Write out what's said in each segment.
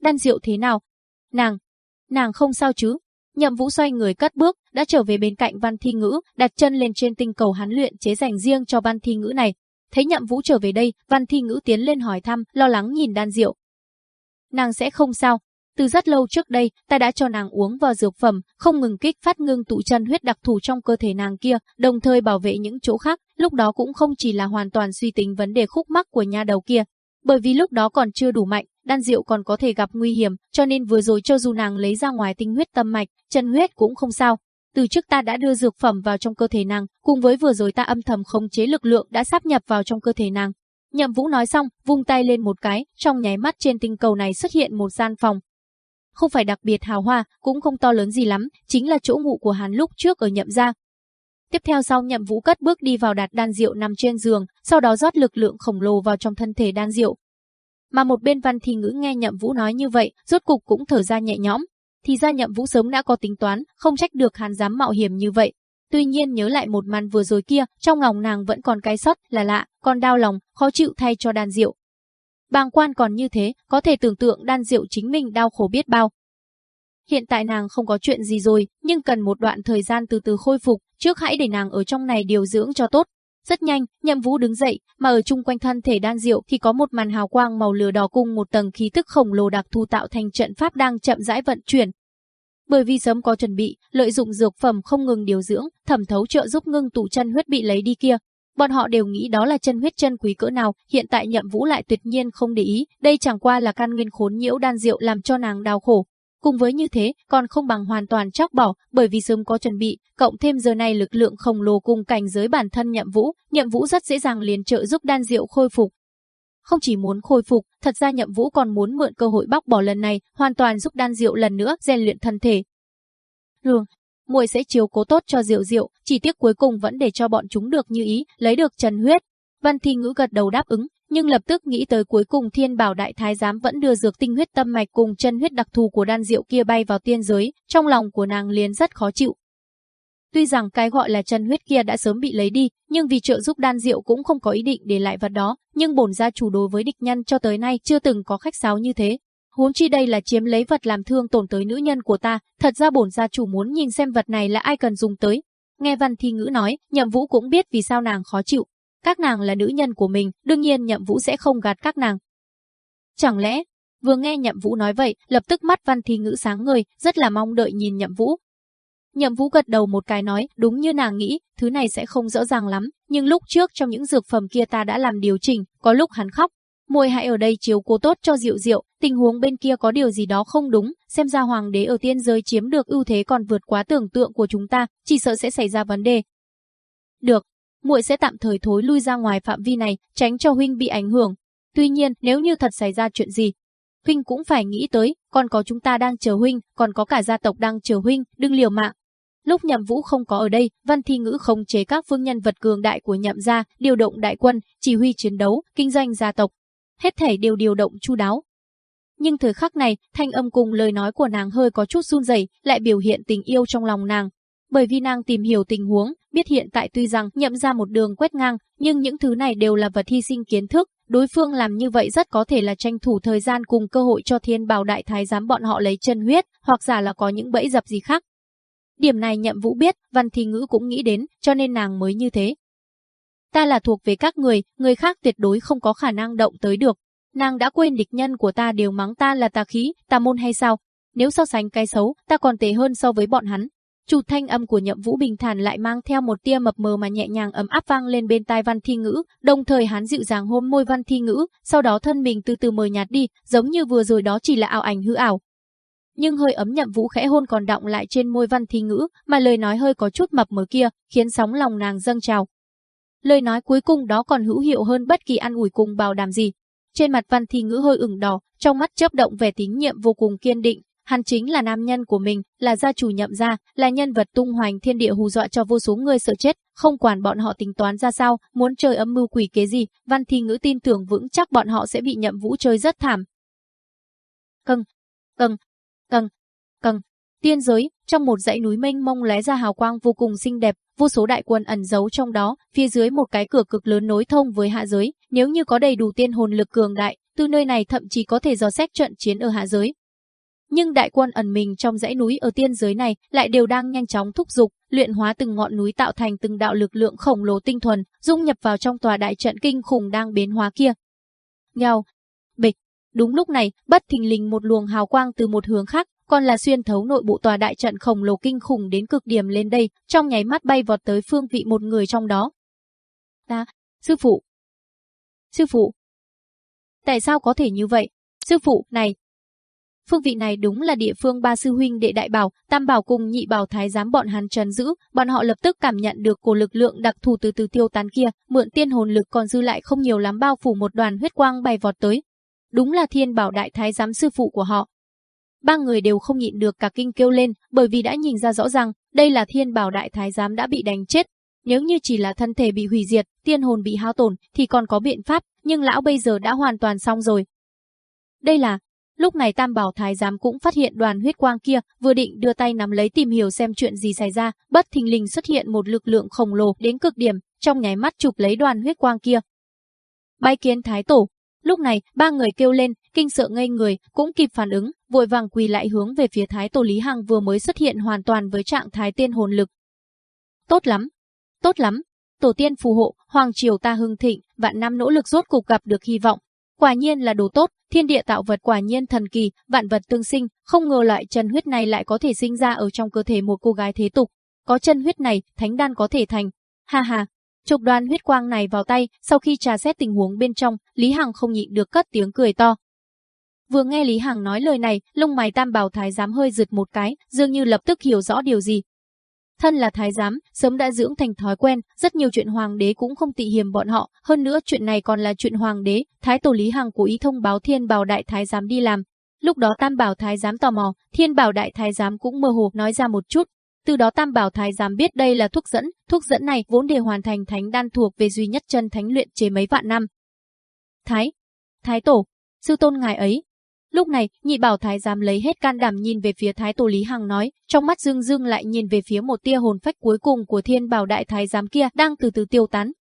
đan diệu thế nào? Nàng, nàng không sao chứ? Nhậm Vũ xoay người cất bước, đã trở về bên cạnh Văn Thi Ngữ, đặt chân lên trên tinh cầu hắn luyện chế dành riêng cho Văn Thi Ngữ này. Thấy Nhậm Vũ trở về đây, Văn Thi Ngữ tiến lên hỏi thăm, lo lắng nhìn đan diệu. Nàng sẽ không sao, từ rất lâu trước đây, ta đã cho nàng uống vào dược phẩm, không ngừng kích phát ngưng tụ chân huyết đặc thù trong cơ thể nàng kia, đồng thời bảo vệ những chỗ khác, lúc đó cũng không chỉ là hoàn toàn suy tính vấn đề khúc mắc của nha đầu kia. Bởi vì lúc đó còn chưa đủ mạnh, đan diệu còn có thể gặp nguy hiểm, cho nên vừa rồi cho dù nàng lấy ra ngoài tinh huyết tâm mạch, chân huyết cũng không sao. Từ trước ta đã đưa dược phẩm vào trong cơ thể nàng, cùng với vừa rồi ta âm thầm khống chế lực lượng đã sắp nhập vào trong cơ thể nàng. Nhậm Vũ nói xong, vung tay lên một cái, trong nháy mắt trên tinh cầu này xuất hiện một gian phòng, không phải đặc biệt hào hoa, cũng không to lớn gì lắm, chính là chỗ ngủ của hắn lúc trước ở nhậm gia. Tiếp theo sau nhậm vũ cất bước đi vào đặt đan rượu nằm trên giường, sau đó rót lực lượng khổng lồ vào trong thân thể đan rượu. Mà một bên văn thì ngữ nghe nhậm vũ nói như vậy, rốt cục cũng thở ra nhẹ nhõm. Thì ra nhậm vũ sớm đã có tính toán, không trách được hắn dám mạo hiểm như vậy. Tuy nhiên nhớ lại một màn vừa rồi kia, trong lòng nàng vẫn còn cái sót là lạ, còn đau lòng, khó chịu thay cho đan diệu. Bàng quan còn như thế, có thể tưởng tượng đan diệu chính mình đau khổ biết bao. Hiện tại nàng không có chuyện gì rồi, nhưng cần một đoạn thời gian từ từ khôi phục, trước hãy để nàng ở trong này điều dưỡng cho tốt. Rất nhanh, nhậm vũ đứng dậy, mà ở chung quanh thân thể đan diệu thì có một màn hào quang màu lửa đỏ cùng một tầng khí tức khổng lồ đặc thu tạo thành trận pháp đang chậm rãi vận chuyển. Bởi vì sớm có chuẩn bị, lợi dụng dược phẩm không ngừng điều dưỡng, thẩm thấu trợ giúp ngưng tụ chân huyết bị lấy đi kia, Bọn họ đều nghĩ đó là chân huyết chân quý cỡ nào, hiện tại nhậm vũ lại tuyệt nhiên không để ý, đây chẳng qua là căn nguyên khốn nhiễu đan diệu làm cho nàng đau khổ. Cùng với như thế, còn không bằng hoàn toàn chóc bỏ, bởi vì sớm có chuẩn bị, cộng thêm giờ này lực lượng khổng lồ cùng cảnh giới bản thân nhậm vũ, nhậm vũ rất dễ dàng liền trợ giúp đan diệu khôi phục. Không chỉ muốn khôi phục, thật ra nhậm vũ còn muốn mượn cơ hội bóc bỏ lần này, hoàn toàn giúp đan diệu lần nữa rèn luyện thân thể. Lương, muội sẽ chiếu cố tốt cho Diệu Diệu, chỉ tiếc cuối cùng vẫn để cho bọn chúng được như ý, lấy được Trần huyết. Văn Thi Ngữ gật đầu đáp ứng, nhưng lập tức nghĩ tới cuối cùng Thiên Bảo Đại Thái giám vẫn đưa dược tinh huyết tâm mạch cùng chân huyết đặc thù của đan diệu kia bay vào tiên giới, trong lòng của nàng liền rất khó chịu. Tuy rằng cái gọi là chân huyết kia đã sớm bị lấy đi, nhưng vì trợ giúp đan diệu cũng không có ý định để lại vật đó, nhưng bổn gia chủ đối với địch nhân cho tới nay chưa từng có khách sáo như thế, Huống chi đây là chiếm lấy vật làm thương tổn tới nữ nhân của ta, thật ra bổn gia chủ muốn nhìn xem vật này là ai cần dùng tới. Nghe Văn Thi Ngữ nói, Nhậm Vũ cũng biết vì sao nàng khó chịu. Các nàng là nữ nhân của mình, đương nhiên Nhậm Vũ sẽ không gạt các nàng. Chẳng lẽ, vừa nghe Nhậm Vũ nói vậy, lập tức mắt Văn Thi Ngữ sáng ngời, rất là mong đợi nhìn Nhậm Vũ. Nhậm Vũ gật đầu một cái nói, đúng như nàng nghĩ, thứ này sẽ không rõ ràng lắm, nhưng lúc trước trong những dược phẩm kia ta đã làm điều chỉnh, có lúc hắn khóc, Muội hãy ở đây chiếu cố tốt cho Diệu Diệu, tình huống bên kia có điều gì đó không đúng, xem ra hoàng đế ở tiên giới chiếm được ưu thế còn vượt quá tưởng tượng của chúng ta, chỉ sợ sẽ xảy ra vấn đề. Được, muội sẽ tạm thời thối lui ra ngoài phạm vi này, tránh cho huynh bị ảnh hưởng. Tuy nhiên, nếu như thật xảy ra chuyện gì, huynh cũng phải nghĩ tới, còn có chúng ta đang chờ huynh, còn có cả gia tộc đang chờ huynh, đừng liều mạng. Lúc Nhậm Vũ không có ở đây, Văn Thi Ngữ khống chế các phương nhân vật cường đại của Nhậm gia, điều động đại quân, chỉ huy chiến đấu, kinh doanh gia tộc, hết thảy đều điều động chu đáo. Nhưng thời khắc này, thanh âm cùng lời nói của nàng hơi có chút run rẩy, lại biểu hiện tình yêu trong lòng nàng. Bởi vì nàng tìm hiểu tình huống, biết hiện tại tuy rằng nhậm ra một đường quét ngang, nhưng những thứ này đều là vật hy sinh kiến thức, đối phương làm như vậy rất có thể là tranh thủ thời gian cùng cơ hội cho thiên bảo đại thái giám bọn họ lấy chân huyết, hoặc giả là có những bẫy dập gì khác. Điểm này nhậm vũ biết, văn thi ngữ cũng nghĩ đến, cho nên nàng mới như thế ta là thuộc về các người, người khác tuyệt đối không có khả năng động tới được. Nàng đã quên địch nhân của ta đều mắng ta là tà khí, tà môn hay sao? Nếu so sánh cái xấu, ta còn tệ hơn so với bọn hắn. Chu thanh âm của nhậm vũ bình thản lại mang theo một tia mập mờ mà nhẹ nhàng ấm áp vang lên bên tai văn thi ngữ, đồng thời hắn dịu dàng hôn môi văn thi ngữ, sau đó thân mình từ từ mờ nhạt đi, giống như vừa rồi đó chỉ là ảo ảnh hư ảo. Nhưng hơi ấm nhậm vũ khẽ hôn còn động lại trên môi văn thi ngữ, mà lời nói hơi có chút mập mờ kia, khiến sóng lòng nàng dâng trào, Lời nói cuối cùng đó còn hữu hiệu hơn bất kỳ ăn ủi cùng bảo đảm gì. Trên mặt Văn Thi Ngữ hơi ửng đỏ, trong mắt chớp động vẻ tín nhiệm vô cùng kiên định, hắn chính là nam nhân của mình, là gia chủ nhậm gia, là nhân vật tung hoành thiên địa hù dọa cho vô số người sợ chết, không quản bọn họ tính toán ra sao, muốn chơi âm mưu quỷ kế gì, Văn Thi Ngữ tin tưởng vững chắc bọn họ sẽ bị nhậm vũ chơi rất thảm. Câng, câng, câng, câng. Tiên giới, trong một dãy núi mênh mông lóe ra hào quang vô cùng xinh đẹp, vô số đại quân ẩn giấu trong đó, phía dưới một cái cửa cực lớn nối thông với hạ giới, nếu như có đầy đủ tiên hồn lực cường đại, từ nơi này thậm chí có thể dò xét trận chiến ở hạ giới. Nhưng đại quân ẩn mình trong dãy núi ở tiên giới này lại đều đang nhanh chóng thúc giục, luyện hóa từng ngọn núi tạo thành từng đạo lực lượng khổng lồ tinh thuần, dung nhập vào trong tòa đại trận kinh khủng đang biến hóa kia. Nhau, bịch, đúng lúc này, bất thình lình một luồng hào quang từ một hướng khác, còn là xuyên thấu nội bộ tòa đại trận khổng lồ kinh khủng đến cực điểm lên đây, trong nháy mắt bay vọt tới phương vị một người trong đó. Ta, sư phụ. Sư phụ. Tại sao có thể như vậy? Sư phụ, này, Phương vị này đúng là địa phương ba sư huynh đệ đại bảo, tam bảo cùng nhị bảo thái giám bọn hắn trấn giữ, bọn họ lập tức cảm nhận được cổ lực lượng đặc thù từ từ tiêu tán kia, mượn tiên hồn lực còn dư lại không nhiều lắm bao phủ một đoàn huyết quang bay vọt tới. Đúng là thiên bảo đại thái giám sư phụ của họ. Ba người đều không nhịn được cả kinh kêu lên, bởi vì đã nhìn ra rõ ràng, đây là thiên bảo đại thái giám đã bị đánh chết. Nếu như chỉ là thân thể bị hủy diệt, tiên hồn bị hao tổn, thì còn có biện pháp, nhưng lão bây giờ đã hoàn toàn xong rồi. Đây là, Lúc này Tam Bảo Thái giám cũng phát hiện đoàn huyết quang kia, vừa định đưa tay nắm lấy tìm hiểu xem chuyện gì xảy ra, bất thình lình xuất hiện một lực lượng khổng lồ đến cực điểm, trong nháy mắt chụp lấy đoàn huyết quang kia. Bái kiến Thái Tổ. Lúc này, ba người kêu lên, kinh sợ ngây người, cũng kịp phản ứng, vội vàng quỳ lại hướng về phía Thái Tổ Lý Hằng vừa mới xuất hiện hoàn toàn với trạng thái tiên hồn lực. Tốt lắm, tốt lắm, tổ tiên phù hộ, hoàng triều ta hưng thịnh, vạn năm nỗ lực rốt cục gặp được hy vọng, Quả nhiên là đồ tốt, thiên địa tạo vật quả nhiên thần kỳ, vạn vật tương sinh, không ngờ loại chân huyết này lại có thể sinh ra ở trong cơ thể một cô gái thế tục. Có chân huyết này, thánh đan có thể thành. Ha ha, chụp đoàn huyết quang này vào tay, sau khi trà xét tình huống bên trong, Lý Hằng không nhịn được cất tiếng cười to. Vừa nghe Lý Hằng nói lời này, lông mày tam bảo thái dám hơi giật một cái, dường như lập tức hiểu rõ điều gì, Thân là thái giám, sớm đã dưỡng thành thói quen, rất nhiều chuyện hoàng đế cũng không tị hiềm bọn họ, hơn nữa chuyện này còn là chuyện hoàng đế, thái tổ Lý Hằng cố ý thông báo thiên bảo đại thái giám đi làm. Lúc đó tam bảo thái giám tò mò, thiên bảo đại thái giám cũng mơ hồ nói ra một chút. Từ đó tam bảo thái giám biết đây là thuốc dẫn, thuốc dẫn này vốn để hoàn thành thánh đan thuộc về duy nhất chân thánh luyện chế mấy vạn năm. Thái, thái tổ, sư tôn ngài ấy, Lúc này, nhị bảo thái giám lấy hết can đảm nhìn về phía thái tổ Lý Hằng nói, trong mắt dương dương lại nhìn về phía một tia hồn phách cuối cùng của thiên bảo đại thái giám kia đang từ từ tiêu tán.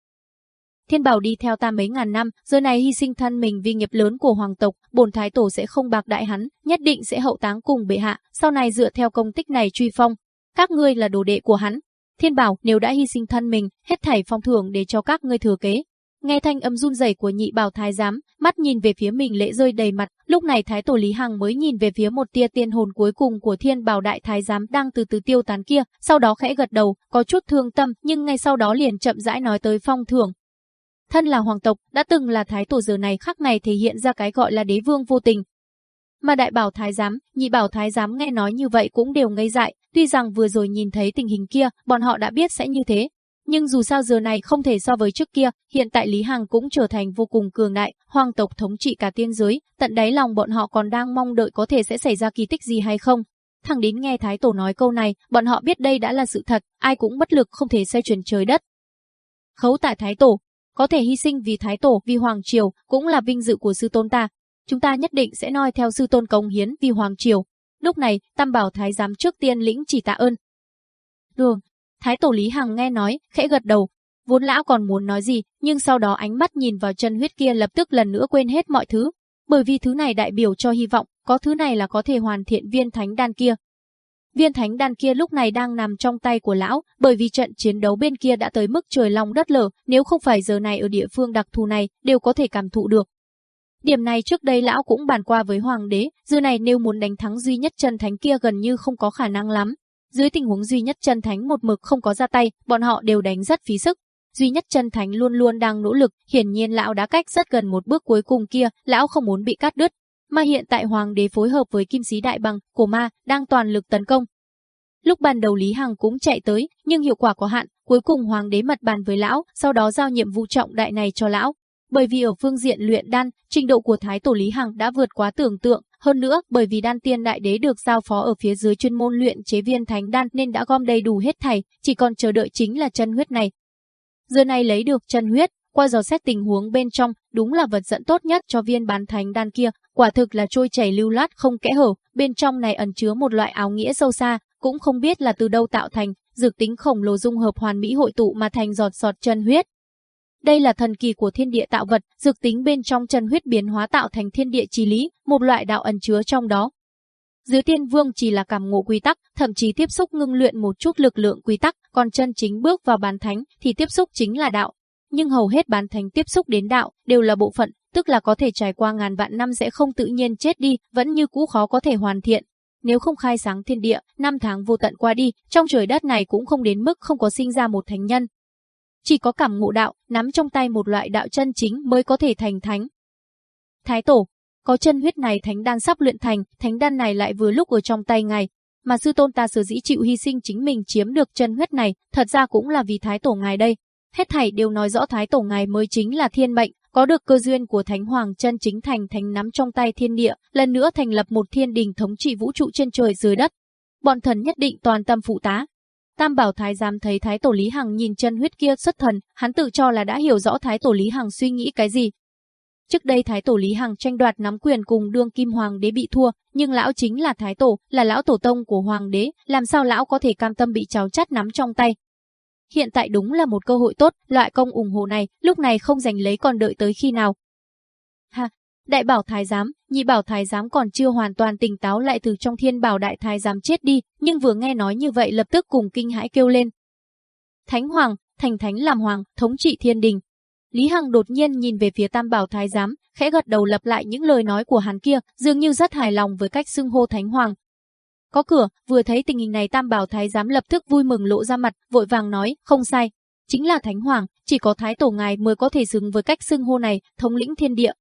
Thiên bảo đi theo ta mấy ngàn năm, giờ này hy sinh thân mình vì nghiệp lớn của hoàng tộc, bổn thái tổ sẽ không bạc đại hắn, nhất định sẽ hậu táng cùng bệ hạ, sau này dựa theo công tích này truy phong. Các ngươi là đồ đệ của hắn. Thiên bảo nếu đã hy sinh thân mình, hết thảy phong thưởng để cho các ngươi thừa kế, Nghe thanh âm run rẩy của nhị bảo thái giám, mắt nhìn về phía mình lệ rơi đầy mặt, lúc này thái tổ Lý Hằng mới nhìn về phía một tia tiên hồn cuối cùng của thiên bảo đại thái giám đang từ từ tiêu tán kia, sau đó khẽ gật đầu, có chút thương tâm, nhưng ngay sau đó liền chậm rãi nói tới phong thưởng. Thân là hoàng tộc, đã từng là thái tổ giờ này khắc này thể hiện ra cái gọi là đế vương vô tình, mà đại bảo thái giám, nhị bảo thái giám nghe nói như vậy cũng đều ngây dại, tuy rằng vừa rồi nhìn thấy tình hình kia, bọn họ đã biết sẽ như thế, nhưng dù sao giờ này không thể so với trước kia, hiện tại Lý Hằng cũng trở thành vô cùng cường đại, hoàng tộc thống trị cả tiên giới, tận đáy lòng bọn họ còn đang mong đợi có thể sẽ xảy ra kỳ tích gì hay không. Thằng đến nghe Thái Tổ nói câu này, bọn họ biết đây đã là sự thật, ai cũng bất lực không thể xoay chuyển trời đất. Khấu tại Thái Tổ, có thể hy sinh vì Thái Tổ, vì Hoàng Triều, cũng là vinh dự của sư tôn ta. Chúng ta nhất định sẽ noi theo sư tôn công hiến vì Hoàng Triều. Lúc này, Tam Bảo Thái giám trước tiên lĩnh chỉ tạ ơn. Đường, Thái tổ Lý Hằng nghe nói, khẽ gật đầu. Vốn lão còn muốn nói gì, nhưng sau đó ánh mắt nhìn vào chân huyết kia lập tức lần nữa quên hết mọi thứ. Bởi vì thứ này đại biểu cho hy vọng, có thứ này là có thể hoàn thiện viên thánh đan kia. Viên thánh đan kia lúc này đang nằm trong tay của lão, bởi vì trận chiến đấu bên kia đã tới mức trời lòng đất lở, nếu không phải giờ này ở địa phương đặc thù này, đều có thể cảm thụ được. Điểm này trước đây lão cũng bàn qua với hoàng đế, dư này nếu muốn đánh thắng duy nhất chân thánh kia gần như không có khả năng lắm, dưới tình huống duy nhất chân thánh một mực không có ra tay, bọn họ đều đánh rất phí sức. Duy nhất chân thánh luôn luôn đang nỗ lực, hiển nhiên lão đã cách rất gần một bước cuối cùng kia, lão không muốn bị cắt đứt. Mà hiện tại hoàng đế phối hợp với kim sĩ đại bằng, của ma, đang toàn lực tấn công. Lúc ban đầu Lý Hằng cũng chạy tới, nhưng hiệu quả có hạn, cuối cùng hoàng đế mật bàn với lão, sau đó giao nhiệm vụ trọng đại này cho lão. Bởi vì ở phương diện luyện đan, trình độ của Thái Tổ Lý Hằng đã vượt quá tưởng tượng, hơn nữa, bởi vì đan tiên đại đế được giao phó ở phía dưới chuyên môn luyện chế viên thánh đan nên đã gom đầy đủ hết thảy, chỉ còn chờ đợi chính là chân huyết này. Giờ này lấy được chân huyết, qua dò xét tình huống bên trong, đúng là vật dẫn tốt nhất cho viên bán thánh đan kia, quả thực là trôi chảy lưu loát không kẽ hở, bên trong này ẩn chứa một loại áo nghĩa sâu xa, cũng không biết là từ đâu tạo thành, dược tính khổng lồ dung hợp hoàn mỹ hội tụ mà thành giọt giọt chân huyết. Đây là thần kỳ của thiên địa tạo vật, dược tính bên trong chân huyết biến hóa tạo thành thiên địa chi lý, một loại đạo ẩn chứa trong đó. Dưới tiên vương chỉ là cảm ngộ quy tắc, thậm chí tiếp xúc ngưng luyện một chút lực lượng quy tắc, còn chân chính bước vào bán thánh thì tiếp xúc chính là đạo. Nhưng hầu hết bán thánh tiếp xúc đến đạo đều là bộ phận, tức là có thể trải qua ngàn vạn năm sẽ không tự nhiên chết đi, vẫn như cũ khó có thể hoàn thiện. Nếu không khai sáng thiên địa, năm tháng vô tận qua đi, trong trời đất này cũng không đến mức không có sinh ra một thánh nhân. Chỉ có cảm ngộ đạo, nắm trong tay một loại đạo chân chính mới có thể thành thánh. Thái tổ, có chân huyết này thánh đan sắp luyện thành, thánh đan này lại vừa lúc ở trong tay ngài, mà sư tôn ta sở dĩ chịu hy sinh chính mình chiếm được chân huyết này, thật ra cũng là vì thái tổ ngài đây. Hết thảy đều nói rõ thái tổ ngài mới chính là thiên mệnh, có được cơ duyên của thánh hoàng chân chính thành thánh nắm trong tay thiên địa, lần nữa thành lập một thiên đình thống trị vũ trụ trên trời dưới đất. Bọn thần nhất định toàn tâm phụ tá. Tam bảo thái giám thấy thái tổ Lý Hằng nhìn chân huyết kia xuất thần, hắn tự cho là đã hiểu rõ thái tổ Lý Hằng suy nghĩ cái gì, Trước đây Thái Tổ Lý Hằng tranh đoạt nắm quyền cùng đương kim hoàng đế bị thua, nhưng lão chính là Thái Tổ, là lão tổ tông của hoàng đế, làm sao lão có thể cam tâm bị cháu chắt nắm trong tay. Hiện tại đúng là một cơ hội tốt, loại công ủng hộ này, lúc này không giành lấy còn đợi tới khi nào. Ha, đại bảo thái giám, nhị bảo thái giám còn chưa hoàn toàn tỉnh táo lại từ trong thiên bảo đại thái giám chết đi, nhưng vừa nghe nói như vậy lập tức cùng kinh hãi kêu lên. Thánh hoàng, thành thánh làm hoàng, thống trị thiên đình, Lý Hằng đột nhiên nhìn về phía Tam Bảo Thái Giám, khẽ gật đầu lặp lại những lời nói của hắn kia, dường như rất hài lòng với cách xưng hô Thánh Hoàng. Có cửa, vừa thấy tình hình này Tam Bảo Thái Giám lập tức vui mừng lộ ra mặt, vội vàng nói, không sai. Chính là Thánh Hoàng, chỉ có Thái Tổ Ngài mới có thể xứng với cách xưng hô này, thống lĩnh thiên địa.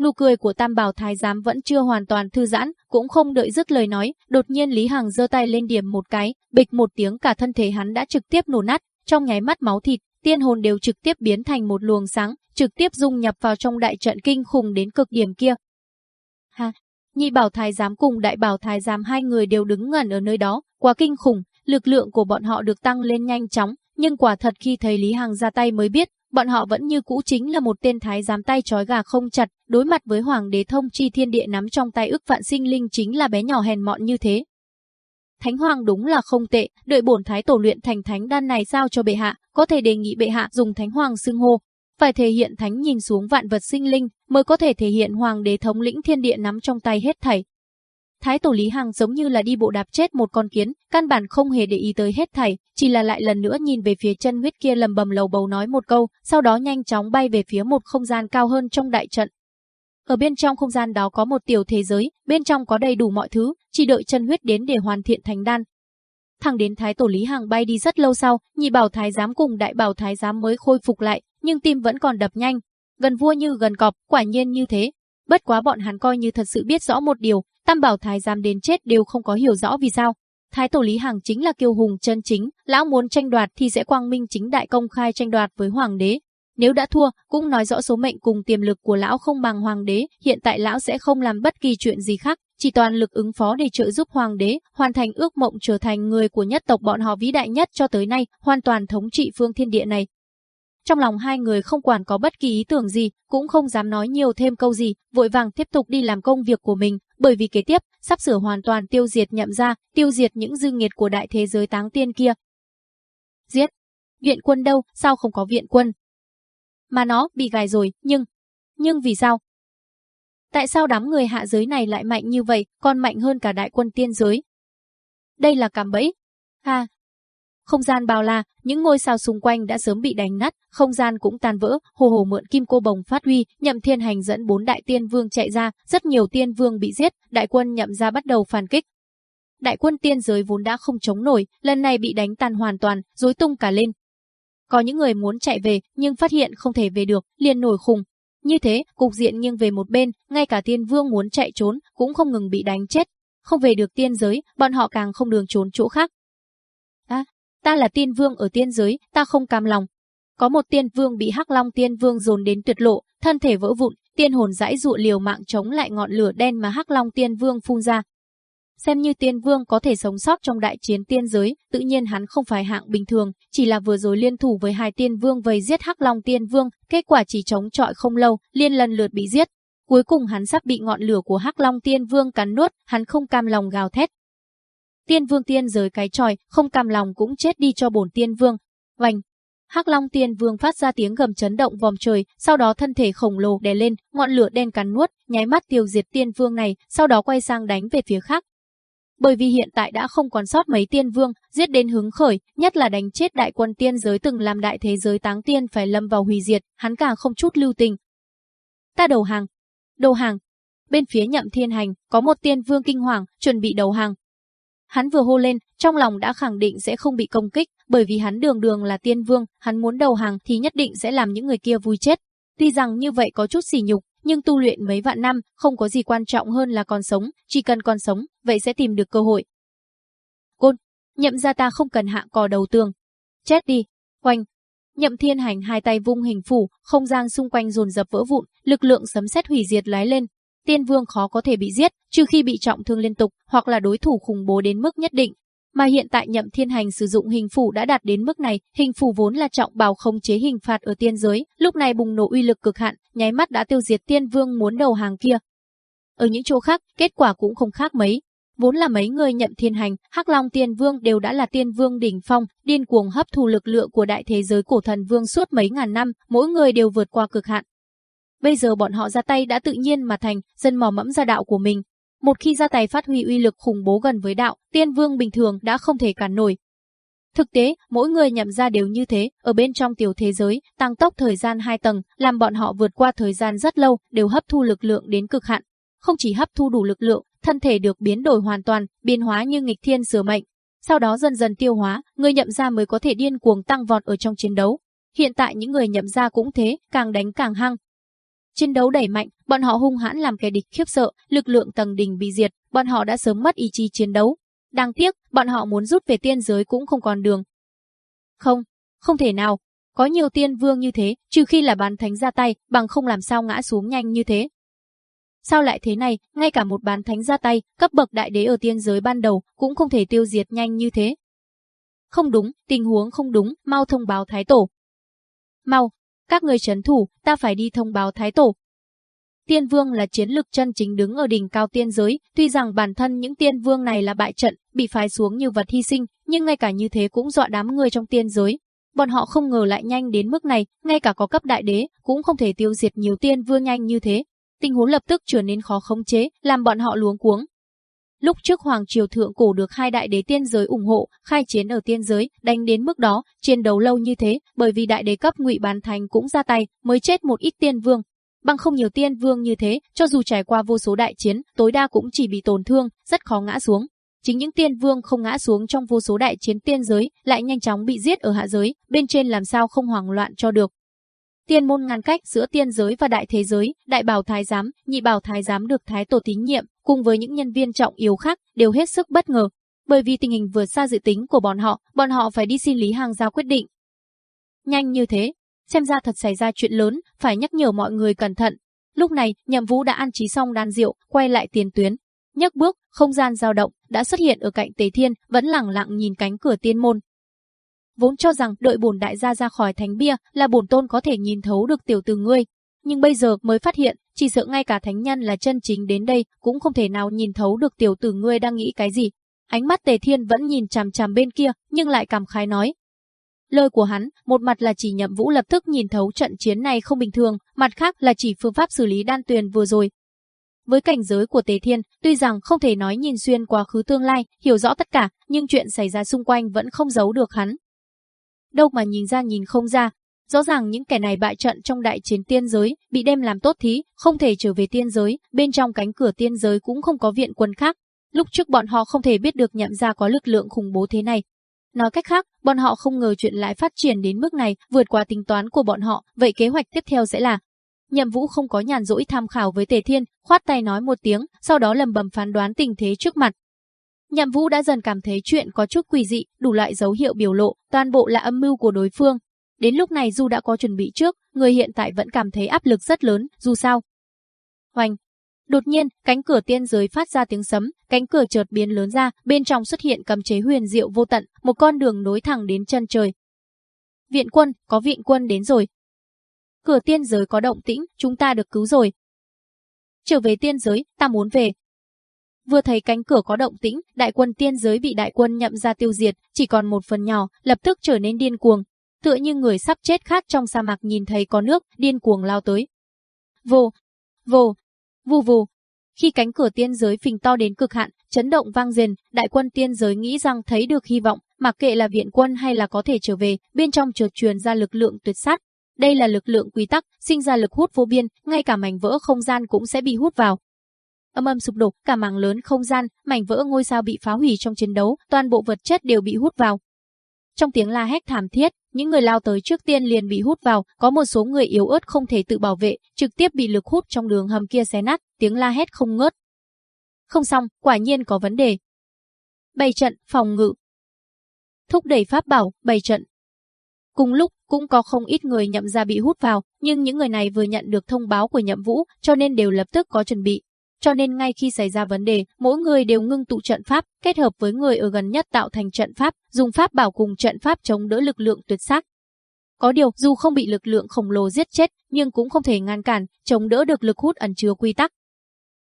Nụ cười của Tam Bảo Thái Giám vẫn chưa hoàn toàn thư giãn, cũng không đợi dứt lời nói, đột nhiên Lý Hằng giơ tay lên điểm một cái, bịch một tiếng cả thân thể hắn đã trực tiếp nổ nát, trong nháy mắt máu thịt, tiên hồn đều trực tiếp biến thành một luồng sáng, trực tiếp dung nhập vào trong đại trận kinh khủng đến cực điểm kia. Ha, nhị bảo thái giám cùng đại bảo thái giám hai người đều đứng ngẩn ở nơi đó, quá kinh khủng, lực lượng của bọn họ được tăng lên nhanh chóng, nhưng quả thật khi thấy Lý Hằng ra tay mới biết, bọn họ vẫn như cũ chính là một tên thái giám tay trói gà không chặt, đối mặt với hoàng đế thông chi thiên địa nắm trong tay ức vạn sinh linh chính là bé nhỏ hèn mọn như thế. Thánh hoàng đúng là không tệ, đợi bổn thái tổ luyện thành thánh đan này giao cho bệ hạ, có thể đề nghị bệ hạ dùng thánh hoàng xưng hô. Phải thể hiện thánh nhìn xuống vạn vật sinh linh, mới có thể thể hiện hoàng đế thống lĩnh thiên địa nắm trong tay hết thảy. Thái tổ Lý Hằng giống như là đi bộ đạp chết một con kiến, căn bản không hề để ý tới hết thảy, chỉ là lại lần nữa nhìn về phía chân huyết kia lầm bầm lầu bầu nói một câu, sau đó nhanh chóng bay về phía một không gian cao hơn trong đại trận. Ở bên trong không gian đó có một tiểu thế giới, bên trong có đầy đủ mọi thứ, chỉ đợi chân huyết đến để hoàn thiện thành đan. Thằng đến Thái Tổ Lý Hằng bay đi rất lâu sau, nhị bảo Thái giám cùng đại bảo Thái giám mới khôi phục lại, nhưng tim vẫn còn đập nhanh. Gần vua như gần cọp, quả nhiên như thế. Bất quá bọn hắn coi như thật sự biết rõ một điều, tam bảo Thái giám đến chết đều không có hiểu rõ vì sao. Thái Tổ Lý Hằng chính là kiêu hùng chân chính, lão muốn tranh đoạt thì sẽ quang minh chính đại công khai tranh đoạt với hoàng đế, nếu đã thua, cũng nói rõ số mệnh cùng tiềm lực của lão không bằng hoàng đế, hiện tại lão sẽ không làm bất kỳ chuyện gì khác, chỉ toàn lực ứng phó để trợ giúp hoàng đế, hoàn thành ước mộng trở thành người của nhất tộc bọn họ vĩ đại nhất cho tới nay, hoàn toàn thống trị phương thiên địa này. Trong lòng hai người không quản có bất kỳ ý tưởng gì, cũng không dám nói nhiều thêm câu gì, vội vàng tiếp tục đi làm công việc của mình, bởi vì kế tiếp, sắp sửa hoàn toàn tiêu diệt nhậm ra, tiêu diệt những dư nghiệt của đại thế giới táng tiên kia. Giết! Viện quân đâu, sao không có viện quân, mà nó bị gài rồi, nhưng... Nhưng vì sao? Tại sao đám người hạ giới này lại mạnh như vậy, còn mạnh hơn cả đại quân tiên giới? Đây là cạm bẫy. Ha! Không gian bao la, những ngôi sao xung quanh đã sớm bị đánh nát, không gian cũng tan vỡ, hồ hồ mượn kim cô bồng phát huy, nhậm thiên hành dẫn bốn đại tiên vương chạy ra, rất nhiều tiên vương bị giết, đại quân nhậm ra bắt đầu phản kích. Đại quân tiên giới vốn đã không chống nổi, lần này bị đánh tan hoàn toàn, rối tung cả lên, có những người muốn chạy về nhưng phát hiện không thể về được, liền nổi khùng. Như thế, cục diện nghiêng về một bên, ngay cả tiên vương muốn chạy trốn cũng không ngừng bị đánh chết. Không về được tiên giới, bọn họ càng không đường trốn chỗ khác. Ta là tiên vương ở tiên giới, ta không cam lòng. Có một tiên vương bị hắc long tiên vương dồn đến tuyệt lộ, thân thể vỡ vụn, tiên hồn dãi dụ liều mạng chống lại ngọn lửa đen mà hắc long tiên vương phun ra, Xem như tiên vương có thể sống sót trong đại chiến tiên giới, tự nhiên hắn không phải hạng bình thường, chỉ là vừa rồi liên thủ với hai tiên vương vây giết Hắc Long tiên vương, kết quả chỉ chống chọi không lâu, liên lần lượt bị giết. Cuối cùng hắn sắp bị ngọn lửa của Hắc Long tiên vương cắn nuốt, hắn không cam lòng gào thét. Tiên vương tiên giới cái tròi, không cam lòng cũng chết đi cho bổn tiên vương. Vành, Hắc Long Tiên Vương phát ra tiếng gầm chấn động vòm trời, sau đó thân thể khổng lồ đè lên, ngọn lửa đen cắn nuốt, nháy mắt tiêu diệt Tiên Vương này, sau đó quay sang đánh về phía khác. Bởi vì hiện tại đã không còn sót mấy tiên vương, giết đến hứng khởi, nhất là đánh chết đại quân tiên giới từng làm đại thế giới táng tiên phải lâm vào hủy diệt, hắn cả không chút lưu tình. Ta đầu hàng. Đầu hàng. Bên phía nhậm thiên hành, có một tiên vương kinh hoàng, chuẩn bị đầu hàng. Hắn vừa hô lên, trong lòng đã khẳng định sẽ không bị công kích, bởi vì hắn đường đường là tiên vương, hắn muốn đầu hàng thì nhất định sẽ làm những người kia vui chết. Tuy rằng như vậy có chút xỉ nhục, nhưng tu luyện mấy vạn năm, không có gì quan trọng hơn là còn sống, chỉ cần còn sống, vậy sẽ tìm được cơ hội. Côn, nhậm ra ta không cần hạ cò đầu tường. Chết đi, quanh. Nhậm thiên hành hai tay vung hình phủ, không gian xung quanh dồn dập vỡ vụn, lực lượng sấm sét hủy diệt lái lên. Tiên vương khó có thể bị giết, trừ khi bị trọng thương liên tục, hoặc là đối thủ khủng bố đến mức nhất định, mà hiện tại nhậm thiên hành sử dụng hình phủ đã đạt đến mức này, hình phủ vốn là trọng bào không chế hình phạt ở tiên giới, lúc này bùng nổ uy lực cực hạn, nháy mắt đã tiêu diệt tiên vương muốn đầu hàng kia. Ở những chỗ khác, kết quả cũng không khác mấy. Vốn là mấy người nhậm thiên hành, hắc long tiên vương đều đã là tiên vương đỉnh phong, điên cuồng hấp thu lực lượng của đại thế giới cổ thần vương suốt mấy ngàn năm, mỗi người đều vượt qua cực hạn. Bây giờ bọn họ ra tay đã tự nhiên mà thành, dân mò mẫm ra đạo của mình, một khi ra tay phát huy uy lực khủng bố gần với đạo, tiên vương bình thường đã không thể cản nổi. Thực tế, mỗi người nhậm ra đều như thế, ở bên trong tiểu thế giới, tăng tốc thời gian hai tầng, làm bọn họ vượt qua thời gian rất lâu, đều hấp thu lực lượng đến cực hạn. Không chỉ hấp thu đủ lực lượng, thân thể được biến đổi hoàn toàn, biến hóa như nghịch thiên sửa mệnh. Sau đó dần dần tiêu hóa, người nhậm ra mới có thể điên cuồng tăng vọt ở trong chiến đấu. Hiện tại những người nhậm ra cũng thế, càng đánh càng hăng, Chiến đấu đẩy mạnh, bọn họ hung hãn làm kẻ địch khiếp sợ, lực lượng tầng đình bị diệt, bọn họ đã sớm mất ý chí chiến đấu. Đáng tiếc, bọn họ muốn rút về tiên giới cũng không còn đường. Không, không thể nào. Có nhiều tiên vương như thế, trừ khi là bán thánh ra tay, bằng không làm sao ngã xuống nhanh như thế. Sao lại thế này, ngay cả một bán thánh ra tay, cấp bậc đại đế ở tiên giới ban đầu, cũng không thể tiêu diệt nhanh như thế. Không đúng, tình huống không đúng, mau thông báo thái tổ. Mau, các người chấn thủ, ta phải đi thông báo Thái Tổ. Tiên vương là chiến lực chân chính đứng ở đỉnh cao tiên giới, tuy rằng bản thân những tiên vương này là bại trận, bị phái xuống như vật hy sinh, nhưng ngay cả như thế cũng dọa đám người trong tiên giới. Bọn họ không ngờ lại nhanh đến mức này, ngay cả có cấp đại đế, cũng không thể tiêu diệt nhiều tiên vương nhanh như thế. Tình huống lập tức trở nên khó khống chế, làm bọn họ luống cuống. Lúc trước Hoàng Triều Thượng Cổ được hai đại đế tiên giới ủng hộ, khai chiến ở tiên giới, đánh đến mức đó, chiến đấu lâu như thế, bởi vì đại đế cấp ngụy bán thành cũng ra tay, mới chết một ít tiên vương. Bằng không nhiều tiên vương như thế, cho dù trải qua vô số đại chiến, tối đa cũng chỉ bị tổn thương, rất khó ngã xuống. Chính những tiên vương không ngã xuống trong vô số đại chiến tiên giới, lại nhanh chóng bị giết ở hạ giới, bên trên làm sao không hoảng loạn cho được. Tiên môn ngăn cách giữa tiên giới và đại thế giới, đại bảo thái giám, nhị bảo thái giám được thái tổ tín nhiệm, cùng với những nhân viên trọng yếu khác, đều hết sức bất ngờ. Bởi vì tình hình vượt xa dự tính của bọn họ, bọn họ phải đi xin Lý Hàng giao quyết định. Nhanh như thế, xem ra thật xảy ra chuyện lớn, phải nhắc nhở mọi người cẩn thận. Lúc này, Nhậm Vũ đã ăn trí xong đan rượu, quay lại tiền tuyến. nhấc bước, không gian dao động, đã xuất hiện ở cạnh Tề Thiên, vẫn lẳng lặng nhìn cánh cửa tiên môn, vốn cho rằng đợi bổn đại gia ra khỏi thánh bia là bổn tôn có thể nhìn thấu được tiểu tử ngươi, nhưng bây giờ mới phát hiện, chỉ sợ ngay cả thánh nhân là chân chính đến đây cũng không thể nào nhìn thấu được tiểu tử ngươi đang nghĩ cái gì. Ánh mắt Tề Thiên vẫn nhìn chằm chằm bên kia, nhưng lại cảm khái nói. Lời của hắn, một mặt là chỉ nhậm vũ lập tức nhìn thấu trận chiến này không bình thường, mặt khác là chỉ phương pháp xử lý đan tuyền vừa rồi. Với cảnh giới của Tề Thiên, tuy rằng không thể nói nhìn xuyên quá khứ tương lai, hiểu rõ tất cả, nhưng chuyện xảy ra xung quanh vẫn không giấu được hắn đâu mà nhìn ra nhìn không ra. Rõ ràng những kẻ này bại trận trong đại chiến tiên giới, bị đem làm tốt thí, không thể trở về tiên giới, bên trong cánh cửa tiên giới cũng không có viện quân khác. Lúc trước bọn họ không thể biết được nhậm ra có lực lượng khủng bố thế này. Nói cách khác, bọn họ không ngờ chuyện lại phát triển đến mức này, vượt qua tính toán của bọn họ, vậy kế hoạch tiếp theo sẽ là Nhậm Vũ không có nhàn rỗi tham khảo với Tề Thiên, khoát tay nói một tiếng, sau đó lầm bầm phán đoán tình thế trước mặt, Nhậm Vũ đã dần cảm thấy chuyện có chút quỷ dị, đủ loại dấu hiệu biểu lộ, toàn bộ là âm mưu của đối phương. Đến lúc này dù đã có chuẩn bị trước, người hiện tại vẫn cảm thấy áp lực rất lớn, dù sao. Hoành. Đột nhiên, cánh cửa tiên giới phát ra tiếng sấm, cánh cửa chợt biến lớn ra, bên trong xuất hiện cầm chế huyền diệu vô tận, một con đường nối thẳng đến chân trời. Viện quân, có viện quân đến rồi. Cửa tiên giới có động tĩnh, chúng ta được cứu rồi. Trở về tiên giới, ta muốn về, Vừa thấy cánh cửa có động tĩnh, đại quân tiên giới bị đại quân nhậm ra tiêu diệt, chỉ còn một phần nhỏ, lập tức trở nên điên cuồng. tựa như người sắp chết khát trong sa mạc nhìn thấy có nước, điên cuồng lao tới. Vô, vô, vù vù. Khi cánh cửa tiên giới phình to đến cực hạn, chấn động vang rền, đại quân tiên giới nghĩ rằng thấy được hy vọng, mặc kệ là viện quân hay là có thể trở về, bên trong chợt truyền ra lực lượng tuyệt sát. Đây là lực lượng quy tắc, sinh ra lực hút vô biên, ngay cả mảnh vỡ không gian cũng sẽ bị hút vào. Âm âm sụp đổ, cả mảng lớn không gian, mảnh vỡ ngôi sao bị phá hủy trong chiến đấu, toàn bộ vật chất đều bị hút vào. Trong tiếng la hét thảm thiết, những người lao tới trước tiên liền bị hút vào, có một số người yếu ớt không thể tự bảo vệ, trực tiếp bị lực hút trong đường hầm kia xé nát, tiếng la hét không ngớt. Không xong, quả nhiên có vấn đề. Bày trận, phòng ngự. Thúc đẩy pháp bảo, bày trận. Cùng lúc, cũng có không ít người nhậm ra bị hút vào, nhưng những người này vừa nhận được thông báo của nhậm vũ, cho nên đều lập tức có chuẩn bị. Cho nên ngay khi xảy ra vấn đề, mỗi người đều ngưng tụ trận pháp, kết hợp với người ở gần nhất tạo thành trận pháp, dùng pháp bảo cùng trận pháp chống đỡ lực lượng tuyệt sắc. Có điều, dù không bị lực lượng khổng lồ giết chết, nhưng cũng không thể ngăn cản, chống đỡ được lực hút ẩn chứa quy tắc.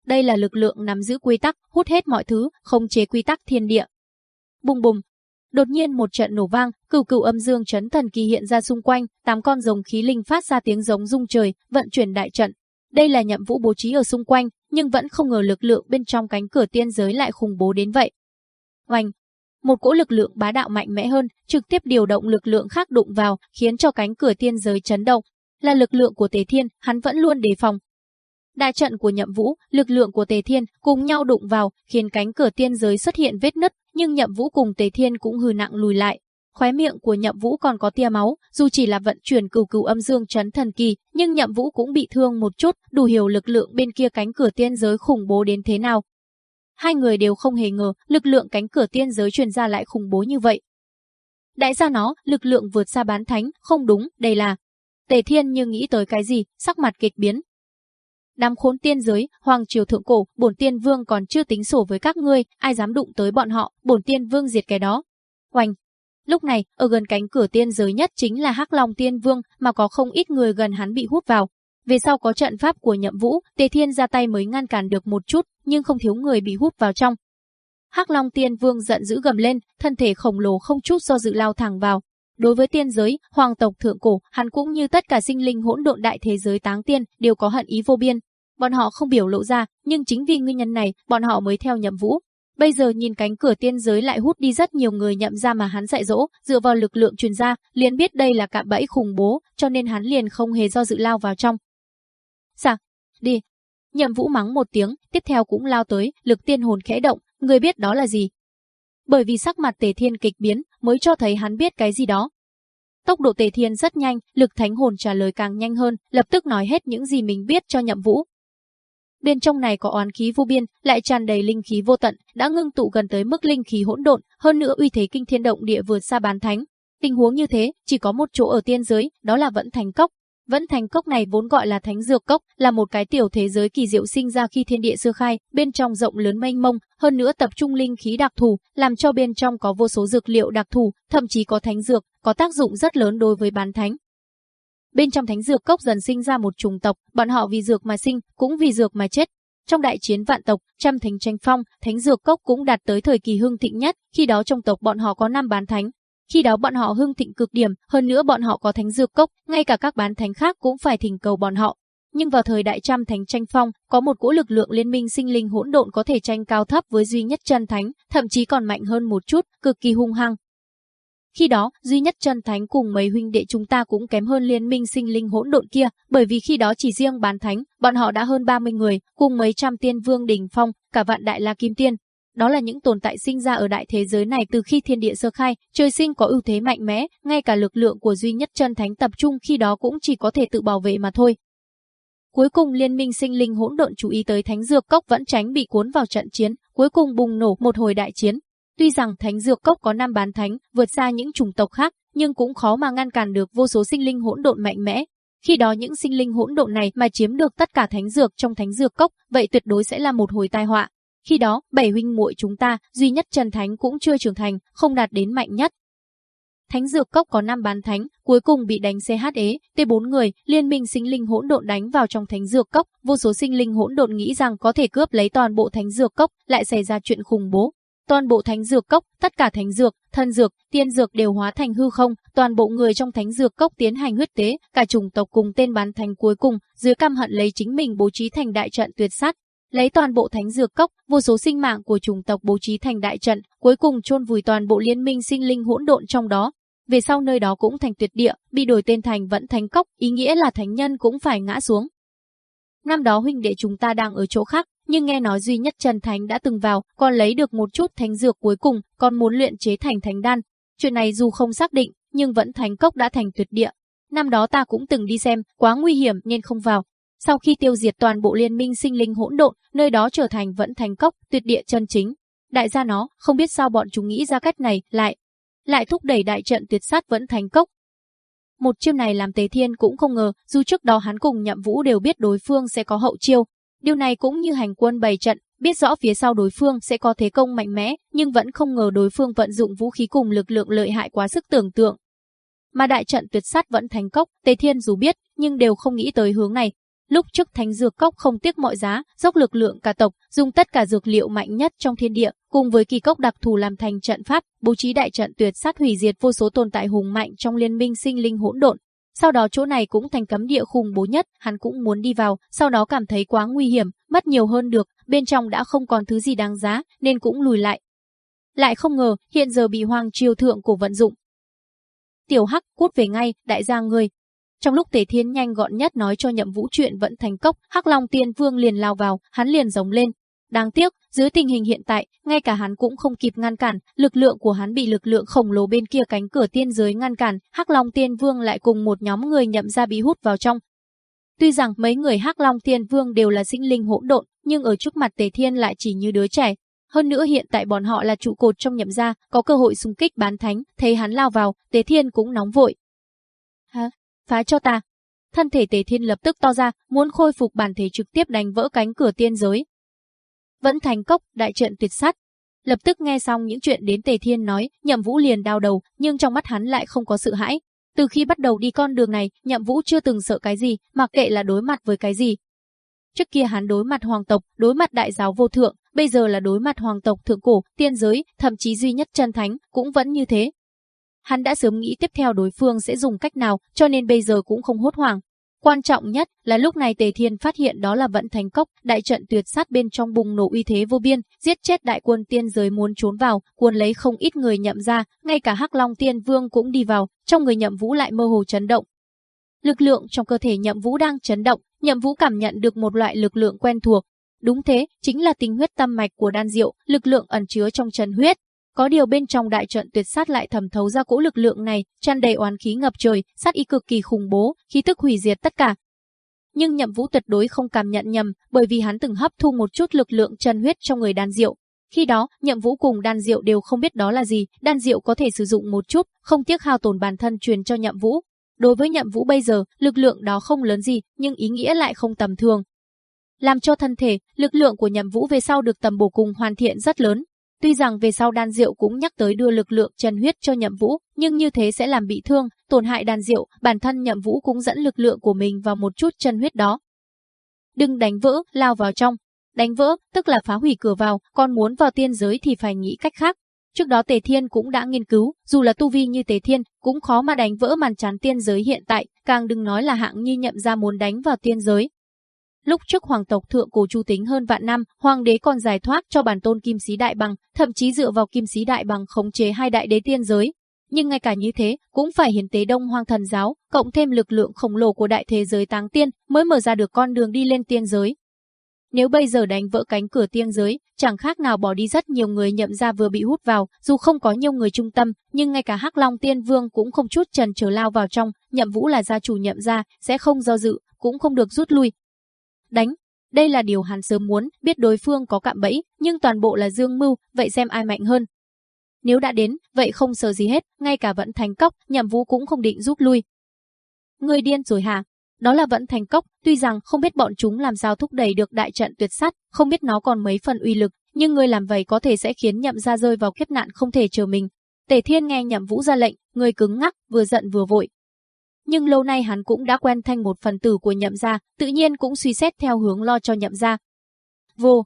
Đây là lực lượng nắm giữ quy tắc, hút hết mọi thứ, không chế quy tắc thiên địa. Bùng bùng, Đột nhiên một trận nổ vang, cửu cửu âm dương chấn thần kỳ hiện ra xung quanh, tám con rồng khí linh phát ra tiếng giống rung trời, vận chuyển đại trận. Đây là nhậm vũ bố trí ở xung quanh, nhưng vẫn không ngờ lực lượng bên trong cánh cửa tiên giới lại khủng bố đến vậy. Oanh! Một cỗ lực lượng bá đạo mạnh mẽ hơn, trực tiếp điều động lực lượng khác đụng vào, khiến cho cánh cửa tiên giới chấn động. Là lực lượng của Tề Thiên, hắn vẫn luôn đề phòng. Đại trận của Nhậm Vũ, lực lượng của Tề Thiên cùng nhau đụng vào, khiến cánh cửa tiên giới xuất hiện vết nứt, nhưng Nhậm Vũ cùng Tề Thiên cũng hừ nặng lùi lại. Khóe miệng của Nhậm Vũ còn có tia máu, dù chỉ là vận chuyển cửu cửu âm dương chấn thần kỳ, nhưng Nhậm Vũ cũng bị thương một chút, đủ hiểu lực lượng bên kia cánh cửa tiên giới khủng bố đến thế nào. Hai người đều không hề ngờ, lực lượng cánh cửa tiên giới truyền ra lại khủng bố như vậy. Đại gia nó, lực lượng vượt xa bán thánh, không đúng, đây là... Tề Thiên như nghĩ tới cái gì, sắc mặt kịch biến, Đám khốn tiên giới, hoàng triều thượng cổ, bổn tiên vương còn chưa tính sổ với các ngươi, ai dám đụng tới bọn họ, bổn tiên vương diệt cái đó. Oanh! Lúc này, ở gần cánh cửa tiên giới nhất chính là Hắc Long Tiên Vương, mà có không ít người gần hắn bị hút vào. Về sau có trận pháp của Nhậm Vũ, Tề Thiên ra tay mới ngăn cản được một chút, nhưng không thiếu người bị hút vào trong. Hắc Long Tiên Vương giận dữ gầm lên, thân thể khổng lồ không chút do dự lao thẳng vào. Đối với tiên giới, hoàng tộc thượng cổ, hắn cũng như tất cả sinh linh hỗn độn đại thế giới táng tiên, đều có hận ý vô biên. Bọn họ không biểu lộ ra, nhưng chính vì nguyên nhân này, bọn họ mới theo nhậm vũ. Bây giờ nhìn cánh cửa tiên giới lại hút đi rất nhiều người nhậm ra mà hắn dạy dỗ, dựa vào lực lượng truyền ra, liền biết đây là cạm bẫy khủng bố, cho nên hắn liền không hề do dự lao vào trong. Dạ, đi. Nhậm vũ mắng một tiếng, tiếp theo cũng lao tới, lực tiên hồn khẽ động, người biết đó là gì. Bởi vì sắc mặt tề thiên kịch biến, mới cho thấy hắn biết cái gì đó. Tốc độ tề thiên rất nhanh, lực thánh hồn trả lời càng nhanh hơn, lập tức nói hết những gì mình biết cho nhậm vũ, Bên trong này có oán khí vô biên, lại tràn đầy linh khí vô tận, đã ngưng tụ gần tới mức linh khí hỗn độn, hơn nữa uy thế kinh thiên động địa vượt xa bán thánh. Tình huống như thế, chỉ có một chỗ ở tiên giới, đó là Vẫn Thành Cốc. Vẫn Thành Cốc này vốn gọi là Thánh Dược Cốc, là một cái tiểu thế giới kỳ diệu sinh ra khi thiên địa xưa khai, bên trong rộng lớn mênh mông, hơn nữa tập trung linh khí đặc thù, làm cho bên trong có vô số dược liệu đặc thù, thậm chí có thánh dược, có tác dụng rất lớn đối với bán thánh. Bên trong thánh dược cốc dần sinh ra một chủng tộc, bọn họ vì dược mà sinh, cũng vì dược mà chết. Trong đại chiến vạn tộc, trăm thánh tranh phong, thánh dược cốc cũng đạt tới thời kỳ hưng thịnh nhất, khi đó trong tộc bọn họ có năm bán thánh. Khi đó bọn họ hưng thịnh cực điểm, hơn nữa bọn họ có thánh dược cốc, ngay cả các bán thánh khác cũng phải thỉnh cầu bọn họ. Nhưng vào thời đại trăm thánh tranh phong, có một cỗ lực lượng liên minh sinh linh hỗn độn có thể tranh cao thấp với duy nhất chân thánh, thậm chí còn mạnh hơn một chút, cực kỳ hung hăng. Khi đó, duy nhất chân thánh cùng mấy huynh đệ chúng ta cũng kém hơn liên minh sinh linh hỗn độn kia, bởi vì khi đó chỉ riêng bán thánh, bọn họ đã hơn 30 người, cùng mấy trăm tiên vương đỉnh phong, cả vạn đại la kim tiên. Đó là những tồn tại sinh ra ở đại thế giới này từ khi thiên địa sơ khai, trời sinh có ưu thế mạnh mẽ, ngay cả lực lượng của duy nhất chân thánh tập trung khi đó cũng chỉ có thể tự bảo vệ mà thôi. Cuối cùng liên minh sinh linh hỗn độn chú ý tới thánh dược cốc vẫn tránh bị cuốn vào trận chiến, cuối cùng bùng nổ một hồi đại chiến, Tuy rằng Thánh Dược Cốc có năm bán thánh, vượt xa những chủng tộc khác, nhưng cũng khó mà ngăn cản được vô số sinh linh hỗn độn mạnh mẽ. Khi đó những sinh linh hỗn độn này mà chiếm được tất cả thánh dược trong Thánh Dược Cốc, vậy tuyệt đối sẽ là một hồi tai họa. Khi đó, bảy huynh muội chúng ta, duy nhất Trần Thánh cũng chưa trưởng thành, không đạt đến mạnh nhất. Thánh Dược Cốc có năm bán thánh, cuối cùng bị đánh CHE, T4 người, liên minh sinh linh hỗn độn đánh vào trong Thánh Dược Cốc, vô số sinh linh hỗn độn nghĩ rằng có thể cướp lấy toàn bộ Thánh Dược Cốc, lại xảy ra chuyện khủng bố toàn bộ thánh dược cốc, tất cả thánh dược, thân dược, tiên dược đều hóa thành hư không, toàn bộ người trong thánh dược cốc tiến hành huyết tế, cả chủng tộc cùng tên bán thành cuối cùng, dưới căm hận lấy chính mình bố trí thành đại trận tuyệt sát, lấy toàn bộ thánh dược cốc, vô số sinh mạng của chủng tộc bố trí thành đại trận, cuối cùng chôn vùi toàn bộ liên minh sinh linh hỗn độn trong đó. Về sau nơi đó cũng thành tuyệt địa, bị đổi tên thành vẫn thánh cốc, ý nghĩa là thánh nhân cũng phải ngã xuống. Năm đó huynh đệ chúng ta đang ở chỗ khác, nhưng nghe nói duy nhất Trần Thánh đã từng vào, còn lấy được một chút thánh dược cuối cùng, còn muốn luyện chế thành thánh đan. Chuyện này dù không xác định, nhưng vẫn thánh cốc đã thành tuyệt địa. Năm đó ta cũng từng đi xem, quá nguy hiểm nên không vào. Sau khi tiêu diệt toàn bộ liên minh sinh linh hỗn độn, nơi đó trở thành vẫn thánh cốc, tuyệt địa chân chính. Đại gia nó, không biết sao bọn chúng nghĩ ra cách này, lại lại thúc đẩy đại trận tuyệt sát vẫn Thành cốc, một chiêu này làm Tế Thiên cũng không ngờ, dù trước đó hắn cùng Nhậm Vũ đều biết đối phương sẽ có hậu chiêu. Điều này cũng như hành quân bày trận, biết rõ phía sau đối phương sẽ có thế công mạnh mẽ, nhưng vẫn không ngờ đối phương vận dụng vũ khí cùng lực lượng lợi hại quá sức tưởng tượng. Mà đại trận tuyệt sát vẫn thành cốc, Tề Thiên dù biết, nhưng đều không nghĩ tới hướng này. Lúc trước Thánh Dược Cốc không tiếc mọi giá, dốc lực lượng cả tộc, dùng tất cả dược liệu mạnh nhất trong thiên địa, cùng với kỳ cốc đặc thù làm thành trận pháp, bố trí đại trận tuyệt sát hủy diệt vô số tồn tại hùng mạnh trong liên minh sinh linh hỗn độn. Sau đó chỗ này cũng thành cấm địa khủng bố nhất, hắn cũng muốn đi vào, sau đó cảm thấy quá nguy hiểm, mất nhiều hơn được, bên trong đã không còn thứ gì đáng giá, nên cũng lùi lại. Lại không ngờ, hiện giờ bị hoàng triều thượng cổ vận dụng. Tiểu Hắc cút về ngay, đại gia người. Trong lúc Tề Thiên nhanh gọn nhất nói cho nhậm vũ chuyện vẫn thành cốc, Hắc Long Tiên Vương liền lao vào, hắn liền giống lên, Đáng tiếc, dưới tình hình hiện tại, ngay cả hắn cũng không kịp ngăn cản, lực lượng của hắn bị lực lượng khổng lồ bên kia cánh cửa tiên giới ngăn cản, Hắc Long Tiên Vương lại cùng một nhóm người nhậm ra bị hút vào trong. Tuy rằng mấy người Hắc Long Tiên Vương đều là sinh linh hỗn độn, nhưng ở trước mặt Tề Thiên lại chỉ như đứa trẻ. Hơn nữa hiện tại bọn họ là trụ cột trong nhậm gia, có cơ hội xung kích bán thánh, thấy hắn lao vào, Tề Thiên cũng nóng vội. Hả? Phá cho ta. Thân thể Tề Thiên lập tức to ra, muốn khôi phục bản thể trực tiếp đánh vỡ cánh cửa tiên giới, vẫn thành cốc, đại trận tuyệt sát. Lập tức nghe xong những chuyện đến Tề Thiên nói, Nhậm Vũ liền đau đầu, nhưng trong mắt hắn lại không có sự hãi. Từ khi bắt đầu đi con đường này, Nhậm Vũ chưa từng sợ cái gì, mặc kệ là đối mặt với cái gì. Trước kia hắn đối mặt hoàng tộc, đối mặt đại giáo vô thượng, bây giờ là đối mặt hoàng tộc thượng cổ, tiên giới, thậm chí duy nhất chân thánh, cũng vẫn như thế. Hắn đã sớm nghĩ tiếp theo đối phương sẽ dùng cách nào, cho nên bây giờ cũng không hốt hoảng, Quan trọng nhất là lúc này Tề Thiên phát hiện đó là vận thành cốc, đại trận tuyệt sát bên trong bùng nổ uy thế vô biên, giết chết đại quân tiên giới muốn trốn vào, cuốn lấy không ít người nhậm ra, ngay cả Hắc Long Tiên Vương cũng đi vào, trong người nhậm vũ lại mơ hồ chấn động. Lực lượng trong cơ thể nhậm vũ đang chấn động, nhậm vũ cảm nhận được một loại lực lượng quen thuộc. Đúng thế, chính là tinh huyết tâm mạch của đan diệu, lực lượng ẩn chứa trong chân huyết, có điều bên trong đại trận tuyệt sát lại thẩm thấu ra cỗ lực lượng này, tràn đầy oán khí ngập trời, sát ý cực kỳ khủng bố, khí tức hủy diệt tất cả. Nhưng Nhậm Vũ tuyệt đối không cảm nhận nhầm, bởi vì hắn từng hấp thu một chút lực lượng chân huyết trong người đan diệu. Khi đó, Nhậm Vũ cùng đan diệu đều không biết đó là gì, đan diệu có thể sử dụng một chút, không tiếc hao tổn bản thân truyền cho Nhậm Vũ. Đối với Nhậm Vũ bây giờ, lực lượng đó không lớn gì, nhưng ý nghĩa lại không tầm thường. Làm cho thân thể, lực lượng của Nhậm Vũ về sau được tầm bổ cùng hoàn thiện rất lớn, Tuy rằng về sau đan diệu cũng nhắc tới đưa lực lượng chân huyết cho nhậm vũ, nhưng như thế sẽ làm bị thương, tổn hại đan diệu, bản thân nhậm vũ cũng dẫn lực lượng của mình vào một chút chân huyết đó. Đừng đánh vỡ, lao vào trong. Đánh vỡ, tức là phá hủy cửa vào, còn muốn vào tiên giới thì phải nghĩ cách khác. Trước đó Tề Thiên cũng đã nghiên cứu, dù là tu vi như Tề Thiên, cũng khó mà đánh vỡ màn chắn tiên giới hiện tại, càng đừng nói là hạng như nhậm ra muốn đánh vào tiên giới. Lúc trước hoàng tộc thượng cổ chu tính hơn vạn năm, hoàng đế còn giải thoát cho bản tôn kim sĩ đại bằng, thậm chí dựa vào kim sĩ đại bằng khống chế hai đại đế tiên giới. Nhưng ngay cả như thế, cũng phải hiến tế đông hoang thần giáo, cộng thêm lực lượng khổng lồ của đại thế giới táng tiên, mới mở ra được con đường đi lên tiên giới. Nếu bây giờ đánh vỡ cánh cửa tiên giới, chẳng khác nào bỏ đi rất nhiều người nhậm ra vừa bị hút vào, dù không có nhiều người trung tâm, nhưng ngay cả Hắc Long Tiên Vương cũng không chút trần trở lao vào trong, nhậm vũ là gia chủ nhậm ra, sẽ không do dự, cũng không được rút lui, đánh. Đây là điều hắn sớm muốn, biết đối phương có cạm bẫy, nhưng toàn bộ là dương mưu, vậy xem ai mạnh hơn. Nếu đã đến, vậy không sợ gì hết, ngay cả vẫn thành cốc, nhậm vũ cũng không định rút lui. Người điên rồi hả? Đó là vẫn thành cốc, tuy rằng không biết bọn chúng làm sao thúc đẩy được đại trận tuyệt sát, không biết nó còn mấy phần uy lực, nhưng người làm vậy có thể sẽ khiến nhậm ra rơi vào kiếp nạn không thể chờ mình. Tề Thiên nghe nhậm vũ ra lệnh, người cứng ngắc, vừa giận vừa vội, nhưng lâu nay hắn cũng đã quen thành một phần tử của nhậm gia, tự nhiên cũng suy xét theo hướng lo cho nhậm gia. Vô,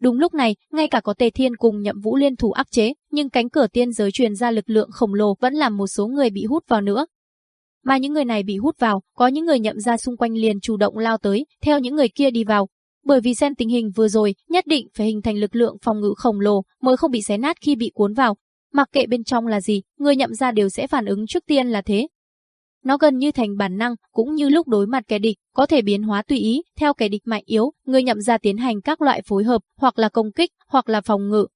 Đúng lúc này, ngay cả có Tề Thiên cùng Nhậm Vũ liên thủ áp chế, nhưng cánh cửa tiên giới truyền ra lực lượng khổng lồ vẫn làm một số người bị hút vào nữa. Mà những người này bị hút vào, có những người nhậm ra xung quanh liền chủ động lao tới, theo những người kia đi vào. Bởi vì xem tình hình vừa rồi, nhất định phải hình thành lực lượng phòng ngự khổng lồ mới không bị xé nát khi bị cuốn vào. Mặc kệ bên trong là gì, người nhậm ra đều sẽ phản ứng trước tiên là thế. Nó gần như thành bản năng, cũng như lúc đối mặt kẻ địch, có thể biến hóa tùy ý, theo kẻ địch mạnh yếu, người nhậm ra tiến hành các loại phối hợp, hoặc là công kích, hoặc là phòng ngự.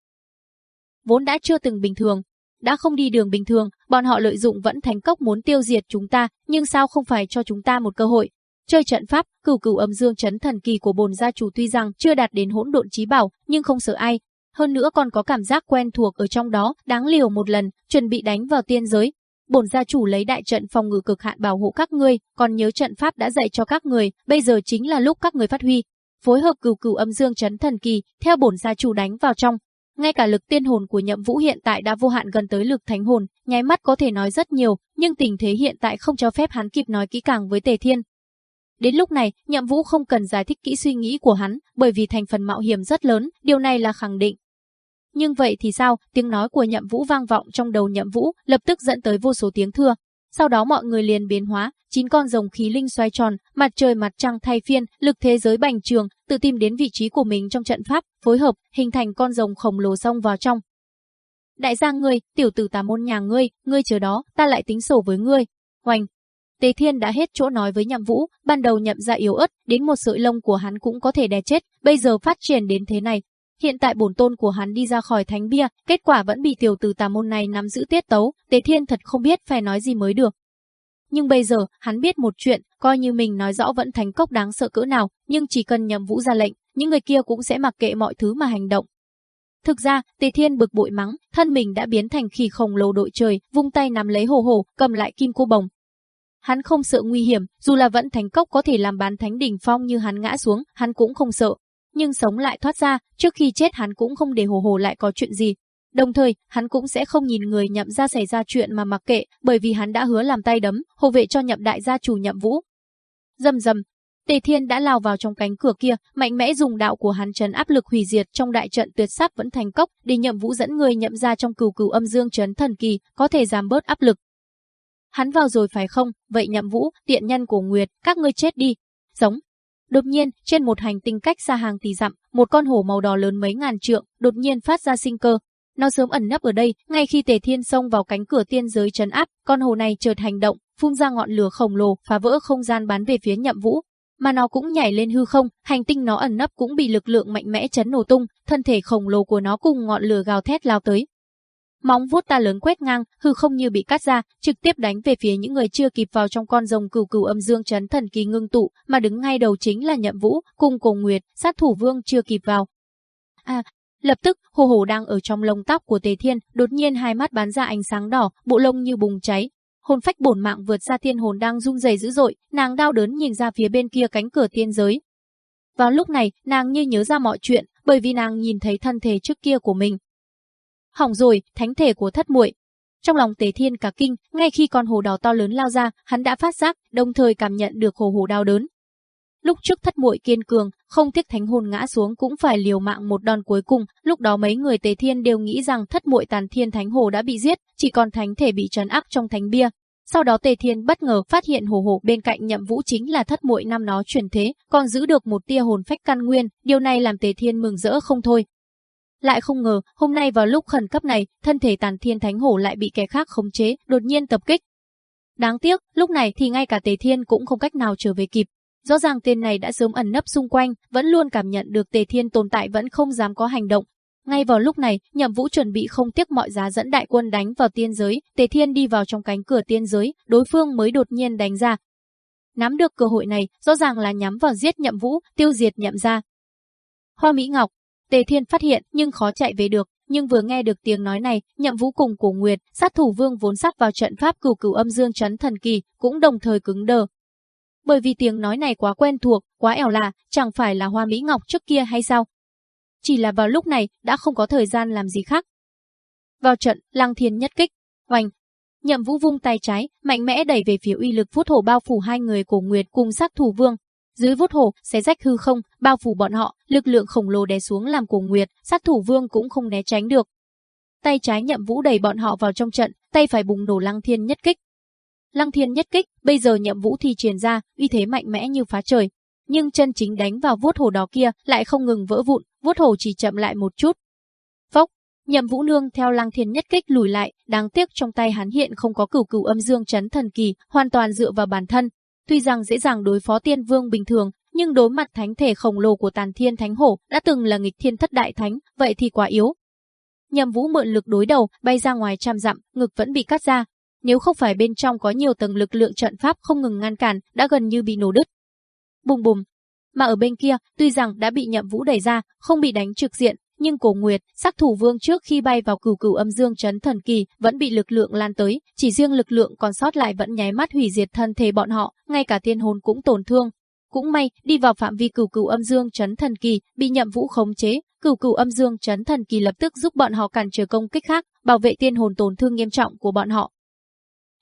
Vốn đã chưa từng bình thường, đã không đi đường bình thường, bọn họ lợi dụng vẫn thành cốc muốn tiêu diệt chúng ta, nhưng sao không phải cho chúng ta một cơ hội? Chơi trận pháp, cửu cửu âm dương chấn thần kỳ của bồn gia chủ tuy rằng chưa đạt đến hỗn độn trí bảo, nhưng không sợ ai. Hơn nữa còn có cảm giác quen thuộc ở trong đó, đáng liều một lần, chuẩn bị đánh vào tiên giới, bổn gia chủ lấy đại trận phòng ngự cực hạn bảo hộ các ngươi, còn nhớ trận pháp đã dạy cho các người, bây giờ chính là lúc các người phát huy. Phối hợp cửu cửu âm dương chấn thần kỳ, theo bổn gia chủ đánh vào trong. Ngay cả lực tiên hồn của Nhậm Vũ hiện tại đã vô hạn gần tới lực thánh hồn, nháy mắt có thể nói rất nhiều, nhưng tình thế hiện tại không cho phép hắn kịp nói kỹ càng với Tề Thiên. Đến lúc này, Nhậm Vũ không cần giải thích kỹ suy nghĩ của hắn, bởi vì thành phần mạo hiểm rất lớn, điều này là khẳng định, nhưng vậy thì sao, tiếng nói của nhậm vũ vang vọng trong đầu nhậm vũ, lập tức dẫn tới vô số tiếng thưa. Sau đó mọi người liền biến hóa, chín con rồng khí linh xoay tròn, mặt trời mặt trăng thay phiên, lực thế giới bành trường, tự tìm đến vị trí của mình trong trận pháp, phối hợp, hình thành con rồng khổng lồ xông vào trong. Đại gia ngươi, tiểu tử tà môn nhà ngươi, ngươi chờ đó, ta lại tính sổ với ngươi. Hoành, Tề Thiên đã hết chỗ nói với Nhậm Vũ, ban đầu nhậm ra yếu ớt, đến một sợi lông của hắn cũng có thể đè chết, bây giờ phát triển đến thế này, Hiện tại bổn tôn của hắn đi ra khỏi thánh bia, kết quả vẫn bị tiểu tử tà môn này nắm giữ tiết tấu, Tề Thiên thật không biết phải nói gì mới được. Nhưng bây giờ, hắn biết một chuyện, coi như mình nói rõ vẫn thành cốc đáng sợ cỡ nào, nhưng chỉ cần nhầm vũ ra lệnh, những người kia cũng sẽ mặc kệ mọi thứ mà hành động. Thực ra, Tề Thiên bực bội mắng, thân mình đã biến thành khỉ khổng lồ đội trời, vung tay nắm lấy hồ hồ, cầm lại kim cô bồng. Hắn không sợ nguy hiểm, dù là vẫn thành cốc có thể làm bán thánh đỉnh phong như hắn ngã xuống, hắn cũng không sợ, nhưng sống lại thoát ra, trước khi chết hắn cũng không để hồ hồ lại có chuyện gì. Đồng thời, hắn cũng sẽ không nhìn người nhậm ra xảy ra chuyện mà mặc kệ, bởi vì hắn đã hứa làm tay đấm, hộ vệ cho nhậm đại gia chủ nhậm vũ. Dầm dầm, Tề Thiên đã lao vào trong cánh cửa kia, mạnh mẽ dùng đạo của hắn trấn áp lực hủy diệt trong đại trận tuyệt sắc vẫn thành cốc, để nhậm vũ dẫn người nhậm ra trong cửu cửu âm dương trấn thần kỳ, có thể giảm bớt áp lực. Hắn vào rồi phải không, vậy nhậm vũ, tiện nhân của Nguyệt, các ngươi chết đi. Giống, Đột nhiên, trên một hành tinh cách xa hàng tỷ dặm, một con hổ màu đỏ lớn mấy ngàn trượng, đột nhiên phát ra sinh cơ. Nó sớm ẩn nấp ở đây, ngay khi Tề Thiên xông vào cánh cửa tiên giới trấn áp, con hổ này chợt hành động, phun ra ngọn lửa khổng lồ, phá vỡ không gian bắn về phía Nhậm Vũ. Mà nó cũng nhảy lên hư không, hành tinh nó ẩn nấp cũng bị lực lượng mạnh mẽ chấn nổ tung, thân thể khổng lồ của nó cùng ngọn lửa gào thét lao tới. Móng vuốt ta lớn quét ngang, hư không như bị cắt ra, trực tiếp đánh về phía những người chưa kịp vào trong con rồng cửu cửu âm dương chấn thần kỳ ngưng tụ, mà đứng ngay đầu chính là Nhậm Vũ, cùng Cổ Nguyệt, sát thủ vương chưa kịp vào. À, lập tức, hồ hồ đang ở trong lông tóc của Tề Thiên, đột nhiên hai mắt bắn ra ánh sáng đỏ, bộ lông như bùng cháy. Hồn phách bổn mạng vượt ra thiên hồn đang rung rẩy dữ dội, nàng đau đớn nhìn ra phía bên kia cánh cửa tiên giới. Vào lúc này, nàng như nhớ ra mọi chuyện, bởi vì nàng nhìn thấy thân thể trước kia của mình, Hỏng rồi, thánh thể của thất muội. Trong lòng Tề Thiên cả kinh, ngay khi con hồ đỏ to lớn lao ra, hắn đã phát giác, đồng thời cảm nhận được hồ hồ đau đớn. Lúc trước thất muội kiên cường, không tiếc thánh hồn ngã xuống cũng phải liều mạng một đòn cuối cùng, lúc đó mấy người Tề Thiên đều nghĩ rằng thất muội tàn thiên thánh hồ đã bị giết, chỉ còn thánh thể bị trấn áp trong thánh bia. Sau đó Tề Thiên bất ngờ phát hiện hồ hồ bên cạnh nhậm vũ chính là thất muội năm nó chuyển thế, còn giữ được một tia hồn phách căn nguyên, điều này làm Tề Thiên mừng rỡ không thôi. Lại không ngờ, hôm nay vào lúc khẩn cấp này, thân thể tàn thiên thánh hổ lại bị kẻ khác khống chế, đột nhiên tập kích. Đáng tiếc, lúc này thì ngay cả Tề Thiên cũng không cách nào trở về kịp. Rõ ràng tên này đã sớm ẩn nấp xung quanh, vẫn luôn cảm nhận được Tề Thiên tồn tại vẫn không dám có hành động. Ngay vào lúc này, Nhậm Vũ chuẩn bị không tiếc mọi giá dẫn đại quân đánh vào tiên giới, Tề Thiên đi vào trong cánh cửa tiên giới, đối phương mới đột nhiên đánh ra. Nắm được cơ hội này, rõ ràng là nhắm vào giết Nhậm Vũ, tiêu diệt Nhậm gia. Hoa Mỹ Ngọc, Tề Thiên phát hiện nhưng khó chạy về được, nhưng vừa nghe được tiếng nói này, Nhậm Vũ cùng Cổ Nguyệt, sát thủ vương vốn sắp vào trận pháp cửu cửu âm dương chấn thần kỳ, cũng đồng thời cứng đờ. Bởi vì tiếng nói này quá quen thuộc, quá ẻo lạ, chẳng phải là Hoa Mỹ Ngọc trước kia hay sao? Chỉ là vào lúc này, đã không có thời gian làm gì khác. Vào trận, Lăng Thiên nhất kích, hoành. Nhậm Vũ vung tay trái, mạnh mẽ đẩy về phía uy lực phút hổ bao phủ hai người Cổ Nguyệt cùng sát thủ vương, dưới vút hổ, xé rách hư không, bao phủ bọn họ, lực lượng khổng lồ đè xuống làm cổ nguyệt, sát thủ vương cũng không né tránh được. Tay trái nhậm vũ đẩy bọn họ vào trong trận, tay phải bùng nổ lăng thiên nhất kích. Lăng thiên nhất kích, bây giờ nhậm vũ thi truyền ra, uy thế mạnh mẽ như phá trời. Nhưng chân chính đánh vào vuốt hổ đó kia lại không ngừng vỡ vụn, vuốt hổ chỉ chậm lại một chút. Phốc, nhậm vũ nương theo lăng thiên nhất kích lùi lại, đáng tiếc trong tay hắn hiện không có cửu cửu âm dương chấn thần kỳ, hoàn toàn dựa vào bản thân, Tuy rằng dễ dàng đối phó tiên vương bình thường, nhưng đối mặt thánh thể khổng lồ của tàn thiên thánh hổ đã từng là nghịch thiên thất đại thánh, vậy thì quá yếu. Nhầm vũ mượn lực đối đầu, bay ra ngoài trăm dặm, ngực vẫn bị cắt ra. Nếu không phải bên trong có nhiều tầng lực lượng trận pháp không ngừng ngăn cản, đã gần như bị nổ đứt. Bùng bùng. Mà ở bên kia, tuy rằng đã bị nhậm vũ đẩy ra, không bị đánh trực diện, nhưng cổ nguyệt, sắc thủ vương trước khi bay vào cửu cửu âm dương chấn thần kỳ vẫn bị lực lượng lan tới, chỉ riêng lực lượng còn sót lại vẫn nháy mắt hủy diệt thân thể bọn họ, ngay cả thiên hồn cũng tổn thương. Cũng may, đi vào phạm vi cửu cửu âm dương chấn thần kỳ, bị nhậm vũ khống chế, cửu cửu âm dương chấn thần kỳ lập tức giúp bọn họ cản trở công kích khác, bảo vệ thiên hồn tổn thương nghiêm trọng của bọn họ.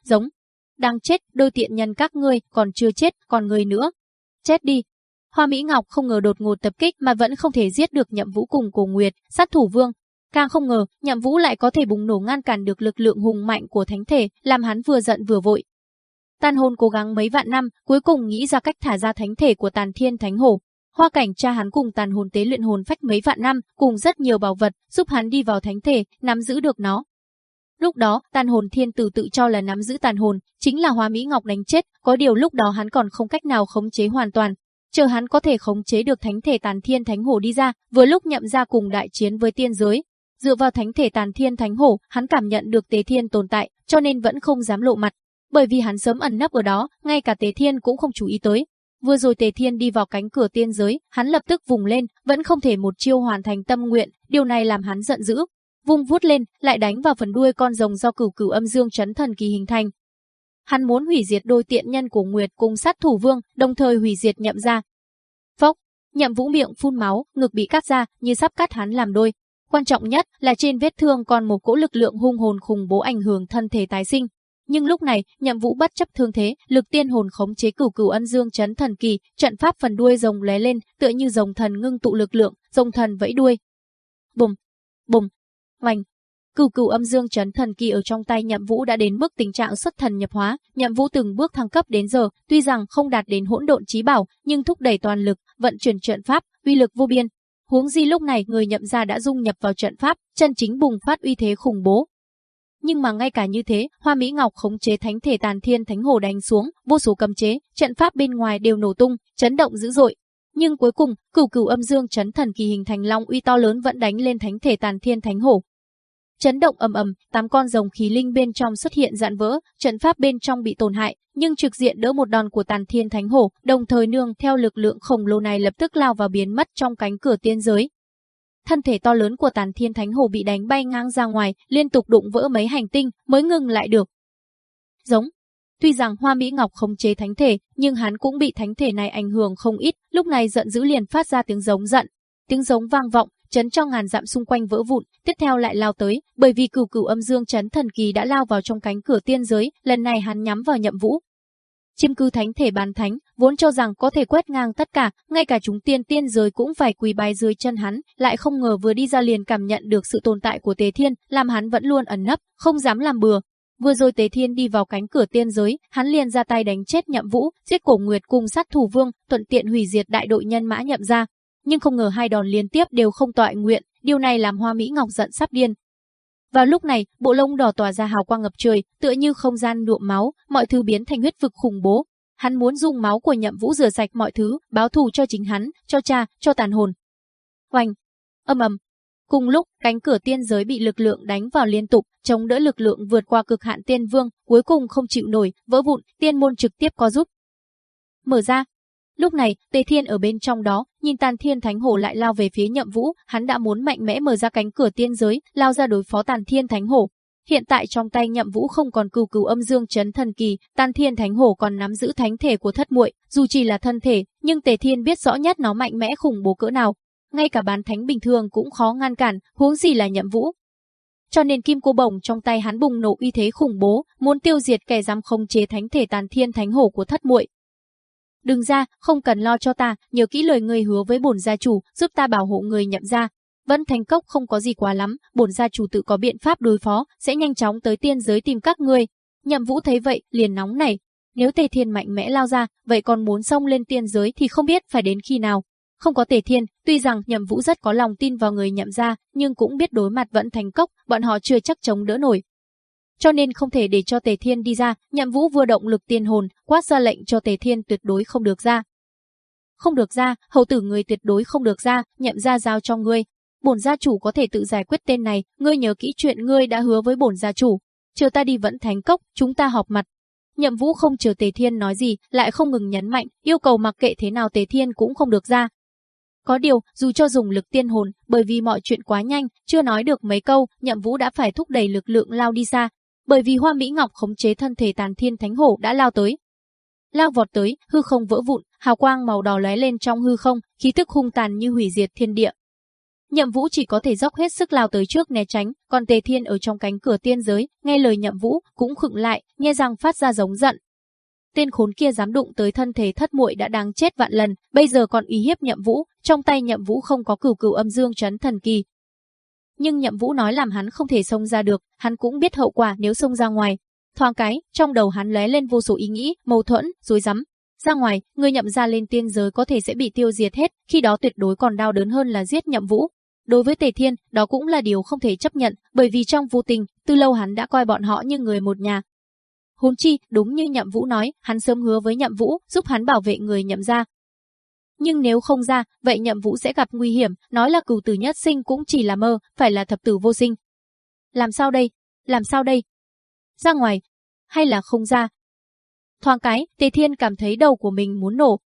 Giống, đang chết, đôi tiện nhân các ngươi, còn chưa chết, còn người nữa. Chết đi, Hoa Mỹ Ngọc không ngờ đột ngột tập kích mà vẫn không thể giết được Nhậm Vũ cùng Cổ Nguyệt, sát thủ vương. Càng không ngờ, Nhậm Vũ lại có thể bùng nổ ngăn cản được lực lượng hùng mạnh của thánh thể, làm hắn vừa giận vừa vội. Tàn hồn cố gắng mấy vạn năm, cuối cùng nghĩ ra cách thả ra thánh thể của Tàn Thiên Thánh Hổ. Hoa cảnh cha hắn cùng tàn hồn tế luyện hồn phách mấy vạn năm, cùng rất nhiều bảo vật, giúp hắn đi vào thánh thể, nắm giữ được nó. Lúc đó, tàn hồn thiên tử tự cho là nắm giữ tàn hồn, chính là Hoa Mỹ Ngọc đánh chết, có điều lúc đó hắn còn không cách nào khống chế hoàn toàn, chờ hắn có thể khống chế được thánh thể tàn thiên thánh hổ đi ra, vừa lúc nhậm ra cùng đại chiến với tiên giới. Dựa vào thánh thể tàn thiên thánh hổ, hắn cảm nhận được tế thiên tồn tại, cho nên vẫn không dám lộ mặt. Bởi vì hắn sớm ẩn nấp ở đó, ngay cả tế thiên cũng không chú ý tới. Vừa rồi Tề Thiên đi vào cánh cửa tiên giới, hắn lập tức vùng lên, vẫn không thể một chiêu hoàn thành tâm nguyện, điều này làm hắn giận dữ. Vung vuốt lên, lại đánh vào phần đuôi con rồng do cửu cửu âm dương chấn thần kỳ hình thành, Hắn muốn hủy diệt đôi tiện nhân của Nguyệt cùng sát thủ vương, đồng thời hủy diệt nhậm gia. Phốc, nhậm vũ miệng phun máu, ngực bị cắt ra, như sắp cắt hắn làm đôi. Quan trọng nhất là trên vết thương còn một cỗ lực lượng hung hồn khủng bố ảnh hưởng thân thể tái sinh. Nhưng lúc này, nhậm vũ bất chấp thương thế, lực tiên hồn khống chế cửu cửu ân dương chấn thần kỳ, trận pháp phần đuôi rồng lóe lên, tựa như rồng thần ngưng tụ lực lượng, rồng thần vẫy đuôi. Bùm, bùm, oanh, Cửu cửu âm dương chấn thần kỳ ở trong tay Nhậm Vũ đã đến mức tình trạng xuất thần nhập hóa, Nhậm Vũ từng bước thăng cấp đến giờ, tuy rằng không đạt đến hỗn độn trí bảo, nhưng thúc đẩy toàn lực, vận chuyển trận pháp, uy lực vô biên. Huống gì lúc này người Nhậm gia đã dung nhập vào trận pháp, chân chính bùng phát uy thế khủng bố. Nhưng mà ngay cả như thế, Hoa Mỹ Ngọc khống chế thánh thể tàn thiên thánh hồ đánh xuống, vô số cấm chế, trận pháp bên ngoài đều nổ tung, chấn động dữ dội, nhưng cuối cùng, cửu cửu âm dương chấn thần kỳ hình thành long uy to lớn vẫn đánh lên thánh thể tàn thiên thánh Hồ. Chấn động ầm ầm, tám con rồng khí linh bên trong xuất hiện dạn vỡ, trận pháp bên trong bị tổn hại, nhưng trực diện đỡ một đòn của Tàn Thiên Thánh Hổ, đồng thời nương theo lực lượng khổng lồ này lập tức lao vào biến mất trong cánh cửa tiên giới. Thân thể to lớn của Tàn Thiên Thánh Hổ bị đánh bay ngang ra ngoài, liên tục đụng vỡ mấy hành tinh mới ngừng lại được. Giống Tuy rằng Hoa Mỹ Ngọc không chế thánh thể, nhưng hắn cũng bị thánh thể này ảnh hưởng không ít, lúc này giận dữ liền phát ra tiếng giống giận. Tiếng giống vang vọng, chấn cho ngàn dặm xung quanh vỡ vụn, tiếp theo lại lao tới, bởi vì cửu cửu âm dương chấn thần kỳ đã lao vào trong cánh cửa tiên giới, lần này hắn nhắm vào nhậm vũ. Chiêm cư thánh thể bàn thánh, vốn cho rằng có thể quét ngang tất cả, ngay cả chúng tiên tiên giới cũng phải quỳ bài dưới chân hắn, lại không ngờ vừa đi ra liền cảm nhận được sự tồn tại của Tề Thiên, làm hắn vẫn luôn ẩn nấp, không dám làm bừa, Vừa rồi Tế Thiên đi vào cánh cửa tiên giới, hắn liền ra tay đánh chết Nhậm Vũ, giết Cổ Nguyệt cùng sát thủ vương, thuận tiện hủy diệt đại đội nhân mã Nhậm gia nhưng không ngờ hai đòn liên tiếp đều không tọa nguyện, điều này làm Hoa Mỹ Ngọc giận sắp điên. Vào lúc này, bộ lông đỏ tỏa ra hào quang ngập trời, tựa như không gian nhuộm máu, mọi thứ biến thành huyết vực khủng bố. Hắn muốn dùng máu của Nhậm Vũ rửa sạch mọi thứ, báo thù cho chính hắn, cho cha, cho tàn hồn. Oanh, âm ầm. Cùng lúc, cánh cửa tiên giới bị lực lượng đánh vào liên tục, chống đỡ lực lượng vượt qua cực hạn tiên vương, cuối cùng không chịu nổi, vỡ vụn, tiên môn trực tiếp có giúp. Mở ra, Lúc này, Tề Thiên ở bên trong đó, nhìn Tàn Thiên Thánh Hổ lại lao về phía Nhậm Vũ, hắn đã muốn mạnh mẽ mở ra cánh cửa tiên giới, lao ra đối phó Tàn Thiên Thánh Hổ. Hiện tại trong tay Nhậm Vũ không còn cừu cừu âm dương chấn thần kỳ, Tàn Thiên Thánh Hổ còn nắm giữ thánh thể của thất muội, dù chỉ là thân thể, nhưng Tề Thiên biết rõ nhất nó mạnh mẽ khủng bố cỡ nào. Ngay cả bán thánh bình thường cũng khó ngăn cản, huống gì là Nhậm Vũ. Cho nên kim cô bổng trong tay hắn bùng nổ uy thế khủng bố, muốn tiêu diệt kẻ dám không chế thánh thể Tàn Thiên Thánh Hổ của thất muội, Đừng ra, không cần lo cho ta, nhớ kỹ lời người hứa với bổn gia chủ, giúp ta bảo hộ người nhậm gia. Vẫn thành cốc không có gì quá lắm, bổn gia chủ tự có biện pháp đối phó, sẽ nhanh chóng tới tiên giới tìm các ngươi. Nhậm Vũ thấy vậy, liền nóng nảy. Nếu Tề Thiên mạnh mẽ lao ra, vậy còn muốn xông lên tiên giới thì không biết phải đến khi nào. Không có Tề Thiên, tuy rằng Nhậm Vũ rất có lòng tin vào người nhậm gia, nhưng cũng biết đối mặt vẫn thành cốc, bọn họ chưa chắc chống đỡ nổi. Cho nên không thể để cho Tề Thiên đi ra, Nhậm Vũ vừa động lực tiên hồn, quát ra lệnh cho Tề Thiên tuyệt đối không được ra. Không được ra, hầu tử người tuyệt đối không được ra, nhậm gia giao cho ngươi. Bổn gia chủ có thể tự giải quyết tên này, ngươi nhớ kỹ chuyện ngươi đã hứa với bổn gia chủ. Chờ ta đi vẫn thánh cốc, chúng ta họp mặt, Nhậm Vũ không chờ Tề Thiên nói gì, lại không ngừng nhấn mạnh, yêu cầu mặc kệ thế nào Tề Thiên cũng không được ra, có điều, dù cho dùng lực tiên hồn, bởi vì mọi chuyện quá nhanh, chưa nói được mấy câu, Nhậm Vũ đã phải thúc đẩy lực lượng lao đi xa, bởi vì Hoa Mỹ Ngọc khống chế thân thể Tàn Thiên Thánh Hổ đã lao tới. Lao vọt tới, hư không vỡ vụn, hào quang màu đỏ lóe lên trong hư không, khí tức hung tàn như hủy diệt thiên địa. Nhậm Vũ chỉ có thể dốc hết sức lao tới trước né tránh, còn Tề Thiên ở trong cánh cửa tiên giới, nghe lời Nhậm Vũ, cũng khựng lại, nghe rằng phát ra giống giận, Tên khốn kia dám đụng tới thân thể thất muội đã đáng chết vạn lần, bây giờ còn ý hiếp Nhậm Vũ, trong tay Nhậm Vũ không có cửu cửu âm dương chấn thần kỳ. Nhưng Nhậm Vũ nói làm hắn không thể xông ra được, hắn cũng biết hậu quả nếu xông ra ngoài. Thoáng cái, trong đầu hắn lóe lên vô số ý nghĩ, mâu thuẫn, rối rắm. Ra ngoài, người nhậm ra lên tiên giới có thể sẽ bị tiêu diệt hết, khi đó tuyệt đối còn đau đớn hơn là giết Nhậm Vũ. Đối với Tề Thiên, đó cũng là điều không thể chấp nhận, bởi vì trong vô tình, từ lâu hắn đã coi bọn họ như người một nhà, Huống chi, đúng như Nhậm Vũ nói, hắn sớm hứa với Nhậm Vũ, giúp hắn bảo vệ người Nhậm gia. Nhưng nếu không ra, vậy Nhậm Vũ sẽ gặp nguy hiểm, nói là cửu tử nhất sinh cũng chỉ là mơ, phải là thập tử vô sinh. Làm sao đây? Làm sao đây? Ra ngoài, hay là không ra? Thoáng cái, Tề Thiên cảm thấy đầu của mình muốn nổ.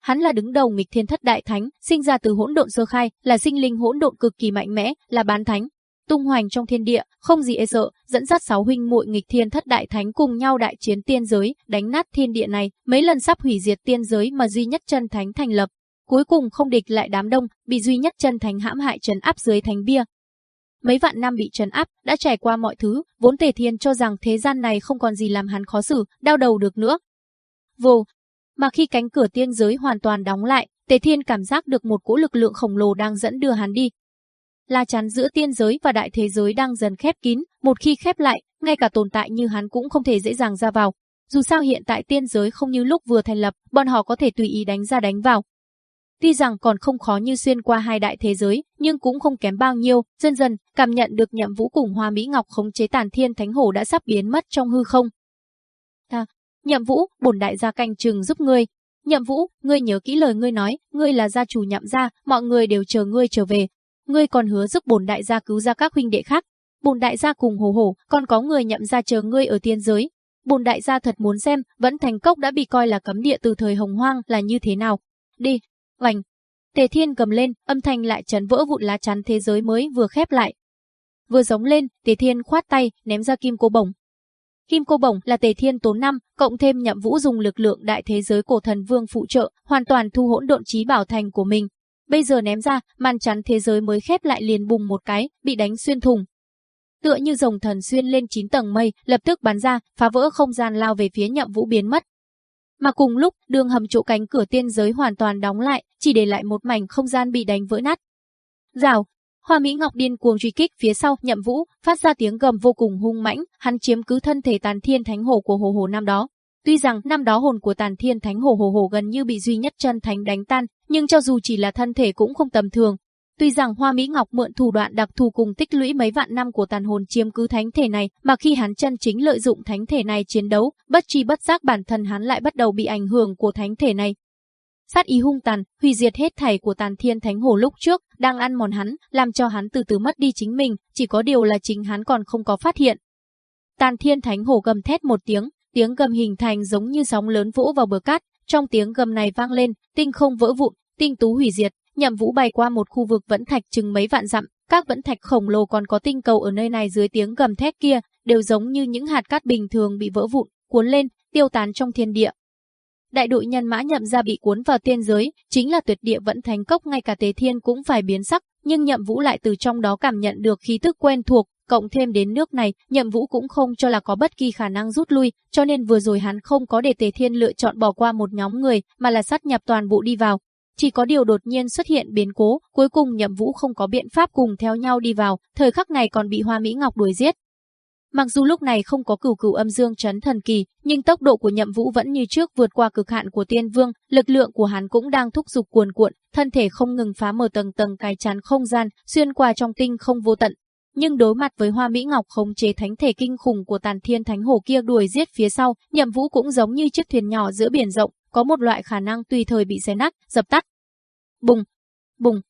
Hắn là đứng đầu nghịch thiên thất đại thánh, sinh ra từ hỗn độn sơ khai, là sinh linh hỗn độn cực kỳ mạnh mẽ, là bán thánh, tung hoành trong thiên địa, không gì e sợ, dẫn dắt sáu huynh muội nghịch thiên thất đại thánh cùng nhau đại chiến tiên giới, đánh nát thiên địa này, mấy lần sắp hủy diệt tiên giới mà duy nhất chân thánh thành lập. Cuối cùng không địch lại đám đông, bị duy nhất chân thánh hãm hại trấn áp dưới thánh bia. Mấy vạn năm bị trấn áp, đã trải qua mọi thứ, vốn Tề Thiên cho rằng thế gian này không còn gì làm hắn khó xử, đau đầu được nữa. Vô, mà khi cánh cửa tiên giới hoàn toàn đóng lại, Tề Thiên cảm giác được một cỗ lực lượng khổng lồ đang dẫn đưa hắn đi, La chắn giữa tiên giới và đại thế giới đang dần khép kín, một khi khép lại, ngay cả tồn tại như hắn cũng không thể dễ dàng ra vào. Dù sao hiện tại tiên giới không như lúc vừa thành lập, bọn họ có thể tùy ý đánh ra đánh vào. Tuy rằng còn không khó như xuyên qua hai đại thế giới, nhưng cũng không kém bao nhiêu, dần dần, cảm nhận được nhậm vũ cùng hoa Mỹ Ngọc khống chế tàn thiên thánh hổ đã sắp biến mất trong hư không. À, nhậm vũ, bổn đại gia canh chừng giúp ngươi. Nhậm vũ, ngươi nhớ kỹ lời ngươi nói, ngươi là gia chủ nhậm gia, mọi người đều chờ ngươi trở về, ngươi còn hứa giúp bổn đại gia cứu ra các huynh đệ khác. Bổn đại gia cùng hồ hổ, còn có người nhậm ra chờ ngươi ở tiên giới. Bổn đại gia thật muốn xem, vẫn thành cốc đã bị coi là cấm địa từ thời hồng hoang là như thế nào. Đi, vành. Tề thiên cầm lên, âm thanh lại chấn vỡ vụn lá chắn thế giới mới vừa khép lại. Vừa giống lên, tề thiên khoát tay, ném ra kim cô bổng. Kim cô bổng là tề thiên tốn năm, cộng thêm nhậm vũ dùng lực lượng đại thế giới cổ thần vương phụ trợ, hoàn toàn thu hỗn độn trí bảo thành của mình, Bây giờ ném ra, màn chắn thế giới mới khép lại liền bùng một cái, bị đánh xuyên thùng. Tựa như rồng thần xuyên lên 9 tầng mây, lập tức bắn ra, phá vỡ không gian lao về phía nhậm vũ biến mất. Mà cùng lúc, đường hầm chỗ cánh cửa tiên giới hoàn toàn đóng lại, chỉ để lại một mảnh không gian bị đánh vỡ nát. Rào, Hoa Mỹ Ngọc điên cuồng truy kích phía sau Nhậm Vũ, phát ra tiếng gầm vô cùng hung mãnh, hắn chiếm cứ thân thể tàn thiên thánh hổ của hồ hồ năm đó. Tuy rằng năm đó hồn của tàn thiên thánh Hồ hồ hồ gần như bị duy nhất chân thánh đánh tan, nhưng cho dù chỉ là thân thể cũng không tầm thường. Tuy rằng Hoa Mỹ Ngọc mượn thủ đoạn đặc thù cùng tích lũy mấy vạn năm của tàn hồn chiếm cứ thánh thể này, mà khi hắn chân chính lợi dụng thánh thể này chiến đấu, bất chi bất giác bản thân hắn lại bắt đầu bị ảnh hưởng của thánh thể này. Sát ý hung tàn, hủy diệt hết thảy của tàn thiên thánh hồ lúc trước, đang ăn mòn hắn, làm cho hắn từ từ mất đi chính mình, chỉ có điều là chính hắn còn không có phát hiện. Tàn thiên thánh hồ gầm thét một tiếng, tiếng gầm hình thành giống như sóng lớn vỗ vào bờ cát, trong tiếng gầm này vang lên, tinh không vỡ vụn, tinh tú hủy diệt, nhậm vũ bay qua một khu vực vẫn thạch chừng mấy vạn dặm, các vẫn thạch khổng lồ còn có tinh cầu ở nơi này dưới tiếng gầm thét kia, đều giống như những hạt cát bình thường bị vỡ vụn, cuốn lên, tiêu tán trong thiên địa. Đại đội nhân mã nhậm ra bị cuốn vào tiên giới, chính là tuyệt địa vẫn thánh cốc ngay cả tế thiên cũng phải biến sắc, nhưng nhậm vũ lại từ trong đó cảm nhận được khí tức quen thuộc, cộng thêm đến nước này, Nhậm Vũ cũng không cho là có bất kỳ khả năng rút lui, cho nên vừa rồi hắn không có để Tề Thiên lựa chọn bỏ qua một nhóm người, mà là sát nhập toàn bộ đi vào. Chỉ có điều đột nhiên xuất hiện biến cố, cuối cùng Nhậm Vũ không có biện pháp cùng theo nhau đi vào, thời khắc này còn bị Hoa Mỹ Ngọc đuổi giết. Mặc dù lúc này không có cửu cửu âm dương chấn thần kỳ, nhưng tốc độ của Nhậm Vũ vẫn như trước vượt qua cực hạn của Tiên Vương, lực lượng của hắn cũng đang thúc giục cuồn cuộn, thân thể không ngừng phá mở tầng tầng cái chắn không gian, xuyên qua trong tinh không vô tận. Nhưng đối mặt với Hoa Mỹ Ngọc khống chế thánh thể kinh khủng của Tàn Thiên Thánh Hồ kia đuổi giết phía sau, Nhậm Vũ cũng giống như chiếc thuyền nhỏ giữa biển rộng, có một loại khả năng tùy thời bị xé nát, dập tắt. Bùng, bùng,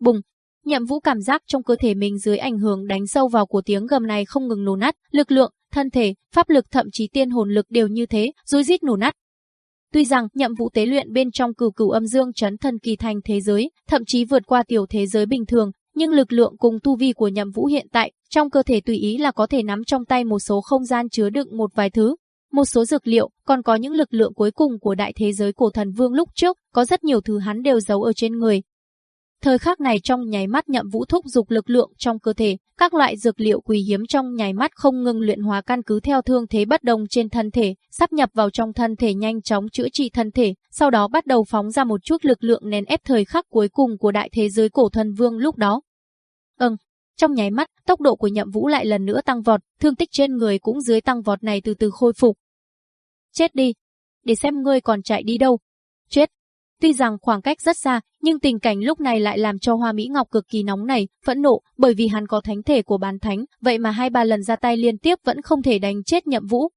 bùng, Nhậm Vũ cảm giác trong cơ thể mình dưới ảnh hưởng đánh sâu vào của tiếng gầm này không ngừng nổ nát, lực lượng, thân thể, pháp lực thậm chí tiên hồn lực đều như thế, rối rít nổ nát. Tuy rằng nhậm vũ tế luyện bên trong cửu cửu âm dương chấn thần kỳ thành thế giới, thậm chí vượt qua tiểu thế giới bình thường, nhưng lực lượng cùng tu vi của nhậm vũ hiện tại, trong cơ thể tùy ý là có thể nắm trong tay một số không gian chứa đựng một vài thứ. Một số dược liệu, còn có những lực lượng cuối cùng của đại thế giới cổ thần vương lúc trước, có rất nhiều thứ hắn đều giấu ở trên người, Thời khắc này trong nháy mắt nhậm vũ thúc dục lực lượng trong cơ thể, các loại dược liệu quý hiếm trong nháy mắt không ngừng luyện hóa căn cứ theo thương thế bất đồng trên thân thể, sắp nhập vào trong thân thể nhanh chóng chữa trị thân thể, sau đó bắt đầu phóng ra một chút lực lượng nén ép thời khắc cuối cùng của đại thế giới cổ thần vương lúc đó. Ừm, trong nháy mắt, tốc độ của nhậm vũ lại lần nữa tăng vọt, thương tích trên người cũng dưới tăng vọt này từ từ khôi phục. Chết đi, để xem ngươi còn chạy đi đâu. Chết, Tuy rằng khoảng cách rất xa, nhưng tình cảnh lúc này lại làm cho Hoa Mỹ Ngọc cực kỳ nóng nảy, phẫn nộ, bởi vì hắn có thánh thể của bán thánh, vậy mà hai ba lần ra tay liên tiếp vẫn không thể đánh chết Nhậm Vũ.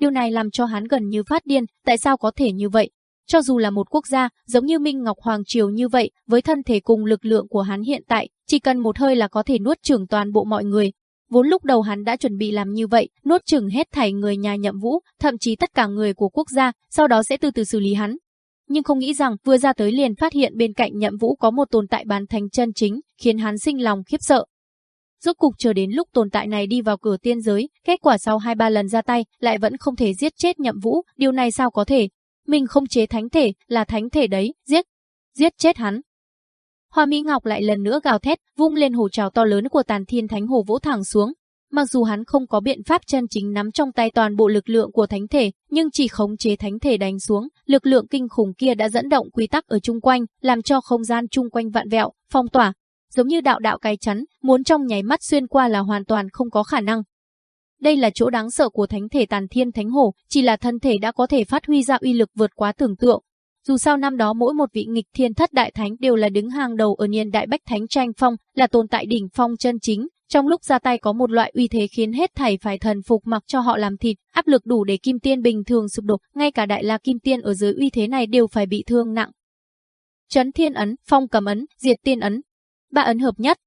Điều này làm cho hắn gần như phát điên, tại sao có thể như vậy? Cho dù là một quốc gia, giống như Minh Ngọc Hoàng Triều như vậy, với thân thể cùng lực lượng của hắn hiện tại, chỉ cần một hơi là có thể nuốt chửng toàn bộ mọi người. Vốn lúc đầu hắn đã chuẩn bị làm như vậy, nuốt chửng hết thảy người nhà nhậm vũ, thậm chí tất cả người của quốc gia, sau đó sẽ từ từ xử lý hắn nhưng không nghĩ rằng vừa ra tới liền phát hiện bên cạnh nhậm vũ có một tồn tại bán thánh chân chính, khiến hắn sinh lòng khiếp sợ. Rốt cục chờ đến lúc tồn tại này đi vào cửa tiên giới, kết quả sau hai ba lần ra tay, lại vẫn không thể giết chết nhậm vũ, điều này sao có thể? Mình không chế thánh thể, là thánh thể đấy, giết, giết chết hắn. Hoa Mỹ Ngọc lại lần nữa gào thét, vung lên hồ trào to lớn của tàn thiên thánh hồ vỗ thẳng xuống, Mặc dù hắn không có biện pháp chân chính nắm trong tay toàn bộ lực lượng của thánh thể, nhưng chỉ khống chế thánh thể đánh xuống, lực lượng kinh khủng kia đã dẫn động quy tắc ở chung quanh, làm cho không gian chung quanh vạn vẹo, phong tỏa, giống như đạo đạo cái chắn, muốn trong nháy mắt xuyên qua là hoàn toàn không có khả năng. Đây là chỗ đáng sợ của thánh thể tàn thiên thánh hổ, chỉ là thân thể đã có thể phát huy ra uy lực vượt quá tưởng tượng. Dù sao năm đó mỗi một vị nghịch thiên thất đại thánh đều là đứng hàng đầu ở niên đại bách thánh tranh phong, là tồn tại đỉnh phong chân chính, trong lúc ra tay có một loại uy thế khiến hết thảy phải thần phục mặc cho họ làm thịt, áp lực đủ để kim tiên bình thường sụp đổ, ngay cả đại la kim tiên ở dưới uy thế này đều phải bị thương nặng. Chấn thiên ấn, phong cầm ấn, diệt tiên ấn. Ba ấn hợp nhất.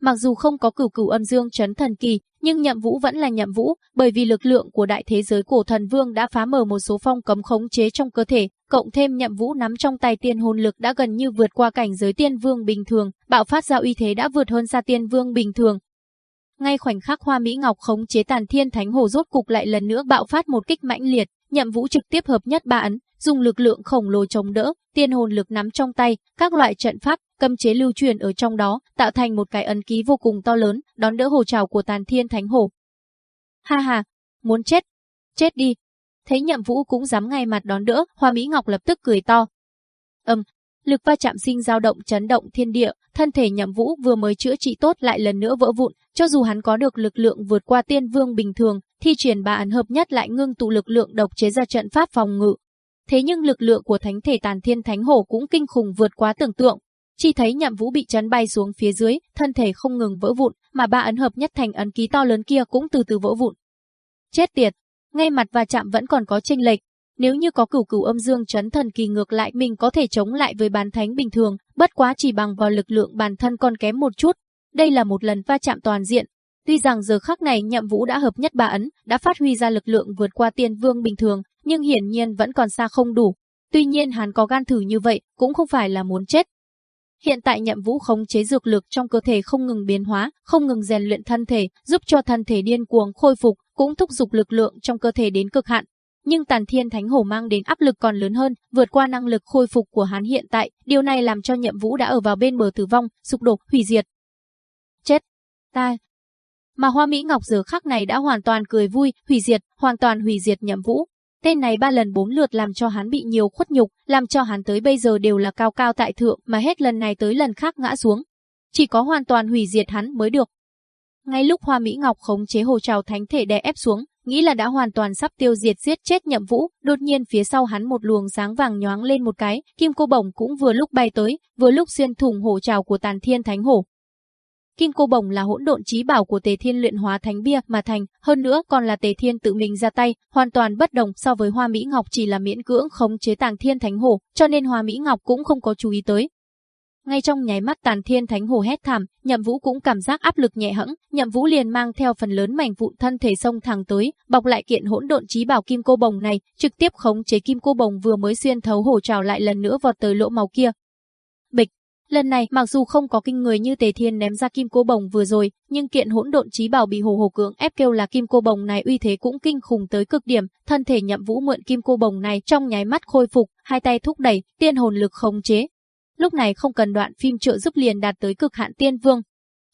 Mặc dù không có cửu cửu âm dương chấn thần kỳ, nhưng nhậm vũ vẫn là nhậm vũ, bởi vì lực lượng của đại thế giới cổ thần vương đã phá mở một số phong cấm khống chế trong cơ thể, cộng thêm nhậm vũ nắm trong tay tiên hồn lực đã gần như vượt qua cảnh giới tiên vương bình thường, bạo phát ra uy thế đã vượt hơn xa tiên vương bình thường, ngay khoảnh khắc Hoa Mỹ Ngọc khống chế Tàn Thiên Thánh Hồ rốt cục lại lần nữa bạo phát một kích mãnh liệt, Nhậm Vũ trực tiếp hợp nhất ba ấn, dùng lực lượng khổng lồ chống đỡ, tiên hồn lực nắm trong tay, các loại trận pháp, cấm chế lưu truyền ở trong đó, tạo thành một cái ấn ký vô cùng to lớn, đón đỡ hồ trào của Tàn Thiên Thánh Hồ. Ha ha, muốn chết, chết đi. Thấy Nhậm Vũ cũng dám ngay mặt đón đỡ, Hoa Mỹ Ngọc lập tức cười to. Ầm, lực va chạm sinh dao động chấn động thiên địa, thân thể Nhậm Vũ vừa mới chữa trị tốt lại lần nữa vỡ vụn, cho dù hắn có được lực lượng vượt qua tiên vương bình thường, thi triển ba ấn hợp nhất lại ngưng tụ lực lượng độc chế ra trận pháp phòng ngự. Thế nhưng lực lượng của thánh thể tàn thiên thánh hổ cũng kinh khủng vượt quá tưởng tượng. Chỉ thấy nhậm vũ bị chấn bay xuống phía dưới, thân thể không ngừng vỡ vụn, mà ba ấn hợp nhất thành ấn ký to lớn kia cũng từ từ vỡ vụn. Chết tiệt, ngay mặt và chạm vẫn còn có chênh lệch, nếu như có cửu cửu âm dương chấn thần kỳ ngược lại mình có thể chống lại với bán thánh bình thường, bất quá chỉ bằng vào lực lượng bản thân còn kém một chút. Đây là một lần va chạm toàn diện. Tuy rằng giờ khắc này nhậm vũ đã hợp nhất ba ấn, đã phát huy ra lực lượng vượt qua tiên vương bình thường, nhưng hiển nhiên vẫn còn xa không đủ. Tuy nhiên hắn có gan thử như vậy, cũng không phải là muốn chết. Hiện tại nhậm vũ khống chế dược lực trong cơ thể không ngừng biến hóa, không ngừng rèn luyện thân thể, giúp cho thân thể điên cuồng khôi phục, cũng thúc giục lực lượng trong cơ thể đến cực hạn, nhưng Tàn Thiên Thánh Hổ mang đến áp lực còn lớn hơn, vượt qua năng lực khôi phục của hắn hiện tại, điều này làm cho Nhậm Vũ đã ở vào bên bờ tử vong, sụp đổ, hủy diệt. Chết! Ta! Mà Hoa Mỹ Ngọc giờ khắc này đã hoàn toàn cười vui, hủy diệt, hoàn toàn hủy diệt nhậm vũ. Tên này ba lần bốn lượt làm cho hắn bị nhiều khuất nhục, làm cho hắn tới bây giờ đều là cao cao tại thượng mà hết lần này tới lần khác ngã xuống. Chỉ có hoàn toàn hủy diệt hắn mới được. Ngay lúc Hoa Mỹ Ngọc khống chế hồ trào thánh thể đè ép xuống, nghĩ là đã hoàn toàn sắp tiêu diệt giết chết nhậm vũ, đột nhiên phía sau hắn một luồng sáng vàng nhoáng lên một cái, kim cô bổng cũng vừa lúc bay tới, vừa lúc xuyên thủng hổ trào của tàn thiên thánh hổ. Kim cô bổng là hỗn độn trí bảo của Tề Thiên luyện hóa thánh bia mà thành, hơn nữa còn là Tề Thiên tự mình ra tay, hoàn toàn bất đồng so với Hoa Mỹ Ngọc chỉ là miễn cưỡng khống chế Tàng Thiên Thánh Hổ, cho nên Hoa Mỹ Ngọc cũng không có chú ý tới. Ngay trong nháy mắt Tàn Thiên Thánh hồ hét thảm, Nhậm Vũ cũng cảm giác áp lực nhẹ hẫng, Nhậm Vũ liền mang theo phần lớn mảnh vụn thân thể sông thẳng tới, bọc lại kiện hỗn độn trí bảo kim cô bồng này, trực tiếp khống chế kim cô bồng vừa mới xuyên thấu hổ trào lại lần nữa vọt tới lỗ màu kia. Bịch, Lần này, mặc dù không có kinh người như Tề Thiên ném ra kim cô bồng vừa rồi, nhưng kiện hỗn độn trí bảo bị hồ hồ cưỡng ép kêu là kim cô bồng này uy thế cũng kinh khủng tới cực điểm, thân thể Nhậm Vũ mượn kim cô bồng này trong nháy mắt khôi phục, hai tay thúc đẩy, tiên hồn lực khống chế. Lúc này không cần đoạn phim trợ giúp liền đạt tới cực hạn tiên vương.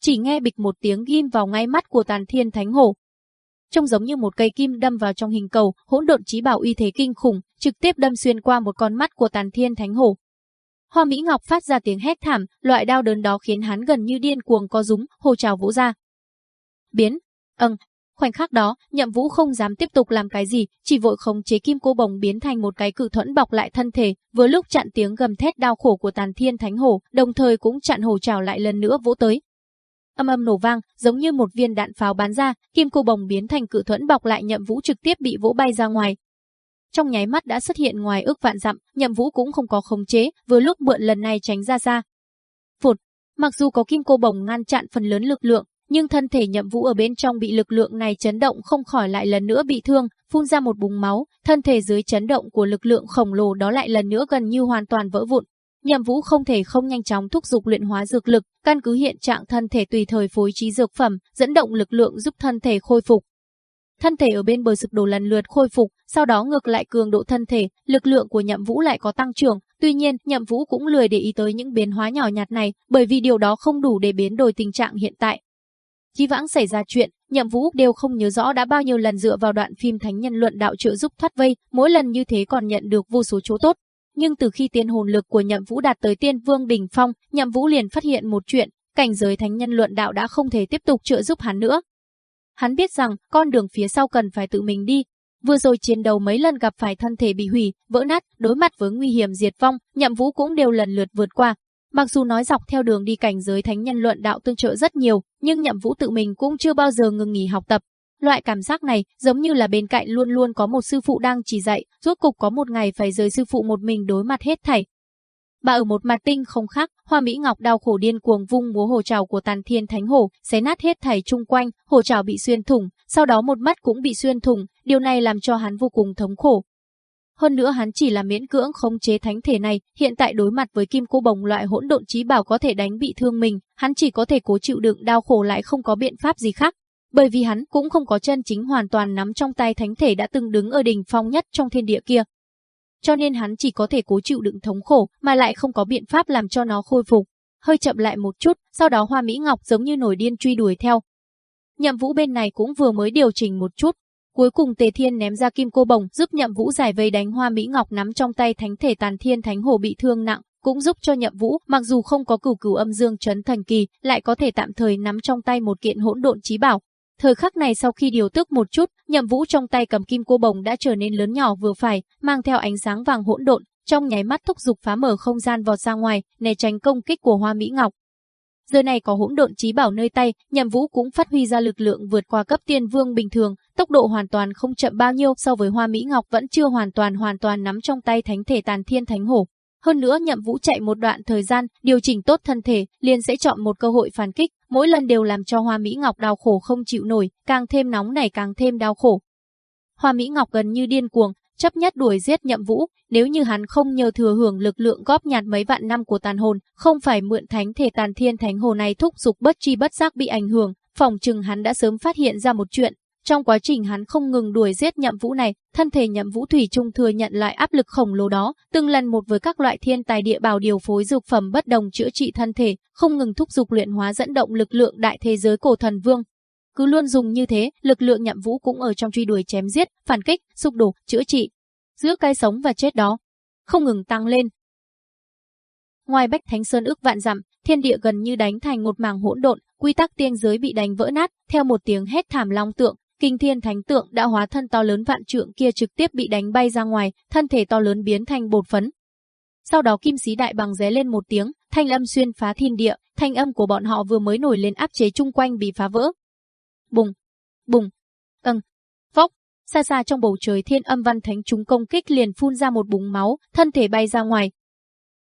Chỉ nghe bịch một tiếng ghim vào ngay mắt của Tàn Thiên Thánh Hổ, trông giống như một cây kim đâm vào trong hình cầu, hỗn độn trí bảo uy thế kinh khủng, trực tiếp đâm xuyên qua một con mắt của Tàn Thiên Thánh Hổ. Hoa Mỹ Ngọc phát ra tiếng hét thảm, loại đau đớn đó khiến hắn gần như điên cuồng co rúng, hồ trào vỗ ra. Biến, âng, khoảnh khắc đó, Nhậm Vũ không dám tiếp tục làm cái gì, chỉ vội khống chế kim cô bồng biến thành một cái cự thuẫn bọc lại thân thể, vừa lúc chặn tiếng gầm thét đau khổ của Tàn Thiên Thánh Hổ, đồng thời cũng chặn hồ trào lại lần nữa vỗ tới. Âm âm nổ vang, giống như một viên đạn pháo bắn ra, kim cô bồng biến thành cự thuẫn bọc lại Nhậm Vũ trực tiếp bị vỗ bay ra ngoài, trong nháy mắt đã xuất hiện ngoài ước vạn dặm, Nhậm Vũ cũng không có khống chế, vừa lúc mượn lần này tránh ra ra. Phụt, mặc dù có kim cô Bồng ngăn chặn phần lớn lực lượng, nhưng thân thể Nhậm Vũ ở bên trong bị lực lượng này chấn động không khỏi lại lần nữa bị thương, phun ra một búng máu, thân thể dưới chấn động của lực lượng khổng lồ đó lại lần nữa gần như hoàn toàn vỡ vụn. Nhậm Vũ không thể không nhanh chóng thúc giục luyện hóa dược lực, căn cứ hiện trạng thân thể tùy thời phối trí dược phẩm, dẫn động lực lượng giúp thân thể khôi phục, thân thể ở bên bờ sụp đổ lần lượt khôi phục, sau đó ngược lại cường độ thân thể, lực lượng của Nhậm Vũ lại có tăng trưởng, tuy nhiên, Nhậm Vũ cũng lười để ý tới những biến hóa nhỏ nhặt này, bởi vì điều đó không đủ để biến đổi tình trạng hiện tại. Chí vãng xảy ra chuyện, Nhậm Vũ đều không nhớ rõ đã bao nhiêu lần dựa vào đoạn phim Thánh Nhân Luận Đạo trợ giúp thoát vây, mỗi lần như thế còn nhận được vô số chỗ tốt. Nhưng từ khi tiên hồn lực của Nhậm Vũ đạt tới tiên vương đỉnh phong, Nhậm Vũ liền phát hiện một chuyện, cảnh giới Thánh Nhân Luận Đạo đã không thể tiếp tục trợ giúp hắn nữa, Hắn biết rằng con đường phía sau cần phải tự mình đi. Vừa rồi chiến đấu mấy lần gặp phải thân thể bị hủy, vỡ nát, đối mặt với nguy hiểm diệt vong, nhậm vũ cũng đều lần lượt vượt qua. Mặc dù nói dọc theo đường đi cảnh giới thánh nhân luận đạo tương trợ rất nhiều, nhưng nhậm vũ tự mình cũng chưa bao giờ ngừng nghỉ học tập. Loại cảm giác này giống như là bên cạnh luôn luôn có một sư phụ đang chỉ dạy, rốt cục có một ngày phải rời sư phụ một mình đối mặt hết thảy, mà ở một mặt tinh không khác, Hoa Mỹ Ngọc đau khổ điên cuồng vung múa hồ trào của Tàn Thiên Thánh Hổ, xé nát hết thảy chung quanh, hồ trào bị xuyên thủng, sau đó một mắt cũng bị xuyên thủng, điều này làm cho hắn vô cùng thống khổ. Hơn nữa hắn chỉ là miễn cưỡng khống chế thánh thể này, hiện tại đối mặt với kim cô bồng loại hỗn độn trí bảo có thể đánh bị thương mình, hắn chỉ có thể cố chịu đựng đau khổ lại không có biện pháp gì khác. Bởi vì hắn cũng không có chân chính hoàn toàn nắm trong tay thánh thể đã từng đứng ở đỉnh phong nhất trong thiên địa kia, cho nên hắn chỉ có thể cố chịu đựng thống khổ mà lại không có biện pháp làm cho nó khôi phục. Hơi chậm lại một chút, sau đó Hoa Mỹ Ngọc giống như nổi điên truy đuổi theo. Nhậm Vũ bên này cũng vừa mới điều chỉnh một chút, Cuối cùng Tề Thiên ném ra kim cô bồng giúp Nhậm Vũ giải vây đánh Hoa Mỹ Ngọc nắm trong tay thánh thể Tàn Thiên Thánh Hồ bị thương nặng, cũng giúp cho Nhậm Vũ, mặc dù không có cửu cửu âm dương chấn thần kỳ, lại có thể tạm thời nắm trong tay một kiện hỗn độn chí bảo, Thời khắc này sau khi điều tức một chút, nhậm vũ trong tay cầm kim cô bồng đã trở nên lớn nhỏ vừa phải, mang theo ánh sáng vàng hỗn độn, trong nháy mắt thúc dục phá mở không gian vọt ra ngoài, né tránh công kích của Hoa Mỹ Ngọc. Giờ này có hỗn độn trí bảo nơi tay, Nhậm Vũ cũng phát huy ra lực lượng vượt qua cấp tiên vương bình thường, tốc độ hoàn toàn không chậm bao nhiêu so với Hoa Mỹ Ngọc vẫn chưa hoàn toàn hoàn toàn nắm trong tay thánh thể tàn thiên thánh hổ. Hơn nữa nhậm vũ chạy một đoạn thời gian, điều chỉnh tốt thân thể, liền sẽ chọn một cơ hội phản kích, mỗi lần đều làm cho Hoa Mỹ Ngọc đau khổ không chịu nổi, càng thêm nóng này càng thêm đau khổ. Hoa Mỹ Ngọc gần như điên cuồng, chấp nhất đuổi giết nhậm vũ, nếu như hắn không nhờ thừa hưởng lực lượng góp nhặt mấy vạn năm của tàn hồn, không phải mượn thánh thể tàn thiên thánh hồ này thúc giục bất chi bất giác bị ảnh hưởng, phòng chừng hắn đã sớm phát hiện ra một chuyện, trong quá trình hắn không ngừng đuổi giết nhậm vũ này, thân thể nhậm vũ thủy trung thừa nhận lại áp lực khổng lồ đó, từng lần một với các loại thiên tài địa bào điều phối dược phẩm bất đồng chữa trị thân thể, không ngừng thúc dục luyện hóa dẫn động lực lượng đại thế giới cổ thần vương. Cứ luôn dùng như thế, lực lượng nhậm vũ cũng ở trong truy đuổi chém giết, phản kích, sụp đổ, chữa trị. Giữa cái sống và chết đó, không ngừng tăng lên. Ngoài Bách Thánh Sơn ước vạn dặm, thiên địa gần như đánh thành một mảng hỗn độn, quy tắc tiên giới bị đánh vỡ nát, theo một tiếng hét thảm long tượng, kinh thiên thánh tượng đã hóa thân to lớn vạn trượng kia trực tiếp bị đánh bay ra ngoài, thân thể to lớn biến thành bột phấn. Sau đó kim sĩ đại bằng ré lên một tiếng, thanh âm xuyên phá thiên địa, thanh âm của bọn họ vừa mới nổi lên áp chế chung quanh bị phá vỡ. Bùng, bùng, âng, phốc. xa xa trong bầu trời thiên âm văn thánh chúng công kích liền phun ra một búng máu, thân thể bay ra ngoài.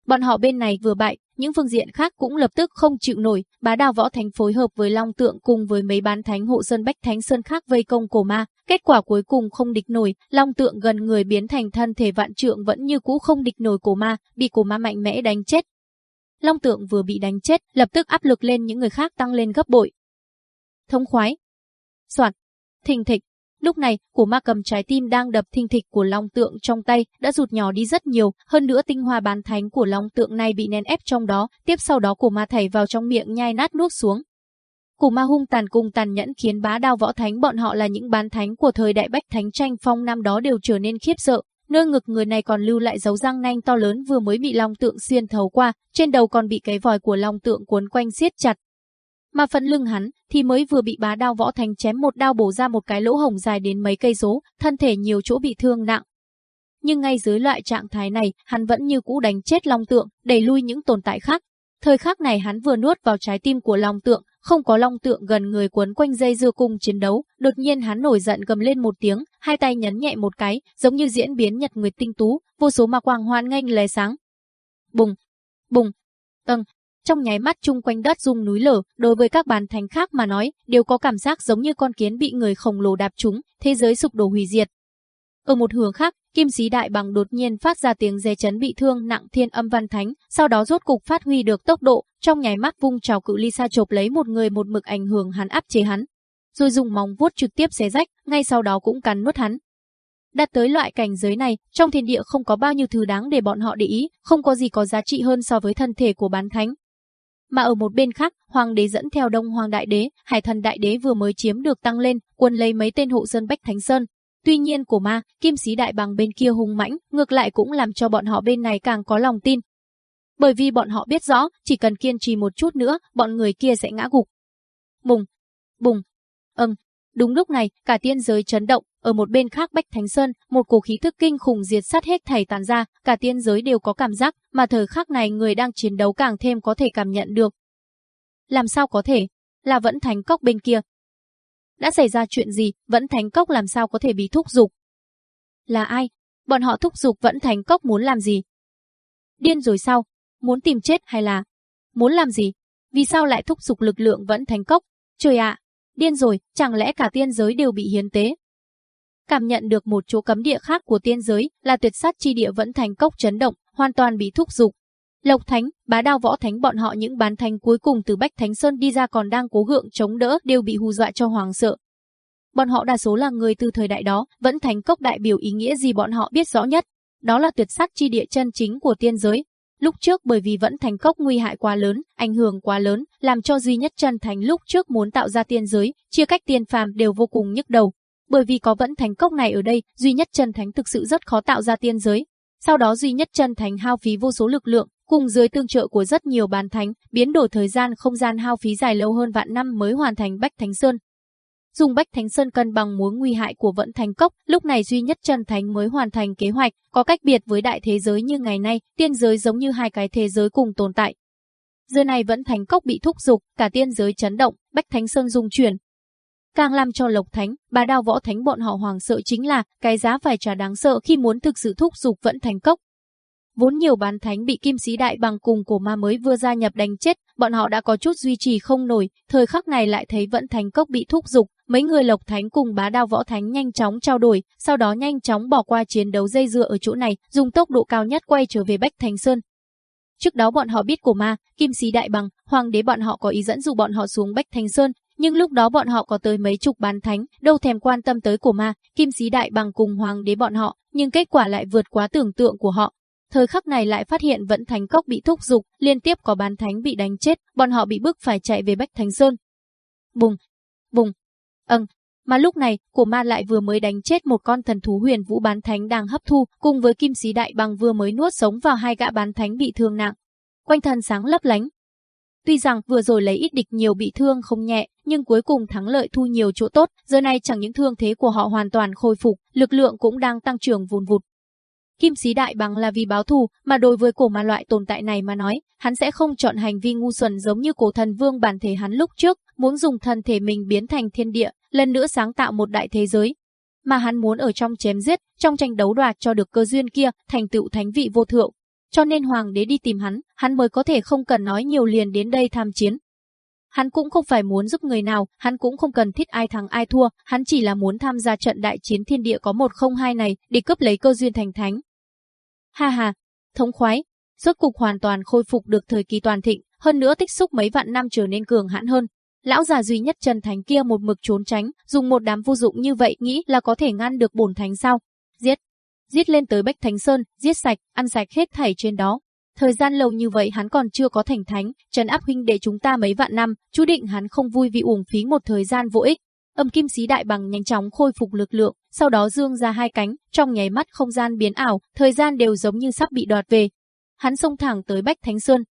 Bọn họ bên này vừa bại, những phương diện khác cũng lập tức không chịu nổi, bá đào võ thánh phối hợp với Long Tượng cùng với mấy bán thánh hộ sơn bách thánh sơn khác vây công cổ ma, kết quả cuối cùng không địch nổi, Long Tượng gần người biến thành thân thể vạn trượng vẫn như cũ không địch nổi cổ ma, bị cổ ma mạnh mẽ đánh chết. Long Tượng vừa bị đánh chết, lập tức áp lực lên những người khác tăng lên gấp bội. Thông khoái. Soạn, Thình thịch, Lúc này, của ma cầm trái tim đang đập thình thịch của long tượng trong tay đã rụt nhỏ đi rất nhiều, hơn nữa tinh hoa bán thánh của long tượng này bị nén ép trong đó, tiếp sau đó của ma thảy vào trong miệng nhai nát nuốt xuống. Của ma hung tàn cùng tàn nhẫn khiến bá đao võ thánh bọn họ là những bán thánh của thời đại bách thánh tranh phong năm đó đều trở nên khiếp sợ. Nơi ngực người này còn lưu lại dấu răng nanh to lớn vừa mới bị long tượng xuyên thấu qua, trên đầu còn bị cái vòi của long tượng cuốn quanh siết chặt, mà phần lưng hắn thì mới vừa bị bá đao võ thành chém một đao bổ ra một cái lỗ hồng dài đến mấy cây số, thân thể nhiều chỗ bị thương nặng. Nhưng ngay dưới loại trạng thái này, hắn vẫn như cũ đánh chết long tượng, đẩy lui những tồn tại khác. Thời khắc này hắn vừa nuốt vào trái tim của long tượng, không có long tượng gần người quấn quanh dây dưa cùng chiến đấu, đột nhiên hắn nổi giận gầm lên một tiếng, hai tay nhấn nhẹ một cái, giống như diễn biến nhật nguyệt tinh tú, vô số ma quang hoan nghênh lóe sáng. Bùng, bùng, tầng, trong nháy mắt chung quanh đất rung núi lở, đối với các bàn thánh khác mà nói, đều có cảm giác giống như con kiến bị người khổng lồ đạp trúng, thế giới sụp đổ hủy diệt. Ở một hướng khác, kim sĩ đại bằng đột nhiên phát ra tiếng dè chấn bị thương nặng thiên âm văn thánh, sau đó rốt cục phát huy được tốc độ, trong nháy mắt vung trào cự ly xa chộp lấy một người một mực ảnh hưởng hắn áp chế hắn. Rồi dùng móng vuốt trực tiếp xé rách, ngay sau đó cũng cắn nuốt hắn. Đạt tới loại cảnh giới này, trong thiên địa không có bao nhiêu thứ đáng để bọn họ để ý, không có gì có giá trị hơn so với thân thể của bán thánh. Mà ở một bên khác, hoàng đế dẫn theo đông hoàng đại đế, hải thần đại đế vừa mới chiếm được tăng lên, quân lấy mấy tên hộ sơn bách thánh sơn. Tuy nhiên của ma, kim sĩ đại bằng bên kia hung mãnh, ngược lại cũng làm cho bọn họ bên này càng có lòng tin. Bởi vì bọn họ biết rõ, chỉ cần kiên trì một chút nữa, bọn người kia sẽ ngã gục. Bùng, bùng, ầm, Đúng lúc này, cả tiên giới chấn động, ở một bên khác Bách Thánh Sơn, một cổ khí thức kinh khủng diệt sát hết thảy tàn ra, cả tiên giới đều có cảm giác, mà thời khắc này người đang chiến đấu càng thêm có thể cảm nhận được. Làm sao có thể? Là vẫn thánh cốc bên kia. Đã xảy ra chuyện gì, vẫn thánh cốc làm sao có thể bị thúc dục? Là ai? Bọn họ thúc dục vẫn thánh cốc muốn làm gì? Điên rồi sao? Muốn tìm chết hay là... Muốn làm gì? Vì sao lại thúc dục lực lượng vẫn thánh cốc? Trời ạ, Điên rồi, chẳng lẽ cả tiên giới đều bị hiến tế? Cảm nhận được một chỗ cấm địa khác của tiên giới là tuyệt sát chi địa vẫn thành cốc chấn động, hoàn toàn bị thúc dục. Lộc Thánh, bá đao võ thánh bọn họ những bán thánh cuối cùng từ Bách Thánh Sơn đi ra còn đang cố gượng chống đỡ đều bị hù dọa cho hoàng sợ. Bọn họ đa số là người từ thời đại đó, vẫn thánh cốc đại biểu ý nghĩa gì bọn họ biết rõ nhất. Đó là tuyệt sát chi địa chân chính của tiên giới, Lúc trước bởi vì vẫn thành cốc nguy hại quá lớn, ảnh hưởng quá lớn, làm cho duy nhất chân thành lúc trước muốn tạo ra tiên giới, chia cách tiên phàm đều vô cùng nhức đầu. Bởi vì có vẫn thành cốc này ở đây, duy nhất chân thánh thực sự rất khó tạo ra tiên giới. Sau đó duy nhất chân thánh hao phí vô số lực lượng, cùng dưới tương trợ của rất nhiều bàn thánh, biến đổi thời gian không gian hao phí dài lâu hơn vạn năm mới hoàn thành Bách Thánh Sơn, dùng Bách Thánh Sơn cân bằng mối nguy hại của vận thành cốc, lúc này duy nhất trần thánh mới hoàn thành kế hoạch, có cách biệt với đại thế giới như ngày nay, tiên giới giống như hai cái thế giới cùng tồn tại. Giờ này vẫn thành cốc bị thúc dục, cả tiên giới chấn động, Bách Thánh Sơn dung chuyển. Càng làm cho Lộc Thánh, bà đao võ thánh bọn họ hoàng sợ chính là cái giá phải trả đáng sợ khi muốn thực sự thúc dục vẫn thành cốc. Vốn nhiều bán thánh bị kim sĩ đại bằng cùng cổ ma mới vừa gia nhập đánh chết, bọn họ đã có chút duy trì không nổi, thời khắc này lại thấy vẫn thành cốc bị thúc dục, mấy người lộc thánh cùng bá đao võ thánh nhanh chóng trao đổi, sau đó nhanh chóng bỏ qua chiến đấu dây dưa ở chỗ này, dùng tốc độ cao nhất quay trở về Bách Thành Sơn. Trước đó bọn họ biết cổ ma, kim sĩ đại bằng, hoàng đế bọn họ có ý dẫn dụ bọn họ xuống Bách Thành Sơn, nhưng lúc đó bọn họ có tới mấy chục bán thánh, đâu thèm quan tâm tới cổ ma, kim sĩ đại bằng cùng hoàng đế bọn họ, nhưng kết quả lại vượt quá tưởng tượng của họ, Thời khắc này lại phát hiện vẫn thánh cốc bị thúc dục, liên tiếp có bán thánh bị đánh chết, bọn họ bị bức phải chạy về Bách Thánh Sơn. Bùng, bùng, Ừm, mà lúc này, cổ ma lại vừa mới đánh chết một con thần thú huyền vũ bán thánh đang hấp thu, cùng với kim sĩ đại bằng vừa mới nuốt sống vào hai gã bán thánh bị thương nặng. Quanh thân sáng lấp lánh. Tuy rằng vừa rồi lấy ít địch nhiều bị thương không nhẹ, nhưng cuối cùng thắng lợi thu nhiều chỗ tốt, giờ này chẳng những thương thế của họ hoàn toàn khôi phục, lực lượng cũng đang tăng trưởng vùn vụt. Kim sĩ đại bằng là vì báo thù, mà đối với cổ ma loại tồn tại này mà nói, hắn sẽ không chọn hành vi ngu xuẩn giống như cổ thần vương bản thể hắn lúc trước, muốn dùng thân thể mình biến thành thiên địa, lần nữa sáng tạo một đại thế giới. Mà hắn muốn ở trong chém giết, trong tranh đấu đoạt cho được cơ duyên kia, thành tựu thánh vị vô thượng. Cho nên hoàng đế đi tìm hắn, hắn mới có thể không cần nói nhiều liền đến đây tham chiến. Hắn cũng không phải muốn giúp người nào, hắn cũng không cần thiết ai thắng ai thua, hắn chỉ là muốn tham gia trận đại chiến thiên địa có một không hai này, để cướp lấy cơ duyên thành thánh. Ha ha, thống khoái, rốt cục hoàn toàn khôi phục được thời kỳ toàn thịnh, hơn nữa tích xúc mấy vạn năm trở nên cường hãn hơn. Lão già duy nhất Trần Thánh kia một mực trốn tránh, dùng một đám vô dụng như vậy nghĩ là có thể ngăn được bổn thánh sao? Giết! Giết lên tới Bách Thánh Sơn, giết sạch, ăn sạch hết thảy trên đó. Thời gian lâu như vậy hắn còn chưa có thành thánh, trần áp huynh để chúng ta mấy vạn năm, chú định hắn không vui vì uổng phí một thời gian vô ích. Âm kim xí đại bằng nhanh chóng khôi phục lực lượng, sau đó dương ra hai cánh, trong nháy mắt không gian biến ảo, thời gian đều giống như sắp bị đoạt về. Hắn xông thẳng tới Bách Thánh Sơn.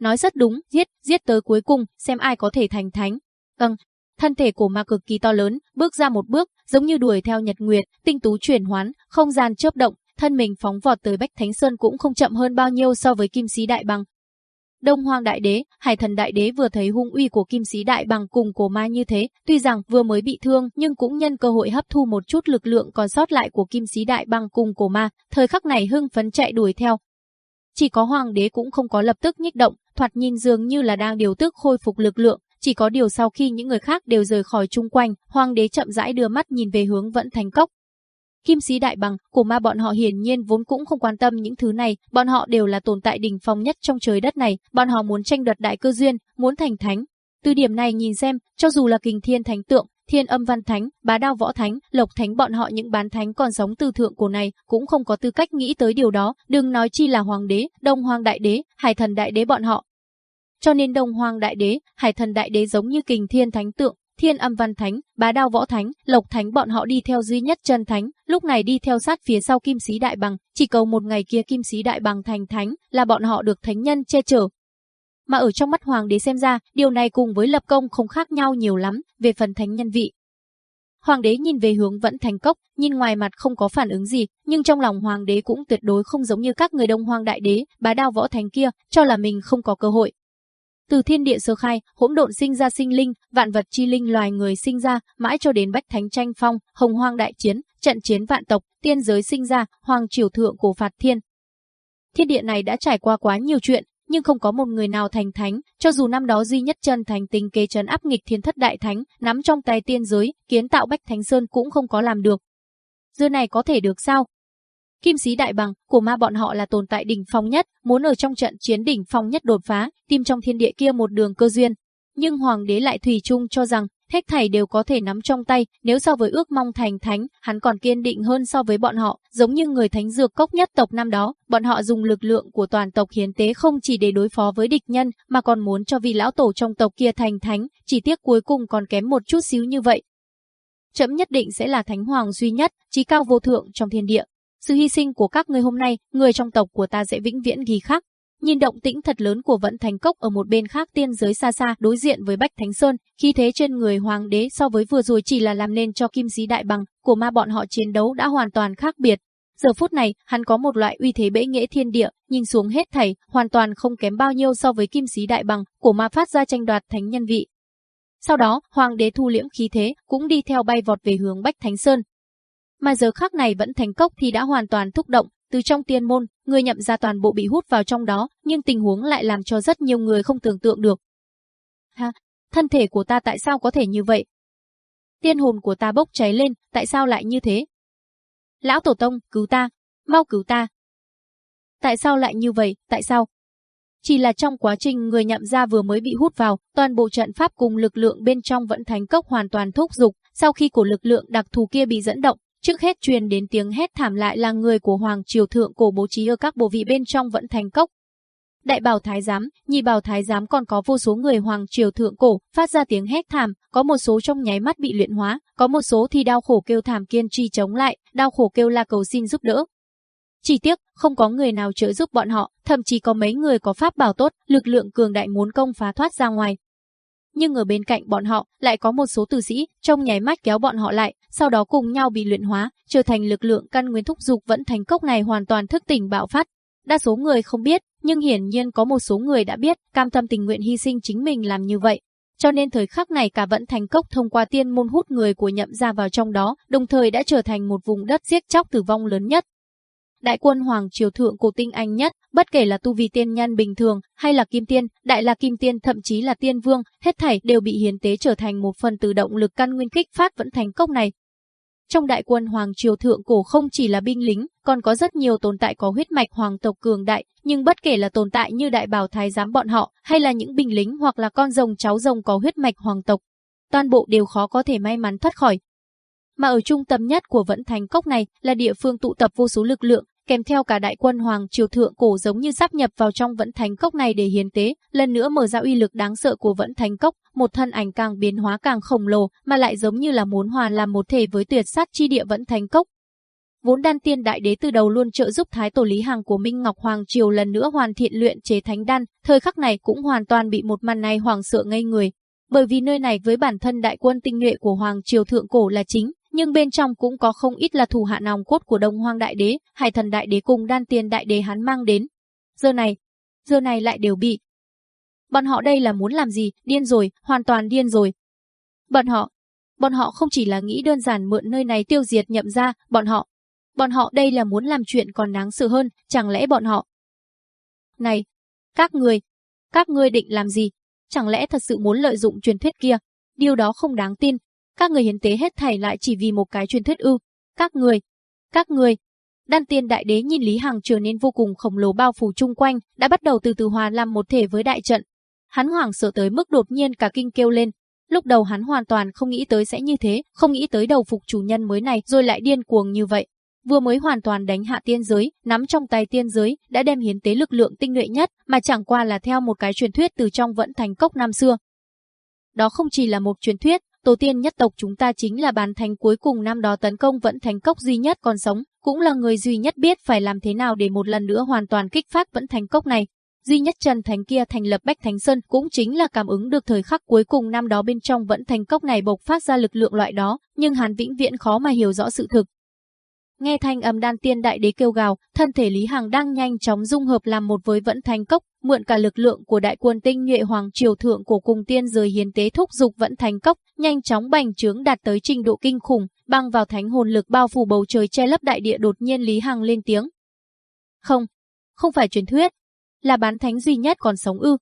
Nói rất đúng, giết, giết tới cuối cùng, xem ai có thể thành thánh. Vâng, thân thể của ma cực kỳ to lớn, bước ra một bước, giống như đuổi theo nhật nguyệt, tinh tú chuyển hoán, không gian chớp động, thân mình phóng vọt tới Bách Thánh Sơn cũng không chậm hơn bao nhiêu so với Kim Sĩ Đại Bằng. Đông hoàng Đại Đế, Hải Thần Đại Đế vừa thấy hung uy của Kim Sĩ Đại Bằng cùng cổ ma như thế, tuy rằng vừa mới bị thương nhưng cũng nhân cơ hội hấp thu một chút lực lượng còn sót lại của Kim Sĩ Đại Bằng cùng cổ ma, thời khắc này hưng phấn chạy đuổi theo. Chỉ có Hoàng đế cũng không có lập tức nhích động, thoạt nhìn dường như là đang điều tức khôi phục lực lượng, chỉ có điều sau khi những người khác đều rời khỏi chung quanh, Hoàng đế chậm rãi đưa mắt nhìn về hướng Vẫn Thành Cốc, Kim sĩ đại bằng, của ma bọn họ hiển nhiên vốn cũng không quan tâm những thứ này, bọn họ đều là tồn tại đỉnh phong nhất trong trời đất này, bọn họ muốn tranh đoạt đại cơ duyên, muốn thành thánh. Từ điểm này nhìn xem, cho dù là kình thiên thánh tượng, thiên âm văn thánh, bá đao võ thánh, lộc thánh bọn họ những bán thánh còn sống từ thượng cổ này, cũng không có tư cách nghĩ tới điều đó, đừng nói chi là hoàng đế, đông hoàng đại đế, hải thần đại đế bọn họ. Cho nên đông hoàng đại đế, hải thần đại đế giống như kình thiên thánh tượng, Thiên Âm Văn Thánh, Bá Đao Võ Thánh, Lộc Thánh bọn họ đi theo duy nhất chân thánh, lúc này đi theo sát phía sau Kim Sĩ Đại Bằng, chỉ cầu một ngày kia Kim Sĩ Đại Bằng thành thánh, là bọn họ được thánh nhân che chở. Mà ở trong mắt hoàng đế xem ra, điều này cùng với lập công không khác nhau nhiều lắm, về phần thánh nhân vị. Hoàng đế nhìn về hướng vẫn thành cốc, nhìn ngoài mặt không có phản ứng gì, nhưng trong lòng hoàng đế cũng tuyệt đối không giống như các người đông hoàng đại đế, bá đao võ thánh kia, cho là mình không có cơ hội, từ thiên địa sơ khai, hỗn độn sinh ra sinh linh, vạn vật chi linh loài người sinh ra, mãi cho đến bách thánh tranh phong, hồng hoang đại chiến, trận chiến vạn tộc, tiên giới sinh ra, hoàng triều thượng cổ phạt thiên. Thiên địa này đã trải qua quá nhiều chuyện, nhưng không có một người nào thành thánh, cho dù năm đó duy nhất chân thành tinh kế trấn áp nghịch thiên thất đại thánh, nắm trong tay tiên giới, kiến tạo bách thánh sơn cũng không có làm được. Dưa này có thể được sao? Kim sĩ đại bằng, của ma bọn họ là tồn tại đỉnh phong nhất, muốn ở trong trận chiến đỉnh phong nhất đột phá, tìm trong thiên địa kia một đường cơ duyên. Nhưng hoàng đế lại thủy chung cho rằng, hết thảy đều có thể nắm trong tay, nếu so với ước mong thành thánh, hắn còn kiên định hơn so với bọn họ, giống như người thánh dược cốc nhất tộc năm đó, bọn họ dùng lực lượng của toàn tộc hiến tế không chỉ để đối phó với địch nhân, mà còn muốn cho vị lão tổ trong tộc kia thành thánh, chỉ tiếc cuối cùng còn kém một chút xíu như vậy. Chấm nhất định sẽ là thánh hoàng duy nhất, trí cao vô thượng trong thiên địa. Sự hy sinh của các ngươi hôm nay, người trong tộc của ta sẽ vĩnh viễn ghi khắc. Nhìn động tĩnh thật lớn của Vận Thành Cốc ở một bên khác tiên giới xa xa đối diện với Bách Thánh Sơn, khi thế trên người hoàng đế so với vừa rồi chỉ là làm nên cho kim sĩ đại bằng, của ma bọn họ chiến đấu đã hoàn toàn khác biệt. Giờ phút này, hắn có một loại uy thế bệ nghệ thiên địa, nhìn xuống hết thảy, hoàn toàn không kém bao nhiêu so với kim sĩ đại bằng, của ma phát ra tranh đoạt thánh nhân vị. Sau đó, hoàng đế thu liễm khí thế, cũng đi theo bay vọt về hướng Bách Thánh Sơn, mà giờ khắc này vẫn thành cốc thì đã hoàn toàn thúc động, từ trong tiên môn, người nhậm ra toàn bộ bị hút vào trong đó, nhưng tình huống lại làm cho rất nhiều người không tưởng tượng được. Ha, thân thể của ta tại sao có thể như vậy? Tiên hồn của ta bốc cháy lên, tại sao lại như thế? Lão Tổ Tông, cứu ta, mau cứu ta. Tại sao lại như vậy, tại sao? Chỉ là trong quá trình người nhậm ra vừa mới bị hút vào, toàn bộ trận pháp cùng lực lượng bên trong vẫn thành cốc hoàn toàn thúc dục, sau khi của lực lượng đặc thù kia bị dẫn động, Trước hết truyền đến tiếng hét thảm lại là người của Hoàng Triều Thượng cổ bố trí ở các bộ vị bên trong vẫn thành cốc. Đại bảo thái giám, nhị bảo thái giám còn có vô số người hoàng triều thượng cổ, phát ra tiếng hét thảm, có một số trong nháy mắt bị luyện hóa, có một số thì đau khổ kêu thảm kiên trì chống lại, đau khổ kêu la cầu xin giúp đỡ. Chỉ tiếc, không có người nào trợ giúp bọn họ, thậm chí có mấy người có pháp bảo tốt, lực lượng cường đại muốn công phá thoát ra ngoài. Nhưng ở bên cạnh bọn họ lại có một số tử sĩ, trong nháy mắt kéo bọn họ lại, sau đó cùng nhau bị luyện hóa, trở thành lực lượng căn nguyên thúc dục vẫn thành cốc này hoàn toàn thức tỉnh bạo phát, Đa số người không biết, nhưng hiển nhiên có một số người đã biết, cam tâm tình nguyện hy sinh chính mình làm như vậy. Cho nên thời khắc này cả vẫn thành cốc thông qua tiên môn hút người của nhậm ra vào trong đó, đồng thời đã trở thành một vùng đất giết chóc tử vong lớn nhất. Đại quân Hoàng Triều Thượng cổ tinh anh nhất, bất kể là tu vi tiên nhân bình thường, hay là kim tiên, đại là kim tiên thậm chí là tiên vương, hết thảy đều bị hiến tế trở thành một phần từ động lực căn nguyên kích phát vẫn thành cốc này, trong đại quân Hoàng Triều Thượng Cổ không chỉ là binh lính, còn có rất nhiều tồn tại có huyết mạch hoàng tộc cường đại, nhưng bất kể là tồn tại như đại bảo thái giám bọn họ, hay là những binh lính hoặc là con rồng cháu rồng có huyết mạch hoàng tộc, toàn bộ đều khó có thể may mắn thoát khỏi. Mà ở trung tâm nhất của Vẫn Thành Cốc này là địa phương tụ tập vô số lực lượng, kèm theo cả đại quân Hoàng Triều Thượng Cổ giống như sắp nhập vào trong Vẫn Thành Cốc này để hiến tế, lần nữa mở ra uy lực đáng sợ của Vẫn Thành Cốc, một thân ảnh càng biến hóa càng khổng lồ, mà lại giống như là muốn hòa làm một thể với tuyệt sát chi địa Vẫn Thành Cốc. Vốn đan tiên đại đế từ đầu luôn trợ giúp Thái tổ Lý Hằng của Minh Ngọc Hoàng Triều lần nữa hoàn thiện luyện chế thánh đan, thời khắc này cũng hoàn toàn bị một màn này hoàng sợ ngây người. Bởi vì nơi này với bản thân đại quân tinh nhuệ của Hoàng Triều Thượng Cổ là chính, nhưng bên trong cũng có không ít là thủ hạ nòng cốt của Đông Hoang Đại Đế, Hải Thần Đại Đế cùng Đan Tiên Đại Đế hắn mang đến. Giờ này, giờ này lại đều bị. Bọn họ đây là muốn làm gì, điên rồi, hoàn toàn điên rồi. Bọn họ, bọn họ không chỉ là nghĩ đơn giản mượn nơi này tiêu diệt nhậm ra, bọn họ, bọn họ đây là muốn làm chuyện còn đáng sự hơn, chẳng lẽ bọn họ. Này, các người, các ngươi định làm gì? Chẳng lẽ thật sự muốn lợi dụng truyền thuyết kia? Điều đó không đáng tin, các người hiến tế hết thảy lại chỉ vì một cái truyền thuyết ư. Các người, các người. Đan tiên đại đế nhìn Lý Hằng trở nên vô cùng khổng lồ bao phủ chung quanh, đã bắt đầu từ từ hòa làm một thể với đại trận. Hắn hoảng sợ tới mức đột nhiên cả kinh kêu lên. Lúc đầu hắn hoàn toàn không nghĩ tới sẽ như thế, không nghĩ tới đầu phục chủ nhân mới này rồi lại điên cuồng như vậy. Vừa mới hoàn toàn đánh hạ tiên giới, nắm trong tay tiên giới, đã đem hiến tế lực lượng tinh nhuệ nhất, mà chẳng qua là theo một cái truyền thuyết từ trong vẫn thành cốc năm xưa. Đó không chỉ là một truyền thuyết, tổ tiên nhất tộc chúng ta chính là bán thánh cuối cùng năm đó tấn công vẫn thánh cốc duy nhất còn sống, cũng là người duy nhất biết phải làm thế nào để một lần nữa hoàn toàn kích phát vẫn thánh cốc này. Duy nhất Trần Thánh kia thành lập Bách Thánh Sơn cũng chính là cảm ứng được thời khắc cuối cùng năm đó bên trong vẫn thành cốc này bộc phát ra lực lượng loại đó, nhưng hắn vĩnh viễn khó mà hiểu rõ sự thực. Nghe thanh âm đan tiên đại đế kêu gào, thân thể Lý Hằng đang nhanh chóng dung hợp làm một với vẫn thành cốc, mượn cả lực lượng của đại quân tinh nhuệ hoàng triều thượng của cùng tiên rời hiến tế thúc dục vẫn thành cốc, nhanh chóng bành trướng đạt tới trình độ kinh khủng, băng vào thánh hồn lực bao phủ bầu trời che lấp đại địa đột nhiên Lý Hằng lên tiếng. Không, không phải truyền thuyết, là bán thánh duy nhất còn sống ư.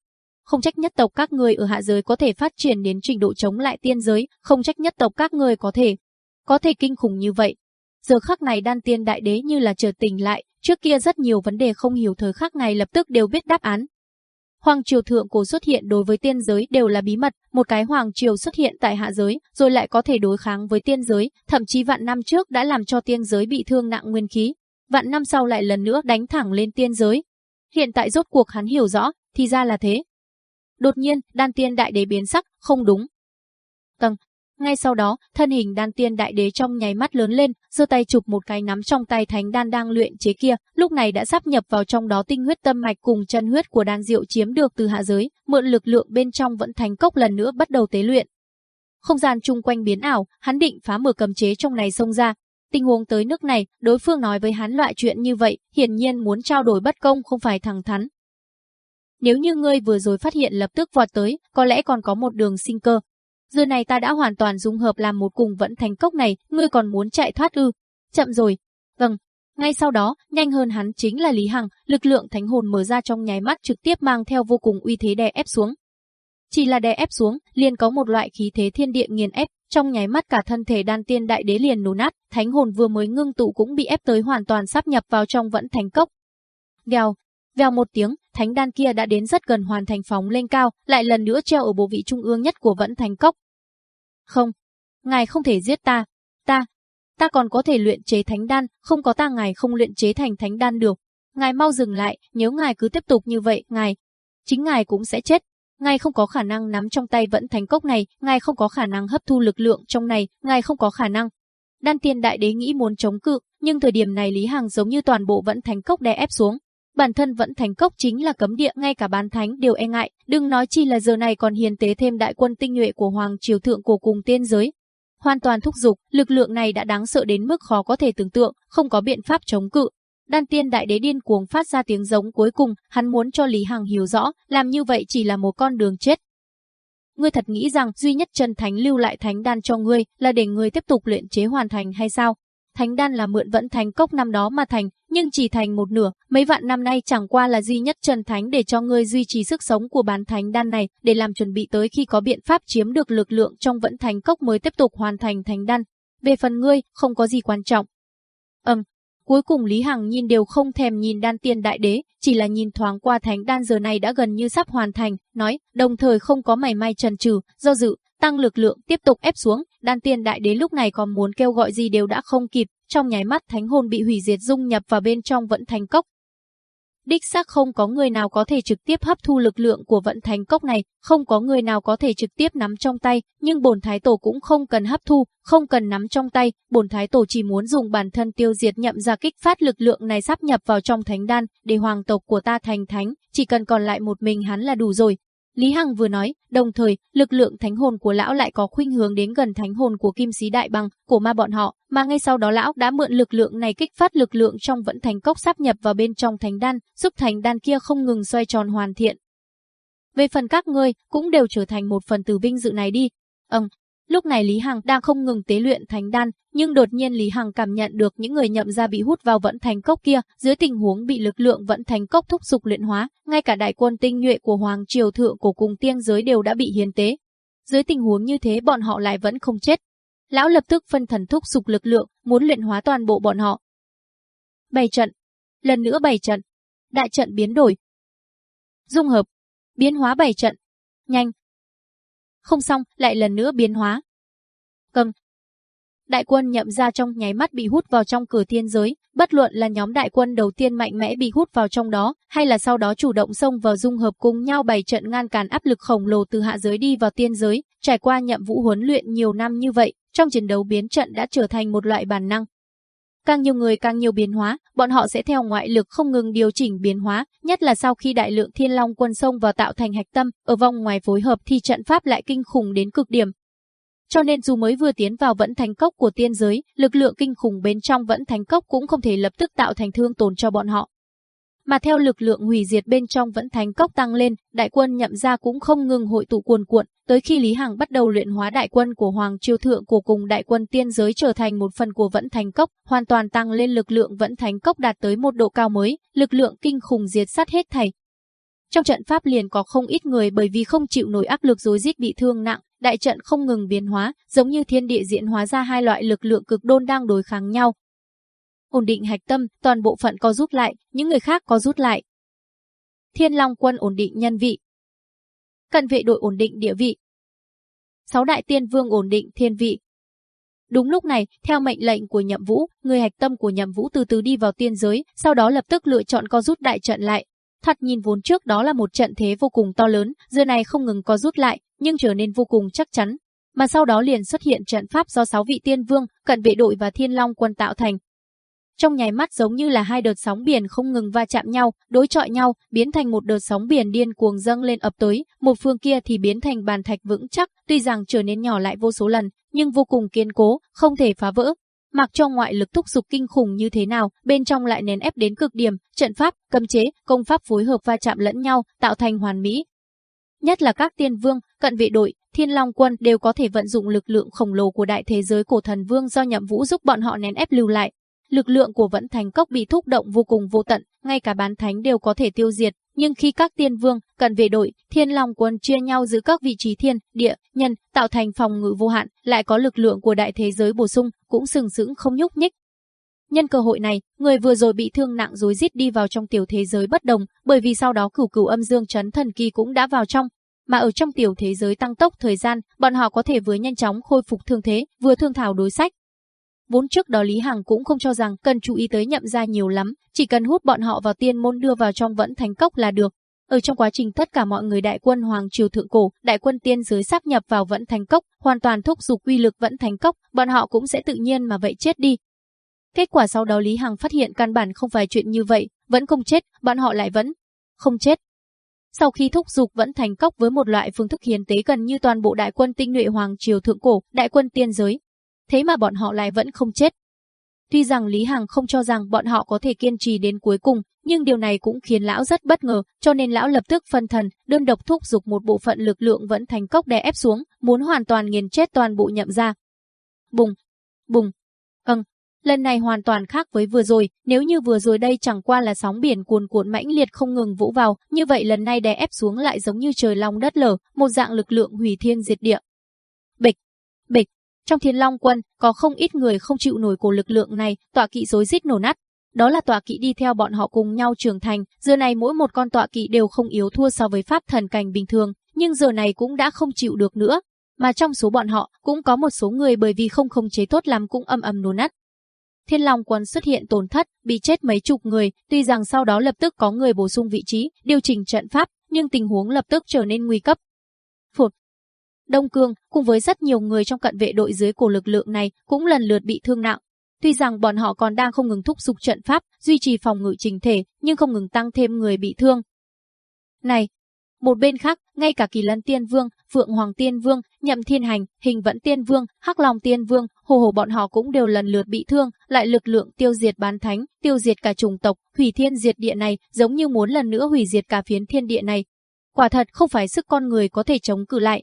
Không trách nhất tộc các người ở hạ giới có thể phát triển đến trình độ chống lại tiên giới, không trách nhất tộc các người có thể, có thể kinh khủng như vậy. Giờ khắc này đan tiên đại đế như là chờ tỉnh lại, trước kia rất nhiều vấn đề không hiểu thời khắc này lập tức đều biết đáp án, Hoàng triều thượng cổ xuất hiện đối với tiên giới đều là bí mật, một cái hoàng triều xuất hiện tại hạ giới, rồi lại có thể đối kháng với tiên giới, thậm chí vạn năm trước đã làm cho tiên giới bị thương nặng nguyên khí, vạn năm sau lại lần nữa đánh thẳng lên tiên giới. Hiện tại rốt cuộc hắn hiểu rõ, thì ra là thế. Đột nhiên, đan tiên đại đế biến sắc, không đúng. Tầng, ngay sau đó, thân hình đan tiên đại đế trong nháy mắt lớn lên, giơ tay chụp một cái nắm trong tay thánh đan đang luyện chế kia, lúc này đã sắp nhập vào trong đó tinh huyết tâm mạch cùng chân huyết của đan diệu chiếm được từ hạ giới, mượn lực lượng bên trong vẫn thành cốc lần nữa bắt đầu tế luyện. Không gian chung quanh biến ảo, hắn định phá mở cầm chế trong này xông ra. Tình huống tới nước này, đối phương nói với hắn loại chuyện như vậy, hiển nhiên muốn trao đổi bất công không phải thẳng thắn. Nếu như ngươi vừa rồi phát hiện lập tức vọt tới, có lẽ còn có một đường sinh cơ, Giờ này ta đã hoàn toàn dung hợp làm một cùng vẫn thành cốc này, ngươi còn muốn chạy thoát ư? Chậm rồi. Vâng. Ngay sau đó, nhanh hơn hắn chính là Lý Hằng, lực lượng thánh hồn mở ra trong nháy mắt trực tiếp mang theo vô cùng uy thế đè ép xuống. Chỉ là đè ép xuống, liền có một loại khí thế thiên địa nghiền ép, trong nháy mắt cả thân thể đan tiên đại đế liền nổ nát, thánh hồn vừa mới ngưng tụ cũng bị ép tới hoàn toàn sắp nhập vào trong vẫn thành cốc. Vèo, vèo một tiếng, thánh đan kia đã đến rất gần hoàn thành phóng lên cao, lại lần nữa treo ở bộ vị trung ương nhất của vẫn thành cốc. Không, ngài không thể giết ta, ta, ta còn có thể luyện chế thánh đan, không có ta ngài không luyện chế thành thánh đan được. ngài mau dừng lại, nếu ngài cứ tiếp tục như vậy, ngài, chính ngài cũng sẽ chết. Ngài không có khả năng nắm trong tay vẫn thành cốc này, ngài không có khả năng hấp thu lực lượng trong này, ngài không có khả năng. Đan tiên đại đế nghĩ muốn chống cự, nhưng thời điểm này Lý Hằng giống như toàn bộ vẫn thành cốc đè ép xuống. Bản thân vẫn thành cốc chính là cấm địa, ngay cả bán thánh đều e ngại, đừng nói chi là giờ này còn hiền tế thêm đại quân tinh nhuệ của Hoàng Triều Thượng của cùng tiên giới. Hoàn toàn thúc giục, lực lượng này đã đáng sợ đến mức khó có thể tưởng tượng, không có biện pháp chống cự, Đan tiên đại đế điên cuồng phát ra tiếng giống cuối cùng, hắn muốn cho Lý Hằng hiểu rõ, làm như vậy chỉ là một con đường chết. Ngươi thật nghĩ rằng duy nhất chân thánh lưu lại thánh đan cho ngươi là để ngươi tiếp tục luyện chế hoàn thành hay sao? Thánh đan là mượn vẫn thành cốc năm đó mà thành, nhưng chỉ thành một nửa, mấy vạn năm nay chẳng qua là duy nhất chân thánh để cho ngươi duy trì sức sống của bán thánh đan này, để làm chuẩn bị tới khi có biện pháp chiếm được lực lượng trong vẫn thành cốc mới tiếp tục hoàn thành thánh đan. Về phần ngươi, không có gì quan trọng. Ừm, Cuối cùng Lý Hằng nhìn đều không thèm nhìn đan tiên đại đế, chỉ là nhìn thoáng qua thánh đan giờ này đã gần như sắp hoàn thành, nói, đồng thời không có mảy may trần trừ, do dự, tăng lực lượng tiếp tục ép xuống, đan tiên đại đế lúc này còn muốn kêu gọi gì đều đã không kịp, trong nháy mắt thánh hồn bị hủy diệt dung nhập vào bên trong vẫn thành cốc, Đích xác không có người nào có thể trực tiếp hấp thu lực lượng của vận thành cốc này, không có người nào có thể trực tiếp nắm trong tay, nhưng bổn thái tổ cũng không cần hấp thu, không cần nắm trong tay, bổn thái tổ chỉ muốn dùng bản thân tiêu diệt nhậm ra kích phát lực lượng này sắp nhập vào trong thánh đan, để hoàng tộc của ta thành thánh, chỉ cần còn lại một mình hắn là đủ rồi, Lý Hằng vừa nói, đồng thời, lực lượng thánh hồn của lão lại có khuynh hướng đến gần thánh hồn của kim sĩ đại bằng, của ma bọn họ, mà ngay sau đó lão đã mượn lực lượng này kích phát lực lượng trong vẫn thành cốc sắp nhập vào bên trong thánh đan, giúp thánh đan kia không ngừng xoay tròn hoàn thiện. Về phần các ngươi, cũng đều trở thành một phần từ vinh dự này đi. Ừm, Lúc này Lý Hằng đang không ngừng tế luyện thánh đan, nhưng đột nhiên Lý Hằng cảm nhận được những người nhậm ra bị hút vào vận thành cốc kia, dưới tình huống bị lực lượng vận thành cốc thúc dục luyện hóa, ngay cả đại quân tinh nhuệ của Hoàng Triều Thượng của cùng tiên giới đều đã bị hiến tế. Dưới tình huống như thế bọn họ lại vẫn không chết. Lão lập tức phân thần thúc dục lực lượng, muốn luyện hóa toàn bộ bọn họ. Bày trận. Lần nữa bày trận. Đại trận biến đổi. Dung hợp. Biến hóa bày trận. Nhanh, không xong, lại lần nữa biến hóa. Cầm. Đại quân nhậm ra trong nháy mắt bị hút vào trong cửa thiên giới, bất luận là nhóm đại quân đầu tiên mạnh mẽ bị hút vào trong đó, hay là sau đó chủ động xông vào dung hợp cùng nhau bày trận ngăn cản áp lực khổng lồ từ hạ giới đi vào tiên giới, trải qua nhậm vũ huấn luyện nhiều năm như vậy, trong chiến đấu biến trận đã trở thành một loại bản năng, Càng nhiều người càng nhiều biến hóa, bọn họ sẽ theo ngoại lực không ngừng điều chỉnh biến hóa, nhất là sau khi đại lượng thiên long quân sông vào tạo thành hạch tâm, ở vòng ngoài phối hợp thì trận pháp lại kinh khủng đến cực điểm. Cho nên dù mới vừa tiến vào vẫn thành cốc của tiên giới, lực lượng kinh khủng bên trong vẫn thành cốc cũng không thể lập tức tạo thành thương tổn cho bọn họ. Mà theo lực lượng hủy diệt bên trong vẫn thành cốc tăng lên, đại quân nhậm ra cũng không ngừng hội tụ cuồn cuộn, tới khi Lý Hằng bắt đầu luyện hóa đại quân của Hoàng Triều Thượng của cùng đại quân tiên giới trở thành một phần của vẫn thành cốc, hoàn toàn tăng lên lực lượng vẫn thành cốc đạt tới một độ cao mới, lực lượng kinh khủng diệt sát hết thảy. Trong trận pháp liền có không ít người bởi vì không chịu nổi áp lực rối rít bị thương nặng, đại trận không ngừng biến hóa, giống như thiên địa diễn hóa ra hai loại lực lượng cực đôn đang đối kháng nhau, ổn định hạch tâm, toàn bộ phận có rút lại, những người khác có rút lại. Thiên Long quân ổn định nhân vị. Cận vệ đội ổn định địa vị. Sáu đại tiên vương ổn định thiên vị. Đúng lúc này, theo mệnh lệnh của Nhậm Vũ, người hạch tâm của Nhậm Vũ từ từ đi vào tiên giới, sau đó lập tức lựa chọn co rút đại trận lại. Thật nhìn vốn trước đó là một trận thế vô cùng to lớn, giờ này không ngừng co rút lại, nhưng trở nên vô cùng chắc chắn. Mà sau đó liền xuất hiện trận pháp do sáu vị tiên vương, cận vệ đội và thiên long quân tạo thành, trong nháy mắt giống như là hai đợt sóng biển không ngừng va chạm nhau, đối chọi nhau, biến thành một đợt sóng biển điên cuồng dâng lên ập tới, một phương kia thì biến thành bàn thạch vững chắc, tuy rằng trở nên nhỏ lại vô số lần, nhưng vô cùng kiên cố, không thể phá vỡ. Mặc cho ngoại lực thúc dục kinh khủng như thế nào, bên trong lại nén ép đến cực điểm, trận pháp, cấm chế, công pháp phối hợp va chạm lẫn nhau, tạo thành hoàn mỹ. Nhất là các tiên vương, cận vệ đội, thiên long quân đều có thể vận dụng lực lượng khổng lồ của đại thế giới cổ thần vương do nhậm vũ giúp bọn họ nén ép lưu lại, lực lượng của vẫn thành cốc bị thúc động vô cùng vô tận, ngay cả bán thánh đều có thể tiêu diệt, nhưng khi các tiên vương cần về đội, thiên long quân chia nhau giữ các vị trí thiên, địa, nhân, tạo thành phòng ngự vô hạn, lại có lực lượng của đại thế giới bổ sung, cũng sừng sững không nhúc nhích. Nhân cơ hội này, người vừa rồi bị thương nặng rối rít đi vào trong tiểu thế giới bất đồng, bởi vì sau đó cửu cửu âm dương chấn thần kỳ cũng đã vào trong, mà ở trong tiểu thế giới tăng tốc thời gian, bọn họ có thể vừa nhanh chóng khôi phục thương thế, vừa thương thảo đối sách, Vốn trước đó Lý Hằng cũng không cho rằng cần chú ý tới nhậm gia nhiều lắm, chỉ cần hút bọn họ vào tiên môn đưa vào trong vẫn thành cốc là được. Ở trong quá trình tất cả mọi người đại quân Hoàng Triều Thượng Cổ, đại quân tiên giới sáp nhập vào vẫn thành cốc, hoàn toàn thúc giục quy lực vẫn thành cốc, bọn họ cũng sẽ tự nhiên mà vậy chết đi. Kết quả sau đó Lý Hằng phát hiện căn bản không phải chuyện như vậy, vẫn không chết, bọn họ lại vẫn không chết. Sau khi thúc giục vẫn thành cốc với một loại phương thức hiến tế gần như toàn bộ đại quân tinh nhuệ Hoàng Triều Thượng Cổ, đại quân tiên giới. Thế mà bọn họ lại vẫn không chết. Tuy rằng Lý Hằng không cho rằng bọn họ có thể kiên trì đến cuối cùng, nhưng điều này cũng khiến lão rất bất ngờ, cho nên lão lập tức phân thần, đơn độc thúc giục một bộ phận lực lượng vẫn thành cốc đè ép xuống, muốn hoàn toàn nghiền chết toàn bộ nhậm ra. Bùng, bùng, âng, lần này hoàn toàn khác với vừa rồi, nếu như vừa rồi đây chẳng qua là sóng biển cuồn cuộn mãnh liệt không ngừng vũ vào, như vậy lần này đè ép xuống lại giống như trời long đất lở, một dạng lực lượng hủy thiên diệt địa. Bịch, bịch, trong thiên long quân, có không ít người không chịu nổi cổ lực lượng này, tọa kỵ rối rít nổ nát. Đó là tọa kỵ đi theo bọn họ cùng nhau trưởng thành, giờ này mỗi một con tọa kỵ đều không yếu thua so với pháp thần cảnh bình thường, nhưng giờ này cũng đã không chịu được nữa. Mà trong số bọn họ, cũng có một số người bởi vì không khống chế tốt lắm cũng âm âm nổ nát. Thiên Long quân xuất hiện tổn thất, bị chết mấy chục người, tuy rằng sau đó lập tức có người bổ sung vị trí, điều chỉnh trận pháp, nhưng tình huống lập tức trở nên nguy cấp. Phụt, Đông Cương, cùng với rất nhiều người trong cận vệ đội dưới của lực lượng này cũng lần lượt bị thương nặng. Tuy rằng bọn họ còn đang không ngừng thúc giục trận pháp, duy trì phòng ngự trình thể, nhưng không ngừng tăng thêm người bị thương. Này, một bên khác, ngay cả Kỳ Lân Tiên Vương, Phượng Hoàng Tiên Vương, Nhậm Thiên Hành, Hình Vẫn Tiên Vương, Hắc Long Tiên Vương, hồ hồ bọn họ cũng đều lần lượt bị thương, lại lực lượng tiêu diệt bán thánh, tiêu diệt cả chủng tộc, hủy thiên diệt địa này, giống như muốn lần nữa hủy diệt cả phiến thiên địa này. Quả thật không phải sức con người có thể chống cự lại,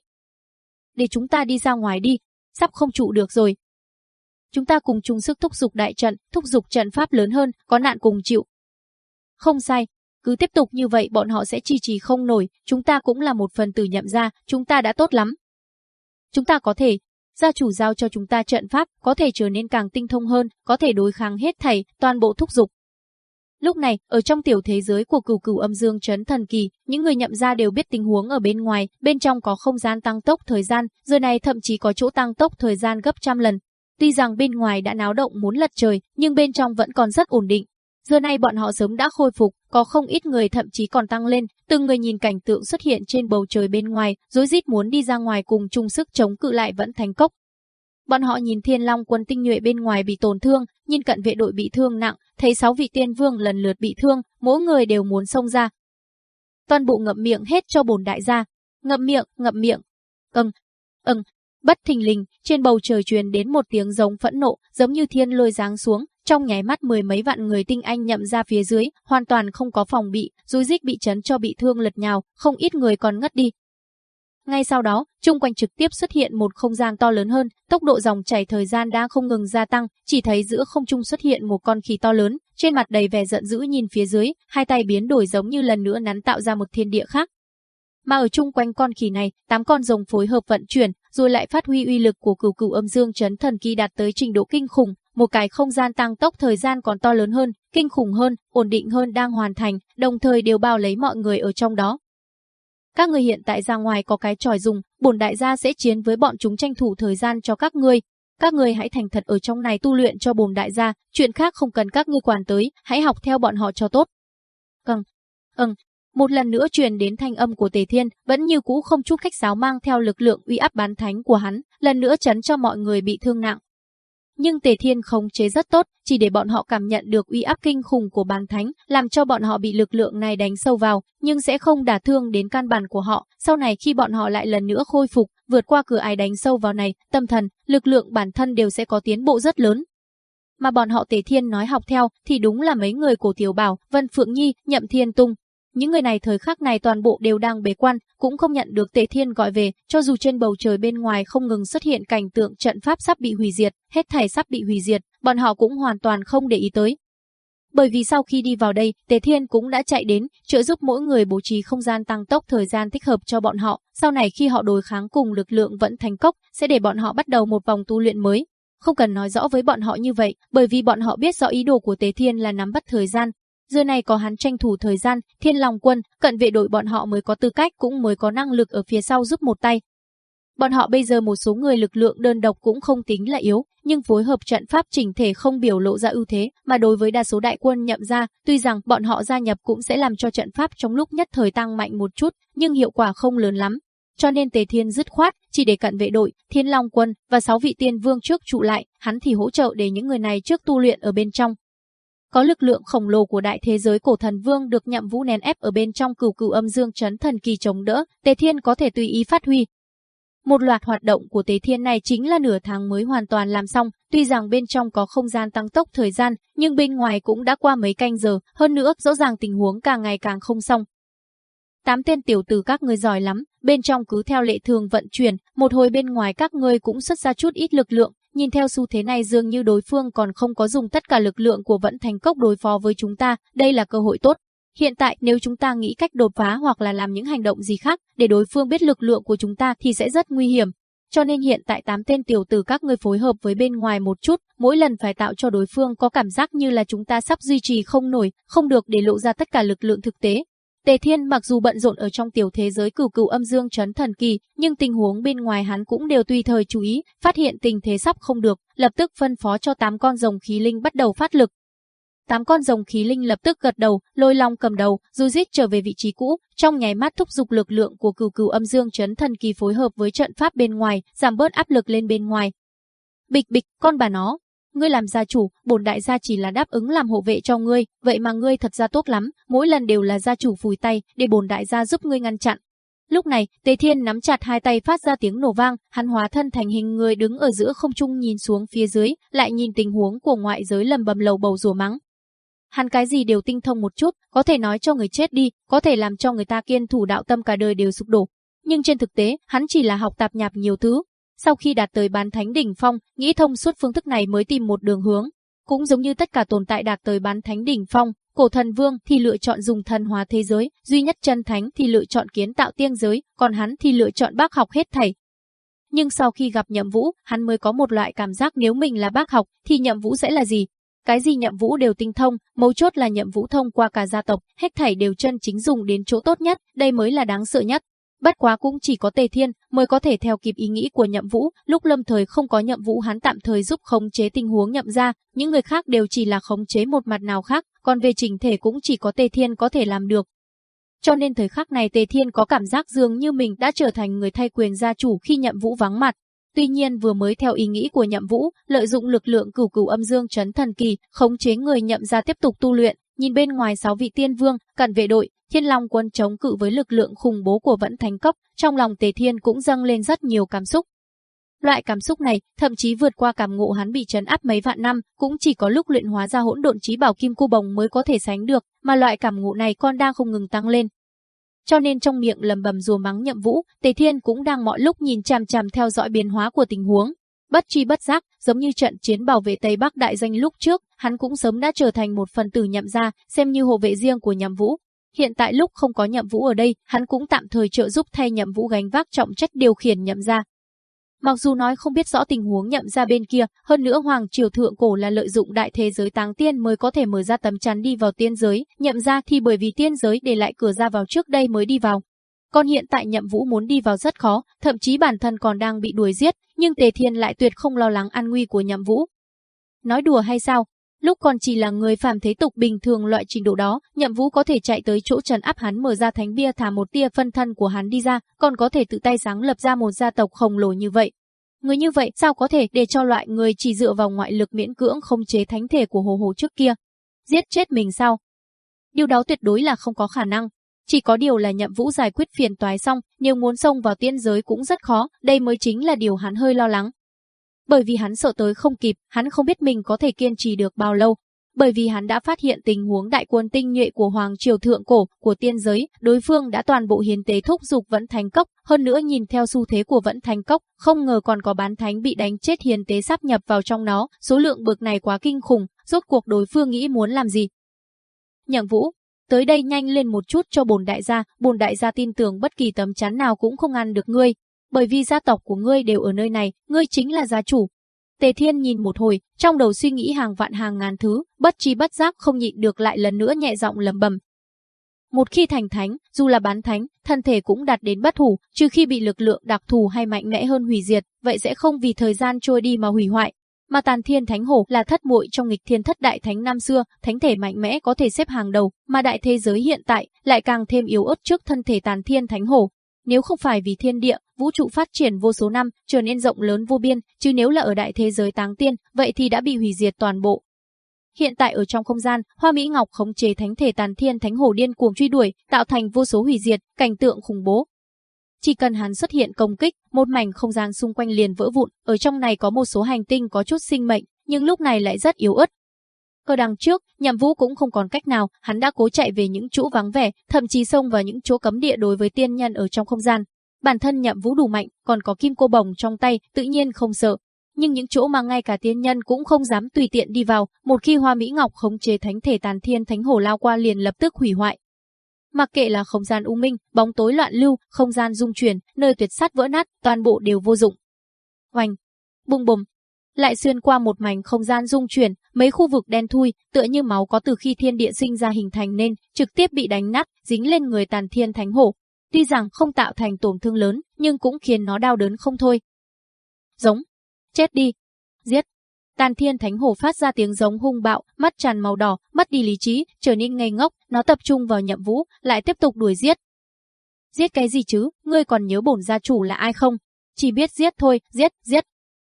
để chúng ta đi ra ngoài đi, sắp không trụ được rồi. Chúng ta cùng chung sức thúc giục đại trận, thúc giục trận pháp lớn hơn, có nạn cùng chịu. Không sai, cứ tiếp tục như vậy bọn họ sẽ chi trì không nổi, chúng ta cũng là một phần tử nhậm ra, chúng ta đã tốt lắm. Chúng ta có thể, gia chủ giao cho chúng ta trận pháp, có thể trở nên càng tinh thông hơn, có thể đối kháng hết thảy, toàn bộ thúc giục. Lúc này, ở trong tiểu thế giới của cửu cửu âm dương chấn thần kỳ, những người nhậm ra đều biết tình huống ở bên ngoài, bên trong có không gian tăng tốc thời gian, giờ này thậm chí có chỗ tăng tốc thời gian gấp trăm lần. Tuy rằng bên ngoài đã náo động muốn lật trời, nhưng bên trong vẫn còn rất ổn định. Giờ này bọn họ sớm đã khôi phục, có không ít người thậm chí còn tăng lên, từng người nhìn cảnh tượng xuất hiện trên bầu trời bên ngoài, rối rít muốn đi ra ngoài cùng chung sức chống cự lại vẫn thành cốc. Bọn họ nhìn Thiên Long quân tinh nhuệ bên ngoài bị tổn thương, nhìn cận vệ đội bị thương nặng, thấy sáu vị tiên vương lần lượt bị thương, mỗi người đều muốn xông ra. Toàn bộ ngậm miệng hết cho bổn đại gia. Ngậm miệng, ngậm miệng. Ừm, ừm, bất thình lình, trên bầu trời truyền đến một tiếng giống phẫn nộ, giống như thiên lôi giáng xuống, trong nháy mắt mười mấy vạn người tinh anh nhậm ra phía dưới, hoàn toàn không có phòng bị, rối rít bị chấn cho bị thương lật nhào, không ít người còn ngất đi, ngay sau đó, chung quanh trực tiếp xuất hiện một không gian to lớn hơn, tốc độ dòng chảy thời gian đang không ngừng gia tăng, chỉ thấy giữa không trung xuất hiện một con khí to lớn, trên mặt đầy vẻ giận dữ nhìn phía dưới, hai tay biến đổi giống như lần nữa nắn tạo ra một thiên địa khác. Mà ở chung quanh con khỉ này, tám con rồng phối hợp vận chuyển, rồi lại phát huy uy lực của cửu cửu âm dương chấn thần kỳ đạt tới trình độ kinh khủng, một cái không gian tăng tốc thời gian còn to lớn hơn, kinh khủng hơn, ổn định hơn đang hoàn thành, đồng thời đều bao lấy mọi người ở trong đó. Các người hiện tại ra ngoài có cái tròi dùng, bổn đại gia sẽ chiến với bọn chúng tranh thủ thời gian cho các ngươi. Các ngươi hãy thành thật ở trong này tu luyện cho bổn đại gia, chuyện khác không cần các ngươi quản tới, hãy học theo bọn họ cho tốt. Ừm, ừm, một lần nữa truyền đến thanh âm của Tề Thiên, vẫn như cũ không chút khách sáo mang theo lực lượng uy áp bán thánh của hắn, lần nữa chấn cho mọi người bị thương nặng. Nhưng Tề Thiên khống chế rất tốt, chỉ để bọn họ cảm nhận được uy áp kinh khủng của bán thánh, làm cho bọn họ bị lực lượng này đánh sâu vào, nhưng sẽ không đả thương đến căn bản của họ. Sau này khi bọn họ lại lần nữa khôi phục, vượt qua cửa ải đánh sâu vào này, tâm thần, lực lượng bản thân đều sẽ có tiến bộ rất lớn. Mà bọn họ Tề Thiên nói học theo thì đúng là mấy người của Tiểu Bảo, Vân Phượng Nhi, Nhậm Thiên Tung, những người này thời khắc này toàn bộ đều đang bế quan, cũng không nhận được Tề Thiên gọi về, cho dù trên bầu trời bên ngoài không ngừng xuất hiện cảnh tượng trận pháp sắp bị hủy diệt, hết thảy sắp bị hủy diệt, bọn họ cũng hoàn toàn không để ý tới. Bởi vì sau khi đi vào đây, Tề Thiên cũng đã chạy đến, trợ giúp mỗi người bố trí không gian tăng tốc thời gian thích hợp cho bọn họ, sau này khi họ đối kháng cùng lực lượng vẫn thành cốc, sẽ để bọn họ bắt đầu một vòng tu luyện mới. Không cần nói rõ với bọn họ như vậy, bởi vì bọn họ biết rõ ý đồ của Tề Thiên là nắm bắt thời gian, Giờ này có hắn tranh thủ thời gian, thiên lòng quân, cận vệ đội bọn họ mới có tư cách cũng mới có năng lực ở phía sau giúp một tay. Bọn họ bây giờ một số người lực lượng đơn độc cũng không tính là yếu, nhưng phối hợp trận pháp chỉnh thể không biểu lộ ra ưu thế, mà đối với đa số đại quân nhậm ra, tuy rằng bọn họ gia nhập cũng sẽ làm cho trận pháp trong lúc nhất thời tăng mạnh một chút, nhưng hiệu quả không lớn lắm. Cho nên Tề Thiên dứt khoát, chỉ để cận vệ đội, Thiên Long quân và sáu vị tiên vương trước trụ lại, hắn thì hỗ trợ để những người này trước tu luyện ở bên trong. Có lực lượng khổng lồ của đại thế giới cổ thần vương được nhậm vũ nén ép ở bên trong cửu cửu âm dương chấn thần kỳ chống đỡ, Tề Thiên có thể tùy ý phát huy, một loạt hoạt động của Tế Thiên này chính là nửa tháng mới hoàn toàn làm xong, tuy rằng bên trong có không gian tăng tốc thời gian, nhưng bên ngoài cũng đã qua mấy canh giờ, hơn nữa rõ ràng tình huống càng ngày càng không xong. Tám tên tiểu tử các ngươi giỏi lắm, bên trong cứ theo lệ thường vận chuyển, một hồi bên ngoài các ngươi cũng xuất ra chút ít lực lượng, nhìn theo xu thế này dường như đối phương còn không có dùng tất cả lực lượng của vẫn thành cốc đối phó với chúng ta, đây là cơ hội tốt. Hiện tại nếu chúng ta nghĩ cách đột phá hoặc là làm những hành động gì khác để đối phương biết lực lượng của chúng ta thì sẽ rất nguy hiểm. Cho nên hiện tại tám tên tiểu tử các ngươi phối hợp với bên ngoài một chút, mỗi lần phải tạo cho đối phương có cảm giác như là chúng ta sắp duy trì không nổi, không được để lộ ra tất cả lực lượng thực tế. Tề Thiên mặc dù bận rộn ở trong tiểu thế giới cửu cửu âm dương chấn thần kỳ, nhưng tình huống bên ngoài hắn cũng đều tùy thời chú ý, phát hiện tình thế sắp không được, lập tức phân phó cho tám con rồng khí linh bắt đầu phát lực, Tám con rồng khí linh lập tức gật đầu, lôi long cầm đầu, du dít trở về vị trí cũ, trong nháy mắt thúc giục lực lượng của cửu cửu âm dương chấn thần kỳ phối hợp với trận pháp bên ngoài, giảm bớt áp lực lên bên ngoài. Bịch bịch, con bà nó, ngươi làm gia chủ, bổn đại gia chỉ là đáp ứng làm hộ vệ cho ngươi, vậy mà ngươi thật ra tốt lắm, mỗi lần đều là gia chủ phủi tay, để bổn đại gia giúp ngươi ngăn chặn. Lúc này, Tề Thiên nắm chặt hai tay phát ra tiếng nổ vang, hắn hóa thân thành hình người đứng ở giữa không trung nhìn xuống phía dưới, lại nhìn tình huống của ngoại giới lầm bầm lầu bầu rủa mắng. Hắn cái gì đều tinh thông một chút, có thể nói cho người chết đi, có thể làm cho người ta kiên thủ đạo tâm cả đời đều sụp đổ. Nhưng trên thực tế, hắn chỉ là học tạp nhạp nhiều thứ. Sau khi đạt tới bán thánh đỉnh phong, nghĩ thông suốt phương thức này mới tìm một đường hướng. Cũng giống như tất cả tồn tại đạt tới bán thánh đỉnh phong, cổ thần vương thì lựa chọn dùng thần hóa thế giới, duy nhất chân thánh thì lựa chọn kiến tạo tiên giới, còn hắn thì lựa chọn bác học hết thảy. Nhưng sau khi gặp nhậm vũ, hắn mới có một loại cảm giác nếu mình là bác học, thì nhậm vũ sẽ là gì? Cái gì nhậm vũ đều tinh thông, mấu chốt là nhậm vũ thông qua cả gia tộc, hết thảy đều chân chính dùng đến chỗ tốt nhất, đây mới là đáng sợ nhất. Bất quá cũng chỉ có Tề Thiên mới có thể theo kịp ý nghĩ của Nhậm Vũ, lúc lâm thời không có Nhậm Vũ hắn tạm thời giúp khống chế tình huống nhậm ra, những người khác đều chỉ là khống chế một mặt nào khác, còn về trình thể cũng chỉ có Tề Thiên có thể làm được. Cho nên thời khắc này Tề Thiên có cảm giác dường như mình đã trở thành người thay quyền gia chủ khi Nhậm Vũ vắng mặt, Tuy nhiên vừa mới theo ý nghĩ của Nhậm Vũ, lợi dụng lực lượng cửu cửu âm dương chấn thần kỳ, khống chế người nhậm ra tiếp tục tu luyện, nhìn bên ngoài sáu vị tiên vương, cận vệ đội, Thiên Long quân chống cự với lực lượng khủng bố của Vẫn Thánh Cốc, trong lòng Tề Thiên cũng dâng lên rất nhiều cảm xúc. Loại cảm xúc này, thậm chí vượt qua cảm ngộ hắn bị trấn áp mấy vạn năm, cũng chỉ có lúc luyện hóa ra hỗn độn trí bảo kim cu bồng mới có thể sánh được, mà loại cảm ngộ này con đang không ngừng tăng lên, cho nên trong miệng lầm bầm rùa mắng nhậm vũ, Tề Thiên cũng đang mọi lúc nhìn chằm chằm theo dõi biến hóa của tình huống. Bất chi bất giác, giống như trận chiến bảo vệ Tây Bắc đại danh lúc trước, hắn cũng sớm đã trở thành một phần tử nhậm gia, xem như hộ vệ riêng của nhậm vũ. Hiện tại lúc không có nhậm vũ ở đây, hắn cũng tạm thời trợ giúp thay nhậm vũ gánh vác trọng trách điều khiển nhậm gia, Mặc dù nói không biết rõ tình huống nhậm ra bên kia, hơn nữa Hoàng Triều Thượng Cổ là lợi dụng đại thế giới táng tiên mới có thể mở ra tấm chắn đi vào tiên giới, nhậm ra thì bởi vì tiên giới để lại cửa ra vào trước đây mới đi vào. Còn hiện tại nhậm vũ muốn đi vào rất khó, thậm chí bản thân còn đang bị đuổi giết, nhưng Tề Thiên lại tuyệt không lo lắng an nguy của nhậm vũ. Nói đùa hay sao? Lúc còn chỉ là người phàm thế tục bình thường loại trình độ đó, nhậm vũ có thể chạy tới chỗ trần áp hắn mở ra thánh bia thả một tia phân thân của hắn đi ra, còn có thể tự tay sáng lập ra một gia tộc khổng lồ như vậy. Người như vậy sao có thể để cho loại người chỉ dựa vào ngoại lực miễn cưỡng không chế thánh thể của hồ hồ trước kia? Giết chết mình sao? Điều đó tuyệt đối là không có khả năng. Chỉ có điều là nhậm vũ giải quyết phiền toái xong, nếu muốn xông vào tiên giới cũng rất khó, đây mới chính là điều hắn hơi lo lắng. Bởi vì hắn sợ tới không kịp, hắn không biết mình có thể kiên trì được bao lâu, bởi vì hắn đã phát hiện tình huống đại quân tinh nhuệ của Hoàng Triều Thượng Cổ, của tiên giới, đối phương đã toàn bộ hiến tế thúc dục vẫn thành cốc, hơn nữa nhìn theo xu thế của vẫn thành cốc, không ngờ còn có bán thánh bị đánh chết hiến tế sắp nhập vào trong nó, số lượng bực này quá kinh khủng, rốt cuộc đối phương nghĩ muốn làm gì. Nhậm Vũ, tới đây nhanh lên một chút cho bồn đại gia, bồn đại gia tin tưởng bất kỳ tấm chắn nào cũng không ăn được ngươi, bởi vì gia tộc của ngươi đều ở nơi này, ngươi chính là gia chủ, Tề Thiên nhìn một hồi, trong đầu suy nghĩ hàng vạn hàng ngàn thứ, bất chi bất giác không nhịn được lại lần nữa nhẹ giọng lầm bầm. Một khi thành thánh, dù là bán thánh, thân thể cũng đạt đến bất hủ, trừ khi bị lực lượng đặc thù hay mạnh mẽ hơn hủy diệt, vậy sẽ không vì thời gian trôi đi mà hủy hoại. Mà Tàn Thiên Thánh Hổ là thất muội trong nghịch thiên thất đại thánh năm xưa, thánh thể mạnh mẽ có thể xếp hàng đầu, mà đại thế giới hiện tại lại càng thêm yếu ớt trước thân thể Tàn Thiên Thánh Hổ. Nếu không phải vì thiên địa, vũ trụ phát triển vô số năm, trở nên rộng lớn vô biên, chứ nếu là ở đại thế giới táng tiên, vậy thì đã bị hủy diệt toàn bộ. Hiện tại ở trong không gian, Hoa Mỹ Ngọc khống chế thánh thể tàn thiên thánh hổ điên cuồng truy đuổi, tạo thành vô số hủy diệt, cảnh tượng khủng bố. Chỉ cần hắn xuất hiện công kích, một mảnh không gian xung quanh liền vỡ vụn, ở trong này có một số hành tinh có chút sinh mệnh, nhưng lúc này lại rất yếu ớt. cơ đằng trước, Nhậm Vũ cũng không còn cách nào, hắn đã cố chạy về những chỗ vắng vẻ, thậm chí xông vào những chỗ cấm địa đối với tiên nhân ở trong không gian. Bản thân Nhậm Vũ đủ mạnh, còn có kim cô bồng trong tay, tự nhiên không sợ, nhưng những chỗ mà ngay cả tiên nhân cũng không dám tùy tiện đi vào, một khi Hoa Mỹ Ngọc khống chế thánh thể tàn thiên thánh hổ lao qua liền lập tức hủy hoại. Mặc kệ là không gian u minh, bóng tối loạn lưu, không gian dung chuyển, nơi tuyệt sát vỡ nát, toàn bộ đều vô dụng. Hoành, bùng bùng, lại xuyên qua một mảnh không gian dung chuyển, mấy khu vực đen thui, tựa như máu có từ khi thiên địa sinh ra hình thành nên, trực tiếp bị đánh nát, dính lên người tàn thiên thánh hổ. Tuy rằng không tạo thành tổn thương lớn, nhưng cũng khiến nó đau đớn không thôi. Giống, Chết đi! Giết! Tàn thiên thánh Hồ phát ra tiếng giống hung bạo, mắt tràn màu đỏ, mất đi lý trí, trở nên ngây ngốc, nó tập trung vào nhậm vũ, lại tiếp tục đuổi giết. Giết cái gì chứ, ngươi còn nhớ bổn gia chủ là ai không? Chỉ biết giết thôi, giết, giết.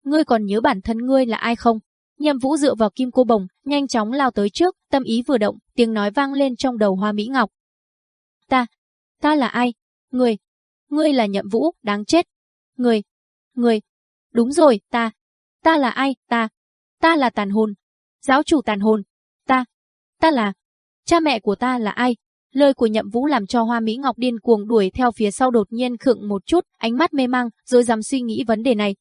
Ngươi còn nhớ bản thân ngươi là ai không? Nhậm vũ dựa vào kim cô bồng, nhanh chóng lao tới trước, tâm ý vừa động, tiếng nói vang lên trong đầu hoa mỹ ngọc. Ta, ta là ai? Ngươi, ngươi là nhậm vũ, đáng chết. Ngươi, ngươi, Đúng rồi, ta. Ta là ai, ta? Ta là tàn hồn. Giáo chủ tàn hồn. Ta. Ta là. Cha mẹ của ta là ai? Lời của nhậm vũ làm cho hoa Mỹ Ngọc điên cuồng đuổi theo phía sau đột nhiên khựng một chút, ánh mắt mê mang, rồi dám suy nghĩ vấn đề này.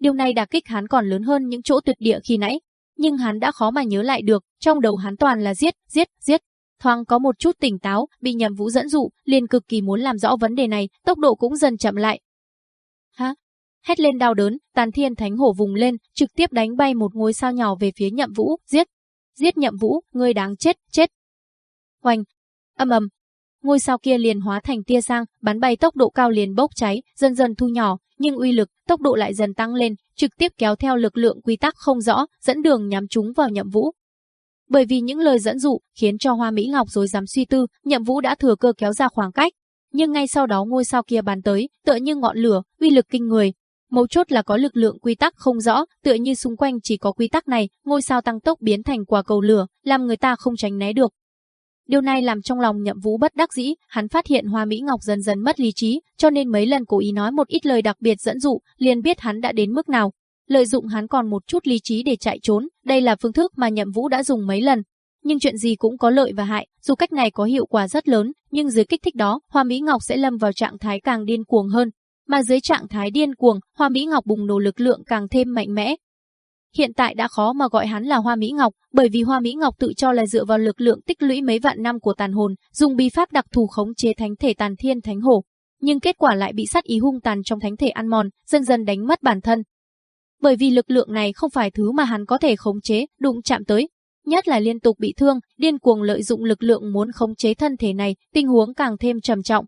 Điều này đả kích hắn còn lớn hơn những chỗ tuyệt địa khi nãy. Nhưng hắn đã khó mà nhớ lại được, trong đầu hắn toàn là giết, giết, giết. Thoáng có một chút tỉnh táo, bị nhậm vũ dẫn dụ, liền cực kỳ muốn làm rõ vấn đề này, tốc độ cũng dần chậm lại. Hét lên đau đớn, tàn thiên thánh hổ vùng lên, trực tiếp đánh bay một ngôi sao nhỏ về phía nhậm vũ, giết, giết nhậm vũ, ngươi đáng chết, chết. Oanh, âm ầm, ngôi sao kia liền hóa thành tia sang, bắn bay tốc độ cao liền bốc cháy, dần dần thu nhỏ, nhưng uy lực, tốc độ lại dần tăng lên, trực tiếp kéo theo lực lượng quy tắc không rõ, dẫn đường nhắm chúng vào nhậm vũ. Bởi vì những lời dẫn dụ, khiến cho Hoa Mỹ Ngọc rồi dám suy tư, nhậm vũ đã thừa cơ kéo ra khoảng cách. Nhưng ngay sau đó ngôi sao kia bắn tới, tựa như ngọn lửa, uy lực kinh người, Mấu chốt là có lực lượng quy tắc không rõ, tựa như xung quanh chỉ có quy tắc này, ngôi sao tăng tốc biến thành quả cầu lửa, làm người ta không tránh né được. Điều này làm trong lòng nhậm vũ bất đắc dĩ, hắn phát hiện Hoa Mỹ Ngọc dần dần mất lý trí, cho nên mấy lần cố ý nói một ít lời đặc biệt dẫn dụ, liền biết hắn đã đến mức nào. Lợi dụng hắn còn một chút lý trí để chạy trốn, đây là phương thức mà nhậm vũ đã dùng mấy lần. Nhưng chuyện gì cũng có lợi và hại, dù cách này có hiệu quả rất lớn, nhưng dưới kích thích đó, Hoa Mỹ Ngọc sẽ lâm vào trạng thái càng điên cuồng hơn, mà dưới trạng thái điên cuồng, Hoa Mỹ Ngọc bùng nổ lực lượng càng thêm mạnh mẽ. Hiện tại đã khó mà gọi hắn là Hoa Mỹ Ngọc, bởi vì Hoa Mỹ Ngọc tự cho là dựa vào lực lượng tích lũy mấy vạn năm của tàn hồn, dùng bi pháp đặc thù khống chế thánh thể tàn thiên thánh hổ, nhưng kết quả lại bị sát ý hung tàn trong thánh thể ăn mòn, dần dần đánh mất bản thân. Bởi vì lực lượng này không phải thứ mà hắn có thể khống chế, đụng chạm tới, nhất là liên tục bị thương, điên cuồng lợi dụng lực lượng muốn khống chế thân thể này, tình huống càng thêm trầm trọng.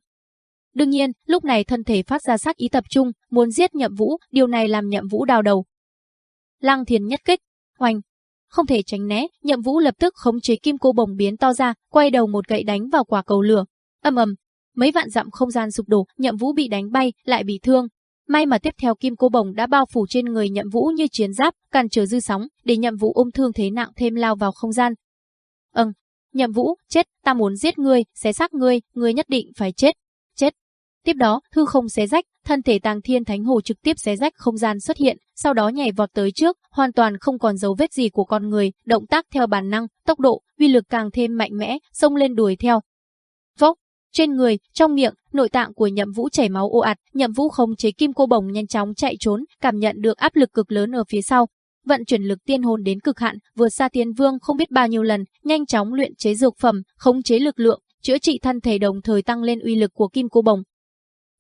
Đương nhiên, lúc này thân thể phát ra sát ý tập trung, muốn giết Nhậm Vũ, điều này làm Nhậm Vũ đau đầu. Lăng Thiền nhất kích, hoành, không thể tránh né, Nhậm Vũ lập tức khống chế kim cô bồng biến to ra, quay đầu một gậy đánh vào quả cầu lửa. Ầm ầm, mấy vạn dặm không gian sụp đổ, Nhậm Vũ bị đánh bay, lại bị thương. May mà tiếp theo kim cô bồng đã bao phủ trên người Nhậm Vũ như chiến giáp, cản trở dư sóng, để Nhậm Vũ ôm thương thế nặng thêm lao vào không gian. Ừm, Nhậm Vũ, chết, ta muốn giết ngươi, xé xác ngươi, ngươi nhất định phải chết. Tiếp đó, hư không xé rách, thân thể Tàng Thiên Thánh Hồ trực tiếp xé rách không gian xuất hiện, sau đó nhảy vọt tới trước, hoàn toàn không còn dấu vết gì của con người, động tác theo bản năng, tốc độ, uy lực càng thêm mạnh mẽ, xông lên đuổi theo. Vốc, trên người, trong miệng, nội tạng của Nhậm Vũ chảy máu ồ ạt, Nhậm Vũ không chế kim cô bồng nhanh chóng chạy trốn, cảm nhận được áp lực cực lớn ở phía sau. Vận chuyển lực tiên hồn đến cực hạn, vượt xa tiên vương không biết bao nhiêu lần, nhanh chóng luyện chế dược phẩm, khống chế lực lượng, chữa trị thân thể đồng thời tăng lên uy lực của kim cô bồng,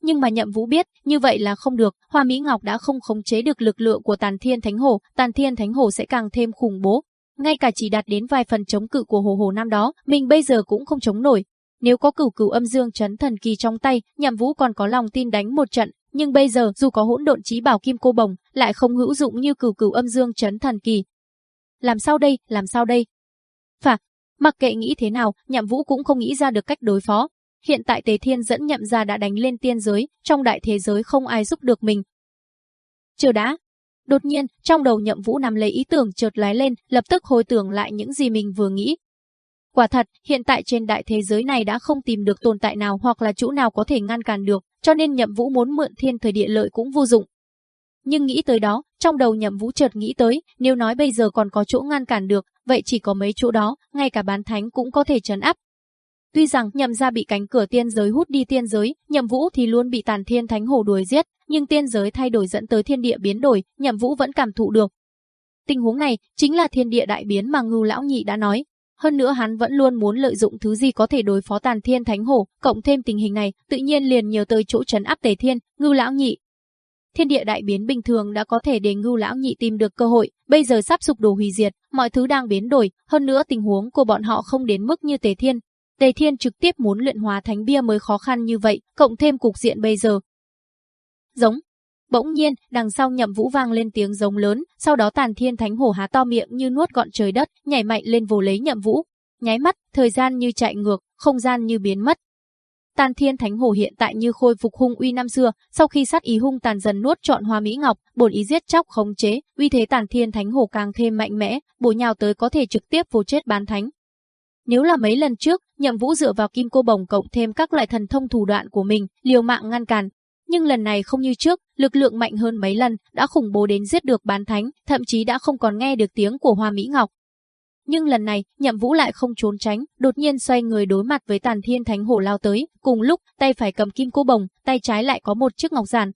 nhưng mà Nhậm Vũ biết, như vậy là không được, Hoa Mỹ Ngọc đã không khống chế được lực lượng của Tàn Thiên Thánh Hổ, Tàn Thiên Thánh Hổ sẽ càng thêm khủng bố. Ngay cả chỉ đạt đến vài phần chống cự của Hồ Hồ năm đó, mình bây giờ cũng không chống nổi. Nếu có cửu cửu âm dương chấn thần kỳ trong tay, Nhậm Vũ còn có lòng tin đánh một trận, nhưng bây giờ dù có hỗn độn chí bảo kim cô bồng, lại không hữu dụng như cửu cửu âm dương chấn thần kỳ. Làm sao đây, làm sao đây? Phạt, mặc kệ nghĩ thế nào, Nhậm Vũ cũng không nghĩ ra được cách đối phó. Hiện tại Tề Thiên dẫn Nhậm gia đã đánh lên tiên giới, trong đại thế giới không ai giúp được mình. Chờ đã. Đột nhiên, trong đầu Nhậm Vũ nằm lấy ý tưởng chợt lái lên, lập tức hồi tưởng lại những gì mình vừa nghĩ, Quả thật, hiện tại trên đại thế giới này đã không tìm được tồn tại nào hoặc là chỗ nào có thể ngăn cản được, cho nên Nhậm Vũ muốn mượn thiên thời địa lợi cũng vô dụng. Nhưng nghĩ tới đó, trong đầu Nhậm Vũ chợt nghĩ tới, nếu nói bây giờ còn có chỗ ngăn cản được, vậy chỉ có mấy chỗ đó, ngay cả bán thánh cũng có thể trấn áp. Tuy rằng Nhậm gia bị cánh cửa tiên giới hút đi tiên giới, Nhậm Vũ thì luôn bị Tàn Thiên Thánh hồ đuổi giết, nhưng tiên giới thay đổi dẫn tới thiên địa biến đổi, Nhậm Vũ vẫn cảm thụ được. Tình huống này chính là thiên địa đại biến mà Ngưu lão nhị đã nói, hơn nữa hắn vẫn luôn muốn lợi dụng thứ gì có thể đối phó tàn thiên thánh hổ, cộng thêm tình hình này, tự nhiên liền nhờ tới chỗ trấn áp tề thiên, ngưu lão nhị. Thiên địa đại biến bình thường đã có thể để ngưu lão nhị tìm được cơ hội, bây giờ sắp sụp đổ hủy diệt, mọi thứ đang biến đổi, hơn nữa tình huống của bọn họ không đến mức như tề thiên. Tề thiên trực tiếp muốn luyện hóa thánh bia mới khó khăn như vậy, cộng thêm cục diện bây giờ. Giống, Bỗng nhiên, đằng sau nhậm vũ vang lên tiếng giống lớn, sau đó tàn thiên thánh hổ há to miệng như nuốt gọn trời đất, nhảy mạnh lên vồ lấy nhậm vũ. Nháy mắt, thời gian như chạy ngược, không gian như biến mất. Tàn thiên thánh hổ hiện tại như khôi phục hung uy năm xưa, sau khi sát ý hung tàn dần nuốt trọn hoa mỹ ngọc, bổn ý giết chóc khống chế, uy thế tàn thiên thánh hổ càng thêm mạnh mẽ, bổ nhào tới có thể trực tiếp vô chết bán thánh. Nếu là mấy lần trước, Nhậm Vũ dựa vào kim cô bồng cộng thêm các loại thần thông thủ đoạn của mình, liều mạng ngăn cản, nhưng lần này không như trước, lực lượng mạnh hơn mấy lần, đã khủng bố đến giết được bán thánh, thậm chí đã không còn nghe được tiếng của Hoa Mỹ Ngọc. Nhưng lần này, Nhậm Vũ lại không trốn tránh, đột nhiên xoay người đối mặt với Tàn Thiên Thánh Hổ lao tới, cùng lúc, tay phải cầm kim cô bồng, tay trái lại có một chiếc ngọc giản.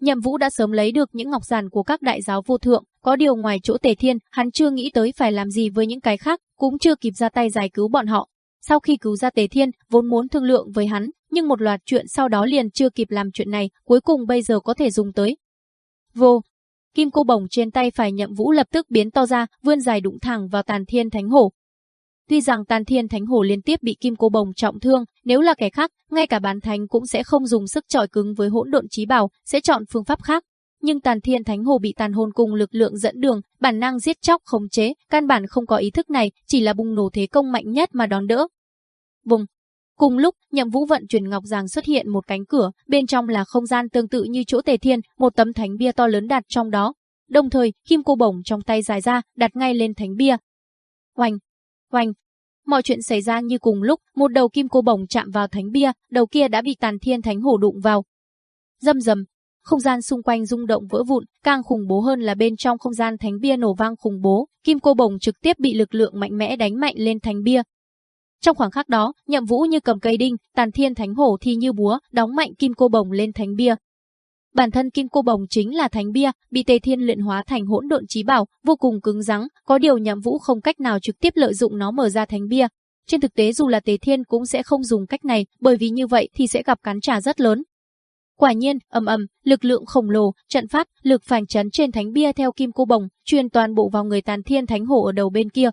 Nhậm Vũ đã sớm lấy được những ngọc giản của các đại giáo vô thượng, có điều ngoài chỗ Tề Thiên, hắn chưa nghĩ tới phải làm gì với những cái khác, cũng chưa kịp ra tay giải cứu bọn họ. Sau khi cứu ra Tề Thiên, vốn muốn thương lượng với hắn, nhưng một loạt chuyện sau đó liền chưa kịp làm chuyện này, cuối cùng bây giờ có thể dùng tới. Vô, kim cô bổng trên tay phải nhậm vũ lập tức biến to ra, vươn dài đụng thẳng vào tàn thiên thánh hổ. Tuy rằng tàn thiên thánh Hồ liên tiếp bị kim cô bồng trọng thương, nếu là kẻ khác, ngay cả bán thánh cũng sẽ không dùng sức trọi cứng với hỗn độn trí bảo, sẽ chọn phương pháp khác. Nhưng tàn thiên thánh Hồ bị tàn hồn cùng lực lượng dẫn đường, bản năng giết chóc khống chế, căn bản không có ý thức này, chỉ là bùng nổ thế công mạnh nhất mà đón đỡ. Bùng, Cùng lúc, Nhậm Vũ vận chuyển ngọc giàng xuất hiện một cánh cửa, bên trong là không gian tương tự như chỗ Tề Thiên, một tấm thánh bia to lớn đặt trong đó. Đồng thời, kim cô bổng trong tay dài ra, đặt ngay lên thánh bia. Oanh, oanh. Mọi chuyện xảy ra như cùng lúc, một đầu kim cô bổng chạm vào thánh bia, đầu kia đã bị Tàn Thiên Thánh Hổ đụng vào. Dầm dầm, không gian xung quanh rung động vỡ vụn, càng khủng bố hơn là bên trong không gian thánh bia nổ vang khủng bố, kim cô bổng trực tiếp bị lực lượng mạnh mẽ đánh mạnh lên thánh bia, trong khoảng khắc đó, Nhậm Vũ như cầm cây đinh, Tàn Thiên Thánh Hổ thì như búa, đóng mạnh kim cô bồng lên thánh bia. Bản thân kim cô bồng chính là thánh bia, bị Tề Thiên luyện hóa thành hỗn độn trí bảo, vô cùng cứng rắn, có điều Nhậm Vũ không cách nào trực tiếp lợi dụng nó mở ra thánh bia. Trên thực tế dù là Tề Thiên cũng sẽ không dùng cách này, bởi vì như vậy thì sẽ gặp cắn trả rất lớn. Quả nhiên, ầm ầm, lực lượng khổng lồ, trận pháp, lực phản chấn trên thánh bia theo kim cô bồng, truyền toàn bộ vào người Tàn Thiên Thánh Hổ ở đầu bên kia,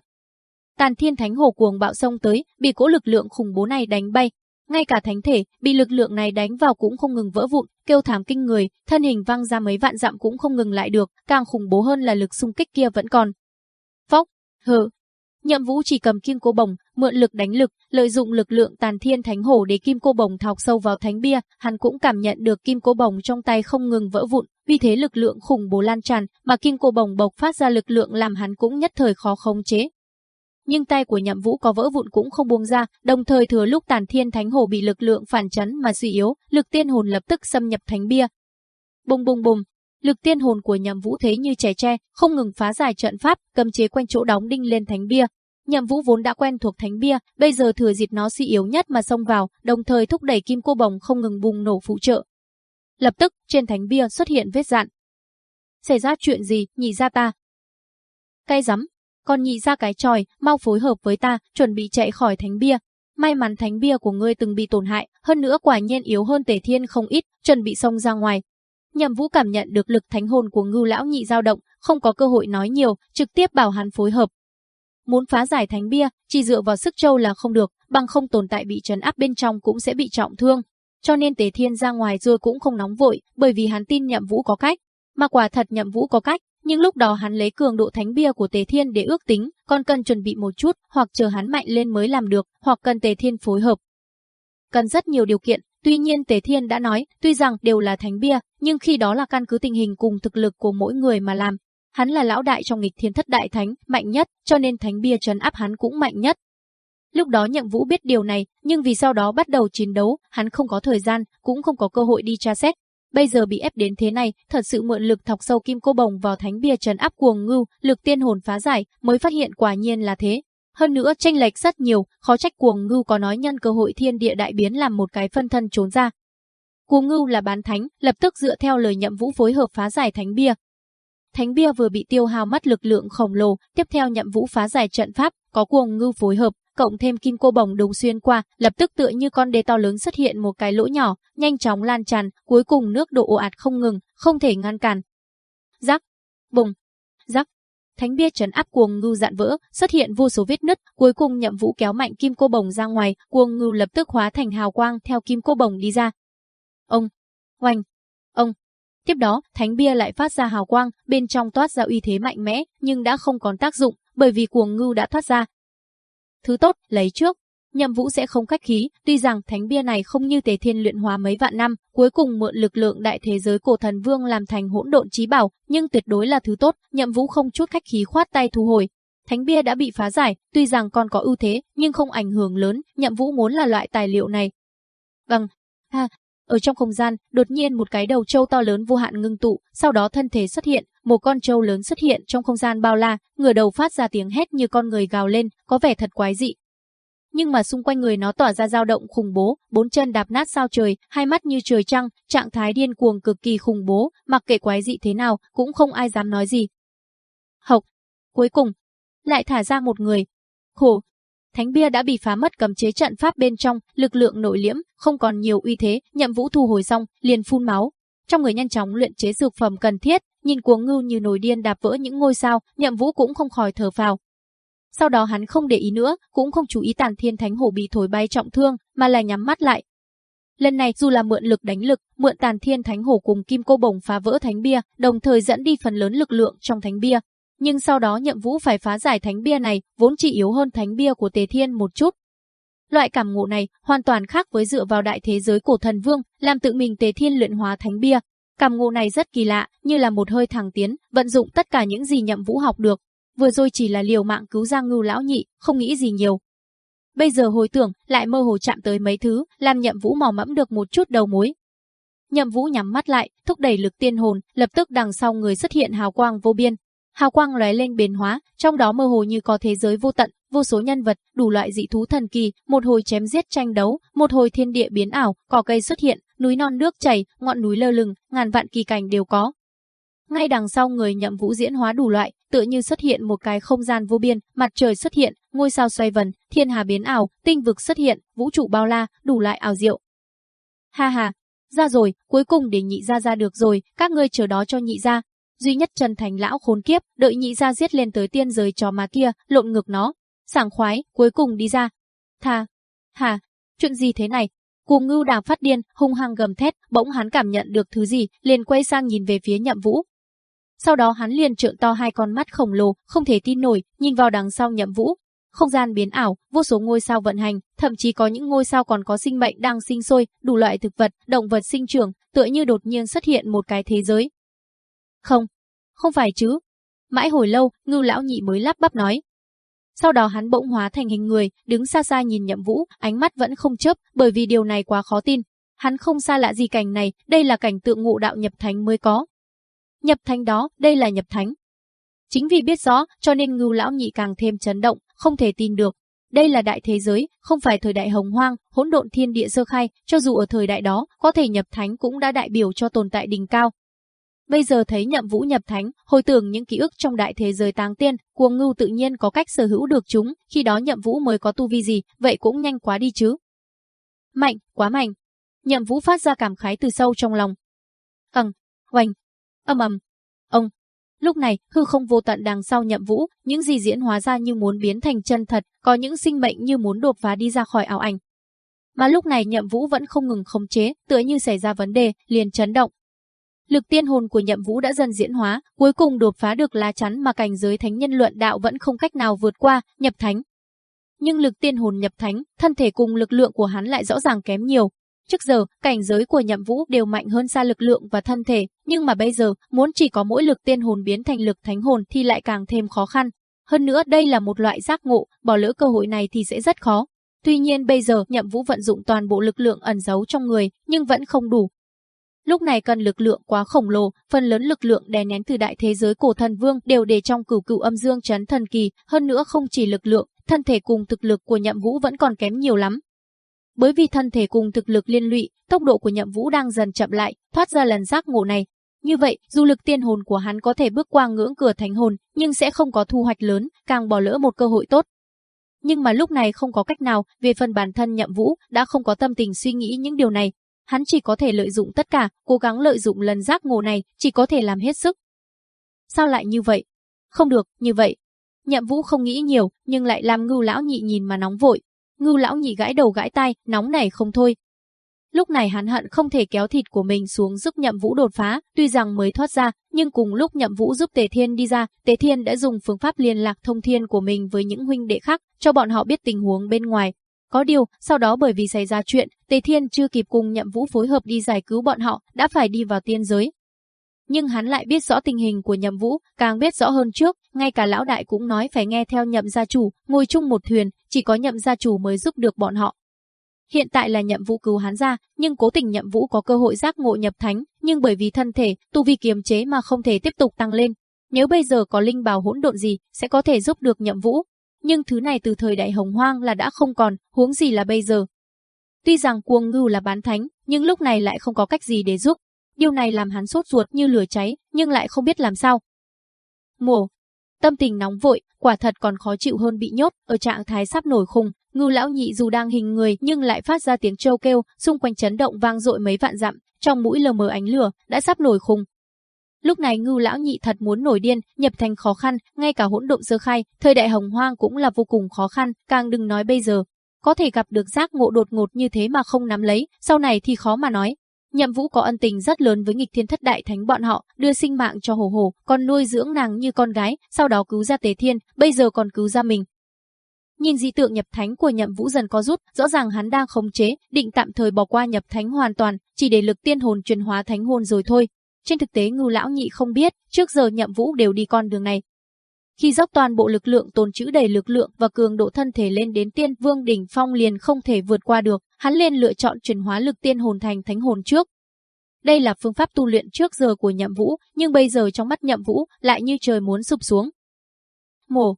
Tàn Thiên Thánh Hổ cuồng bạo xông tới, bị cỗ lực lượng khủng bố này đánh bay. Ngay cả thánh thể, bị lực lượng này đánh vào cũng không ngừng vỡ vụn, kêu thảm kinh người, thân hình văng ra mấy vạn dặm cũng không ngừng lại được, càng khủng bố hơn là lực xung kích kia vẫn còn. Phốc, hờ. Nhậm Vũ chỉ cầm kim cô bồng, mượn lực đánh lực, lợi dụng lực lượng Tàn Thiên Thánh Hổ để kim cô bồng thọc sâu vào thánh bia, hắn cũng cảm nhận được kim cô bồng trong tay không ngừng vỡ vụn, vì thế lực lượng khủng bố lan tràn, mà kim cô bồng bộc phát ra lực lượng làm hắn cũng nhất thời khó khống chế, nhưng tay của nhậm vũ có vỡ vụn cũng không buông ra, đồng thời thừa lúc tàn thiên thánh hồ bị lực lượng phản chấn mà suy yếu, lực tiên hồn lập tức xâm nhập thánh bia. Bùng bùng bùng, lực tiên hồn của nhậm vũ thế như trẻ tre, không ngừng phá giải trận pháp, cầm chế quanh chỗ đóng đinh lên thánh bia. Nhậm Vũ vốn đã quen thuộc thánh bia, bây giờ thừa dịp nó suy yếu nhất mà xông vào, đồng thời thúc đẩy kim cô bồng không ngừng bùng nổ phụ trợ. Lập tức, trên thánh bia xuất hiện vết dạn. Xảy ra chuyện gì, nhị ra ta? Cay rắm, còn nhị ra cái tròi, mau phối hợp với ta, chuẩn bị chạy khỏi thánh bia. May mắn thánh bia của ngươi từng bị tổn hại, hơn nữa quả nhiên yếu hơn tể thiên không ít, chuẩn bị xông ra ngoài. Nhậm vũ cảm nhận được lực thánh hồn của ngưu lão nhị dao động, không có cơ hội nói nhiều, trực tiếp bảo hắn phối hợp. Muốn phá giải thánh bia, chỉ dựa vào sức châu là không được, bằng không tồn tại bị trấn áp bên trong cũng sẽ bị trọng thương. Cho nên Tề Thiên ra ngoài rồi cũng không nóng vội, bởi vì hắn tin Nhậm Vũ có cách. Mà quả thật Nhậm Vũ có cách, nhưng lúc đó hắn lấy cường độ thánh bia của Tề Thiên để ước tính, còn cần chuẩn bị một chút, hoặc chờ hắn mạnh lên mới làm được, hoặc cần Tề Thiên phối hợp. Cần rất nhiều điều kiện, tuy nhiên Tề Thiên đã nói, tuy rằng đều là thánh bia, nhưng khi đó là căn cứ tình hình cùng thực lực của mỗi người mà làm. Hắn là lão đại trong nghịch thiên thất đại thánh, mạnh nhất, cho nên thánh bia trấn áp hắn cũng mạnh nhất. Lúc đó Nhậm Vũ biết điều này, nhưng vì sau đó bắt đầu chiến đấu, hắn không có thời gian, cũng không có cơ hội đi tra xét, Bây giờ bị ép đến thế này, thật sự mượn lực thọc sâu kim cô bồng vào thánh bia trấn áp cuồng ngưu, lực tiên hồn phá giải, mới phát hiện quả nhiên là thế. Hơn nữa tranh lệch rất nhiều, khó trách cuồng ngưu có nói nhân cơ hội thiên địa đại biến làm một cái phân thân trốn ra. Cuồng ngưu là bán thánh, lập tức dựa theo lời nhậm vũ phối hợp phá giải thánh bia. Thánh bia vừa bị tiêu hao mất lực lượng khổng lồ, tiếp theo nhậm vũ phá giải trận pháp, có cuồng ngưu phối hợp, cộng thêm kim cô bồng đồng xuyên qua, lập tức tựa như con đê to lớn xuất hiện một cái lỗ nhỏ, nhanh chóng lan tràn, cuối cùng nước đổ ồ ạt không ngừng, không thể ngăn cản. Rắc, bùng, rắc. Thánh bia trấn áp cuồng ngưu dạn vỡ, xuất hiện vô số vết nứt, cuối cùng nhậm vũ kéo mạnh kim cô bồng ra ngoài, cuồng ngưu lập tức hóa thành hào quang theo kim cô bồng đi ra. Ông, oanh, ông. Tiếp đó, thánh bia lại phát ra hào quang, bên trong toát ra uy thế mạnh mẽ, nhưng đã không còn tác dụng, bởi vì cuồng ngưu đã thoát ra, Thứ tốt, lấy trước. Nhậm Vũ sẽ không khách khí, tuy rằng thánh bia này không như Tề Thiên luyện hóa mấy vạn năm, cuối cùng mượn lực lượng đại thế giới cổ thần vương làm thành hỗn độn trí bảo, nhưng tuyệt đối là thứ tốt, Nhậm Vũ không chút khách khí khoát tay thu hồi. Thánh bia đã bị phá giải, tuy rằng còn có ưu thế, nhưng không ảnh hưởng lớn, Nhậm Vũ muốn là loại tài liệu này. Vâng, ha, ở trong không gian, đột nhiên một cái đầu trâu to lớn vô hạn ngưng tụ, sau đó thân thể xuất hiện, một con trâu lớn xuất hiện trong không gian bao la, ngửa đầu phát ra tiếng hét như con người gào lên, có vẻ thật quái dị. Nhưng mà xung quanh người nó tỏa ra dao động khủng bố, bốn chân đạp nát sao trời, hai mắt như trời trăng, trạng thái điên cuồng cực kỳ khủng bố, mặc kệ quái dị thế nào, cũng không ai dám nói gì. Học, cuối cùng, lại thả ra một người. Khổ, Thánh bia đã bị phá mất cầm chế trận pháp bên trong, lực lượng nội liễm, không còn nhiều uy thế, Nhậm Vũ thu hồi xong, liền phun máu. Trong người nhanh chóng luyện chế dược phẩm cần thiết, nhìn cuồng ngưu như nồi điên đạp vỡ những ngôi sao, Nhậm Vũ cũng không khỏi thở phào. Sau đó hắn không để ý nữa, cũng không chú ý Tàn Thiên Thánh Hổ bị thổi bay trọng thương, mà là nhắm mắt lại. Lần này dù là mượn lực đánh lực, mượn Tàn Thiên Thánh Hổ cùng Kim Cô Bồng phá vỡ thánh bia, đồng thời dẫn đi phần lớn lực lượng trong thánh bia, nhưng sau đó nhậm vũ phải phá giải thánh bia này, vốn chỉ yếu hơn thánh bia của Tề Thiên một chút. Loại cảm ngộ này hoàn toàn khác với dựa vào đại thế giới cổ thần vương, làm tự mình tế Thiên luyện hóa thánh bia. Cảm ngộ này rất kỳ lạ, như là một hơi thẳng tiến, vận dụng tất cả những gì nhậm vũ học được. Vừa rồi chỉ là liều mạng cứu Giang Ngưu lão nhị, không nghĩ gì nhiều. Bây giờ hồi tưởng, lại mơ hồ chạm tới mấy thứ, làm nhậm vũ mò mẫm được một chút đầu mối. Nhậm vũ nhắm mắt lại, thúc đẩy lực tiên hồn, lập tức đằng sau người xuất hiện hào quang vô biên, hào quang lóe lên biến hóa, trong đó mơ hồ như có thế giới vô tận, vô số nhân vật, đủ loại dị thú thần kỳ, một hồi chém giết tranh đấu, một hồi thiên địa biến ảo, cỏ cây xuất hiện, núi non nước chảy, ngọn núi lơ lửng, ngàn vạn kỳ cảnh đều có. Ngay đằng sau người nhậm vũ diễn hóa đủ loại, tựa như xuất hiện một cái không gian vô biên, mặt trời xuất hiện, ngôi sao xoay vần, thiên hà biến ảo, tinh vực xuất hiện, vũ trụ bao la, đủ loại ảo diệu. Ha ha, ra rồi, cuối cùng để nhị ra ra được rồi, các ngươi chờ đó cho nhị ra, duy nhất Trần Thành lão khốn kiếp, đợi nhị ra giết lên tới tiên giới chó má kia, lộn ngược nó, sảng khoái, cuối cùng đi ra. Tha, hà, chuyện gì thế này? Cuồng ngưu đàm phát điên, hung hăng gầm thét, bỗng hắn cảm nhận được thứ gì, liền quay sang nhìn về phía nhậm vũ. Sau đó hắn liền trợn to hai con mắt khổng lồ, không thể tin nổi, nhìn vào đằng sau nhậm vũ. Không gian biến ảo, vô số ngôi sao vận hành, thậm chí có những ngôi sao còn có sinh mệnh đang sinh sôi, đủ loại thực vật, động vật sinh trưởng, tựa như đột nhiên xuất hiện một cái thế giới, không, không phải chứ. Mãi hồi lâu, ngưu lão nhị mới lắp bắp nói. Sau đó hắn bỗng hóa thành hình người, đứng xa xa nhìn nhậm vũ, ánh mắt vẫn không chớp, bởi vì điều này quá khó tin. Hắn không xa lạ gì cảnh này, đây là cảnh tượng ngộ đạo nhập thánh mới có. Nhập thánh đó, đây là nhập thánh. Chính vì biết rõ, cho nên ngưu lão nhị càng thêm chấn động, không thể tin được. Đây là đại thế giới, không phải thời đại hồng hoang, hỗn độn thiên địa sơ khai, cho dù ở thời đại đó, có thể nhập thánh cũng đã đại biểu cho tồn tại đỉnh cao, Bây giờ thấy nhậm vũ nhập thánh, hồi tưởng những ký ức trong đại thế giới táng tiên, cuồng ngưu tự nhiên có cách sở hữu được chúng, khi đó nhậm vũ mới có tu vi gì, vậy cũng nhanh quá đi chứ. Mạnh, quá mạnh. Nhậm vũ phát ra cảm khái từ sâu trong lòng. Ầng, hoành, âm ầm, ông. Lúc này, hư không vô tận đằng sau nhậm vũ, những gì diễn hóa ra như muốn biến thành chân thật, có những sinh mệnh như muốn đột phá đi ra khỏi ảo ảnh. Mà lúc này nhậm vũ vẫn không ngừng khống chế, tựa như xảy ra vấn đề, liền chấn động. Lực tiên hồn của nhậm vũ đã dần diễn hóa, cuối cùng đột phá được lá chắn mà cảnh giới thánh nhân luận đạo vẫn không cách nào vượt qua, nhập thánh. Nhưng lực tiên hồn nhập thánh, thân thể cùng lực lượng của hắn lại rõ ràng kém nhiều, Trước giờ, cảnh giới của nhậm vũ đều mạnh hơn xa lực lượng và thân thể, nhưng mà bây giờ, muốn chỉ có mỗi lực tiên hồn biến thành lực thánh hồn thì lại càng thêm khó khăn. Hơn nữa đây là một loại giác ngộ, bỏ lỡ cơ hội này thì sẽ rất khó. Tuy nhiên bây giờ nhậm vũ vận dụng toàn bộ lực lượng ẩn giấu trong người, nhưng vẫn không đủ. Lúc này cần lực lượng quá khổng lồ, phần lớn lực lượng đè nén từ đại thế giới cổ thần vương đều để trong cửu cửu âm dương chấn thần kỳ, hơn nữa không chỉ lực lượng, thân thể cùng thực lực của nhậm vũ vẫn còn kém nhiều lắm, bởi vì thân thể cùng thực lực liên lụy, tốc độ của Nhậm Vũ đang dần chậm lại, thoát ra lần giác ngộ này. Như vậy, dù lực tiên hồn của hắn có thể bước qua ngưỡng cửa thánh hồn, nhưng sẽ không có thu hoạch lớn, càng bỏ lỡ một cơ hội tốt. Nhưng mà lúc này không có cách nào, về phần bản thân Nhậm Vũ đã không có tâm tình suy nghĩ những điều này, hắn chỉ có thể lợi dụng tất cả, cố gắng lợi dụng lần giác ngộ này, chỉ có thể làm hết sức. Sao lại như vậy? Không được, như vậy. Nhậm Vũ không nghĩ nhiều, nhưng lại làm ngưu lão nhị nhìn mà nóng vội, Ngưu lão nhị gãi đầu gãi tai, nóng nảy không thôi. Lúc này hắn hận không thể kéo thịt của mình xuống giúp Nhậm Vũ đột phá, tuy rằng mới thoát ra, nhưng cùng lúc Nhậm Vũ giúp Tề Thiên đi ra, Tề Thiên đã dùng phương pháp liên lạc thông thiên của mình với những huynh đệ khác, cho bọn họ biết tình huống bên ngoài. Có điều, sau đó bởi vì xảy ra chuyện, Tề Thiên chưa kịp cùng Nhậm Vũ phối hợp đi giải cứu bọn họ, đã phải đi vào tiên giới, nhưng hắn lại biết rõ tình hình của Nhậm Vũ, càng biết rõ hơn trước, ngay cả lão đại cũng nói phải nghe theo Nhậm gia chủ, ngồi chung một thuyền, chỉ có Nhậm gia chủ mới giúp được bọn họ. Hiện tại là Nhậm Vũ cứu hắn ra, nhưng cố tình Nhậm Vũ có cơ hội giác ngộ nhập thánh, nhưng bởi vì thân thể, tu vi kiềm chế mà không thể tiếp tục tăng lên. Nếu bây giờ có linh bào hỗn độn gì, sẽ có thể giúp được Nhậm Vũ. Nhưng thứ này từ thời đại hồng hoang là đã không còn, huống gì là bây giờ. Tuy rằng cuồng ngưu là bán thánh, nhưng lúc này lại không có cách gì để giúp, Điều này làm hắn sốt ruột như lửa cháy, nhưng lại không biết làm sao. Mùa. Tâm tình nóng vội, quả thật còn khó chịu hơn bị nhốt, ở trạng thái sắp nổi khùng, ngưu lão nhị dù đang hình người nhưng lại phát ra tiếng trâu kêu, xung quanh chấn động vang dội mấy vạn dặm, trong mũi lờ mờ ánh lửa, đã sắp nổi khùng. Lúc này ngưu lão nhị thật muốn nổi điên, nhập thành khó khăn, ngay cả hỗn độn sơ khai, thời đại hồng hoang cũng là vô cùng khó khăn, càng đừng nói bây giờ. Có thể gặp được giác ngộ đột ngột như thế mà không nắm lấy, sau này thì khó mà nói. Nhậm Vũ có ân tình rất lớn với nghịch thiên thất đại thánh bọn họ, đưa sinh mạng cho Hồ Hồ, còn nuôi dưỡng nàng như con gái, sau đó cứu ra Tế Thiên, bây giờ còn cứu ra mình. Nhìn dị tượng nhập thánh của Nhậm Vũ dần có rút, rõ ràng hắn đang khống chế, định tạm thời bỏ qua nhập thánh hoàn toàn, chỉ để lực tiên hồn truyền hóa thánh hồn rồi thôi. Trên thực tế Ngưu lão nhị không biết, trước giờ Nhậm Vũ đều đi con đường này, khi dốc toàn bộ lực lượng tồn trữ đầy lực lượng và cường độ thân thể lên đến tiên vương đỉnh phong liền không thể vượt qua được, hắn liền lựa chọn chuyển hóa lực tiên hồn thành thánh hồn trước. Đây là phương pháp tu luyện trước giờ của nhậm vũ, nhưng bây giờ trong mắt nhậm vũ lại như trời muốn sụp xuống. Mổ.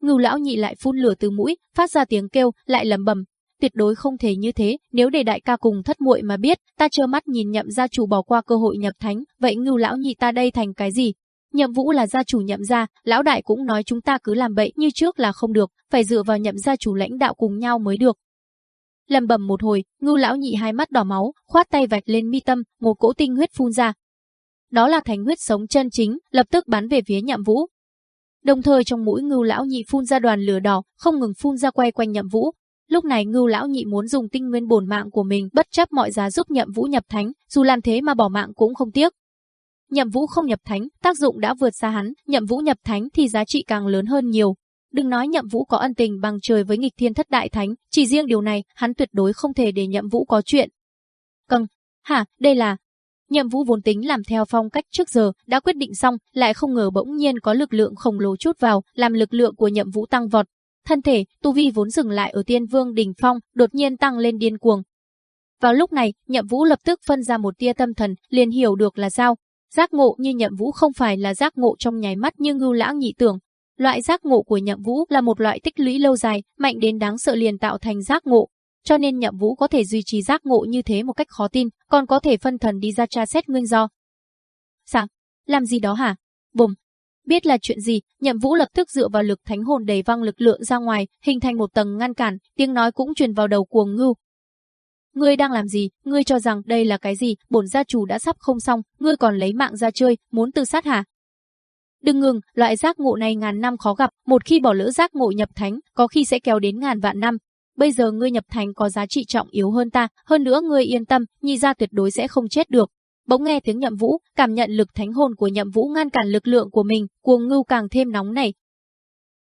Ngưu lão nhị lại phun lửa từ mũi, phát ra tiếng kêu, lại lầm bầm. Tuyệt đối không thể như thế, nếu để đại ca cùng thất muội mà biết, ta trơ mắt nhìn nhậm gia chủ bỏ qua cơ hội nhập thánh, vậy ngưu lão nhị ta đây thành cái gì, Nhậm Vũ là gia chủ nhậm gia, lão đại cũng nói chúng ta cứ làm bậy như trước là không được, phải dựa vào nhậm gia chủ lãnh đạo cùng nhau mới được. Lầm bầm một hồi, ngưu lão nhị hai mắt đỏ máu, khoát tay vạch lên mi tâm, một cỗ tinh huyết phun ra. Đó là thánh huyết sống chân chính, lập tức bắn về phía nhậm vũ. Đồng thời trong mũi ngưu lão nhị phun ra đoàn lửa đỏ, không ngừng phun ra quay quanh nhậm vũ. Lúc này ngưu lão nhị muốn dùng tinh nguyên bổn mạng của mình bất chấp mọi giá giúp nhậm vũ nhập thánh, dù làm thế mà bỏ mạng cũng không tiếc. Nhậm Vũ không nhập thánh, tác dụng đã vượt xa hắn, Nhậm Vũ nhập thánh thì giá trị càng lớn hơn nhiều. Đừng nói Nhậm Vũ có ân tình bằng trời với nghịch thiên thất đại thánh, chỉ riêng điều này, hắn tuyệt đối không thể để Nhậm Vũ có chuyện. cưng hả, đây là... Nhậm Vũ vốn tính làm theo phong cách trước giờ, đã quyết định xong, lại không ngờ bỗng nhiên có lực lượng khổng lồ chút vào, làm lực lượng của Nhậm Vũ tăng vọt. Thân thể, tu vi vốn dừng lại ở Tiên Vương đỉnh phong, đột nhiên tăng lên điên cuồng, vào lúc này, Nhậm Vũ lập tức phân ra một tia tâm thần, liền hiểu được là sao, Giác ngộ như nhậm vũ không phải là giác ngộ trong nháy mắt như ngưu lãng nhị tưởng. Loại giác ngộ của nhậm vũ là một loại tích lũy lâu dài, mạnh đến đáng sợ liền tạo thành giác ngộ. Cho nên nhậm vũ có thể duy trì giác ngộ như thế một cách khó tin, còn có thể phân thần đi ra tra xét nguyên do. Sảng, làm gì đó hả? Bùm. Biết là chuyện gì, nhậm vũ lập tức dựa vào lực thánh hồn đầy văng lực lượng ra ngoài, hình thành một tầng ngăn cản, tiếng nói cũng truyền vào đầu cuồng ngưu, Ngươi đang làm gì? Ngươi cho rằng đây là cái gì? Bổn gia chủ đã sắp không xong, ngươi còn lấy mạng ra chơi, muốn tự sát hả? Đừng ngừng, loại giác ngộ này ngàn năm khó gặp, một khi bỏ lỡ giác ngộ nhập thánh, có khi sẽ kéo đến ngàn vạn năm. Bây giờ ngươi nhập thánh có giá trị trọng yếu hơn ta, hơn nữa ngươi yên tâm, nhị gia tuyệt đối sẽ không chết được. Bỗng nghe tiếng Nhậm Vũ, cảm nhận lực thánh hồn của Nhậm Vũ ngăn cản lực lượng của mình, cuồng ngưu càng thêm nóng nảy.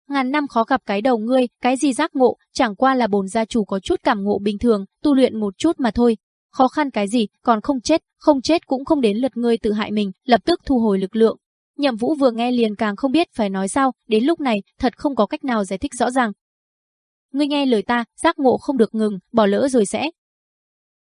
Ngàn năm khó gặp cái đầu ngươi, cái gì giác ngộ, chẳng qua là bồn gia chủ có chút cảm ngộ bình thường, tu luyện một chút mà thôi. Khó khăn cái gì, còn không chết, không chết cũng không đến lượt ngươi tự hại mình, lập tức thu hồi lực lượng. Nhậm Vũ vừa nghe liền càng không biết phải nói sao, đến lúc này, thật không có cách nào giải thích rõ ràng. Ngươi nghe lời ta, giác ngộ không được ngừng, bỏ lỡ rồi sẽ.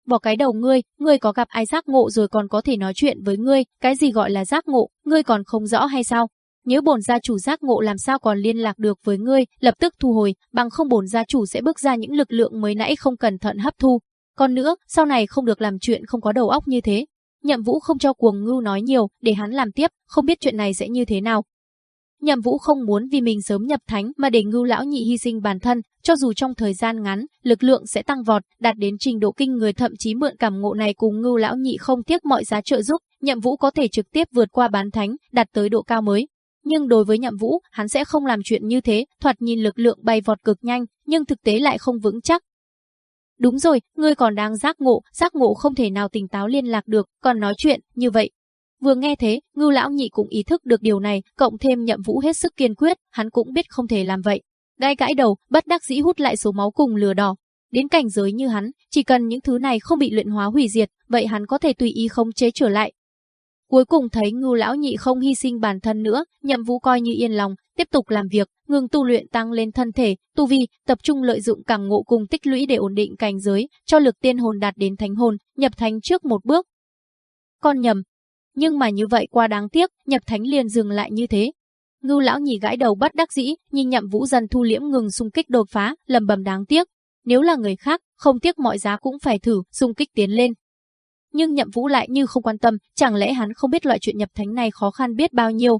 Bỏ cái đầu ngươi, ngươi có gặp ai giác ngộ rồi còn có thể nói chuyện với ngươi, cái gì gọi là giác ngộ, ngươi còn không rõ hay sao? Nhớ bổn gia chủ giác ngộ làm sao còn liên lạc được với ngươi, lập tức thu hồi, bằng không bổn gia chủ sẽ bước ra những lực lượng mới nãy không cẩn thận hấp thu. Còn nữa, sau này không được làm chuyện không có đầu óc như thế. Nhậm Vũ không cho cuồng ngưu nói nhiều, để hắn làm tiếp, không biết chuyện này sẽ như thế nào. Nhậm Vũ không muốn vì mình sớm nhập thánh mà để ngưu lão nhị hy sinh bản thân, cho dù trong thời gian ngắn, lực lượng sẽ tăng vọt, đạt đến trình độ kinh người thậm chí mượn cảm ngộ này cùng ngưu lão nhị không tiếc mọi giá trợ giúp, Nhậm Vũ có thể trực tiếp vượt qua bán thánh, đạt tới độ cao mới. Nhưng đối với Nhậm Vũ, hắn sẽ không làm chuyện như thế, thoạt nhìn lực lượng bay vọt cực nhanh, nhưng thực tế lại không vững chắc, Đúng rồi, ngươi còn đang giác ngộ, giác ngộ không thể nào tỉnh táo liên lạc được, còn nói chuyện, như vậy. Vừa nghe thế, ngưu lão nhị cũng ý thức được điều này, cộng thêm nhậm vũ hết sức kiên quyết, hắn cũng biết không thể làm vậy. Gai gãi đầu, bất đắc dĩ hút lại số máu cùng lửa đỏ. Đến cảnh giới như hắn, chỉ cần những thứ này không bị luyện hóa hủy diệt, vậy hắn có thể tùy ý không chế trở lại, Cuối cùng thấy ngưu lão nhị không hy sinh bản thân nữa, nhậm vũ coi như yên lòng, tiếp tục làm việc, ngừng tu luyện tăng lên thân thể, tu vi, tập trung lợi dụng càng ngộ cùng tích lũy để ổn định cảnh giới, cho lực tiên hồn đạt đến thánh hồn, nhập thánh trước một bước. Con nhầm. Nhưng mà như vậy qua đáng tiếc, nhập thánh liền dừng lại như thế. Ngưu lão nhì gãi đầu bất đắc dĩ, nhìn nhậm vũ dần thu liễm ngừng xung kích đột phá, lầm bầm đáng tiếc. Nếu là người khác, không tiếc mọi giá cũng phải thử, xung kích tiến lên, nhưng Nhậm Vũ lại như không quan tâm, chẳng lẽ hắn không biết loại chuyện nhập thánh này khó khăn biết bao nhiêu.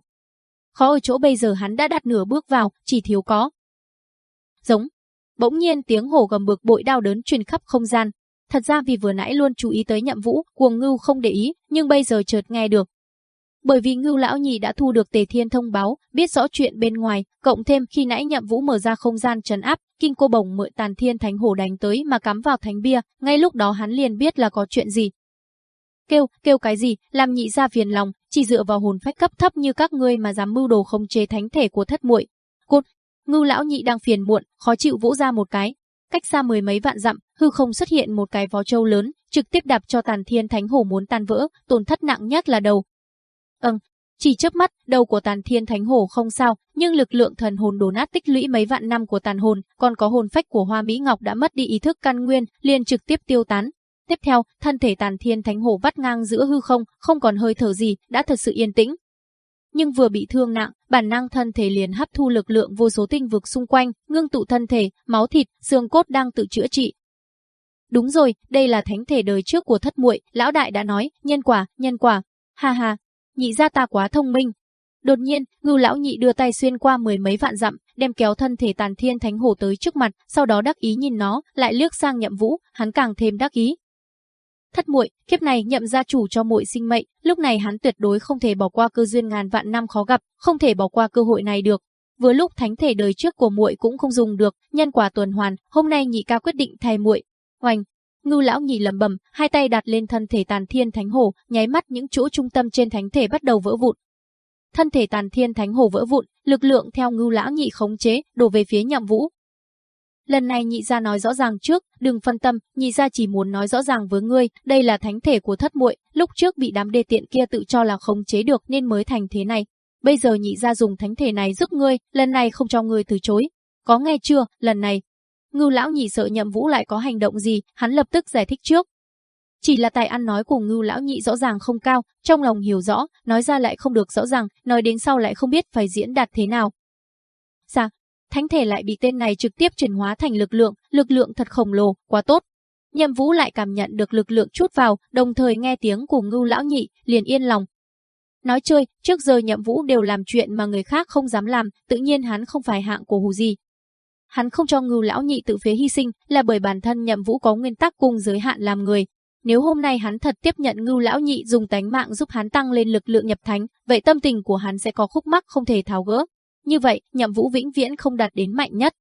Khó ở chỗ bây giờ hắn đã đặt nửa bước vào, chỉ thiếu có. Giống. Bỗng nhiên tiếng hổ gầm bực bội đau đớn truyền khắp không gian. Thật ra vì vừa nãy luôn chú ý tới Nhậm Vũ, cuồng ngưu không để ý, nhưng bây giờ chợt nghe được. Bởi vì ngưu lão nhị đã thu được tề thiên thông báo, biết rõ chuyện bên ngoài, cộng thêm khi nãy Nhậm Vũ mở ra không gian trấn áp, kinh cô bồng mượn tàn thiên thánh hổ đánh tới mà cắm vào thánh bia, ngay lúc đó hắn liền biết là có chuyện gì, Kêu, kêu cái gì, làm nhị ra phiền lòng, chỉ dựa vào hồn phách cấp thấp như các ngươi mà dám mưu đồ không chế thánh thể của thất muội. Cốt, ngưu lão nhị đang phiền muộn, khó chịu vỗ ra một cái. Cách xa mười mấy vạn dặm, hư không xuất hiện một cái vó trâu lớn, trực tiếp đạp cho tàn thiên thánh hổ muốn tan vỡ, tổn thất nặng nhất là đầu. Ừm, chỉ chớp mắt, đầu của tàn thiên thánh hổ không sao, nhưng lực lượng thần hồn đổ nát tích lũy mấy vạn năm của tàn hồn, còn có hồn phách của hoa mỹ ngọc đã mất đi ý thức căn nguyên, liền trực tiếp tiêu tán, Tiếp theo, thân thể tàn thiên thánh hổ vắt ngang giữa hư không, không còn hơi thở gì, đã thật sự yên tĩnh. Nhưng vừa bị thương nặng, bản năng thân thể liền hấp thu lực lượng vô số tinh vực xung quanh, ngưng tụ thân thể, máu thịt, xương cốt đang tự chữa trị. Đúng rồi, đây là thánh thể đời trước của thất muội, lão đại đã nói, nhân quả, nhân quả. Ha ha, nhị gia ta quá thông minh. Đột nhiên, ngưu lão nhị đưa tay xuyên qua mười mấy vạn dặm, đem kéo thân thể tàn thiên thánh hổ tới trước mặt, sau đó đắc ý nhìn nó, lại liếc sang nhậm vũ, hắn càng thêm đắc ý, Thất muội, kiếp này nhậm gia chủ cho muội sinh mệnh, lúc này hắn tuyệt đối không thể bỏ qua cơ duyên ngàn vạn năm khó gặp, không thể bỏ qua cơ hội này được. Vừa lúc thánh thể đời trước của muội cũng không dùng được, nhân quả tuần hoàn, hôm nay nhị ca quyết định thay muội. Oanh, Ngưu lão nhị lầm bầm, hai tay đặt lên thân thể Tàn Thiên Thánh Hồ, nháy mắt những chỗ trung tâm trên thánh thể bắt đầu vỡ vụn. Thân thể Tàn Thiên Thánh Hồ vỡ vụn, lực lượng theo Ngưu lão nhị khống chế, đổ về phía Nhậm Vũ, Lần này nhị gia nói rõ ràng trước, đừng phân tâm, nhị gia chỉ muốn nói rõ ràng với ngươi, đây là thánh thể của thất muội, lúc trước bị đám đê tiện kia tự cho là khống chế được nên mới thành thế này. Bây giờ nhị gia dùng thánh thể này giúp ngươi, lần này không cho ngươi từ chối. Có nghe chưa, lần này. Ngưu lão nhị sợ nhậm vũ lại có hành động gì, hắn lập tức giải thích trước. Chỉ là tài ăn nói của ngưu lão nhị rõ ràng không cao, trong lòng hiểu rõ, nói ra lại không được rõ ràng, nói đến sau lại không biết phải diễn đạt thế nào. Dạ, thánh thể lại bị tên này trực tiếp chuyển hóa thành lực lượng, lực lượng thật khổng lồ, quá tốt. Nhậm Vũ lại cảm nhận được lực lượng chút vào, đồng thời nghe tiếng của Ngưu lão nhị, liền yên lòng. Nói chơi, trước giờ Nhậm Vũ đều làm chuyện mà người khác không dám làm, tự nhiên hắn không phải hạng của hù gì. Hắn không cho Ngưu lão nhị tự phế hy sinh, là bởi bản thân Nhậm Vũ có nguyên tắc cùng giới hạn làm người. nếu hôm nay hắn thật tiếp nhận ngưu lão nhị dùng tánh mạng giúp hắn tăng lên lực lượng nhập thánh, vậy tâm tình của hắn sẽ có khúc mắc không thể tháo gỡ. Như vậy, nhậm vũ vĩnh viễn không đạt đến mạnh nhất.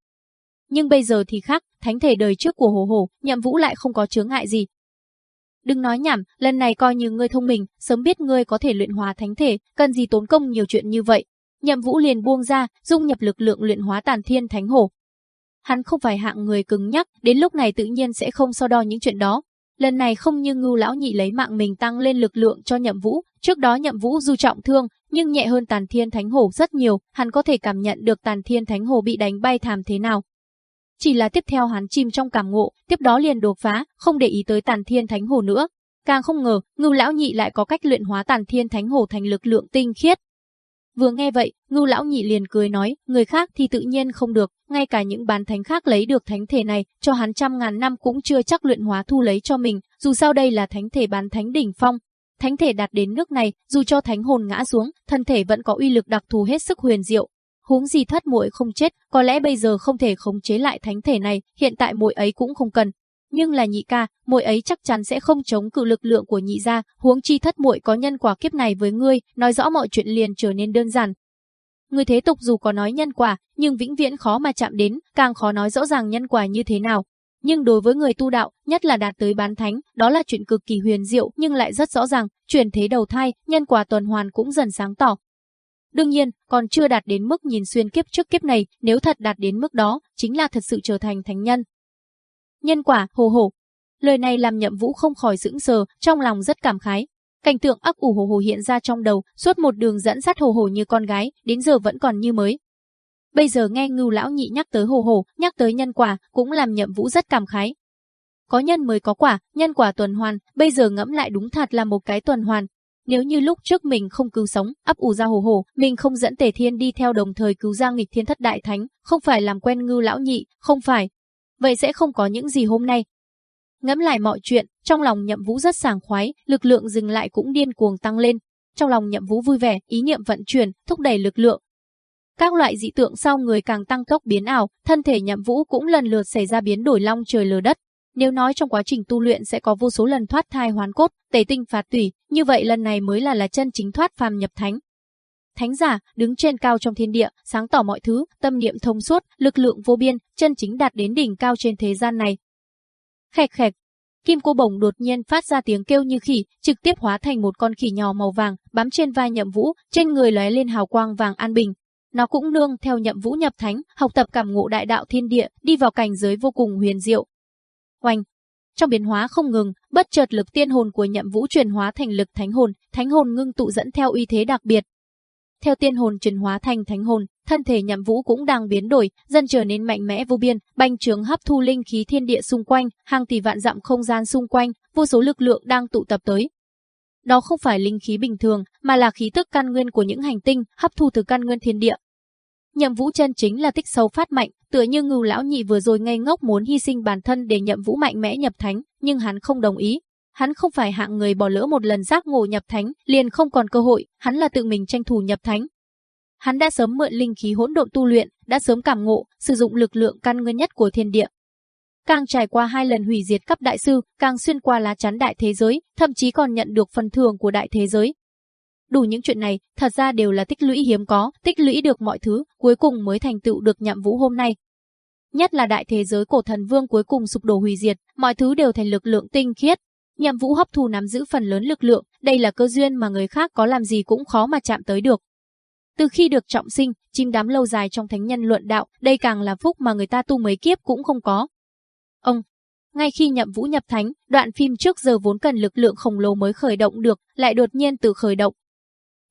Nhưng bây giờ thì khác, thánh thể đời trước của hồ hồ, nhậm vũ lại không có chướng ngại gì. Đừng nói nhảm, lần này coi như ngươi thông minh, sớm biết ngươi có thể luyện hóa thánh thể, cần gì tốn công nhiều chuyện như vậy. Nhậm vũ liền buông ra, dung nhập lực lượng luyện hóa tàn thiên thánh hồ. Hắn không phải hạng người cứng nhắc, đến lúc này tự nhiên sẽ không so đo những chuyện đó, Lần này không như ngưu lão nhị lấy mạng mình tăng lên lực lượng cho nhậm vũ, trước đó nhậm vũ dù trọng thương, nhưng nhẹ hơn tàn thiên thánh Hồ rất nhiều, hắn có thể cảm nhận được tàn thiên thánh Hồ bị đánh bay thảm thế nào. Chỉ là tiếp theo hắn chìm trong cảm ngộ, tiếp đó liền đột phá, không để ý tới tàn thiên thánh Hồ nữa. Càng không ngờ, ngưu lão nhị lại có cách luyện hóa tàn thiên thánh Hồ thành lực lượng tinh khiết, Vừa nghe vậy, ngưu lão nhị liền cười nói, người khác thì tự nhiên không được, ngay cả những bán thánh khác lấy được thánh thể này, cho hắn trăm ngàn năm cũng chưa chắc luyện hóa thu lấy cho mình, dù sao đây là thánh thể bán thánh đỉnh phong. Thánh thể đạt đến nước này, dù cho thánh hồn ngã xuống, thân thể vẫn có uy lực đặc thù hết sức huyền diệu. Huống gì thất muội không chết, có lẽ bây giờ không thể khống chế lại thánh thể này, hiện tại muội ấy cũng không cần, nhưng là nhị ca, muội ấy chắc chắn sẽ không chống cự lực lượng của nhị gia, huống chi thất muội có nhân quả kiếp này với ngươi, nói rõ mọi chuyện liền trở nên đơn giản. Người thế tục dù có nói nhân quả, nhưng vĩnh viễn khó mà chạm đến, càng khó nói rõ ràng nhân quả như thế nào. Nhưng đối với người tu đạo, nhất là đạt tới bán thánh, đó là chuyện cực kỳ huyền diệu nhưng lại rất rõ ràng, chuyển thế đầu thai, nhân quả tuần hoàn cũng dần sáng tỏ. Đương nhiên, còn chưa đạt đến mức nhìn xuyên kiếp trước kiếp này, nếu thật đạt đến mức đó, chính là thật sự trở thành thánh nhân. Nhân quả, hồ hồ. Lời này làm nhậm vũ không khỏi sững sờ, trong lòng rất cảm khái. Cảnh tượng ấp ủ hồ hồ hiện ra trong đầu, suốt một đường dẫn dắt hồ hồ như con gái, đến giờ vẫn còn như mới. Bây giờ nghe ngưu lão nhị nhắc tới hồ hồ, nhắc tới nhân quả, cũng làm nhậm vũ rất cảm khái. Có nhân mới có quả, nhân quả tuần hoàn, bây giờ ngẫm lại đúng thật là một cái tuần hoàn. Nếu như lúc trước mình không cứu sống, ấp ủ ra hồ hồ, mình không dẫn tề thiên đi theo đồng thời cứu ra nghịch thiên thất đại thánh, không phải làm quen ngưu lão nhị, không phải, vậy sẽ không có những gì hôm nay. Ngẫm lại mọi chuyện, trong lòng nhậm vũ rất sảng khoái, lực lượng dừng lại cũng điên cuồng tăng lên. Trong lòng nhậm vũ vui vẻ, ý niệm vận chuyển, thúc đẩy lực lượng. Các loại dị tượng sau người càng tăng tốc biến ảo, thân thể nhậm vũ cũng lần lượt xảy ra biến đổi long trời lở đất. Nếu nói trong quá trình tu luyện sẽ có vô số lần thoát thai hoán cốt, tẩy tinh phạt tủy, như vậy lần này mới là là chân chính thoát phàm nhập thánh. Thánh giả, đứng trên cao trong thiên địa, sáng tỏ mọi thứ, tâm niệm thông suốt, lực lượng vô biên, chân chính đạt đến đỉnh cao trên thế gian này. Khẹt khẹt, Kim cô bổng đột nhiên phát ra tiếng kêu như khỉ, trực tiếp hóa thành một con khỉ nhỏ màu vàng, bám trên vai nhậm vũ, trên người lóe lên hào quang vàng an bình. Nó cũng nương theo nhậm vũ nhập thánh, học tập cảm ngộ đại đạo thiên địa, đi vào cảnh giới vô cùng huyền diệu. Oanh! Trong biến hóa không ngừng, bất chợt lực tiên hồn của nhậm vũ chuyển hóa thành lực thánh hồn, thánh hồn ngưng tụ dẫn theo uy thế đặc biệt, theo tiên hồn chuyển hóa thành thánh hồn, thân thể nhậm vũ cũng đang biến đổi, dần trở nên mạnh mẽ vô biên, bành trướng hấp thu linh khí thiên địa xung quanh, hàng tỷ vạn dặm không gian xung quanh, vô số lực lượng đang tụ tập tới. Đó không phải linh khí bình thường, mà là khí tức căn nguyên của những hành tinh, hấp thu từ căn nguyên thiên địa. Nhậm Vũ chân chính là tích sâu phát mạnh, tựa như Ngưu lão nhị vừa rồi ngây ngốc muốn hy sinh bản thân để Nhậm Vũ mạnh mẽ nhập thánh, nhưng hắn không đồng ý, Hắn không phải hạng người bỏ lỡ một lần giác ngộ nhập thánh, liền không còn cơ hội, hắn là tự mình tranh thủ nhập thánh. Hắn đã sớm mượn linh khí hỗn độn tu luyện, đã sớm cảm ngộ, sử dụng lực lượng căn nguyên nhất của thiên địa. Càng trải qua hai lần hủy diệt cấp đại sư, càng xuyên qua lá chắn đại thế giới, thậm chí còn nhận được phần thưởng của đại thế giới. Đủ những chuyện này, thật ra đều là tích lũy hiếm có, tích lũy được mọi thứ, cuối cùng mới thành tựu được nhậm vũ hôm nay. Nhất là đại thế giới cổ thần vương cuối cùng sụp đổ hủy diệt, mọi thứ đều thành lực lượng tinh khiết, Nhậm Vũ hấp thu nắm giữ phần lớn lực lượng, đây là cơ duyên mà người khác có làm gì cũng khó mà chạm tới được. Từ khi được trọng sinh, chim đám lâu dài trong thánh nhân luận đạo, đây càng là phúc mà người ta tu mấy kiếp cũng không có. Ông, ngay khi Nhậm Vũ nhập thánh, đoạn phim trước giờ vốn cần lực lượng khổng lồ mới khởi động được, lại đột nhiên tự khởi động.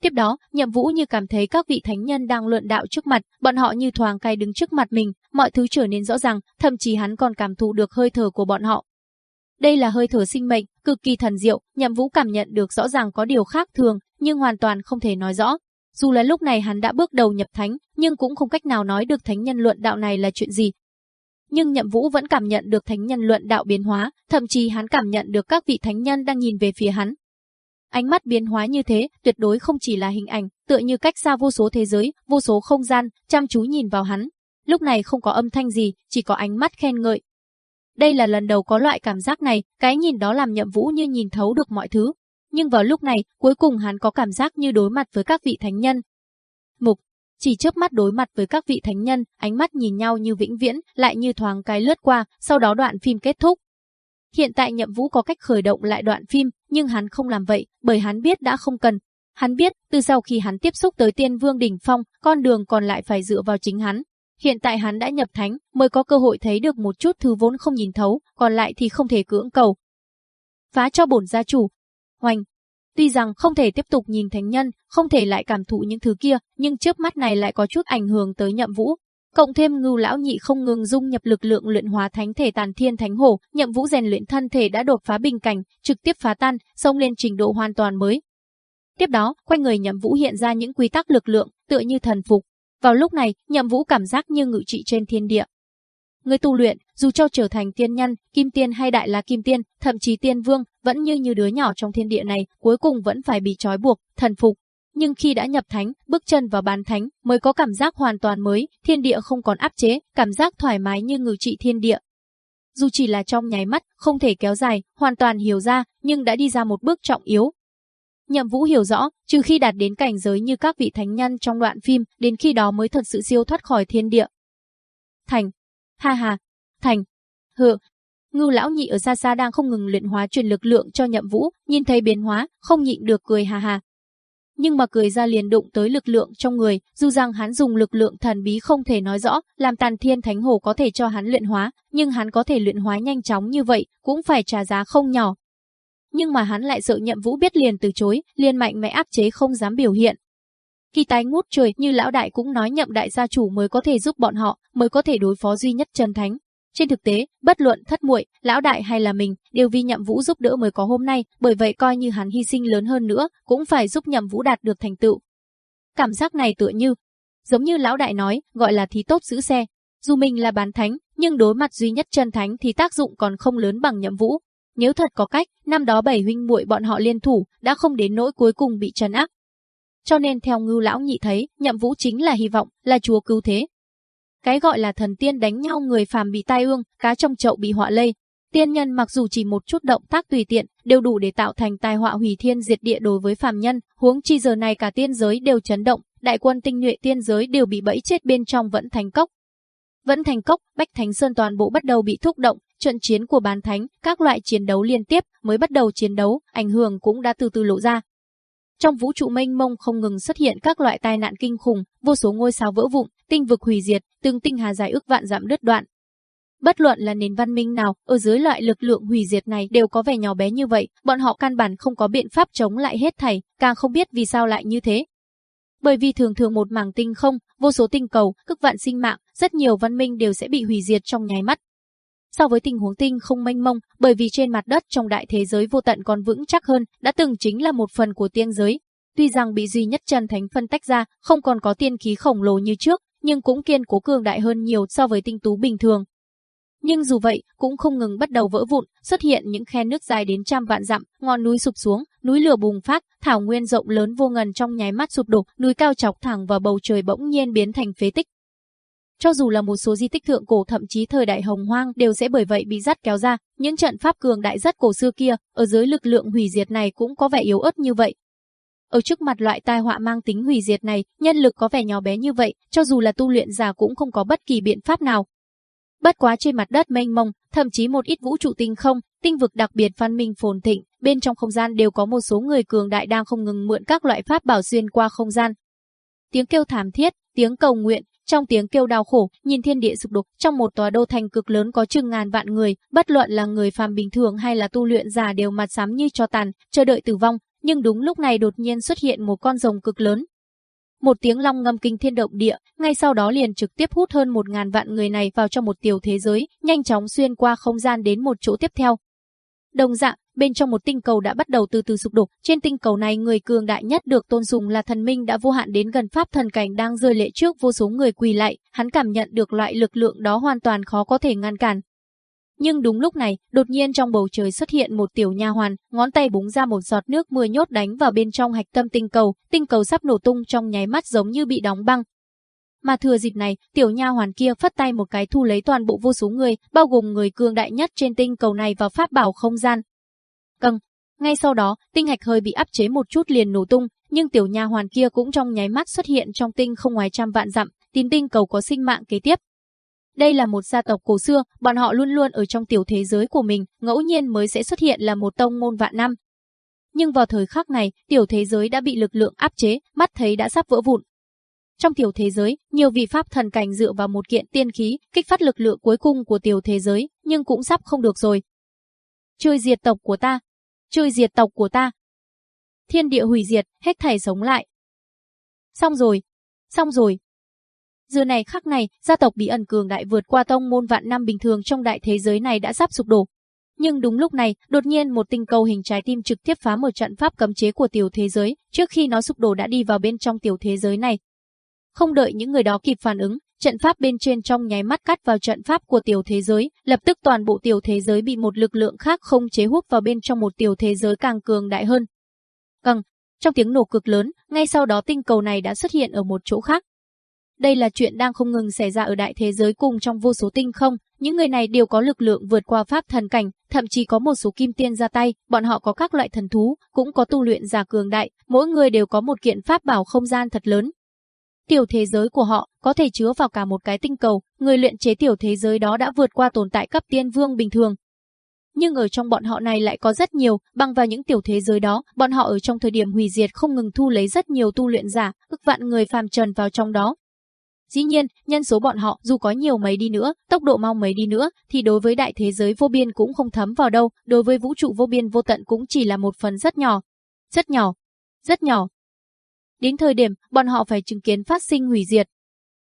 Tiếp đó, Nhậm Vũ như cảm thấy các vị thánh nhân đang luận đạo trước mặt, bọn họ như thoáng cay đứng trước mặt mình, mọi thứ trở nên rõ ràng, thậm chí hắn còn cảm thụ được hơi thở của bọn họ, đây là hơi thở sinh mệnh, cực kỳ thần diệu, Nhậm Vũ cảm nhận được rõ ràng có điều khác thường, nhưng hoàn toàn không thể nói rõ. Dù là lúc này hắn đã bước đầu nhập thánh, nhưng cũng không cách nào nói được thánh nhân luận đạo này là chuyện gì. Nhưng Nhậm Vũ vẫn cảm nhận được thánh nhân luận đạo biến hóa, thậm chí hắn cảm nhận được các vị thánh nhân đang nhìn về phía hắn. Ánh mắt biến hóa như thế, tuyệt đối không chỉ là hình ảnh, tựa như cách xa vô số thế giới, vô số không gian, chăm chú nhìn vào hắn. Lúc này không có âm thanh gì, chỉ có ánh mắt khen ngợi, đây là lần đầu có loại cảm giác này, cái nhìn đó làm nhậm vũ như nhìn thấu được mọi thứ. Nhưng vào lúc này, cuối cùng hắn có cảm giác như đối mặt với các vị thánh nhân. Mục, chỉ chớp mắt đối mặt với các vị thánh nhân, ánh mắt nhìn nhau như vĩnh viễn, lại như thoáng cái lướt qua, sau đó đoạn phim kết thúc. Hiện tại nhậm vũ có cách khởi động lại đoạn phim, nhưng hắn không làm vậy, bởi hắn biết đã không cần. Hắn biết, từ sau khi hắn tiếp xúc tới tiên vương đỉnh phong, con đường còn lại phải dựa vào chính hắn. Hiện tại hắn đã nhập thánh, mới có cơ hội thấy được một chút thứ vốn không nhìn thấu, còn lại thì không thể cưỡng cầu. Phá cho bổn gia chủ. Hoành, Tuy rằng không thể tiếp tục nhìn thánh nhân, không thể lại cảm thụ những thứ kia, nhưng trước mắt này lại có chút ảnh hưởng tới nhậm vũ. Cộng thêm ngưu lão nhị không ngừng dung nhập lực lượng luyện hóa thánh thể tàn thiên thánh hổ, nhậm vũ rèn luyện thân thể đã đột phá bình cảnh, trực tiếp phá tan, xông lên trình độ hoàn toàn mới. Tiếp đó, quanh người nhậm vũ hiện ra những quy tắc lực lượng, tựa như thần phục. Vào lúc này, nhậm vũ cảm giác như ngự trị trên thiên địa. Người tu luyện, dù cho trở thành tiên nhân, kim tiên hay đại la kim tiên, thậm chí tiên vương, vẫn như như đứa nhỏ trong thiên địa này, cuối cùng vẫn phải bị trói buộc, thần phục. Nhưng khi đã nhập thánh, bước chân vào bàn thánh, mới có cảm giác hoàn toàn mới, thiên địa không còn áp chế, cảm giác thoải mái như ngự trị thiên địa. Dù chỉ là trong nháy mắt, không thể kéo dài, hoàn toàn hiểu ra, nhưng đã đi ra một bước trọng yếu. Nhậm Vũ hiểu rõ, trừ khi đạt đến cảnh giới như các vị thánh nhân trong đoạn phim, đến khi đó mới thật sự siêu thoát khỏi thiên địa. Thành, Ha ha, thành. Hự. Ngưu lão nhị ở xa xa đang không ngừng luyện hóa truyền lực lượng cho nhậm vũ, nhìn thấy biến hóa, không nhịn được cười ha ha. Nhưng mà cười ra liền đụng tới lực lượng trong người, dù rằng hắn dùng lực lượng thần bí không thể nói rõ, làm tàn thiên thánh hồ có thể cho hắn luyện hóa, nhưng hắn có thể luyện hóa nhanh chóng như vậy, cũng phải trả giá không nhỏ. Nhưng mà hắn lại sợ nhậm vũ biết liền từ chối, liền mạnh mẽ áp chế không dám biểu hiện, khi tái ngút trời như lão đại cũng nói nhậm đại gia chủ mới có thể giúp bọn họ, mới có thể đối phó duy nhất trần thánh. Trên thực tế, bất luận thất muội, lão đại hay là mình, đều vì nhậm vũ giúp đỡ mới có hôm nay, bởi vậy coi như hắn hy sinh lớn hơn nữa, cũng phải giúp nhậm vũ đạt được thành tựu. Cảm giác này tựa như, giống như lão đại nói, gọi là thí tốt giữ xe. Dù mình là bán thánh, nhưng đối mặt duy nhất chân thánh thì tác dụng còn không lớn bằng nhậm vũ. Nếu thật có cách, năm đó bảy huynh muội bọn họ liên thủ, đã không đến nỗi cuối cùng bị trấn áp, cho nên theo ngưu lão nhị thấy, nhậm vũ chính là hy vọng, là chúa cứu thế. Cái gọi là thần tiên đánh nhau người phàm bị tai ương, cá trong chậu bị họa lây. Tiên nhân mặc dù chỉ một chút động tác tùy tiện, đều đủ để tạo thành tai họa hủy thiên diệt địa đối với phàm nhân, huống chi giờ này cả tiên giới đều chấn động, đại quân tinh nhuệ tiên giới đều bị bẫy chết bên trong vẫn thành cốc. Vẫn thành cốc, Bách Thánh Sơn toàn bộ bắt đầu bị thúc động, trận chiến của bán thánh, các loại chiến đấu liên tiếp mới bắt đầu chiến đấu, ảnh hưởng cũng đã từ từ lộ ra, trong vũ trụ mênh mông không ngừng xuất hiện các loại tai nạn kinh khủng, vô số ngôi sao vỡ vụn, tinh vực hủy diệt, từng tinh hà dài ước vạn dặm đứt đoạn. Bất luận là nền văn minh nào, ở dưới loại lực lượng hủy diệt này đều có vẻ nhỏ bé như vậy, bọn họ căn bản không có biện pháp chống lại hết thảy, càng không biết vì sao lại như thế. Bởi vì thường thường một mảng tinh không, vô số tinh cầu, cực vạn sinh mạng, rất nhiều văn minh đều sẽ bị hủy diệt trong nháy mắt, so với tình huống tinh không mênh mông, bởi vì trên mặt đất trong đại thế giới vô tận còn vững chắc hơn, đã từng chính là một phần của tiên giới. Tuy rằng bị duy nhất chân thánh phân tách ra, không còn có tiên khí khổng lồ như trước, nhưng cũng kiên cố cường đại hơn nhiều so với tinh tú bình thường. Nhưng dù vậy, cũng không ngừng bắt đầu vỡ vụn, xuất hiện những khe nước dài đến trăm vạn dặm, ngọn núi sụp xuống, núi lửa bùng phát, thảo nguyên rộng lớn vô ngần trong nháy mắt sụp đổ, núi cao chọc thẳng vào bầu trời bỗng nhiên biến thành phế tích. Cho dù là một số di tích thượng cổ thậm chí thời đại hồng hoang đều sẽ bởi vậy bị dắt kéo ra, những trận pháp cường đại rất cổ xưa kia, ở dưới lực lượng hủy diệt này cũng có vẻ yếu ớt như vậy. Ở trước mặt loại tai họa mang tính hủy diệt này, nhân lực có vẻ nhỏ bé như vậy, cho dù là tu luyện giả cũng không có bất kỳ biện pháp nào. Bất quá trên mặt đất mênh mông, thậm chí một ít vũ trụ tinh không, tinh vực đặc biệt văn minh phồn thịnh, bên trong không gian đều có một số người cường đại đang không ngừng mượn các loại pháp bảo xuyên qua không gian. Tiếng kêu thảm thiết, tiếng cầu nguyện, trong tiếng kêu đau khổ, nhìn thiên địa sụp đổ, trong một tòa đô thành cực lớn có chừng ngàn vạn người, bất luận là người phàm bình thường hay là tu luyện giả đều mặt xám như cho tàn, chờ đợi tử vong, nhưng đúng lúc này đột nhiên xuất hiện một con rồng cực lớn. Một tiếng long ngâm kinh thiên động địa, ngay sau đó liền trực tiếp hút hơn một ngàn vạn người này vào trong một tiểu thế giới, nhanh chóng xuyên qua không gian đến một chỗ tiếp theo. Đồng dạng, bên trong một tinh cầu đã bắt đầu từ từ sụp đổ. Trên tinh cầu này người cường đại nhất được tôn dùng là thần minh đã vô hạn đến gần pháp thần cảnh đang rơi lệ trước vô số người quỳ lại, hắn cảm nhận được loại lực lượng đó hoàn toàn khó có thể ngăn cản. Nhưng đúng lúc này, đột nhiên trong bầu trời xuất hiện một tiểu nha hoàn, ngón tay búng ra một giọt nước mưa nhốt đánh vào bên trong hạch tâm tinh cầu, tinh cầu sắp nổ tung trong nháy mắt giống như bị đóng băng. Mà thừa dịp này, tiểu nha hoàn kia phất tay một cái thu lấy toàn bộ vô số người, bao gồm người cường đại nhất trên tinh cầu này vào pháp bảo không gian. Căng. Ngay sau đó, tinh hạch hơi bị áp chế một chút liền nổ tung, nhưng tiểu nha hoàn kia cũng trong nháy mắt xuất hiện trong tinh không ngoài trăm vạn dặm, tín tinh cầu có sinh mạng kế tiếp. Đây là một gia tộc cổ xưa, bọn họ luôn luôn ở trong tiểu thế giới của mình, ngẫu nhiên mới sẽ xuất hiện là một tông môn vạn năm. Nhưng vào thời khắc này, tiểu thế giới đã bị lực lượng áp chế, mắt thấy đã sắp vỡ vụn. Trong tiểu thế giới, nhiều vị pháp thần cảnh dựa vào một kiện tiên khí, kích phát lực lượng cuối cùng của tiểu thế giới, nhưng cũng sắp không được rồi. Chơi diệt tộc của ta, chơi diệt tộc của ta. Thiên địa hủy diệt, hết thảy sống lại. Xong rồi, xong rồi, Giờ này khắc này, gia tộc bí ẩn cường đại vượt qua tông môn vạn năm bình thường trong đại thế giới này đã sắp sụp đổ. Nhưng đúng lúc này, đột nhiên một tinh cầu hình trái tim trực tiếp phá mở trận pháp cấm chế của tiểu thế giới, trước khi nó sụp đổ đã đi vào bên trong tiểu thế giới này. Không đợi những người đó kịp phản ứng, trận pháp bên trên trong nháy mắt cắt vào trận pháp của tiểu thế giới, lập tức toàn bộ tiểu thế giới bị một lực lượng khác không chế hút vào bên trong một tiểu thế giới càng cường đại hơn. Căng, trong tiếng nổ cực lớn, ngay sau đó tinh cầu này đã xuất hiện ở một chỗ khác, đây là chuyện đang không ngừng xảy ra ở đại thế giới cùng trong vô số tinh không, những người này đều có lực lượng vượt qua pháp thần cảnh, thậm chí có một số kim tiên ra tay, bọn họ có các loại thần thú, cũng có tu luyện giả cường đại, mỗi người đều có một kiện pháp bảo không gian thật lớn. Tiểu thế giới của họ có thể chứa vào cả một cái tinh cầu, người luyện chế tiểu thế giới đó đã vượt qua tồn tại cấp tiên vương bình thường. Nhưng ở trong bọn họ này lại có rất nhiều, bằng vào những tiểu thế giới đó, bọn họ ở trong thời điểm hủy diệt không ngừng thu lấy rất nhiều tu luyện giả, ức vạn người phàm trần vào trong đó, Dĩ nhiên, nhân số bọn họ dù có nhiều mấy đi nữa, tốc độ mau mấy đi nữa, thì đối với đại thế giới vô biên cũng không thấm vào đâu, đối với vũ trụ vô biên vô tận cũng chỉ là một phần rất nhỏ. Rất nhỏ. Rất nhỏ. Đến thời điểm, bọn họ phải chứng kiến phát sinh hủy diệt.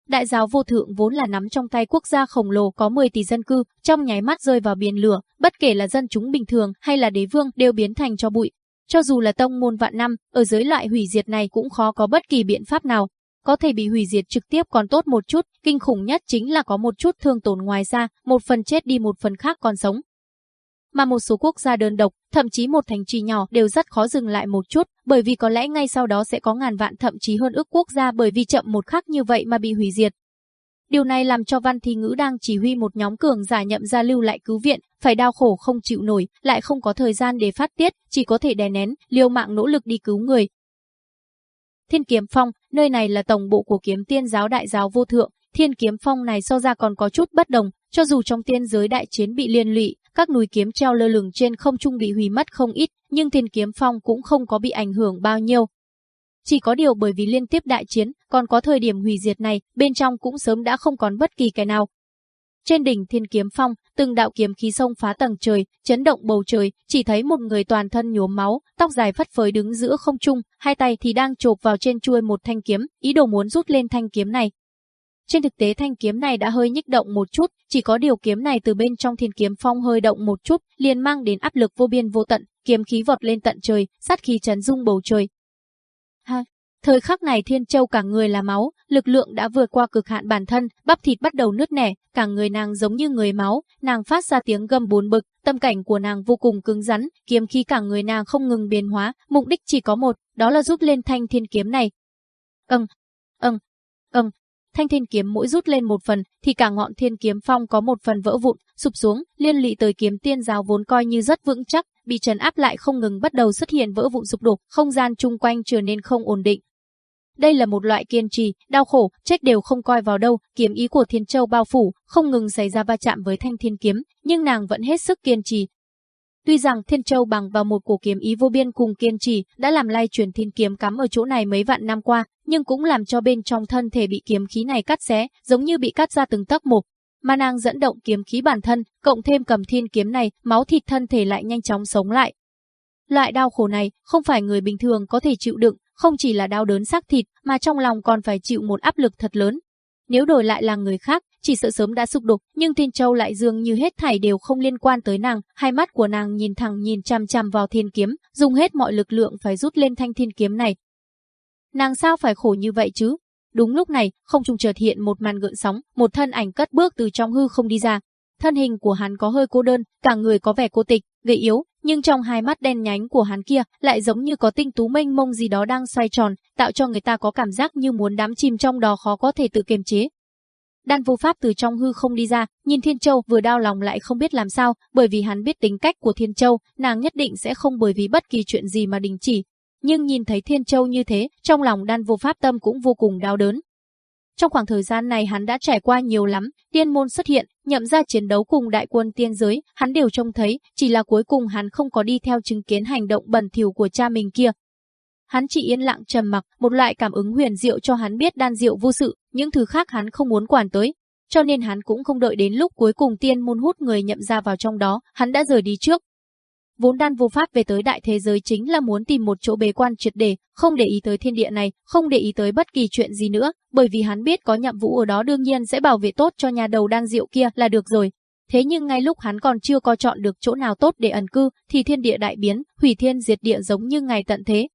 Đại giáo vô thượng vốn là nắm trong tay quốc gia khổng lồ có 10 tỷ dân cư, trong nháy mắt rơi vào biển lửa, bất kể là dân chúng bình thường hay là đế vương đều biến thành cho bụi. Cho dù là tông môn vạn năm, ở dưới loại hủy diệt này cũng khó có bất kỳ biện pháp nào, có thể bị hủy diệt trực tiếp còn tốt một chút, kinh khủng nhất chính là có một chút thương tổn ngoài ra, một phần chết đi một phần khác còn sống. Mà một số quốc gia đơn độc, thậm chí một thành trì nhỏ đều rất khó dừng lại một chút, bởi vì có lẽ ngay sau đó sẽ có ngàn vạn thậm chí hơn ước quốc gia bởi vì chậm một khắc như vậy mà bị hủy diệt. Điều này làm cho Văn Thi Ngữ đang chỉ huy một nhóm cường giả nhậm ra lưu lại cứu viện, phải đau khổ không chịu nổi, lại không có thời gian để phát tiết, chỉ có thể đè nén, liều mạng nỗ lực đi cứu người, Thiên Kiếm Phong, nơi này là tổng bộ của kiếm tiên giáo đại giáo vô thượng, Thiên Kiếm Phong này so ra còn có chút bất đồng, cho dù trong tiên giới đại chiến bị liên lụy, các núi kiếm treo lơ lửng trên không trung bị hủy mất không ít, nhưng Thiên Kiếm Phong cũng không có bị ảnh hưởng bao nhiêu. Chỉ có điều bởi vì liên tiếp đại chiến, còn có thời điểm hủy diệt này, bên trong cũng sớm đã không còn bất kỳ cái nào, trên đỉnh Thiên Kiếm Phong, từng đạo kiếm khí sông phá tầng trời, chấn động bầu trời, chỉ thấy một người toàn thân nhuốm máu, tóc dài phất phới đứng giữa không trung, hai tay thì đang chộp vào trên chuôi một thanh kiếm, ý đồ muốn rút lên thanh kiếm này. Trên thực tế thanh kiếm này đã hơi nhích động một chút, chỉ có điều kiếm này từ bên trong Thiên Kiếm Phong hơi động một chút, liền mang đến áp lực vô biên vô tận, kiếm khí vọt lên tận trời, sát khí chấn rung bầu trời. Ha, Thời khắc này Thiên Châu cả người là máu, lực lượng đã vượt qua cực hạn bản thân, bắp thịt bắt đầu nứt nẻ, cả người nàng giống như người máu, nàng phát ra tiếng gầm bốn bực, tâm cảnh của nàng vô cùng cứng rắn, kiếm khí cả người nàng không ngừng biến hóa, mục đích chỉ có một, đó là giúp lên thanh thiên kiếm này. Ừm, ừm, ừm, thanh thiên kiếm mỗi rút lên một phần, thì cả ngọn thiên kiếm phong có một phần vỡ vụn, sụp xuống, liên lụy tới kiếm tiên giáo vốn coi như rất vững chắc, bị trấn áp lại không ngừng bắt đầu xuất hiện vỡ vụn sụp đổ, không gian chung quanh trở nên không ổn định, đây là một loại kiên trì, đau khổ, chết đều không coi vào đâu, kiếm ý của Thiên Châu bao phủ, không ngừng xảy ra va chạm với thanh thiên kiếm, nhưng nàng vẫn hết sức kiên trì. Tuy rằng Thiên Châu bằng vào một cổ kiếm ý vô biên cùng kiên trì, đã làm lay chuyển thiên kiếm cắm ở chỗ này mấy vạn năm qua, nhưng cũng làm cho bên trong thân thể bị kiếm khí này cắt xé, giống như bị cắt ra từng tấc một. Mà nàng dẫn động kiếm khí bản thân, cộng thêm cầm thiên kiếm này, máu thịt thân thể lại nhanh chóng sống lại. Loại đau khổ này không phải người bình thường có thể chịu đựng, không chỉ là đau đớn xác thịt mà trong lòng còn phải chịu một áp lực thật lớn. Nếu đổi lại là người khác, chỉ sợ sớm đã sụp đổ, nhưng Thiên Châu lại dường như hết thảy đều không liên quan tới nàng, hai mắt của nàng nhìn thẳng nhìn chằm chằm vào thiên kiếm, dùng hết mọi lực lượng phải rút lên thanh thiên kiếm này. Nàng sao phải khổ như vậy chứ? Đúng lúc này, không trung chợt hiện một màn gợn sóng, một thân ảnh cất bước từ trong hư không đi ra. Thân hình của hắn có hơi cô đơn, cả người có vẻ cô tịch, gầy yếu, nhưng trong hai mắt đen nhánh của hắn kia lại giống như có tinh tú mênh mông gì đó đang xoay tròn, tạo cho người ta có cảm giác như muốn đắm chìm trong đó khó có thể tự kiềm chế. Đan vô pháp từ trong hư không đi ra, nhìn Thiên Châu vừa đau lòng lại không biết làm sao, bởi vì hắn biết tính cách của Thiên Châu, nàng nhất định sẽ không bởi vì bất kỳ chuyện gì mà đình chỉ. Nhưng nhìn thấy Thiên Châu như thế, trong lòng đan vô pháp tâm cũng vô cùng đau đớn. Trong khoảng thời gian này hắn đã trải qua nhiều lắm, tiên môn xuất hiện, nhậm ra chiến đấu cùng đại quân tiên giới, hắn đều trông thấy, chỉ là cuối cùng hắn không có đi theo chứng kiến hành động bẩn thỉu của cha mình kia. Hắn chỉ yên lặng trầm mặc, một loại cảm ứng huyền diệu cho hắn biết đan diệu vô sự, những thứ khác hắn không muốn quản tới. Cho nên hắn cũng không đợi đến lúc cuối cùng tiên môn hút người nhậm ra vào trong đó, hắn đã rời đi trước. Vốn đan vô pháp về tới đại thế giới chính là muốn tìm một chỗ bế quan triệt để, không để ý tới thiên địa này, không để ý tới bất kỳ chuyện gì nữa, bởi vì hắn biết có nhậm vũ ở đó đương nhiên sẽ bảo vệ tốt cho nhà đầu đan diệu kia là được rồi. Thế nhưng ngay lúc hắn còn chưa có chọn được chỗ nào tốt để ẩn cư, thì thiên địa đại biến, hủy thiên diệt địa giống như ngày tận thế.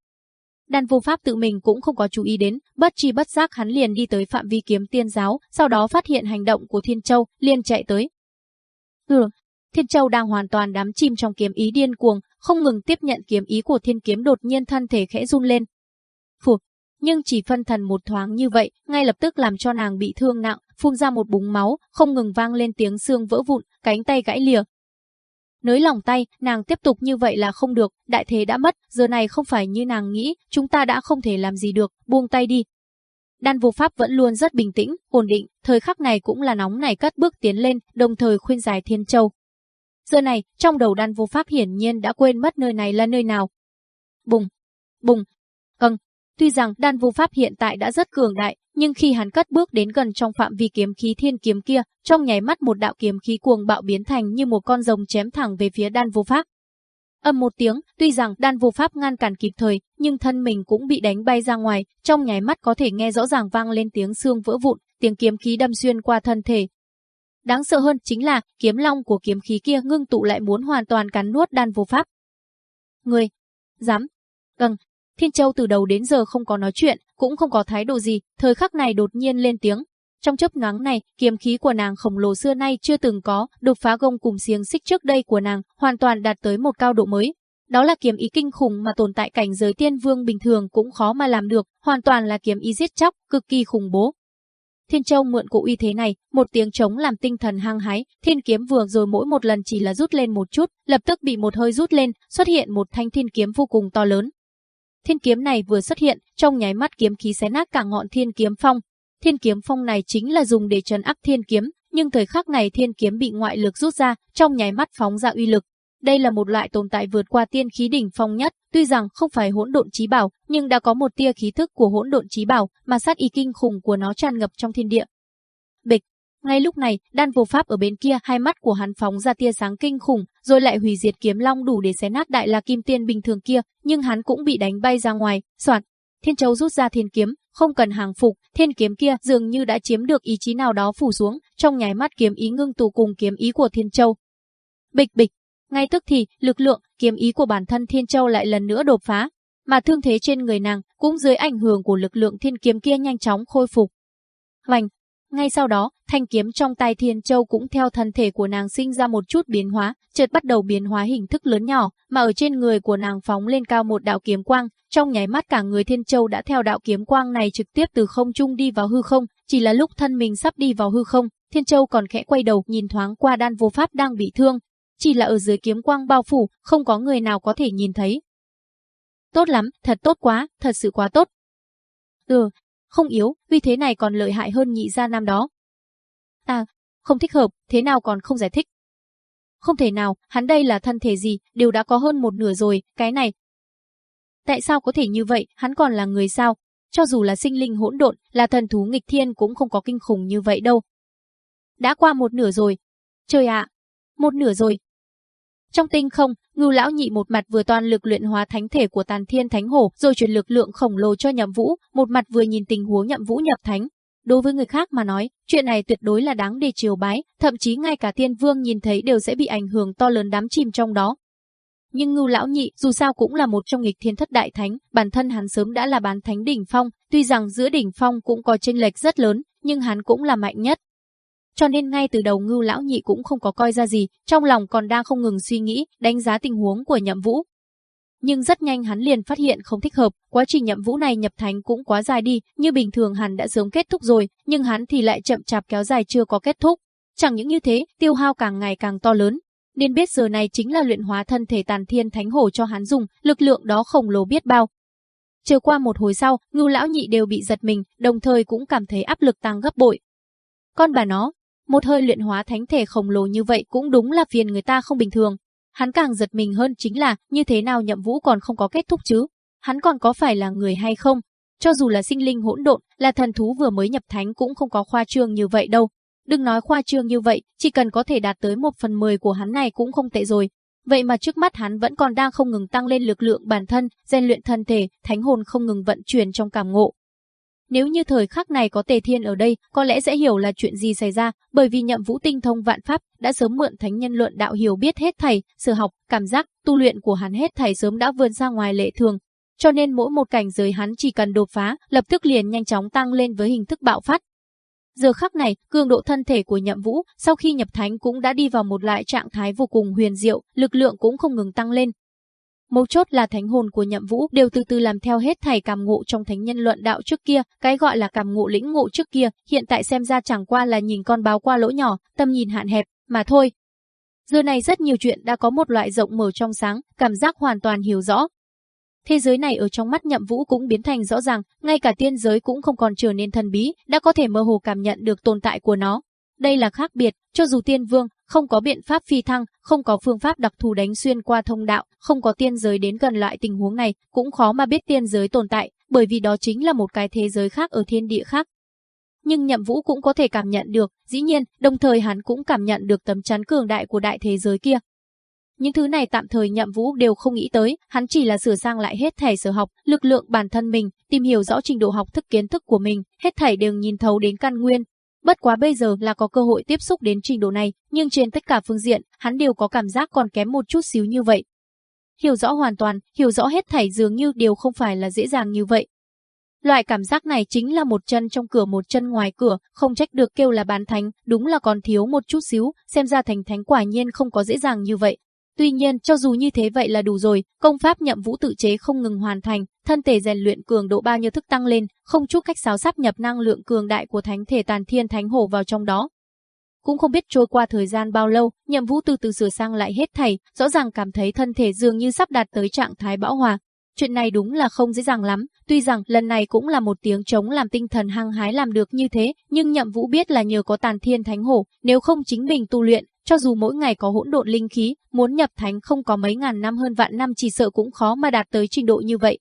Đan vô pháp tự mình cũng không có chú ý đến, bất chi bất giác hắn liền đi tới phạm vi kiếm tiên giáo, sau đó phát hiện hành động của Thiên Châu, liền chạy tới. Ừ, Thiên Châu đang hoàn toàn đắm chìm trong kiếm ý điên cuồng, không ngừng tiếp nhận kiếm ý của thiên kiếm đột nhiên thân thể khẽ run lên. Phụt, nhưng chỉ phân thần một thoáng như vậy, ngay lập tức làm cho nàng bị thương nặng, phun ra một búng máu, không ngừng vang lên tiếng xương vỡ vụn, cánh tay gãy lìa. Nới lòng tay, nàng tiếp tục như vậy là không được, đại thế đã mất, giờ này không phải như nàng nghĩ, chúng ta đã không thể làm gì được, buông tay đi. Đan vô pháp vẫn luôn rất bình tĩnh, ổn định, thời khắc này cũng là nóng này cất bước tiến lên, đồng thời khuyên giải Thiên Châu, Giờ này, trong đầu đan vô pháp hiển nhiên đã quên mất nơi này là nơi nào. Bùng, bùng, căng. tuy rằng đan vô pháp hiện tại đã rất cường đại, nhưng khi hắn cất bước đến gần trong phạm vi kiếm khí thiên kiếm kia, trong nháy mắt một đạo kiếm khí cuồng bạo biến thành như một con rồng chém thẳng về phía đan vô pháp. Âm một tiếng, tuy rằng đan vô pháp ngăn cản kịp thời, nhưng thân mình cũng bị đánh bay ra ngoài, trong nháy mắt có thể nghe rõ ràng vang lên tiếng xương vỡ vụn, tiếng kiếm khí đâm xuyên qua thân thể, Đáng sợ hơn chính là kiếm long của kiếm khí kia ngưng tụ lại muốn hoàn toàn cắn nuốt đan vô pháp. Người, dám, vâng, Thiên Châu từ đầu đến giờ không có nói chuyện, cũng không có thái độ gì, thời khắc này đột nhiên lên tiếng. Trong chớp nhoáng này, kiếm khí của nàng khổng lồ xưa nay chưa từng có, đột phá gông cùng xiềng xích trước đây của nàng, hoàn toàn đạt tới một cao độ mới. Đó là kiếm ý kinh khủng mà tồn tại cảnh giới tiên vương bình thường cũng khó mà làm được, hoàn toàn là kiếm ý giết chóc, cực kỳ khủng bố. Thiên Châu mượn cụ uy thế này, một tiếng trống làm tinh thần hăng hái, thiên kiếm vừa rồi mỗi một lần chỉ là rút lên một chút, lập tức bị một hơi rút lên, xuất hiện một thanh thiên kiếm vô cùng to lớn. Thiên kiếm này vừa xuất hiện, trong nháy mắt kiếm khí xé nát cả ngọn thiên kiếm phong. Thiên kiếm phong này chính là dùng để trấn áp thiên kiếm, nhưng thời khắc này thiên kiếm bị ngoại lực rút ra, trong nháy mắt phóng ra uy lực, đây là một loại tồn tại vượt qua tiên khí đỉnh phong nhất, tuy rằng không phải hỗn độn trí bảo, nhưng đã có một tia khí thức của hỗn độn trí bảo, mà sát ý kinh khủng của nó tràn ngập trong thiên địa. Bịch, ngay lúc này, đan vô pháp ở bên kia, hai mắt của hắn phóng ra tia sáng kinh khủng, rồi lại hủy diệt kiếm long đủ để xé nát đại la kim tiên bình thường kia, nhưng hắn cũng bị đánh bay ra ngoài, soạt. Thiên Châu rút ra thiên kiếm, không cần hàng phục, thiên kiếm kia dường như đã chiếm được ý chí nào đó phủ xuống, trong nháy mắt kiếm ý ngưng tụ cùng kiếm ý của Thiên Châu. Bịch bịch, ngay tức thì, lực lượng, kiếm ý của bản thân Thiên Châu lại lần nữa đột phá, mà thương thế trên người nàng cũng dưới ảnh hưởng của lực lượng thiên kiếm kia nhanh chóng khôi phục. Hoành, ngay sau đó, thanh kiếm trong tay Thiên Châu cũng theo thân thể của nàng sinh ra một chút biến hóa, chợt bắt đầu biến hóa hình thức lớn nhỏ, mà ở trên người của nàng phóng lên cao một đạo kiếm quang, trong nháy mắt cả người Thiên Châu đã theo đạo kiếm quang này trực tiếp từ không trung đi vào hư không, chỉ là lúc thân mình sắp đi vào hư không, Thiên Châu còn khẽ quay đầu nhìn thoáng qua đan vô pháp đang bị thương, chỉ là ở dưới kiếm quang bao phủ, không có người nào có thể nhìn thấy. Tốt lắm, thật tốt quá, thật sự quá tốt. Ừ, không yếu, vì thế này còn lợi hại hơn nhị gia nam đó. À, không thích hợp, thế nào còn không giải thích. Không thể nào, hắn đây là thân thể gì, đều đã có hơn một nửa rồi, cái này. Tại sao có thể như vậy, hắn còn là người sao? Cho dù là sinh linh hỗn độn, là thần thú nghịch thiên cũng không có kinh khủng như vậy đâu. Đã qua một nửa rồi. Trời ạ, một nửa rồi, trong tinh không, Ngưu lão nhị một mặt vừa toàn lực luyện hóa thánh thể của Tàn Thiên Thánh Hổ, rồi chuyển lực lượng khổng lồ cho Nhậm Vũ, một mặt vừa nhìn tình huống Nhậm Vũ nhập thánh. Đối với người khác mà nói, chuyện này tuyệt đối là đáng để triều bái, thậm chí ngay cả Thiên Vương nhìn thấy đều sẽ bị ảnh hưởng to lớn đám chìm trong đó. Nhưng Ngưu lão nhị dù sao cũng là một trong nghịch thiên thất đại thánh, bản thân hắn sớm đã là bán thánh đỉnh phong, tuy rằng giữa đỉnh phong cũng có chênh lệch rất lớn, nhưng hắn cũng là mạnh nhất cho nên ngay từ đầu ngưu lão nhị cũng không có coi ra gì, trong lòng còn đang không ngừng suy nghĩ, đánh giá tình huống của nhậm vũ. Nhưng rất nhanh hắn liền phát hiện không thích hợp, quá trình nhậm vũ này nhập thánh cũng quá dài đi, như bình thường hắn đã sớm kết thúc rồi, nhưng hắn thì lại chậm chạp kéo dài chưa có kết thúc. Chẳng những như thế, tiêu hao càng ngày càng to lớn, nên biết giờ này chính là luyện hóa thân thể tàn thiên thánh hổ cho hắn dùng, lực lượng đó khổng lồ biết bao. Chờ qua một hồi sau, ngưu lão nhị đều bị giật mình, đồng thời cũng cảm thấy áp lực tăng gấp bội. Con bà nó, một hơi luyện hóa thánh thể khổng lồ như vậy cũng đúng là phiền người ta không bình thường. Hắn càng giật mình hơn chính là như thế nào nhậm vũ còn không có kết thúc chứ. Hắn còn có phải là người hay không? Cho dù là sinh linh hỗn độn, là thần thú vừa mới nhập thánh cũng không có khoa trương như vậy đâu. Đừng nói khoa trương như vậy, chỉ cần có thể đạt tới một phần mười của hắn này cũng không tệ rồi. Vậy mà trước mắt hắn vẫn còn đang không ngừng tăng lên lực lượng bản thân, rèn luyện thân thể, thánh hồn không ngừng vận chuyển trong cảm ngộ, nếu như thời khắc này có Tề Thiên ở đây, có lẽ sẽ hiểu là chuyện gì xảy ra, bởi vì nhậm vũ tinh thông vạn pháp, đã sớm mượn thánh nhân luận đạo hiểu biết hết thầy, sở học, cảm giác, tu luyện của hắn hết thầy sớm đã vươn ra ngoài lệ thường. Cho nên mỗi một cảnh giới hắn chỉ cần đột phá, lập tức liền nhanh chóng tăng lên với hình thức bạo phát. Giờ khắc này, cường độ thân thể của nhậm vũ, sau khi nhập thánh cũng đã đi vào một loại trạng thái vô cùng huyền diệu, lực lượng cũng không ngừng tăng lên, Mấu chốt là thánh hồn của nhậm vũ đều từ từ làm theo hết thầy cảm ngộ trong thánh nhân luận đạo trước kia, cái gọi là cảm ngộ lĩnh ngộ trước kia, hiện tại xem ra chẳng qua là nhìn con báo qua lỗ nhỏ, tâm nhìn hạn hẹp, mà thôi. Giờ này rất nhiều chuyện đã có một loại rộng mở trong sáng, cảm giác hoàn toàn hiểu rõ. Thế giới này ở trong mắt nhậm vũ cũng biến thành rõ ràng, ngay cả tiên giới cũng không còn trở nên thần bí, đã có thể mơ hồ cảm nhận được tồn tại của nó. Đây là khác biệt, cho dù tiên vương, không có biện pháp phi thăng, không có phương pháp đặc thù đánh xuyên qua thông đạo, không có tiên giới đến gần loại tình huống này, cũng khó mà biết tiên giới tồn tại, bởi vì đó chính là một cái thế giới khác ở thiên địa khác. Nhưng Nhậm Vũ cũng có thể cảm nhận được, dĩ nhiên, đồng thời hắn cũng cảm nhận được tấm chắn cường đại của đại thế giới kia. Những thứ này tạm thời Nhậm Vũ đều không nghĩ tới, hắn chỉ là sửa sang lại hết thảy sở học, lực lượng bản thân mình, tìm hiểu rõ trình độ học thức kiến thức của mình, hết thảy đều nhìn thấu đến căn nguyên, Bất quá bây giờ là có cơ hội tiếp xúc đến trình độ này, nhưng trên tất cả phương diện, hắn đều có cảm giác còn kém một chút xíu như vậy. Hiểu rõ hoàn toàn, hiểu rõ hết thảy dường như đều không phải là dễ dàng như vậy. Loại cảm giác này chính là một chân trong cửa một chân ngoài cửa, không trách được kêu là bán thánh, đúng là còn thiếu một chút xíu, xem ra thành thánh quả nhiên không có dễ dàng như vậy. Tuy nhiên, cho dù như thế vậy là đủ rồi, công pháp nhậm vũ tự chế không ngừng hoàn thành, thân thể rèn luyện cường độ bao nhiêu thức tăng lên, không chút cách sáo sắp nhập năng lượng cường đại của thánh thể tàn thiên thánh hổ vào trong đó. Cũng không biết trôi qua thời gian bao lâu, nhậm vũ từ từ sửa sang lại hết thảy, rõ ràng cảm thấy thân thể dường như sắp đạt tới trạng thái bão hòa. Chuyện này đúng là không dễ dàng lắm, tuy rằng lần này cũng là một tiếng chống làm tinh thần hăng hái làm được như thế, nhưng nhậm vũ biết là nhờ có tàn thiên thánh hổ, nếu không chính mình tu luyện, cho dù mỗi ngày có hỗn độn linh khí, muốn nhập thánh không có mấy ngàn năm hơn vạn năm chỉ sợ cũng khó mà đạt tới trình độ như vậy.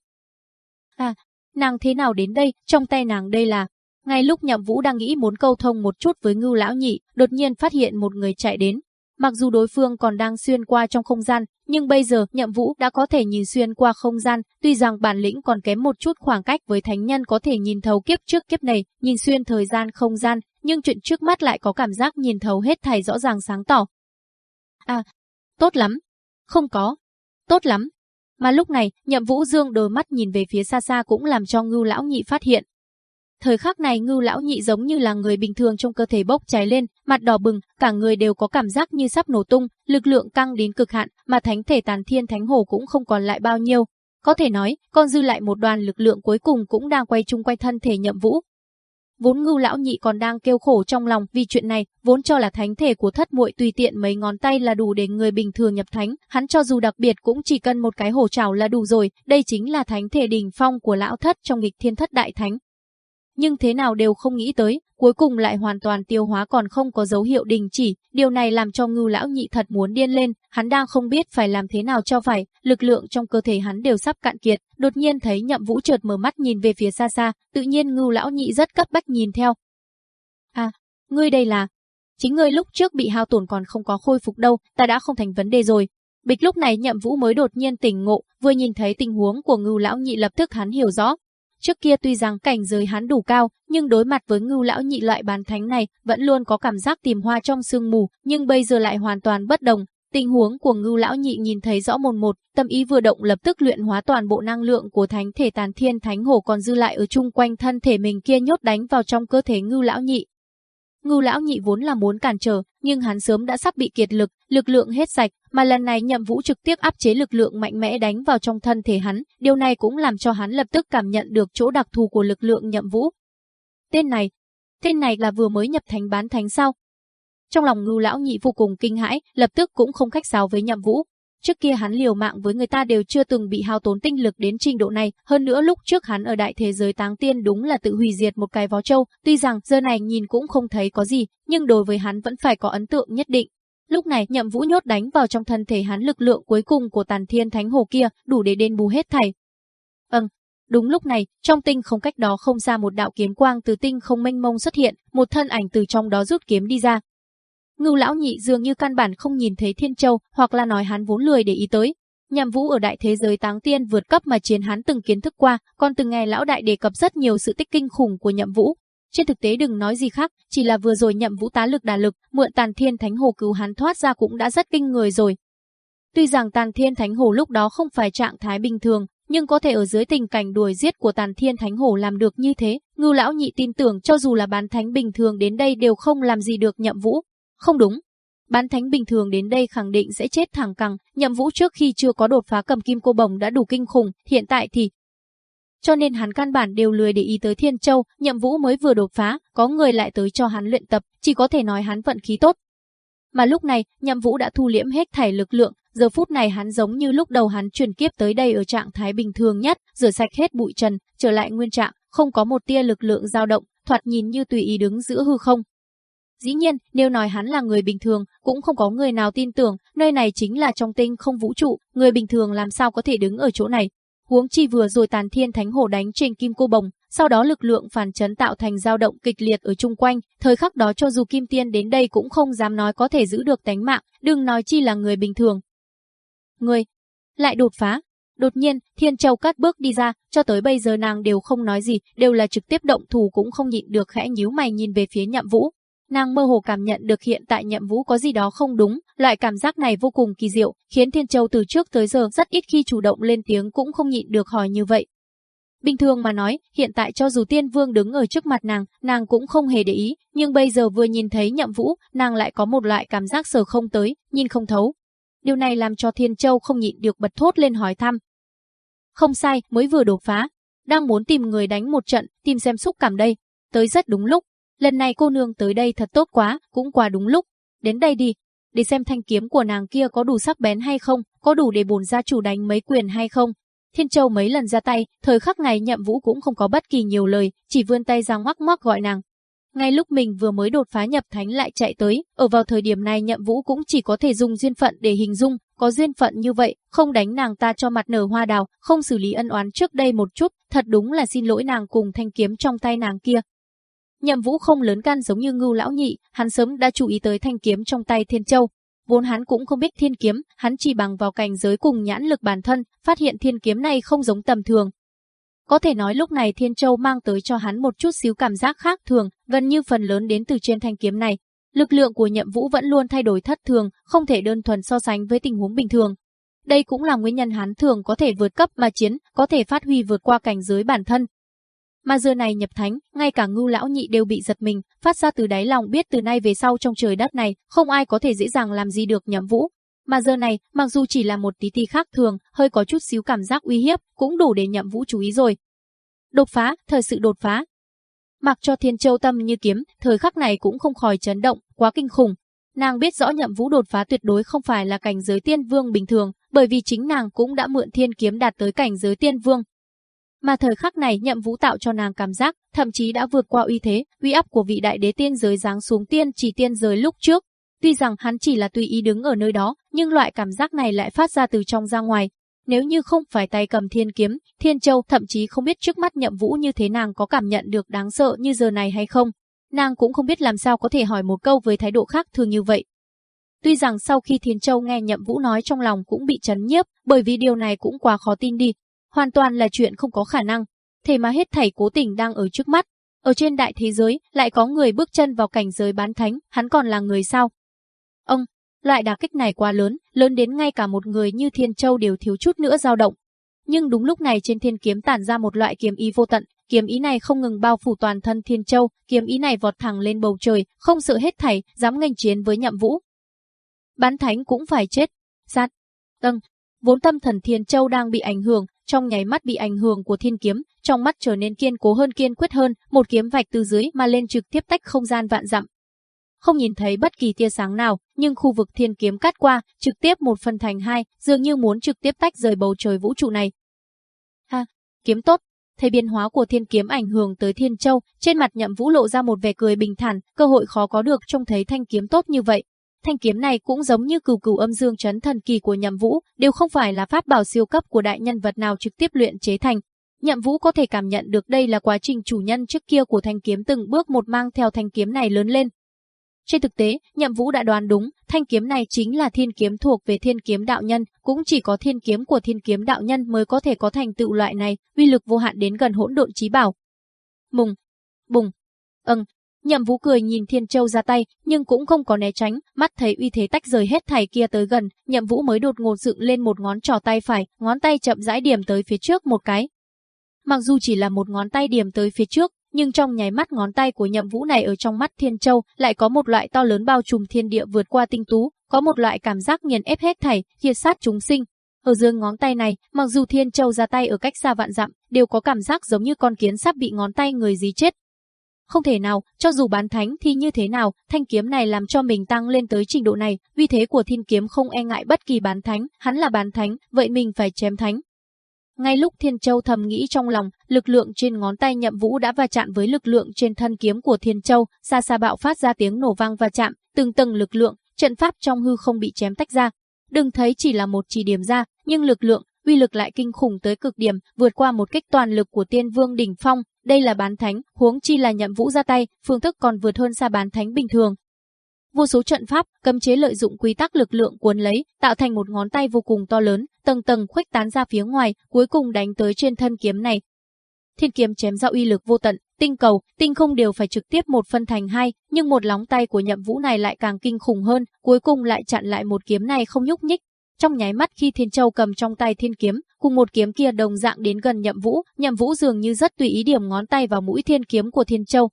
À, nàng thế nào đến đây, trong tay nàng đây là... Ngay lúc nhậm vũ đang nghĩ muốn câu thông một chút với ngưu lão nhị, đột nhiên phát hiện một người chạy đến. Mặc dù đối phương còn đang xuyên qua trong không gian, nhưng bây giờ nhậm vũ đã có thể nhìn xuyên qua không gian, tuy rằng bản lĩnh còn kém một chút khoảng cách với thánh nhân có thể nhìn thấu kiếp trước kiếp này, nhìn xuyên thời gian không gian, nhưng chuyện trước mắt lại có cảm giác nhìn thấu hết thảy rõ ràng sáng tỏ. À, tốt lắm. Không có. Tốt lắm. Mà lúc này, nhậm vũ dương đôi mắt nhìn về phía xa xa cũng làm cho ngưu lão nhị phát hiện. Thời khắc này ngưu lão nhị giống như là người bình thường trong cơ thể bốc cháy lên, mặt đỏ bừng, cả người đều có cảm giác như sắp nổ tung, lực lượng căng đến cực hạn, mà thánh thể tàn thiên thánh hồ cũng không còn lại bao nhiêu. Có thể nói, con dư lại một đoàn lực lượng cuối cùng cũng đang quay chung quanh thân thể nhậm vũ, Vốn ngưu lão nhị còn đang kêu khổ trong lòng vì chuyện này, vốn cho là thánh thể của thất muội tùy tiện mấy ngón tay là đủ để người bình thường nhập thánh, hắn cho dù đặc biệt cũng chỉ cần một cái hổ trảo là đủ rồi, đây chính là thánh thể đỉnh phong của lão thất trong nghịch thiên thất đại thánh. Nhưng thế nào đều không nghĩ tới, cuối cùng lại hoàn toàn tiêu hóa còn không có dấu hiệu đình chỉ, điều này làm cho ngưu lão nhị thật muốn điên lên, hắn đang không biết phải làm thế nào cho phải, lực lượng trong cơ thể hắn đều sắp cạn kiệt, đột nhiên thấy nhậm vũ chợt mở mắt nhìn về phía xa xa, tự nhiên ngưu lão nhị rất cấp bách nhìn theo. À, ngươi đây là... Chính ngươi lúc trước bị hao tổn còn không có khôi phục đâu, ta đã không thành vấn đề rồi. Bịch lúc này nhậm vũ mới đột nhiên tỉnh ngộ, vừa nhìn thấy tình huống của ngưu lão nhị lập tức hắn hiểu rõ, Trước kia tuy rằng cảnh giới hắn đủ cao, nhưng đối mặt với ngưu lão nhị loại bán thánh này, vẫn luôn có cảm giác tìm hoa trong sương mù, nhưng bây giờ lại hoàn toàn bất đồng. Tình huống của ngưu lão nhị nhìn thấy rõ mồn một, tâm ý vừa động lập tức luyện hóa toàn bộ năng lượng của thánh thể tàn thiên thánh hổ còn dư lại ở chung quanh thân thể mình kia nhốt đánh vào trong cơ thể ngưu lão nhị. Ngưu lão nhị vốn là muốn cản trở, nhưng hắn sớm đã sắp bị kiệt lực, lực lượng hết sạch, mà lần này Nhậm Vũ trực tiếp áp chế lực lượng mạnh mẽ đánh vào trong thân thể hắn, điều này cũng làm cho hắn lập tức cảm nhận được chỗ đặc thù của lực lượng Nhậm Vũ. Tên này, tên này là vừa mới nhập thánh bán thánh sao? Trong lòng Ngưu lão nhị vô cùng kinh hãi, lập tức cũng không khách sáo với Nhậm Vũ, Trước kia hắn liều mạng với người ta đều chưa từng bị hao tốn tinh lực đến trình độ này, hơn nữa lúc trước hắn ở đại thế giới táng tiên đúng là tự hủy diệt một cái vó châu, tuy rằng giờ này nhìn cũng không thấy có gì, nhưng đối với hắn vẫn phải có ấn tượng nhất định. Lúc này nhậm vũ nhốt đánh vào trong thân thể hắn lực lượng cuối cùng của tàn thiên thánh hồ kia, đủ để đền bù hết thảy. Ừm, Đúng lúc này, trong tinh không cách đó không ra một đạo kiếm quang từ tinh không mênh mông xuất hiện, một thân ảnh từ trong đó rút kiếm đi ra, Ngưu lão nhị dường như căn bản không nhìn thấy Thiên Châu, hoặc là nói hắn vốn lười để ý tới. Nhằm Vũ ở đại thế giới táng tiên vượt cấp mà chiến hắn từng kiến thức qua, còn từng nghe lão đại đề cập rất nhiều sự tích kinh khủng của Nhậm Vũ. Trên thực tế đừng nói gì khác, chỉ là vừa rồi Nhậm Vũ tá lực đả lực, mượn Tàn Thiên Thánh Hồ cứu hắn thoát ra cũng đã rất kinh người rồi. Tuy rằng Tàn Thiên Thánh Hồ lúc đó không phải trạng thái bình thường, nhưng có thể ở dưới tình cảnh đuổi giết của Tàn Thiên Thánh Hồ làm được như thế, Ngưu lão nhị tin tưởng cho dù là bán thánh bình thường đến đây đều không làm gì được Nhậm Vũ, không đúng. Bán thánh bình thường đến đây khẳng định sẽ chết thẳng cẳng, nhậm vũ trước khi chưa có đột phá cầm kim cô bồng đã đủ kinh khủng, hiện tại thì... Cho nên hắn căn bản đều lười để ý tới Thiên Châu, nhậm vũ mới vừa đột phá, có người lại tới cho hắn luyện tập, chỉ có thể nói hắn vận khí tốt. Mà lúc này, nhậm vũ đã thu liễm hết thảy lực lượng, giờ phút này hắn giống như lúc đầu hắn truyền kiếp tới đây ở trạng thái bình thường nhất, rửa sạch hết bụi trần, trở lại nguyên trạng, không có một tia lực lượng dao động, thoạt nhìn như tùy ý đứng giữa hư không, Dĩ nhiên, nếu nói hắn là người bình thường, cũng không có người nào tin tưởng, nơi này chính là trong tinh không vũ trụ, người bình thường làm sao có thể đứng ở chỗ này. Huống chi vừa rồi tàn thiên thánh hổ đánh trên kim cô bồng, sau đó lực lượng phản chấn tạo thành dao động kịch liệt ở chung quanh, thời khắc đó cho dù kim tiên đến đây cũng không dám nói có thể giữ được tánh mạng, đừng nói chi là người bình thường. Người lại đột phá, Đột nhiên, Thiên Châu cắt bước đi ra, cho tới bây giờ nàng đều không nói gì, đều là trực tiếp động thủ cũng không nhịn được khẽ nhíu mày nhìn về phía Nhậm Vũ. Nàng mơ hồ cảm nhận được hiện tại nhậm vũ có gì đó không đúng, loại cảm giác này vô cùng kỳ diệu, khiến Thiên Châu từ trước tới giờ rất ít khi chủ động lên tiếng cũng không nhịn được hỏi như vậy. Bình thường mà nói, hiện tại cho dù tiên vương đứng ở trước mặt nàng, nàng cũng không hề để ý, nhưng bây giờ vừa nhìn thấy nhậm vũ, nàng lại có một loại cảm giác sờ không tới, nhìn không thấu. Điều này làm cho Thiên Châu không nhịn được bật thốt lên hỏi thăm. Không sai, mới vừa đột phá. Đang muốn tìm người đánh một trận, tìm xem xúc cảm đây. Tới rất đúng lúc, Lần này cô nương tới đây thật tốt quá, cũng qua đúng lúc. Đến đây đi, để xem thanh kiếm của nàng kia có đủ sắc bén hay không, có đủ để bổn gia chủ đánh mấy quyền hay không. Thiên Châu mấy lần ra tay, thời khắc này nhậm vũ cũng không có bất kỳ nhiều lời, chỉ vươn tay ra ngoắc ngoắc gọi nàng. Ngay lúc mình vừa mới đột phá nhập thánh lại chạy tới, ở vào thời điểm này nhậm vũ cũng chỉ có thể dùng duyên phận để hình dung, có duyên phận như vậy, không đánh nàng ta cho mặt nở hoa đào, không xử lý ân oán trước đây một chút, thật đúng là xin lỗi nàng cùng thanh kiếm trong tay nàng kia, Nhậm Vũ không lớn gan giống như Ngưu lão nhị, hắn sớm đã chú ý tới thanh kiếm trong tay Thiên Châu. Vốn hắn cũng không biết thiên kiếm, hắn chỉ bằng vào cảnh giới cùng nhãn lực bản thân, phát hiện thiên kiếm này không giống tầm thường. Có thể nói lúc này Thiên Châu mang tới cho hắn một chút xíu cảm giác khác thường, gần như phần lớn đến từ trên thanh kiếm này. Lực lượng của Nhậm Vũ vẫn luôn thay đổi thất thường, không thể đơn thuần so sánh với tình huống bình thường. Đây cũng là nguyên nhân hắn thường có thể vượt cấp mà chiến, có thể phát huy vượt qua cảnh giới bản thân, mà giờ này nhập thánh, ngay cả ngưu lão nhị đều bị giật mình, phát ra từ đáy lòng biết từ nay về sau trong trời đất này, không ai có thể dễ dàng làm gì được nhậm vũ. Mà giờ này, mặc dù chỉ là một tí ti khác thường, hơi có chút xíu cảm giác uy hiếp, cũng đủ để nhậm vũ chú ý rồi. Đột phá, thời sự đột phá. Mặc cho thiên châu tâm như kiếm, thời khắc này cũng không khỏi chấn động, quá kinh khủng. Nàng biết rõ nhậm vũ đột phá tuyệt đối không phải là cảnh giới tiên vương bình thường, bởi vì chính nàng cũng đã mượn thiên kiếm đạt tới cảnh giới tiên vương, mà thời khắc này nhậm vũ tạo cho nàng cảm giác, thậm chí đã vượt qua uy thế, uy áp của vị đại đế tiên giới giáng xuống tiên chỉ tiên giới lúc trước. Tuy rằng hắn chỉ là tùy ý đứng ở nơi đó, nhưng loại cảm giác này lại phát ra từ trong ra ngoài. Nếu như không phải tay cầm thiên kiếm, thiên châu thậm chí không biết trước mắt nhậm vũ như thế nàng có cảm nhận được đáng sợ như giờ này hay không. Nàng cũng không biết làm sao có thể hỏi một câu với thái độ khác thường như vậy. Tuy rằng sau khi Thiên Châu nghe Nhậm Vũ nói trong lòng cũng bị chấn nhiếp, bởi vì điều này cũng quá khó tin đi, hoàn toàn là chuyện không có khả năng. Thế mà hết thảy cố tình đang ở trước mắt. Ở trên đại thế giới, lại có người bước chân vào cảnh giới bán thánh, hắn còn là người sao? Ông, loại đả kích này quá lớn, lớn đến ngay cả một người như Thiên Châu đều thiếu chút nữa dao động. nhưng đúng lúc này trên thiên kiếm tản ra một loại kiếm ý vô tận, kiếm ý này không ngừng bao phủ toàn thân Thiên Châu, kiếm ý này vọt thẳng lên bầu trời, không sợ hết thảy, dám nghênh chiến với Nhậm Vũ. Bán thánh cũng phải chết. Sát. Tâng. Vốn tâm thần Thiên Châu đang bị ảnh hưởng, trong nháy mắt bị ảnh hưởng của thiên kiếm, trong mắt trở nên kiên cố hơn kiên quyết hơn, một kiếm vạch từ dưới mà lên trực tiếp tách không gian vạn dặm. Không nhìn thấy bất kỳ tia sáng nào, nhưng khu vực thiên kiếm cắt qua, trực tiếp một phần thành hai, dường như muốn trực tiếp tách rời bầu trời vũ trụ này. Ha, kiếm tốt, thấy biến hóa của thiên kiếm ảnh hưởng tới thiên châu, trên mặt nhậm vũ lộ ra một vẻ cười bình thản, cơ hội khó có được trông thấy thanh kiếm tốt như vậy. Thanh kiếm này cũng giống như cửu cửu âm dương chấn thần kỳ của nhậm vũ, đều không phải là pháp bảo siêu cấp của đại nhân vật nào trực tiếp luyện chế thành. Nhậm vũ có thể cảm nhận được đây là quá trình chủ nhân trước kia của thanh kiếm từng bước một mang theo thanh kiếm này lớn lên, trên thực tế, Nhậm Vũ đã đoán đúng, thanh kiếm này chính là thiên kiếm thuộc về thiên kiếm đạo nhân, cũng chỉ có thiên kiếm của thiên kiếm đạo nhân mới có thể có thành tựu loại này, uy lực vô hạn đến gần hỗn độn chí bảo. Mùng, bùng, ưng. Nhậm Vũ cười nhìn Thiên Châu ra tay, nhưng cũng không có né tránh, mắt thấy uy thế tách rời hết thảy kia tới gần, Nhậm Vũ mới đột ngột dựng lên một ngón trỏ tay phải, ngón tay chậm rãi điểm tới phía trước một cái. Mặc dù chỉ là một ngón tay điểm tới phía trước, nhưng trong nháy mắt ngón tay của nhậm vũ này ở trong mắt thiên châu lại có một loại to lớn bao trùm thiên địa vượt qua tinh tú, có một loại cảm giác nghiền ép hết thảy, diệt sát chúng sinh. Ở dương ngón tay này, mặc dù thiên châu ra tay ở cách xa vạn dặm, đều có cảm giác giống như con kiến sắp bị ngón tay người dí chết. Không thể nào, cho dù bán thánh thì như thế nào, thanh kiếm này làm cho mình tăng lên tới trình độ này, Vì thế của thiên kiếm không e ngại bất kỳ bán thánh, hắn là bán thánh, vậy mình phải chém thánh, ngay lúc Thiên Châu thầm nghĩ trong lòng, lực lượng trên ngón tay nhậm vũ đã va chạm với lực lượng trên thân kiếm của Thiên Châu, xa xa bạo phát ra tiếng nổ vang va chạm, từng tầng lực lượng, trận pháp trong hư không bị chém tách ra. Đừng thấy chỉ là một chỉ điểm ra, nhưng lực lượng, uy lực lại kinh khủng tới cực điểm, vượt qua một kích toàn lực của Tiên Vương đỉnh phong, đây là bán thánh, huống chi là nhậm vũ ra tay, phương thức còn vượt hơn xa bán thánh bình thường. Vô số trận pháp, cấm chế lợi dụng quy tắc lực lượng cuốn lấy, tạo thành một ngón tay vô cùng to lớn, tầng tầng khuếch tán ra phía ngoài, cuối cùng đánh tới trên thân kiếm này. Thiên kiếm chém ra uy lực vô tận, tinh cầu, tinh không đều phải trực tiếp một phân thành hai, nhưng một lóng tay của Nhậm Vũ này lại càng kinh khủng hơn, cuối cùng lại chặn lại một kiếm này không nhúc nhích. Trong nháy mắt khi Thiên Châu cầm trong tay thiên kiếm, cùng một kiếm kia đồng dạng đến gần Nhậm Vũ, Nhậm Vũ dường như rất tùy ý điểm ngón tay vào mũi thiên kiếm của Thiên Châu,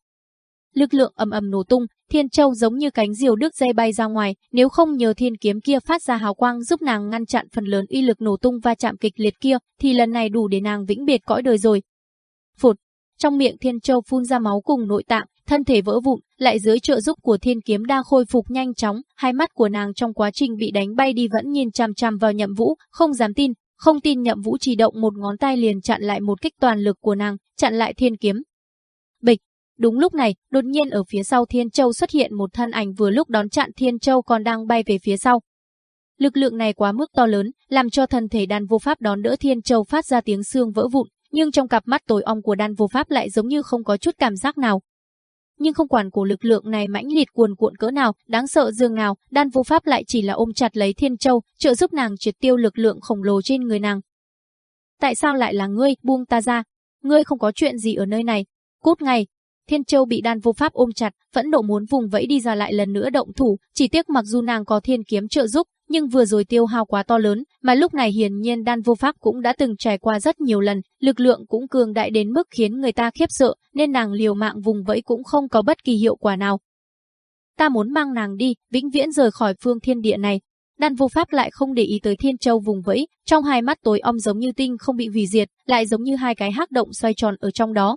lực lượng ầm ầm nổ tung, Thiên Châu giống như cánh diều đứt dây bay ra ngoài, nếu không nhờ thiên kiếm kia phát ra hào quang giúp nàng ngăn chặn phần lớn uy lực nổ tung va chạm kịch liệt kia, thì lần này đủ để nàng vĩnh biệt cõi đời rồi. Phụt, trong miệng Thiên Châu phun ra máu cùng nội tạng, thân thể vỡ vụn, lại dưới trợ giúp của thiên kiếm đang khôi phục nhanh chóng, hai mắt của nàng trong quá trình bị đánh bay đi vẫn nhìn chằm chằm vào Nhậm Vũ, không dám tin, không tin Nhậm Vũ chỉ động một ngón tay liền chặn lại một kích toàn lực của nàng, chặn lại thiên kiếm. Bịch, Đúng lúc này, đột nhiên ở phía sau Thiên Châu xuất hiện một thân ảnh vừa lúc đón chặn Thiên Châu còn đang bay về phía sau. Lực lượng này quá mức to lớn, làm cho thân thể đan vô pháp đón đỡ Thiên Châu phát ra tiếng xương vỡ vụn, nhưng trong cặp mắt tối om của đan vô pháp lại giống như không có chút cảm giác nào. Nhưng không quản của lực lượng này mãnh liệt cuồn cuộn cỡ nào, đáng sợ dương nào, đan vô pháp lại chỉ là ôm chặt lấy Thiên Châu, trợ giúp nàng triệt tiêu lực lượng khổng lồ trên người nàng. Tại sao lại là ngươi, buông ta ra? Ngươi không có chuyện gì ở nơi này. Cút ngay, Thiên Châu bị đan vô pháp ôm chặt, vẫn độ muốn vùng vẫy đi ra lại lần nữa động thủ, chỉ tiếc mặc dù nàng có thiên kiếm trợ giúp, nhưng vừa rồi tiêu hao quá to lớn, mà lúc này hiển nhiên đan vô pháp cũng đã từng trải qua rất nhiều lần, lực lượng cũng cường đại đến mức khiến người ta khiếp sợ, nên nàng liều mạng vùng vẫy cũng không có bất kỳ hiệu quả nào. Ta muốn mang nàng đi, vĩnh viễn rời khỏi phương thiên địa này. Đan vô pháp lại không để ý tới thiên châu vùng vẫy, trong hai mắt tối om giống như tinh không bị hủy diệt, lại giống như hai cái hắc động xoay tròn ở trong đó,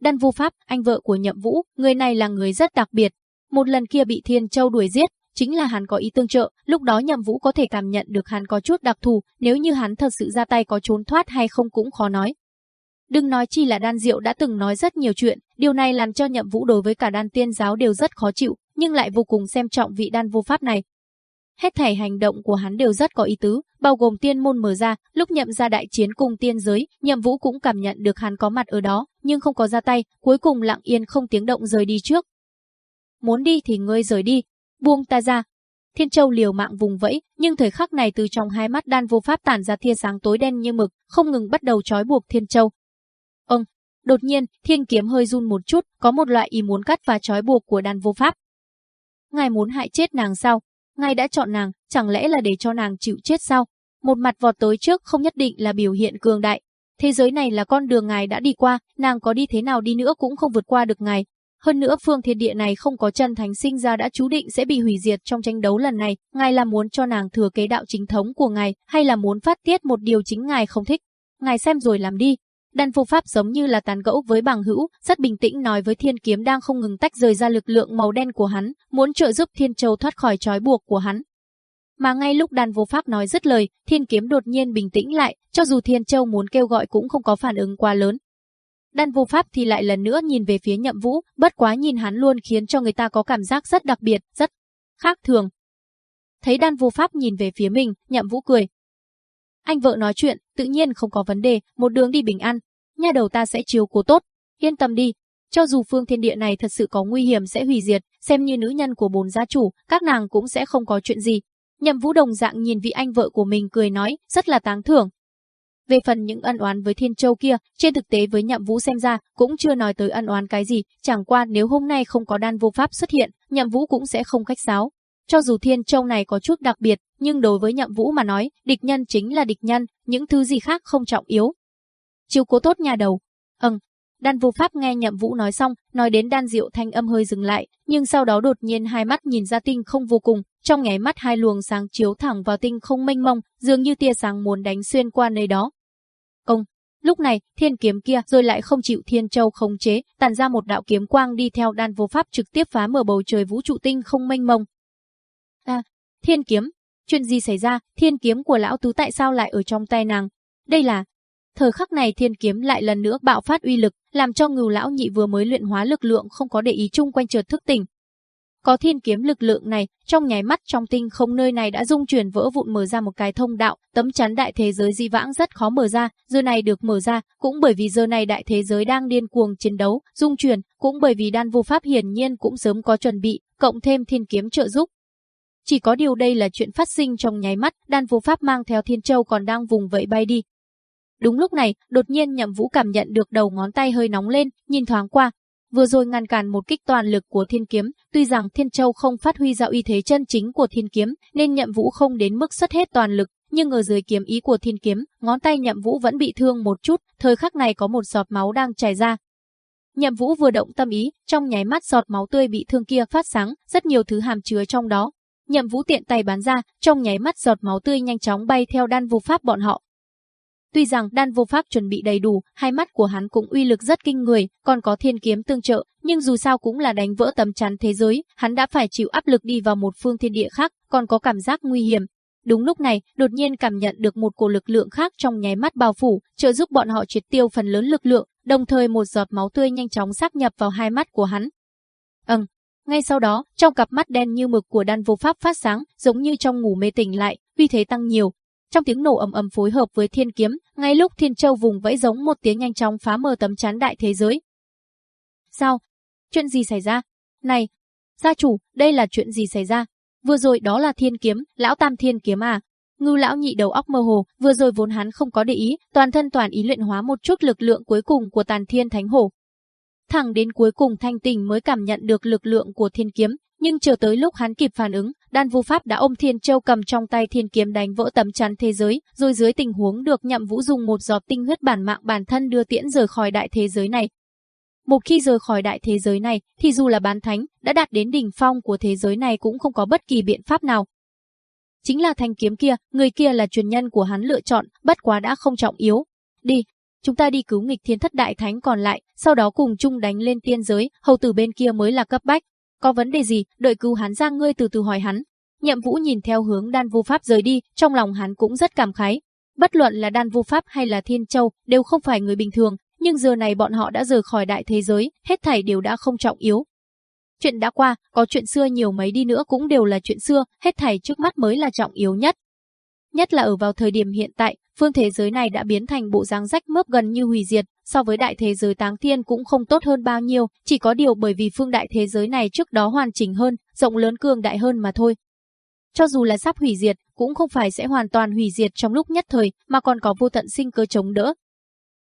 Đan vô Pháp, anh vợ của Nhậm Vũ, người này là người rất đặc biệt. Một lần kia bị Thiên Châu đuổi giết, chính là hắn có ý tương trợ, lúc đó Nhậm Vũ có thể cảm nhận được hắn có chút đặc thù, nếu như hắn thật sự ra tay có trốn thoát hay không cũng khó nói. Đừng nói chi là Đan Diệu đã từng nói rất nhiều chuyện, điều này làm cho Nhậm Vũ đối với cả Đan Tiên giáo đều rất khó chịu, nhưng lại vô cùng xem trọng vị Đan Vô Pháp này. Hết thảy hành động của hắn đều rất có ý tứ, bao gồm tiên môn mở ra, lúc nhậm ra đại chiến cùng tiên giới, nhậm vũ cũng cảm nhận được hắn có mặt ở đó, nhưng không có ra tay, cuối cùng lặng yên không tiếng động rời đi trước. Muốn đi thì ngươi rời đi, buông ta ra. Thiên Châu liều mạng vùng vẫy, nhưng thời khắc này từ trong hai mắt đan vô pháp tản ra tia sáng tối đen như mực, không ngừng bắt đầu trói buộc Thiên Châu. Ông, đột nhiên, thiên kiếm hơi run một chút, có một loại ý muốn cắt và trói buộc của đan vô pháp. Ngài muốn hại chết nàng sao? Ngài đã chọn nàng, chẳng lẽ là để cho nàng chịu chết sao? một mặt vọt tới trước không nhất định là biểu hiện cường đại. Thế giới này là con đường ngài đã đi qua, nàng có đi thế nào đi nữa cũng không vượt qua được ngài. Hơn nữa phương thiên địa này không có chân thánh sinh ra đã chú định sẽ bị hủy diệt trong tranh đấu lần này, ngài là muốn cho nàng thừa kế đạo chính thống của ngài, hay là muốn phát tiết một điều chính ngài không thích. Ngài xem rồi làm đi. đàn vô pháp giống như là tán gẫu với bằng hữu, rất bình tĩnh nói với thiên kiếm đang không ngừng tách rời ra lực lượng màu đen của hắn, muốn trợ giúp thiên châu thoát khỏi trói buộc của hắn. Mà ngay lúc đàn vô pháp nói dứt lời, thiên kiếm đột nhiên bình tĩnh lại, cho dù thiên châu muốn kêu gọi cũng không có phản ứng quá lớn. Đan vô pháp thì lại lần nữa nhìn về phía nhậm vũ, bất quá nhìn hắn luôn khiến cho người ta có cảm giác rất đặc biệt, rất khác thường. Thấy đan vô pháp nhìn về phía mình, nhậm vũ cười. Anh vợ nói chuyện, tự nhiên không có vấn đề, một đường đi bình an. Nhà đầu ta sẽ chiếu cố tốt, yên tâm đi. Cho dù phương thiên địa này thật sự có nguy hiểm sẽ hủy diệt, xem như nữ nhân của bồn gia chủ, các nàng cũng sẽ không có chuyện gì, Nhậm Vũ đồng dạng nhìn vị anh vợ của mình cười nói, rất là táng thưởng. Về phần những ân oán với Thiên Châu kia, trên thực tế với Nhậm Vũ xem ra, cũng chưa nói tới ân oán cái gì, chẳng qua nếu hôm nay không có đan vô pháp xuất hiện, Nhậm Vũ cũng sẽ không khách sáo. Cho dù Thiên Châu này có chút đặc biệt, nhưng đối với Nhậm Vũ mà nói, địch nhân chính là địch nhân, những thứ gì khác không trọng yếu. Chiếu cố tốt nhà đầu. Ừm, Đan vô pháp nghe nhậm vũ nói xong, nói đến đan diệu thanh âm hơi dừng lại, nhưng sau đó đột nhiên hai mắt nhìn ra tinh không vô cùng, trong nháy mắt hai luồng sáng chiếu thẳng vào tinh không mênh mông, dường như tia sáng muốn đánh xuyên qua nơi đó. Công, lúc này, thiên kiếm kia rồi lại không chịu thiên châu khống chế, tàn ra một đạo kiếm quang đi theo đan vô pháp trực tiếp phá mở bầu trời vũ trụ tinh không mênh mông. À, thiên kiếm, chuyện gì xảy ra, thiên kiếm của lão tứ tại sao lại ở trong tay nàng? Đây là, Thời khắc này thiên kiếm lại lần nữa bạo phát uy lực, làm cho ngưu lão nhị vừa mới luyện hóa lực lượng không có để ý chung quanh chợt thức tỉnh. Có thiên kiếm lực lượng này, trong nháy mắt trong tinh không nơi này đã dung chuyển vỡ vụn mở ra một cái thông đạo, tấm chắn đại thế giới di vãng rất khó mở ra, giờ này được mở ra, cũng bởi vì giờ này đại thế giới đang điên cuồng chiến đấu, dung chuyển, cũng bởi vì đan vô pháp hiển nhiên cũng sớm có chuẩn bị, cộng thêm thiên kiếm trợ giúp. Chỉ có điều đây là chuyện phát sinh trong nháy mắt, đan vô pháp mang theo thiên châu còn đang vùng vẫy bay đi, Đúng lúc này, đột nhiên Nhậm Vũ cảm nhận được đầu ngón tay hơi nóng lên, nhìn thoáng qua. Vừa rồi ngăn cản một kích toàn lực của thiên kiếm, tuy rằng Thiên Châu không phát huy ra uy thế chân chính của thiên kiếm, nên Nhậm Vũ không đến mức xuất hết toàn lực, nhưng ở dưới kiếm ý của thiên kiếm, ngón tay Nhậm Vũ vẫn bị thương một chút, thời khắc này có một giọt máu đang chảy ra. Nhậm Vũ vừa động tâm ý, trong nháy mắt giọt máu tươi bị thương kia phát sáng, rất nhiều thứ hàm chứa trong đó. Nhậm Vũ tiện tay bán ra, trong nháy mắt giọt máu tươi nhanh chóng bay theo đan vô pháp bọn họ, Tuy rằng đan vô pháp chuẩn bị đầy đủ, hai mắt của hắn cũng uy lực rất kinh người, còn có thiên kiếm tương trợ, nhưng dù sao cũng là đánh vỡ tấm chắn thế giới, hắn đã phải chịu áp lực đi vào một phương thiên địa khác, còn có cảm giác nguy hiểm. Đúng lúc này, đột nhiên cảm nhận được một cổ lực lượng khác trong nháy mắt bao phủ, trợ giúp bọn họ triệt tiêu phần lớn lực lượng, đồng thời một giọt máu tươi nhanh chóng xác nhập vào hai mắt của hắn. Ừm, ngay sau đó, trong cặp mắt đen như mực của đan vô pháp phát sáng, giống như trong ngủ mê tỉnh lại, uy thế tăng nhiều, trong tiếng nổ ầm ầm phối hợp với thiên kiếm, ngay lúc Thiên Châu vùng vẫy giống một tiếng nhanh chóng phá mờ tấm chắn đại thế giới. Sao? Chuyện gì xảy ra? Này, gia chủ, đây là chuyện gì xảy ra? Vừa rồi đó là thiên kiếm, lão tam thiên kiếm à? Ngưu lão nhị đầu óc mơ hồ, vừa rồi vốn hắn không có để ý, toàn thân toàn ý luyện hóa một chút lực lượng cuối cùng của tàn thiên thánh hổ. Thẳng đến cuối cùng thanh tình mới cảm nhận được lực lượng của thiên kiếm, nhưng chờ tới lúc hắn kịp phản ứng, đan vu pháp đã ôm thiên châu cầm trong tay thiên kiếm đánh vỡ tấm chắn thế giới, rồi dưới tình huống được nhậm vũ dùng một giọt tinh huyết bản mạng bản thân đưa tiễn rời khỏi đại thế giới này. Một khi rời khỏi đại thế giới này, thì dù là bán thánh, đã đạt đến đỉnh phong của thế giới này cũng không có bất kỳ biện pháp nào. Chính là thanh kiếm kia, người kia là truyền nhân của hắn lựa chọn, bất quá đã không trọng yếu. Đi, chúng ta đi cứu nghịch thiên thất đại thánh còn lại, sau đó cùng chung đánh lên tiên giới, hầu tử bên kia mới là cấp bách. Có vấn đề gì, đợi cứu hắn ra ngươi từ từ hỏi hắn. Nhậm Vũ nhìn theo hướng đan vô pháp rời đi, trong lòng hắn cũng rất cảm khái. Bất luận là đan vô pháp hay là thiên châu, đều không phải người bình thường, nhưng giờ này bọn họ đã rời khỏi đại thế giới, hết thảy đều đã không trọng yếu. Chuyện đã qua, có chuyện xưa nhiều mấy đi nữa cũng đều là chuyện xưa, hết thảy trước mắt mới là trọng yếu nhất. Nhất là ở vào thời điểm hiện tại, phương thế giới này đã biến thành bộ dáng rách mướp gần như hủy diệt, so với đại thế giới táng thiên cũng không tốt hơn bao nhiêu, chỉ có điều bởi vì phương đại thế giới này trước đó hoàn chỉnh hơn, rộng lớn cường đại hơn mà thôi. Cho dù là sắp hủy diệt, cũng không phải sẽ hoàn toàn hủy diệt trong lúc nhất thời, mà còn có vô tận sinh cơ chống đỡ.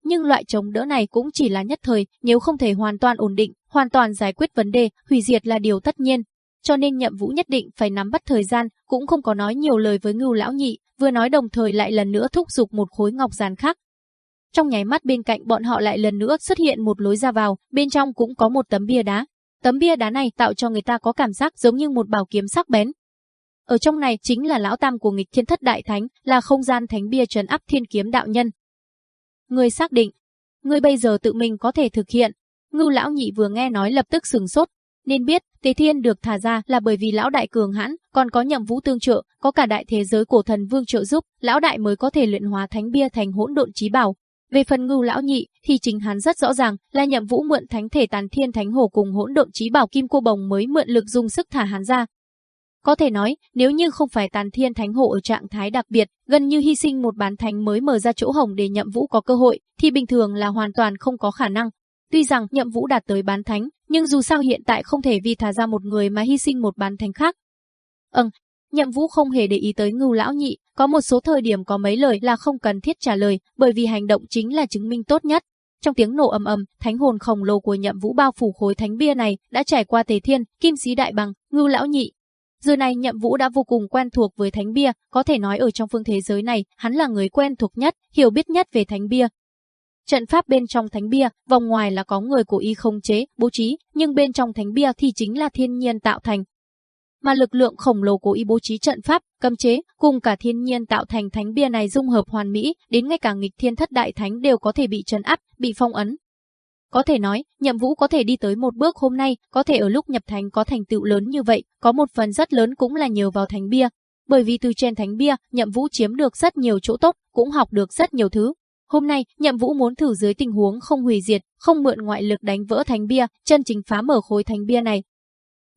Nhưng loại chống đỡ này cũng chỉ là nhất thời, nếu không thể hoàn toàn ổn định, hoàn toàn giải quyết vấn đề, hủy diệt là điều tất nhiên cho nên Nhậm Vũ nhất định phải nắm bắt thời gian, cũng không có nói nhiều lời với Ngưu lão nhị, vừa nói đồng thời lại lần nữa thúc giục một khối ngọc giàn khác. Trong nháy mắt bên cạnh bọn họ lại lần nữa xuất hiện một lối ra vào, bên trong cũng có một tấm bia đá. Tấm bia đá này tạo cho người ta có cảm giác giống như một bảo kiếm sắc bén. Ở trong này chính là lão tam của nghịch thiên thất đại thánh, là không gian thánh bia trấn áp thiên kiếm đạo nhân. Người xác định, người bây giờ tự mình có thể thực hiện. Ngưu lão nhị vừa nghe nói lập tức sừng sốt, nên biết Tề Thiên được thả ra là bởi vì lão đại cường hãn, còn có nhậm vũ tương trợ, có cả đại thế giới cổ thần vương trợ giúp, lão đại mới có thể luyện hóa thánh bia thành hỗn độn chí bảo. Về phần Ngưu lão nhị thì chính hắn rất rõ ràng là nhậm vũ mượn thánh thể tàn thiên thánh hồ cùng hỗn độn chí bảo kim cô bồng mới mượn lực dùng sức thả hắn ra. Có thể nói, nếu như không phải tàn thiên thánh hồ ở trạng thái đặc biệt, gần như hy sinh một bán thánh mới mở ra chỗ hồng để nhậm vũ có cơ hội, thì bình thường là hoàn toàn không có khả năng. Tuy rằng nhậm vũ đạt tới bán thánh, nhưng dù sao hiện tại không thể vì thả ra một người mà hy sinh một bán thánh khác. Ừm, nhậm vũ không hề để ý tới ngưu lão nhị, có một số thời điểm có mấy lời là không cần thiết trả lời, bởi vì hành động chính là chứng minh tốt nhất. Trong tiếng nổ ầm ầm, thánh hồn khổng lồ của nhậm vũ bao phủ khối thánh bia này đã trải qua tề thiên, kim sĩ đại bằng, ngưu lão nhị. Giờ này nhậm vũ đã vô cùng quen thuộc với thánh bia, có thể nói ở trong phương thế giới này, hắn là người quen thuộc nhất, hiểu biết nhất về thánh bia, Trận pháp bên trong thánh bia, vòng ngoài là có người của y không chế, bố trí, nhưng bên trong thánh bia thì chính là thiên nhiên tạo thành. Mà lực lượng khổng lồ của y bố trí trận pháp, cấm chế, cùng cả thiên nhiên tạo thành thánh bia này dung hợp hoàn mỹ, đến ngay cả nghịch thiên thất đại thánh đều có thể bị trấn áp, bị phong ấn. Có thể nói, nhậm vũ có thể đi tới một bước hôm nay, có thể ở lúc nhập thánh có thành tựu lớn như vậy, có một phần rất lớn cũng là nhờ vào thánh bia. Bởi vì từ trên thánh bia, nhậm vũ chiếm được rất nhiều chỗ tốt, cũng học được rất nhiều thứ. Hôm nay, Nhậm Vũ muốn thử dưới tình huống không hủy diệt, không mượn ngoại lực đánh vỡ thánh bia, chân chính phá mở khối thánh bia này.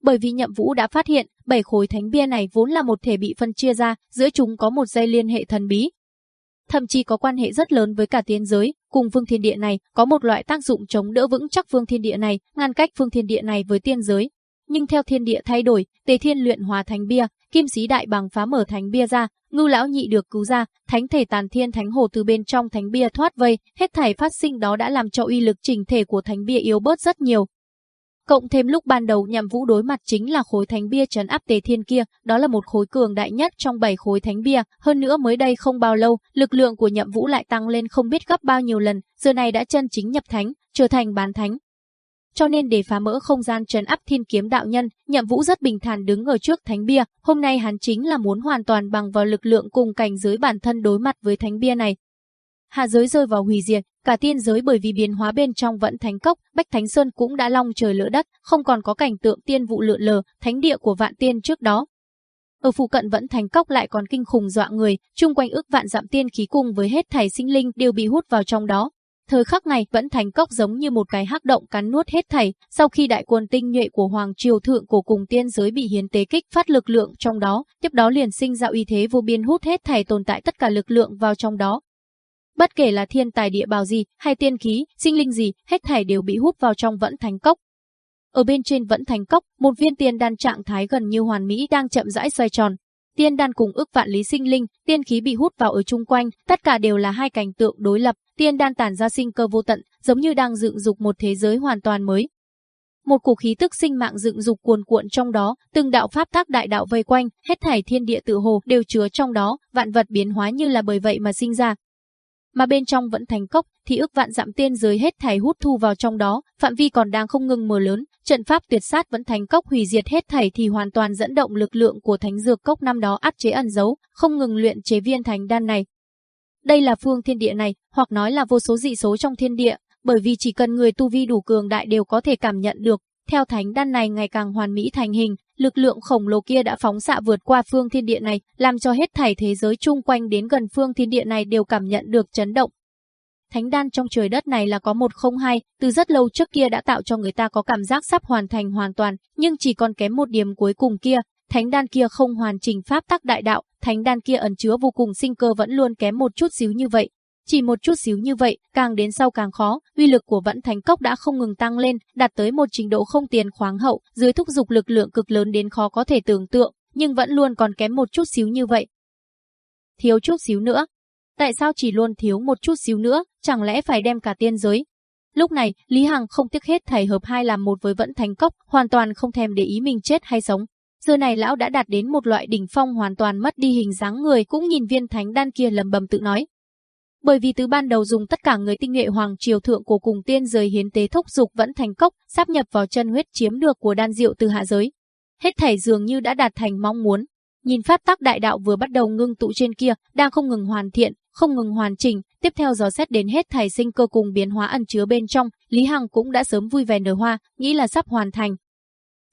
Bởi vì Nhậm Vũ đã phát hiện, bảy khối thánh bia này vốn là một thể bị phân chia ra, giữa chúng có một dây liên hệ thần bí. Thậm chí có quan hệ rất lớn với cả tiên giới, cùng phương thiên địa này, có một loại tác dụng chống đỡ vững chắc phương thiên địa này, ngăn cách phương thiên địa này với tiên giới. Nhưng theo thiên địa thay đổi, Tề Thiên luyện hóa thánh bia, Kim sĩ đại bằng phá mở thánh bia ra, Ngưu lão nhị được cứu ra, thánh thể tàn thiên thánh hồ từ bên trong thánh bia thoát vây, hết thảy phát sinh đó đã làm cho uy lực chỉnh thể của thánh bia yếu bớt rất nhiều. Cộng thêm lúc ban đầu nhằm vũ đối mặt chính là khối thánh bia trấn áp tề thiên kia, đó là một khối cường đại nhất trong bảy khối thánh bia, hơn nữa mới đây không bao lâu, lực lượng của nhậm vũ lại tăng lên không biết gấp bao nhiêu lần, giờ này đã chân chính nhập thánh, trở thành bán thánh, cho nên để phá mỡ không gian trấn áp thiên kiếm đạo nhân, Nhậm Vũ rất bình thản đứng ở trước thánh bia, hôm nay hắn chính là muốn hoàn toàn bằng vào lực lượng cùng cảnh giới bản thân đối mặt với thánh bia này. Hạ giới rơi vào hủy diệt, cả tiên giới bởi vì biến hóa bên trong vẫn thánh cốc, Bách Thánh Sơn cũng đã long trời lỡ đất, không còn có cảnh tượng tiên vụ lượn lờ, thánh địa của vạn tiên trước đó. Ở phụ cận vẫn thành cốc lại còn kinh khủng dọa người, chung quanh ước vạn dặm tiên khí cùng với hết thảy sinh linh đều bị hút vào trong đó, Thời khắc này vẫn thành cốc giống như một cái hắc động cắn nuốt hết thảy, sau khi đại quân tinh nhuệ của Hoàng Triều Thượng cổ cùng tiên giới bị hiến tế kích phát lực lượng trong đó, tiếp đó liền sinh ra uy thế vô biên hút hết thảy tồn tại tất cả lực lượng vào trong đó. Bất kể là thiên tài địa bào gì, hay tiên khí, sinh linh gì, hết thảy đều bị hút vào trong vẫn thành cốc. Ở bên trên vẫn thành cốc, một viên tiên đan trạng thái gần như hoàn mỹ đang chậm rãi xoay tròn, tiên đan cùng ước vạn lý sinh linh, tiên khí bị hút vào ở chung quanh, tất cả đều là hai cảnh tượng đối lập, tiên đan tản ra sinh cơ vô tận, giống như đang dựng dục một thế giới hoàn toàn mới. Một cổ khí tức sinh mạng dựng dục cuồn cuộn trong đó, từng đạo pháp tác đại đạo vây quanh, hết thảy thiên địa tự hồ đều chứa trong đó, vạn vật biến hóa như là bởi vậy mà sinh ra. Mà bên trong vẫn thành cốc, thì ước vạn dặm tiên giới hết thảy hút thu vào trong đó, phạm vi còn đang không ngừng mở lớn, trận pháp tuyệt sát vẫn thành cốc hủy diệt hết thảy thì hoàn toàn dẫn động lực lượng của thánh dược cốc năm đó áp chế ẩn giấu, không ngừng luyện chế viên thành đan này. Đây là phương thiên địa này, hoặc nói là vô số dị số trong thiên địa, bởi vì chỉ cần người tu vi đủ cường đại đều có thể cảm nhận được, theo thánh đan này ngày càng hoàn mỹ thành hình, lực lượng khổng lồ kia đã phóng xạ vượt qua phương thiên địa này, làm cho hết thảy thế giới chung quanh đến gần phương thiên địa này đều cảm nhận được chấn động. Thánh đan trong trời đất này là có một không hai, từ rất lâu trước kia đã tạo cho người ta có cảm giác sắp hoàn thành hoàn toàn, nhưng chỉ còn kém một điểm cuối cùng kia, thánh đan kia không hoàn chỉnh pháp tắc đại đạo, thánh đan kia ẩn chứa vô cùng sinh cơ vẫn luôn kém một chút xíu như vậy. Chỉ một chút xíu như vậy, càng đến sau càng khó, uy lực của vẫn thánh cốc đã không ngừng tăng lên, đạt tới một trình độ không tiền khoáng hậu, dưới thúc dục lực lượng cực lớn đến khó có thể tưởng tượng, nhưng vẫn luôn còn kém một chút xíu như vậy. Thiếu chút xíu nữa. Tại sao chỉ luôn thiếu một chút xíu nữa, chẳng lẽ phải đem cả tiên giới? Lúc này, Lý Hằng không tiếc hết thầy hợp hai làm một với vẫn thánh cốc, hoàn toàn không thèm để ý mình chết hay sống, Giờ này lão đã đạt đến một loại đỉnh phong hoàn toàn mất đi hình dáng người cũng nhìn viên thánh đan kia lầm bầm tự nói. Bởi vì từ ban đầu dùng tất cả người tinh nghệ hoàng triều thượng của cùng tiên giới hiến tế thúc dục vẫn thành cốc, sắp nhập vào chân huyết chiếm được của đan diệu từ hạ giới. Hết thảy dường như đã đạt thành mong muốn. Nhìn pháp tắc đại đạo vừa bắt đầu ngưng tụ trên kia, đang không ngừng hoàn thiện, không ngừng hoàn chỉnh, tiếp theo gió xét đến hết thảy sinh cơ cùng biến hóa ẩn chứa bên trong, Lý Hằng cũng đã sớm vui vẻ nở hoa, nghĩ là sắp hoàn thành.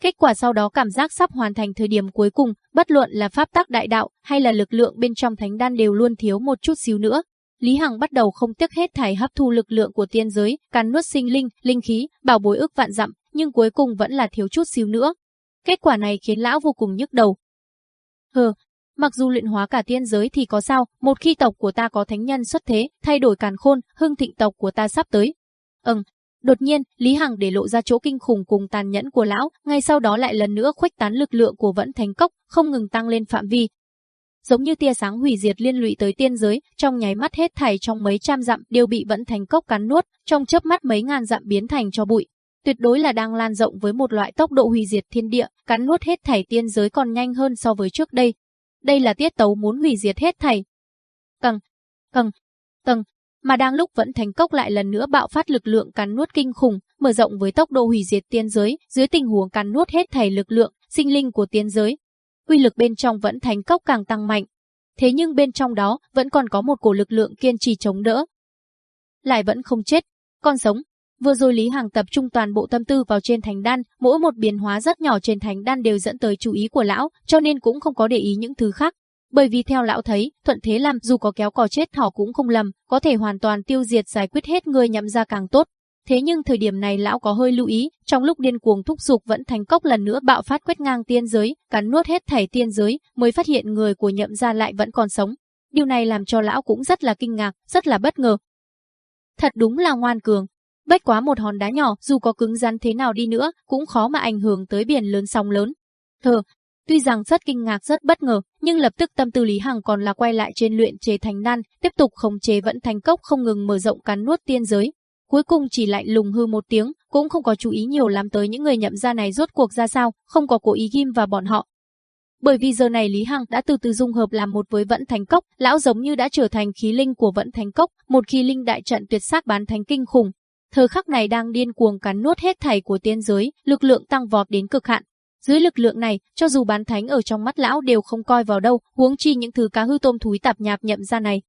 Kết quả sau đó cảm giác sắp hoàn thành thời điểm cuối cùng, bất luận là pháp tắc đại đạo hay là lực lượng bên trong thánh đan đều luôn thiếu một chút xíu nữa. Lý Hằng bắt đầu không tiếc hết thảy hấp thu lực lượng của tiên giới, cắn nuốt sinh linh, linh khí, bảo bối ước vạn dặm, nhưng cuối cùng vẫn là thiếu chút xíu nữa. Kết quả này khiến lão vô cùng nhức đầu. Hừ, mặc dù luyện hóa cả tiên giới thì có sao, một khi tộc của ta có thánh nhân xuất thế, thay đổi càn khôn, hưng thịnh tộc của ta sắp tới. Ừm, Đột nhiên, Lý Hằng để lộ ra chỗ kinh khủng cùng tàn nhẫn của lão, ngay sau đó lại lần nữa khuếch tán lực lượng của vẫn thánh cốc, không ngừng tăng lên phạm vi. Giống như tia sáng hủy diệt liên lụy tới tiên giới, trong nháy mắt hết thảy trong mấy trăm dặm đều bị vẫn thánh cốc cắn nuốt, trong chớp mắt mấy ngàn dặm biến thành cho bụi. Tuyệt đối là đang lan rộng với một loại tốc độ hủy diệt thiên địa, cắn nuốt hết thảy tiên giới còn nhanh hơn so với trước đây. Đây là tiết tấu muốn hủy diệt hết thảy. Cần, cần, tầng, mà đang lúc vẫn thành cốc lại lần nữa bạo phát lực lượng cắn nuốt kinh khủng, mở rộng với tốc độ hủy diệt tiên giới, dưới tình huống cắn nuốt hết thảy lực lượng, sinh linh của tiên giới. Uy lực bên trong vẫn thành cốc càng tăng mạnh. Thế nhưng bên trong đó vẫn còn có một cổ lực lượng kiên trì chống đỡ. Lại vẫn không chết, còn sống. Vừa rồi Lý Hằng tập trung toàn bộ tâm tư vào trên thành đan, mỗi một biến hóa rất nhỏ trên thành đan đều dẫn tới chú ý của lão, cho nên cũng không có để ý những thứ khác. Bởi vì theo lão thấy, thuận thế làm dù có kéo cò chết thỏ cũng không lầm, có thể hoàn toàn tiêu diệt giải quyết hết người nhậm ra càng tốt. Thế nhưng thời điểm này lão có hơi lưu ý, trong lúc điên cuồng thúc dục vẫn thành cốc lần nữa bạo phát quét ngang tiên giới, cắn nuốt hết thảy tiên giới, mới phát hiện người của nhậm gia lại vẫn còn sống. Điều này làm cho lão cũng rất là kinh ngạc, rất là bất ngờ. Thật đúng là ngoan cường. bách quá một hòn đá nhỏ, dù có cứng rắn thế nào đi nữa, cũng khó mà ảnh hưởng tới biển lớn sóng lớn. Thờ, Tuy rằng rất kinh ngạc rất bất ngờ, nhưng lập tức tâm tư Lý Hằng còn là quay lại trên luyện chế thành nan, tiếp tục khống chế vẫn thành cốc không ngừng mở rộng cắn nuốt tiên giới. Cuối cùng chỉ lại lùng hư một tiếng, cũng không có chú ý nhiều lắm tới những người nhậm gia này rốt cuộc ra sao, không có cố ý ghim vào bọn họ. Bởi vì giờ này Lý Hằng đã từ từ dung hợp làm một với vận thành cốc, lão giống như đã trở thành khí linh của vận thành cốc, một khí linh đại trận tuyệt sắc bán thánh kinh khủng. Thời khắc này đang điên cuồng cắn nuốt hết thảy của tiên giới, lực lượng tăng vọt đến cực hạn, dưới lực lượng này, cho dù bán thánh ở trong mắt lão đều không coi vào đâu, huống chi những thứ cá hư tôm thúi tạp nhạp nhậm ra này.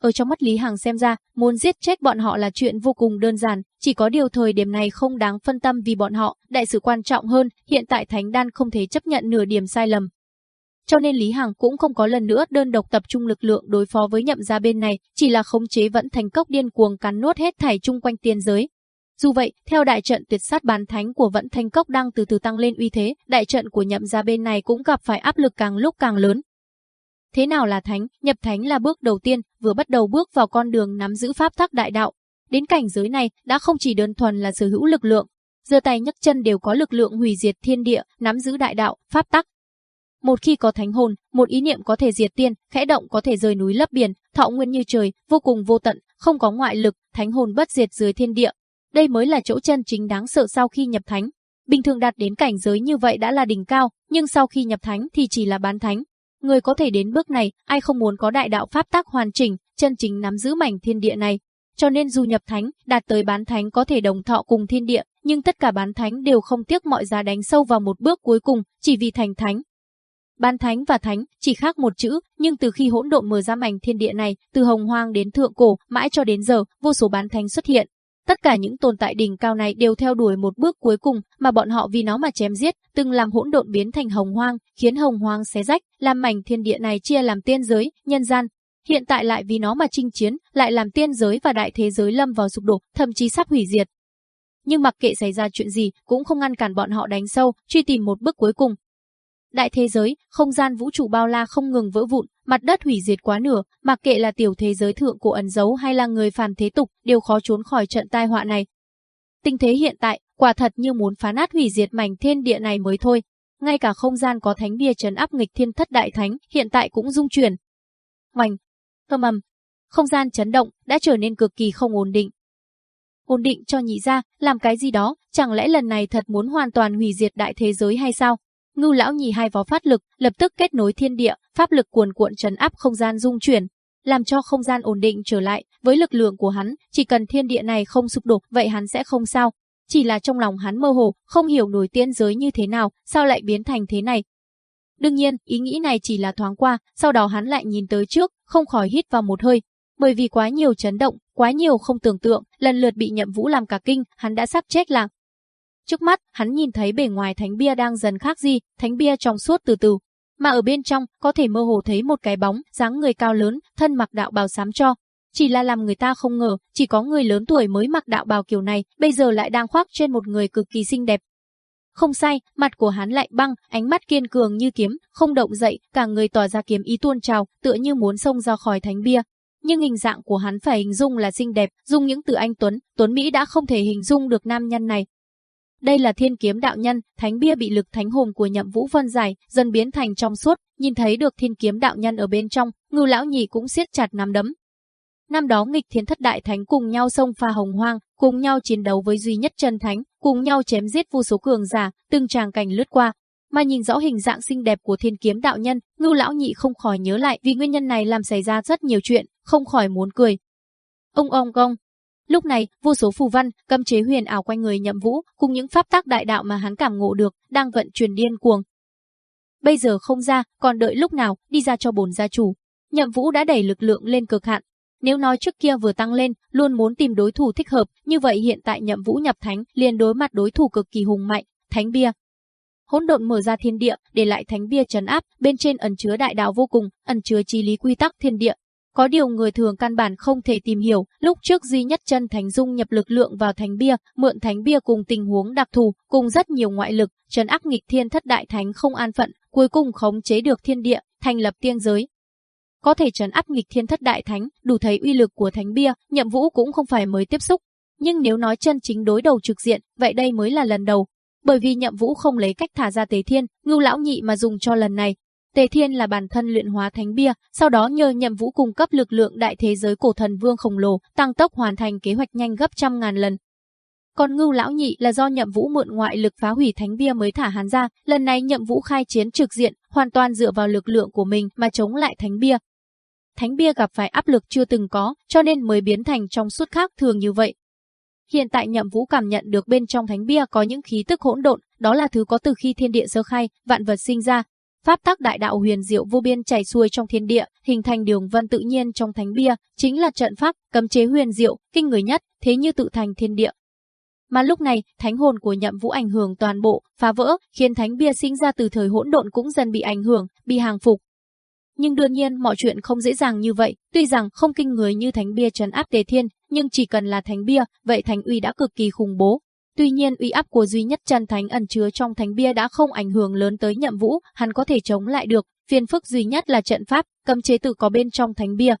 Ở trong mắt Lý Hằng xem ra, muốn giết chết bọn họ là chuyện vô cùng đơn giản, chỉ có điều thời điểm này không đáng phân tâm vì bọn họ, đại sự quan trọng hơn, hiện tại Thánh Đan không thể chấp nhận nửa điểm sai lầm. Cho nên Lý Hằng cũng không có lần nữa đơn độc tập trung lực lượng đối phó với nhậm gia bên này, chỉ là khống chế vẫn thành cốc điên cuồng cắn nuốt hết thảy chung quanh tiên giới, dù vậy, theo đại trận tuyệt sát bán thánh của Vận Thanh Cốc đang từ từ tăng lên uy thế, đại trận của nhậm gia bên này cũng gặp phải áp lực càng lúc càng lớn. Thế nào là thánh? Nhập thánh là bước đầu tiên, vừa bắt đầu bước vào con đường nắm giữ pháp tắc đại đạo. Đến cảnh giới này, đã không chỉ đơn thuần là sở hữu lực lượng, giơ tay nhấc chân đều có lực lượng hủy diệt thiên địa, nắm giữ đại đạo, pháp tắc. Một khi có thánh hồn, một ý niệm có thể diệt tiên, khẽ động có thể rời núi lấp biển, thọ nguyên như trời, vô cùng vô tận, không có ngoại lực, thánh hồn bất diệt dưới thiên địa, đây mới là chỗ chân chính đáng sợ sau khi nhập thánh. Bình thường đạt đến cảnh giới như vậy đã là đỉnh cao, nhưng sau khi nhập thánh thì chỉ là bán thánh. Người có thể đến bước này, ai không muốn có đại đạo pháp tác hoàn chỉnh, chân chính nắm giữ mảnh thiên địa này. Cho nên dù nhập thánh, đạt tới bán thánh có thể đồng thọ cùng thiên địa, nhưng tất cả bán thánh đều không tiếc mọi giá đánh sâu vào một bước cuối cùng, chỉ vì thành thánh. Bán thánh và thánh chỉ khác một chữ, nhưng từ khi hỗn độn mở ra mảnh thiên địa này, từ hồng hoang đến thượng cổ, mãi cho đến giờ, vô số bán thánh xuất hiện, Tất cả những tồn tại đỉnh cao này đều theo đuổi một bước cuối cùng mà bọn họ vì nó mà chém giết, từng làm hỗn độn biến thành hồng hoang, khiến hồng hoang xé rách, làm mảnh thiên địa này chia làm tiên giới, nhân gian. Hiện tại lại vì nó mà chinh chiến, lại làm tiên giới và đại thế giới lâm vào sụp đổ, thậm chí sắp hủy diệt. Nhưng mặc kệ xảy ra chuyện gì, cũng không ngăn cản bọn họ đánh sâu, truy tìm một bước cuối cùng, Đại thế giới, không gian vũ trụ bao la không ngừng vỡ vụn, mặt đất hủy diệt quá nửa, mặc kệ là tiểu thế giới thượng cổ ẩn giấu hay là người phàm thế tục, đều khó trốn khỏi trận tai họa này. Tình thế hiện tại, quả thật như muốn phá nát hủy diệt mảnh thiên địa này mới thôi. Ngay cả không gian có thánh bia trấn áp nghịch thiên thất đại thánh, hiện tại cũng rung chuyển. Hoành, thơm ầm, không gian chấn động, đã trở nên cực kỳ không ổn định. Ổn định cho nhị ra, làm cái gì đó, chẳng lẽ lần này thật muốn hoàn toàn hủy diệt đại thế giới hay sao? Ngưu lão nhì hai vó phát lực, lập tức kết nối thiên địa, pháp lực cuồn cuộn trấn áp không gian dung chuyển, làm cho không gian ổn định trở lại, với lực lượng của hắn, chỉ cần thiên địa này không sụp đổ, vậy hắn sẽ không sao. Chỉ là trong lòng hắn mơ hồ, không hiểu nổi tiên giới như thế nào, sao lại biến thành thế này. Đương nhiên, ý nghĩ này chỉ là thoáng qua, sau đó hắn lại nhìn tới trước, không khỏi hít vào một hơi. Bởi vì quá nhiều chấn động, quá nhiều không tưởng tượng, lần lượt bị nhậm vũ làm cả kinh, hắn đã sắp chết lặng. Trước mắt, hắn nhìn thấy bề ngoài thánh bia đang dần khác gì, thánh bia trong suốt từ từ, mà ở bên trong có thể mơ hồ thấy một cái bóng, dáng người cao lớn, thân mặc đạo bào xám cho. Chỉ là làm người ta không ngờ, chỉ có người lớn tuổi mới mặc đạo bào kiểu này, bây giờ lại đang khoác trên một người cực kỳ xinh đẹp. Không sai, mặt của hắn lạnh băng, ánh mắt kiên cường như kiếm, không động dậy, cả người tỏ ra kiếm ý tuôn trào, tựa như muốn xông ra khỏi thánh bia. Nhưng hình dạng của hắn phải hình dung là xinh đẹp, dùng những từ anh Tuấn, Tuấn Mỹ đã không thể hình dung được nam nhân này, đây là thiên kiếm đạo nhân, thánh bia bị lực thánh hồn của nhậm vũ phân giải, dần biến thành trong suốt, nhìn thấy được thiên kiếm đạo nhân ở bên trong, ngư lão nhì cũng siết chặt nắm đấm. Năm đó nghịch thiên thất đại thánh cùng nhau xông pha hồng hoang, cùng nhau chiến đấu với duy nhất chân thánh, cùng nhau chém giết vô số cường giả, từng tràng cảnh lướt qua. Mà nhìn rõ hình dạng xinh đẹp của thiên kiếm đạo nhân, ngưu lão nhị không khỏi nhớ lại vì nguyên nhân này làm xảy ra rất nhiều chuyện, không khỏi muốn cười. Ông ông cong, Lúc này, vô số phù văn, cấm chế huyền ảo quanh người Nhậm Vũ, cùng những pháp tác đại đạo mà hắn cảm ngộ được, đang vận chuyển điên cuồng. Bây giờ không ra, còn đợi lúc nào, đi ra cho bổn gia chủ. Nhậm Vũ đã đẩy lực lượng lên cực hạn. Nếu nói trước kia vừa tăng lên, luôn muốn tìm đối thủ thích hợp, như vậy hiện tại Nhậm Vũ nhập thánh, liền đối mặt đối thủ cực kỳ hùng mạnh, Thánh Bia. Hỗn độn mở ra thiên địa, để lại Thánh Bia trấn áp, bên trên ẩn chứa đại đạo vô cùng, ẩn chứa trí lý quy tắc thiên địa, có điều người thường căn bản không thể tìm hiểu, lúc trước duy nhất chân Thánh Dung nhập lực lượng vào Thánh Bia, mượn Thánh Bia cùng tình huống đặc thù, cùng rất nhiều ngoại lực, trấn áp nghịch thiên thất đại thánh không an phận, cuối cùng khống chế được thiên địa, thành lập tiên giới. Có thể trấn áp nghịch thiên thất đại thánh, đủ thấy uy lực của Thánh Bia, nhậm vũ cũng không phải mới tiếp xúc. Nhưng nếu nói chân chính đối đầu trực diện, vậy đây mới là lần đầu. Bởi vì nhậm vũ không lấy cách thả ra tế thiên, ngưu lão nhị mà dùng cho lần này, Tề Thiên là bản thân luyện hóa thánh bia, sau đó nhờ nhậm vũ cung cấp lực lượng đại thế giới cổ thần vương khổng lồ, tăng tốc hoàn thành kế hoạch nhanh gấp trăm ngàn lần. Còn ngưu lão nhị là do nhậm vũ mượn ngoại lực phá hủy thánh bia mới thả hắn ra, lần này nhậm vũ khai chiến trực diện, hoàn toàn dựa vào lực lượng của mình mà chống lại thánh bia. Thánh bia gặp phải áp lực chưa từng có, cho nên mới biến thành trong suốt khác thường như vậy. Hiện tại nhậm vũ cảm nhận được bên trong thánh bia có những khí tức hỗn độn, đó là thứ có từ khi thiên địa sơ khai, vạn vật sinh ra, Pháp tắc đại đạo huyền diệu vô biên chảy xuôi trong thiên địa, hình thành đường vân tự nhiên trong thánh bia, chính là trận pháp, cấm chế huyền diệu, kinh người nhất, thế như tự thành thiên địa. Mà lúc này, thánh hồn của nhậm vũ ảnh hưởng toàn bộ, phá vỡ, khiến thánh bia sinh ra từ thời hỗn độn cũng dần bị ảnh hưởng, bị hàng phục. Nhưng đương nhiên mọi chuyện không dễ dàng như vậy, tuy rằng không kinh người như thánh bia trấn áp tề thiên, nhưng chỉ cần là thánh bia, vậy thánh uy đã cực kỳ khủng bố, Tuy nhiên uy áp của duy nhất chân thánh ẩn chứa trong thánh bia đã không ảnh hưởng lớn tới nhậm vũ, hắn có thể chống lại được, phiền phức duy nhất là trận pháp, cấm chế tự có bên trong thánh bia.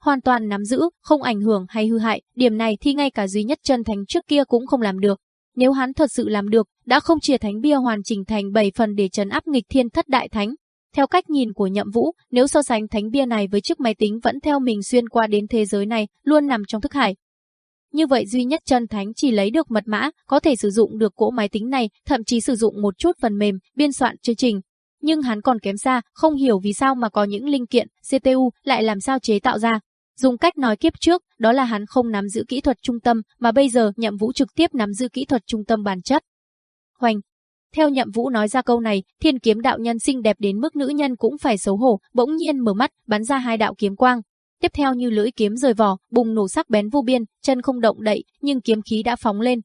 Hoàn toàn nắm giữ, không ảnh hưởng hay hư hại, điểm này thì ngay cả duy nhất chân thánh trước kia cũng không làm được. Nếu hắn thật sự làm được, đã không chia thánh bia hoàn chỉnh thành 7 phần để trấn áp nghịch thiên thất đại thánh. Theo cách nhìn của nhậm vũ, nếu so sánh thánh bia này với chiếc máy tính vẫn theo mình xuyên qua đến thế giới này, luôn nằm trong thức hải, như vậy duy nhất chân thánh chỉ lấy được mật mã, có thể sử dụng được cỗ máy tính này, thậm chí sử dụng một chút phần mềm, biên soạn chương trình. Nhưng hắn còn kém xa, không hiểu vì sao mà có những linh kiện, CPU lại làm sao chế tạo ra. Dùng cách nói kiếp trước, đó là hắn không nắm giữ kỹ thuật trung tâm, mà bây giờ nhậm vũ trực tiếp nắm giữ kỹ thuật trung tâm bản chất. Hoành, theo nhậm vũ nói ra câu này, thiên kiếm đạo nhân xinh đẹp đến mức nữ nhân cũng phải xấu hổ, bỗng nhiên mở mắt, bắn ra hai đạo kiếm quang, Tiếp theo như lưỡi kiếm rời vỏ, bùng nổ sắc bén vô biên, chân không động đậy, nhưng kiếm khí đã phóng lên.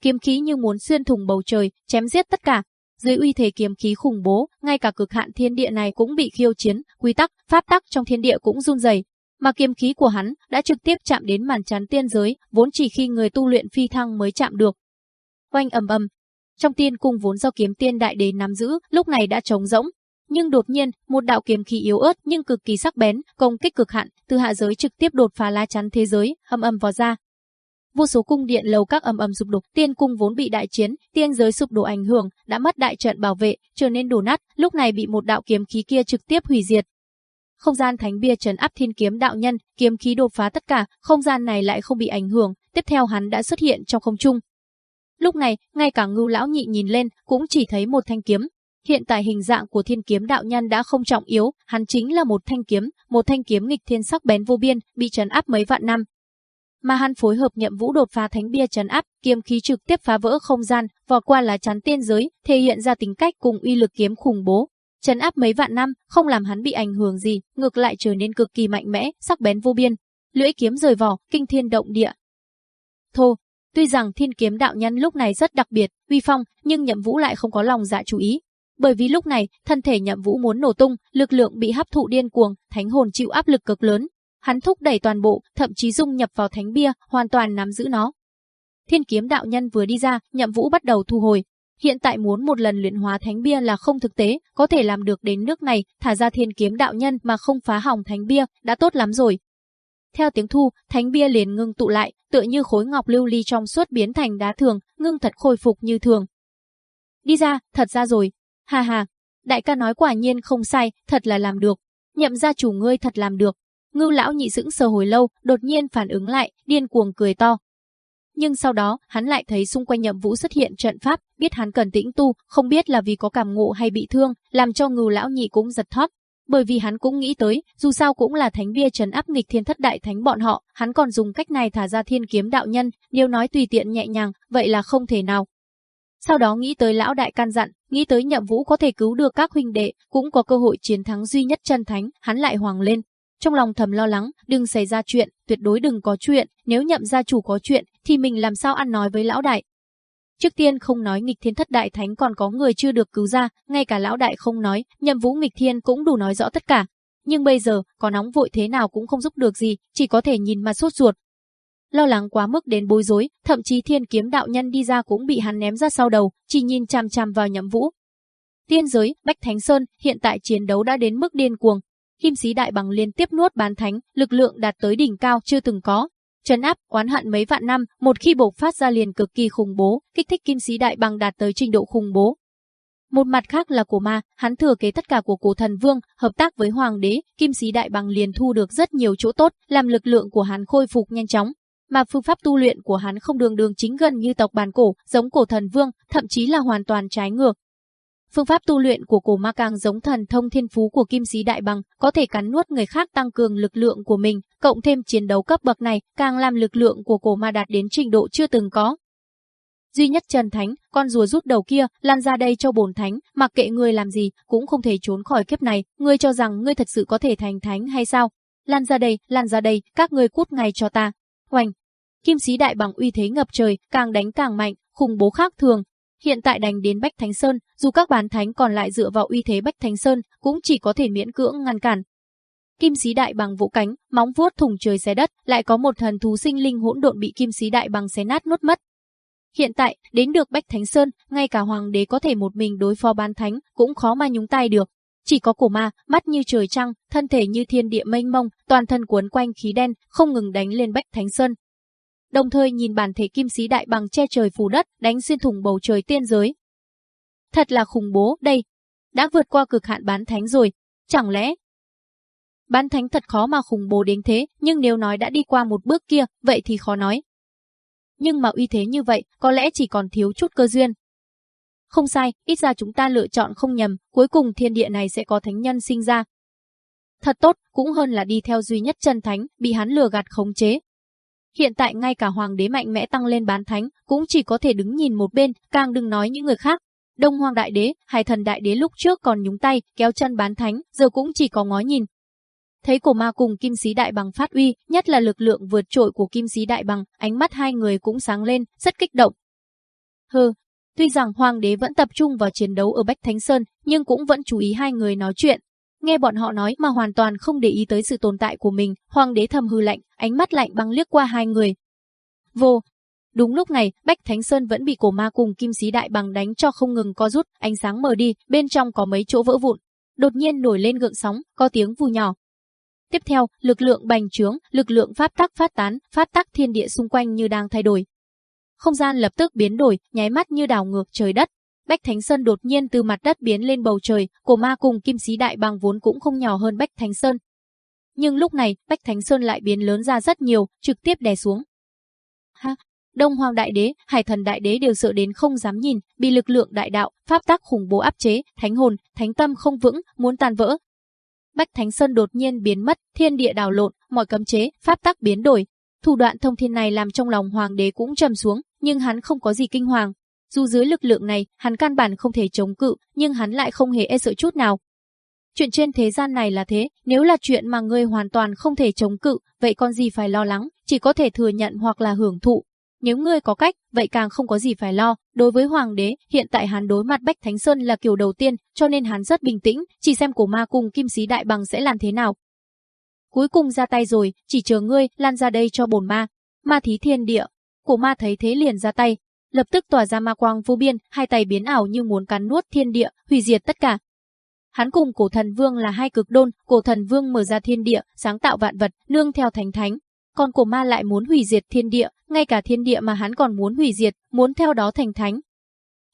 Kiếm khí như muốn xuyên thủng bầu trời, chém giết tất cả. Dưới uy thế kiếm khí khủng bố, ngay cả cực hạn thiên địa này cũng bị khiêu chiến, quy tắc, pháp tắc trong thiên địa cũng run rẩy. Mà kiếm khí của hắn đã trực tiếp chạm đến màn chắn tiên giới, vốn chỉ khi người tu luyện phi thăng mới chạm được. Oanh ầm ầm, trong tiên cung vốn do kiếm tiên đại đế nắm giữ, lúc này đã trống rỗng, nhưng đột nhiên, một đạo kiếm khí yếu ớt nhưng cực kỳ sắc bén, công kích cực hạn, từ hạ giới trực tiếp đột phá lá chắn thế giới, âm âm vào ra. Vô số cung điện lầu các âm âm sụp đổ, tiên cung vốn bị đại chiến, tiên giới sụp đổ ảnh hưởng, đã mất đại trận bảo vệ, trở nên đổ nát, lúc này bị một đạo kiếm khí kia trực tiếp hủy diệt. Không gian thánh bia trấn áp thiên kiếm đạo nhân, kiếm khí đột phá tất cả, không gian này lại không bị ảnh hưởng, tiếp theo hắn đã xuất hiện trong không trung. Lúc này, ngay cả ngưu lão nhị nhìn lên, cũng chỉ thấy một thanh kiếm, Hiện tại hình dạng của thiên kiếm đạo nhân đã không trọng yếu, hắn chính là một thanh kiếm, một thanh kiếm nghịch thiên sắc bén vô biên, bị trấn áp mấy vạn năm. Mà hắn phối hợp nhậm vũ đột phá thánh bia trấn áp, kiếm khí trực tiếp phá vỡ không gian, vò qua lá chắn tiên giới, thể hiện ra tính cách cùng uy lực kiếm khủng bố. Trấn áp mấy vạn năm, không làm hắn bị ảnh hưởng gì, ngược lại trở nên cực kỳ mạnh mẽ, sắc bén vô biên. Lưỡi kiếm rời vỏ, kinh thiên động địa. Thô, Tuy rằng thiên kiếm đạo nhân lúc này rất đặc biệt, uy phong, nhưng nhậm vũ lại không có lòng dạ chú ý, bởi vì lúc này, thân thể nhậm vũ muốn nổ tung, lực lượng bị hấp thụ điên cuồng, thánh hồn chịu áp lực cực lớn. Hắn thúc đẩy toàn bộ, thậm chí dung nhập vào thánh bia, hoàn toàn nắm giữ nó. Thiên kiếm đạo nhân vừa đi ra, nhậm vũ bắt đầu thu hồi. Hiện tại muốn một lần luyện hóa thánh bia là không thực tế, có thể làm được đến nước này, thả ra thiên kiếm đạo nhân mà không phá hỏng thánh bia, đã tốt lắm rồi. Theo tiếng thu, thánh bia liền ngưng tụ lại, tựa như khối ngọc lưu ly trong suốt biến thành đá thường, ngưng thật khôi phục như thường. Đi ra, thật ra rồi, Ha ha, đại ca nói quả nhiên không sai, thật là làm được. Nhậm gia chủ ngươi thật làm được. Ngưu lão nhị sững sờ hồi lâu, đột nhiên phản ứng lại, điên cuồng cười to. Nhưng sau đó, hắn lại thấy xung quanh nhậm vũ xuất hiện trận pháp, biết hắn cần tĩnh tu, không biết là vì có cảm ngộ hay bị thương, làm cho ngưu lão nhị cũng giật thót. Bởi vì hắn cũng nghĩ tới, dù sao cũng là thánh bia trấn áp nghịch thiên thất đại thánh bọn họ, hắn còn dùng cách này thả ra thiên kiếm đạo nhân, nếu nói tùy tiện nhẹ nhàng, vậy là không thể nào. Sau đó nghĩ tới lão đại can dặn, nghĩ tới nhậm vũ có thể cứu được các huynh đệ, cũng có cơ hội chiến thắng duy nhất chân thánh, hắn lại hoàng lên. Trong lòng thầm lo lắng, đừng xảy ra chuyện, tuyệt đối đừng có chuyện, nếu nhậm gia chủ có chuyện, thì mình làm sao ăn nói với lão đại. Trước tiên không nói nghịch thiên thất đại thánh còn có người chưa được cứu ra, ngay cả lão đại không nói, nhậm vũ nghịch thiên cũng đủ nói rõ tất cả. Nhưng bây giờ, có nóng vội thế nào cũng không giúp được gì, chỉ có thể nhìn mà sốt ruột, lo lắng quá mức đến bối rối, thậm chí thiên kiếm đạo nhân đi ra cũng bị hắn ném ra sau đầu, chỉ nhìn chằm chằm vào nhậm vũ. Tiên giới, Bách Thánh Sơn, hiện tại chiến đấu đã đến mức điên cuồng. Kim sĩ đại bằng liên tiếp nuốt bán thánh, lực lượng đạt tới đỉnh cao chưa từng có. Trấn áp, oán hận mấy vạn năm, một khi bộc phát ra liền cực kỳ khủng bố, kích thích kim sĩ đại bằng đạt tới trình độ khủng bố. Một mặt khác là của ma, hắn thừa kế tất cả của cổ thần vương, hợp tác với hoàng đế, kim sĩ đại bằng liền thu được rất nhiều chỗ tốt, làm lực lượng của hắn khôi phục nhanh chóng, mà phương pháp tu luyện của hắn không đường đường chính gần như tộc bàn cổ, giống cổ thần vương, thậm chí là hoàn toàn trái ngược. Phương pháp tu luyện của cổ ma càng giống thần thông thiên phú của kim sĩ đại bằng, có thể cắn nuốt người khác tăng cường lực lượng của mình, cộng thêm chiến đấu cấp bậc này, càng làm lực lượng của cổ ma đạt đến trình độ chưa từng có. Duy nhất Trần Thánh, con rùa rút đầu kia, lan ra đây cho bổn thánh, mặc kệ ngươi làm gì, cũng không thể trốn khỏi kiếp này, ngươi cho rằng ngươi thật sự có thể thành thánh hay sao? Lan ra đây, lan ra đây, các ngươi cút ngay cho ta, Oanh! kim sĩ đại bằng uy thế ngập trời, càng đánh càng mạnh, khủng bố khác thường. Hiện tại đánh đến Bách Thánh Sơn, dù các bán thánh còn lại dựa vào uy thế Bách Thánh Sơn, cũng chỉ có thể miễn cưỡng ngăn cản. Kim sĩ đại bằng vũ cánh, móng vuốt thủng trời xé đất, lại có một thần thú sinh linh hỗn độn bị kim sĩ đại bằng xé nát nuốt mất. Hiện tại, đến được Bách Thánh Sơn, ngay cả hoàng đế có thể một mình đối phó bán thánh, cũng khó mà nhúng tay được. Chỉ có cổ ma, mắt như trời trăng, thân thể như thiên địa mênh mông, toàn thân cuốn quanh khí đen, không ngừng đánh lên Bách Thánh Sơn. Đồng thời nhìn bản thể kim sĩ đại bằng che trời phủ đất, đánh xuyên thủng bầu trời tiên giới. Thật là khủng bố, đây. Đã vượt qua cực hạn bán thánh rồi. Chẳng lẽ... Bán thánh thật khó mà khủng bố đến thế, nhưng nếu nói đã đi qua một bước kia, vậy thì khó nói. Nhưng mà uy thế như vậy, có lẽ chỉ còn thiếu chút cơ duyên, không sai, ít ra chúng ta lựa chọn không nhầm, cuối cùng thiên địa này sẽ có thánh nhân sinh ra. Thật tốt, cũng hơn là đi theo duy nhất chân thánh, bị hắn lừa gạt khống chế. Hiện tại ngay cả hoàng đế mạnh mẽ tăng lên bán thánh, cũng chỉ có thể đứng nhìn một bên, càng đừng nói những người khác. Đông Hoàng Đại Đế, Hải Thần Đại Đế lúc trước còn nhúng tay, kéo chân bán thánh, giờ cũng chỉ có ngó nhìn. Thấy cổ ma cùng kim sĩ đại bằng phát uy, nhất là lực lượng vượt trội của kim sĩ đại bằng, ánh mắt hai người cũng sáng lên, rất kích động. Hừ, Tuy rằng hoàng đế vẫn tập trung vào chiến đấu ở Bách Thánh Sơn, nhưng cũng vẫn chú ý hai người nói chuyện. Nghe bọn họ nói mà hoàn toàn không để ý tới sự tồn tại của mình, hoàng đế thầm hư lạnh, ánh mắt lạnh băng liếc qua hai người. Vô! Đúng lúc này, Bách Thánh Sơn vẫn bị cổ ma cùng kim sĩ đại bằng đánh cho không ngừng co rút, ánh sáng mờ đi, bên trong có mấy chỗ vỡ vụn. Đột nhiên nổi lên gợn sóng, có tiếng vù nhỏ. Tiếp theo, lực lượng bành trướng, lực lượng pháp tắc phát tán, phát tắc thiên địa xung quanh như đang thay đổi, không gian lập tức biến đổi, nháy mắt như đảo ngược trời đất. Bách Thánh Sơn đột nhiên từ mặt đất biến lên bầu trời, cổ ma cùng kim sĩ đại bằng vốn cũng không nhỏ hơn Bách Thánh Sơn. Nhưng lúc này, Bách Thánh Sơn lại biến lớn ra rất nhiều, trực tiếp đè xuống. Ha, Đông Hoàng Đại Đế, Hải Thần Đại Đế đều sợ đến không dám nhìn, bị lực lượng đại đạo, pháp tác khủng bố áp chế, thánh hồn, thánh tâm không vững, muốn tan vỡ. Bách Thánh Sơn đột nhiên biến mất, thiên địa đảo lộn, mọi cấm chế, pháp tác biến đổi. Thủ đoạn thông thiên này làm trong lòng hoàng đế cũng trầm xuống, nhưng hắn không có gì kinh hoàng. Dù dưới lực lượng này, hắn căn bản không thể chống cự, nhưng hắn lại không hề e sợ chút nào. Chuyện trên thế gian này là thế, nếu là chuyện mà ngươi hoàn toàn không thể chống cự, vậy còn gì phải lo lắng, chỉ có thể thừa nhận hoặc là hưởng thụ. Nếu ngươi có cách, vậy càng không có gì phải lo. Đối với hoàng đế, hiện tại hắn đối mặt Bách Thánh Sơn là kiểu đầu tiên, cho nên hắn rất bình tĩnh, chỉ xem cổ ma cùng kim sĩ đại bằng sẽ làm thế nào. Cuối cùng ra tay rồi, chỉ chờ ngươi, lan ra đây cho bổn ma. Ma thí thiên địa. Cổ ma thấy thế liền ra tay, lập tức tỏa ra ma quang vô biên, hai tay biến ảo như muốn cắn nuốt thiên địa, hủy diệt tất cả. Hắn cùng cổ thần vương là hai cực đôn, cổ thần vương mở ra thiên địa, sáng tạo vạn vật, nương theo thánh thánh. Còn cổ ma lại muốn hủy diệt thiên địa, ngay cả thiên địa mà hắn còn muốn hủy diệt, muốn theo đó thành thánh.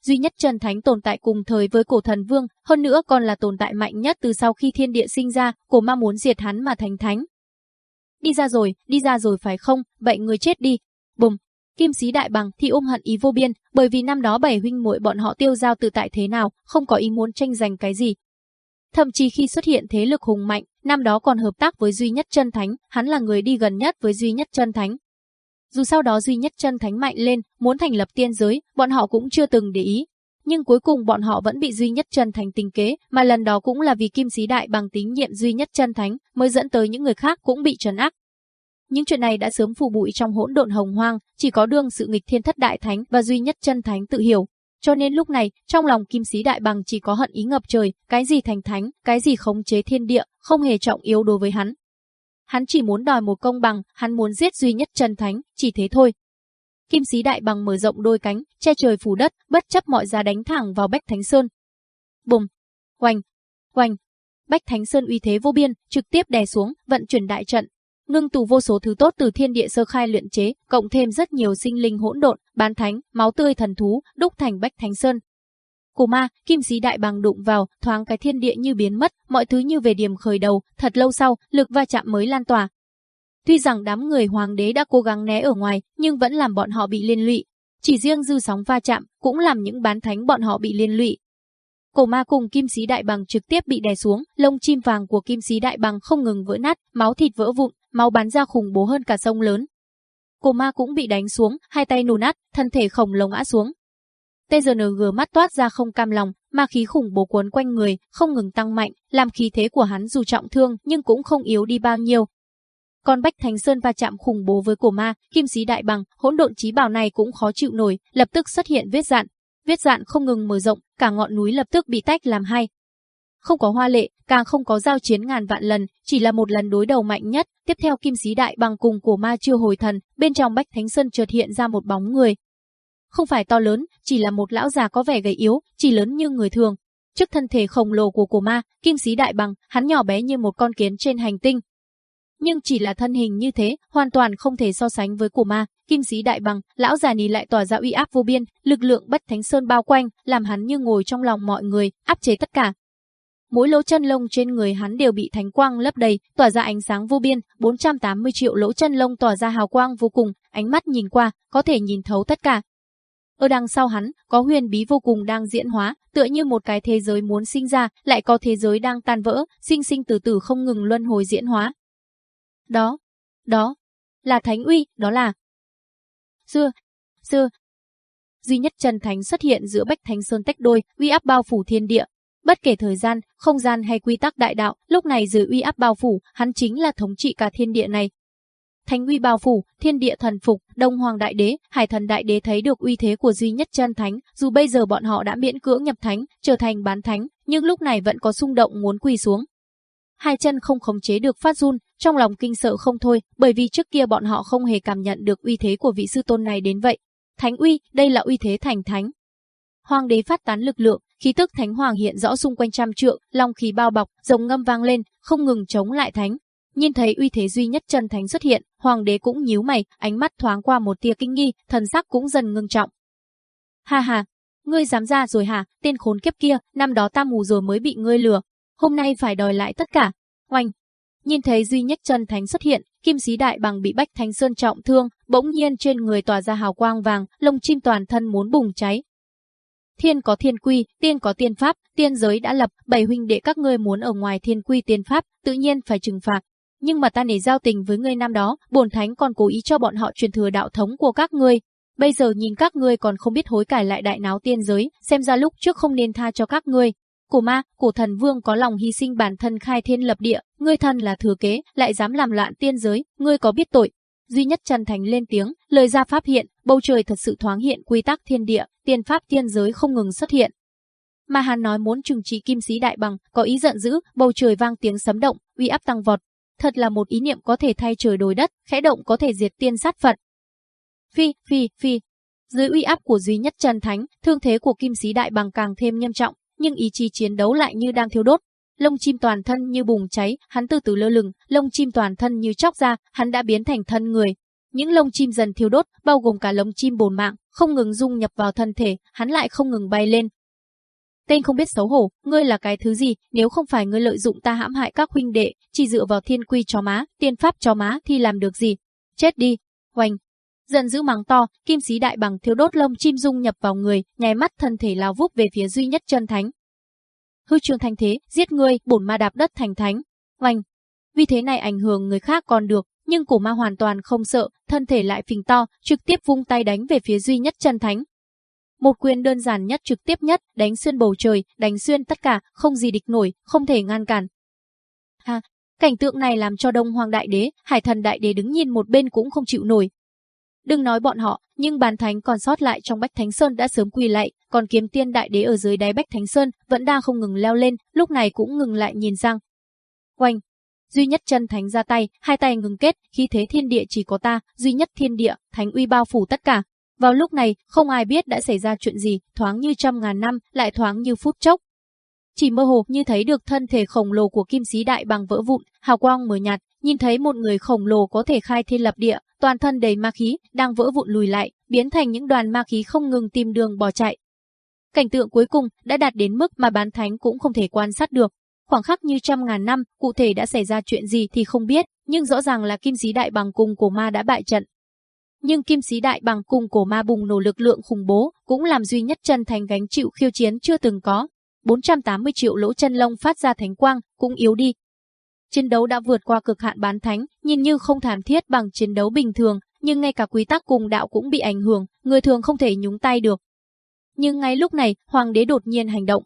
Duy nhất chân thánh tồn tại cùng thời với cổ thần vương, hơn nữa còn là tồn tại mạnh nhất từ sau khi thiên địa sinh ra, cổ ma muốn diệt hắn mà thành thánh. Đi ra rồi, đi ra rồi phải không, vậy người chết đi. Bùm, Kim sĩ đại bằng thì ôm hận ý vô biên, bởi vì năm đó bảy huynh muội bọn họ tiêu giao tự tại thế nào, không có ý muốn tranh giành cái gì, Thậm chí khi xuất hiện thế lực hùng mạnh, năm đó còn hợp tác với duy nhất chân thánh, hắn là người đi gần nhất với duy nhất chân thánh. Dù sau đó duy nhất chân thánh mạnh lên, muốn thành lập tiên giới, bọn họ cũng chưa từng để ý. Nhưng cuối cùng bọn họ vẫn bị duy nhất chân thánh tình kế, mà lần đó cũng là vì kim sĩ đại bằng tín nhiệm duy nhất chân thánh, mới dẫn tới những người khác cũng bị trấn áp. Những chuyện này đã sớm phủ bụi trong hỗn độn hồng hoang, chỉ có đương sự nghịch thiên thất đại thánh và duy nhất chân thánh tự hiểu, cho nên lúc này, trong lòng kim sĩ đại bằng chỉ có hận ý ngập trời, cái gì thành thánh, cái gì khống chế thiên địa, không hề trọng yếu đối với hắn. Hắn chỉ muốn đòi một công bằng, hắn muốn giết duy nhất trần thánh, chỉ thế thôi. Kim sĩ đại bằng mở rộng đôi cánh, che trời phủ đất, bất chấp mọi giá đánh thẳng vào Bách Thánh Sơn. Bùm, oanh, oanh. Bách Thánh Sơn uy thế vô biên, trực tiếp đè xuống, vận chuyển đại trận, ngưng tụ vô số thứ tốt từ thiên địa sơ khai luyện chế, cộng thêm rất nhiều sinh linh hỗn độn, bán thánh, máu tươi thần thú, đúc thành Bách Thánh Sơn. Cổ ma, kim sĩ đại bằng đụng vào, thoáng cái thiên địa như biến mất, mọi thứ như về điểm khởi đầu, thật lâu sau, lực va chạm mới lan tỏa. Tuy rằng đám người hoàng đế đã cố gắng né ở ngoài, nhưng vẫn làm bọn họ bị liên lụy. Chỉ riêng dư sóng va chạm, cũng làm những bán thánh bọn họ bị liên lụy. Cổ ma cùng kim sĩ đại bằng trực tiếp bị đè xuống, lông chim vàng của kim sĩ đại bằng không ngừng vỡ nát, máu thịt vỡ vụn, máu bắn ra khủng bố hơn cả sông lớn. Cổ ma cũng bị đánh xuống, hai tay nù nát, thân thể khổng lồ ngã xuống. TGNG mắt toát ra không cam lòng, ma khí khủng bố cuốn quanh người, không ngừng tăng mạnh, làm khí thế của hắn dù trọng thương nhưng cũng không yếu đi bao nhiêu. Còn Bách Thánh Sơn va chạm khủng bố với cổ ma, kim sĩ đại bằng, hỗn độn trí bảo này cũng khó chịu nổi, lập tức xuất hiện vết dạn. Vết dạn không ngừng mở rộng, cả ngọn núi lập tức bị tách làm hai, không có hoa lệ, càng không có giao chiến ngàn vạn lần, chỉ là một lần đối đầu mạnh nhất. Tiếp theo kim sĩ đại bằng cùng của ma chưa hồi thần, bên trong bách thánh sơn chợt hiện ra một bóng người. Không phải to lớn, chỉ là một lão già có vẻ gầy yếu, chỉ lớn như người thường. Trước thân thể khổng lồ của cổ ma, kim sĩ đại bằng, hắn nhỏ bé như một con kiến trên hành tinh. Nhưng chỉ là thân hình như thế, hoàn toàn không thể so sánh với cổ ma, kim sĩ đại bằng, lão già này lại tỏa ra uy áp vô biên, lực lượng bất thánh sơn bao quanh, làm hắn như ngồi trong lòng mọi người, áp chế tất cả, mỗi lỗ chân lông trên người hắn đều bị thánh quang lấp đầy, tỏa ra ánh sáng vô biên, 480 triệu lỗ chân lông tỏa ra hào quang vô cùng, ánh mắt nhìn qua, có thể nhìn thấu tất cả. Ở đằng sau hắn, có huyền bí vô cùng đang diễn hóa, tựa như một cái thế giới muốn sinh ra, lại có thế giới đang tan vỡ, sinh sinh từ từ không ngừng luân hồi diễn hóa. Đó, đó, là thánh uy, đó là... Xưa, xưa, duy nhất Trần Thánh xuất hiện giữa Bách Thánh Sơn tách đôi, uy áp bao phủ thiên địa, Bất kể thời gian, không gian hay quy tắc đại đạo, lúc này dưới uy áp bao phủ, hắn chính là thống trị cả thiên địa này. Thánh uy bao phủ, thiên địa thần phục, Đông Hoàng Đại Đế, Hải Thần Đại Đế thấy được uy thế của duy nhất chân thánh, dù bây giờ bọn họ đã miễn cưỡng nhập thánh, trở thành bán thánh, nhưng lúc này vẫn có xung động muốn quỳ xuống. Hai chân không khống chế được phát run, trong lòng kinh sợ không thôi, bởi vì trước kia bọn họ không hề cảm nhận được uy thế của vị sư tôn này đến vậy. Thánh uy, đây là uy thế thành thánh. Hoàng đế phát tán lực lượng, khí tức thánh hoàng hiện rõ xung quanh trăm trượng, long khí bao bọc, rồng ngâm vang lên, không ngừng chống lại thánh. Nhìn thấy uy thế duy nhất chân thánh xuất hiện, hoàng đế cũng nhíu mày, ánh mắt thoáng qua một tia kinh nghi, thần sắc cũng dần ngưng trọng. Ha ha, ngươi dám ra rồi hả, tên khốn kiếp kia, năm đó ta mù rồi mới bị ngươi lừa, hôm nay phải đòi lại tất cả. Oanh! Nhìn thấy duy nhất chân thánh xuất hiện, kim sĩ đại bằng bị bách thánh sơn trọng thương, bỗng nhiên trên người tỏa ra hào quang vàng, lông chim toàn thân muốn bùng cháy. Thiên có thiên quy, tiên có tiên pháp, tiên giới đã lập, bảy huynh đệ các ngươi muốn ở ngoài thiên quy tiên pháp, tự nhiên phải trừng phạt. Nhưng mà ta nể giao tình với ngươi năm đó, bổn thánh còn cố ý cho bọn họ truyền thừa đạo thống của các ngươi. Bây giờ nhìn các ngươi còn không biết hối cải lại đại náo tiên giới, xem ra lúc trước không nên tha cho các ngươi. Cổ ma, cổ thần vương có lòng hy sinh bản thân khai thiên lập địa, ngươi thân là thừa kế, lại dám làm loạn tiên giới, ngươi có biết tội, duy nhất chân thành lên tiếng, lời ra pháp hiện, bầu trời thật sự thoáng hiện quy tắc thiên địa, tiên pháp tiên giới không ngừng xuất hiện. Mà hắn nói muốn trừng trị kim sĩ đại bằng, có ý giận dữ, bầu trời vang tiếng sấm động, uy áp tăng vọt. Thật là một ý niệm có thể thay trời đổi đất, khẽ động có thể diệt tiên sát Phật. Phi, phi, phi. Dưới uy áp của duy nhất chân thánh, thương thế của kim sĩ đại bằng càng thêm nghiêm trọng, nhưng ý chí chiến đấu lại như đang thiêu đốt, lông chim toàn thân như bùng cháy, hắn từ từ lơ lửng, lông chim toàn thân như chóc ra, hắn đã biến thành thân người. Những lông chim dần thiêu đốt, bao gồm cả lông chim bồn mạng, không ngừng dung nhập vào thân thể, hắn lại không ngừng bay lên. Tên không biết xấu hổ, ngươi là cái thứ gì, nếu không phải ngươi lợi dụng ta hãm hại các huynh đệ, chỉ dựa vào thiên quy cho má, tiên pháp cho má thì làm được gì? Chết đi, hoành. Giận dữ mắng to, kim xí đại bằng thiếu đốt lông chim dung nhập vào người, nháy mắt thân thể lao vút về phía duy nhất chân thánh, hư trường thành thế, giết ngươi, bổn ma đạp đất thành thánh. hoành! Vì thế này ảnh hưởng người khác còn được, nhưng cổ ma hoàn toàn không sợ, thân thể lại phình to, trực tiếp vung tay đánh về phía duy nhất chân thánh. Một quyền đơn giản nhất trực tiếp nhất, đánh xuyên bầu trời, đánh xuyên tất cả, không gì địch nổi, không thể ngăn cản. Ha, cảnh tượng này làm cho Đông Hoàng Đại Đế, Hải Thần Đại Đế đứng nhìn một bên cũng không chịu nổi, Đừng nói bọn họ, nhưng bàn thánh còn sót lại trong Bách Thánh Sơn đã sớm quỳ lại, còn kiếm tiên đại đế ở dưới đáy Bách Thánh Sơn vẫn đang không ngừng leo lên, lúc này cũng ngừng lại nhìn sang. Oanh! Duy nhất chân thánh ra tay, hai tay ngừng kết, khi thế thiên địa chỉ có ta, duy nhất thiên địa, thánh uy bao phủ tất cả. Vào lúc này, không ai biết đã xảy ra chuyện gì, thoáng như trăm ngàn năm, lại thoáng như phút chốc. Chỉ mơ hồ như thấy được thân thể khổng lồ của kim sĩ đại bằng vỡ vụn, hào quang mờ nhạt, nhìn thấy một người khổng lồ có thể khai thiên lập địa, toàn thân đầy ma khí, đang vỡ vụn lùi lại, biến thành những đoàn ma khí không ngừng tìm đường bỏ chạy. Cảnh tượng cuối cùng đã đạt đến mức mà bán thánh cũng không thể quan sát được. Khoảng khắc như trăm ngàn năm, cụ thể đã xảy ra chuyện gì thì không biết, nhưng rõ ràng là kim sĩ đại bằng cùng của ma đã bại trận. Nhưng kim sĩ đại bằng cùng cổ ma bùng nổ lực lượng khủng bố, cũng làm duy nhất chân thành gánh chịu khiêu chiến chưa từng có. 480 triệu lỗ chân lông phát ra thánh quang, cũng yếu đi, Chiến đấu đã vượt qua cực hạn bán thánh, nhìn như không thảm thiết bằng chiến đấu bình thường, nhưng ngay cả quy tắc cùng đạo cũng bị ảnh hưởng, người thường không thể nhúng tay được. Nhưng ngay lúc này, hoàng đế đột nhiên hành động.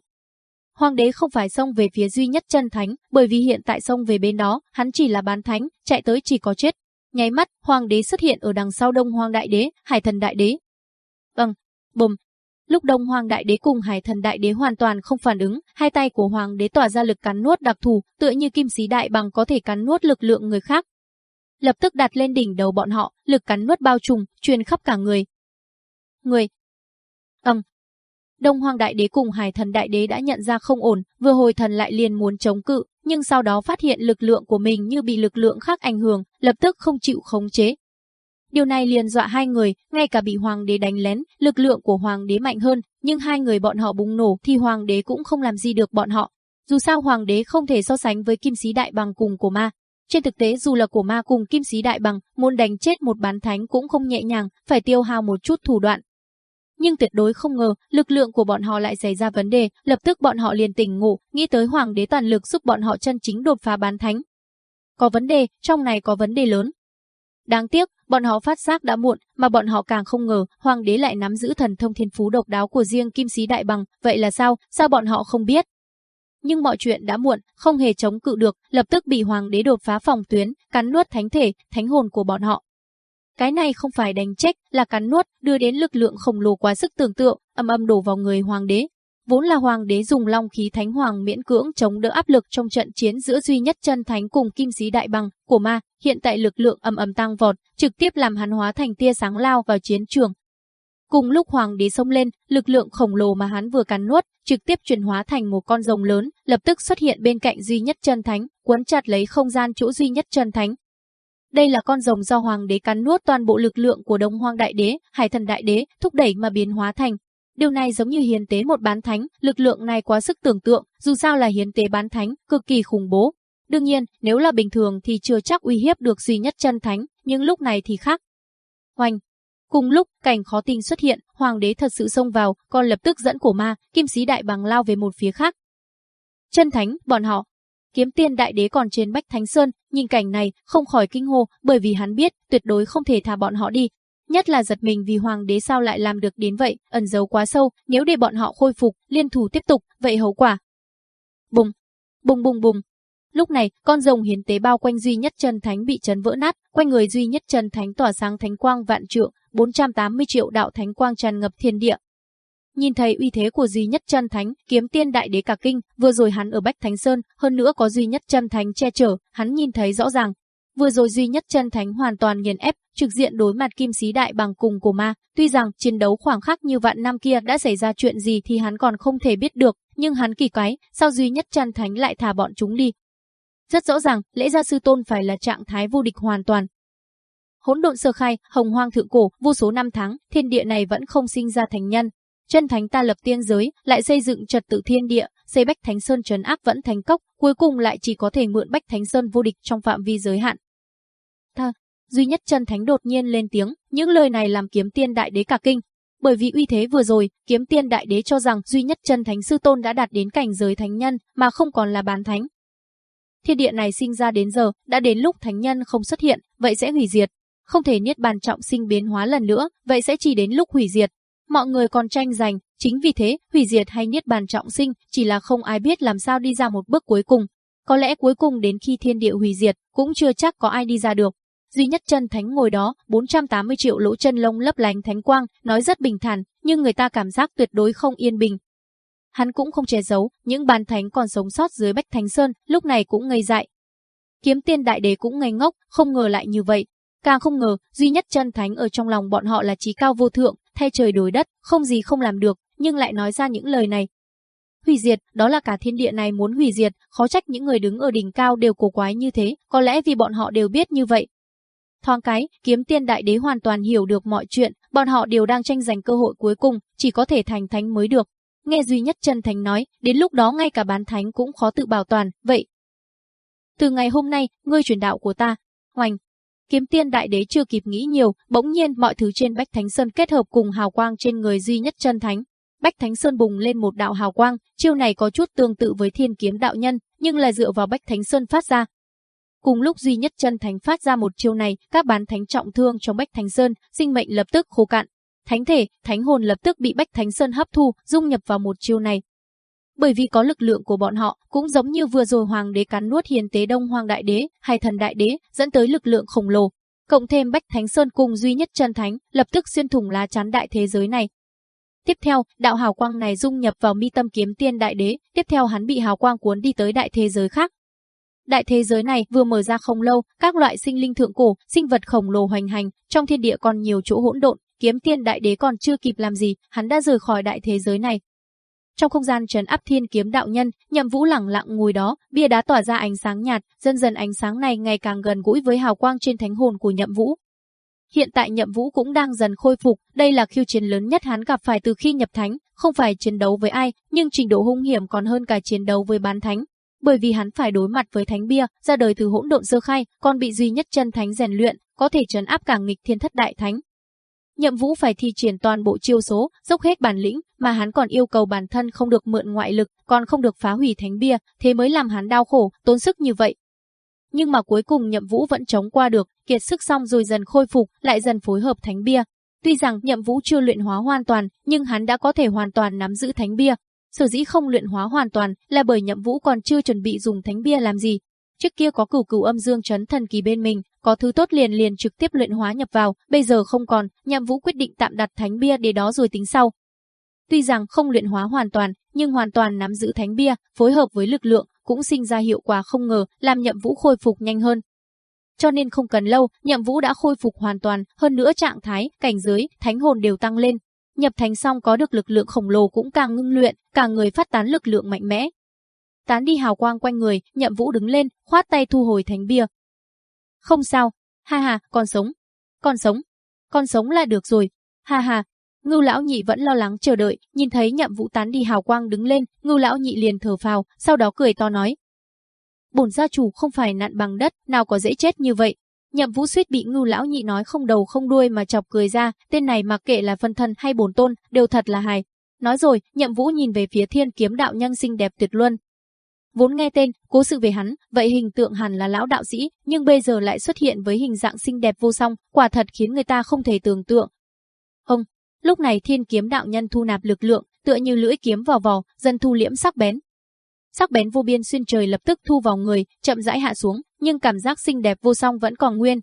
Hoàng đế không phải xông về phía duy nhất chân thánh, bởi vì hiện tại xông về bên đó, hắn chỉ là bán thánh, chạy tới chỉ có chết. Nháy mắt, hoàng đế xuất hiện ở đằng sau đông hoàng đại đế, hải thần đại đế. Vâng, bùm, Lúc Đông Hoàng Đại Đế cùng Hải Thần Đại Đế hoàn toàn không phản ứng, hai tay của Hoàng Đế tỏa ra lực cắn nuốt đặc thù, tựa như kim xí đại bằng có thể cắn nuốt lực lượng người khác. Lập tức đặt lên đỉnh đầu bọn họ, lực cắn nuốt bao trùm, truyền khắp cả người. Người. Ầm. Đông Hoàng Đại Đế cùng Hải Thần Đại Đế đã nhận ra không ổn, vừa hồi thần lại liền muốn chống cự, nhưng sau đó phát hiện lực lượng của mình như bị lực lượng khác ảnh hưởng, lập tức không chịu khống chế, Điều này liền dọa hai người, ngay cả bị hoàng đế đánh lén, lực lượng của hoàng đế mạnh hơn, nhưng hai người bọn họ bùng nổ thì hoàng đế cũng không làm gì được bọn họ. Dù sao hoàng đế không thể so sánh với kim sĩ đại bằng cùng của ma. Trên thực tế dù là của ma cùng kim sĩ đại bằng, muốn đánh chết một bán thánh cũng không nhẹ nhàng, phải tiêu hao một chút thủ đoạn. Nhưng tuyệt đối không ngờ, lực lượng của bọn họ lại xảy ra vấn đề, lập tức bọn họ liền tỉnh ngủ nghĩ tới hoàng đế toàn lực giúp bọn họ chân chính đột phá bán thánh. Có vấn đề, trong này có vấn đề lớn, Đáng tiếc, bọn họ phát giác đã muộn, mà bọn họ càng không ngờ, hoàng đế lại nắm giữ thần thông thiên phú độc đáo của riêng kim sĩ đại bằng, vậy là sao, sao bọn họ không biết? Nhưng mọi chuyện đã muộn, không hề chống cự được, lập tức bị hoàng đế đột phá phòng tuyến, cắn nuốt thánh thể, thánh hồn của bọn họ. Cái này không phải đánh trách, là cắn nuốt, đưa đến lực lượng khổng lồ quá sức tưởng tượng, âm âm đổ vào người hoàng đế, Vốn là hoàng đế dùng long khí thánh hoàng miễn cưỡng chống đỡ áp lực trong trận chiến giữa duy nhất chân thánh cùng kim sĩ đại bằng của ma, hiện tại lực lượng âm âm tăng vọt, trực tiếp làm hắn hóa thành tia sáng lao vào chiến trường. Cùng lúc hoàng đế xông lên, lực lượng khổng lồ mà hắn vừa cắn nuốt, trực tiếp chuyển hóa thành một con rồng lớn, lập tức xuất hiện bên cạnh duy nhất chân thánh, quấn chặt lấy không gian chỗ duy nhất chân thánh. Đây là con rồng do hoàng đế cắn nuốt toàn bộ lực lượng của Đông Hoang Đại Đế, Hải Thần Đại Đế, thúc đẩy mà biến hóa thành, Điều này giống như hiến tế một bán thánh, lực lượng này quá sức tưởng tượng, dù sao là hiến tế bán thánh, cực kỳ khủng bố. Đương nhiên, nếu là bình thường thì chưa chắc uy hiếp được duy nhất chân thánh, nhưng lúc này thì khác. hoành Cùng lúc, cảnh khó tin xuất hiện, hoàng đế thật sự xông vào, còn lập tức dẫn cổ ma, kim sĩ đại bằng lao về một phía khác. Chân thánh, bọn họ. Kiếm tiên đại đế còn trên Bách Thánh Sơn, nhìn cảnh này, không khỏi kinh hô, bởi vì hắn biết, tuyệt đối không thể thả bọn họ đi. Nhất là giật mình vì hoàng đế sao lại làm được đến vậy, ẩn giấu quá sâu, nếu để bọn họ khôi phục, liên thủ tiếp tục, vậy hậu quả. Bùng, bùng bùng bùng, Lúc này, con rồng hiến tế bao quanh duy nhất chân thánh bị chấn vỡ nát, quanh người duy nhất chân thánh tỏa sáng thánh quang vạn trượng, 480 triệu đạo thánh quang tràn ngập thiên địa. Nhìn thấy uy thế của duy nhất chân thánh, kiếm tiên đại đế cả kinh, vừa rồi hắn ở Bách Thánh Sơn, hơn nữa có duy nhất chân thánh che chở, hắn nhìn thấy rõ ràng. Vừa rồi duy nhất chân thánh hoàn toàn nghiền ép, trực diện đối mặt kim sĩ đại bằng cùng của ma, tuy rằng chiến đấu khoảng khắc như vạn năm kia đã xảy ra chuyện gì thì hắn còn không thể biết được, nhưng hắn kỳ quái, sao duy nhất chân thánh lại thả bọn chúng đi, rất rõ ràng, lễ gia sư tôn phải là trạng thái vô địch hoàn toàn. Hỗn độn sơ khai, hồng hoang thượng cổ, vô số năm tháng, thiên địa này vẫn không sinh ra thành nhân. Chân thánh ta lập tiên giới, lại xây dựng trật tự thiên địa, xây Bách Thánh Sơn trấn áp vẫn thánh cốc, cuối cùng lại chỉ có thể mượn Bách Thánh Sơn vô địch trong phạm vi giới hạn. Tha, duy nhất chân thánh đột nhiên lên tiếng, những lời này làm kiếm tiên đại đế cả kinh. Bởi vì uy thế vừa rồi, kiếm tiên đại đế cho rằng duy nhất chân thánh sư tôn đã đạt đến cảnh giới thánh nhân, mà không còn là bán thánh, thiên địa này sinh ra đến giờ, đã đến lúc thánh nhân không xuất hiện, vậy sẽ hủy diệt. Không thể niết bàn trọng sinh biến hóa lần nữa, vậy sẽ chỉ đến lúc hủy diệt. Mọi người còn tranh giành, chính vì thế, hủy diệt hay niết bàn trọng sinh chỉ là không ai biết làm sao đi ra một bước cuối cùng. Có lẽ cuối cùng đến khi thiên địa hủy diệt, cũng chưa chắc có ai đi ra được. Duy nhất chân thánh ngồi đó, 480 triệu lỗ chân lông lấp lánh thánh quang, nói rất bình thản, nhưng người ta cảm giác tuyệt đối không yên bình, hắn cũng không che giấu, những bàn thánh còn sống sót dưới Bách Thánh Sơn, lúc này cũng ngây dại. Kiếm tiên đại đế cũng ngây ngốc, không ngờ lại như vậy. Càng không ngờ, duy nhất chân thánh ở trong lòng bọn họ là trí cao vô thượng, thay trời đối đất, không gì không làm được, nhưng lại nói ra những lời này. Hủy diệt, đó là cả thiên địa này muốn hủy diệt, khó trách những người đứng ở đỉnh cao đều cổ quái như thế, có lẽ vì bọn họ đều biết như vậy. Thoáng cái, kiếm tiên đại đế hoàn toàn hiểu được mọi chuyện, bọn họ đều đang tranh giành cơ hội cuối cùng, chỉ có thể thành thánh mới được, Nghe duy nhất chân thánh nói, đến lúc đó ngay cả bán thánh cũng khó tự bảo toàn, vậy. Từ ngày hôm nay, ngươi truyền đạo của ta, hoành. Kiếm tiên đại đế chưa kịp nghĩ nhiều, bỗng nhiên mọi thứ trên Bách Thánh Sơn kết hợp cùng hào quang trên người duy nhất chân thánh. Bách Thánh Sơn bùng lên một đạo hào quang, chiêu này có chút tương tự với thiên kiếm đạo nhân, nhưng là dựa vào Bách Thánh Sơn phát ra. Cùng lúc duy nhất chân thánh phát ra một chiêu này, các bán thánh trọng thương trong Bách Thánh Sơn, sinh mệnh lập tức khô cạn, thánh thể, thánh hồn lập tức bị Bách Thánh Sơn hấp thu, dung nhập vào một chiêu này. Bởi vì có lực lượng của bọn họ, cũng giống như vừa rồi hoàng đế cắn nuốt hiền tế đông hoàng đại đế, hay thần đại đế, dẫn tới lực lượng khổng lồ. Cộng thêm Bách Thánh Sơn cùng duy nhất chân thánh, lập tức xuyên thủng lá chắn đại thế giới này. Tiếp theo, đạo hào quang này dung nhập vào mi tâm kiếm tiên đại đế, tiếp theo hắn bị hào quang cuốn đi tới đại thế giới khác. Đại thế giới này vừa mở ra không lâu, các loại sinh linh thượng cổ, sinh vật khổng lồ hoành hành, trong thiên địa còn nhiều chỗ hỗn độn, kiếm tiên đại đế còn chưa kịp làm gì, hắn đã rời khỏi đại thế giới này. Trong không gian trấn áp thiên kiếm đạo nhân, nhậm vũ lẳng lặng ngồi đó, bia đá tỏa ra ánh sáng nhạt, dần dần ánh sáng này ngày càng gần gũi với hào quang trên thánh hồn của nhậm vũ. Hiện tại nhậm vũ cũng đang dần khôi phục, đây là khiêu chiến lớn nhất hắn gặp phải từ khi nhập thánh, không phải chiến đấu với ai, nhưng trình độ hung hiểm còn hơn cả chiến đấu với bán thánh. Bởi vì hắn phải đối mặt với thánh bia, ra đời từ hỗn độn sơ khai, còn bị duy nhất chân thánh rèn luyện, có thể trấn áp cả nghịch thiên thất đại thánh, Nhậm Vũ phải thi triển toàn bộ chiêu số, dốc hết bản lĩnh, mà hắn còn yêu cầu bản thân không được mượn ngoại lực, còn không được phá hủy thánh bia, thế mới làm hắn đau khổ, tốn sức như vậy. Nhưng mà cuối cùng Nhậm Vũ vẫn chống qua được, kiệt sức xong rồi dần khôi phục, lại dần phối hợp thánh bia. Tuy rằng Nhậm Vũ chưa luyện hóa hoàn toàn, nhưng hắn đã có thể hoàn toàn nắm giữ thánh bia. Sở dĩ không luyện hóa hoàn toàn là bởi Nhậm Vũ còn chưa chuẩn bị dùng thánh bia làm gì, Trước kia có cửu cửu âm dương chấn thần kỳ bên mình, có thứ tốt liền liền trực tiếp luyện hóa nhập vào, bây giờ không còn, nhậm vũ quyết định tạm đặt thánh bia để đó rồi tính sau. Tuy rằng không luyện hóa hoàn toàn, nhưng hoàn toàn nắm giữ thánh bia, phối hợp với lực lượng, cũng sinh ra hiệu quả không ngờ, làm nhậm vũ khôi phục nhanh hơn. Cho nên không cần lâu, nhậm vũ đã khôi phục hoàn toàn, hơn nữa trạng thái, cảnh giới, thánh hồn đều tăng lên. Nhập thánh xong có được lực lượng khổng lồ cũng càng ngưng luyện, cả người phát tán lực lượng mạnh mẽ, tán đi hào quang quanh người, nhậm vũ đứng lên, khoát tay thu hồi thánh bia. Không sao, ha ha, còn sống, còn sống, còn sống là được rồi, ha ha. Ngưu lão nhị vẫn lo lắng chờ đợi, nhìn thấy nhậm vũ tán đi hào quang đứng lên, ngưu lão nhị liền thở phào, sau đó cười to nói. Bổn gia chủ không phải nạn bằng đất, nào có dễ chết như vậy. Nhậm Vũ suýt bị Ngưu lão nhị nói không đầu không đuôi mà chọc cười ra, tên này mặc kệ là phân thân hay bổn tôn, đều thật là hài. Nói rồi, Nhậm Vũ nhìn về phía Thiên Kiếm đạo nhân xinh đẹp tuyệt luân. Vốn nghe tên, cố sự về hắn, vậy hình tượng hẳn là lão đạo sĩ, nhưng bây giờ lại xuất hiện với hình dạng xinh đẹp vô song, quả thật khiến người ta không thể tưởng tượng. Ông, lúc này Thiên Kiếm đạo nhân thu nạp lực lượng, tựa như lưỡi kiếm vào vò, dần thu liễm sắc bén, sắc bén vô biên xuyên trời lập tức thu vào người, chậm rãi hạ xuống, nhưng cảm giác xinh đẹp vô song vẫn còn nguyên.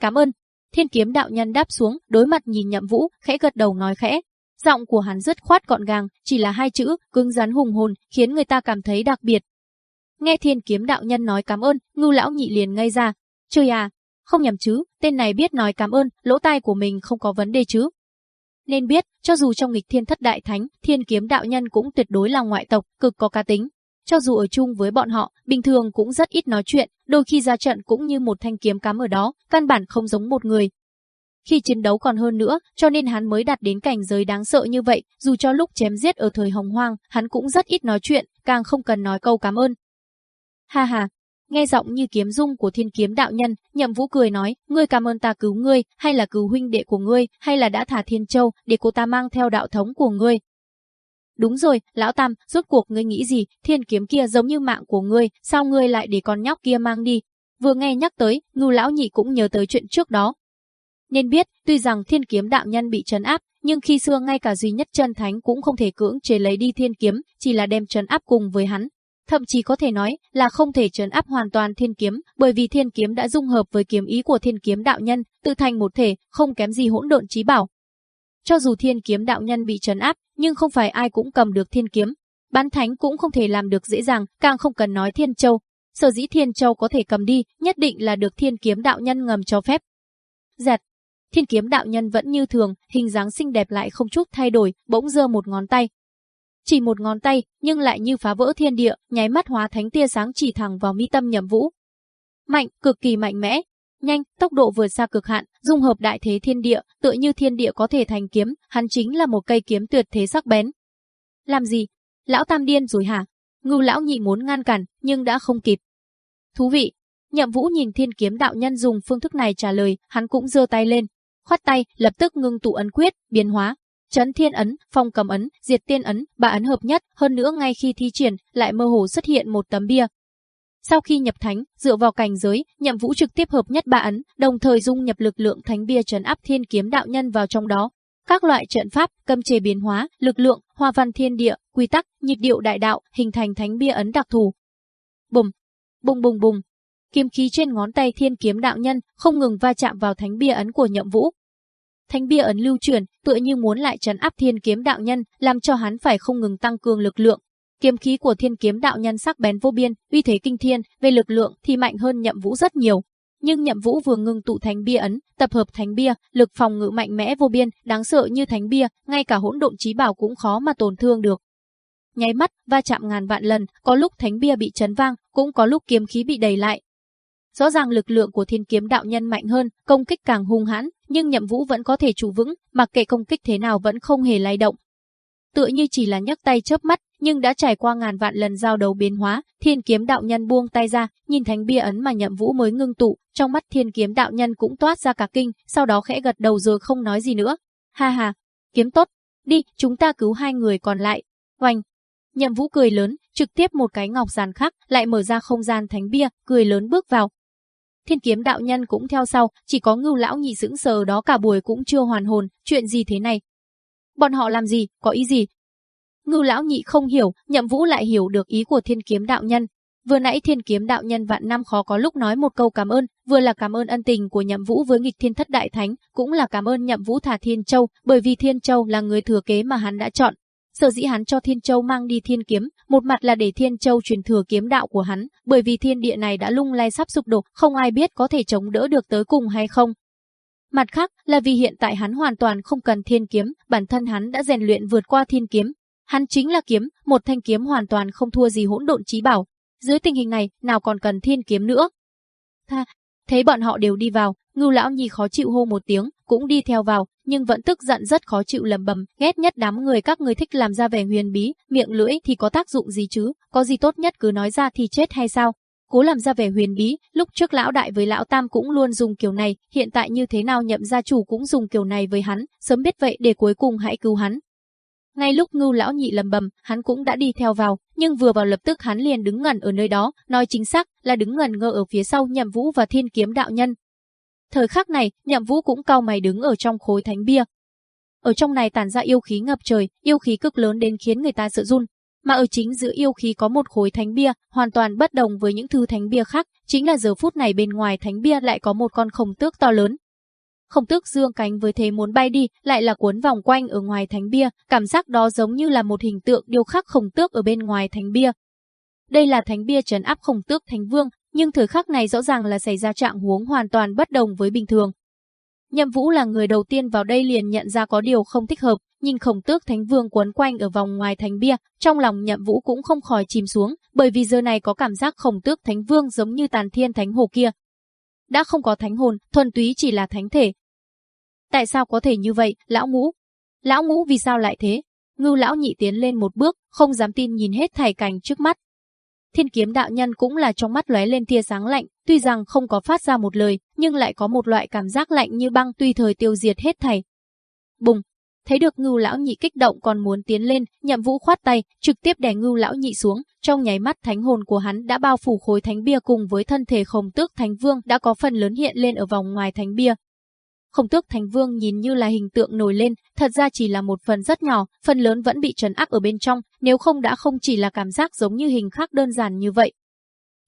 Cảm ơn. Thiên kiếm đạo nhân đáp xuống, đối mặt nhìn nhậm vũ, khẽ gật đầu nói khẽ. Giọng của hắn rất khoát gọn gàng, chỉ là hai chữ, cứng rắn hùng hồn, khiến người ta cảm thấy đặc biệt. Nghe thiên kiếm đạo nhân nói cảm ơn, ngưu lão nhị liền ngay ra. Trời à, không nhầm chứ, tên này biết nói cảm ơn, lỗ tai của mình không có vấn đề chứ. Nên biết, cho dù trong nghịch thiên thất đại thánh, thiên kiếm đạo nhân cũng tuyệt đối là ngoại tộc, cực có cá tính. Cho dù ở chung với bọn họ, bình thường cũng rất ít nói chuyện, đôi khi ra trận cũng như một thanh kiếm cắm ở đó, căn bản không giống một người. Khi chiến đấu còn hơn nữa, cho nên hắn mới đạt đến cảnh giới đáng sợ như vậy, dù cho lúc chém giết ở thời hồng hoang, hắn cũng rất ít nói chuyện, càng không cần nói câu cảm ơn. Ha ha, nghe giọng như kiếm dung của thiên kiếm đạo nhân, nhậm vũ cười nói, ngươi cảm ơn ta cứu ngươi, hay là cứu huynh đệ của ngươi, hay là đã thả thiên châu, để cô ta mang theo đạo thống của ngươi. Đúng rồi, lão tam, rốt cuộc ngươi nghĩ gì, thiên kiếm kia giống như mạng của ngươi, sao ngươi lại để con nhóc kia mang đi? Vừa nghe nhắc tới, ngưu lão nhị cũng nhớ tới chuyện trước đó. Nên biết, tuy rằng thiên kiếm đạo nhân bị trấn áp, nhưng khi xưa ngay cả duy nhất chân thánh cũng không thể cưỡng chế lấy đi thiên kiếm, chỉ là đem trấn áp cùng với hắn. Thậm chí có thể nói là không thể trấn áp hoàn toàn thiên kiếm, bởi vì thiên kiếm đã dung hợp với kiếm ý của thiên kiếm đạo nhân, tự thành một thể, không kém gì hỗn độn trí bảo. Cho dù thiên kiếm đạo nhân bị trấn áp, nhưng không phải ai cũng cầm được thiên kiếm. Bán thánh cũng không thể làm được dễ dàng, càng không cần nói thiên châu. Sở dĩ thiên châu có thể cầm đi, nhất định là được thiên kiếm đạo nhân ngầm cho phép. Giật. Thiên kiếm đạo nhân vẫn như thường, hình dáng xinh đẹp lại không chút thay đổi, bỗng giơ một ngón tay. Chỉ một ngón tay, nhưng lại như phá vỡ thiên địa, nháy mắt hóa thánh tia sáng chỉ thẳng vào mi tâm nhậm vũ. Mạnh, cực kỳ mạnh mẽ, nhanh, tốc độ vượt xa cực hạn, dung hợp đại thế thiên địa, tựa như thiên địa có thể thành kiếm, hắn chính là một cây kiếm tuyệt thế sắc bén. Làm gì? Lão Tam điên rồi hả? Ngưu lão nhị muốn ngăn cản, nhưng đã không kịp. Thú vị. Nhậm Vũ nhìn Thiên Kiếm đạo nhân dùng phương thức này trả lời, hắn cũng giơ tay lên, khoát tay, lập tức ngưng tụ ấn quyết, biến hóa, Chấn Thiên ấn, Phong Cầm ấn, Diệt Tiên ấn, ba ấn hợp nhất, hơn nữa ngay khi thi triển, lại mơ hồ xuất hiện một tấm bia, sau khi nhập thánh, dựa vào cảnh giới, Nhậm Vũ trực tiếp hợp nhất ba ấn, đồng thời dung nhập lực lượng thánh bia trấn áp thiên kiếm đạo nhân vào trong đó. Các loại trận pháp, cấm chế biến hóa, lực lượng, hoa văn thiên địa, quy tắc, nhịp điệu đại đạo, hình thành thánh bia ấn đặc thù. Bùm, bùng bùng bùng. Kiếm khí trên ngón tay thiên kiếm đạo nhân không ngừng va chạm vào thánh bia ấn của Nhậm Vũ. Thánh bia ấn lưu chuyển, tựa như muốn lại trấn áp thiên kiếm đạo nhân, làm cho hắn phải không ngừng tăng cường lực lượng, Kiếm khí của thiên kiếm đạo nhân sắc bén vô biên, uy thế kinh thiên, về lực lượng thì mạnh hơn nhậm vũ rất nhiều. Nhưng nhậm vũ vừa ngừng tụ thánh bia ấn, tập hợp thánh bia, lực phòng ngự mạnh mẽ vô biên, đáng sợ như thánh bia, ngay cả hỗn độn trí bảo cũng khó mà tổn thương được. Nháy mắt, va chạm ngàn vạn lần, có lúc thánh bia bị chấn vang, cũng có lúc kiếm khí bị đẩy lại. Rõ ràng lực lượng của thiên kiếm đạo nhân mạnh hơn, công kích càng hung hãn, nhưng nhậm vũ vẫn có thể trụ vững, mặc kệ công kích thế nào vẫn không hề lay động, tựa như chỉ là nhấc tay chớp mắt, nhưng đã trải qua ngàn vạn lần giao đấu biến hóa, Thiên Kiếm đạo nhân buông tay ra, nhìn thánh bia ấn mà Nhậm Vũ mới ngưng tụ, trong mắt Thiên Kiếm đạo nhân cũng toát ra cả kinh, sau đó khẽ gật đầu rồi không nói gì nữa. Ha ha, kiếm tốt, đi, chúng ta cứu hai người còn lại. Oanh. Nhậm Vũ cười lớn, trực tiếp một cái ngọc giàn khác, lại mở ra không gian thánh bia, cười lớn bước vào. Thiên kiếm đạo nhân cũng theo sau, chỉ có ngưu lão nhị sững sờ đó cả buổi cũng chưa hoàn hồn, chuyện gì thế này, Bọn họ làm gì, có ý gì? Ngưu lão nhị không hiểu, nhậm vũ lại hiểu được ý của thiên kiếm đạo nhân. Vừa nãy thiên kiếm đạo nhân vạn năm khó có lúc nói một câu cảm ơn, vừa là cảm ơn ân tình của nhậm vũ với nghịch thiên thất đại thánh, cũng là cảm ơn nhậm vũ thả thiên châu, bởi vì thiên châu là người thừa kế mà hắn đã chọn. Sở dĩ hắn cho Thiên Châu mang đi thiên kiếm, một mặt là để Thiên Châu truyền thừa kiếm đạo của hắn, bởi vì thiên địa này đã lung lay sắp sụp đổ, không ai biết có thể chống đỡ được tới cùng hay không. Mặt khác là vì hiện tại hắn hoàn toàn không cần thiên kiếm, bản thân hắn đã rèn luyện vượt qua thiên kiếm. Hắn chính là kiếm, một thanh kiếm hoàn toàn không thua gì hỗn độn trí bảo. Dưới tình hình này, nào còn cần thiên kiếm nữa. Tha, thấy bọn họ đều đi vào, ngưu lão nhi khó chịu hô một tiếng, cũng đi theo vào, nhưng vẫn tức giận rất khó chịu lầm bầm, ghét nhất đám người các người thích làm ra vẻ huyền bí, miệng lưỡi thì có tác dụng gì chứ, có gì tốt nhất cứ nói ra thì chết hay sao. cố làm ra vẻ huyền bí, lúc trước lão đại với lão tam cũng luôn dùng kiểu này, hiện tại như thế nào nhậm gia chủ cũng dùng kiểu này với hắn, sớm biết vậy để cuối cùng hãy cứu hắn. Ngay lúc ngưu lão nhị lầm bầm, hắn cũng đã đi theo vào, nhưng vừa vào lập tức hắn liền đứng ngẩn ở nơi đó, nói chính xác là đứng ngẩn ngơ ở phía sau nhậm vũ và thiên kiếm đạo nhân. Thời khắc này, nhậm vũ cũng cao mày đứng ở trong khối thánh bia. Ở trong này tản ra yêu khí ngập trời, yêu khí cực lớn đến khiến người ta sợ run, mà ở chính giữa yêu khí có một khối thánh bia, hoàn toàn bất đồng với những thứ thánh bia khác, chính là giờ phút này bên ngoài thánh bia lại có một con khổng tước to lớn. Khổng tước dương cánh với thế muốn bay đi, lại là cuốn vòng quanh ở ngoài thánh bia, cảm giác đó giống như là một hình tượng điêu khắc khổng tước ở bên ngoài thánh bia. Đây là thánh bia trấn áp khổng tước thánh vương, nhưng thời khắc này rõ ràng là xảy ra trạng huống hoàn toàn bất đồng với bình thường. Nhậm Vũ là người đầu tiên vào đây liền nhận ra có điều không thích hợp, nhìn khổng tước thánh vương quấn quanh ở vòng ngoài thánh bia, trong lòng nhậm vũ cũng không khỏi chìm xuống, bởi vì giờ này có cảm giác khổng tước thánh vương giống như tàn thiên thánh hồ kia. Đã không có thánh hồn, thuần túy chỉ là thánh thể. Tại sao có thể như vậy, lão ngũ? Lão ngũ vì sao lại thế? Ngưu lão nhị tiến lên một bước, không dám tin nhìn hết thảy cảnh trước mắt. Thiên kiếm đạo nhân cũng là trong mắt lóe lên tia sáng lạnh, tuy rằng không có phát ra một lời, nhưng lại có một loại cảm giác lạnh như băng tùy thời tiêu diệt hết thảy. Bùng, Thấy được ngưu lão nhị kích động còn muốn tiến lên, nhậm vũ khoát tay, trực tiếp đè ngưu lão nhị xuống, trong nháy mắt thánh hồn của hắn đã bao phủ khối thánh bia cùng với thân thể khổng tước thánh vương đã có phần lớn hiện lên ở vòng ngoài thánh bia. Khổng tước thánh vương nhìn như là hình tượng nổi lên, thật ra chỉ là một phần rất nhỏ, phần lớn vẫn bị trấn áp ở bên trong, nếu không đã không chỉ là cảm giác giống như hình khác đơn giản như vậy.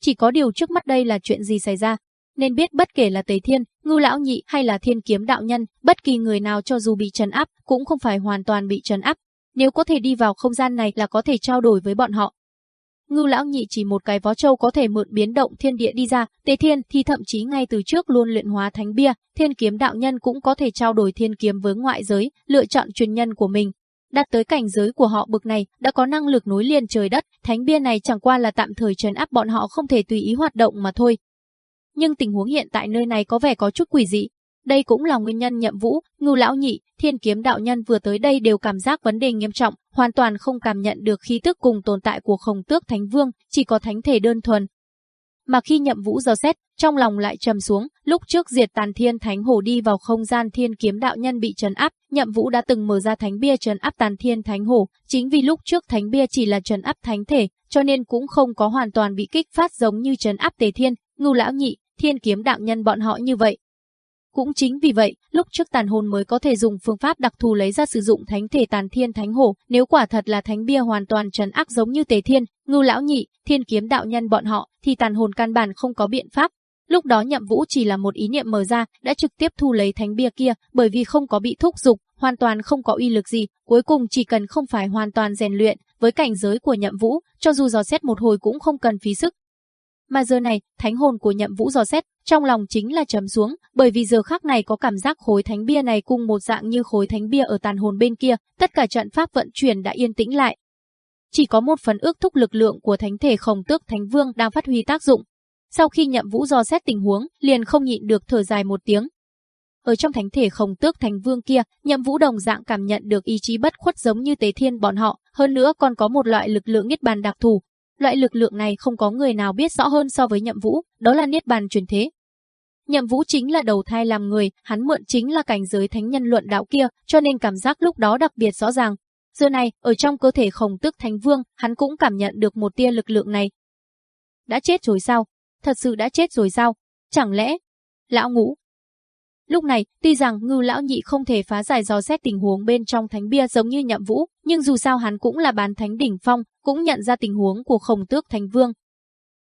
Chỉ có điều trước mắt đây là chuyện gì xảy ra, nên biết bất kể là Tề Thiên, Ngưu Lão Nhị hay là Thiên Kiếm Đạo Nhân, bất kỳ người nào cho dù bị trấn áp cũng không phải hoàn toàn bị trấn áp. Nếu có thể đi vào không gian này là có thể trao đổi với bọn họ. Ngưu Lão Nhị chỉ một cái vó châu có thể mượn biến động thiên địa đi ra, Tề Thiên thì thậm chí ngay từ trước luôn luyện hóa thánh bia, Thiên Kiếm Đạo Nhân cũng có thể trao đổi thiên kiếm với ngoại giới, lựa chọn truyền nhân của mình, đạt tới cảnh giới của họ bực này, đã có năng lực nối liền trời đất, thánh bia này chẳng qua là tạm thời trấn áp bọn họ không thể tùy ý hoạt động mà thôi, nhưng tình huống hiện tại nơi này có vẻ có chút quỷ dị. Đây cũng là nguyên nhân nhậm vũ, ngưu lão nhị, thiên kiếm đạo nhân vừa tới đây đều cảm giác vấn đề nghiêm trọng, hoàn toàn không cảm nhận được khí tức cùng tồn tại của khổng tước thánh vương, chỉ có thánh thể đơn thuần. Mà khi nhậm vũ giờ xét, trong lòng lại trầm xuống, lúc trước diệt tàn thiên thánh hồ đi vào không gian thiên kiếm đạo nhân bị trấn áp, nhậm vũ đã từng mở ra thánh bia trấn áp tàn thiên thánh hồ, chính vì lúc trước thánh bia chỉ là trấn áp thánh thể, cho nên cũng không có hoàn toàn bị kích phát giống như trấn áp tề thiên, ngưu lão nhị, thiên kiếm đạo nhân bọn họ như vậy. Cũng chính vì vậy, lúc trước tàn hồn mới có thể dùng phương pháp đặc thù lấy ra sử dụng thánh thể tàn thiên thánh hổ, nếu quả thật là thánh bia hoàn toàn trấn ác giống như tề thiên, ngưu lão nhị, thiên kiếm đạo nhân bọn họ, thì tàn hồn căn bản không có biện pháp. Lúc đó nhậm vũ chỉ là một ý niệm mở ra, đã trực tiếp thu lấy thánh bia kia, bởi vì không có bị thúc dục, hoàn toàn không có uy lực gì, cuối cùng chỉ cần không phải hoàn toàn rèn luyện, với cảnh giới của nhậm vũ, cho dù dò xét một hồi cũng không cần phí sức, mà giờ này, thánh hồn của nhậm vũ dò xét, trong lòng chính là trầm xuống, bởi vì giờ khác này có cảm giác khối thánh bia này cùng một dạng như khối thánh bia ở tàn hồn bên kia, tất cả trận pháp vận chuyển đã yên tĩnh lại. Chỉ có một phần ước thúc lực lượng của thánh thể khổng tước thánh vương đang phát huy tác dụng. Sau khi nhậm vũ dò xét tình huống, liền không nhịn được thở dài một tiếng. Ở trong thánh thể khổng tước thánh vương kia, nhậm vũ đồng dạng cảm nhận được ý chí bất khuất giống như tế thiên bọn họ, hơn nữa còn có một loại lực lượng niết bàn đặc thù, Loại lực lượng này không có người nào biết rõ hơn so với nhậm vũ, đó là niết bàn truyền thế. Nhậm vũ chính là đầu thai làm người, hắn mượn chính là cảnh giới thánh nhân luận đạo kia, cho nên cảm giác lúc đó đặc biệt rõ ràng. Giờ này, ở trong cơ thể khổng tức thánh vương, hắn cũng cảm nhận được một tia lực lượng này. Đã chết rồi sao? Thật sự đã chết rồi sao? Chẳng lẽ... Lão ngũ, Lúc này, tuy rằng ngư lão nhị không thể phá giải dò xét tình huống bên trong thánh bia giống như nhậm vũ, nhưng dù sao hắn cũng là bán thánh đỉnh phong, cũng nhận ra tình huống của khổng tước thánh vương.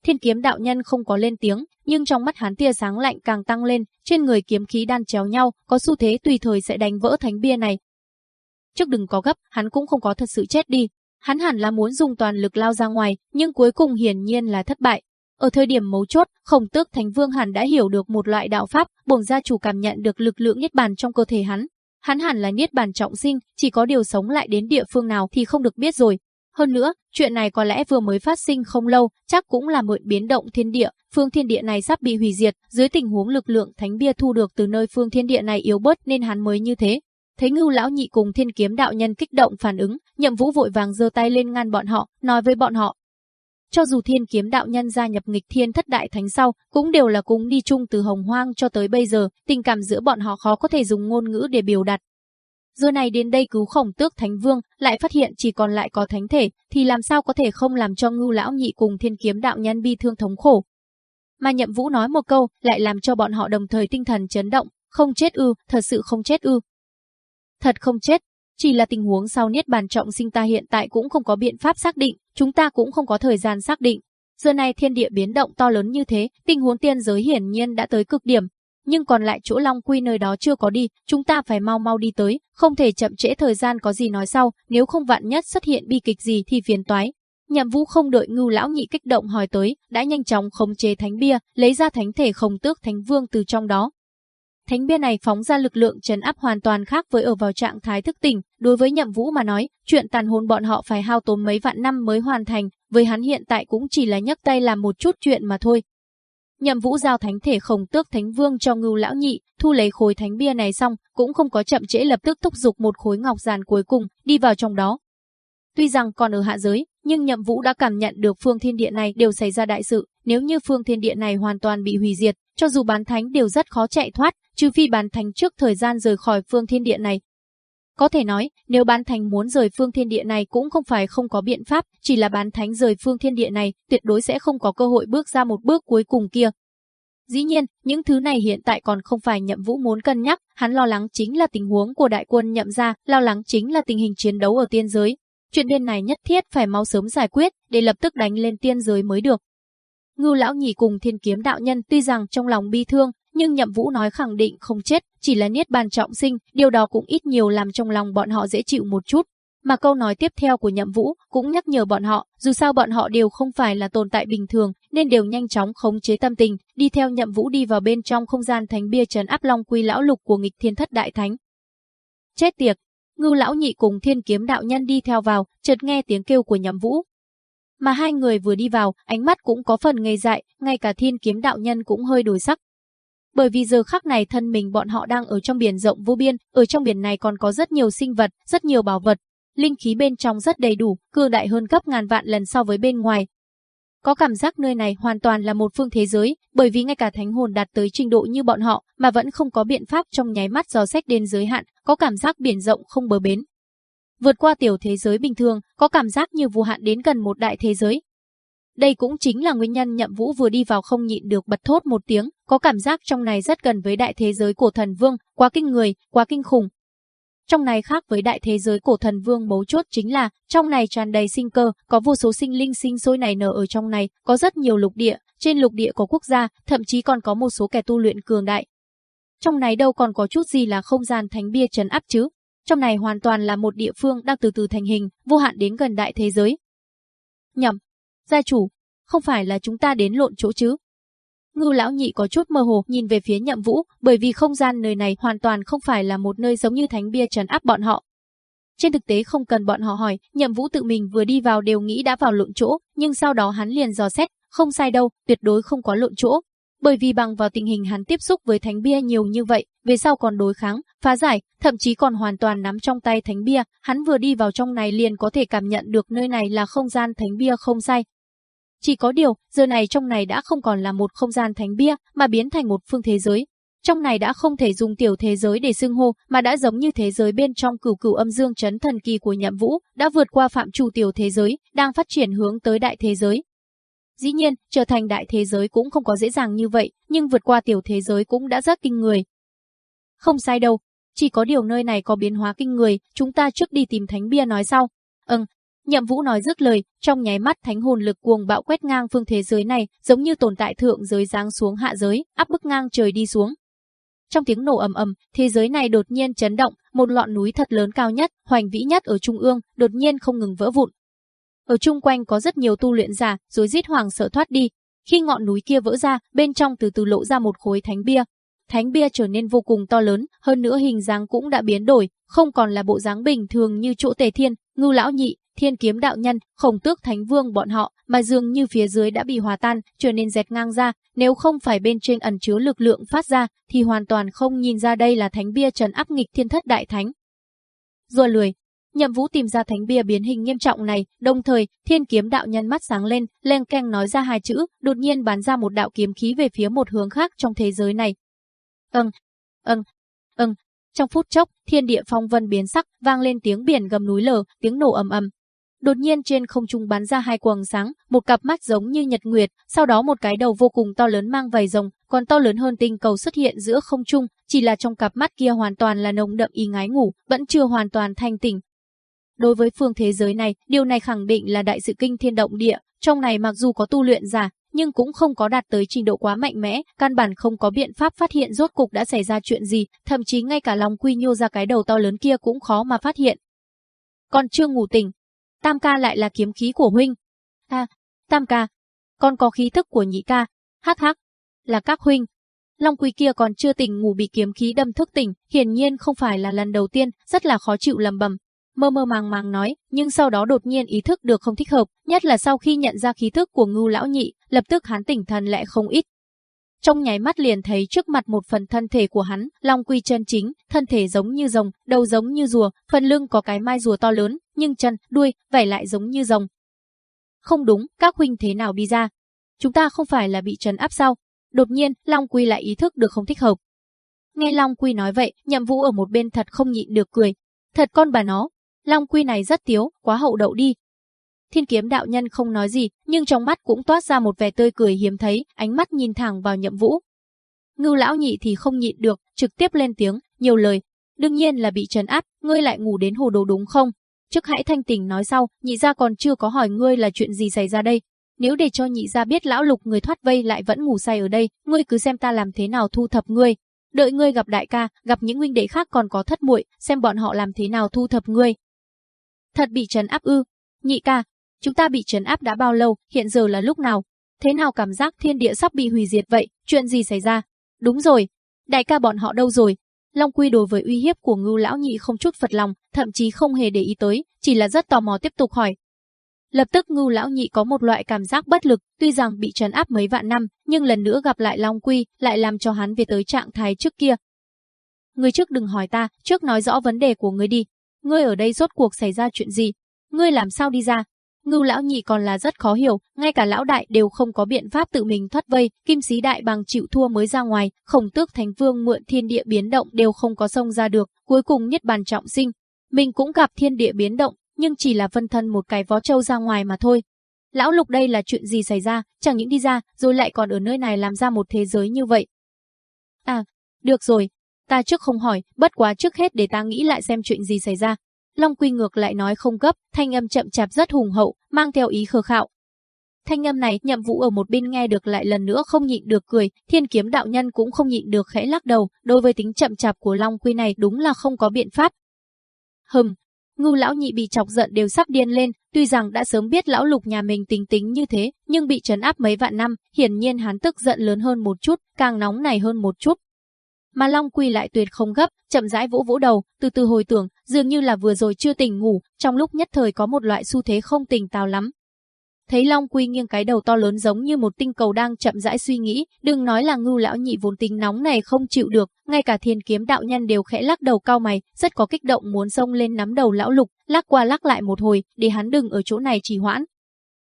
Thiên kiếm đạo nhân không có lên tiếng, nhưng trong mắt hắn tia sáng lạnh càng tăng lên, trên người kiếm khí đan chéo nhau, có xu thế tùy thời sẽ đánh vỡ thánh bia này. Trước đừng có gấp, hắn cũng không có thật sự chết đi. Hắn hẳn là muốn dùng toàn lực lao ra ngoài, nhưng cuối cùng hiển nhiên là thất bại. Ở thời điểm mấu chốt, Khổng Tước Thánh Vương hẳn đã hiểu được một loại đạo pháp, bổn gia chủ cảm nhận được lực lượng niết bàn trong cơ thể hắn. Hắn hẳn là niết bàn trọng sinh, chỉ có điều sống lại đến địa phương nào thì không được biết rồi. Hơn nữa, chuyện này có lẽ vừa mới phát sinh không lâu, chắc cũng là mượn biến động thiên địa, phương thiên địa này sắp bị hủy diệt, dưới tình huống lực lượng thánh bia thu được từ nơi phương thiên địa này yếu bớt nên hắn mới như thế. Thấy Ngưu lão nhị cùng Thiên Kiếm đạo nhân kích động phản ứng, Nhậm Vũ vội vàng giơ tay lên ngăn bọn họ, nói với bọn họ: cho dù thiên kiếm đạo nhân gia nhập nghịch thiên thất đại thánh sau, cũng đều là cùng đi chung từ hồng hoang cho tới bây giờ, tình cảm giữa bọn họ khó có thể dùng ngôn ngữ để biểu đạt. Giờ này đến đây cứu khổng tước thánh vương, lại phát hiện chỉ còn lại có thánh thể, thì làm sao có thể không làm cho ngưu lão nhị cùng thiên kiếm đạo nhân bi thương thống khổ. Mà nhậm vũ nói một câu, lại làm cho bọn họ đồng thời tinh thần chấn động, không chết ư, thật sự không chết ư. Thật không chết, chỉ là tình huống sau niết bàn trọng sinh ta hiện tại cũng không có biện pháp xác định, chúng ta cũng không có thời gian xác định. Giờ này thiên địa biến động to lớn như thế, tình huống tiên giới hiển nhiên đã tới cực điểm. Nhưng còn lại chỗ Long Quy nơi đó chưa có đi, chúng ta phải mau mau đi tới, không thể chậm trễ thời gian có gì nói sau, nếu không vạn nhất xuất hiện bi kịch gì thì phiền toái. Nhậm Vũ không đợi Ngưu lão nhị kích động hỏi tới, đã nhanh chóng khống chế thánh bia, lấy ra thánh thể khổng tước thánh vương từ trong đó, Thánh bia này phóng ra lực lượng trấn áp hoàn toàn khác với ở vào trạng thái thức tỉnh, đối với Nhậm Vũ mà nói, chuyện tàn hồn bọn họ phải hao tốn mấy vạn năm mới hoàn thành, với hắn hiện tại cũng chỉ là nhấc tay làm một chút chuyện mà thôi. Nhậm Vũ giao thánh thể khổng tước thánh vương cho Ngưu lão nhị, thu lấy khối thánh bia này xong, cũng không có chậm trễ lập tức thúc giục một khối ngọc giàn cuối cùng, đi vào trong đó. Tuy rằng còn ở hạ giới, nhưng Nhậm Vũ đã cảm nhận được phương thiên địa này đều xảy ra đại sự, nếu như phương thiên địa này hoàn toàn bị hủy diệt, cho dù bán thánh đều rất khó chạy thoát, trừ phi bán thánh trước thời gian rời khỏi phương thiên địa này. Có thể nói, nếu bán thánh muốn rời phương thiên địa này cũng không phải không có biện pháp, chỉ là bán thánh rời phương thiên địa này, tuyệt đối sẽ không có cơ hội bước ra một bước cuối cùng kia. Dĩ nhiên, những thứ này hiện tại còn không phải nhậm vũ muốn cân nhắc, hắn lo lắng chính là tình huống của đại quân nhậm ra, lo lắng chính là tình hình chiến đấu ở tiên giới. Chuyện bên này nhất thiết phải mau sớm giải quyết, để lập tức đánh lên tiên giới mới được. Ngưu lão nhị cùng thiên kiếm đạo nhân tuy rằng trong lòng bi thương, nhưng nhậm vũ nói khẳng định không chết, chỉ là niết bàn trọng sinh, điều đó cũng ít nhiều làm trong lòng bọn họ dễ chịu một chút. Mà câu nói tiếp theo của nhậm vũ cũng nhắc nhở bọn họ, dù sao bọn họ đều không phải là tồn tại bình thường, nên đều nhanh chóng khống chế tâm tình, đi theo nhậm vũ đi vào bên trong không gian thánh bia trấn áp long quy lão lục của nghịch thiên thất đại thánh. Chết tiệt, ngưu lão nhị cùng thiên kiếm đạo nhân đi theo vào, chợt nghe tiếng kêu của nhậm vũ, mà hai người vừa đi vào, ánh mắt cũng có phần ngây dại, ngay cả thiên kiếm đạo nhân cũng hơi đổi sắc. Bởi vì giờ khắc này thân mình bọn họ đang ở trong biển rộng vô biên, ở trong biển này còn có rất nhiều sinh vật, rất nhiều bảo vật, linh khí bên trong rất đầy đủ, cương đại hơn gấp ngàn vạn lần so với bên ngoài. Có cảm giác nơi này hoàn toàn là một phương thế giới, bởi vì ngay cả thánh hồn đạt tới trình độ như bọn họ mà vẫn không có biện pháp trong nháy mắt dò xét đến giới hạn, có cảm giác biển rộng không bờ bến vượt qua tiểu thế giới bình thường, có cảm giác như vô hạn đến gần một đại thế giới. Đây cũng chính là nguyên nhân Nhậm Vũ vừa đi vào không nhịn được bật thốt một tiếng, có cảm giác trong này rất gần với đại thế giới của thần vương, quá kinh người, quá kinh khủng. Trong này khác với đại thế giới của thần vương mấu chốt chính là, trong này tràn đầy sinh cơ, có vô số sinh linh sinh sôi này nở ở trong này, có rất nhiều lục địa, trên lục địa có quốc gia, thậm chí còn có một số kẻ tu luyện cường đại. Trong này đâu còn có chút gì là không gian thánh bia trấn áp chứ, trong này hoàn toàn là một địa phương đang từ từ thành hình, vô hạn đến gần đại thế giới. Nhầm, gia chủ, không phải là chúng ta đến lộn chỗ chứ? Ngưu lão nhị có chút mơ hồ nhìn về phía nhậm vũ, bởi vì không gian nơi này hoàn toàn không phải là một nơi giống như thánh bia trấn áp bọn họ. Trên thực tế không cần bọn họ hỏi, nhậm vũ tự mình vừa đi vào đều nghĩ đã vào lộn chỗ, nhưng sau đó hắn liền dò xét, không sai đâu, tuyệt đối không có lộn chỗ, bởi vì bằng vào tình hình hắn tiếp xúc với thánh bia nhiều như vậy, về sau còn đối kháng, phá giải, thậm chí còn hoàn toàn nắm trong tay thánh bia, hắn vừa đi vào trong này liền có thể cảm nhận được nơi này là không gian thánh bia không sai. Chỉ có điều, giờ này trong này đã không còn là một không gian thánh bia, mà biến thành một phương thế giới. Trong này đã không thể dùng tiểu thế giới để xưng hô, mà đã giống như thế giới bên trong cửu cửu âm dương chấn thần kỳ của nhậm vũ, đã vượt qua phạm trù tiểu thế giới, đang phát triển hướng tới đại thế giới. Dĩ nhiên, trở thành đại thế giới cũng không có dễ dàng như vậy, nhưng vượt qua tiểu thế giới cũng đã rất kinh người. Không sai đâu, chỉ có điều nơi này có biến hóa kinh người, chúng ta trước đi tìm thánh bia nói sau. Ừm, Nhậm Vũ nói dứt lời, trong nháy mắt thánh hồn lực cuồng bạo quét ngang phương thế giới này, giống như tồn tại thượng giới giáng xuống hạ giới, áp bức ngang trời đi xuống. Trong tiếng nổ ầm ầm, thế giới này đột nhiên chấn động, một lọn núi thật lớn cao nhất, hoành vĩ nhất ở trung ương, đột nhiên không ngừng vỡ vụn, ở chung quanh có rất nhiều tu luyện giả, rồi giết hoàng sợ thoát đi. Khi ngọn núi kia vỡ ra, bên trong từ từ lộ ra một khối thánh bia. Thánh bia trở nên vô cùng to lớn, hơn nữa hình dáng cũng đã biến đổi, không còn là bộ dáng bình thường như chỗ Tề Thiên, Ngưu lão nhị, Thiên kiếm đạo nhân, Khổng Tước Thánh Vương bọn họ, mà dường như phía dưới đã bị hòa tan, trở nên dẹt ngang ra, nếu không phải bên trên ẩn chứa lực lượng phát ra, thì hoàn toàn không nhìn ra đây là thánh bia trấn áp nghịch thiên thất đại thánh. Rùa lười, Nhậm Vũ tìm ra thánh bia biến hình nghiêm trọng này, đồng thời, Thiên Kiếm đạo nhân mắt sáng lên, len keng nói ra hai chữ, đột nhiên bắn ra một đạo kiếm khí về phía một hướng khác trong thế giới này. Ừm, ừm, ừm. Trong phút chốc, thiên địa phong vân biến sắc, vang lên tiếng biển gầm núi lở, tiếng nổ ầm ầm. Đột nhiên trên không trung bắn ra hai quầng sáng, một cặp mắt giống như nhật nguyệt, sau đó một cái đầu vô cùng to lớn mang vảy rồng, còn to lớn hơn tinh cầu xuất hiện giữa không trung, chỉ là trong cặp mắt kia hoàn toàn là nồng đậm ý ngái ngủ, vẫn chưa hoàn toàn thanh tỉnh, Đối với phương thế giới này, điều này khẳng định là đại sự kinh thiên động địa, trong này mặc dù có tu luyện giả, nhưng cũng không có đạt tới trình độ quá mạnh mẽ, căn bản không có biện pháp phát hiện rốt cục đã xảy ra chuyện gì, thậm chí ngay cả lòng quy nhô ra cái đầu to lớn kia cũng khó mà phát hiện. Còn chưa ngủ tỉnh, tam ca lại là kiếm khí của huynh. À, tam ca, con có khí thức của nhị ca, hắc hắc, là các huynh. Long Quy kia còn chưa tỉnh ngủ bị kiếm khí đâm thức tỉnh, hiển nhiên không phải là lần đầu tiên, rất là khó chịu lầm bầm, mơ mơ màng màng nói, nhưng sau đó đột nhiên ý thức được không thích hợp, nhất là sau khi nhận ra khí thức của ngưu lão nhị, lập tức hắn tỉnh thần lại không ít. Trong nháy mắt liền thấy trước mặt một phần thân thể của hắn, long quy chân chính, thân thể giống như rồng, đầu giống như rùa, phần lưng có cái mai rùa to lớn, nhưng chân, đuôi, vảy lại giống như rồng. Không đúng, các huynh thế nào đi ra? Chúng ta không phải là bị trấn áp sao? Đột nhiên, Long Quy lại ý thức được không thích hợp. Nghe Long Quy nói vậy, nhậm vũ ở một bên thật không nhịn được cười. Thật con bà nó, Long quy này rất tiếu, quá hậu đậu đi. Thiên kiếm đạo nhân không nói gì, nhưng trong mắt cũng toát ra một vẻ tươi cười hiếm thấy, ánh mắt nhìn thẳng vào nhậm vũ. Ngưu lão nhị thì không nhịn được, trực tiếp lên tiếng, nhiều lời. Đương nhiên là bị trấn áp, ngươi lại ngủ đến hồ đồ đúng không? Trước hãy thanh tỉnh nói sau, nhị gia còn chưa có hỏi ngươi là chuyện gì xảy ra đây. Nếu để cho nhị gia biết lão lục người thoát vây lại vẫn ngủ say ở đây, ngươi cứ xem ta làm thế nào thu thập ngươi. Đợi ngươi gặp đại ca, gặp những huynh đệ khác còn có thất muội, xem bọn họ làm thế nào thu thập ngươi. Thật bị trấn áp ư? Nhị ca, chúng ta bị trấn áp đã bao lâu, hiện giờ là lúc nào? Thế nào cảm giác thiên địa sắp bị hủy diệt vậy, chuyện gì xảy ra? Đúng rồi, đại ca bọn họ đâu rồi? Long Quy đối với uy hiếp của ngưu lão nhị không chút phật lòng, thậm chí không hề để ý tới, chỉ là rất tò mò tiếp tục hỏi. Lập tức ngưu lão nhị có một loại cảm giác bất lực, tuy rằng bị trấn áp mấy vạn năm, nhưng lần nữa gặp lại Long Quy lại làm cho hắn về tới trạng thái trước kia. Người trước đừng hỏi ta, trước nói rõ vấn đề của người đi, ngươi ở đây rốt cuộc xảy ra chuyện gì? Ngươi làm sao đi ra? Ngưu lão nhị còn là rất khó hiểu, ngay cả lão đại đều không có biện pháp tự mình thoát vây, kim sĩ đại bằng chịu thua mới ra ngoài, khổng tước thánh vương mượn thiên địa biến động đều không có sông ra được, cuối cùng nhất bàn trọng sinh. Mình cũng gặp thiên địa biến động, nhưng chỉ là phân thân một cái vó trâu ra ngoài mà thôi. Lão lục đây là chuyện gì xảy ra, chẳng những đi ra, rồi lại còn ở nơi này làm ra một thế giới như vậy. À, được rồi, Ta trước không hỏi, bất quá trước hết để ta nghĩ lại xem chuyện gì xảy ra. Long Quy ngược lại nói không gấp, thanh âm chậm chạp rất hùng hậu, mang theo ý khờ khạo. Thanh âm này, nhậm vũ ở một bên nghe được lại lần nữa không nhịn được cười, thiên kiếm đạo nhân cũng không nhịn được khẽ lắc đầu, đối với tính chậm chạp của Long Quy này đúng là không có biện pháp. Hừm, ngưu lão nhị bị chọc giận đều sắp điên lên, tuy rằng đã sớm biết lão lục nhà mình tính tính như thế, nhưng bị trấn áp mấy vạn năm, hiển nhiên hắn tức giận lớn hơn một chút, càng nóng này hơn một chút, mà Long Quy lại tuyệt không gấp, chậm rãi vỗ vỗ đầu, từ từ hồi tưởng, dường như là vừa rồi chưa tỉnh ngủ, trong lúc nhất thời có một loại xu thế không tỉnh táo lắm. Thấy Long Quy nghiêng cái đầu to lớn giống như một tinh cầu đang chậm rãi suy nghĩ, đừng nói là ngưu lão nhị vốn tính nóng này không chịu được, ngay cả thiên kiếm đạo nhân đều khẽ lắc đầu cao mày, rất có kích động muốn xông lên nắm đầu lão lục, lắc qua lắc lại một hồi, để hắn đừng ở chỗ này trì hoãn.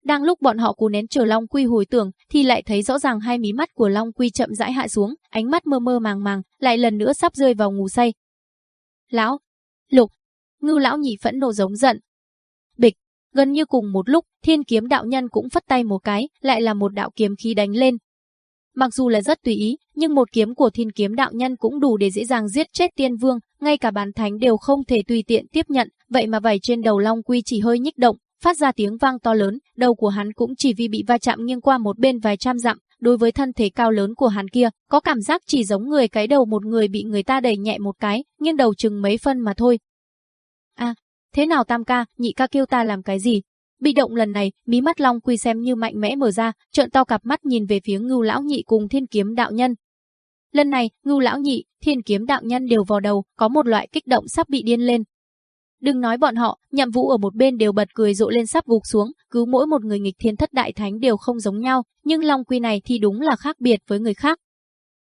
Đang lúc bọn họ cố nén chờ Long Quy hồi tưởng, thì lại thấy rõ ràng hai mí mắt của Long Quy chậm rãi hạ xuống, ánh mắt mơ mơ màng màng, lại lần nữa sắp rơi vào ngủ say. Lão, Lục, Ngưu lão nhị phẫn nộ giống giận. Bịch, gần như cùng một lúc, Thiên Kiếm đạo nhân cũng phất tay một cái, lại là một đạo kiếm khí đánh lên. Mặc dù là rất tùy ý, nhưng một kiếm của Thiên Kiếm đạo nhân cũng đủ để dễ dàng giết chết Tiên Vương, ngay cả bán thánh đều không thể tùy tiện tiếp nhận, vậy mà vảy trên đầu Long Quy chỉ hơi nhích động, phát ra tiếng vang to lớn, đầu của hắn cũng chỉ vì bị va chạm nghiêng qua một bên vài trăm dặm, đối với thân thể cao lớn của hắn kia, có cảm giác chỉ giống người cái đầu một người bị người ta đẩy nhẹ một cái, nghiêng đầu chừng mấy phân mà thôi. À, thế nào tam ca, nhị ca kêu ta làm cái gì? Bị động lần này, mí mắt Long Quy xem như mạnh mẽ mở ra, trợn to cặp mắt nhìn về phía Ngưu lão nhị cùng Thiên Kiếm đạo nhân. Lần này, Ngưu lão nhị, Thiên Kiếm đạo nhân đều vào đầu, có một loại kích động sắp bị điên lên, Đừng nói bọn họ, nhậm vũ ở một bên đều bật cười rộ lên sắp gục xuống, cứ mỗi một người nghịch thiên thất đại thánh đều không giống nhau, nhưng Long Quy này thì đúng là khác biệt với người khác.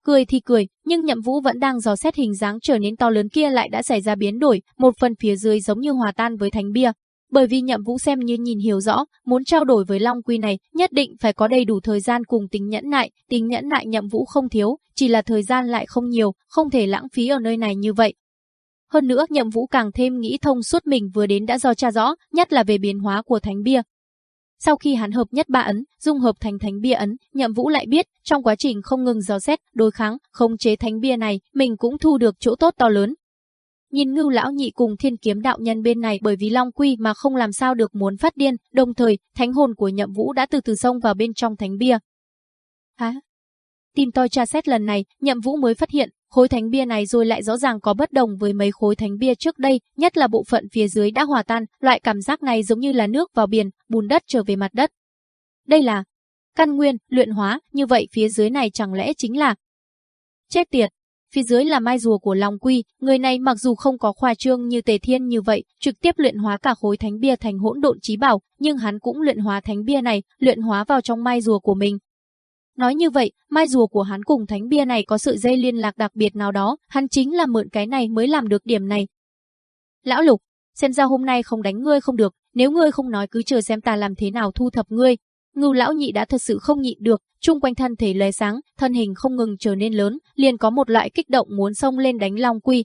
Cười thì cười, nhưng Nhậm Vũ vẫn đang dò xét hình dáng trở nên to lớn kia lại đã xảy ra biến đổi, một phần phía dưới giống như hòa tan với thánh bia. Bởi vì Nhậm Vũ xem như nhìn hiểu rõ, muốn trao đổi với Long Quy này, nhất định phải có đầy đủ thời gian cùng tính nhẫn nại, tính nhẫn nại Nhậm Vũ không thiếu, chỉ là thời gian lại không nhiều, không thể lãng phí ở nơi này như vậy. Hơn nữa, Nhậm Vũ càng thêm nghĩ thông suốt mình vừa đến đã do tra rõ, nhất là về biến hóa của thánh bia, sau khi hắn hợp nhất ba ấn, dung hợp thành thánh bia ấn, Nhậm Vũ lại biết, trong quá trình không ngừng dò xét, đối kháng, khống chế thánh bia này, mình cũng thu được chỗ tốt to lớn. Nhìn Ngưu lão nhị cùng Thiên Kiếm đạo nhân bên này bởi vì Long Quy mà không làm sao được muốn phát điên, đồng thời, thánh hồn của Nhậm Vũ đã từ từ xông vào bên trong thánh bia. Hả? Tìm tôi tra xét lần này, Nhậm Vũ mới phát hiện, khối thánh bia này rồi lại rõ ràng có bất đồng với mấy khối thánh bia trước đây, nhất là bộ phận phía dưới đã hòa tan, loại cảm giác này giống như là nước vào biển, bùn đất trở về mặt đất. Đây là căn nguyên, luyện hóa, như vậy phía dưới này chẳng lẽ chính là Chết tiệt, phía dưới là mai rùa của Long Quy, người này mặc dù không có khoa trương như Tề Thiên như vậy, trực tiếp luyện hóa cả khối thánh bia thành hỗn độn trí bảo, nhưng hắn cũng luyện hóa thánh bia này, luyện hóa vào trong mai rùa của mình, Nói như vậy, mai rùa của hắn cùng thánh bia này có sự dây liên lạc đặc biệt nào đó, hắn chính là mượn cái này mới làm được điểm này. Lão Lục, xem ra hôm nay không đánh ngươi không được, nếu ngươi không nói cứ chờ xem ta làm thế nào thu thập ngươi. Ngưu lão nhị đã thật sự không nhịn được, chung quanh thân thể lóe sáng, thân hình không ngừng trở nên lớn, liền có một loại kích động muốn xông lên đánh Long Quy.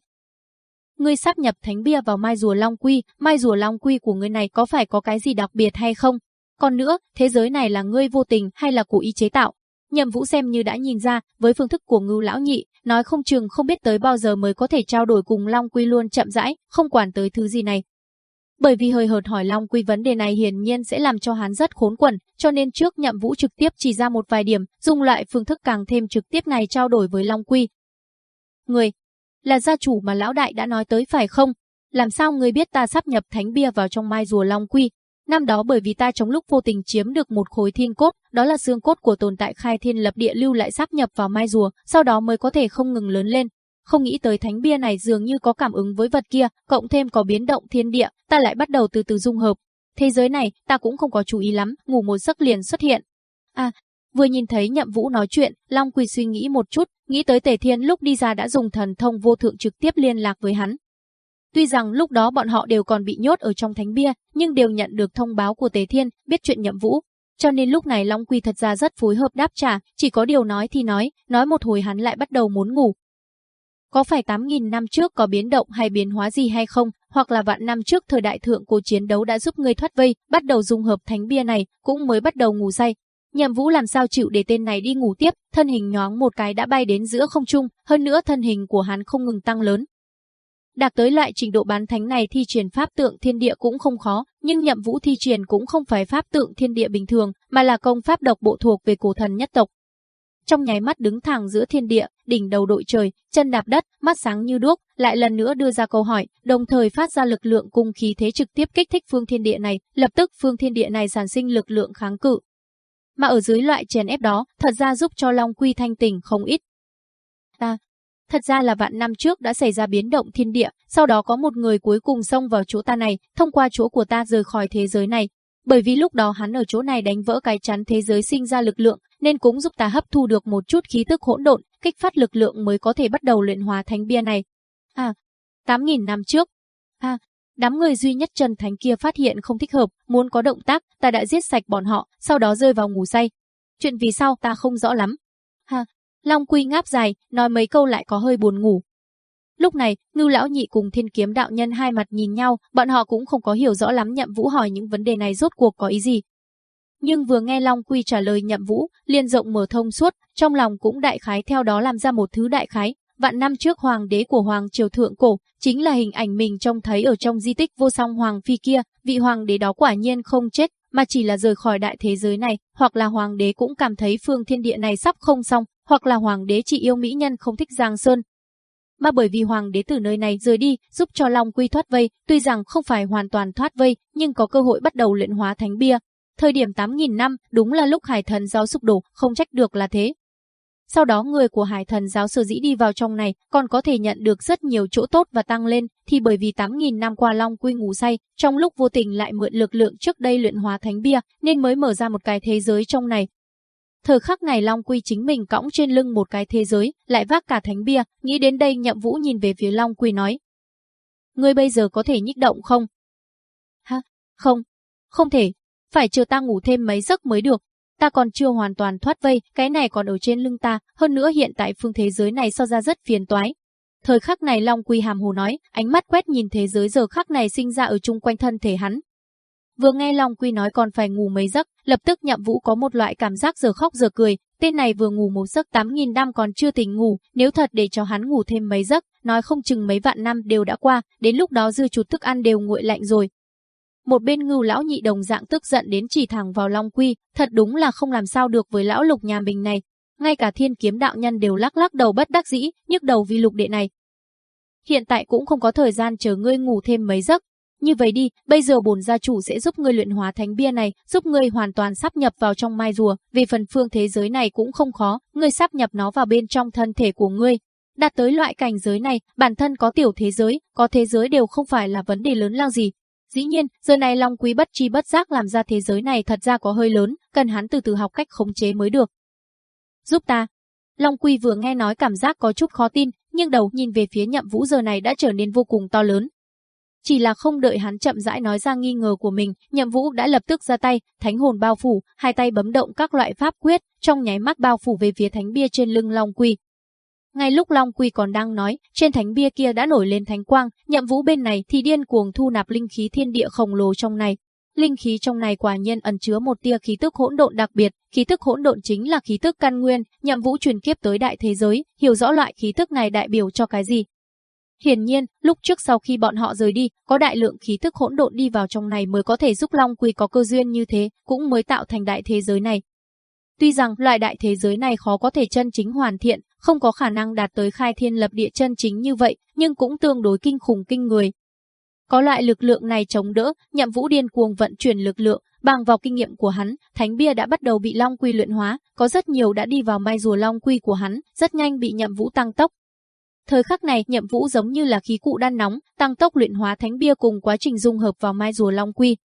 Ngươi sắp nhập thánh bia vào mai rùa Long Quy, mai rùa Long Quy của ngươi này có phải có cái gì đặc biệt hay không? Còn nữa, thế giới này là ngươi vô tình hay là cố ý chế tạo? Nhậm Vũ xem như đã nhìn ra, với phương thức của Ngưu lão nhị, nói không chừng không biết tới bao giờ mới có thể trao đổi cùng Long Quy luôn chậm rãi, không quản tới thứ gì này. Bởi vì hơi hợt hỏi Long Quy vấn đề này hiển nhiên sẽ làm cho hắn rất khốn quẩn, cho nên trước Nhậm Vũ trực tiếp chỉ ra một vài điểm, dùng loại phương thức càng thêm trực tiếp này trao đổi với Long Quy. Người, là gia chủ mà lão đại đã nói tới phải không? Làm sao người biết ta sắp nhập thánh bia vào trong mai rùa Long Quy? Năm đó bởi vì ta trong lúc vô tình chiếm được một khối thiên cốt, đó là xương cốt của tồn tại khai thiên lập địa lưu lại sáp nhập vào mai rùa, sau đó mới có thể không ngừng lớn lên. Không nghĩ tới thánh bia này dường như có cảm ứng với vật kia, cộng thêm có biến động thiên địa, ta lại bắt đầu từ từ dung hợp. Thế giới này, ta cũng không có chú ý lắm, ngủ một giấc liền xuất hiện. À, vừa nhìn thấy nhậm vũ nói chuyện, Long Quỳ suy nghĩ một chút, nghĩ tới Tề Thiên lúc đi ra đã dùng thần thông vô thượng trực tiếp liên lạc với hắn, Tuy rằng lúc đó bọn họ đều còn bị nhốt ở trong thánh bia, nhưng đều nhận được thông báo của Tề Thiên, biết chuyện nhậm vũ. Cho nên lúc này Long Quy thật ra rất phối hợp đáp trả, chỉ có điều nói thì nói, nói một hồi hắn lại bắt đầu muốn ngủ. Có phải 8.000 năm trước có biến động hay biến hóa gì hay không, hoặc là vạn năm trước thời đại thượng của chiến đấu đã giúp ngươi thoát vây, bắt đầu dung hợp thánh bia này, cũng mới bắt đầu ngủ say. Nhậm Vũ làm sao chịu để tên này đi ngủ tiếp, thân hình nhoáng một cái đã bay đến giữa không trung, hơn nữa thân hình của hắn không ngừng tăng lớn, Đạt tới loại trình độ bán thánh này thi triển pháp tượng thiên địa cũng không khó, nhưng nhậm vũ thi triển cũng không phải pháp tượng thiên địa bình thường, mà là công pháp độc bộ thuộc về cổ thần nhất tộc. Trong nháy mắt đứng thẳng giữa thiên địa, đỉnh đầu đội trời, chân đạp đất, mắt sáng như đuốc, lại lần nữa đưa ra câu hỏi, đồng thời phát ra lực lượng cung khí thế trực tiếp kích thích phương thiên địa này, lập tức phương thiên địa này sản sinh lực lượng kháng cự. Mà ở dưới loại chèn ép đó, thật ra giúp cho Long Quy thanh tỉnh không ít. Ta, Thật ra là vạn năm trước đã xảy ra biến động thiên địa, sau đó có một người cuối cùng xông vào chỗ ta này, thông qua chỗ của ta rời khỏi thế giới này. Bởi vì lúc đó hắn ở chỗ này đánh vỡ cái chắn thế giới sinh ra lực lượng, nên cũng giúp ta hấp thu được một chút khí tức hỗn độn, kích phát lực lượng mới có thể bắt đầu luyện hóa thánh bia này. À, 8.000 năm trước. À, đám người duy nhất Trần Thánh kia phát hiện không thích hợp, muốn có động tác, ta đã giết sạch bọn họ, sau đó rơi vào ngủ say. Chuyện vì sao ta không rõ lắm. Ha, Long Quy ngáp dài, nói mấy câu lại có hơi buồn ngủ. Lúc này, Ngưu lão nhị cùng Thiên Kiếm đạo nhân hai mặt nhìn nhau, bọn họ cũng không có hiểu rõ lắm Nhậm Vũ hỏi những vấn đề này rốt cuộc có ý gì. Nhưng vừa nghe Long Quy trả lời Nhậm Vũ, liền rộng mở thông suốt, trong lòng cũng đại khái theo đó làm ra một thứ đại khái. Vạn năm trước hoàng đế của hoàng triều thượng cổ, chính là hình ảnh mình trông thấy ở trong di tích vô song hoàng phi kia, vị hoàng đế đó quả nhiên không chết, mà chỉ là rời khỏi đại thế giới này, hoặc là hoàng đế cũng cảm thấy phương thiên địa này sắp không xong, hoặc là hoàng đế chỉ yêu mỹ nhân không thích Giang Sơn. Mà bởi vì hoàng đế từ nơi này rời đi, giúp cho Long Quy thoát vây, tuy rằng không phải hoàn toàn thoát vây, nhưng có cơ hội bắt đầu luyện hóa thánh bia. Thời điểm 8.000 năm, đúng là lúc hải thần giáo sụp đổ, không trách được là thế. Sau đó người của hải thần giáo sở dĩ đi vào trong này, còn có thể nhận được rất nhiều chỗ tốt và tăng lên, thì bởi vì 8.000 năm qua Long Quy ngủ say, trong lúc vô tình lại mượn lực lượng trước đây luyện hóa thánh bia, nên mới mở ra một cái thế giới trong này, Thời khắc này Long Quy chính mình cõng trên lưng một cái thế giới, lại vác cả thánh bia, nghĩ đến đây Nhậm Vũ nhìn về phía Long Quy nói. Ngươi bây giờ có thể nhích động không? Ha, không, không thể, phải chờ ta ngủ thêm mấy giấc mới được. Ta còn chưa hoàn toàn thoát vây, cái này còn ở trên lưng ta, hơn nữa hiện tại phương thế giới này so ra rất phiền toái. Thời khắc này Long Quy hàm hồ nói, ánh mắt quét nhìn thế giới giờ khắc này sinh ra ở chung quanh thân thể hắn. Vừa nghe Long Quy nói còn phải ngủ mấy giấc, lập tức Nhậm Vũ có một loại cảm giác giờ khóc giờ cười, tên này vừa ngủ một giấc 8.000 năm còn chưa tỉnh ngủ, nếu thật để cho hắn ngủ thêm mấy giấc, nói không chừng mấy vạn năm đều đã qua, đến lúc đó dư chút thức ăn đều nguội lạnh rồi, một bên ngưu lão nhị đồng dạng tức giận đến chỉ thẳng vào Long Quy, thật đúng là không làm sao được với lão lục nhà mình này. Ngay cả thiên kiếm đạo nhân đều lắc lắc đầu bất đắc dĩ, nhức đầu vì lục đệ này. Hiện tại cũng không có thời gian chờ ngươi ngủ thêm mấy giấc. Như vậy đi, bây giờ bổn gia chủ sẽ giúp ngươi luyện hóa thánh bia này, giúp ngươi hoàn toàn sắp nhập vào trong mai rùa, vì phần phương thế giới này cũng không khó, ngươi sắp nhập nó vào bên trong thân thể của ngươi. Đạt tới loại cảnh giới này, bản thân có tiểu thế giới, có thế giới đều không phải là vấn đề lớn lao gì, Dĩ nhiên, giờ này Long Quý bất chi bất giác làm ra thế giới này thật ra có hơi lớn, cần hắn từ từ học cách khống chế mới được. Giúp ta. Long Quy vừa nghe nói cảm giác có chút khó tin, nhưng đầu nhìn về phía nhậm vũ giờ này đã trở nên vô cùng to lớn. Chỉ là không đợi hắn chậm rãi nói ra nghi ngờ của mình, nhậm vũ đã lập tức ra tay, thánh hồn bao phủ, hai tay bấm động các loại pháp quyết, trong nháy mắt bao phủ về phía thánh bia trên lưng Long Quy. Ngay lúc Long Quy còn đang nói, trên thánh bia kia đã nổi lên thánh quang, nhậm vũ bên này thì điên cuồng thu nạp linh khí thiên địa khổng lồ trong này. Linh khí trong này quả nhiên ẩn chứa một tia khí tức hỗn độn đặc biệt, khí tức hỗn độn chính là khí tức căn nguyên, nhậm vũ truyền kiếp tới đại thế giới, hiểu rõ loại khí tức này đại biểu cho cái gì. Hiển nhiên, lúc trước sau khi bọn họ rời đi, có đại lượng khí tức hỗn độn đi vào trong này mới có thể giúp Long Quy có cơ duyên như thế, cũng mới tạo thành đại thế giới này. Tuy rằng loại đại thế giới này khó có thể chân chính hoàn thiện, không có khả năng đạt tới khai thiên lập địa chân chính như vậy, nhưng cũng tương đối kinh khủng kinh người. Có loại lực lượng này chống đỡ, nhậm vũ điên cuồng vận chuyển lực lượng, bằng vào kinh nghiệm của hắn, thánh bia đã bắt đầu bị long quy luyện hóa, có rất nhiều đã đi vào mai rùa long quy của hắn, rất nhanh bị nhậm vũ tăng tốc. Thời khắc này, nhậm vũ giống như là khí cụ đan nóng, tăng tốc luyện hóa thánh bia cùng quá trình dung hợp vào mai rùa long quy.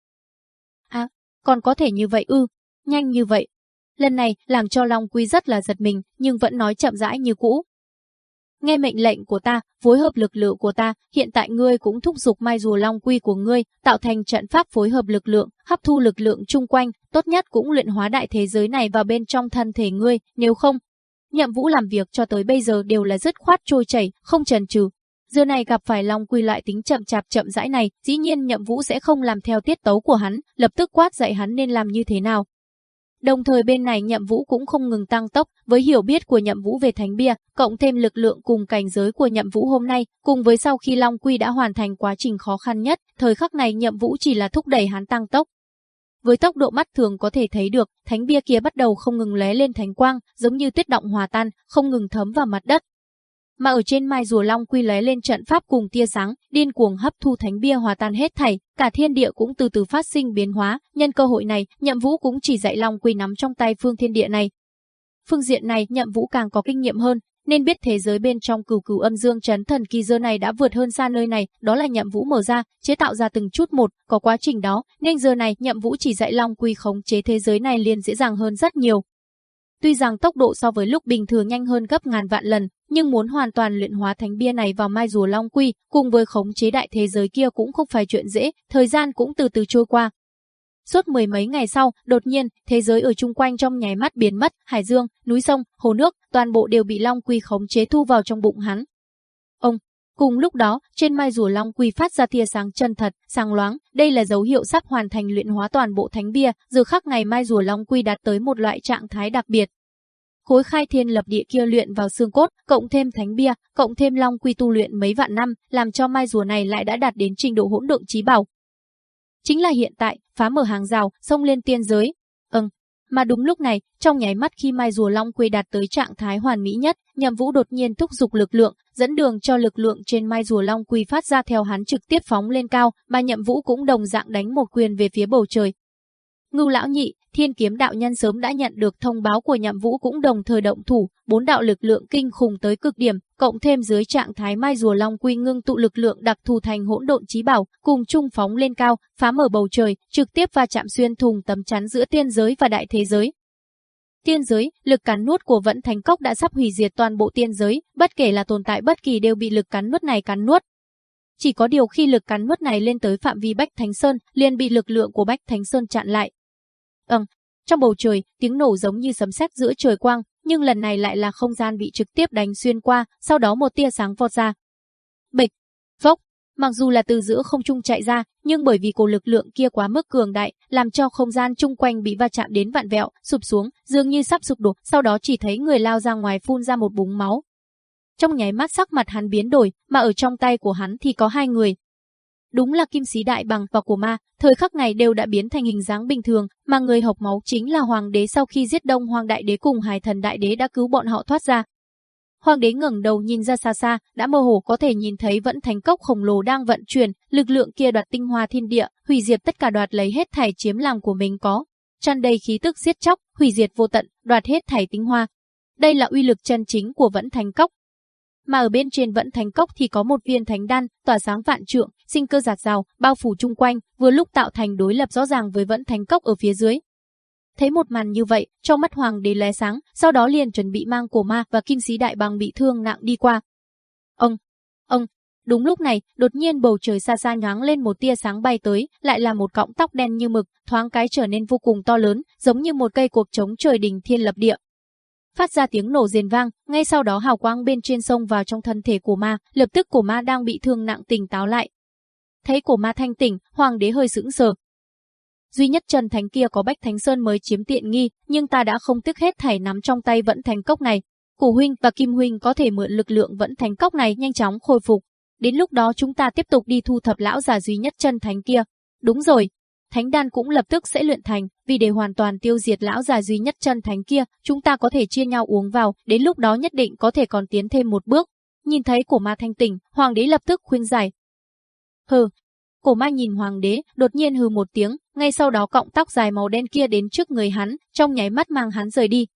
À, còn có thể như vậy ư, nhanh như vậy, Lần này làm cho Long Quy rất là giật mình, nhưng vẫn nói chậm rãi như cũ. Nghe mệnh lệnh của ta, phối hợp lực lượng của ta, hiện tại ngươi cũng thúc giục mai rùa Long Quy của ngươi, tạo thành trận pháp phối hợp lực lượng, hấp thu lực lượng chung quanh, tốt nhất cũng luyện hóa đại thế giới này vào bên trong thân thể ngươi, nếu không, Nhậm Vũ làm việc cho tới bây giờ đều là rất khoát trôi chảy, không chần chừ. Giờ này gặp phải Long Quy lại tính chậm chạp chậm rãi này, dĩ nhiên Nhậm Vũ sẽ không làm theo tiết tấu của hắn, lập tức quát dạy hắn nên làm như thế nào. Đồng thời bên này Nhậm Vũ cũng không ngừng tăng tốc, với hiểu biết của Nhậm Vũ về Thánh Bia, cộng thêm lực lượng cùng cảnh giới của Nhậm Vũ hôm nay, cùng với sau khi Long Quy đã hoàn thành quá trình khó khăn nhất, thời khắc này Nhậm Vũ chỉ là thúc đẩy hắn tăng tốc. Với tốc độ mắt thường có thể thấy được, thánh bia kia bắt đầu không ngừng lóe lên thánh quang, giống như tuyết động hòa tan, không ngừng thấm vào mặt đất, mà ở trên mai rùa long quy lóe lên trận pháp cùng tia sáng, điên cuồng hấp thu thánh bia hòa tan hết thảy, cả thiên địa cũng từ từ phát sinh biến hóa, nhân cơ hội này, Nhậm Vũ cũng chỉ dạy long quy nắm trong tay phương thiên địa này. Phương diện này, Nhậm Vũ càng có kinh nghiệm hơn, nên biết thế giới bên trong cửu cửu âm dương chấn thần kỳ dơ này đã vượt hơn xa nơi này, đó là Nhậm Vũ mở ra, chế tạo ra từng chút một, có quá trình đó, nên giờ này Nhậm Vũ chỉ dạy Long Quy khống chế thế giới này liền dễ dàng hơn rất nhiều. Tuy rằng tốc độ so với lúc bình thường nhanh hơn gấp ngàn vạn lần, nhưng muốn hoàn toàn luyện hóa thánh bia này vào mai rùa long quy, cùng với khống chế đại thế giới kia cũng không phải chuyện dễ, thời gian cũng từ từ trôi qua. Suốt mười mấy ngày sau, đột nhiên, thế giới ở chung quanh trong nháy mắt biến mất, hải dương, núi sông, hồ nước, toàn bộ đều bị long quy khống chế thu vào trong bụng hắn. Ông, Cùng lúc đó, trên mai rùa long quy phát ra tia sáng chân thật, sáng loáng, đây là dấu hiệu sắp hoàn thành luyện hóa toàn bộ thánh bia, giờ khắc ngày mai rùa long quy đạt tới một loại trạng thái đặc biệt, khối khai thiên lập địa kia luyện vào xương cốt, cộng thêm thánh bia, cộng thêm long quy tu luyện mấy vạn năm, làm cho mai rùa này lại đã đạt đến trình độ hỗn độn trí bảo. Chính là hiện tại, phá mở hàng rào, xông lên tiên giới. Ừm, mà đúng lúc này, trong nháy mắt khi mai rùa long quy đạt tới trạng thái hoàn mỹ nhất, Nhậm Vũ đột nhiên thúc giục lực lượng, dẫn đường cho lực lượng trên mai rùa long quy phát ra theo hắn trực tiếp phóng lên cao, mà Nhậm Vũ cũng đồng dạng đánh một quyền về phía bầu trời. Ngưu lão nhị, Thiên kiếm đạo nhân sớm đã nhận được thông báo của nhậm vũ cũng đồng thời động thủ, bốn đạo lực lượng kinh khủng tới cực điểm, cộng thêm dưới trạng thái mai rùa long quy ngưng tụ lực lượng đặc thù thành hỗn độn trí bảo, cùng chung phóng lên cao, phá mở bầu trời, trực tiếp va chạm xuyên thùng tấm chắn giữa tiên giới và đại thế giới. Tiên giới, lực cắn nuốt của Vẫn Thánh Cốc đã sắp hủy diệt toàn bộ tiên giới, bất kể là tồn tại bất kỳ đều bị lực cắn nuốt này cắn nuốt. Chỉ có điều khi lực cắn nuốt này lên tới phạm vi Bách Thánh Sơn, liền bị lực lượng của Bách Thánh Sơn chặn lại. Ừm, trong bầu trời, tiếng nổ giống như sấm sét giữa trời quang, nhưng lần này lại là không gian bị trực tiếp đánh xuyên qua, sau đó một tia sáng vọt ra. Bịch, vốc, mặc dù là từ giữa không trung chạy ra, nhưng bởi vì cổ lực lượng kia quá mức cường đại, làm cho không gian chung quanh bị va chạm đến vạn vẹo, sụp xuống, dường như sắp sụp đổ, sau đó chỉ thấy người lao ra ngoài phun ra một búng máu. Trong nháy mắt sắc mặt hắn biến đổi, mà ở trong tay của hắn thì có hai người, Đúng là kim sĩ đại bằng và của ma, thời khắc này đều đã biến thành hình dáng bình thường, mà người học máu chính là hoàng đế sau khi giết đông hoàng đại đế cùng hải thần đại đế đã cứu bọn họ thoát ra. Hoàng đế ngẩng đầu nhìn ra xa xa, đã mơ hồ có thể nhìn thấy vẫn thành cốc khổng lồ đang vận chuyển, lực lượng kia đoạt tinh hoa thiên địa, hủy diệt tất cả đoạt lấy hết thảy chiếm làm của mình có. Tràn đầy khí tức giết chóc, hủy diệt vô tận, đoạt hết thảy tinh hoa. Đây là uy lực chân chính của vẫn thành cốc, mà ở bên trên vẫn thánh cốc thì có một viên thánh đan, tỏa sáng vạn trượng, sinh cơ giạt rào, bao phủ chung quanh, vừa lúc tạo thành đối lập rõ ràng với vẫn thánh cốc ở phía dưới. Thấy một màn như vậy, trong mắt hoàng đế lóe sáng, sau đó liền chuẩn bị mang cổ ma và kim sĩ đại bằng bị thương nặng đi qua. Ông, ông, đúng lúc này, đột nhiên bầu trời xa xa nhoáng lên một tia sáng bay tới, lại là một cọng tóc đen như mực, thoáng cái trở nên vô cùng to lớn, giống như một cây cuộc chống trời đình thiên lập địa, phát ra tiếng nổ rền vang, ngay sau đó hào quang bên trên sông vào trong thân thể của ma, lập tức cổ ma đang bị thương nặng tỉnh táo lại. Thấy cổ ma thanh tỉnh, hoàng đế hơi sững sờ. Duy nhất Trần Thánh kia có Bách Thánh Sơn mới chiếm tiện nghi, nhưng ta đã không tức hết thảy nắm trong tay vẫn thành cốc này. Cổ huynh và Kim huynh có thể mượn lực lượng vẫn thành cốc này nhanh chóng khôi phục. Đến lúc đó chúng ta tiếp tục đi thu thập lão già duy nhất chân thánh kia. Đúng rồi, thánh đan cũng lập tức sẽ luyện thành, vì để hoàn toàn tiêu diệt lão già duy nhất chân thánh kia, chúng ta có thể chia nhau uống vào, đến lúc đó nhất định có thể còn tiến thêm một bước. Nhìn thấy cổ ma thanh tỉnh, hoàng đế lập tức khuyên giải. Hừ, cổ ma nhìn hoàng đế, đột nhiên hừ một tiếng, ngay sau đó cọng tóc dài màu đen kia đến trước người hắn, trong nháy mắt mang hắn rời đi.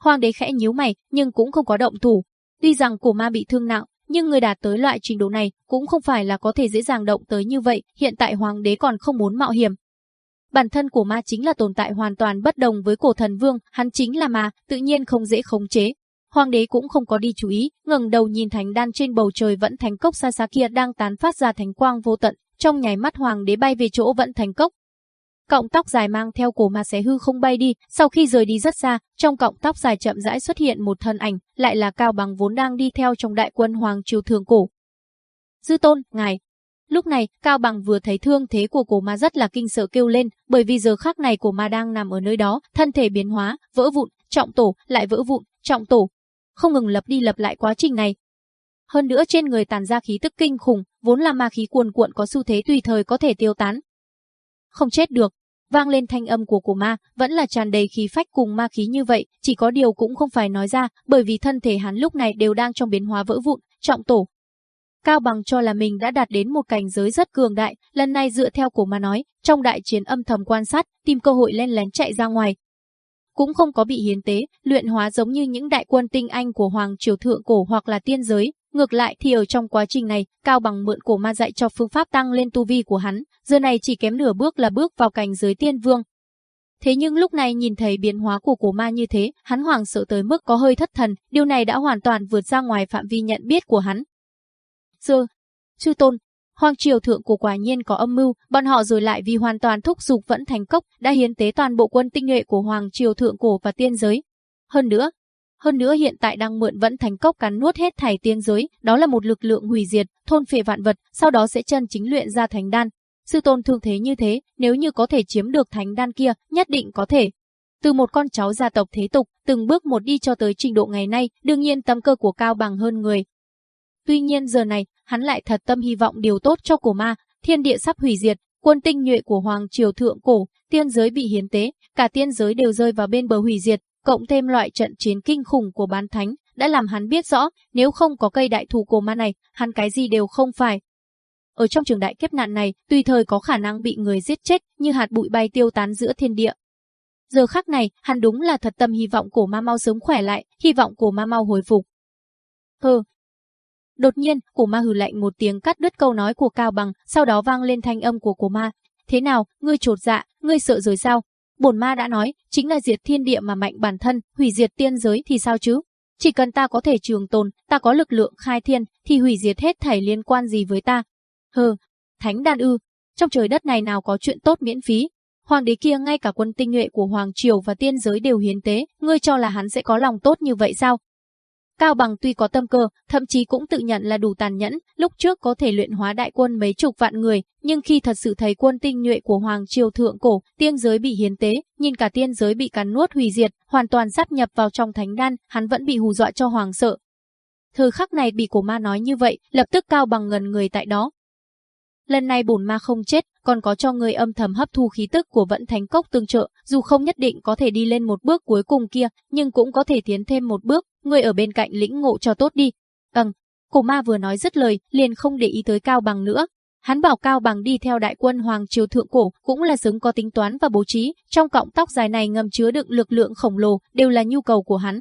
Hoàng đế khẽ nhíu mày, nhưng cũng không có động thủ. Tuy rằng cổ ma bị thương nặng, nhưng người đạt tới loại trình độ này cũng không phải là có thể dễ dàng động tới như vậy, hiện tại hoàng đế còn không muốn mạo hiểm. Bản thân của ma chính là tồn tại hoàn toàn bất đồng với cổ thần vương, hắn chính là ma, tự nhiên không dễ khống chế. Hoàng đế cũng không có đi chú ý, ngẩng đầu nhìn thánh đan trên bầu trời vẫn thành cốc xa xa kia đang tán phát ra thánh quang vô tận, trong nháy mắt hoàng đế bay về chỗ vẫn thành cốc, Cọng tóc dài mang theo cổ ma xé hư không bay đi, sau khi rời đi rất xa, trong cọng tóc dài chậm rãi xuất hiện một thân ảnh, lại là Cao Bằng vốn đang đi theo trong đại quân Hoàng Triều Thường Cổ. Dư tôn, ngài. Lúc này, Cao Bằng vừa thấy thương thế của cổ ma rất là kinh sợ kêu lên, bởi vì giờ khắc này cổ ma đang nằm ở nơi đó, thân thể biến hóa, vỡ vụn, trọng tổ, lại vỡ vụn, trọng tổ. Không ngừng lập đi lập lại quá trình này, hơn nữa trên người tàn ra khí tức kinh khủng, vốn là ma khí cuồn cuộn có xu thế tùy thời có thể tiêu tán. Không chết được, vang lên thanh âm của cổ ma, vẫn là tràn đầy khí phách cùng ma khí như vậy, chỉ có điều cũng không phải nói ra, bởi vì thân thể hắn lúc này đều đang trong biến hóa vỡ vụn, trọng tổ. Cao bằng cho là mình đã đạt đến một cảnh giới rất cường đại, lần này dựa theo cổ ma nói, trong đại chiến âm thầm quan sát, tìm cơ hội len lén chạy ra ngoài. Cũng không có bị hiến tế, luyện hóa giống như những đại quân tinh anh của Hoàng Triều Thượng Cổ hoặc là tiên giới, Ngược lại thì ở trong quá trình này, Cao Bằng mượn cổ ma dạy cho phương pháp tăng lên tu vi của hắn, giờ này chỉ kém nửa bước là bước vào cảnh giới tiên vương. Thế nhưng lúc này nhìn thấy biến hóa của cổ ma như thế, hắn hoảng sợ tới mức có hơi thất thần, điều này đã hoàn toàn vượt ra ngoài phạm vi nhận biết của hắn. Sơ, chư tôn, Hoàng triều thượng của quả nhiên có âm mưu, bọn họ rồi lại vì hoàn toàn thúc dục vẫn thành cốc, đã hiến tế toàn bộ quân tinh nhuệ của Hoàng triều thượng cổ và tiên giới. Hơn nữa, hơn nữa hiện tại đang mượn vẫn thành cốc cắn nuốt hết thảy tiên giới, đó là một lực lượng hủy diệt, thôn phệ vạn vật, sau đó sẽ chân chính luyện ra thánh đan. Sư tôn thương thế như thế, nếu như có thể chiếm được thánh đan kia, nhất định có thể. Từ một con cháu gia tộc thế tục, từng bước một đi cho tới trình độ ngày nay, đương nhiên tâm cơ của cao bằng hơn người. Tuy nhiên giờ này, hắn lại thật tâm hy vọng điều tốt cho cổ ma, thiên địa sắp hủy diệt, quân tinh nhuệ của hoàng triều thượng cổ, tiên giới bị hiến tế, cả tiên giới đều rơi vào bên bờ hủy diệt, cộng thêm loại trận chiến kinh khủng của bán thánh, đã làm hắn biết rõ, nếu không có cây đại thù cổ ma này, hắn cái gì đều không phải. Ở trong trường đại kiếp nạn này, tùy thời có khả năng bị người giết chết, như hạt bụi bay tiêu tán giữa thiên địa. Giờ khắc này, hắn đúng là thật tâm hy vọng cổ ma mau sớm khỏe lại, hy vọng cổ ma mau hồi phục. Hừ. Đột nhiên, cổ ma hừ lạnh một tiếng cắt đứt câu nói của Cao Bằng, sau đó vang lên thanh âm của cổ ma. Thế nào, ngươi trột dạ, ngươi sợ rồi sao? Bổn ma đã nói, chính là diệt thiên địa mà mạnh bản thân, hủy diệt tiên giới thì sao chứ? Chỉ cần ta có thể trường tồn, ta có lực lượng khai thiên, thì hủy diệt hết thảy liên quan gì với ta? Hừ, thánh đan ư, trong trời đất này nào có chuyện tốt miễn phí. Hoàng đế kia ngay cả quân tinh nhuệ của Hoàng Triều và tiên giới đều hiến tế, ngươi cho là hắn sẽ có lòng tốt như vậy sao? Cao Bằng tuy có tâm cơ, thậm chí cũng tự nhận là đủ tàn nhẫn, lúc trước có thể luyện hóa đại quân mấy chục vạn người, nhưng khi thật sự thấy quân tinh nhuệ của Hoàng Triều Thượng Cổ, tiên giới bị hiến tế, nhìn cả tiên giới bị cắn nuốt hủy diệt, hoàn toàn sắp nhập vào trong thánh đan, hắn vẫn bị hù dọa cho hoàng sợ. Thời khắc này bị cổ ma nói như vậy, lập tức Cao Bằng ngần người tại đó, lần này bổn ma không chết, còn có cho người âm thầm hấp thu khí tức của vận thánh cốc tương trợ, dù không nhất định có thể đi lên một bước cuối cùng kia, nhưng cũng có thể tiến thêm một bước, người ở bên cạnh lĩnh ngộ cho tốt đi. Ừm, cổ ma vừa nói dứt lời, liền không để ý tới Cao Bằng nữa. Hắn bảo Cao Bằng đi theo đại quân Hoàng Triều Thượng Cổ, cũng là sớm có tính toán và bố trí, trong cọng tóc dài này ngầm chứa đựng lực lượng khổng lồ, đều là nhu cầu của hắn.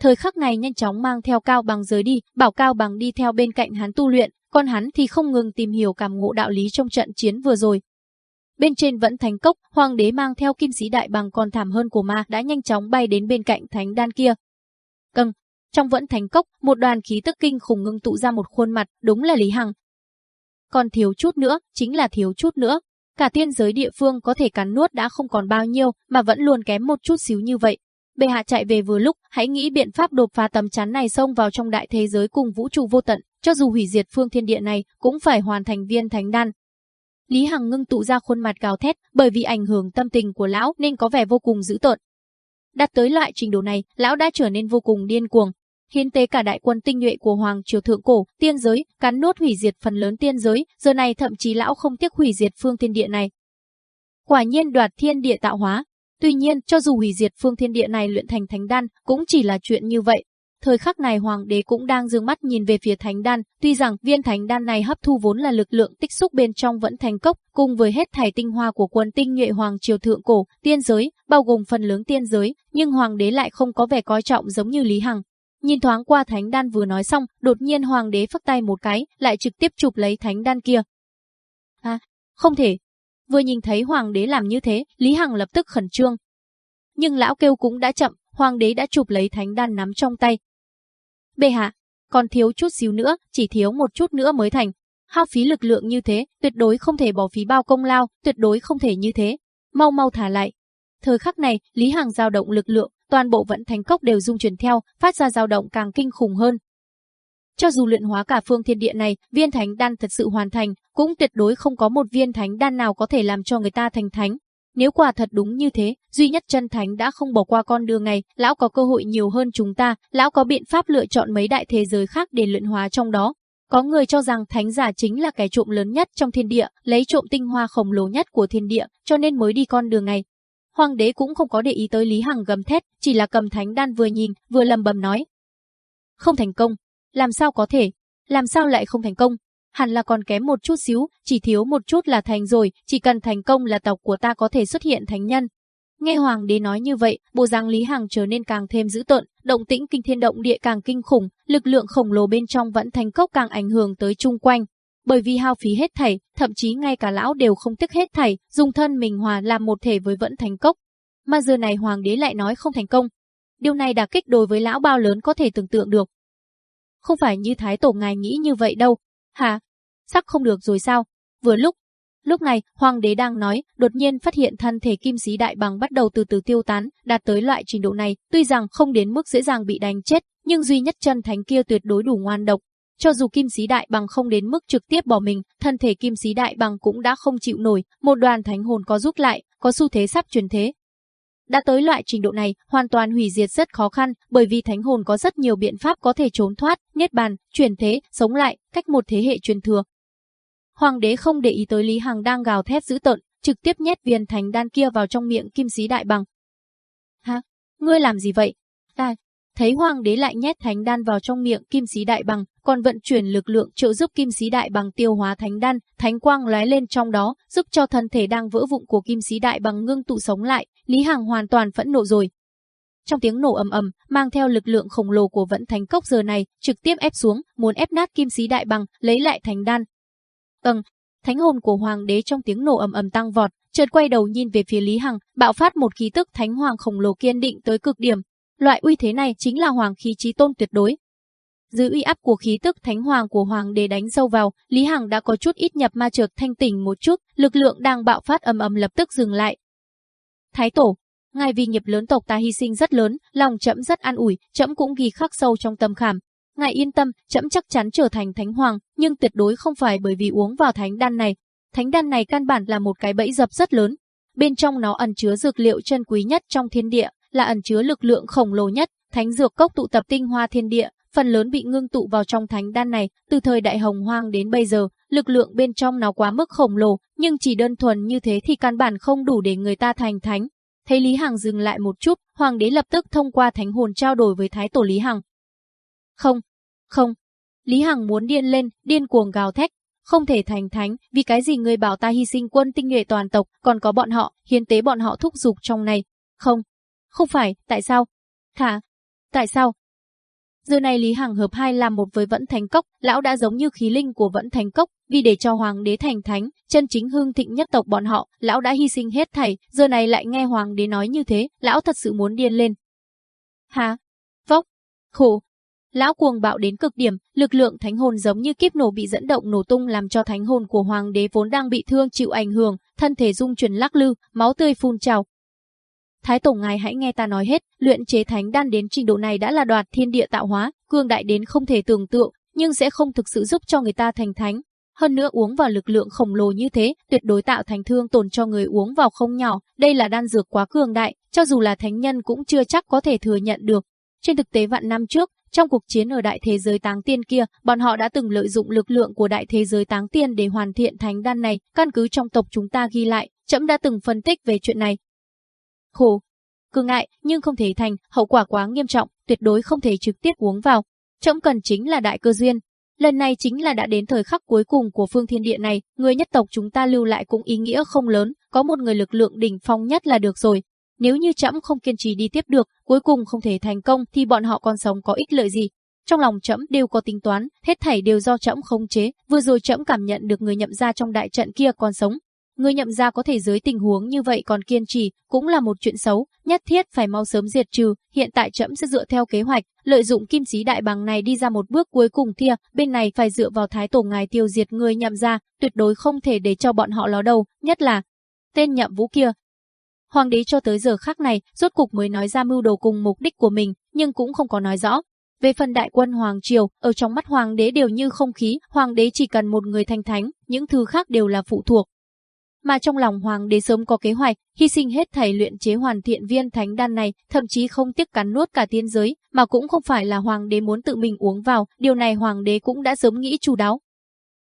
Thời khắc này nhanh chóng mang theo Cao Bằng rời đi, bảo Cao Bằng đi theo bên cạnh hắn tu luyện, còn hắn thì không ngừng tìm hiểu cảm ngộ đạo lý trong trận chiến vừa rồi. Bên trên vẫn thành cốc, hoàng đế mang theo kim sĩ đại bằng còn thảm hơn của ma đã nhanh chóng bay đến bên cạnh thánh đan kia căng trong vẫn thành cốc, một đoàn khí tức kinh khủng ngưng tụ ra một khuôn mặt, đúng là Lý Hằng. Còn thiếu chút nữa, chính là thiếu chút nữa. Cả tiên giới địa phương có thể cắn nuốt đã không còn bao nhiêu, mà vẫn luôn kém một chút xíu như vậy. Bệ hạ chạy về vừa lúc, hãy nghĩ biện pháp đột phá tấm chắn này xông vào trong đại thế giới cùng vũ trụ vô tận, cho dù hủy diệt phương thiên địa này, cũng phải hoàn thành viên thánh đan. Lý Hằng ngưng tụ ra khuôn mặt gào thét, bởi vì ảnh hưởng tâm tình của lão nên có vẻ vô cùng dữ tợn đạt tới loại trình độ này, lão đã trở nên vô cùng điên cuồng. Hiến tế cả đại quân tinh nhuệ của Hoàng Triều Thượng Cổ, tiên giới, cắn nuốt hủy diệt phần lớn tiên giới, giờ này thậm chí lão không tiếc hủy diệt phương thiên địa này. Quả nhiên đoạt thiên địa tạo hóa, Tuy nhiên, cho dù hủy diệt phương thiên địa này luyện thành thánh đan, cũng chỉ là chuyện như vậy. Thời khắc này hoàng đế cũng đang dương mắt nhìn về phía thánh đan, tuy rằng viên thánh đan này hấp thu vốn là lực lượng tích xúc bên trong vẫn thành cốc, cùng với hết thảy tinh hoa của quân tinh nhuệ hoàng triều thượng cổ, tiên giới, bao gồm phần lớn tiên giới, nhưng hoàng đế lại không có vẻ coi trọng giống như Lý Hằng. Nhìn thoáng qua thánh đan vừa nói xong, đột nhiên hoàng đế phất tay một cái, lại trực tiếp chụp lấy thánh đan kia. À, không thể, Vừa nhìn thấy hoàng đế làm như thế, Lý Hằng lập tức khẩn trương. Nhưng lão kêu cũng đã chậm, hoàng đế đã chụp lấy thánh đan nắm trong tay. Bệ hạ, còn thiếu chút xíu nữa, chỉ thiếu một chút nữa mới thành. Hao phí lực lượng như thế, tuyệt đối không thể bỏ phí bao công lao, tuyệt đối không thể như thế. Mau mau thả lại. Thời khắc này, Lý Hằng dao động lực lượng, toàn bộ vận thành cốc đều dung chuyển theo, phát ra dao động càng kinh khủng hơn, cho dù luyện hóa cả phương thiên địa này, viên thánh đan thật sự hoàn thành, cũng tuyệt đối không có một viên thánh đan nào có thể làm cho người ta thành thánh. Nếu quả thật đúng như thế, duy nhất chân thánh đã không bỏ qua con đường này, lão có cơ hội nhiều hơn chúng ta, lão có biện pháp lựa chọn mấy đại thế giới khác để luyện hóa trong đó. Có người cho rằng thánh giả chính là kẻ trộm lớn nhất trong thiên địa, lấy trộm tinh hoa khổng lồ nhất của thiên địa, cho nên mới đi con đường này. Hoàng đế cũng không có để ý tới Lý Hằng gầm thét, chỉ là cầm thánh đan vừa nhìn, vừa lầm bầm nói. Không thành công, làm sao có thể? Làm sao lại không thành công? Hẳn là còn kém một chút xíu, chỉ thiếu một chút là thành rồi, chỉ cần thành công là tộc của ta có thể xuất hiện thánh nhân. Nghe hoàng đế nói như vậy, bộ dáng Lý Hằng trở nên càng thêm dữ tợn, động tĩnh kinh thiên động địa càng kinh khủng, lực lượng khổng lồ bên trong vẫn thành cốc càng ảnh hưởng tới chung quanh. Bởi vì hao phí hết thảy, thậm chí ngay cả lão đều không tiếc hết thảy, dùng thân mình hòa làm một thể với vẫn thành cốc. Mà giờ này hoàng đế lại nói không thành công. Điều này đả kích đối với lão bao lớn có thể tưởng tượng được không phải như Thái Tổ ngài nghĩ như vậy đâu. Hả? Sắc không được rồi sao? Vừa lúc, lúc này, Hoàng đế đang nói, đột nhiên phát hiện thân thể kim sĩ đại bằng bắt đầu từ từ tiêu tán, đạt tới loại trình độ này, tuy rằng không đến mức dễ dàng bị đánh chết, nhưng duy nhất chân thánh kia tuyệt đối đủ ngoan độc. Cho dù kim sĩ đại bằng không đến mức trực tiếp bỏ mình, thân thể kim sĩ đại bằng cũng đã không chịu nổi, một đoàn thánh hồn có rút lại, có xu thế sắp truyền thế, đã tới loại trình độ này, hoàn toàn hủy diệt rất khó khăn, bởi vì thánh hồn có rất nhiều biện pháp có thể trốn thoát, niết bàn, chuyển thế, sống lại, cách một thế hệ truyền thừa. Hoàng đế không để ý tới Lý Hằng đang gào thét dữ tợn, trực tiếp nhét viên thánh đan kia vào trong miệng kim sĩ đại bằng. Hả? Ngươi làm gì vậy? À, thấy hoàng đế lại nhét thánh đan vào trong miệng kim sĩ đại bằng, còn vận chuyển lực lượng trợ giúp kim sĩ đại bằng tiêu hóa thánh đan, thánh quang lóe lên trong đó, giúp cho thân thể đang vỡ vụn của kim sĩ đại bằng ngưng tụ sống lại, Lý Hằng hoàn toàn phẫn nộ rồi. Trong tiếng nổ ầm ầm, mang theo lực lượng khổng lồ của vận thánh cốc giờ này, trực tiếp ép xuống, muốn ép nát kim sĩ đại bằng, lấy lại thánh đan. Tầng, thánh hồn của hoàng đế trong tiếng nổ ầm ầm tăng vọt, chợt quay đầu nhìn về phía Lý Hằng, bạo phát một khí tức thánh hoàng khổng lồ kiên định tới cực điểm. Loại uy thế này chính là hoàng khí chí tôn tuyệt đối. Dưới uy áp của khí tức thánh hoàng của hoàng đế đánh sâu vào, Lý Hằng đã có chút ít nhập ma chợt thanh tỉnh một chút, lực lượng đang bạo phát ầm ầm lập tức dừng lại. Thái tổ, ngài vì nghiệp lớn tộc ta hy sinh rất lớn, lòng chậm rất an ủi, chậm cũng ghi khắc sâu trong tâm khảm, Ngài yên tâm, chậm chắc chắn trở thành thánh hoàng, nhưng tuyệt đối không phải bởi vì uống vào thánh đan này. Thánh đan này căn bản là một cái bẫy dập rất lớn. Bên trong nó ẩn chứa dược liệu chân quý nhất trong thiên địa, là ẩn chứa lực lượng khổng lồ nhất, thánh dược cốc tụ tập tinh hoa thiên địa, phần lớn bị ngưng tụ vào trong thánh đan này, từ thời đại hồng hoang đến bây giờ, lực lượng bên trong nó quá mức khổng lồ, nhưng chỉ đơn thuần như thế thì căn bản không đủ để người ta thành thánh. Thấy Lý Hằng dừng lại một chút, hoàng đế lập tức thông qua thánh hồn trao đổi với thái tổ Lý Hằng, không, không. Lý Hằng muốn điên lên, điên cuồng gào thét. Không thể thành thánh, vì cái gì người bảo ta hy sinh quân tinh nhuệ toàn tộc, còn có bọn họ, hiến tế bọn họ thúc giục trong này. Không, không phải, tại sao? Thả, tại sao? Giờ này Lý Hằng hợp hai làm một với Vẫn Thánh Cốc, lão đã giống như khí linh của Vẫn Thánh Cốc, vì để cho hoàng đế thành thánh, chân chính hương thịnh nhất tộc bọn họ, lão đã hy sinh hết thảy, giờ này lại nghe hoàng đế nói như thế, lão thật sự muốn điên lên. hà Vóc? Khổ, Lão cuồng bạo đến cực điểm, lực lượng thánh hồn giống như kiếp nổ bị dẫn động nổ tung làm cho thánh hồn của hoàng đế vốn đang bị thương chịu ảnh hưởng, thân thể dung chuyển lắc lư, máu tươi phun trào. Thái tổ ngài hãy nghe ta nói hết, luyện chế thánh đan đến trình độ này đã là đoạt thiên địa tạo hóa, cương đại đến không thể tưởng tượng, nhưng sẽ không thực sự giúp cho người ta thành thánh. Hơn nữa uống vào lực lượng khổng lồ như thế, tuyệt đối tạo thành thương tổn cho người uống vào không nhỏ, đây là đan dược quá cường đại, cho dù là thánh nhân cũng chưa chắc có thể thừa nhận được. Trên thực tế vạn năm trước, trong cuộc chiến ở đại thế giới táng tiên kia, bọn họ đã từng lợi dụng lực lượng của đại thế giới táng tiên để hoàn thiện thánh đan này, căn cứ trong tộc chúng ta ghi lại, trẫm đã từng phân tích về chuyện này. Khổ, cứ ngại, nhưng không thể thành, hậu quả quá nghiêm trọng, tuyệt đối không thể trực tiếp uống vào. Trọng cần chính là đại cơ duyên. Lần này chính là đã đến thời khắc cuối cùng của phương thiên địa này, người nhất tộc chúng ta lưu lại cũng ý nghĩa không lớn, có một người lực lượng đỉnh phong nhất là được rồi, nếu như trẫm không kiên trì đi tiếp được, cuối cùng không thể thành công thì bọn họ còn sống có ích lợi gì? Trong lòng trẫm đều có tính toán, hết thảy đều do trẫm khống chế, vừa rồi trẫm cảm nhận được người nhậm gia trong đại trận kia còn sống. Người nhậm gia có thể dưới tình huống như vậy còn kiên trì, cũng là một chuyện xấu, nhất thiết phải mau sớm diệt trừ, hiện tại trẫm sẽ dựa theo kế hoạch, lợi dụng kim sĩ đại bằng này đi ra một bước cuối cùng kia, bên này phải dựa vào thái tổ ngài tiêu diệt người nhậm gia, tuyệt đối không thể để cho bọn họ ló đầu, nhất là tên nhậm vũ kia, Hoàng đế cho tới giờ khắc này, rốt cục mới nói ra mưu đồ cùng mục đích của mình, nhưng cũng không có nói rõ. Về phần đại quân Hoàng Triều, ở trong mắt Hoàng đế đều như không khí, Hoàng đế chỉ cần một người thanh thánh, những thứ khác đều là phụ thuộc. Mà trong lòng Hoàng đế sớm có kế hoạch, hy sinh hết thầy luyện chế hoàn thiện viên thánh đan này, thậm chí không tiếc cắn nuốt cả tiên giới, mà cũng không phải là Hoàng đế muốn tự mình uống vào, điều này Hoàng đế cũng đã sớm nghĩ chu đáo.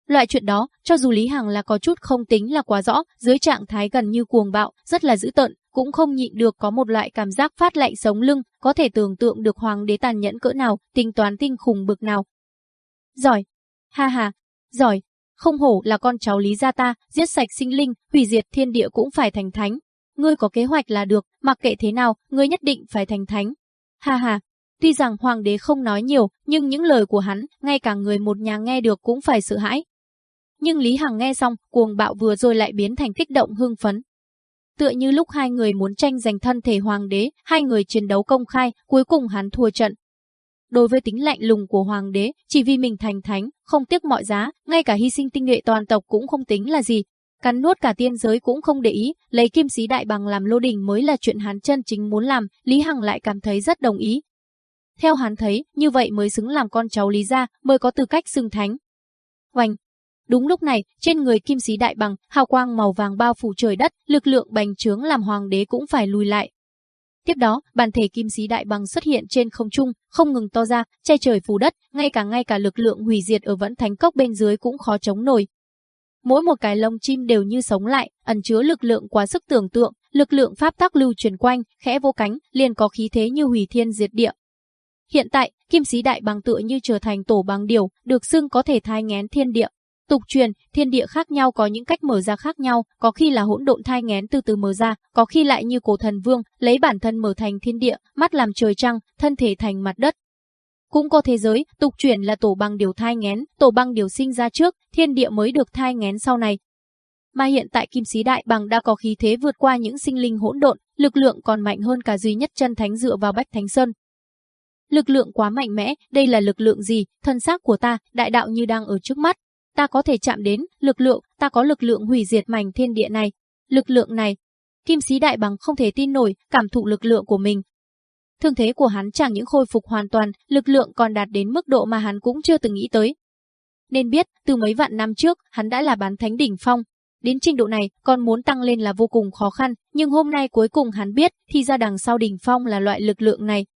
Loại chuyện đó, cho dù Lý Hằng là có chút không tính là quá rõ, dưới trạng thái gần như cuồng bạo, rất là dữ tợn, cũng không nhịn được có một loại cảm giác phát lạnh sống lưng, có thể tưởng tượng được hoàng đế tàn nhẫn cỡ nào, tính toán tinh khủng bực nào. Giỏi, ha ha, giỏi, không hổ là con cháu Lý gia ta, giết sạch sinh linh, hủy diệt thiên địa cũng phải thành thánh. Ngươi có kế hoạch là được, mặc kệ thế nào, ngươi nhất định phải thành thánh. Ha ha, tuy rằng hoàng đế không nói nhiều, nhưng những lời của hắn, ngay cả người một nhà nghe được cũng phải sợ hãi. Nhưng Lý Hằng nghe xong, cuồng bạo vừa rồi lại biến thành kích động hưng phấn, Tựa như lúc hai người muốn tranh giành thân thể hoàng đế, hai người chiến đấu công khai, cuối cùng hắn thua trận. Đối với tính lạnh lùng của hoàng đế, chỉ vì mình thành thánh, không tiếc mọi giá, ngay cả hy sinh tinh nhuệ toàn tộc cũng không tính là gì. Cắn nuốt cả tiên giới cũng không để ý, lấy kim sĩ đại bằng làm lô đỉnh mới là chuyện hắn chân chính muốn làm, Lý Hằng lại cảm thấy rất đồng ý. Theo hắn thấy, như vậy mới xứng làm con cháu Lý gia, mới có tư cách xưng thánh. Oanh, Đúng lúc này, trên người kim sĩ đại bằng, hào quang màu vàng bao phủ trời đất, lực lượng bành trướng làm hoàng đế cũng phải lùi lại. Tiếp đó, bản thể kim sĩ đại bằng xuất hiện trên không trung, không ngừng to ra, che trời phủ đất, ngay cả ngay cả lực lượng hủy diệt ở vẫn thánh cốc bên dưới cũng khó chống nổi. Mỗi một cái lông chim đều như sống lại, ẩn chứa lực lượng quá sức tưởng tượng, lực lượng pháp tác lưu truyền quanh, khẽ vô cánh, liền có khí thế như hủy thiên diệt địa. Hiện tại, kim sĩ đại bằng tựa như trở thành tổ bằng điều, được xưng có thể thai ngén thiên địa, Tục truyền, thiên địa khác nhau có những cách mở ra khác nhau, có khi là hỗn độn thai ngén từ từ mở ra, có khi lại như cổ thần vương, lấy bản thân mở thành thiên địa, mắt làm trời trăng, thân thể thành mặt đất. Cũng có thế giới, tục truyền là tổ băng điều thai ngén, tổ băng điều sinh ra trước, thiên địa mới được thai ngén sau này. mà hiện tại kim sĩ đại bằng đã có khí thế vượt qua những sinh linh hỗn độn, lực lượng còn mạnh hơn cả duy nhất chân thánh dựa vào Bách Thánh Sơn. Lực lượng quá mạnh mẽ, đây là lực lượng gì? Thân xác của ta, đại đạo như đang ở trước mắt. Ta có thể chạm đến, lực lượng, ta có lực lượng hủy diệt mảnh thiên địa này. Lực lượng này, kim sĩ đại bằng không thể tin nổi, cảm thụ lực lượng của mình. Thương thế của hắn chẳng những khôi phục hoàn toàn, lực lượng còn đạt đến mức độ mà hắn cũng chưa từng nghĩ tới. Nên biết, từ mấy vạn năm trước, hắn đã là bán thánh đỉnh phong, Đến trình độ này, còn muốn tăng lên là vô cùng khó khăn, nhưng hôm nay cuối cùng hắn biết, thì ra đằng sau đỉnh phong là loại lực lượng này.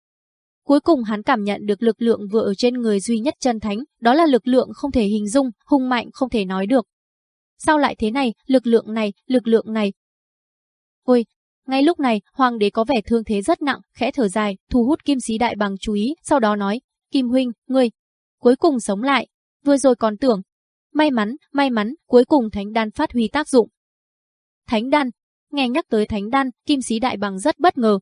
Cuối cùng hắn cảm nhận được lực lượng vừa ở trên người duy nhất chân thánh, đó là lực lượng không thể hình dung, hung mạnh không thể nói được. Sao lại thế này, lực lượng này, lực lượng này? Ôi, ngay lúc này, hoàng đế có vẻ thương thế rất nặng, khẽ thở dài, thu hút kim sĩ đại bằng chú ý, sau đó nói, Kim huynh, ngươi, cuối cùng sống lại. Vừa rồi còn tưởng, May mắn, may mắn, cuối cùng thánh đan phát huy tác dụng. Thánh đan, nghe nhắc tới thánh đan, kim sĩ đại bằng rất bất ngờ.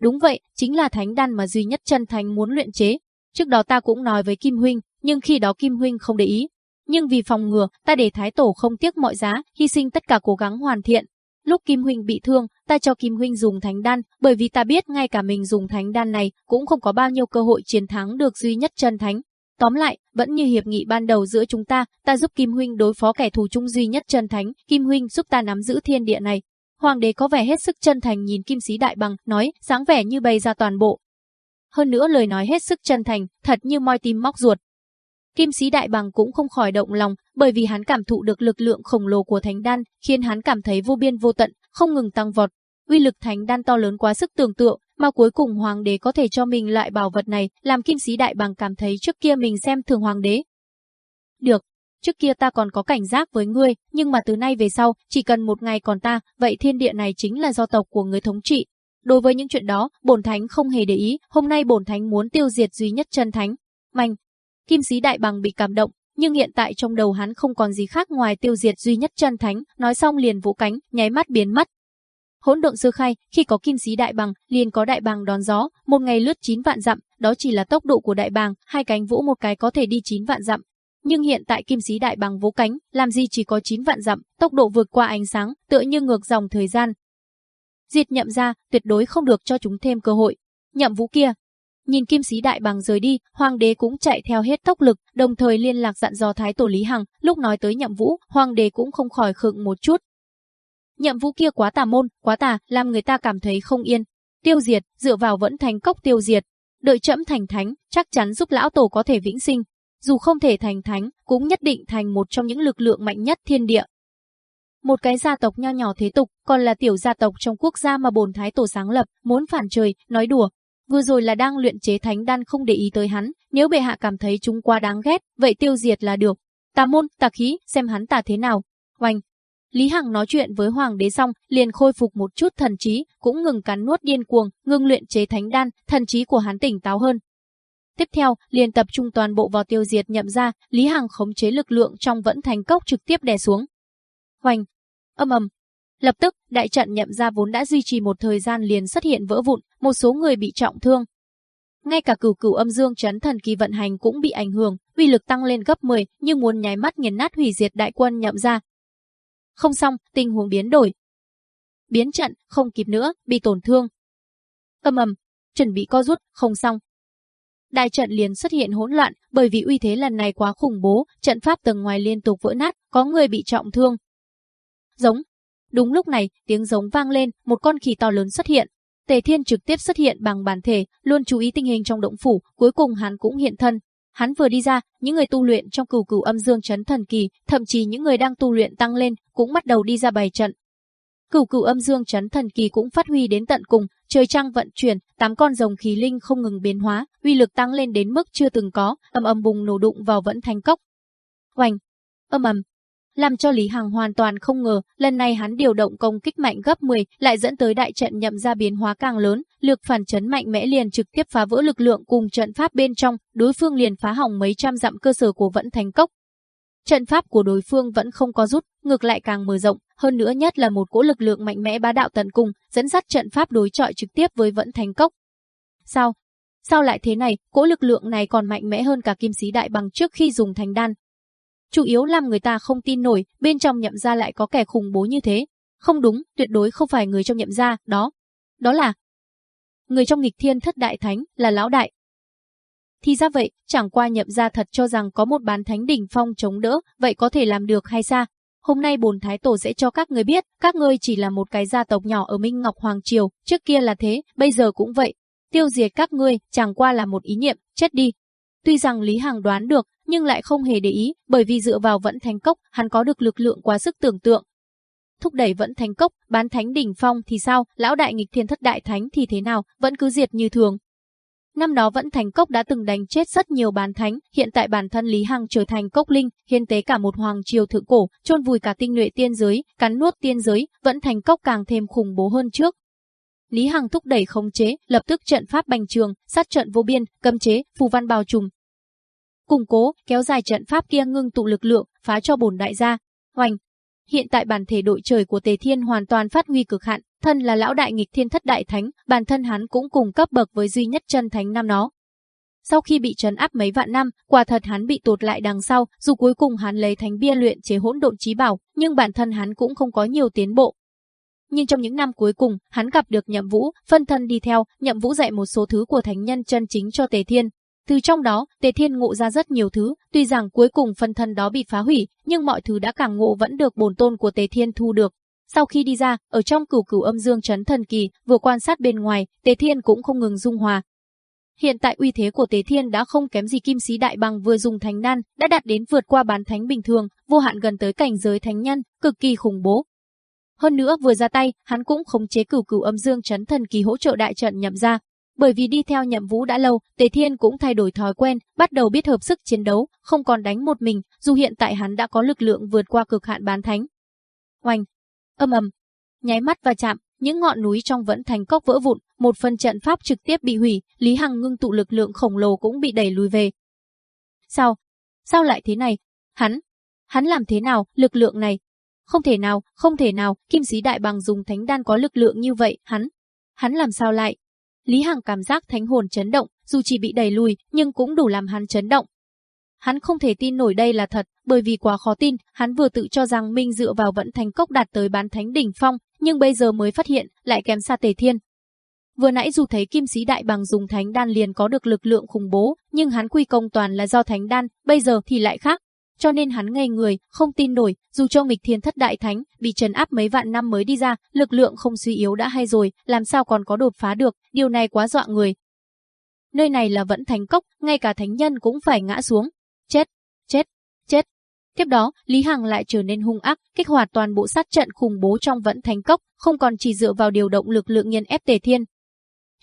Đúng vậy, chính là thánh đan mà duy nhất chân thánh muốn luyện chế. Trước đó ta cũng nói với Kim Huynh, nhưng khi đó Kim Huynh không để ý. Nhưng vì phòng ngừa, ta để Thái Tổ không tiếc mọi giá, hy sinh tất cả cố gắng hoàn thiện. Lúc Kim Huynh bị thương, ta cho Kim Huynh dùng thánh đan, bởi vì ta biết ngay cả mình dùng thánh đan này cũng không có bao nhiêu cơ hội chiến thắng được duy nhất chân thánh. Tóm lại, vẫn như hiệp nghị ban đầu giữa chúng ta, ta giúp Kim Huynh đối phó kẻ thù chung duy nhất chân thánh, Kim Huynh giúp ta nắm giữ thiên địa này. Hoàng đế có vẻ hết sức chân thành nhìn Kim Sĩ Đại Bằng, nói, sáng vẻ như bày ra toàn bộ. Hơn nữa lời nói hết sức chân thành, thật như moi tim móc ruột. Kim Sĩ Đại Bằng cũng không khỏi động lòng, bởi vì hắn cảm thụ được lực lượng khổng lồ của Thánh Đan, khiến hắn cảm thấy vô biên vô tận, không ngừng tăng vọt. Uy lực Thánh Đan to lớn quá sức tưởng tượng, mà cuối cùng hoàng đế có thể cho mình loại bảo vật này, làm kim sĩ đại bằng cảm thấy trước kia mình xem thường hoàng đế. Được, trước kia ta còn có cảnh giác với ngươi, nhưng mà từ nay về sau, chỉ cần một ngày còn ta, vậy thiên địa này chính là do tộc của người thống trị. Đối với những chuyện đó, bổn thánh không hề để ý, hôm nay bổn thánh muốn tiêu diệt duy nhất chân thánh. Mạnh kim sĩ đại bằng bị cảm động, nhưng hiện tại trong đầu hắn không còn gì khác ngoài tiêu diệt duy nhất chân thánh, nói xong liền vũ cánh, nháy mắt biến mất. Hỗn độn sơ khai, khi có kim sĩ đại bằng, liền có đại bàng đón gió, một ngày lướt 9 vạn dặm, đó chỉ là tốc độ của đại bàng, hai cánh vũ một cái có thể đi 9 vạn dặm. Nhưng hiện tại kim sĩ đại bằng vỗ cánh, làm gì chỉ có 9 vạn dặm, tốc độ vượt qua ánh sáng, tựa như ngược dòng thời gian. Diệt nhậm ra, tuyệt đối không được cho chúng thêm cơ hội. Nhậm vũ kia, Nhìn kim sĩ đại bằng rời đi, hoàng đế cũng chạy theo hết tốc lực, đồng thời liên lạc dặn dò thái tổ Lý Hằng, lúc nói tới nhậm vũ, hoàng đế cũng không khỏi khựng một chút, Nhậm vũ kia quá tà môn, quá tà, làm người ta cảm thấy không yên. Tiêu diệt, dựa vào vẫn thành cốc tiêu diệt. Đợi chậm thành thánh, chắc chắn giúp lão tổ có thể vĩnh sinh. Dù không thể thành thánh, cũng nhất định thành một trong những lực lượng mạnh nhất thiên địa. Một cái gia tộc nho nhỏ thế tục, còn là tiểu gia tộc trong quốc gia mà bồn thái tổ sáng lập, muốn phản trời, nói đùa. Vừa rồi là đang luyện chế thánh đan không để ý tới hắn, nếu bệ hạ cảm thấy chúng quá đáng ghét, vậy tiêu diệt là được. Tà môn, tà khí, xem hắn tà thế nào. Oanh, Lý Hằng nói chuyện với hoàng đế xong, liền khôi phục một chút thần trí, cũng ngừng cắn nuốt điên cuồng, ngừng luyện chế thánh đan, thần trí của hắn tỉnh táo hơn. Tiếp theo, liền tập trung toàn bộ vào tiêu diệt nhậm ra, Lý Hằng khống chế lực lượng trong vẫn thành cốc trực tiếp đè xuống. Hoành, âm ầm. Lập tức, đại trận nhậm ra vốn đã duy trì một thời gian liền xuất hiện vỡ vụn, một số người bị trọng thương. Ngay cả cửu cửu âm dương chấn thần kỳ vận hành cũng bị ảnh hưởng, uy lực tăng lên gấp 10, nhưng muốn nháy mắt nghiền nát hủy diệt đại quân nhậm ra, không xong, tình huống biến đổi. Biến trận, không kịp nữa, bị tổn thương. Âm ầm, chuẩn bị co rút, không xong. Đại trận liền xuất hiện hỗn loạn, bởi vì uy thế lần này quá khủng bố, trận pháp tầng ngoài liên tục vỡ nát, có người bị trọng thương. Giống. Đúng lúc này, tiếng giống vang lên, một con khỉ to lớn xuất hiện. Tề Thiên trực tiếp xuất hiện bằng bản thể, luôn chú ý tình hình trong động phủ, cuối cùng hắn cũng hiện thân, Hắn vừa đi ra, những người tu luyện trong cửu cửu âm dương chấn thần kỳ, thậm chí những người đang tu luyện tăng lên, cũng bắt đầu đi ra bày trận. Cửu cửu âm dương chấn thần kỳ cũng phát huy đến tận cùng, trời trăng vận chuyển, tám con rồng khí linh không ngừng biến hóa, uy lực tăng lên đến mức chưa từng có, âm âm bùng nổ đụng vào vẫn thành cốc. Oành, âm ầm, làm cho Lý Hằng hoàn toàn không ngờ, lần này hắn điều động công kích mạnh gấp 10, lại dẫn tới đại trận nhậm ra biến hóa càng lớn, lực phản chấn mạnh mẽ liền trực tiếp phá vỡ lực lượng cùng trận pháp bên trong, đối phương liền phá hỏng mấy trăm dặm cơ sở của Vẫn Thành Cốc. Trận pháp của đối phương vẫn không có rút, ngược lại càng mở rộng, hơn nữa nhất là một cỗ lực lượng mạnh mẽ bá đạo tận cùng, dẫn dắt trận pháp đối chọi trực tiếp với Vẫn Thành Cốc. Sao? Sao lại thế này, cỗ lực lượng này còn mạnh mẽ hơn cả kim sĩ đại bằng trước khi dùng thành đan, chủ yếu làm người ta không tin nổi, bên trong nhậm gia lại có kẻ khủng bố như thế. Không đúng, tuyệt đối không phải người trong nhậm gia, đó. Đó là người trong nghịch thiên thất đại thánh, là lão đại. Thì ra vậy, chẳng qua nhậm gia thật cho rằng có một bán thánh đỉnh phong chống đỡ, vậy có thể làm được hay sao? Hôm nay bồn thái tổ sẽ cho các người biết, các ngươi chỉ là một cái gia tộc nhỏ ở Minh Ngọc Hoàng Triều, trước kia là thế, bây giờ cũng vậy. Tiêu diệt các ngươi, chẳng qua là một ý niệm, chết đi. Tuy rằng Lý Hằng đoán được, nhưng lại không hề để ý, bởi vì dựa vào vẫn thành cốc, hắn có được lực lượng quá sức tưởng tượng. Thúc đẩy vẫn thành cốc, bán thánh đỉnh phong thì sao, lão đại nghịch thiên thất đại thánh thì thế nào, vẫn cứ diệt như thường. Năm đó vẫn thành cốc đã từng đánh chết rất nhiều bán thánh, hiện tại bản thân Lý Hằng trở thành cốc linh, hiến tế cả một hoàng triều thượng cổ, chôn vùi cả tinh nhuệ tiên giới, cắn nuốt tiên giới, vẫn thành cốc càng thêm khủng bố hơn trước. Lý Hằng thúc đẩy khống chế, lập tức trận pháp bành trường, sát trận vô biên, cấm chế, phù văn bao trùm. Củng cố, kéo dài trận pháp kia ngưng tụ lực lượng, phá cho bổn đại gia. Hoành, Hiện tại bản thể đội trời của Tề Thiên hoàn toàn phát huy cực hạn, thân là lão đại nghịch thiên thất đại thánh, bản thân hắn cũng cùng cấp bậc với duy nhất chân thánh năm nó. Sau khi bị trấn áp mấy vạn năm, quả thật hắn bị tụt lại đằng sau, dù cuối cùng hắn lấy thánh bia luyện chế hỗn độn trí bảo, nhưng bản thân hắn cũng không có nhiều tiến bộ. Nhưng trong những năm cuối cùng, hắn gặp được Nhậm Vũ, phân thân đi theo, Nhậm Vũ dạy một số thứ của thánh nhân chân chính cho Tề Thiên, từ trong đó, Tề Thiên ngộ ra rất nhiều thứ, tuy rằng cuối cùng phân thân đó bị phá hủy, nhưng mọi thứ đã càng ngộ vẫn được bổn tôn của Tề Thiên thu được. Sau khi đi ra, ở trong cửu cửu âm dương chấn thần kỳ, vừa quan sát bên ngoài, Tề Thiên cũng không ngừng dung hòa. Hiện tại uy thế của Tề Thiên đã không kém gì kim sĩ đại bằng vừa dùng thánh nan đã đạt đến vượt qua bán thánh bình thường, vô hạn gần tới cảnh giới thánh nhân, cực kỳ khủng bố. Hơn nữa vừa ra tay, hắn cũng khống chế cửu cửu âm dương chấn thần kỳ hỗ trợ đại trận nhậm ra, bởi vì đi theo nhậm vũ đã lâu, Tề Thiên cũng thay đổi thói quen, bắt đầu biết hợp sức chiến đấu, không còn đánh một mình, dù hiện tại hắn đã có lực lượng vượt qua cực hạn bán thánh. Oanh! Âm ầm! Nháy mắt và chạm, những ngọn núi trong vẫn thành cốc vỡ vụn, một phần trận pháp trực tiếp bị hủy, Lý Hằng ngưng tụ lực lượng khổng lồ cũng bị đẩy lùi về. Sao? Sao lại thế này? Hắn? Hắn làm thế nào, lực lượng này? Không thể nào, không thể nào, kim sĩ đại bằng dùng thánh đan có lực lượng như vậy, hắn? Hắn làm sao lại? Lý Hằng cảm giác thánh hồn chấn động, dù chỉ bị đẩy lùi, nhưng cũng đủ làm hắn chấn động. Hắn không thể tin nổi đây là thật, bởi vì quá khó tin, hắn vừa tự cho rằng mình dựa vào vận thành cốc đạt tới bán thánh đỉnh phong, nhưng bây giờ mới phát hiện, lại kém xa tề thiên. Vừa nãy dù thấy kim sĩ đại bằng dùng thánh đan liền có được lực lượng khủng bố, nhưng hắn quy công toàn là do thánh đan, bây giờ thì lại khác cho nên hắn ngây người, không tin nổi, dù cho Mịch thiên thất đại thánh, bị trấn áp mấy vạn năm mới đi ra, lực lượng không suy yếu đã hay rồi, làm sao còn có đột phá được, điều này quá dọa người. Nơi này là vẫn thánh cốc, ngay cả thánh nhân cũng phải ngã xuống. Chết, chết, chết. Tiếp đó, Lý Hằng lại trở nên hung ác, kích hoạt toàn bộ sát trận khủng bố trong vẫn thánh cốc, không còn chỉ dựa vào điều động lực lượng nhân ép tề thiên.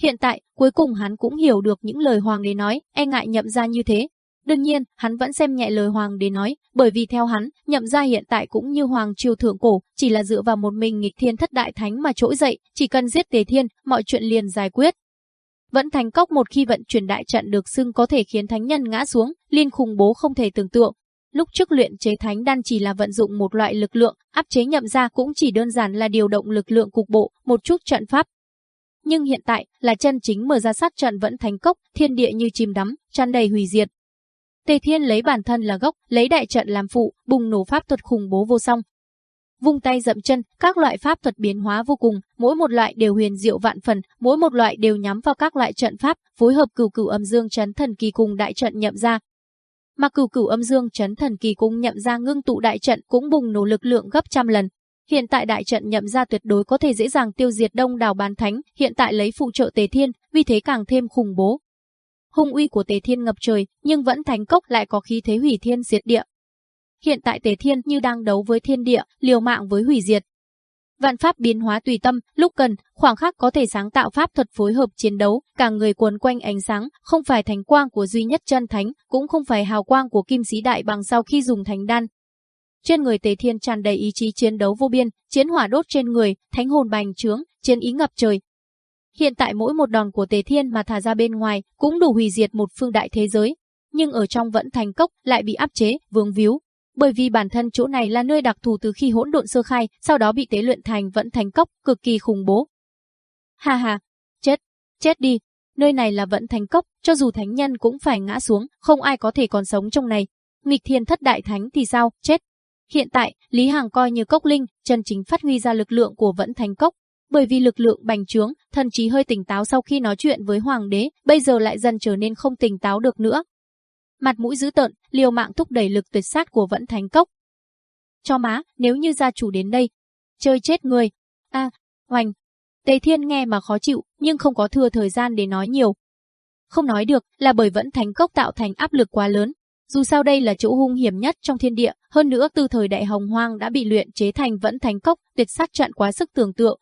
Hiện tại, cuối cùng hắn cũng hiểu được những lời hoàng đế nói, e ngại nhậm ra như thế, Đương nhiên, hắn vẫn xem nhẹ lời hoàng đế nói, bởi vì theo hắn, nhậm gia hiện tại cũng như hoàng triều thượng cổ, chỉ là dựa vào một mình nghịch thiên thất đại thánh mà trỗi dậy, chỉ cần giết tề thiên, mọi chuyện liền giải quyết. Vẫn thành cốc một khi vận chuyển đại trận được xưng có thể khiến thánh nhân ngã xuống, liên khủng bố không thể tưởng tượng. Lúc trước luyện chế thánh đan chỉ là vận dụng một loại lực lượng, áp chế nhậm gia cũng chỉ đơn giản là điều động lực lượng cục bộ, một chút trận pháp, nhưng hiện tại là chân chính mở ra sát trận vẫn thành cốc, thiên địa như chìm đắm, tràn đầy hủy diệt. Tề Thiên lấy bản thân là gốc, lấy đại trận làm phụ, bùng nổ pháp thuật khủng bố vô song. Vung tay dậm chân, các loại pháp thuật biến hóa vô cùng, mỗi một loại đều huyền diệu vạn phần, mỗi một loại đều nhắm vào các loại trận pháp, phối hợp cửu cửu âm dương chấn thần kỳ cùng đại trận nhậm ra. Mà cửu cửu âm dương chấn thần kỳ cùng nhậm ra ngưng tụ đại trận cũng bùng nổ lực lượng gấp trăm lần. Hiện tại đại trận nhậm ra tuyệt đối có thể dễ dàng tiêu diệt đông đảo bán thánh, hiện tại lấy phụ trợ tề thiên, vì thế càng thêm khủng bố, hung uy của Tề Thiên ngập trời, nhưng vẫn Thánh Cốc lại có khí thế hủy thiên diệt địa. Hiện tại Tề Thiên như đang đấu với thiên địa, liều mạng với hủy diệt. Vạn pháp biến hóa tùy tâm, lúc cần, khoảng khắc có thể sáng tạo pháp thuật phối hợp chiến đấu, cả người cuốn quanh ánh sáng, không phải thánh quang của duy nhất chân thánh, cũng không phải hào quang của kim sĩ đại bằng sau khi dùng thánh đan. Trên người Tề Thiên tràn đầy ý chí chiến đấu vô biên, chiến hỏa đốt trên người, thánh hồn bành trướng, chiến ý ngập trời, Hiện tại mỗi một đòn của Tề Thiên mà thả ra bên ngoài cũng đủ hủy diệt một phương đại thế giới, nhưng ở trong vẫn thành cốc lại bị áp chế, vướng víu. Bởi vì bản thân chỗ này là nơi đặc thù từ khi hỗn độn sơ khai, sau đó bị tế luyện thành vẫn thành cốc, cực kỳ khủng bố. Ha ha, chết, chết đi, nơi này là vẫn thành cốc, cho dù thánh nhân cũng phải ngã xuống, không ai có thể còn sống trong này. Nghịch thiên thất đại thánh thì sao, chết. Hiện tại, Lý Hàng coi như cốc linh, chân chính phát huy ra lực lượng của vẫn thành cốc. Bởi vì lực lượng bành trướng, thần trí hơi tỉnh táo sau khi nói chuyện với hoàng đế, bây giờ lại dần trở nên không tỉnh táo được nữa. Mặt mũi dữ tợn, liều mạng thúc đẩy lực tuyệt sát của vẫn thánh cốc. Cho má, nếu như gia chủ đến đây, chơi chết người. A, à, hoành. Tề Thiên nghe mà khó chịu, nhưng không có thừa thời gian để nói nhiều. Không nói được là bởi vẫn thánh cốc tạo thành áp lực quá lớn, dù sao đây là chỗ hung hiểm nhất trong thiên địa, hơn nữa từ thời đại hồng hoang đã bị luyện chế thành vẫn thánh cốc, tuyệt sát trận quá sức tưởng tượng.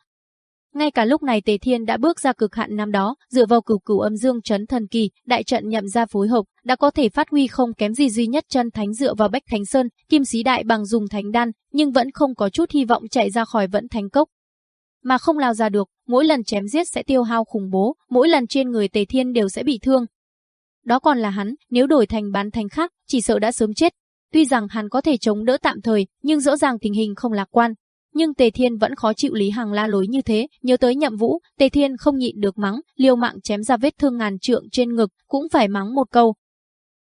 Ngay cả lúc này Tề Thiên đã bước ra cực hạn năm đó, dựa vào cửu cửu âm dương chấn thần kỳ, đại trận nhậm ra phối hợp, đã có thể phát huy không kém gì duy nhất chân thánh dựa vào Bách Thánh Sơn, kim sĩ đại bằng dùng thánh đan, nhưng vẫn không có chút hy vọng chạy ra khỏi vẫn thánh cốc. Mà không lao ra được, mỗi lần chém giết sẽ tiêu hao khủng bố, mỗi lần trên người Tề Thiên đều sẽ bị thương, đó còn là hắn, nếu đổi thành bán thành khác, chỉ sợ đã sớm chết. Tuy rằng hắn có thể chống đỡ tạm thời, nhưng rõ ràng tình hình không lạc quan. Nhưng Tề Thiên vẫn khó chịu Lý Hằng la lối như thế, nhớ tới nhậm vũ, Tề Thiên không nhịn được mắng, liều mạng chém ra vết thương ngàn trượng trên ngực, cũng phải mắng một câu.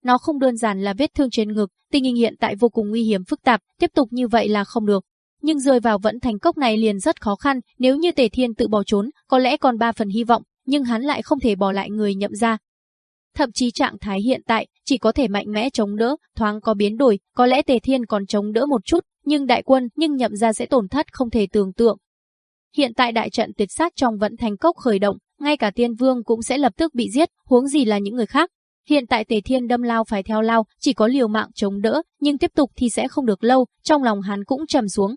Nó không đơn giản là vết thương trên ngực, tình hình hiện tại vô cùng nguy hiểm phức tạp, tiếp tục như vậy là không được. Nhưng rơi vào vẫn thành cốc này liền rất khó khăn, nếu như Tề Thiên tự bỏ trốn, có lẽ còn ba phần hy vọng, nhưng hắn lại không thể bỏ lại người nhậm ra, thậm chí trạng thái hiện tại chỉ có thể mạnh mẽ chống đỡ, thoáng có biến đổi, có lẽ Tề Thiên còn chống đỡ một chút, nhưng đại quân nhưng nhậm ra sẽ tổn thất không thể tưởng tượng. Hiện tại đại trận tuyệt sát trong vận thành cốc khởi động, ngay cả tiên vương cũng sẽ lập tức bị giết, huống gì là những người khác. Hiện tại Tề Thiên đâm lao phải theo lao, chỉ có liều mạng chống đỡ, nhưng tiếp tục thì sẽ không được lâu, trong lòng hắn cũng trầm xuống.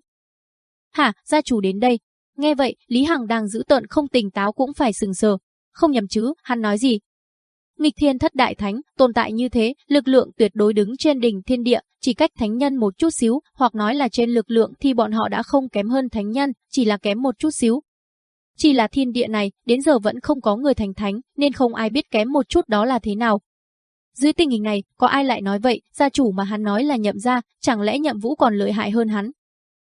Hả, gia chủ đến đây. Nghe vậy, Lý Hằng đang giữ tợn không tỉnh táo cũng phải sừng sờ. Không nhầm chứ, hắn nói gì, Nghịch thiên thất đại thánh, tồn tại như thế, lực lượng tuyệt đối đứng trên đỉnh thiên địa, chỉ cách thánh nhân một chút xíu, hoặc nói là trên lực lượng thì bọn họ đã không kém hơn thánh nhân, chỉ là kém một chút xíu. Chỉ là thiên địa này, đến giờ vẫn không có người thành thánh, nên không ai biết kém một chút đó là thế nào. Dưới tình hình này, có ai lại nói vậy, gia chủ mà hắn nói là nhậm gia, chẳng lẽ nhậm vũ còn lợi hại hơn hắn?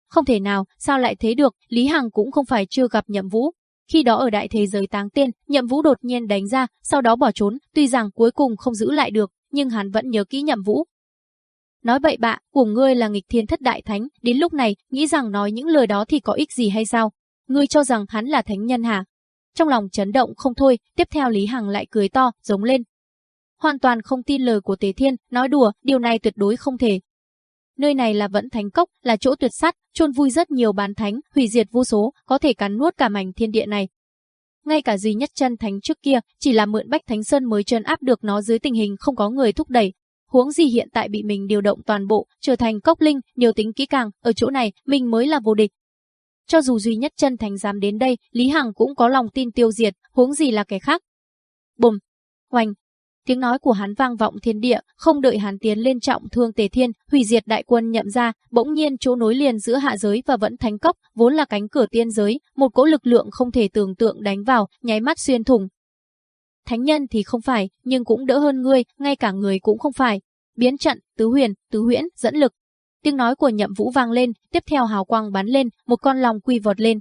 Không thể nào, sao lại thế được, Lý Hằng cũng không phải chưa gặp nhậm vũ, khi đó ở đại thế giới táng tiên, nhậm vũ đột nhiên đánh ra, sau đó bỏ trốn, tuy rằng cuối cùng không giữ lại được, nhưng hắn vẫn nhớ kỹ nhậm vũ. Nói bậy bạ, của ngươi là nghịch thiên thất đại thánh, đến lúc này, nghĩ rằng nói những lời đó thì có ích gì hay sao? Ngươi cho rằng hắn là thánh nhân hả? Trong lòng chấn động không thôi, tiếp theo Lý Hằng lại cười to, giống lên. Hoàn toàn không tin lời của Tế Thiên, nói đùa, điều này tuyệt đối không thể, Nơi này là vẫn thánh cốc, là chỗ tuyệt sát, chôn vui rất nhiều bán thánh, hủy diệt vô số, có thể cắn nuốt cả mảnh thiên địa này. Ngay cả duy nhất chân thánh trước kia, chỉ là mượn Bách Thánh Sơn mới chân áp được nó dưới tình hình không có người thúc đẩy. Huống gì hiện tại bị mình điều động toàn bộ, trở thành cốc linh, nhiều tính kỹ càng, ở chỗ này, mình mới là vô địch. Cho dù duy nhất chân thánh dám đến đây, Lý Hằng cũng có lòng tin tiêu diệt, huống gì là kẻ khác. Bùm, hoành, Tiếng nói của hắn vang vọng thiên địa, không đợi hắn tiến lên trọng thương Tề Thiên, hủy diệt đại quân nhậm ra, bỗng nhiên chỗ nối liền giữa hạ giới và vẫn thánh cốc, vốn là cánh cửa tiên giới, một cỗ lực lượng không thể tưởng tượng đánh vào, nháy mắt xuyên thủng. Thánh nhân thì không phải, nhưng cũng đỡ hơn ngươi, ngay cả người cũng không phải. Biến trận, tứ huyền, tứ huyễn, dẫn lực. Tiếng nói của nhậm vũ vang lên, tiếp theo hào quang bắn lên, một con lòng quy vọt lên,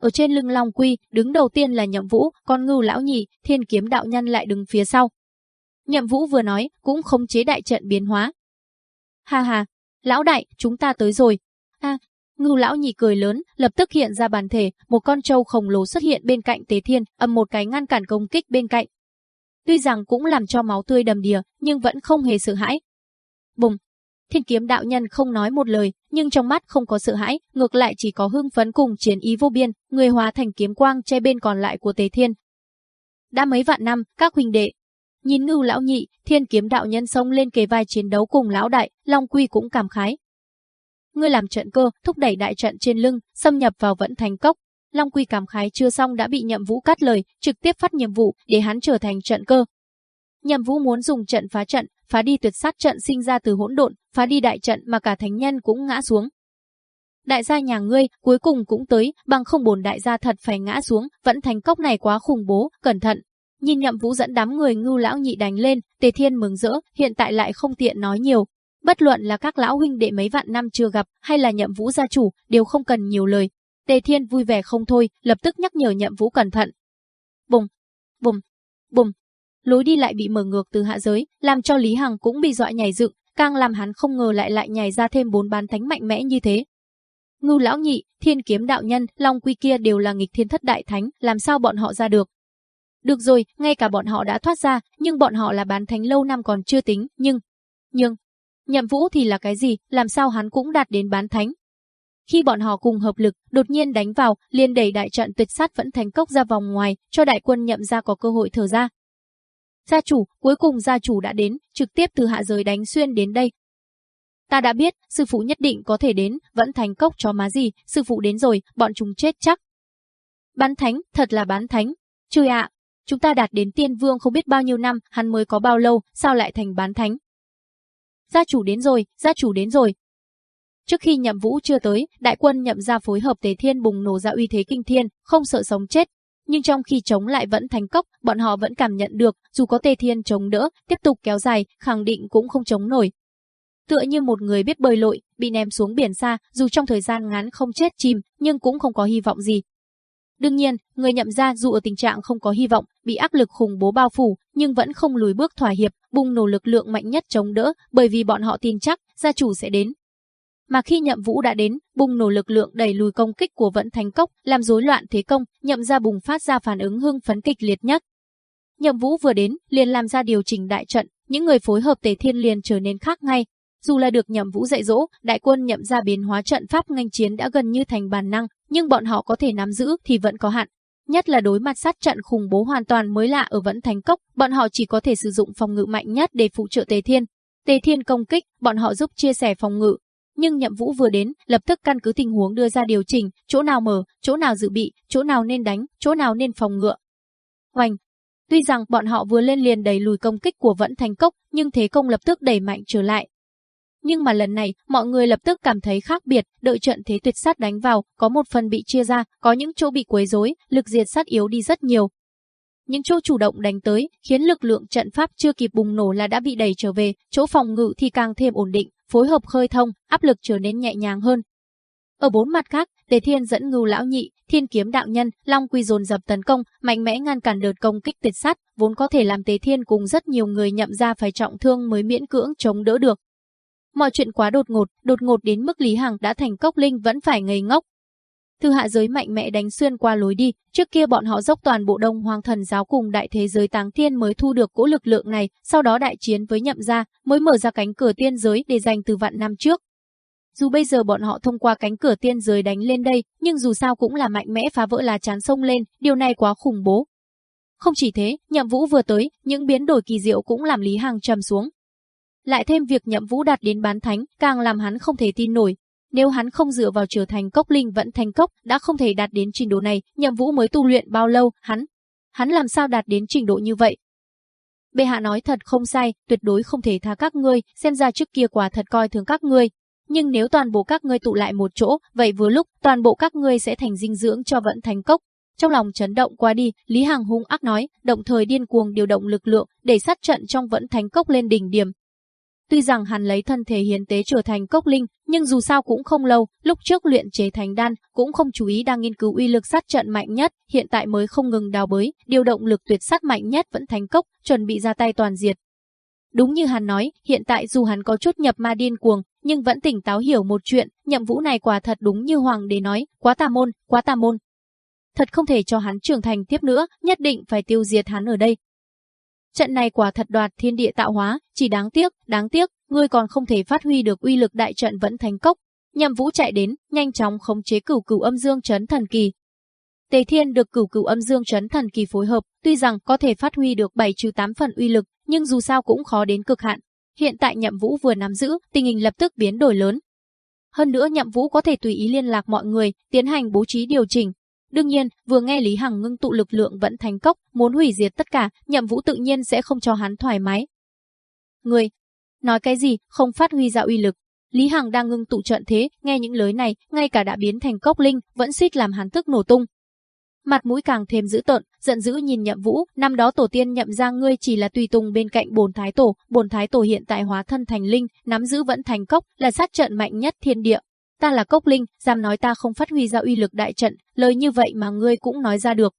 ở trên lưng Long Quy, đứng đầu tiên là Nhậm Vũ, con ngưu lão nhị, thiên kiếm đạo nhân lại đứng phía sau. Nhậm Vũ vừa nói, cũng không chế đại trận biến hóa. Ha ha, lão đại, chúng ta tới rồi. A, ngưu lão nhị cười lớn, lập tức hiện ra bản thể, một con trâu khổng lồ xuất hiện bên cạnh Tế Thiên, ầm một cái ngăn cản công kích bên cạnh. Tuy rằng cũng làm cho máu tươi đầm đìa, nhưng vẫn không hề sợ hãi. Bùng, Thiên kiếm đạo nhân không nói một lời, nhưng trong mắt không có sợ hãi, ngược lại chỉ có hưng phấn cùng chiến ý vô biên, người hóa thành kiếm quang che bên còn lại của Tế Thiên. Đã mấy vạn năm, các huynh đệ, Nhìn ngưu lão nhị, thiên kiếm đạo nhân sông lên kề vai chiến đấu cùng lão đại, Long Quy cũng cảm khái. Ngươi làm trận cơ, thúc đẩy đại trận trên lưng, xâm nhập vào vẫn thành cốc. Long Quy cảm khái chưa xong đã bị nhậm vũ cắt lời, trực tiếp phát nhiệm vụ để hắn trở thành trận cơ. Nhậm vũ muốn dùng trận phá trận, phá đi tuyệt sát trận sinh ra từ hỗn độn, phá đi đại trận mà cả thánh nhân cũng ngã xuống. Đại gia nhà ngươi cuối cùng cũng tới, bằng không bổn đại gia thật phải ngã xuống, vẫn thành cốc này quá khủng bố, cẩn thận, Nhìn nhậm vũ dẫn đám người ngưu lão nhị đánh lên, tề thiên mừng rỡ, hiện tại lại không tiện nói nhiều. Bất luận là các lão huynh đệ mấy vạn năm chưa gặp hay là nhậm vũ gia chủ, đều không cần nhiều lời. Tề thiên vui vẻ không thôi, lập tức nhắc nhở nhậm vũ cẩn thận. Bùng, bùng, bùng. Lối đi lại bị mở ngược từ hạ giới, làm cho Lý Hằng cũng bị dọa nhảy dựng, càng làm hắn không ngờ lại lại nhảy ra thêm bốn bán thánh mạnh mẽ như thế. Ngưu lão nhị, thiên kiếm đạo nhân, long quy kia đều là nghịch thiên thất đại thánh, làm sao bọn họ ra được? Được rồi, ngay cả bọn họ đã thoát ra, nhưng bọn họ là bán thánh lâu năm còn chưa tính, nhưng... Nhưng... Nhậm vũ thì là cái gì, làm sao hắn cũng đạt đến bán thánh? Khi bọn họ cùng hợp lực, đột nhiên đánh vào, liền đẩy đại trận tuyệt sát vẫn thành cốc ra vòng ngoài, cho đại quân nhậm ra có cơ hội thở ra. Gia chủ, cuối cùng gia chủ đã đến, trực tiếp từ hạ giới đánh xuyên đến đây. Ta đã biết, sư phụ nhất định có thể đến, vẫn thành cốc cho má gì, sư phụ đến rồi, bọn chúng chết chắc. Bán thánh, thật là bán thánh. Trời ạ, chúng ta đạt đến tiên vương không biết bao nhiêu năm, hắn mới có bao lâu, sao lại thành bán thánh. Gia chủ đến rồi, gia chủ đến rồi. Trước khi nhậm vũ chưa tới, đại quân nhậm ra phối hợp tế thiên bùng nổ ra uy thế kinh thiên, không sợ sống chết, nhưng trong khi chống lại vẫn thành cốc, bọn họ vẫn cảm nhận được, dù có tề thiên chống đỡ, tiếp tục kéo dài, khẳng định cũng không chống nổi. Tựa như một người biết bơi lội, bị ném xuống biển xa, dù trong thời gian ngắn không chết chìm, nhưng cũng không có hy vọng gì. Đương nhiên, người nhậm ra dù ở tình trạng không có hy vọng, bị áp lực khủng bố bao phủ, nhưng vẫn không lùi bước thỏa hiệp, bùng nổ lực lượng mạnh nhất chống đỡ, bởi vì bọn họ tin chắc gia chủ sẽ đến, mà khi nhậm vũ đã đến, bùng nổ lực lượng đẩy lùi công kích của vẫn thành cốc, làm rối loạn thế công, nhậm ra bùng phát ra phản ứng hưng phấn kịch liệt nhất. Nhậm vũ vừa đến, liền làm ra điều chỉnh đại trận, những người phối hợp tề thiên liền trở nên khác ngay. Dù là được nhậm vũ dạy dỗ, đại quân nhậm ra biến hóa trận pháp nghênh chiến đã gần như thành bản năng, nhưng bọn họ có thể nắm giữ thì vẫn có hạn. Nhất là đối mặt sát trận khủng bố hoàn toàn mới lạ ở vẫn thành cốc, bọn họ chỉ có thể sử dụng phòng ngự mạnh nhất để phụ trợ tề thiên. Tề thiên công kích, bọn họ giúp chia sẻ phòng ngự, nhưng nhậm vũ vừa đến, lập tức căn cứ tình huống đưa ra điều chỉnh, chỗ nào mở, chỗ nào dự bị, chỗ nào nên đánh, chỗ nào nên phòng ngựa. Hoành, Tuy rằng bọn họ vừa lên liền đẩy lùi công kích của vẫn thành cốc, nhưng thế công lập tức đẩy mạnh trở lại. Nhưng mà lần này, mọi người lập tức cảm thấy khác biệt, đợi trận thế tuyệt sát đánh vào, có một phần bị chia ra, có những chỗ bị quấy rối, lực diệt sát yếu đi rất nhiều. Những chỗ chủ động đánh tới, khiến lực lượng trận pháp chưa kịp bùng nổ là đã bị đẩy trở về, chỗ phòng ngự thì càng thêm ổn định, phối hợp khơi thông, áp lực trở nên nhẹ nhàng hơn. Ở bốn mặt khác, Tề Thiên dẫn Ngưu lão nhị, Thiên kiếm đạo nhân, Long Quy dồn dập tấn công, mạnh mẽ ngăn cản đợt công kích tuyệt sát, vốn có thể làm Tề Thiên cùng rất nhiều người nhậm ra phải trọng thương mới miễn cưỡng chống đỡ được. Mọi chuyện quá đột ngột, đột ngột đến mức Lý Hằng đã thành cốc linh vẫn phải ngây ngốc, Thư hạ giới mạnh mẽ đánh xuyên qua lối đi, trước kia bọn họ dốc toàn bộ đông hoàng thần giáo cùng đại thế giới táng thiên mới thu được cỗ lực lượng này, sau đó đại chiến với nhậm gia, mới mở ra cánh cửa tiên giới để giành từ vạn năm trước. Dù bây giờ bọn họ thông qua cánh cửa tiên giới đánh lên đây, nhưng dù sao cũng là mạnh mẽ phá vỡ là chán sông lên, điều này quá khủng bố. Không chỉ thế, nhậm vũ vừa tới, những biến đổi kỳ diệu cũng làm Lý Hằng trầm xuống. Lại thêm việc nhậm vũ đạt đến bán thánh, càng làm hắn không thể tin nổi, nếu hắn không dựa vào trở thành cốc linh vẫn thành cốc, đã không thể đạt đến trình độ này, nhậm vũ mới tu luyện bao lâu, hắn, hắn làm sao đạt đến trình độ như vậy? Bệ hạ nói thật không sai, tuyệt đối không thể tha các ngươi, xem ra trước kia quả thật coi thường các ngươi. Nhưng nếu toàn bộ các ngươi tụ lại một chỗ, vậy vừa lúc toàn bộ các ngươi sẽ thành dinh dưỡng cho vận thành cốc. Trong lòng chấn động qua đi, Lý Hằng hung ác nói, động thời điên cuồng điều động lực lượng để sát trận trong vẫn thành cốc lên đỉnh điểm, Tuy rằng hắn lấy thân thể hiến tế trở thành cốc linh, nhưng dù sao cũng không lâu, lúc trước luyện chế thành đan, cũng không chú ý đang nghiên cứu uy lực sát trận mạnh nhất, hiện tại mới không ngừng đào bới, điều động lực tuyệt sát mạnh nhất vẫn thành cốc, chuẩn bị ra tay toàn diệt. Đúng như hắn nói, hiện tại dù hắn có chút nhập ma điên cuồng, nhưng vẫn tỉnh táo hiểu một chuyện, nhậm vũ này quả thật đúng như hoàng đế nói, quá tà môn, quá tà môn. Thật không thể cho hắn trưởng thành tiếp nữa, nhất định phải tiêu diệt hắn ở đây, Trận này quả thật đoạt thiên địa tạo hóa, chỉ đáng tiếc, đáng tiếc, ngươi còn không thể phát huy được uy lực đại trận vẫn thành cốc. Nhậm Vũ chạy đến, nhanh chóng khống chế cửu cửu âm dương chấn thần kỳ. Tề Thiên được cửu cửu âm dương chấn thần kỳ phối hợp, tuy rằng có thể phát huy được 7 trừ 8 phần uy lực, nhưng dù sao cũng khó đến cực hạn. Hiện tại Nhậm Vũ vừa nắm giữ, tình hình lập tức biến đổi lớn. Hơn nữa Nhậm Vũ có thể tùy ý liên lạc mọi người, tiến hành bố trí điều chỉnh, Đương nhiên, vừa nghe Lý Hằng ngưng tụ lực lượng vẫn thành cốc, muốn hủy diệt tất cả, nhậm vũ tự nhiên sẽ không cho hắn thoải mái. Người, nói cái gì, không phát huy ra uy lực. Lý Hằng đang ngưng tụ trận thế, nghe những lời này, ngay cả đã biến thành cốc linh, vẫn suýt làm hắn tức nổ tung. Mặt mũi càng thêm dữ tợn, giận dữ nhìn nhậm vũ, năm đó tổ tiên nhậm ra ngươi chỉ là tùy tùng bên cạnh bồn thái tổ, bồn thái tổ hiện tại hóa thân thành linh, nắm giữ vẫn thành cốc, là sát trận mạnh nhất thiên địa, ta là cốc linh, dám nói ta không phát huy ra uy lực đại trận, lời như vậy mà ngươi cũng nói ra được.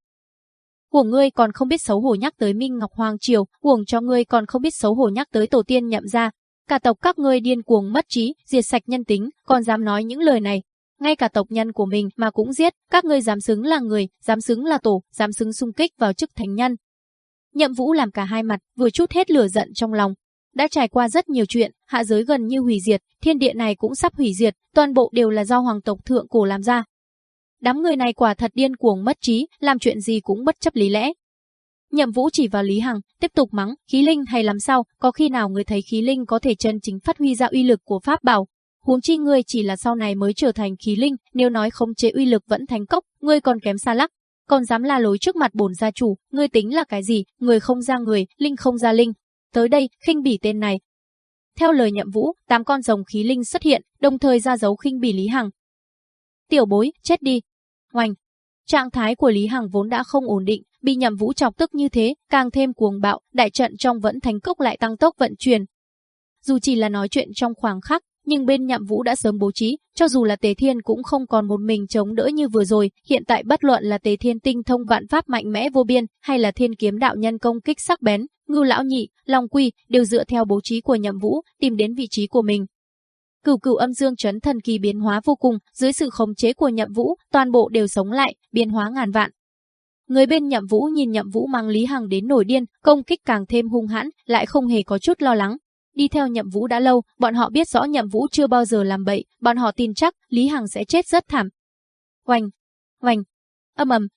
Của ngươi còn không biết xấu hổ nhắc tới Minh Ngọc Hoàng Triều, uổng cho ngươi còn không biết xấu hổ nhắc tới tổ tiên nhậm ra. Cả tộc các ngươi điên cuồng mất trí, diệt sạch nhân tính, còn dám nói những lời này. Ngay cả tộc nhân của mình mà cũng giết, các ngươi dám xứng là người, dám xứng là tổ, dám xứng xung kích vào chức thánh nhân. Nhậm Vũ làm cả hai mặt, vừa chút hết lửa giận trong lòng. Đã trải qua rất nhiều chuyện, hạ giới gần như hủy diệt, thiên địa này cũng sắp hủy diệt, toàn bộ đều là do hoàng tộc thượng cổ làm ra. Đám người này quả thật điên cuồng mất trí, làm chuyện gì cũng bất chấp lý lẽ, Nhậm Vũ chỉ vào Lý Hằng, tiếp tục mắng, khí linh hay làm sao, có khi nào người thấy khí linh có thể chân chính phát huy ra uy lực của pháp bảo. Huống chi ngươi chỉ là sau này mới trở thành khí linh, nếu nói không chế uy lực vẫn thành cốc, ngươi còn kém xa lắc. Còn dám la lối trước mặt bổn gia chủ, ngươi tính là cái gì, người không ra người, linh không ra linh. Tới đây, khinh bỉ tên này. Theo lời Nhậm Vũ, tám con rồng khí linh xuất hiện, đồng thời ra dấu khinh bỉ Lý Hằng. Tiểu bối, chết đi. Oanh. Trạng thái của Lý Hằng vốn đã không ổn định, bị nhậm vũ chọc tức như thế, càng thêm cuồng bạo, đại trận trong vẫn thành cốc lại tăng tốc vận chuyển. Dù chỉ là nói chuyện trong khoảng khắc, nhưng bên nhậm vũ đã sớm bố trí, cho dù là Tề Thiên cũng không còn một mình chống đỡ như vừa rồi, hiện tại bất luận là Tề Thiên tinh thông vạn pháp mạnh mẽ vô biên, hay là Thiên kiếm đạo nhân công kích sắc bén, Ngưu lão nhị, Long Quy đều dựa theo bố trí của nhậm vũ, tìm đến vị trí của mình. Cửu cửu âm dương chấn thần kỳ biến hóa vô cùng, dưới sự khống chế của nhậm vũ, toàn bộ đều sống lại, biến hóa ngàn vạn. Người bên nhậm vũ nhìn nhậm vũ mang Lý Hằng đến nổi điên, công kích càng thêm hung hãn, lại không hề có chút lo lắng. Đi theo nhậm vũ đã lâu, bọn họ biết rõ nhậm vũ chưa bao giờ làm bậy, bọn họ tin chắc Lý Hằng sẽ chết rất thảm. Oanh, oanh, âm ầm.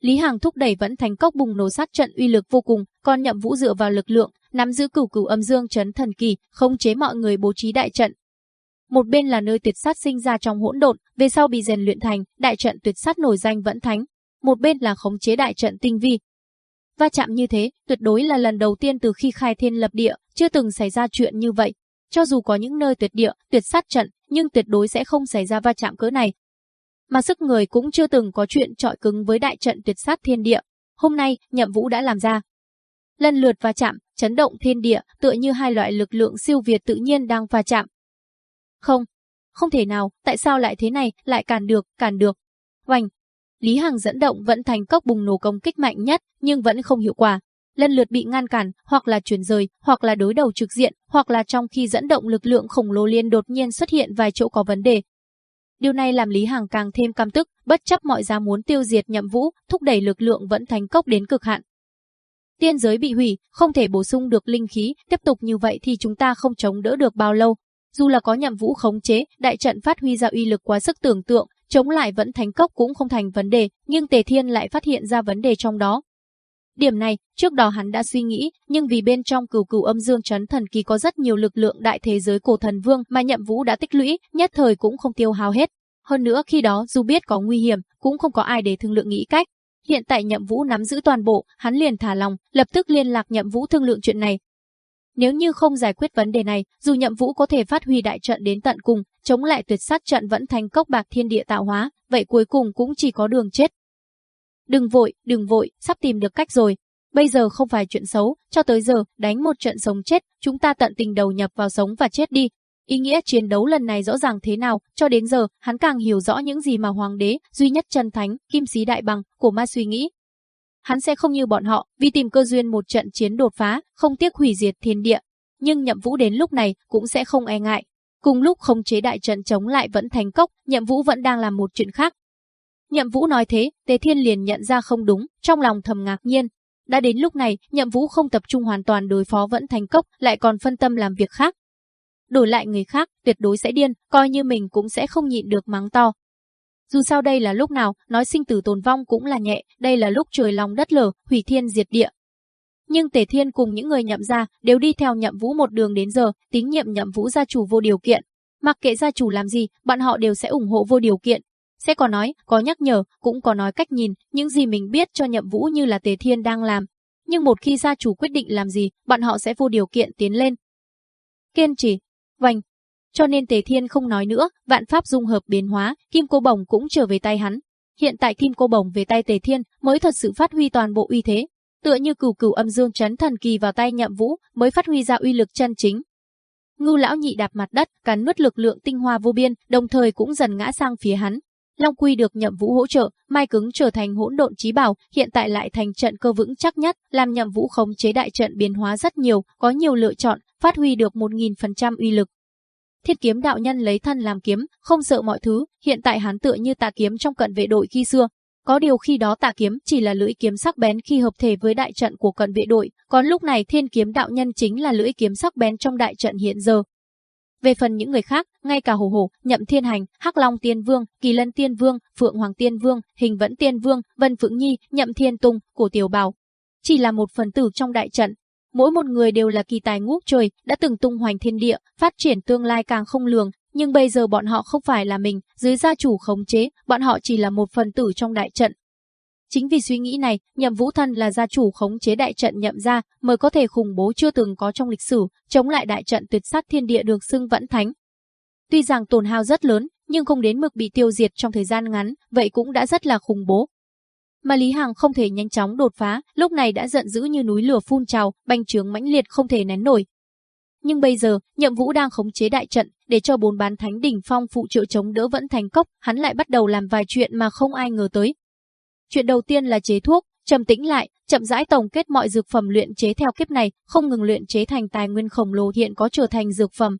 Lý Hằng thúc đẩy vẫn thành cốc bùng nổ sát trận uy lực vô cùng, còn nhậm vũ dựa vào lực lượng, nắm giữ cửu cửu âm dương chấn thần kỳ, không chế mọi người bố trí đại trận, một bên là nơi tuyệt sát sinh ra trong hỗn độn, về sau bị rèn luyện thành đại trận tuyệt sát nổi danh vẫn thánh, một bên là khống chế đại trận tinh vi. Va chạm như thế, tuyệt đối là lần đầu tiên từ khi khai thiên lập địa, chưa từng xảy ra chuyện như vậy. Cho dù có những nơi tuyệt địa, tuyệt sát trận, nhưng tuyệt đối sẽ không xảy ra va chạm cỡ này. Mà sức người cũng chưa từng có chuyện trọi cứng với đại trận tuyệt sát thiên địa. Hôm nay, Nhậm Vũ đã làm ra. Lần lượt va chạm, chấn động thiên địa, tựa như hai loại lực lượng siêu việt tự nhiên đang va chạm, không, không thể nào, tại sao lại thế này, lại cản được, cản được. Oanh, Lý Hằng dẫn động vẫn thành cốc bùng nổ công kích mạnh nhất, nhưng vẫn không hiệu quả. Lần lượt bị ngăn cản, hoặc là chuyển rời, hoặc là đối đầu trực diện, hoặc là trong khi dẫn động lực lượng khổng lồ liên đột nhiên xuất hiện vài chỗ có vấn đề. Điều này làm Lý Hằng càng thêm cam tức, bất chấp mọi giá muốn tiêu diệt nhậm vũ, thúc đẩy lực lượng vẫn thành cốc đến cực hạn. Tiên giới bị hủy, không thể bổ sung được linh khí, tiếp tục như vậy thì chúng ta không chống đỡ được bao lâu, dù là có nhậm vũ khống chế, đại trận phát huy ra uy lực quá sức tưởng tượng, chống lại vẫn thánh cốc cũng không thành vấn đề, nhưng Tề Thiên lại phát hiện ra vấn đề trong đó. Điểm này, trước đó hắn đã suy nghĩ, nhưng vì bên trong cửu cửu âm dương chấn thần kỳ có rất nhiều lực lượng đại thế giới cổ thần vương mà nhậm vũ đã tích lũy, nhất thời cũng không tiêu hao hết. Hơn nữa khi đó dù biết có nguy hiểm, cũng không có ai để thương lượng nghĩ cách. Hiện tại nhậm vũ nắm giữ toàn bộ, hắn liền thả lòng, lập tức liên lạc nhậm vũ thương lượng chuyện này, nếu như không giải quyết vấn đề này, dù nhậm vũ có thể phát huy đại trận đến tận cùng, chống lại tuyệt sát trận vẫn thành cốc bạc thiên địa tạo hóa, vậy cuối cùng cũng chỉ có đường chết. Đừng vội, đừng vội, sắp tìm được cách rồi. Bây giờ không phải chuyện xấu, cho tới giờ, đánh một trận sống chết, chúng ta tận tình đầu nhập vào sống và chết đi. Ý nghĩa chiến đấu lần này rõ ràng thế nào, cho đến giờ, hắn càng hiểu rõ những gì mà hoàng đế, duy nhất chân thánh, kim sĩ đại bằng, của ma suy nghĩ, hắn sẽ không như bọn họ, vì tìm cơ duyên một trận chiến đột phá, không tiếc hủy diệt thiên địa. Nhưng Nhậm Vũ đến lúc này cũng sẽ không e ngại. Cùng lúc không chế đại trận chống lại vẫn thành cốc, Nhậm Vũ vẫn đang làm một chuyện khác. Nhậm Vũ nói thế, Tề Thiên liền nhận ra không đúng, trong lòng thầm ngạc nhiên. Đã đến lúc này, Nhậm Vũ không tập trung hoàn toàn đối phó vẫn thành cốc, lại còn phân tâm làm việc khác. Đổi lại người khác, tuyệt đối sẽ điên, coi như mình cũng sẽ không nhịn được mắng to. Dù sao đây là lúc nào, nói sinh tử tồn vong cũng là nhẹ, đây là lúc trời lòng đất lở, hủy thiên diệt địa. Nhưng Tề Thiên cùng những người nhậm gia đều đi theo nhậm vũ một đường đến giờ, tín nhiệm nhậm vũ gia chủ vô điều kiện. Mặc kệ gia chủ làm gì, bọn họ đều sẽ ủng hộ vô điều kiện. Sẽ có nói, có nhắc nhở, cũng có nói cách nhìn, những gì mình biết cho nhậm vũ như là Tề Thiên đang làm. Nhưng một khi gia chủ quyết định làm gì, bọn họ sẽ vô điều kiện tiến lên. Kiên trì, vành, cho nên Tề Thiên không nói nữa, vạn pháp dung hợp biến hóa, kim cô bồng cũng trở về tay hắn. Hiện tại kim cô bồng về tay Tề Thiên mới thật sự phát huy toàn bộ uy thế. Tựa như cửu cửu âm dương chấn thần kỳ vào tay nhậm vũ mới phát huy ra uy lực chân chính. Ngưu lão nhị đạp mặt đất, cắn nuốt lực lượng tinh hoa vô biên, đồng thời cũng dần ngã sang phía hắn. Long Quy được Nhậm Vũ hỗ trợ, mai cứng trở thành hỗn độn chí bảo, hiện tại lại thành trận cơ vững chắc nhất, làm Nhậm Vũ khống chế đại trận biến hóa rất nhiều, có nhiều lựa chọn, phát huy được 1000% uy lực. Thiết kiếm đạo nhân lấy thân làm kiếm, không sợ mọi thứ, hiện tại hắn tựa như tà kiếm trong cận vệ đội khi xưa. Có điều khi đó tà kiếm chỉ là lưỡi kiếm sắc bén khi hợp thể với đại trận của cận vệ đội, còn lúc này thiên kiếm đạo nhân chính là lưỡi kiếm sắc bén trong đại trận hiện giờ. Về phần những người khác, ngay cả hồ hồ, Nhậm Thiên Hành, Hắc Long Tiên Vương, Kỳ Lân Tiên Vương, Phượng Hoàng Tiên Vương, Hình Vẫn Tiên Vương, Vân Phượng Nhi, Nhậm Thiên Tùng, Cổ Tiểu Bảo, chỉ là một phần tử trong đại trận. Mỗi một người đều là kỳ tài ngút trời, đã từng tung hoành thiên địa, phát triển tương lai càng không lường, nhưng bây giờ bọn họ không phải là mình, dưới gia chủ khống chế, bọn họ chỉ là một phần tử trong đại trận. Chính vì suy nghĩ này, Nhậm Vũ Thân là gia chủ khống chế đại trận nhậm ra, mới có thể khủng bố chưa từng có trong lịch sử, chống lại đại trận tuyệt sát thiên địa được xưng vẫn thánh. Tuy rằng tổn hao rất lớn, nhưng không đến mực bị tiêu diệt trong thời gian ngắn, vậy cũng đã rất là khủng bố. Mà Lý Hằng không thể nhanh chóng đột phá, lúc này đã giận dữ như núi lửa phun trào, bành trướng mãnh liệt không thể nén nổi. Nhưng bây giờ, Nhậm Vũ đang khống chế đại trận, để cho bốn bán thánh đỉnh phong phụ trợ chống đỡ vẫn thành cốc, hắn lại bắt đầu làm vài chuyện mà không ai ngờ tới. Chuyện đầu tiên là chế thuốc, trầm tĩnh lại, chậm rãi tổng kết mọi dược phẩm luyện chế theo kiếp này, không ngừng luyện chế thành tài nguyên khổng lồ hiện có trở thành dược phẩm.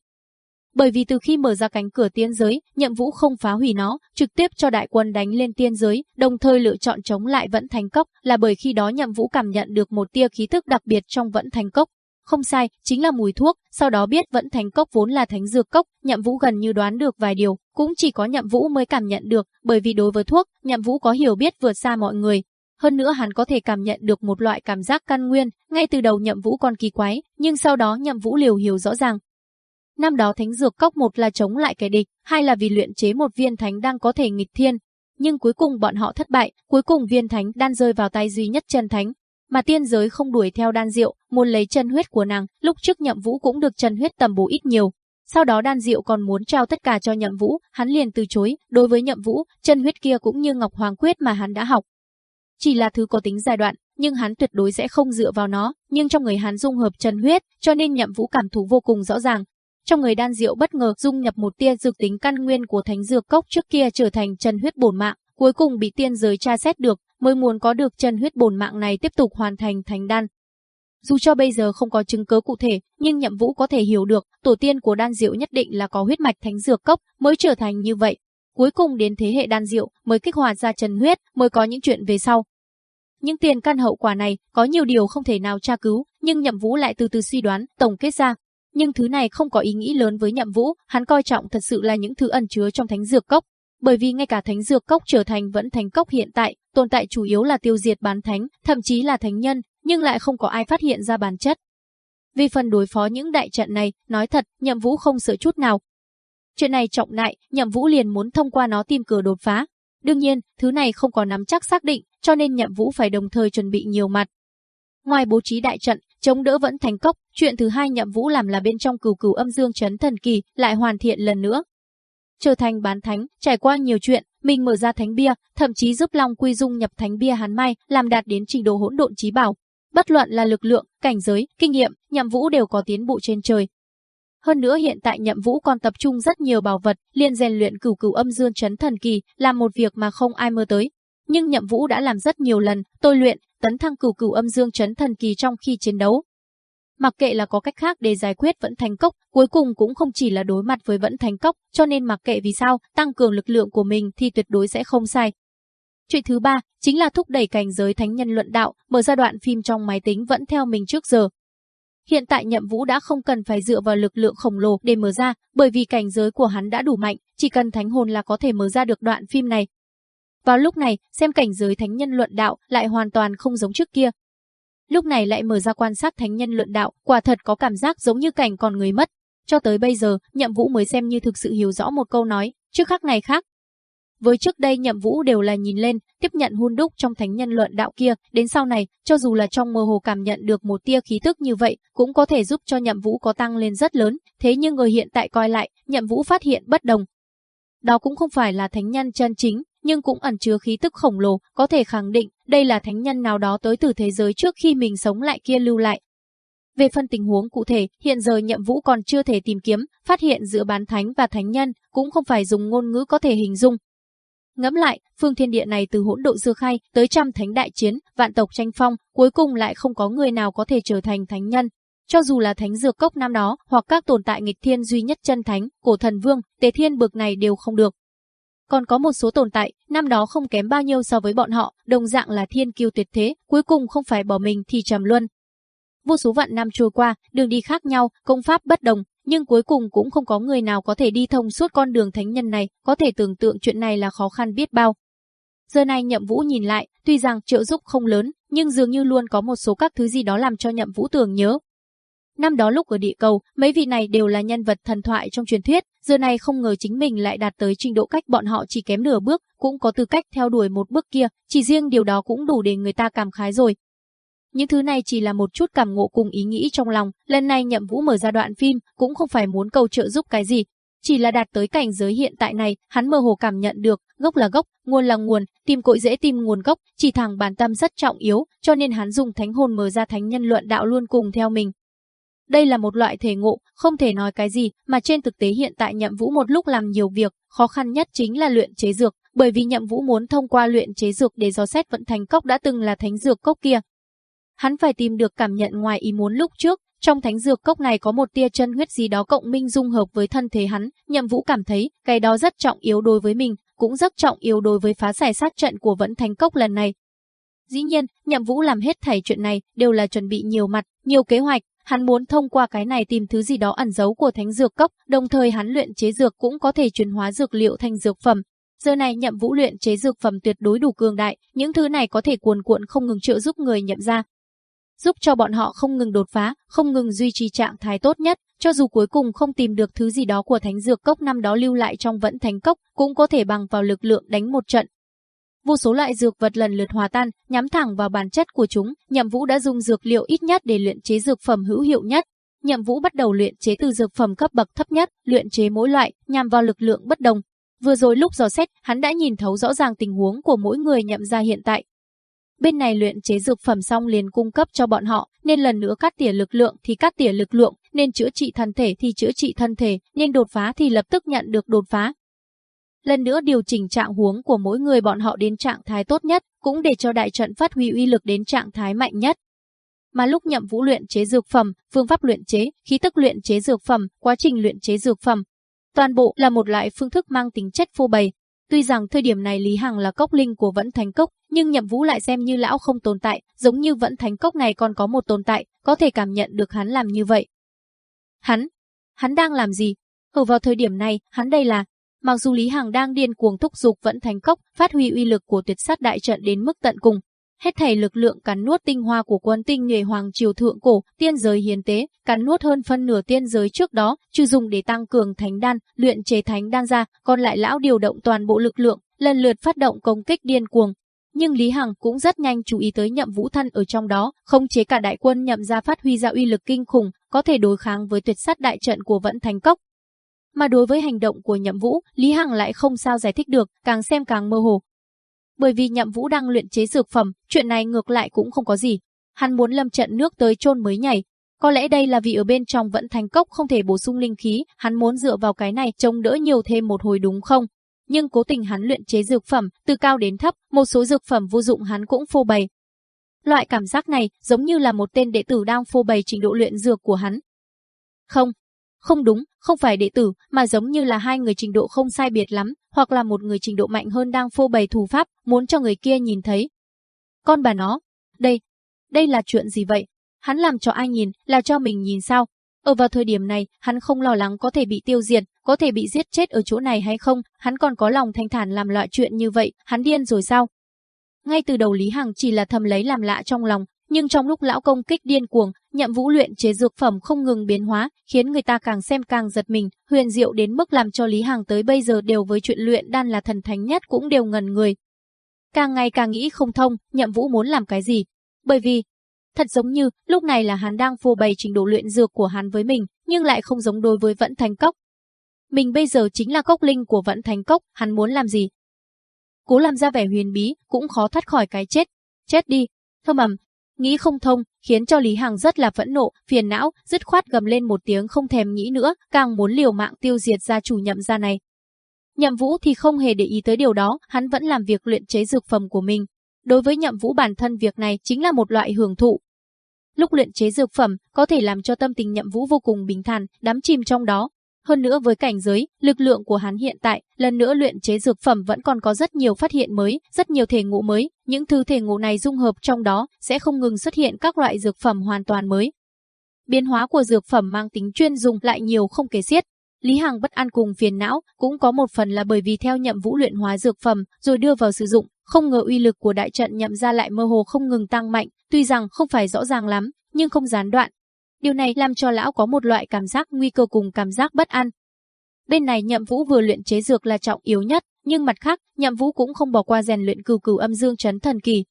Bởi vì từ khi mở ra cánh cửa tiên giới, Nhậm Vũ không phá hủy nó, trực tiếp cho đại quân đánh lên tiên giới, đồng thời lựa chọn chống lại Vẫn Thành Cốc, là bởi khi đó Nhậm Vũ cảm nhận được một tia khí thức đặc biệt trong Vẫn Thành Cốc. Không sai, chính là mùi thuốc, sau đó biết Vẫn Thành Cốc vốn là thánh dược cốc, Nhậm Vũ gần như đoán được vài điều, cũng chỉ có Nhậm Vũ mới cảm nhận được, bởi vì đối với thuốc, Nhậm Vũ có hiểu biết vượt xa mọi người, hơn nữa hắn có thể cảm nhận được một loại cảm giác căn nguyên, ngay từ đầu nhậm vũ còn kỳ quái, nhưng sau đó nhậm vũ liều hiểu rõ ràng. Năm đó thánh dược cốc một là chống lại kẻ địch, hai là vì luyện chế một viên thánh đang có thể nghịch thiên. Nhưng cuối cùng bọn họ thất bại, cuối cùng viên thánh đan rơi vào tay duy nhất chân thánh. Mà tiên giới không đuổi theo đan diệu, muốn lấy chân huyết của nàng, lúc trước nhậm vũ cũng được chân huyết tầm bổ ít nhiều, sau đó đan diệu còn muốn trao tất cả cho nhậm vũ, hắn liền từ chối, đối với nhậm vũ, chân huyết kia cũng như ngọc hoàng quyết mà hắn đã học, chỉ là thứ có tính giai đoạn, nhưng hắn tuyệt đối sẽ không dựa vào nó, nhưng trong người hắn dung hợp chân huyết, cho nên nhậm vũ cảm thụ vô cùng rõ ràng. Trong người đan diệu bất ngờ dung nhập một tia dược tính căn nguyên của thánh dược cốc trước kia trở thành chân huyết bổn mạng, cuối cùng bị tiên giới tra xét được, mới muốn có được chân huyết bổn mạng này tiếp tục hoàn thành thành đan. Dù cho bây giờ không có chứng cứ cụ thể, nhưng Nhậm Vũ có thể hiểu được, tổ tiên của đan diệu nhất định là có huyết mạch thánh dược cốc mới trở thành như vậy. Cuối cùng đến thế hệ đan diệu mới kích hoạt ra chân huyết, mới có những chuyện về sau. Những tiền căn hậu quả này có nhiều điều không thể nào tra cứu, nhưng Nhậm Vũ lại từ từ suy đoán, tổng kết ra. Nhưng thứ này không có ý nghĩ lớn với Nhậm Vũ, hắn coi trọng thật sự là những thứ ẩn chứa trong thánh dược cốc. Bởi vì ngay cả thánh dược cốc trở thành vẫn Thánh cốc hiện tại, tồn tại chủ yếu là tiêu diệt bán thánh, thậm chí là thánh nhân, nhưng lại không có ai phát hiện ra bản chất. Vì phần đối phó những đại trận này, nói thật, Nhậm Vũ không sợ chút nào. Chuyện này trọng đại, Nhậm Vũ liền muốn thông qua nó tìm cửa đột phá. Đương nhiên, thứ này không có nắm chắc xác định, cho nên Nhậm Vũ phải đồng thời chuẩn bị nhiều mặt. Ngoài bố trí đại trận, chống đỡ vẫn thành cốc, chuyện thứ hai Nhậm Vũ làm là bên trong cửu cửu âm dương chấn thần kỳ lại hoàn thiện lần nữa. Trở thành bán thánh, trải qua nhiều chuyện, mình mở ra thánh bia, thậm chí giúp Long Quy Dung nhập thánh bia hắn mai, làm đạt đến trình độ hỗn độn trí bảo. Bất luận là lực lượng, cảnh giới, kinh nghiệm, Nhậm Vũ đều có tiến bộ trên trời. Hơn nữa hiện tại Nhậm Vũ còn tập trung rất nhiều bảo vật, liên rèn luyện cửu cửu âm dương chấn thần kỳ, làm một việc mà không ai mơ tới nhưng Nhậm Vũ đã làm rất nhiều lần, tôi luyện, tấn thăng cửu cửu âm dương chấn thần kỳ trong khi chiến đấu. Mặc kệ là có cách khác để giải quyết vẫn thành cốc, cuối cùng cũng không chỉ là đối mặt với vẫn thành cốc, cho nên mặc kệ vì sao, tăng cường lực lượng của mình thì tuyệt đối sẽ không sai. Chuyện thứ ba, chính là thúc đẩy cảnh giới thánh nhân luận đạo, mở ra đoạn phim trong máy tính vẫn theo mình trước giờ. Hiện tại nhậm vũ đã không cần phải dựa vào lực lượng khổng lồ để mở ra, bởi vì cảnh giới của hắn đã đủ mạnh, chỉ cần thánh hồn là có thể mở ra được đoạn phim này, vào lúc này, xem cảnh giới thánh nhân luận đạo lại hoàn toàn không giống trước kia. Lúc này lại mở ra quan sát thánh nhân luận đạo, quả thật có cảm giác giống như cảnh còn người mất. Cho tới bây giờ, Nhậm Vũ mới xem như thực sự hiểu rõ một câu nói, trước khác này khác. Với trước đây Nhậm Vũ đều là nhìn lên, tiếp nhận hun đúc trong thánh nhân luận đạo kia, đến sau này, cho dù là trong mơ hồ cảm nhận được một tia khí tức như vậy, cũng có thể giúp cho Nhậm Vũ có tăng lên rất lớn, thế nhưng người hiện tại coi lại, Nhậm Vũ phát hiện bất đồng. Đó cũng không phải là thánh nhân chân chính, nhưng cũng ẩn chứa khí tức khổng lồ, có thể khẳng định đây là thánh nhân nào đó tới từ thế giới trước khi mình sống lại kia lưu lại. Về phân tình huống cụ thể, hiện giờ nhậm vũ còn chưa thể tìm kiếm, phát hiện giữa bán thánh và thánh nhân, cũng không phải dùng ngôn ngữ có thể hình dung. Ngẫm lại, phương thiên địa này từ hỗn độ dưa khai tới trăm thánh đại chiến, vạn tộc tranh phong, cuối cùng lại không có người nào có thể trở thành thánh nhân. Cho dù là thánh dược cốc năm đó, hoặc các tồn tại nghịch thiên duy nhất chân thánh, cổ thần vương, tế thiên bực này đều không được. Còn có một số tồn tại, năm đó không kém bao nhiêu so với bọn họ, đồng dạng là thiên kiêu tuyệt thế, cuối cùng không phải bỏ mình thì trầm luân. Vô số vạn năm trôi qua, đường đi khác nhau, công pháp bất đồng, nhưng cuối cùng cũng không có người nào có thể đi thông suốt con đường thánh nhân này, có thể tưởng tượng chuyện này là khó khăn biết bao. Giờ này Nhậm Vũ nhìn lại, tuy rằng trợ giúp không lớn, nhưng dường như luôn có một số các thứ gì đó làm cho Nhậm Vũ tưởng nhớ. Năm đó lúc ở địa cầu, mấy vị này đều là nhân vật thần thoại trong truyền thuyết, giờ này không ngờ chính mình lại đạt tới trình độ cách bọn họ chỉ kém nửa bước, cũng có tư cách theo đuổi một bước kia, chỉ riêng điều đó cũng đủ để người ta cảm khái rồi. Những thứ này chỉ là một chút cảm ngộ cùng ý nghĩ trong lòng, lần này Nhậm Vũ mở ra đoạn phim, cũng không phải muốn cầu trợ giúp cái gì, chỉ là đạt tới cảnh giới hiện tại này, hắn mơ hồ cảm nhận được, gốc là gốc, nguồn là nguồn, tìm cội dễ tìm nguồn gốc, chỉ thẳng bản tâm rất trọng yếu, cho nên hắn dùng thánh hồn mở ra thánh nhân luận đạo luôn cùng theo mình. Đây là một loại thể ngộ, không thể nói cái gì, mà trên thực tế hiện tại Nhậm Vũ một lúc làm nhiều việc, khó khăn nhất chính là luyện chế dược, bởi vì Nhậm Vũ muốn thông qua luyện chế dược để dò xét vận thành cốc đã từng là thánh dược cốc kia. Hắn phải tìm được cảm nhận ngoài ý muốn lúc trước, trong thánh dược cốc này có một tia chân huyết gì đó cộng minh dung hợp với thân thể hắn, Nhậm Vũ cảm thấy cái đó rất trọng yếu đối với mình, cũng rất trọng yếu đối với phá giải sát trận của vẫn thánh cốc lần này. Dĩ nhiên, Nhậm Vũ làm hết thảy chuyện này đều là chuẩn bị nhiều mặt, nhiều kế hoạch, hắn muốn thông qua cái này tìm thứ gì đó ẩn giấu của thánh dược cốc, đồng thời hắn luyện chế dược cũng có thể chuyển hóa dược liệu thành dược phẩm. Giờ này Nhậm Vũ luyện chế dược phẩm tuyệt đối đủ cường đại, những thứ này có thể cuồn cuộn không ngừng trợ giúp người nhậm ra, giúp cho bọn họ không ngừng đột phá, không ngừng duy trì trạng thái tốt nhất, cho dù cuối cùng không tìm được thứ gì đó của thánh dược cốc năm đó lưu lại trong vẫn thánh cốc, cũng có thể bằng vào lực lượng đánh một trận. Vô số loại dược vật lần lượt hòa tan, nhắm thẳng vào bản chất của chúng, Nhậm Vũ đã dùng dược liệu ít nhất để luyện chế dược phẩm hữu hiệu nhất. Nhậm Vũ bắt đầu luyện chế từ dược phẩm cấp bậc thấp nhất, luyện chế mỗi loại nhằm vào lực lượng bất đồng. Vừa rồi lúc dò xét, hắn đã nhìn thấu rõ ràng tình huống của mỗi người nhậm ra hiện tại, Bên này luyện chế dược phẩm xong liền cung cấp cho bọn họ, nên lần nữa cắt tỉa lực lượng thì cắt tỉa lực lượng, nên chữa trị thân thể thì chữa trị thân thể, nên đột phá thì lập tức nhận được đột phá. Lần nữa điều chỉnh trạng huống của mỗi người bọn họ đến trạng thái tốt nhất, cũng để cho đại trận phát huy uy lực đến trạng thái mạnh nhất. Mà lúc nhậm vũ luyện chế dược phẩm, phương pháp luyện chế, khí tức luyện chế dược phẩm, quá trình luyện chế dược phẩm, toàn bộ là một loại phương thức mang tính chất phô bày, Tuy rằng thời điểm này Lý Hằng là cốc linh của Vẫn Thánh Cốc, nhưng Nhậm Vũ lại xem như lão không tồn tại, giống như Vẫn Thánh Cốc này còn có một tồn tại, có thể cảm nhận được hắn làm như vậy. Hắn, hắn đang làm gì? Ở vào thời điểm này, hắn đây là Mặc dù Lý Hằng đang điên cuồng thúc dục Vẫn Thánh Cốc, phát huy uy lực của tuyệt sát đại trận đến mức tận cùng, hết thảy lực lượng cắn nuốt tinh hoa của quân tinh nghề hoàng triều thượng cổ, tiên giới hiến tế, cắn nuốt hơn phân nửa tiên giới trước đó, trừ dùng để tăng cường thánh đan, luyện chế thánh đan ra, còn lại lão điều động toàn bộ lực lượng, lần lượt phát động công kích điên cuồng. Nhưng Lý Hằng cũng rất nhanh chú ý tới nhậm vũ thân ở trong đó, không chế cả đại quân nhậm ra phát huy ra uy lực kinh khủng, có thể đối kháng với tuyệt sát đại trận của vận thành cốc. Mà đối với hành động của nhậm vũ, Lý Hằng lại không sao giải thích được, càng xem càng mơ hồ, bởi vì Nhậm Vũ đang luyện chế dược phẩm, chuyện này ngược lại cũng không có gì. Hắn muốn lâm trận nước tới chôn mới nhảy. Có lẽ đây là vì ở bên trong vẫn thành cốc không thể bổ sung linh khí, hắn muốn dựa vào cái này trông đỡ nhiều thêm một hồi đúng không? Nhưng cố tình hắn luyện chế dược phẩm, từ cao đến thấp, một số dược phẩm vô dụng hắn cũng phô bày. Loại cảm giác này giống như là một tên đệ tử đang phô bày trình độ luyện dược của hắn. Không, không đúng, không phải đệ tử, mà giống như là hai người trình độ không sai biệt lắm, hoặc là một người trình độ mạnh hơn đang phô bày thủ pháp, muốn cho người kia nhìn thấy. Con bà nó, đây, đây là chuyện gì vậy? Hắn làm cho ai nhìn, là cho mình nhìn sao? Ở vào thời điểm này, hắn không lo lắng có thể bị tiêu diệt, có thể bị giết chết ở chỗ này hay không, hắn còn có lòng thanh thản làm loại chuyện như vậy, hắn điên rồi sao? Ngay từ đầu Lý Hằng chỉ là thầm lấy làm lạ trong lòng, nhưng trong lúc lão công kích điên cuồng, nhậm vũ luyện chế dược phẩm không ngừng biến hóa, khiến người ta càng xem càng giật mình, huyền diệu đến mức làm cho Lý Hằng tới bây giờ đều với chuyện luyện đan là thần thánh nhất cũng đều ngần người. Càng ngày càng nghĩ không thông, nhậm vũ muốn làm cái gì. Bởi vì, thật giống như lúc này là hắn đang phô bày trình độ luyện dược của hắn với mình, nhưng lại không giống đối với vẫn thành cốc. Mình bây giờ chính là cốc linh của vẫn thành cốc, hắn muốn làm gì? Cố làm ra vẻ huyền bí, cũng khó thoát khỏi cái chết. Chết đi. Thơm ầm, Nghĩ không thông, khiến cho Lý Hằng rất là phẫn nộ, phiền não, dứt khoát gầm lên một tiếng không thèm nghĩ nữa, càng muốn liều mạng tiêu diệt gia chủ nhậm gia này. Nhậm Vũ thì không hề để ý tới điều đó, hắn vẫn làm việc luyện chế dược phẩm của mình. Đối với Nhậm Vũ bản thân việc này chính là một loại hưởng thụ. lúc luyện chế dược phẩm, có thể làm cho tâm tình Nhậm Vũ vô cùng bình thản, đắm chìm trong đó. Hơn nữa với cảnh giới, lực lượng của hắn hiện tại, lần nữa luyện chế dược phẩm vẫn còn có rất nhiều phát hiện mới, rất nhiều thể ngộ mới, những thứ thể ngộ này dung hợp trong đó sẽ không ngừng xuất hiện các loại dược phẩm hoàn toàn mới. Biến hóa của dược phẩm mang tính chuyên dùng lại nhiều không kể xiết, Lý Hằng bất an cùng phiền não, cũng có một phần là bởi vì theo nhậm vũ luyện hóa dược phẩm, rồi đưa vào sử dụng, không ngờ uy lực của đại trận nhậm ra lại mơ hồ không ngừng tăng mạnh, tuy rằng không phải rõ ràng lắm, nhưng không gián đoạn. Điều này làm cho lão có một loại cảm giác nguy cơ cùng cảm giác bất an. Bên này nhậm vũ vừa luyện chế dược là trọng yếu nhất, nhưng mặt khác, nhậm vũ cũng không bỏ qua rèn luyện cửu cửu âm dương chấn thần kỳ.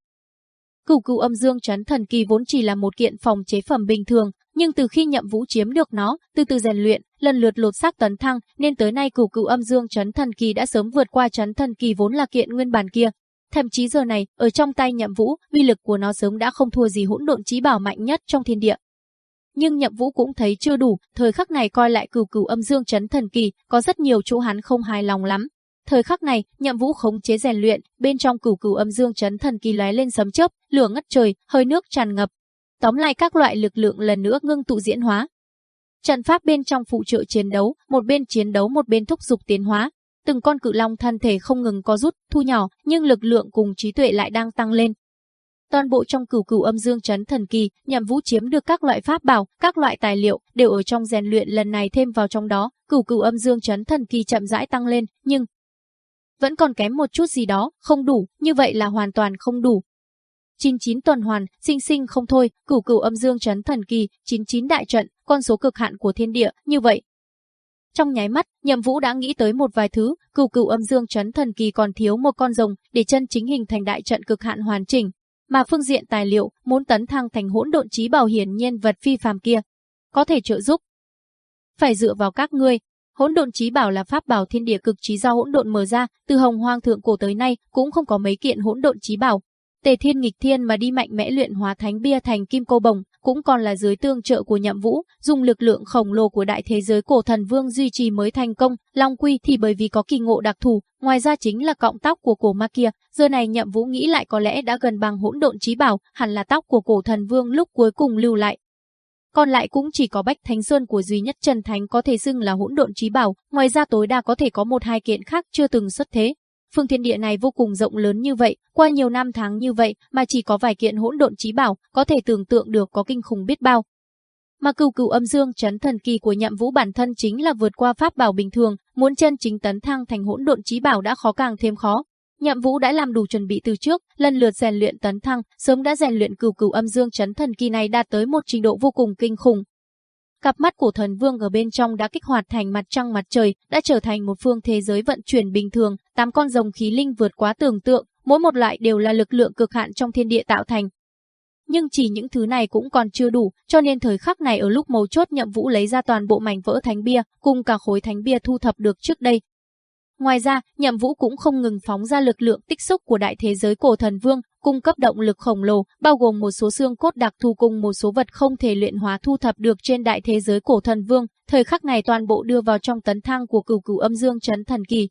Cửu cửu âm dương chấn thần kỳ vốn chỉ là một kiện phòng chế phẩm bình thường, nhưng từ khi nhậm vũ chiếm được nó, từ từ rèn luyện, lần lượt lột xác tấn thăng, nên tới nay cửu cửu âm dương chấn thần kỳ đã sớm vượt qua chấn thần kỳ vốn là kiện nguyên bản kia. Thậm chí giờ này, ở trong tay nhậm vũ, uy lực của nó sớm đã không thua gì hỗn độn chí bảo mạnh nhất trong thiên địa. Nhưng nhậm vũ cũng thấy chưa đủ, thời khắc này coi lại cửu cửu âm dương chấn thần kỳ, có rất nhiều chỗ hắn không hài lòng lắm. Thời khắc này, nhậm vũ khống chế rèn luyện, bên trong cửu cửu âm dương chấn thần kỳ lóe lên sấm chớp, lửa ngất trời, hơi nước tràn ngập, Tóm lại các loại lực lượng lần nữa ngưng tụ diễn hóa. Trận pháp bên trong phụ trợ chiến đấu, một bên chiến đấu một bên thúc dục tiến hóa. Từng con cự long thân thể không ngừng có rút, thu nhỏ, nhưng lực lượng cùng trí tuệ lại đang tăng lên. Toàn bộ trong cửu cửu âm dương chấn thần kỳ, nhằm vũ chiếm được các loại pháp bảo, các loại tài liệu đều ở trong rèn luyện lần này thêm vào trong đó, cửu cửu âm dương chấn thần kỳ chậm rãi tăng lên, nhưng vẫn còn kém một chút gì đó, không đủ, như vậy là hoàn toàn không đủ, 99 tuần hoàn, sinh sinh không thôi, cửu cửu âm dương chấn thần kỳ, 99 đại trận, con số cực hạn của thiên địa, như vậy. Trong nháy mắt, Nhậm Vũ đã nghĩ tới một vài thứ, cửu cửu âm dương chấn thần kỳ còn thiếu một con rồng để chân chính hình thành đại trận cực hạn hoàn chỉnh, mà phương diện tài liệu muốn tấn thăng thành hỗn độn trí bảo hiển nhiên vật phi phàm kia, có thể trợ giúp. Phải dựa vào các ngươi, Hỗn độn trí bảo là pháp bảo thiên địa cực trí do hỗn độn mở ra, từ hồng hoang thượng cổ tới nay cũng không có mấy kiện hỗn độn trí bảo, Tề Thiên nghịch thiên mà đi mạnh mẽ luyện hóa thánh bia thành kim cô bồng, cũng còn là dưới tương trợ của Nhậm Vũ, dùng lực lượng khổng lồ của đại thế giới cổ thần vương duy trì mới thành công, Long Quy thì bởi vì có kỳ ngộ đặc thù, ngoài ra chính là cọng tóc của cổ ma kia, giờ này Nhậm Vũ nghĩ lại có lẽ đã gần bằng hỗn độn trí bảo, hẳn là tóc của cổ thần vương lúc cuối cùng lưu lại. Còn lại cũng chỉ có Bách Thánh Sơn của duy nhất Trần Thánh có thể xưng là hỗn độn trí bảo, ngoài ra tối đa có thể có một hai kiện khác chưa từng xuất thế, Phương thiên địa này vô cùng rộng lớn như vậy, qua nhiều năm tháng như vậy mà chỉ có vài kiện hỗn độn trí bảo, có thể tưởng tượng được có kinh khủng biết bao. Mà cửu cửu âm dương chấn thần kỳ của nhậm vũ bản thân chính là vượt qua pháp bảo bình thường, muốn chân chính tấn thăng thành hỗn độn trí bảo đã khó càng thêm khó. Nhậm Vũ đã làm đủ chuẩn bị từ trước, lần lượt rèn luyện tấn thăng, sớm đã rèn luyện cửu cửu âm dương chấn thần kỳ này đạt tới một trình độ vô cùng kinh khủng, Cặp mắt của thần vương ở bên trong đã kích hoạt thành mặt trăng mặt trời, đã trở thành một phương thế giới vận chuyển bình thường, tám con rồng khí linh vượt quá tưởng tượng, mỗi một loại đều là lực lượng cực hạn trong thiên địa tạo thành. Nhưng chỉ những thứ này cũng còn chưa đủ, cho nên thời khắc này ở lúc mấu chốt nhậm vũ lấy ra toàn bộ mảnh vỡ thánh bia, cùng cả khối thánh bia thu thập được trước đây. Ngoài ra, nhậm vũ cũng không ngừng phóng ra lực lượng tích xúc của đại thế giới cổ thần vương, cung cấp động lực khổng lồ, bao gồm một số xương cốt đặc thù cùng một số vật không thể luyện hóa thu thập được trên đại thế giới cổ thần vương, thời khắc này toàn bộ đưa vào trong tấn thang của cửu cửu âm dương chấn thần kỳ.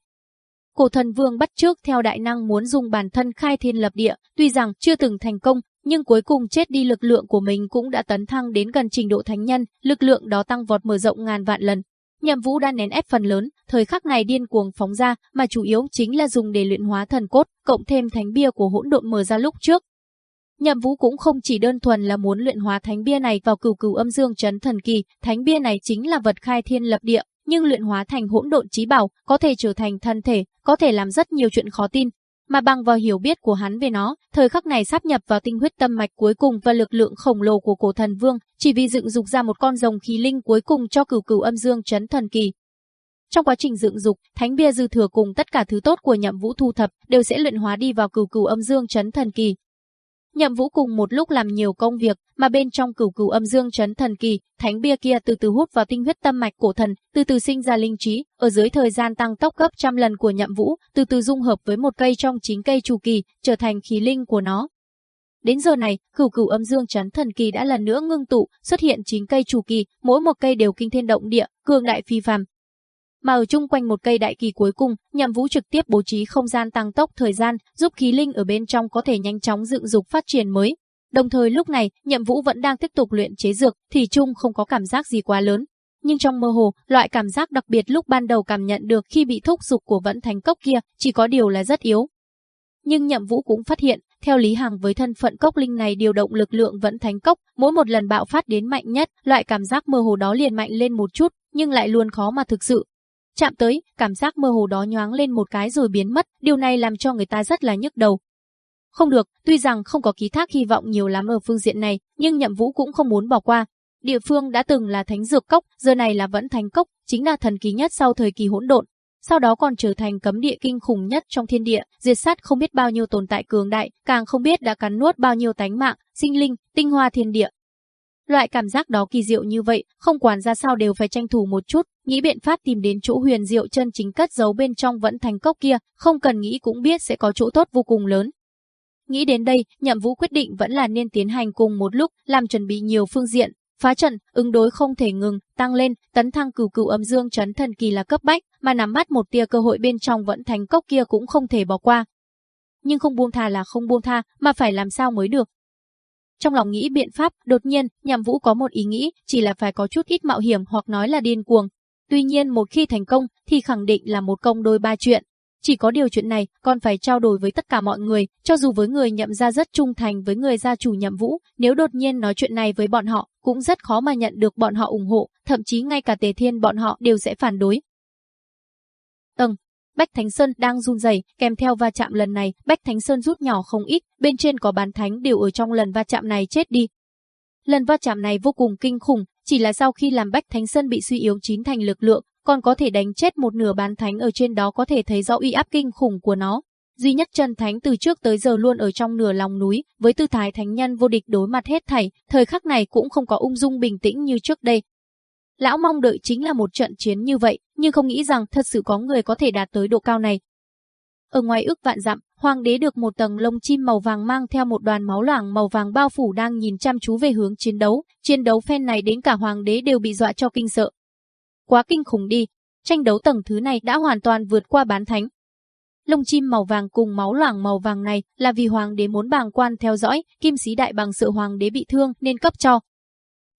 Cổ thần vương bắt trước theo đại năng muốn dùng bản thân khai thiên lập địa, tuy rằng chưa từng thành công, nhưng cuối cùng chết đi lực lượng của mình cũng đã tấn thăng đến gần trình độ thánh nhân, lực lượng đó tăng vọt mở rộng ngàn vạn lần. Nhậm Vũ đã nén ép phần lớn, thời khắc này điên cuồng phóng ra, mà chủ yếu chính là dùng để luyện hóa thần cốt, cộng thêm thánh bia của hỗn độn mở ra lúc trước. Nhậm Vũ cũng không chỉ đơn thuần là muốn luyện hóa thánh bia này vào cửu cửu âm dương chấn thần kỳ, thánh bia này chính là vật khai thiên lập địa, nhưng luyện hóa thành hỗn độn chí bảo, có thể trở thành thân thể, có thể làm rất nhiều chuyện khó tin, mà bằng vào hiểu biết của hắn về nó, thời khắc này sắp nhập vào tinh huyết tâm mạch cuối cùng và lực lượng khổng lồ của cổ thần vương, chỉ vì dựng dục ra một con rồng khí linh cuối cùng cho cửu cửu âm dương chấn thần kỳ. Trong quá trình dựng dục, thánh bia dư thừa cùng tất cả thứ tốt của nhậm vũ thu thập đều sẽ luyện hóa đi vào cửu cửu âm dương chấn thần kỳ, Nhậm Vũ cùng một lúc làm nhiều công việc, mà bên trong cửu cửu âm dương chấn thần kỳ, thánh bia kia từ từ hút vào tinh huyết tâm mạch cổ thần, từ từ sinh ra linh trí, ở dưới thời gian tăng tốc gấp trăm lần của Nhậm Vũ, từ từ dung hợp với một cây trong chín cây chu kỳ, trở thành khí linh của nó. Đến giờ này, cửu cửu âm dương chấn thần kỳ đã lần nữa ngưng tụ, xuất hiện chín cây chu kỳ, mỗi một cây đều kinh thiên động địa, cường đại phi phàm, mà ở chung quanh một cây đại kỳ cuối cùng, Nhậm Vũ trực tiếp bố trí không gian tăng tốc thời gian, giúp khí linh ở bên trong có thể nhanh chóng dựng dục phát triển mới. Đồng thời lúc này, Nhậm Vũ vẫn đang tiếp tục luyện chế dược, thì chung không có cảm giác gì quá lớn. Nhưng trong mơ hồ, loại cảm giác đặc biệt lúc ban đầu cảm nhận được khi bị thúc dục của vẫn thánh cốc kia, chỉ có điều là rất yếu. Nhưng Nhậm Vũ cũng phát hiện, theo Lý Hằng với thân phận cốc linh này điều động lực lượng vẫn thánh cốc, mỗi một lần bạo phát đến mạnh nhất, loại cảm giác mơ hồ đó liền mạnh lên một chút, nhưng lại luôn khó mà thực sự. Chạm tới, cảm giác mơ hồ đó nhoáng lên một cái rồi biến mất, điều này làm cho người ta rất là nhức đầu. Không được, tuy rằng không có ký thác hy vọng nhiều lắm ở phương diện này, nhưng Nhậm Vũ cũng không muốn bỏ qua. Địa phương đã từng là thánh dược cốc, giờ này là vẫn thánh cốc, chính là thần kỳ nhất sau thời kỳ hỗn độn, sau đó còn trở thành cấm địa kinh khủng nhất trong thiên địa, diệt sát không biết bao nhiêu tồn tại cường đại, càng không biết đã cắn nuốt bao nhiêu tánh mạng, sinh linh, tinh hoa thiên địa. Loại cảm giác đó kỳ diệu như vậy, không quản ra sao đều phải tranh thủ một chút, nghĩ biện pháp tìm đến chỗ huyền diệu chân chính cất giấu bên trong vẫn thành cốc kia, không cần nghĩ cũng biết sẽ có chỗ tốt vô cùng lớn. Nghĩ đến đây, nhậm vũ quyết định vẫn là nên tiến hành cùng một lúc, làm chuẩn bị nhiều phương diện, phá trận, ứng đối không thể ngừng, tăng lên, tấn thăng cửu cửu âm dương chấn thần kỳ là cấp bách, mà nắm bắt một tia cơ hội bên trong vẫn thành cốc kia cũng không thể bỏ qua. Nhưng không buông tha là không buông tha, mà phải làm sao mới được. Trong lòng nghĩ biện pháp, đột nhiên, nhằm vũ có một ý nghĩ, chỉ là phải có chút ít mạo hiểm hoặc nói là điên cuồng. Tuy nhiên một khi thành công, thì khẳng định là một công đôi ba chuyện. Chỉ có điều chuyện này, còn phải trao đổi với tất cả mọi người, cho dù với người nhậm gia rất trung thành với người gia chủ nhậm vũ, nếu đột nhiên nói chuyện này với bọn họ, cũng rất khó mà nhận được bọn họ ủng hộ, thậm chí ngay cả tề thiên bọn họ đều sẽ phản đối. Tầng, Bách Thánh Sơn đang run rẩy, kèm theo va chạm lần này, Bách Thánh Sơn rút nhỏ không ít, bên trên có bán thánh đều ở trong lần va chạm này chết đi. Lần va chạm này vô cùng kinh khủng, chỉ là sau khi làm Bách Thánh Sơn bị suy yếu chín thành lực lượng, còn có thể đánh chết một nửa bán thánh ở trên đó có thể thấy rõ uy áp kinh khủng của nó. Duy nhất chân thánh từ trước tới giờ luôn ở trong nửa lòng núi, với tư thái thánh nhân vô địch đối mặt hết thảy, thời khắc này cũng không có ung dung bình tĩnh như trước đây. Lão mong đợi chính là một trận chiến như vậy, nhưng không nghĩ rằng thật sự có người có thể đạt tới độ cao này. Ở ngoài ước vạn dặm, hoàng đế được một tầng lông chim màu vàng mang theo một đoàn máu loảng màu vàng bao phủ đang nhìn chăm chú về hướng chiến đấu. Chiến đấu phen này đến cả hoàng đế đều bị dọa cho kinh sợ. Quá kinh khủng đi, tranh đấu tầng thứ này đã hoàn toàn vượt qua bán thánh. Lông chim màu vàng cùng máu loảng màu vàng này là vì hoàng đế muốn bàng quan theo dõi, kim sĩ đại bằng sự hoàng đế bị thương nên cấp cho.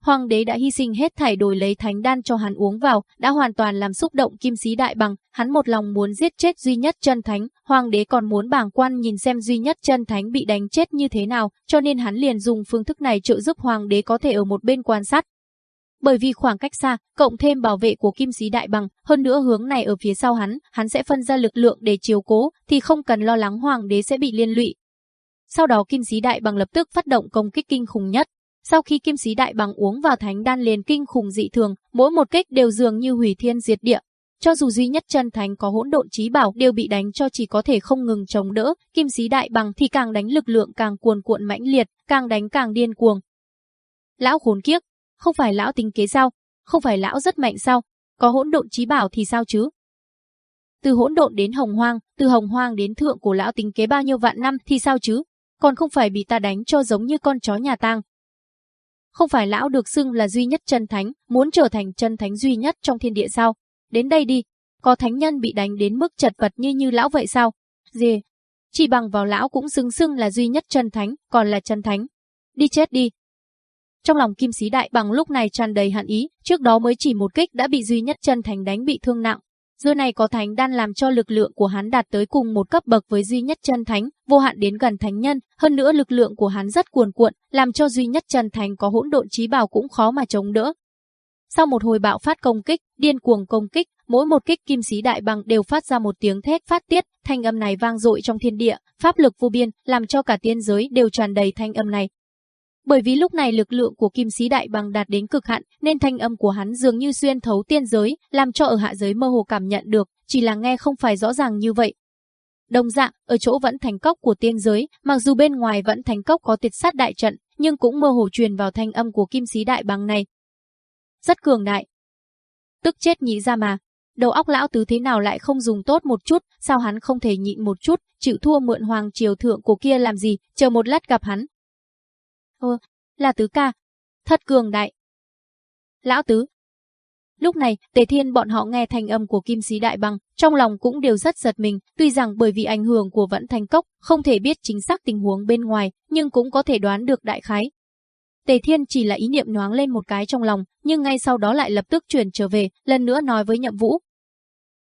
Hoàng đế đã hy sinh hết thảy đổi lấy thánh đan cho hắn uống vào, đã hoàn toàn làm xúc động kim sĩ đại bằng, hắn một lòng muốn giết chết duy nhất chân thánh, hoàng đế còn muốn bàng quan nhìn xem duy nhất chân thánh bị đánh chết như thế nào, cho nên hắn liền dùng phương thức này trợ giúp hoàng đế có thể ở một bên quan sát. Bởi vì khoảng cách xa, cộng thêm bảo vệ của kim sĩ đại bằng, hơn nữa hướng này ở phía sau hắn, hắn sẽ phân ra lực lượng để chiếu cố, thì không cần lo lắng hoàng đế sẽ bị liên lụy. Sau đó kim sĩ đại bằng lập tức phát động công kích kinh khủng nhất, sau khi kim sĩ đại bằng uống vào thánh đan liền kinh khủng dị thường, mỗi một kích đều dường như hủy thiên diệt địa. Cho dù duy nhất chân thánh có hỗn độn trí bảo đều bị đánh cho chỉ có thể không ngừng chống đỡ, kim sĩ đại bằng thì càng đánh lực lượng càng cuồn cuộn mãnh liệt, càng đánh càng điên cuồng. Lão khốn kiếp, không phải lão tính kế sao? Không phải lão rất mạnh sao? Có hỗn độn trí bảo thì sao chứ? Từ hỗn độn đến hồng hoang, từ hồng hoang đến thượng của lão tính kế bao nhiêu vạn năm thì sao chứ? Còn không phải bị ta đánh cho giống như con chó nhà tang, không phải lão được xưng là duy nhất chân thánh, muốn trở thành chân thánh duy nhất trong thiên địa sao? Đến đây đi, có thánh nhân bị đánh đến mức chật vật như như lão vậy sao? Gì? Chỉ bằng vào lão cũng xưng xưng là duy nhất chân thánh, còn là chân thánh. Đi chết đi. Trong lòng kim sĩ đại bằng lúc này tràn đầy hận ý, trước đó mới chỉ một kích đã bị duy nhất chân thánh đánh bị thương nặng, Giờ này có thánh đan làm cho lực lượng của hắn đạt tới cùng một cấp bậc với duy nhất chân thánh, vô hạn đến gần thánh nhân, hơn nữa lực lượng của hắn rất cuồn cuộn, làm cho duy nhất chân thánh có hỗn độn trí bảo cũng khó mà chống đỡ. Sau một hồi bạo phát công kích, điên cuồng công kích, mỗi một kích kim sĩ đại bằng đều phát ra một tiếng thét phát tiết, thanh âm này vang dội trong thiên địa, pháp lực vô biên, làm cho cả tiên giới đều tràn đầy thanh âm này. Bởi vì lúc này lực lượng của kim sĩ đại bằng đạt đến cực hạn, nên thanh âm của hắn dường như xuyên thấu tiên giới, làm cho ở hạ giới mơ hồ cảm nhận được, chỉ là nghe không phải rõ ràng như vậy. Đồng dạng, ở chỗ vẫn thành cốc của tiên giới, mặc dù bên ngoài vẫn thành cốc có tiệt sát đại trận, nhưng cũng mơ hồ truyền vào thanh âm của kim sĩ đại bằng này. Rất cường đại. Tức chết nhị ra mà. Đầu óc lão tứ thế nào lại không dùng tốt một chút, sao hắn không thể nhịn một chút, chịu thua mượn hoàng triều thượng của kia làm gì, chờ một lát gặp hắn, Ờ, là tứ ca. Thật cường đại. Lão tứ. Lúc này, Tề Thiên bọn họ nghe thanh âm của Kim Sĩ Đại Băng, trong lòng cũng đều rất giật mình, tuy rằng bởi vì ảnh hưởng của Vẫn Thành Cốc, không thể biết chính xác tình huống bên ngoài, nhưng cũng có thể đoán được đại khái. Tề Thiên chỉ là ý niệm nhoáng lên một cái trong lòng, nhưng ngay sau đó lại lập tức chuyển trở về, lần nữa nói với Nhậm Vũ.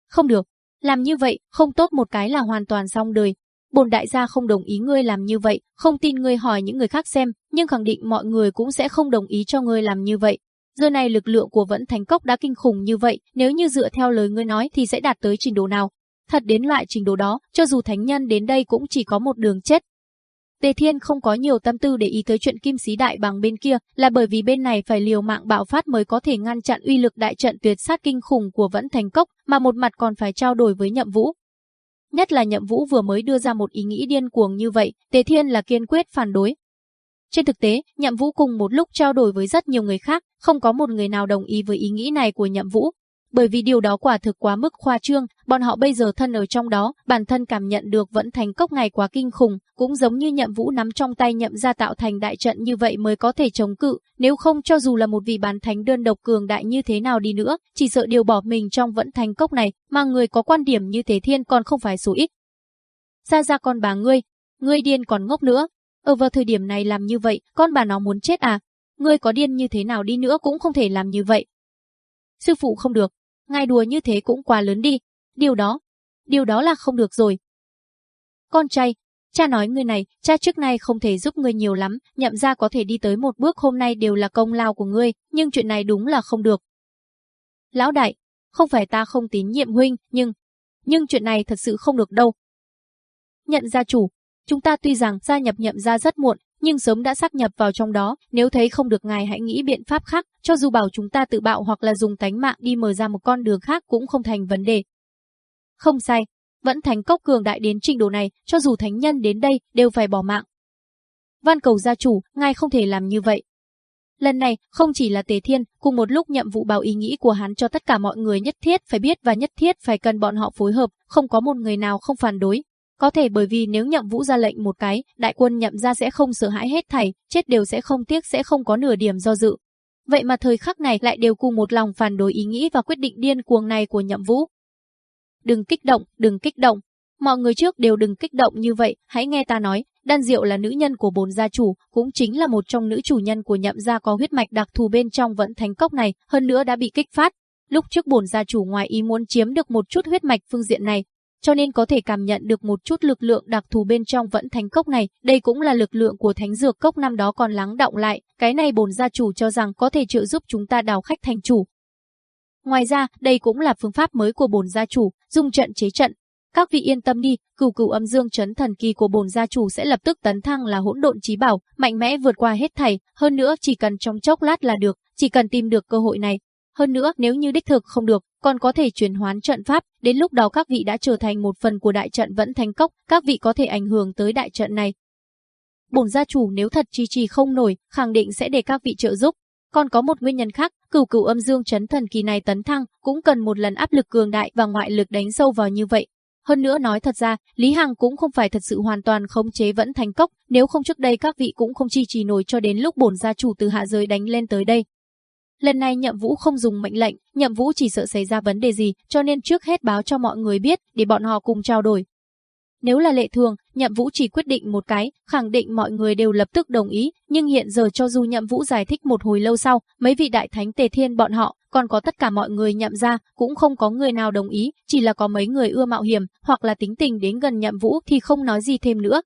Không được, làm như vậy, không tốt một cái là hoàn toàn xong đời. Bồn đại gia không đồng ý ngươi làm như vậy, không tin ngươi hỏi những người khác xem, nhưng khẳng định mọi người cũng sẽ không đồng ý cho ngươi làm như vậy. Giờ này lực lượng của vẫn thành cốc đã kinh khủng như vậy, nếu như dựa theo lời ngươi nói thì sẽ đạt tới trình độ nào? Thật đến loại trình độ đó, cho dù thánh nhân đến đây cũng chỉ có một đường chết. Tề Thiên không có nhiều tâm tư để ý tới chuyện kim sĩ đại bằng bên kia, là bởi vì bên này phải liều mạng bạo phát mới có thể ngăn chặn uy lực đại trận tuyệt sát kinh khủng của vẫn thành cốc, mà một mặt còn phải trao đổi với nhậm vũ. Nhất là nhậm vũ vừa mới đưa ra một ý nghĩ điên cuồng như vậy, Tề Thiên là kiên quyết phản đối. Trên thực tế, Nhậm Vũ cùng một lúc trao đổi với rất nhiều người khác, không có một người nào đồng ý với ý nghĩ này của Nhậm Vũ. Bởi vì điều đó quả thực quá mức khoa trương, bọn họ bây giờ thân ở trong đó, bản thân cảm nhận được vẫn thành cốc ngày quá kinh khủng, cũng giống như Nhậm Vũ nắm trong tay nhậm ra tạo thành đại trận như vậy mới có thể chống cự, nếu không cho dù là một vị bán thánh đơn độc cường đại như thế nào đi nữa, chỉ sợ điều bỏ mình trong vẫn thành cốc này, mà người có quan điểm như thế thiên còn không phải số ít. Ra ra con bà ngươi, ngươi điên còn ngốc nữa, ở vào thời điểm này làm như vậy, con bà nó muốn chết à? Ngươi có điên như thế nào đi nữa cũng không thể làm như vậy. Sư phụ không được, ngài đùa như thế cũng quá lớn đi. Điều đó, điều đó là không được rồi. Con trai, cha nói người này, cha trước nay không thể giúp ngươi nhiều lắm, nhậm ra có thể đi tới một bước hôm nay đều là công lao của ngươi, nhưng chuyện này đúng là không được. Lão đại, không phải ta không tín nhiệm huynh, nhưng, nhưng chuyện này thật sự không được đâu. Nhận gia chủ, Chúng ta tuy rằng gia nhập nhậm gia rất muộn, nhưng sớm đã xác nhập vào trong đó, nếu thấy không được ngài hãy nghĩ biện pháp khác, cho dù bảo chúng ta tự bạo hoặc là dùng tánh mạng đi mở ra một con đường khác cũng không thành vấn đề. Không sai, vẫn thành cốc cường đại đến trình độ này, cho dù thánh nhân đến đây đều phải bỏ mạng. Van cầu gia chủ, ngài không thể làm như vậy. Lần này, không chỉ là Tề Thiên, cùng một lúc nhiệm vụ bảo ý nghĩ của hắn cho tất cả mọi người nhất thiết phải biết và nhất thiết phải cần bọn họ phối hợp, không có một người nào không phản đối, có thể bởi vì nếu nhậm vũ ra lệnh một cái, đại quân nhậm ra sẽ không sợ hãi hết thảy, chết đều sẽ không tiếc sẽ không có nửa điểm do dự. Vậy mà thời khắc này lại đều cùng một lòng phản đối ý nghĩ và quyết định điên cuồng này của nhậm vũ. Đừng kích động, đừng kích động. Mọi người trước đều đừng kích động như vậy, hãy nghe ta nói, Đan Diệu là nữ nhân của bồn gia chủ, cũng chính là một trong nữ chủ nhân của nhậm gia có huyết mạch đặc thù bên trong vận thánh cốc này, hơn nữa đã bị kích phát. Lúc trước bồn gia chủ ngoài ý muốn chiếm được một chút huyết mạch phương diện này, cho nên có thể cảm nhận được một chút lực lượng đặc thù bên trong vẫn thánh cốc này, đây cũng là lực lượng của thánh dược cốc năm đó còn lắng động lại, cái này bồn gia chủ cho rằng có thể trợ giúp chúng ta đào khách thành chủ. Ngoài ra, đây cũng là phương pháp mới của bồn gia chủ, dùng trận chế trận. Các vị yên tâm đi, cửu cửu âm dương chấn thần kỳ của bồn gia chủ sẽ lập tức tấn thăng là hỗn độn trí bảo, mạnh mẽ vượt qua hết thảy, hơn nữa chỉ cần trong chốc lát là được, chỉ cần tìm được cơ hội này, hơn nữa, nếu như đích thực không được, còn có thể chuyển hoán trận pháp, đến lúc đó các vị đã trở thành một phần của đại trận vẫn thành cốc, các vị có thể ảnh hưởng tới đại trận này. Bổn gia chủ nếu thật trì trì không nổi, khẳng định sẽ để các vị trợ giúp. Còn có một nguyên nhân khác, cửu cửu âm dương chấn thần kỳ này tấn thăng, cũng cần một lần áp lực cường đại và ngoại lực đánh sâu vào như vậy. Hơn nữa nói thật ra, Lý Hằng cũng không phải thật sự hoàn toàn khống chế vẫn thành cốc, nếu không trước đây các vị cũng không chi trì nổi cho đến lúc bổn gia chủ từ hạ giới đánh lên tới đây. Lần này Nhậm Vũ không dùng mệnh lệnh, Nhậm Vũ chỉ sợ xảy ra vấn đề gì, cho nên trước hết báo cho mọi người biết, để bọn họ cùng trao đổi. Nếu là lệ thường, Nhậm Vũ chỉ quyết định một cái, khẳng định mọi người đều lập tức đồng ý, nhưng hiện giờ cho dù Nhậm Vũ giải thích một hồi lâu sau, mấy vị đại thánh tề thiên bọn họ, còn có tất cả mọi người nhậm ra, cũng không có người nào đồng ý, chỉ là có mấy người ưa mạo hiểm, hoặc là tính tình đến gần Nhậm Vũ thì không nói gì thêm nữa,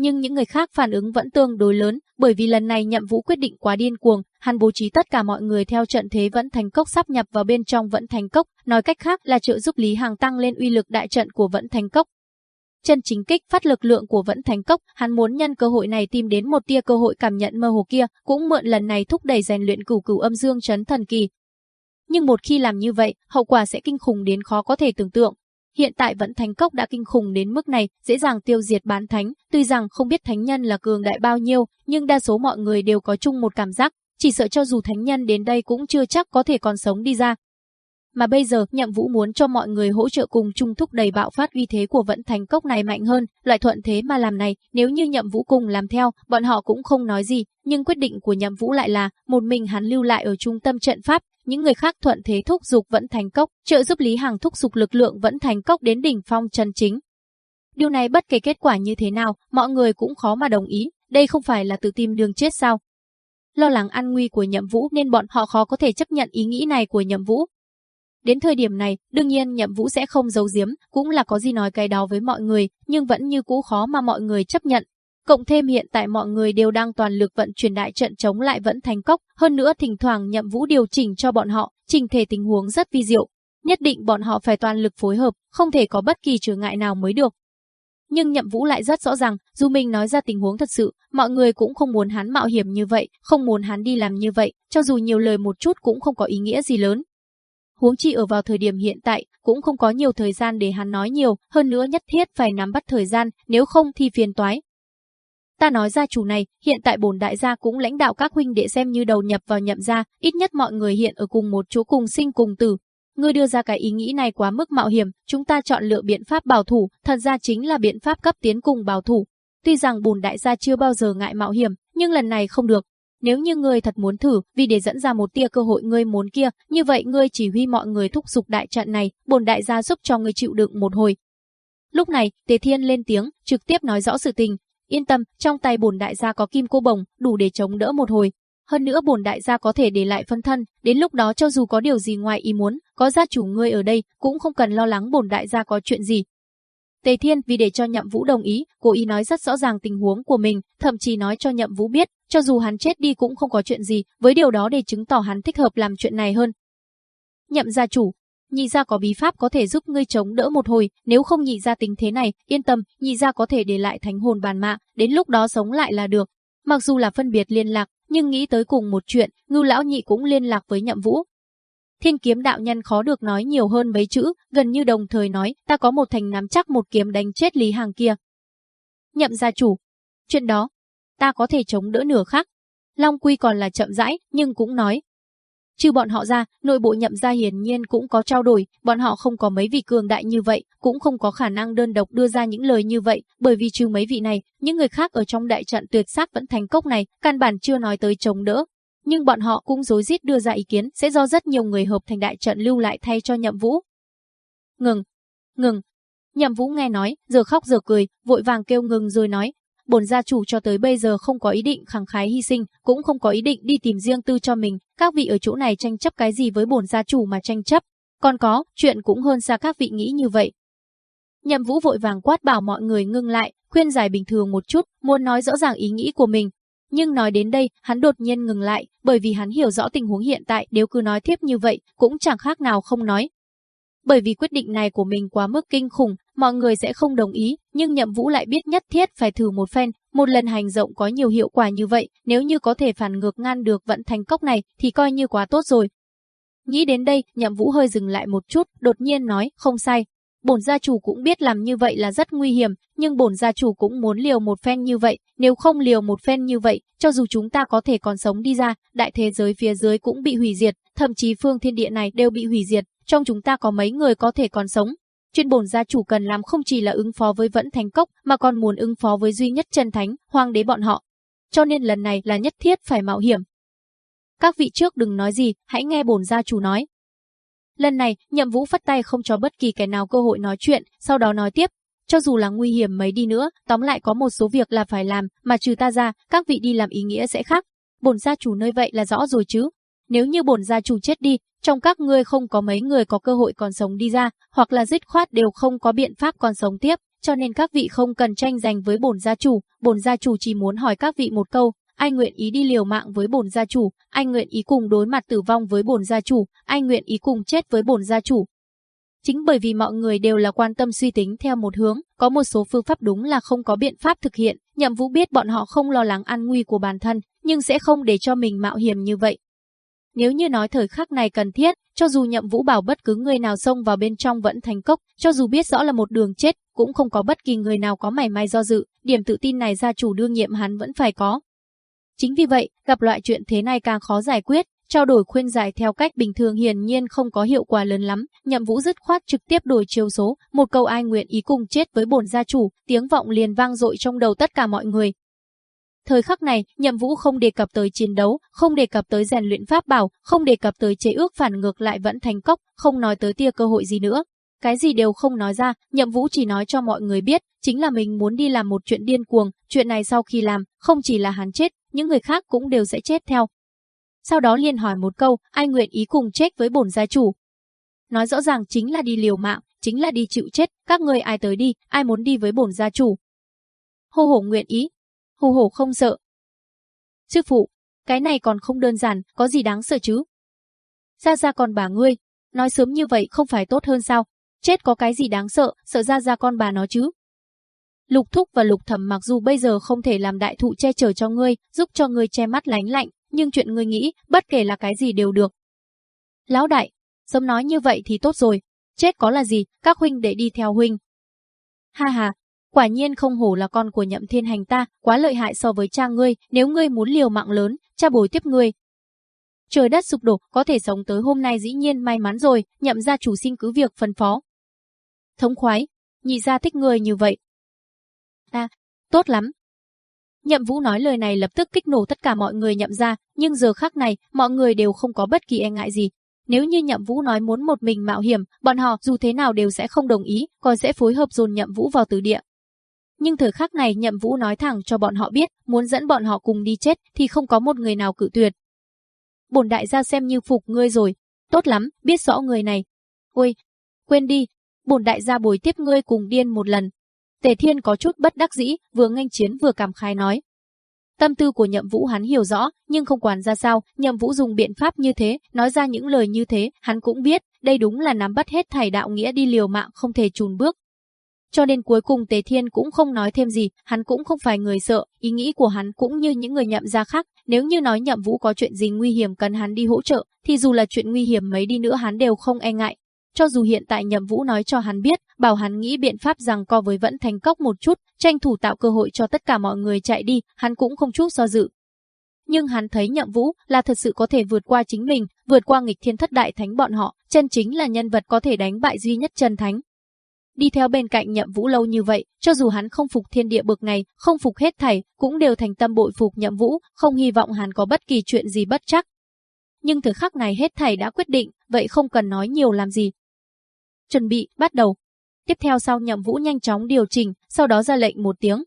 nhưng những người khác phản ứng vẫn tương đối lớn, bởi vì lần này nhậm vũ quyết định quá điên cuồng, hắn bố trí tất cả mọi người theo trận thế vẫn thành cốc sắp nhập vào bên trong vẫn thành cốc, nói cách khác là trợ giúp Lý Hàng tăng lên uy lực đại trận của vẫn thành cốc. Chân chính kích phát lực lượng của vẫn thành cốc, hắn muốn nhân cơ hội này tìm đến một tia cơ hội cảm nhận mơ hồ kia, cũng mượn lần này thúc đẩy rèn luyện cửu cửu âm dương chấn thần kỳ. Nhưng một khi làm như vậy, hậu quả sẽ kinh khủng đến khó có thể tưởng tượng, Hiện tại vẫn thánh cốc đã kinh khủng đến mức này, dễ dàng tiêu diệt bán thánh, tuy rằng không biết thánh nhân là cường đại bao nhiêu, nhưng đa số mọi người đều có chung một cảm giác, chỉ sợ cho dù thánh nhân đến đây cũng chưa chắc có thể còn sống đi ra. Mà bây giờ, Nhậm Vũ muốn cho mọi người hỗ trợ cùng chung thúc đẩy bạo phát uy thế của vẫn thành cốc này mạnh hơn, loại thuận thế mà làm này, nếu như Nhậm Vũ cùng làm theo, bọn họ cũng không nói gì, nhưng quyết định của Nhậm Vũ lại là, một mình hắn lưu lại ở trung tâm trận pháp, những người khác thuận thế thúc dục vẫn thành cốc, trợ giúp Lý Hằng thúc dục lực lượng vẫn thành cốc đến đỉnh phong chân chính. Điều này bất kể kết quả như thế nào, mọi người cũng khó mà đồng ý, đây không phải là tự tìm đường chết sao? Lo lắng an nguy của Nhậm Vũ nên bọn họ khó có thể chấp nhận ý nghĩ này của Nhậm Vũ. Đến thời điểm này, đương nhiên Nhậm Vũ sẽ không giấu giếm, cũng là có gì nói cái đó với mọi người, nhưng vẫn như cũ khó mà mọi người chấp nhận. Cộng thêm hiện tại mọi người đều đang toàn lực vận chuyển đại trận chống lại vẫn thành cốc, hơn nữa thỉnh thoảng Nhậm Vũ điều chỉnh cho bọn họ, trình thể tình huống rất vi diệu. Nhất định bọn họ phải toàn lực phối hợp, không thể có bất kỳ trở ngại nào mới được. Nhưng Nhậm Vũ lại rất rõ ràng, dù mình nói ra tình huống thật sự, mọi người cũng không muốn hắn mạo hiểm như vậy, không muốn hắn đi làm như vậy, cho dù nhiều lời một chút cũng không có ý nghĩa gì lớn. Huống chi ở vào thời điểm hiện tại, cũng không có nhiều thời gian để hắn nói nhiều, hơn nữa nhất thiết phải nắm bắt thời gian, nếu không thì phiền toái. Ta nói gia chủ này, hiện tại bổn đại gia cũng lãnh đạo các huynh đệ xem như đầu nhập vào nhậm gia, ít nhất mọi người hiện ở cùng một chỗ cùng sinh cùng tử, Ngươi đưa ra cái ý nghĩ này quá mức mạo hiểm, chúng ta chọn lựa biện pháp bảo thủ, thật ra chính là biện pháp cấp tiến cùng bảo thủ. Tuy rằng bùn đại gia chưa bao giờ ngại mạo hiểm, nhưng lần này không được. Nếu như ngươi thật muốn thử, vì để dẫn ra một tia cơ hội ngươi muốn kia, như vậy ngươi chỉ huy mọi người thúc giục đại trận này, bồn đại gia giúp cho ngươi chịu đựng một hồi. Lúc này, Tề Thiên lên tiếng, trực tiếp nói rõ sự tình. Yên tâm, trong tay bồn đại gia có kim cô bồng, đủ để chống đỡ một hồi. Hơn nữa bổn đại gia có thể để lại phân thân, đến lúc đó cho dù có điều gì ngoài ý muốn, có gia chủ ngươi ở đây, cũng không cần lo lắng bổn đại gia có chuyện gì. Tề Thiên vì để cho Nhậm Vũ đồng ý, cố ý nói rất rõ ràng tình huống của mình, thậm chí nói cho Nhậm Vũ biết, cho dù hắn chết đi cũng không có chuyện gì, với điều đó để chứng tỏ hắn thích hợp làm chuyện này hơn. Nhậm gia chủ, nhị gia có bí pháp có thể giúp ngươi chống đỡ một hồi, nếu không nhị gia tính thế này, yên tâm, nhị gia có thể để lại thánh hồn bàn mạ, đến lúc đó sống lại là được. Mặc dù là phân biệt liên lạc, nhưng nghĩ tới cùng một chuyện, ngưu lão nhị cũng liên lạc với nhậm vũ. Thiên kiếm đạo nhân khó được nói nhiều hơn mấy chữ, gần như đồng thời nói, ta có một thành nắm chắc một kiếm đánh chết Lý Hàng kia. Nhậm gia chủ. Chuyện đó, ta có thể chống đỡ nửa khác. Long Quy còn là chậm rãi, nhưng cũng nói, Trừ bọn họ ra, nội bộ nhậm gia hiển nhiên cũng có trao đổi, bọn họ không có mấy vị cường đại như vậy, cũng không có khả năng đơn độc đưa ra những lời như vậy, bởi vì trừ mấy vị này, những người khác ở trong đại trận tuyệt sắc vẫn thành cốc này, căn bản chưa nói tới chống đỡ. Nhưng bọn họ cũng dối rít đưa ra ý kiến sẽ do rất nhiều người hợp thành đại trận lưu lại thay cho nhậm vũ. Ngừng, ngừng. Nhậm vũ nghe nói, giờ khóc giờ cười, vội vàng kêu ngừng rồi nói, bổn gia chủ cho tới bây giờ không có ý định khẳng khái hy sinh, cũng không có ý định đi tìm riêng tư cho mình, các vị ở chỗ này tranh chấp cái gì với bổn gia chủ mà tranh chấp. Còn có, chuyện cũng hơn xa các vị nghĩ như vậy. Nhậm Vũ vội vàng quát bảo mọi người ngưng lại, khuyên giải bình thường một chút, muốn nói rõ ràng ý nghĩ của mình. Nhưng nói đến đây, hắn đột nhiên ngừng lại, bởi vì hắn hiểu rõ tình huống hiện tại nếu cứ nói tiếp như vậy, cũng chẳng khác nào không nói, bởi vì quyết định này của mình quá mức kinh khủng, mọi người sẽ không đồng ý, nhưng Nhậm Vũ lại biết nhất thiết phải thử một phen, một lần hành rộng có nhiều hiệu quả như vậy, nếu như có thể phản ngược ngăn được vận thành cốc này thì coi như quá tốt rồi. Nghĩ đến đây, Nhậm Vũ hơi dừng lại một chút, đột nhiên nói, không sai. Bổn gia chủ cũng biết làm như vậy là rất nguy hiểm, nhưng bổn gia chủ cũng muốn liều một phen như vậy, nếu không liều một phen như vậy, cho dù chúng ta có thể còn sống đi ra, đại thế giới phía dưới cũng bị hủy diệt, thậm chí phương thiên địa này đều bị hủy diệt, trong chúng ta có mấy người có thể còn sống. Chuyên bổn gia chủ cần làm không chỉ là ứng phó với vẫn thành cốc mà còn muốn ứng phó với duy nhất chân thánh, hoàng đế bọn họ. Cho nên lần này là nhất thiết phải mạo hiểm. Các vị trước đừng nói gì, hãy nghe bổn gia chủ nói. Lần này, nhậm vũ phất tay không cho bất kỳ kẻ nào cơ hội nói chuyện, sau đó nói tiếp. Cho dù là nguy hiểm mấy đi nữa, tóm lại có một số việc là phải làm, mà trừ ta ra, các vị đi làm ý nghĩa sẽ khác. Bổn gia chủ nơi vậy là rõ rồi chứ. Nếu như bổn gia chủ chết đi, trong các ngươi không có mấy người có cơ hội còn sống đi ra, hoặc là dứt khoát đều không có biện pháp còn sống tiếp, cho nên các vị không cần tranh giành với bổn gia chủ, bổn gia chủ chỉ muốn hỏi các vị một câu, ai nguyện ý đi liều mạng với bổn gia chủ, ai nguyện ý cùng đối mặt tử vong với bổn gia chủ, ai nguyện ý cùng chết với bổn gia chủ. Chính bởi vì mọi người đều là quan tâm suy tính theo một hướng, có một số phương pháp đúng là không có biện pháp thực hiện, Nhậm Vũ biết bọn họ không lo lắng an nguy của bản thân, nhưng sẽ không để cho mình mạo hiểm như vậy, nếu như nói thời khắc này cần thiết, cho dù nhậm vũ bảo bất cứ người nào xông vào bên trong vẫn thành cốc, cho dù biết rõ là một đường chết, cũng không có bất kỳ người nào có mảy may do dự, điểm tự tin này gia chủ đương nhiệm hắn vẫn phải có. Chính vì vậy, gặp loại chuyện thế này càng khó giải quyết, trao đổi khuyên giải theo cách bình thường hiển nhiên không có hiệu quả lớn lắm, nhậm vũ dứt khoát trực tiếp đổi chiều số, một câu ai nguyện ý cùng chết với bổn gia chủ, tiếng vọng liền vang dội trong đầu tất cả mọi người. Thời khắc này, Nhậm Vũ không đề cập tới chiến đấu, không đề cập tới rèn luyện pháp bảo, không đề cập tới chế ước phản ngược lại vẫn thành cốc, không nói tới tia cơ hội gì nữa. Cái gì đều không nói ra, Nhậm Vũ chỉ nói cho mọi người biết, chính là mình muốn đi làm một chuyện điên cuồng, chuyện này sau khi làm, không chỉ là hắn chết, những người khác cũng đều sẽ chết theo. Sau đó liền hỏi một câu, ai nguyện ý cùng chết với bổn gia chủ? Nói rõ ràng chính là đi liều mạng, chính là đi chịu chết, các người ai tới đi, ai muốn đi với bổn gia chủ? Hô hổ nguyện ý, hù hổ không sợ. Sư phụ, cái này còn không đơn giản, có gì đáng sợ chứ? gia gia còn bà ngươi, nói sớm như vậy không phải tốt hơn sao? Chết có cái gì đáng sợ, sợ gia gia con bà nó chứ? Lục thúc và lục thẩm mặc dù bây giờ không thể làm đại thụ che chở cho ngươi, giúp cho ngươi che mắt lánh lạnh, nhưng chuyện ngươi nghĩ, bất kể là cái gì đều được. Lão đại, sớm nói như vậy thì tốt rồi, chết có là gì, các huynh để đi theo huynh. Ha ha, quả nhiên không hổ là con của nhậm thiên hành ta, quá lợi hại so với cha ngươi, nếu ngươi muốn liều mạng lớn, cha bồi tiếp ngươi. Trời đất sụp đổ, có thể sống tới hôm nay dĩ nhiên may mắn rồi, nhậm gia chủ xin cứ việc phân phó. Thống khoái, nhị gia thích ngươi như vậy. À, tốt lắm. Nhậm Vũ nói lời này lập tức kích nổ tất cả mọi người nhậm ra, nhưng giờ khác này, mọi người đều không có bất kỳ e ngại gì, nếu như Nhậm Vũ nói muốn một mình mạo hiểm, bọn họ dù thế nào đều sẽ không đồng ý, còn sẽ phối hợp dồn Nhậm Vũ vào từ địa. Nhưng thời khắc này Nhậm Vũ nói thẳng cho bọn họ biết, muốn dẫn bọn họ cùng đi chết thì không có một người nào cự tuyệt. Bổn đại gia xem như phục ngươi rồi, tốt lắm, biết rõ người này. Ôi, quên đi, bổn đại gia bồi tiếp ngươi cùng điên một lần. Tề Thiên có chút bất đắc dĩ, vừa nghênh chiến vừa cảm khai nói. Tâm tư của Nhậm Vũ hắn hiểu rõ, nhưng không quản ra sao, Nhậm Vũ dùng biện pháp như thế, nói ra những lời như thế, hắn cũng biết, đây đúng là nắm bắt hết thảy đạo nghĩa đi liều mạng không thể chùn bước. Cho nên cuối cùng Tề Thiên cũng không nói thêm gì, hắn cũng không phải người sợ, ý nghĩ của hắn cũng như những người nhậm gia khác, nếu như nói Nhậm Vũ có chuyện gì nguy hiểm cần hắn đi hỗ trợ, thì dù là chuyện nguy hiểm mấy đi nữa hắn đều không e ngại, cho dù hiện tại Nhậm Vũ nói cho hắn biết, bảo hắn nghĩ biện pháp rằng co với vẫn thành cốc một chút, tranh thủ tạo cơ hội cho tất cả mọi người chạy đi, hắn cũng không chút do dự. Nhưng hắn thấy Nhậm Vũ là thật sự có thể vượt qua chính mình, vượt qua nghịch thiên thất đại thánh bọn họ, chân chính là nhân vật có thể đánh bại duy nhất chân thánh. Đi theo bên cạnh Nhậm Vũ lâu như vậy, cho dù hắn không phục thiên địa bực này, không phục hết thảy, cũng đều thành tâm bội phục Nhậm Vũ, không hy vọng hắn có bất kỳ chuyện gì bất chắc. Nhưng thời khắc này hết thảy đã quyết định, vậy không cần nói nhiều làm gì, chuẩn bị, bắt đầu. Tiếp theo sau nhậm vũ nhanh chóng điều chỉnh, sau đó ra lệnh một tiếng.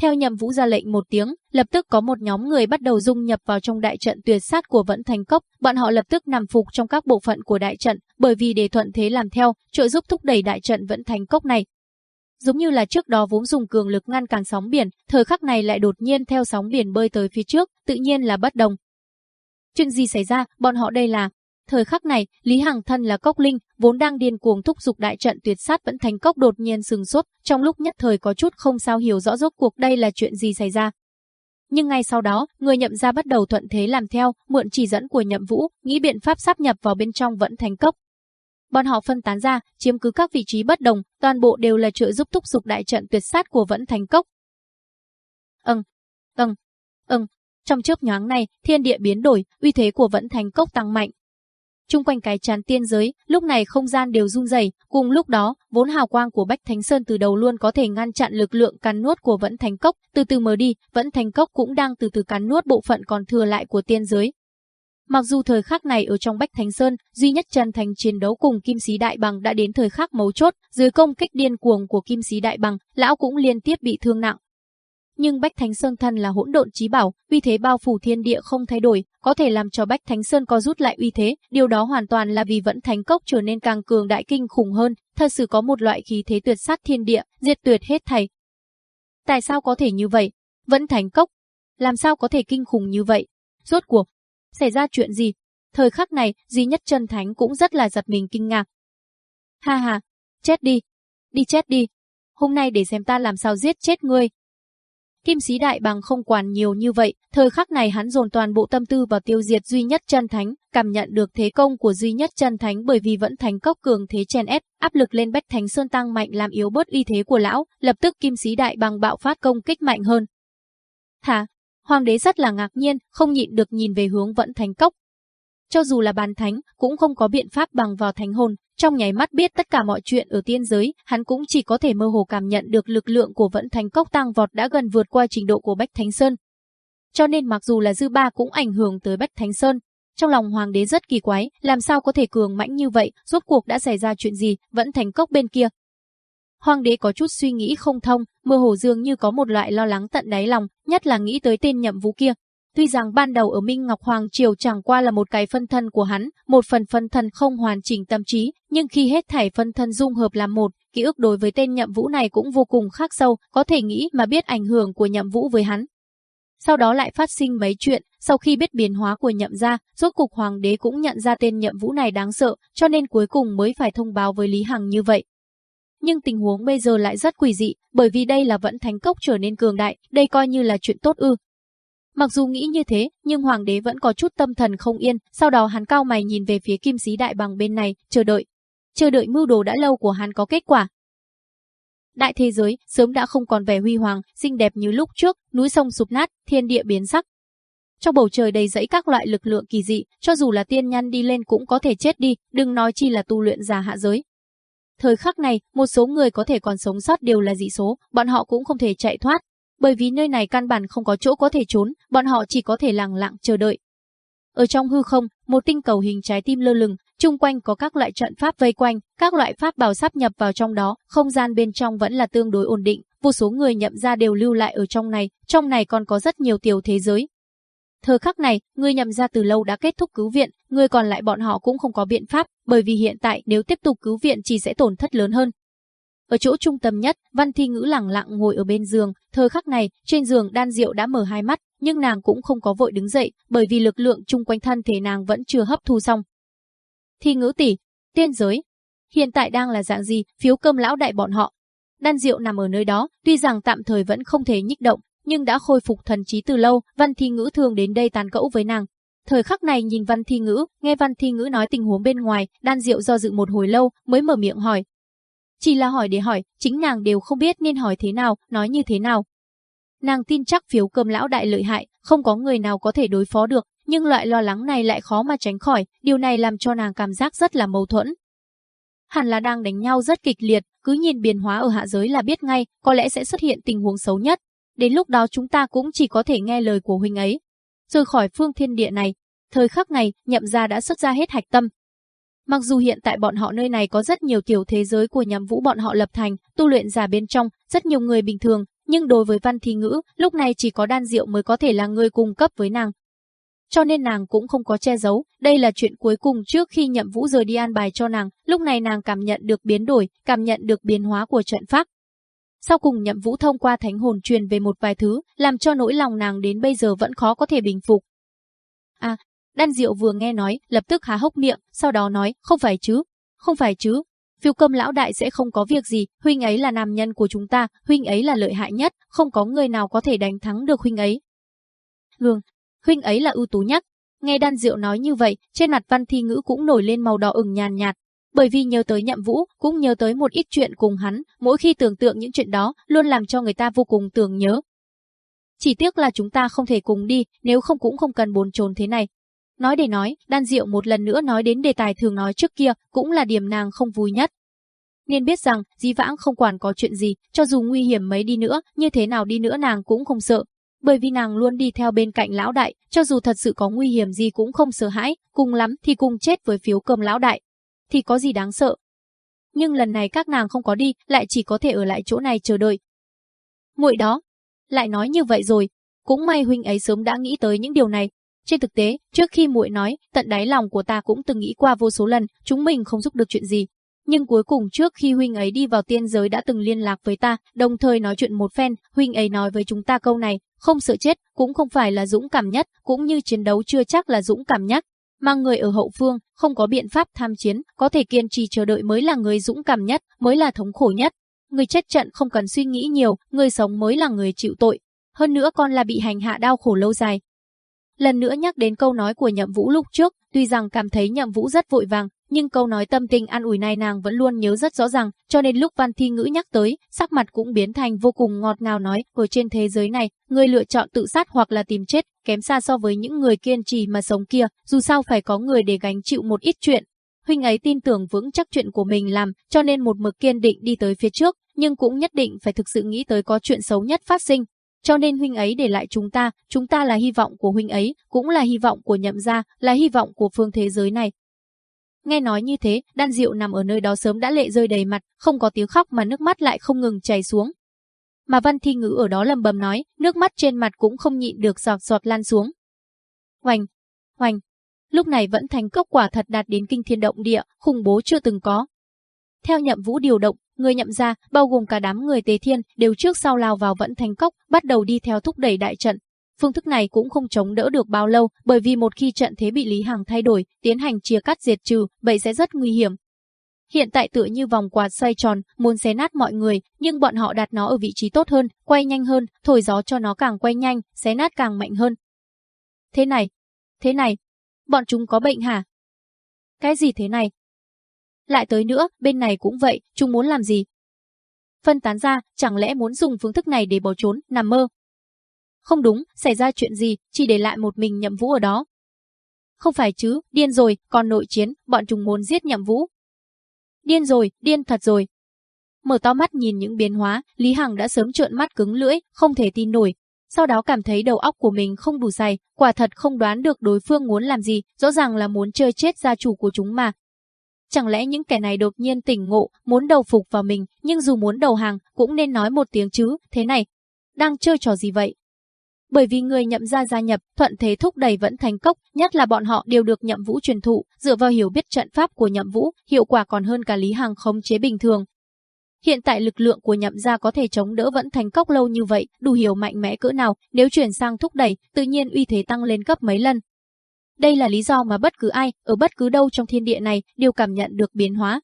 Theo nhầm vũ ra lệnh một tiếng, lập tức có một nhóm người bắt đầu dung nhập vào trong đại trận tuyệt sát của vẫn thành cốc, bọn họ lập tức nằm phục trong các bộ phận của đại trận, bởi vì để thuận thế làm theo, trợ giúp thúc đẩy đại trận vẫn thành cốc này. Giống như là trước đó vốn dùng cường lực ngăn cản sóng biển, thời khắc này lại đột nhiên theo sóng biển bơi tới phía trước, tự nhiên là bất đồng. Chuyện gì xảy ra, bọn họ đây là Thời khắc này, Lý Hằng thân là cốc linh, vốn đang điên cuồng thúc giục đại trận tuyệt sát vẫn thành cốc đột nhiên sừng sốt, trong lúc nhất thời có chút không sao hiểu rõ rốt cuộc đây là chuyện gì xảy ra. Nhưng ngay sau đó, người nhậm ra bắt đầu thuận thế làm theo, mượn chỉ dẫn của nhậm vũ, nghĩ biện pháp sắp nhập vào bên trong vẫn thành cốc. Bọn họ phân tán ra, chiếm cứ các vị trí bất đồng, toàn bộ đều là trợ giúp thúc giục đại trận tuyệt sát của vẫn thành cốc. Ừm, ừm, ừm, trong chớp nhoáng này, thiên địa biến đổi, uy thế của vẫn thành cốc tăng mạnh, chung quanh cái chán tiên giới, lúc này không gian đều run rẩy, cùng lúc đó, vốn hào quang của Bách Thánh Sơn từ đầu luôn có thể ngăn chặn lực lượng cắn nuốt của Vẫn Thành Cốc, từ từ mở đi, Vẫn Thành Cốc cũng đang từ từ cắn nuốt bộ phận còn thừa lại của tiên giới. Mặc dù thời khắc này ở trong Bách Thánh Sơn, duy nhất chân thành chiến đấu cùng Kim Sĩ Đại Bằng đã đến thời khắc mấu chốt, dưới công kích điên cuồng của Kim Sĩ Đại Bằng, lão cũng liên tiếp bị thương nặng, nhưng Bách Thánh Sơn thân là hỗn độn chí bảo, uy thế bao phủ thiên địa không thay đổi, có thể làm cho Bách Thánh Sơn có rút lại uy thế, điều đó hoàn toàn là vì vẫn thánh cốc trở nên càng cường đại kinh khủng hơn, thật sự có một loại khí thế tuyệt sát thiên địa, diệt tuyệt hết thảy. Tại sao có thể như vậy? Vẫn thánh cốc, làm sao có thể kinh khủng như vậy? Rốt cuộc, xảy ra chuyện gì? Thời khắc này, duy nhất chân thánh cũng rất là giật mình kinh ngạc. Ha ha, chết đi, đi chết đi. Hôm nay để xem ta làm sao giết chết ngươi. Kim sĩ đại bằng không quản nhiều như vậy, thời khắc này hắn dồn toàn bộ tâm tư vào tiêu diệt duy nhất chân thánh, cảm nhận được thế công của duy nhất chân thánh bởi vì vẫn thành cốc cường thế chen ép, áp lực lên bách thánh sơn tăng mạnh làm yếu bớt uy thế của lão, lập tức kim sĩ đại bằng bạo phát công kích mạnh hơn. Thả, hoàng đế rất là ngạc nhiên, không nhịn được nhìn về hướng vẫn thành cốc. Cho dù là bàn thánh, cũng không có biện pháp bằng vào thánh hồn, trong nháy mắt biết tất cả mọi chuyện ở tiên giới, hắn cũng chỉ có thể mơ hồ cảm nhận được lực lượng của Vẫn Thánh Cốc tăng vọt đã gần vượt qua trình độ của Bách Thánh Sơn, cho nên mặc dù là dư ba cũng ảnh hưởng tới Bách Thánh Sơn. Trong lòng hoàng đế rất kỳ quái, làm sao có thể cường mãnh như vậy, rốt cuộc đã xảy ra chuyện gì, vẫn thành cốc bên kia. Hoàng đế có chút suy nghĩ không thông, mơ hồ dường như có một loại lo lắng tận đáy lòng, nhất là nghĩ tới tên nhậm vũ kia. Tuy rằng ban đầu ở Minh Ngọc Hoàng Triều chẳng qua là một cái phân thân của hắn, một phần phân thân không hoàn chỉnh tâm trí, nhưng khi hết thảy phân thân dung hợp làm một, ký ức đối với tên nhậm vũ này cũng vô cùng khác sâu, có thể nghĩ mà biết ảnh hưởng của nhậm vũ với hắn. Sau đó lại phát sinh mấy chuyện, sau khi biết biến hóa của nhậm gia, rốt cục hoàng đế cũng nhận ra tên nhậm vũ này đáng sợ, cho nên cuối cùng mới phải thông báo với Lý Hằng như vậy. Nhưng tình huống bây giờ lại rất quỷ dị, bởi vì đây là vẫn thánh cốc trở nên cường đại, đây coi như là chuyện tốt ư. Mặc dù nghĩ như thế, nhưng hoàng đế vẫn có chút tâm thần không yên, sau đó hắn cao mày nhìn về phía kim sĩ đại bằng bên này, chờ đợi. Chờ đợi mưu đồ đã lâu của hắn có kết quả, Đại thế giới sớm đã không còn vẻ huy hoàng, xinh đẹp như lúc trước, núi sông sụp nát, thiên địa biến sắc. Trong bầu trời đầy dẫy các loại lực lượng kỳ dị, cho dù là tiên nhân đi lên cũng có thể chết đi, đừng nói chi là tu luyện giả hạ giới. Thời khắc này, một số người có thể còn sống sót đều là dị số, bọn họ cũng không thể chạy thoát. Bởi vì nơi này căn bản không có chỗ có thể trốn, bọn họ chỉ có thể lặng lặng chờ đợi. Ở trong hư không, một tinh cầu hình trái tim lơ lửng, chung quanh có các loại trận pháp vây quanh, các loại pháp bảo sắp nhập vào trong đó, không gian bên trong vẫn là tương đối ổn định, vô số người nhậm ra đều lưu lại ở trong này, trong này còn có rất nhiều tiểu thế giới. Thời khắc này, người nhậm ra từ lâu đã kết thúc cứu viện, người còn lại bọn họ cũng không có biện pháp, bởi vì hiện tại nếu tiếp tục cứu viện chỉ sẽ tổn thất lớn hơn. Ở chỗ trung tâm nhất, Văn Thi Ngữ lặng lặng ngồi ở bên giường, thời khắc này, trên giường đan diệu đã mở hai mắt, nhưng nàng cũng không có vội đứng dậy, bởi vì lực lượng chung quanh thân thể nàng vẫn chưa hấp thu xong. Thi Ngữ tỷ, tiên giới, hiện tại đang là dạng gì, phiếu cơm lão đại bọn họ. Đan diệu nằm ở nơi đó, tuy rằng tạm thời vẫn không thể nhích động, nhưng đã khôi phục thần trí từ lâu, Văn Thi Ngữ thường đến đây tàn cẫu với nàng. Thời khắc này nhìn Văn Thi Ngữ, nghe Văn Thi Ngữ nói tình huống bên ngoài, Đan Diệu do dự một hồi lâu, mới mở miệng hỏi, chỉ là hỏi để hỏi, chính nàng đều không biết nên hỏi thế nào, nói như thế nào. Nàng tin chắc phiếu cơm lão đại lợi hại, không có người nào có thể đối phó được, nhưng loại lo lắng này lại khó mà tránh khỏi, điều này làm cho nàng cảm giác rất là mâu thuẫn. Hẳn là đang đánh nhau rất kịch liệt, cứ nhìn biến hóa ở hạ giới là biết ngay, có lẽ sẽ xuất hiện tình huống xấu nhất. Đến lúc đó chúng ta cũng chỉ có thể nghe lời của huynh ấy. Rời khỏi phương thiên địa này, thời khắc này, nhậm gia đã xuất ra hết hạch tâm, Mặc dù hiện tại bọn họ nơi này có rất nhiều tiểu thế giới của nhằm vũ bọn họ lập thành, tu luyện giả bên trong, rất nhiều người bình thường, nhưng đối với văn thi ngữ, lúc này chỉ có đan diệu mới có thể là người cung cấp với nàng. Cho nên nàng cũng không có che giấu, đây là chuyện cuối cùng trước khi nhậm vũ rời đi an bài cho nàng, lúc này nàng cảm nhận được biến đổi, cảm nhận được biến hóa của trận pháp. Sau cùng nhậm vũ thông qua thánh hồn truyền về một vài thứ, làm cho nỗi lòng nàng đến bây giờ vẫn khó có thể bình phục. À, Đan Diệu vừa nghe nói, lập tức há hốc miệng, sau đó nói, không phải chứ, không phải chứ. Phiêu cơm lão đại sẽ không có việc gì, huynh ấy là nam nhân của chúng ta, huynh ấy là lợi hại nhất, không có người nào có thể đánh thắng được huynh ấy. Lương, huynh ấy là ưu tú nhất. Nghe đan diệu nói như vậy, trên mặt văn thi ngữ cũng nổi lên màu đỏ ửng nhàn nhạt. Bởi vì nhớ tới nhậm vũ, cũng nhớ tới một ít chuyện cùng hắn, mỗi khi tưởng tượng những chuyện đó, luôn làm cho người ta vô cùng tưởng nhớ. Chỉ tiếc là chúng ta không thể cùng đi, nếu không cũng không cần bồn chồn thế này, Nói để nói, đan diệu một lần nữa nói đến đề tài thường nói trước kia, cũng là điểm nàng không vui nhất. Nên biết rằng, Di vãng không quản có chuyện gì, cho dù nguy hiểm mấy đi nữa, như thế nào đi nữa nàng cũng không sợ. Bởi vì nàng luôn đi theo bên cạnh lão đại, cho dù thật sự có nguy hiểm gì cũng không sợ hãi, cùng lắm thì cùng chết với phiếu cơm lão đại. Thì có gì đáng sợ. Nhưng lần này các nàng không có đi, lại chỉ có thể ở lại chỗ này chờ đợi. muội đó, lại nói như vậy rồi, cũng may huynh ấy sớm đã nghĩ tới những điều này, trên thực tế, trước khi muội nói, tận đáy lòng của ta cũng từng nghĩ qua vô số lần, chúng mình không giúp được chuyện gì. Nhưng cuối cùng trước khi huynh ấy đi vào tiên giới đã từng liên lạc với ta, đồng thời nói chuyện một phen, huynh ấy nói với chúng ta câu này, không sợ chết, cũng không phải là dũng cảm nhất, cũng như chiến đấu chưa chắc là dũng cảm nhất. Mà người ở hậu phương, không có biện pháp tham chiến, có thể kiên trì chờ đợi mới là người dũng cảm nhất, mới là thống khổ nhất. Người chết trận không cần suy nghĩ nhiều, người sống mới là người chịu tội. Hơn nữa còn là bị hành hạ đau khổ lâu dài, Lần nữa nhắc đến câu nói của Nhậm Vũ lúc trước, tuy rằng cảm thấy Nhậm Vũ rất vội vàng, nhưng câu nói tâm tình an ủi này nàng vẫn luôn nhớ rất rõ ràng, cho nên lúc Văn Thi Ngữ nhắc tới, sắc mặt cũng biến thành vô cùng ngọt ngào nói, ở trên thế giới này, người lựa chọn tự sát hoặc là tìm chết, kém xa so với những người kiên trì mà sống kia, dù sao phải có người để gánh chịu một ít chuyện. Huynh ấy tin tưởng vững chắc chuyện của mình làm, cho nên một mực kiên định đi tới phía trước, nhưng cũng nhất định phải thực sự nghĩ tới có chuyện xấu nhất phát sinh, cho nên huynh ấy để lại chúng ta, chúng ta là hy vọng của huynh ấy, cũng là hy vọng của nhậm gia, là hy vọng của phương thế giới này. Nghe nói như thế, đan diệu nằm ở nơi đó sớm đã lệ rơi đầy mặt, không có tiếng khóc mà nước mắt lại không ngừng chảy xuống. Mà văn thi ngữ ở đó lầm bầm nói, nước mắt trên mặt cũng không nhịn được giọt giọt lan xuống. Hoành, hoành, lúc này vẫn thành cốc quả thật đạt đến kinh thiên động địa, khủng bố chưa từng có. Theo nhậm vũ điều động, người nhậm ra, bao gồm cả đám người tế thiên, đều trước sau lao vào vẫn thành cốc, bắt đầu đi theo thúc đẩy đại trận. Phương thức này cũng không chống đỡ được bao lâu, bởi vì một khi trận thế bị Lý Hằng thay đổi, tiến hành chia cắt diệt trừ, vậy sẽ rất nguy hiểm. Hiện tại tựa như vòng quạt xoay tròn, muốn xé nát mọi người, nhưng bọn họ đặt nó ở vị trí tốt hơn, quay nhanh hơn, thổi gió cho nó càng quay nhanh, xé nát càng mạnh hơn. Thế này, thế này, bọn chúng có bệnh hả? Cái gì thế này? Lại tới nữa, bên này cũng vậy, chúng muốn làm gì? Phân tán ra, chẳng lẽ muốn dùng phương thức này để bỏ trốn, nằm mơ? Không đúng, xảy ra chuyện gì, chỉ để lại một mình nhậm vũ ở đó. Không phải chứ, điên rồi, còn nội chiến, bọn chúng muốn giết nhậm vũ. Điên rồi, điên thật rồi. Mở to mắt nhìn những biến hóa, Lý Hằng đã sớm trợn mắt cứng lưỡi, không thể tin nổi. Sau đó cảm thấy đầu óc của mình không đủ dày, quả thật không đoán được đối phương muốn làm gì, rõ ràng là muốn chơi chết gia chủ của chúng mà, Chẳng lẽ những kẻ này đột nhiên tỉnh ngộ, muốn đầu phục vào mình, nhưng dù muốn đầu hàng, cũng nên nói một tiếng chứ, thế này. Đang chơi trò gì vậy? Bởi vì người nhậm gia gia nhập, thuận thế thúc đẩy vẫn thành cốc, nhất là bọn họ đều được nhậm vũ truyền thụ, dựa vào hiểu biết trận pháp của nhậm vũ, hiệu quả còn hơn cả lý hàng khống chế bình thường. Hiện tại lực lượng của nhậm gia có thể chống đỡ vẫn thành cốc lâu như vậy, đủ hiểu mạnh mẽ cỡ nào, nếu chuyển sang thúc đẩy, tự nhiên uy thế tăng lên gấp mấy lần. Đây là lý do mà bất cứ ai, ở bất cứ đâu trong thiên địa này, đều cảm nhận được biến hóa.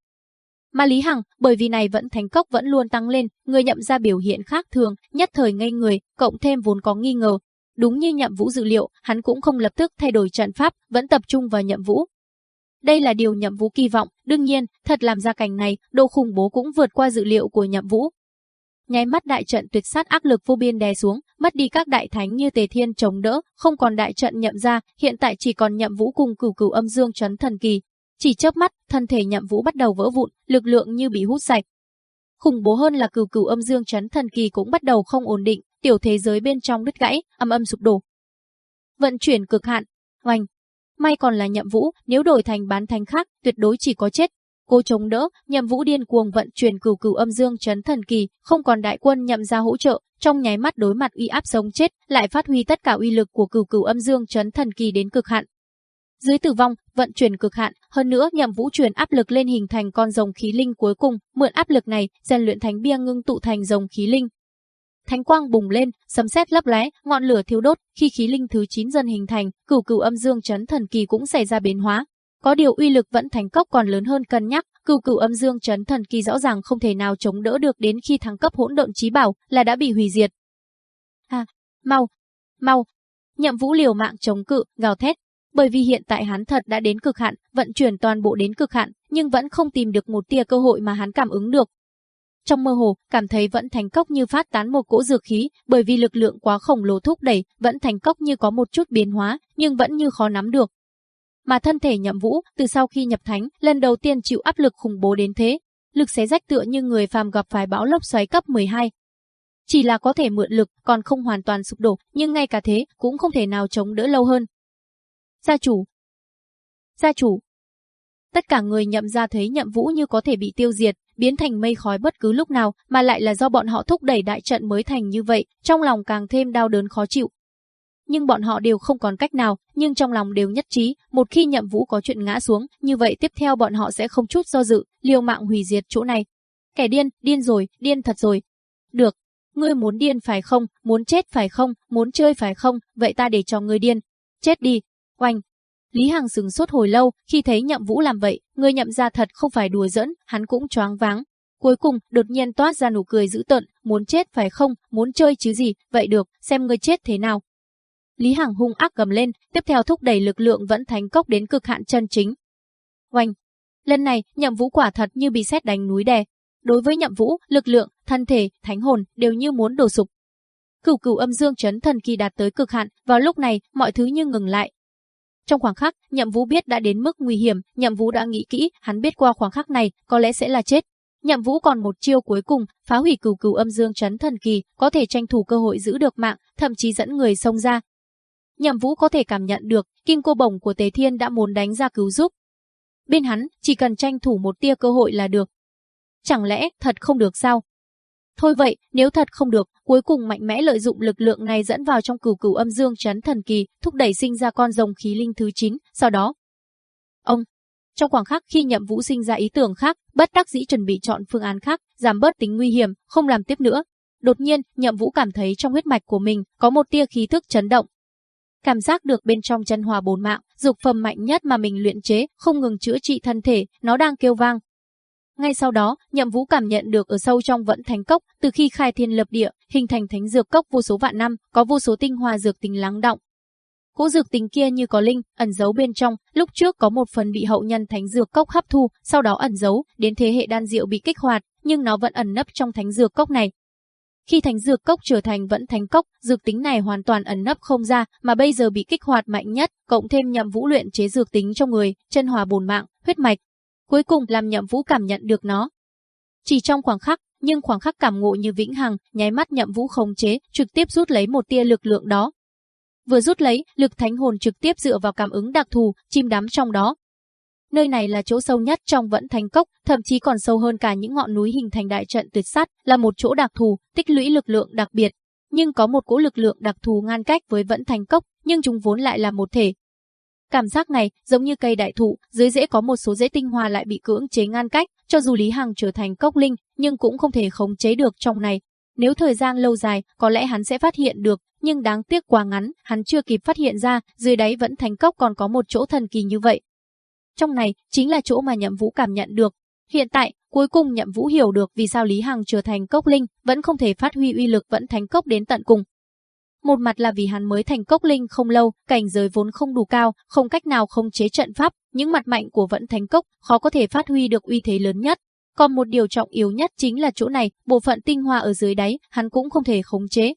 Mà Lý Hằng, bởi vì này vẫn thành cốc vẫn luôn tăng lên, người nhậm ra biểu hiện khác thường, nhất thời ngây người, cộng thêm vốn có nghi ngờ. Đúng như nhậm vũ dự liệu, hắn cũng không lập tức thay đổi trận pháp, vẫn tập trung vào nhậm vũ. Đây là điều nhậm vũ kỳ vọng, đương nhiên, thật làm ra cảnh này, độ khủng bố cũng vượt qua dự liệu của nhậm vũ, nháy mắt đại trận tuyệt sát ác lực vô biên đè xuống, mất đi các đại thánh như Tề Thiên chống đỡ, không còn đại trận nhậm ra, hiện tại chỉ còn nhậm vũ cùng cửu cửu âm dương chấn thần kỳ. Chỉ chớp mắt, thân thể nhậm vũ bắt đầu vỡ vụn, lực lượng như bị hút sạch. Khủng bố hơn là cửu cửu âm dương chấn thần kỳ cũng bắt đầu không ổn định, tiểu thế giới bên trong đứt gãy, âm âm sụp đổ. Vận chuyển cực hạn, oanh. May còn là nhậm vũ, nếu đổi thành bán thánh khác, tuyệt đối chỉ có chết, Cô chống đỡ, nhậm vũ điên cuồng vận chuyển cửu cửu âm dương chấn thần kỳ, không còn đại quân nhậm ra hỗ trợ, trong nháy mắt đối mặt uy áp sống chết, lại phát huy tất cả uy lực của cửu cửu âm dương chấn thần kỳ đến cực hạn. Dưới tử vong, vận chuyển cực hạn, hơn nữa nhậm vũ truyền áp lực lên hình thành con rồng khí linh cuối cùng, mượn áp lực này, rèn luyện thánh bia ngưng tụ thành rồng khí linh. Thánh quang bùng lên, sấm sét lấp lóe, ngọn lửa thiêu đốt, khi khí linh thứ 9 dần hình thành, cửu cửu âm dương chấn thần kỳ cũng xảy ra biến hóa, có điều uy lực vẫn thành cốc còn lớn hơn cân nhắc, cửu cửu âm dương chấn thần kỳ rõ ràng không thể nào chống đỡ được đến khi thăng cấp hỗn độn trí bảo là đã bị hủy diệt. À, mau, mau. Nhậm vũ liều mạng chống cự, gào thét. Bởi vì hiện tại hắn thật đã đến cực hạn, vận chuyển toàn bộ đến cực hạn, nhưng vẫn không tìm được một tia cơ hội mà hắn cảm ứng được. Trong mơ hồ, cảm thấy vẫn thành cốc như phát tán một cỗ dược khí, bởi vì lực lượng quá khổng lồ thúc đẩy, vẫn thành cốc như có một chút biến hóa, nhưng vẫn như khó nắm được, mà thân thể nhậm vũ từ sau khi nhập thánh lần đầu tiên chịu áp lực khủng bố đến thế, lực xé rách tựa như người phàm gặp phải bão lốc xoáy cấp 12. Chỉ là có thể mượn lực còn không hoàn toàn sụp đổ, nhưng ngay cả thế cũng không thể nào chống đỡ lâu hơn. Gia chủ Gia chủ Tất cả người nhậm ra thấy nhậm vũ như có thể bị tiêu diệt, biến thành mây khói bất cứ lúc nào, mà lại là do bọn họ thúc đẩy đại trận mới thành như vậy, trong lòng càng thêm đau đớn khó chịu, nhưng bọn họ đều không còn cách nào, nhưng trong lòng đều nhất trí, một khi nhậm vũ có chuyện ngã xuống, như vậy tiếp theo bọn họ sẽ không chút do dự, liều mạng hủy diệt chỗ này. Kẻ điên, điên rồi, điên thật rồi. Được, ngươi muốn điên phải không, muốn chết phải không, muốn chơi phải không, vậy ta để cho ngươi điên. Chết đi, oanh. Lý Hằng sừng sốt hồi lâu, khi thấy nhậm vũ làm vậy, người nhậm ra thật không phải đùa giỡn, hắn cũng choáng váng. Cuối cùng, đột nhiên toát ra nụ cười dữ tợn, muốn chết phải không, muốn chơi chứ gì, vậy được, xem ngươi chết thế nào. Lý Hằng hung ác gầm lên, tiếp theo thúc đẩy lực lượng vẫn thánh cốc đến cực hạn chân chính. Oanh! Lần này, nhậm vũ quả thật như bị xét đánh núi đè. Đối với nhậm vũ, lực lượng, thân thể, thánh hồn đều như muốn đổ sụp. Cửu cửu âm dương chấn thần kỳ đạt tới cực hạn, vào lúc này, mọi thứ như ngừng lại. Trong khoảng khắc, nhậm vũ biết đã đến mức nguy hiểm, nhậm vũ đã nghĩ kỹ, hắn biết qua khoảng khắc này, có lẽ sẽ là chết. Nhậm Vũ còn một chiêu cuối cùng, phá hủy cửu cửu âm dương chấn thần kỳ, có thể tranh thủ cơ hội giữ được mạng, thậm chí dẫn người xông ra. Nhậm Vũ có thể cảm nhận được, kim cô bổng của Tế Thiên đã muốn đánh ra cứu giúp. Bên hắn, chỉ cần tranh thủ một tia cơ hội là được. Chẳng lẽ thật không được sao? Thôi vậy, nếu thật không được, cuối cùng mạnh mẽ lợi dụng lực lượng này dẫn vào trong cửu cửu âm dương chấn thần kỳ, thúc đẩy sinh ra con rồng khí linh thứ 9, sau đó. Ông, trong khoảng khắc khi Nhậm Vũ sinh ra ý tưởng khác, bất đắc dĩ chuẩn bị chọn phương án khác, giảm bớt tính nguy hiểm, không làm tiếp nữa. Đột nhiên, Nhậm Vũ cảm thấy trong huyết mạch của mình có một tia khí thức chấn động. Cảm giác được bên trong chân hòa bồn mạng, dục phẩm mạnh nhất mà mình luyện chế, không ngừng chữa trị thân thể, nó đang kêu vang, ngay sau đó, Nhậm Vũ cảm nhận được ở sâu trong vẫn thánh cốc, từ khi khai thiên lập địa, hình thành thánh dược cốc vô số vạn năm, có vô số tinh hoa dược tính lắng động. Cỗ dược tính kia như có linh, ẩn giấu bên trong, lúc trước có một phần bị hậu nhân thánh dược cốc hấp thu, sau đó ẩn giấu, đến thế hệ đan diệu bị kích hoạt, nhưng nó vẫn ẩn nấp trong thánh dược cốc này. Khi thánh dược cốc trở thành vẫn thánh cốc, dược tính này hoàn toàn ẩn nấp không ra, mà bây giờ bị kích hoạt mạnh nhất, cộng thêm nhậm vũ luyện chế dược tính trong người, chân hòa bồn mạng, huyết mạch, cuối cùng làm nhậm vũ cảm nhận được nó. Chỉ trong khoảng khắc, nhưng khoảng khắc cảm ngộ như vĩnh hằng, nháy mắt nhậm vũ khống chế, trực tiếp rút lấy một tia lực lượng đó. Vừa rút lấy, lực thánh hồn trực tiếp dựa vào cảm ứng đặc thù, chim đắm trong đó. Nơi này là chỗ sâu nhất trong vẫn thành cốc, thậm chí còn sâu hơn cả những ngọn núi hình thành đại trận tuyệt sát, là một chỗ đặc thù, tích lũy lực lượng đặc biệt. Nhưng có một cỗ lực lượng đặc thù ngăn cách với vẫn thành cốc, nhưng chúng vốn lại là một thể, Cảm giác này giống như cây đại thụ, dưới rễ có một số rễ tinh hoa lại bị cưỡng chế ngăn cách, cho dù Lý Hằng trở thành cốc linh, nhưng cũng không thể khống chế được trong này. Nếu thời gian lâu dài, có lẽ hắn sẽ phát hiện được, nhưng đáng tiếc quá ngắn, hắn chưa kịp phát hiện ra, dưới đáy vẫn thành cốc còn có một chỗ thần kỳ như vậy. Trong này, chính là chỗ mà Nhậm Vũ cảm nhận được. Hiện tại, cuối cùng Nhậm Vũ hiểu được vì sao Lý Hằng trở thành cốc linh, vẫn không thể phát huy uy lực vẫn thành cốc đến tận cùng. Một mặt là vì hắn mới thành cốc linh không lâu, cảnh giới vốn không đủ cao, không cách nào không chế trận pháp, những mặt mạnh của vẫn thành cốc khó có thể phát huy được uy thế lớn nhất. Còn một điều trọng yếu nhất chính là chỗ này, bộ phận tinh hoa ở dưới đáy, hắn cũng không thể khống chế.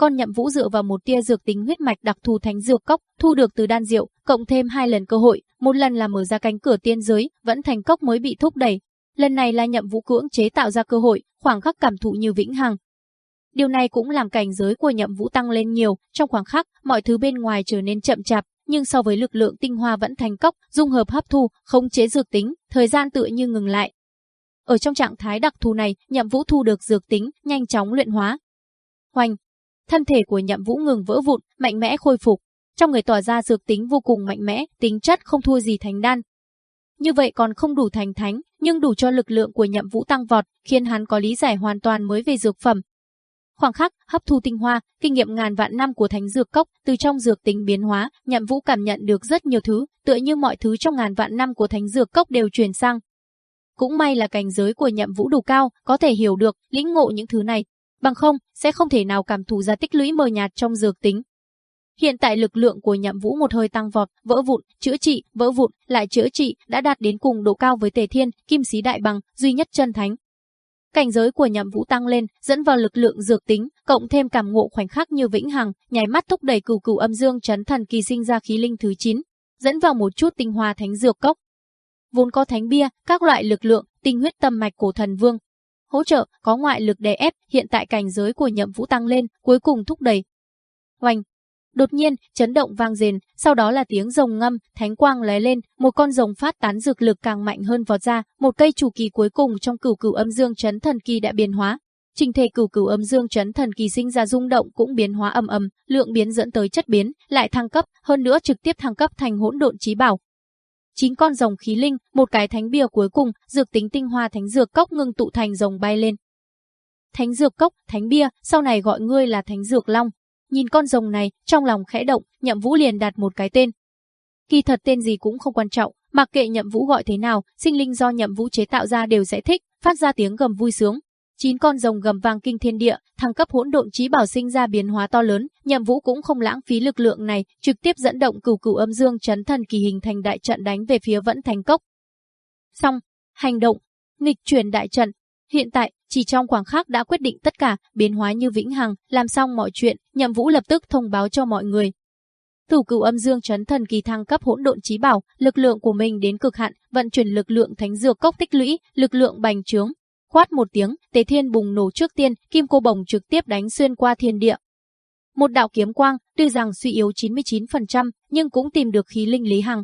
Con nhậm vũ dựa vào một tia dược tính huyết mạch đặc thù thánh dược cốc, thu được từ đan diệu cộng thêm hai lần cơ hội, một lần là mở ra cánh cửa tiên giới, vẫn thành cốc mới bị thúc đẩy. Lần này là nhậm vũ cưỡng chế tạo ra cơ hội, khoảng khắc cảm thụ như vĩnh hằng, Điều này cũng làm cảnh giới của nhậm vũ tăng lên nhiều, trong khoảng khắc, mọi thứ bên ngoài trở nên chậm chạp, nhưng so với lực lượng tinh hoa vẫn thành cốc, dung hợp hấp thu, không chế dược tính, thời gian tựa như ngừng lại. Ở trong trạng thái đặc thù này, nhậm vũ thu được dược tính, nhanh chóng luyện hóa. Hoành, thân thể của nhậm vũ ngừng vỡ vụn, mạnh mẽ khôi phục. Trong người tỏa ra dược tính vô cùng mạnh mẽ, tính chất không thua gì thánh đan. Như vậy còn không đủ thành thánh, nhưng đủ cho lực lượng của nhậm vũ tăng vọt, khiến hắn có lý giải hoàn toàn mới về dược phẩm, Khoảng khắc, hấp thu tinh hoa, kinh nghiệm ngàn vạn năm của thánh dược cốc, từ trong dược tính biến hóa, Nhậm Vũ cảm nhận được rất nhiều thứ, tựa như mọi thứ trong ngàn vạn năm của thánh dược cốc đều truyền sang. Cũng may là cảnh giới của Nhậm Vũ đủ cao, có thể hiểu được, lĩnh ngộ những thứ này, bằng không sẽ không thể nào cảm thụ ra tích lũy mờ nhạt trong dược tính. Hiện tại lực lượng của Nhậm Vũ một hơi tăng vọt, vỡ vụn, chữa trị, vỡ vụn, lại chữa trị, đã đạt đến cùng độ cao với Tề Thiên, Kim Sĩ Đại Bằng, duy nhất chân thánh, Cảnh giới của nhậm vũ tăng lên, dẫn vào lực lượng dược tính, cộng thêm cảm ngộ khoảnh khắc như vĩnh hằng, nhảy mắt thúc đẩy cửu cửu âm dương chấn thần kỳ sinh ra khí linh thứ 9, dẫn vào một chút tinh hoa thánh dược cốc. Vốn có thánh bia, các loại lực lượng, tinh huyết tâm mạch của thần vương. Hỗ trợ, có ngoại lực đè ép, hiện tại cảnh giới của nhậm vũ tăng lên, cuối cùng thúc đẩy. Hoành, Đột nhiên, chấn động vang rền, sau đó là tiếng rồng ngâm, thánh quang lóe lên, một con rồng phát tán dược lực càng mạnh hơn vọt ra, một cây chủ kỳ cuối cùng trong cửu cửu âm dương chấn thần kỳ đã biến hóa. Trình thể cửu cửu âm dương chấn thần kỳ sinh ra rung động cũng biến hóa âm âm lượng biến dẫn tới chất biến, lại thăng cấp, hơn nữa trực tiếp thăng cấp thành hỗn độn trí bảo. Chín con rồng khí linh, một cái thánh bia cuối cùng, dược tính tinh hoa thánh dược cốc ngưng tụ thành rồng bay lên. Thánh dược cốc, thánh bia, sau này gọi ngươi là thánh dược long. Nhìn con rồng này, trong lòng khẽ động, nhậm vũ liền đặt một cái tên. Kỳ thật tên gì cũng không quan trọng, mặc kệ nhậm vũ gọi thế nào, sinh linh do nhậm vũ chế tạo ra đều sẽ thích, phát ra tiếng gầm vui sướng. Chín con rồng gầm vang kinh thiên địa, thăng cấp hỗn độn trí bảo sinh ra biến hóa to lớn, nhậm vũ cũng không lãng phí lực lượng này, trực tiếp dẫn động cửu cửu âm dương chấn thần kỳ hình thành đại trận đánh về phía vẫn thành cốc. Xong, hành động, nghịch chuyển đại trận, Hiện tại, chỉ trong khoảng khắc đã quyết định tất cả, biến hóa như vĩnh hằng, làm xong mọi chuyện, Nhậm Vũ lập tức thông báo cho mọi người. Thủ cửu âm dương chấn thần kỳ thăng cấp hỗn độn trí bảo, lực lượng của mình đến cực hạn, vận chuyển lực lượng thánh dược cốc tích lũy, lực lượng bành trướng, Quát một tiếng, Tề Thiên bùng nổ trước tiên, kim cô bồng trực tiếp đánh xuyên qua thiên địa. Một đạo kiếm quang, tuy rằng suy yếu 99%, nhưng cũng tìm được khí linh Lý Hằng.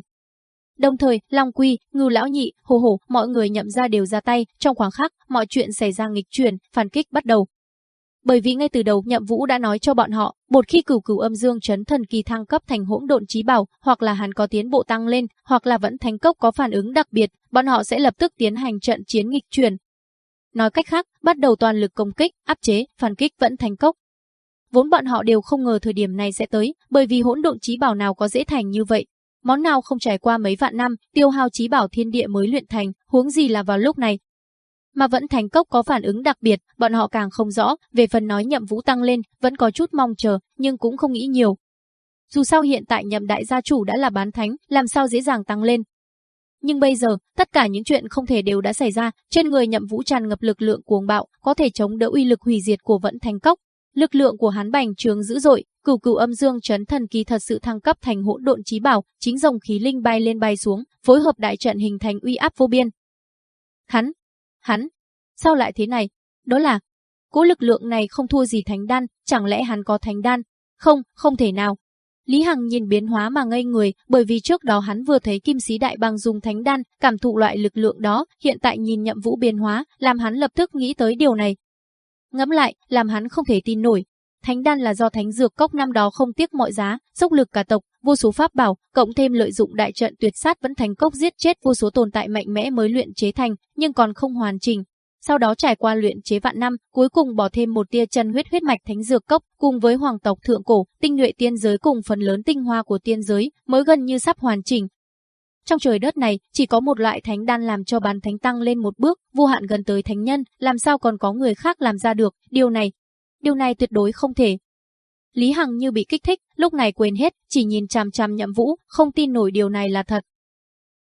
Đồng thời, Long Quy, Ngưu Lão Nhị, Hồ Hồ, mọi người nhậm ra đều ra tay, trong khoảng khắc, mọi chuyện xảy ra nghịch chuyển, phản kích bắt đầu. Bởi vì ngay từ đầu Nhậm Vũ đã nói cho bọn họ, một khi cửu cửu âm dương chấn thần kỳ thăng cấp thành hỗn độn trí bảo, hoặc là hắn có tiến bộ tăng lên, hoặc là vẫn thành cốc có phản ứng đặc biệt, bọn họ sẽ lập tức tiến hành trận chiến nghịch chuyển. Nói cách khác, bắt đầu toàn lực công kích, áp chế, phản kích vẫn thành cốc. Vốn bọn họ đều không ngờ thời điểm này sẽ tới, bởi vì hỗn độn trí bảo nào có dễ thành như vậy. Món nào không trải qua mấy vạn năm, tiêu hao trí bảo thiên địa mới luyện thành, huống gì là vào lúc này, mà vẫn thành cốc có phản ứng đặc biệt, bọn họ càng không rõ, về phần nói nhậm vũ tăng lên, vẫn có chút mong chờ, nhưng cũng không nghĩ nhiều. Dù sao hiện tại nhậm đại gia chủ đã là bán thánh, làm sao dễ dàng tăng lên. Nhưng bây giờ, tất cả những chuyện không thể đều đã xảy ra, trên người nhậm vũ tràn ngập lực lượng cuồng bạo, có thể chống đỡ uy lực hủy diệt của vẫn thành cốc. Lực lượng của hắn bành trướng dữ dội, cửu cửu âm dương chấn thần kỳ thật sự thăng cấp thành hỗn độn trí bảo, chính dòng khí linh bay lên bay xuống, phối hợp đại trận hình thành uy áp vô biên. Hắn, Hắn, sao lại thế này? Đó là, cố lực lượng này không thua gì thánh đan, chẳng lẽ hắn có thánh đan? Không, không thể nào. Lý Hằng nhìn biến hóa mà ngây người, bởi vì trước đó hắn vừa thấy kim sĩ đại băng dùng thánh đan, cảm thụ loại lực lượng đó, hiện tại nhìn nhậm vũ biến hóa, làm hắn lập tức nghĩ tới điều này. Ngẫm lại, làm hắn không thể tin nổi, Thánh đan là do thánh dược cốc năm đó không tiếc mọi giá, dốc lực cả tộc, vô số pháp bảo, cộng thêm lợi dụng đại trận tuyệt sát vẫn thành cốc giết chết vô số tồn tại mạnh mẽ mới luyện chế thành, nhưng còn không hoàn chỉnh. Sau đó trải qua luyện chế vạn năm, cuối cùng bỏ thêm một tia chân huyết huyết mạch thánh dược cốc, cùng với hoàng tộc thượng cổ, tinh nhuệ tiên giới cùng phần lớn tinh hoa của tiên giới, mới gần như sắp hoàn chỉnh. Trong trời đất này, chỉ có một loại thánh đan làm cho bán thánh tăng lên một bước, vô hạn gần tới thánh nhân, làm sao còn có người khác làm ra được, điều này, Điều này tuyệt đối không thể. Lý Hằng như bị kích thích, lúc này quên hết, chỉ nhìn chằm chằm nhậm vũ, không tin nổi điều này là thật.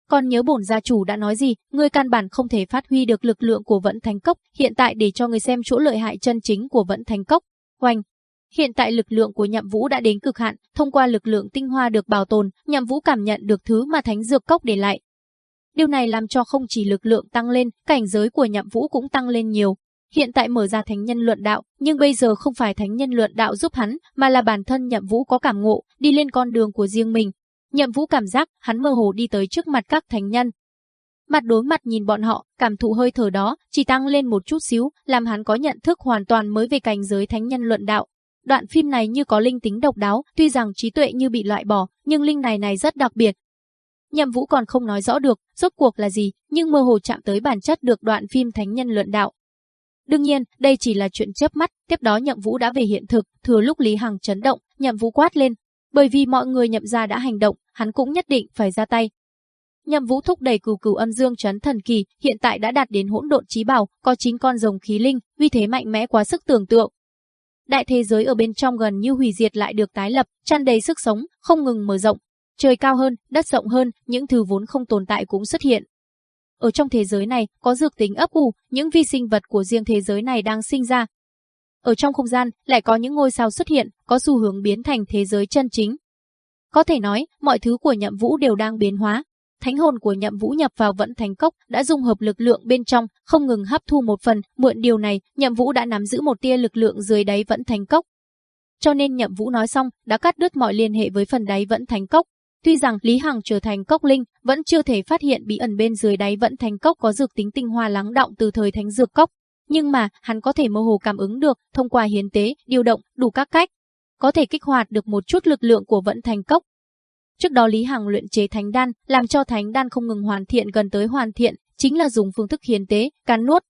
Còn nhớ bổn gia chủ đã nói gì, ngươi căn bản không thể phát huy được lực lượng của vận thánh cốc, hiện tại để cho người xem chỗ lợi hại chân chính của vận thánh cốc. Hoành, Hiện tại lực lượng của Nhậm Vũ đã đến cực hạn, thông qua lực lượng tinh hoa được bảo tồn, Nhậm Vũ cảm nhận được thứ mà Thánh Dược Cốc để lại. Điều này làm cho không chỉ lực lượng tăng lên, cảnh giới của Nhậm Vũ cũng tăng lên nhiều, Hiện tại mở ra thánh nhân luận đạo, nhưng bây giờ không phải thánh nhân luận đạo giúp hắn, mà là bản thân Nhậm Vũ có cảm ngộ, đi lên con đường của riêng mình. Nhậm Vũ cảm giác hắn mơ hồ đi tới trước mặt các thánh nhân. Mặt đối mặt nhìn bọn họ, cảm thụ hơi thở đó, chỉ tăng lên một chút xíu, làm hắn có nhận thức hoàn toàn mới về cảnh giới thánh nhân luận đạo. Đoạn phim này như có linh tính độc đáo, tuy rằng trí tuệ như bị loại bỏ, nhưng linh này này rất đặc biệt, Nhậm Vũ còn không nói rõ được rốt cuộc là gì, nhưng mơ hồ chạm tới bản chất được đoạn phim Thánh Nhân luận đạo. Đương nhiên, đây chỉ là chuyện chớp mắt, tiếp đó Nhậm Vũ đã về hiện thực, thừa lúc Lý Hằng chấn động, Nhậm Vũ quát lên, bởi vì mọi người nhậm ra đã hành động, hắn cũng nhất định phải ra tay. Nhậm Vũ thúc đẩy cửu cửu âm dương chấn thần kỳ, hiện tại đã đạt đến hỗn độn trí bảo, có chính con rồng khí linh, uy thế mạnh mẽ quá sức tưởng tượng. Đại thế giới ở bên trong gần như hủy diệt lại được tái lập, tràn đầy sức sống, không ngừng mở rộng. Trời cao hơn, đất rộng hơn, những thứ vốn không tồn tại cũng xuất hiện, ở trong thế giới này có dược tính ấp ủ, những vi sinh vật của riêng thế giới này đang sinh ra. Ở trong không gian lại có những ngôi sao xuất hiện, có xu hướng biến thành thế giới chân chính. Có thể nói, mọi thứ của nhậm vũ đều đang biến hóa. Thánh hồn của nhậm vũ nhập vào vận thành cốc đã dung hợp lực lượng bên trong, không ngừng hấp thu một phần, mượn điều này, nhậm vũ đã nắm giữ một tia lực lượng dưới đáy vận thành cốc. Cho nên nhậm vũ nói xong, đã cắt đứt mọi liên hệ với phần đáy vận thành cốc, Tuy rằng Lý Hằng trở thành cốc linh, vẫn chưa thể phát hiện bí ẩn bên dưới đáy vẫn thành cốc có dược tính tinh hoa lắng động từ thời thánh dược cốc. Nhưng mà, hắn có thể mơ hồ cảm ứng được, thông qua hiến tế, điều động, đủ các cách. Có thể kích hoạt được một chút lực lượng của vận thành cốc. Trước đó Lý Hằng luyện chế thánh đan, làm cho thánh đan không ngừng hoàn thiện gần tới hoàn thiện, chính là dùng phương thức hiến tế, cắn nuốt,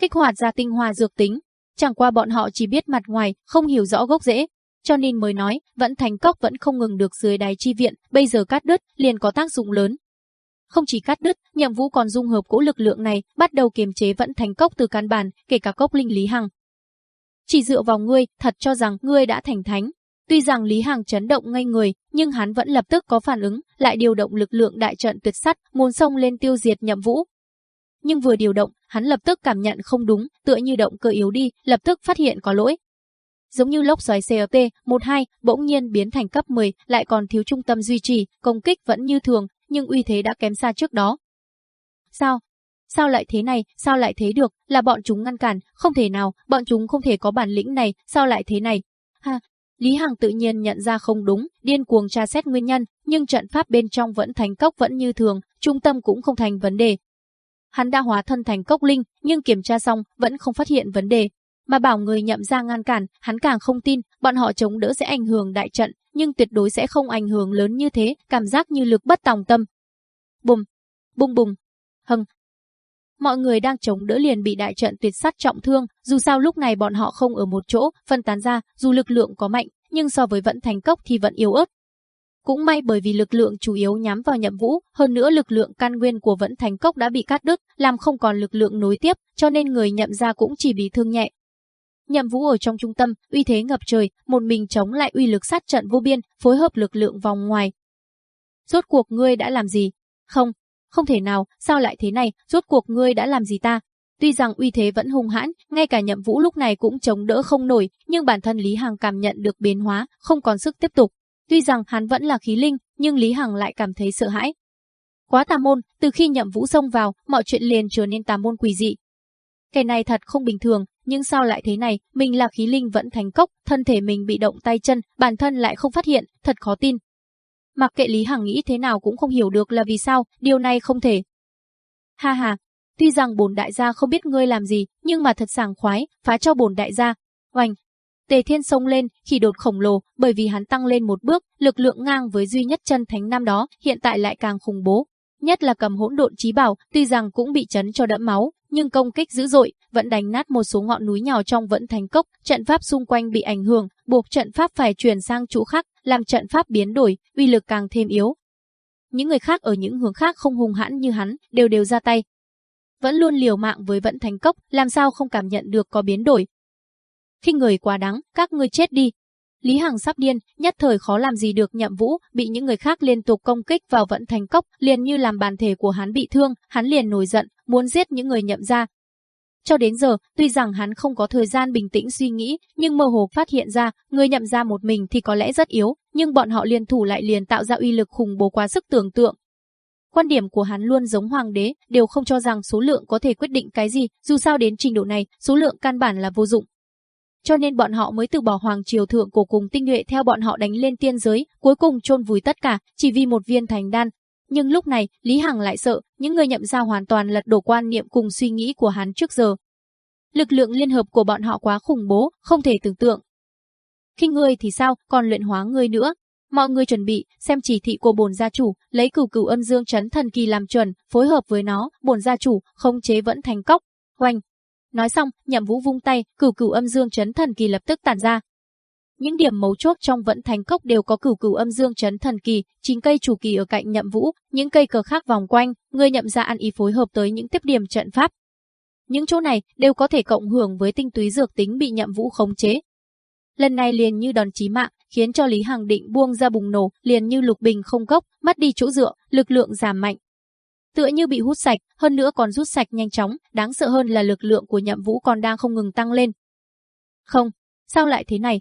kích hoạt ra tinh hoa dược tính. Chẳng qua bọn họ chỉ biết mặt ngoài, không hiểu rõ gốc rễ, cho nên mới nói, vẫn thành cốc vẫn không ngừng được dưới đáy chi viện, bây giờ cắt đứt, liền có tác dụng lớn. Không chỉ cắt đứt, nhậm vũ còn dung hợp cỗ lực lượng này, bắt đầu kiềm chế vẫn thành cốc từ căn bản, kể cả cốc linh Lý Hằng. Chỉ dựa vào ngươi, thật cho rằng ngươi đã thành thánh. Tuy rằng Lý Hằng chấn động ngây người, nhưng hắn vẫn lập tức có phản ứng, lại điều động lực lượng đại trận tuyệt sắt, muốn xông lên tiêu diệt nhậm vũ. Nhưng vừa điều động, hắn lập tức cảm nhận không đúng, tựa như động cơ yếu đi, lập tức phát hiện có lỗi, giống như lốc xoáy CRT 12 bỗng nhiên biến thành cấp 10, lại còn thiếu trung tâm duy trì, công kích vẫn như thường, nhưng uy thế đã kém xa trước đó. Sao? Sao lại thế này, sao lại thế được, là bọn chúng ngăn cản, không thể nào, bọn chúng không thể có bản lĩnh này, sao lại thế này? Ha, Lý Hằng tự nhiên nhận ra không đúng, điên cuồng tra xét nguyên nhân, nhưng trận pháp bên trong vẫn thành cốc vẫn như thường, trung tâm cũng không thành vấn đề. Hắn đã hóa thân thành cốc linh, nhưng kiểm tra xong vẫn không phát hiện vấn đề. Mà bảo người nhậm ra ngăn cản, hắn càng không tin, bọn họ chống đỡ sẽ ảnh hưởng đại trận, nhưng tuyệt đối sẽ không ảnh hưởng lớn như thế, cảm giác như lực bất tòng tâm. Bùm, bung bùng, hừng. Mọi người đang chống đỡ liền bị đại trận tuyệt sát trọng thương, dù sao lúc này bọn họ không ở một chỗ, phân tán ra, dù lực lượng có mạnh, nhưng so với vẫn thành cốc thì vẫn yếu ớt. Cũng may bởi vì lực lượng chủ yếu nhắm vào nhậm vũ, hơn nữa lực lượng căn nguyên của vẫn thành cốc đã bị cắt đứt, làm không còn lực lượng nối tiếp, cho nên người nhậm ra cũng chỉ bị thương nhẹ. Nhậm vũ ở trong trung tâm, uy thế ngập trời, một mình chống lại uy lực sát trận vô biên, phối hợp lực lượng vòng ngoài. Rốt cuộc ngươi đã làm gì? Không, không thể nào, sao lại thế này, rốt cuộc ngươi đã làm gì ta? Tuy rằng uy thế vẫn hung hãn, ngay cả nhậm vũ lúc này cũng chống đỡ không nổi, nhưng bản thân Lý Hằng cảm nhận được biến hóa, không còn sức tiếp tục. Tuy rằng hắn vẫn là khí linh, nhưng Lý Hằng lại cảm thấy sợ hãi. Quá tà môn, từ khi nhậm vũ xông vào, mọi chuyện liền trở nên tà môn quỷ dị. Cái này thật không bình thường, nhưng sao lại thế này, mình là khí linh vẫn thành cốc, thân thể mình bị động tay chân, bản thân lại không phát hiện, thật khó tin. Mặc kệ Lý Hằng nghĩ thế nào cũng không hiểu được là vì sao, điều này không thể. Ha ha, tuy rằng bổn đại gia không biết ngươi làm gì, nhưng mà thật sảng khoái, phá cho bổn đại gia. Oanh! Tề Thiên xông lên, khi đột khổng lồ, bởi vì hắn tăng lên một bước, lực lượng ngang với duy nhất chân thánh nam đó, hiện tại lại càng khủng bố. Nhất là cầm hỗn độn trí bảo, tuy rằng cũng bị chấn cho đẫm máu, nhưng công kích dữ dội, vẫn đánh nát một số ngọn núi nhỏ trong vẫn thành cốc, trận pháp xung quanh bị ảnh hưởng, buộc trận pháp phải chuyển sang chỗ khác, làm trận pháp biến đổi, uy lực càng thêm yếu. Những người khác ở những hướng khác không hùng hãn như hắn, đều đều ra tay. Vẫn luôn liều mạng với vẫn thành cốc, làm sao không cảm nhận được có biến đổi. Khi người quá đáng, các ngươi chết đi. Lý Hằng sắp điên, nhất thời khó làm gì được nhậm vũ, bị những người khác liên tục công kích vào vận thành cốc, liền như làm bàn thể của hắn bị thương, hắn liền nổi giận, muốn giết những người nhậm ra, cho đến giờ, tuy rằng hắn không có thời gian bình tĩnh suy nghĩ, nhưng mơ hồ phát hiện ra, người nhậm ra một mình thì có lẽ rất yếu, nhưng bọn họ liên thủ lại liền tạo ra uy lực khủng bố quá sức tưởng tượng. Quan điểm của hắn luôn giống hoàng đế, đều không cho rằng số lượng có thể quyết định cái gì, dù sao đến trình độ này, số lượng căn bản là vô dụng. Cho nên bọn họ mới từ bỏ hoàng triều thượng cổ cùng tinh nhuệ theo bọn họ đánh lên tiên giới, cuối cùng chôn vùi tất cả, chỉ vì một viên thành đan, nhưng lúc này, Lý Hằng lại sợ, những người nhậm ra hoàn toàn lật đổ quan niệm cùng suy nghĩ của hắn trước giờ. Lực lượng liên hợp của bọn họ quá khủng bố, không thể tưởng tượng. Khi ngươi thì sao, còn luyện hóa ngươi nữa. Mọi người chuẩn bị, xem chỉ thị của bổn gia chủ, lấy cửu cửu âm dương chấn thần kỳ làm chuẩn, phối hợp với nó, bổn gia chủ, không chế vẫn thành cốc. Oanh! Nói xong, nhậm vũ vung tay, cửu cửu âm dương chấn thần kỳ lập tức tản ra, những điểm mấu chốt trong vận thành cốc đều có cửu cửu âm dương chấn thần kỳ, chín cây chủ kỳ ở cạnh nhậm vũ, những cây cờ khác vòng quanh, người nhậm ra ăn ý phối hợp tới những tiếp điểm trận pháp. Những chỗ này đều có thể cộng hưởng với tinh túy dược tính bị nhậm vũ khống chế. Lần này liền như đòn chí mạng, khiến cho Lý Hằng định buông ra bùng nổ, liền như lục bình không gốc, mất đi chỗ dựa, lực lượng giảm mạnh. Tựa như bị hút sạch, hơn nữa còn rút sạch nhanh chóng, đáng sợ hơn là lực lượng của nhậm vũ còn đang không ngừng tăng lên. Không, sao lại thế này,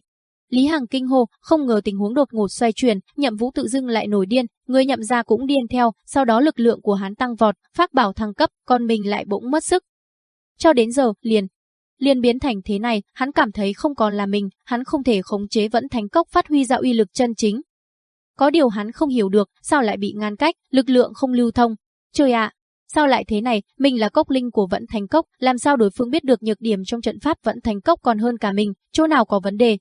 Lý Hằng kinh hô, không ngờ tình huống đột ngột xoay chuyển, Nhậm Vũ tự dưng lại nổi điên, người nhậm gia cũng điên theo, sau đó lực lượng của hắn tăng vọt, phát bảo thăng cấp, còn mình lại bỗng mất sức. Cho đến giờ, liền liền biến thành thế này, hắn cảm thấy không còn là mình, hắn không thể khống chế vẫn thành cốc phát huy ra uy lực chân chính. Có điều hắn không hiểu được, sao lại bị ngăn cách, lực lượng không lưu thông. Trời ạ, sao lại thế này, mình là cốc linh của vẫn thành cốc, làm sao đối phương biết được nhược điểm trong trận pháp vẫn thành cốc còn hơn cả mình, chỗ nào có vấn đề,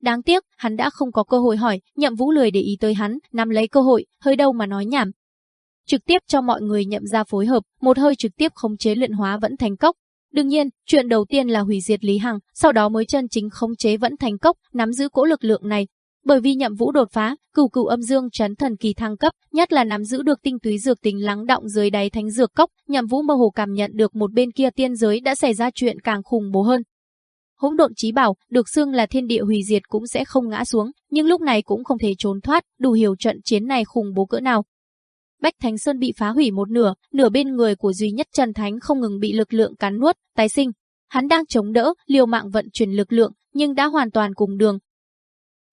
Đáng tiếc, hắn đã không có cơ hội hỏi, nhậm vũ lười để ý tới hắn, nắm lấy cơ hội, hơi đâu mà nói nhảm. Trực tiếp cho mọi người nhậm ra phối hợp, một hơi trực tiếp khống chế luyện hóa vẫn thành cốc. Đương nhiên, chuyện đầu tiên là hủy diệt Lý Hằng, sau đó mới chân chính khống chế vẫn thành cốc, nắm giữ cỗ lực lượng này. Bởi vì nhậm vũ đột phá, cửu cửu âm dương chấn thần kỳ thăng cấp, nhất là nắm giữ được tinh túy dược tính lắng động dưới đáy thánh dược cốc, nhậm vũ mơ hồ cảm nhận được một bên kia tiên giới đã xảy ra chuyện càng khủng bố hơn, hỗn độn chí bảo, được xương là thiên địa hủy diệt cũng sẽ không ngã xuống, nhưng lúc này cũng không thể trốn thoát, đủ hiểu trận chiến này khủng bố cỡ nào. Bách Thánh Sơn bị phá hủy một nửa, nửa bên người của duy nhất Trần Thánh không ngừng bị lực lượng cắn nuốt, tái sinh. Hắn đang chống đỡ, liều mạng vận chuyển lực lượng, nhưng đã hoàn toàn cùng đường.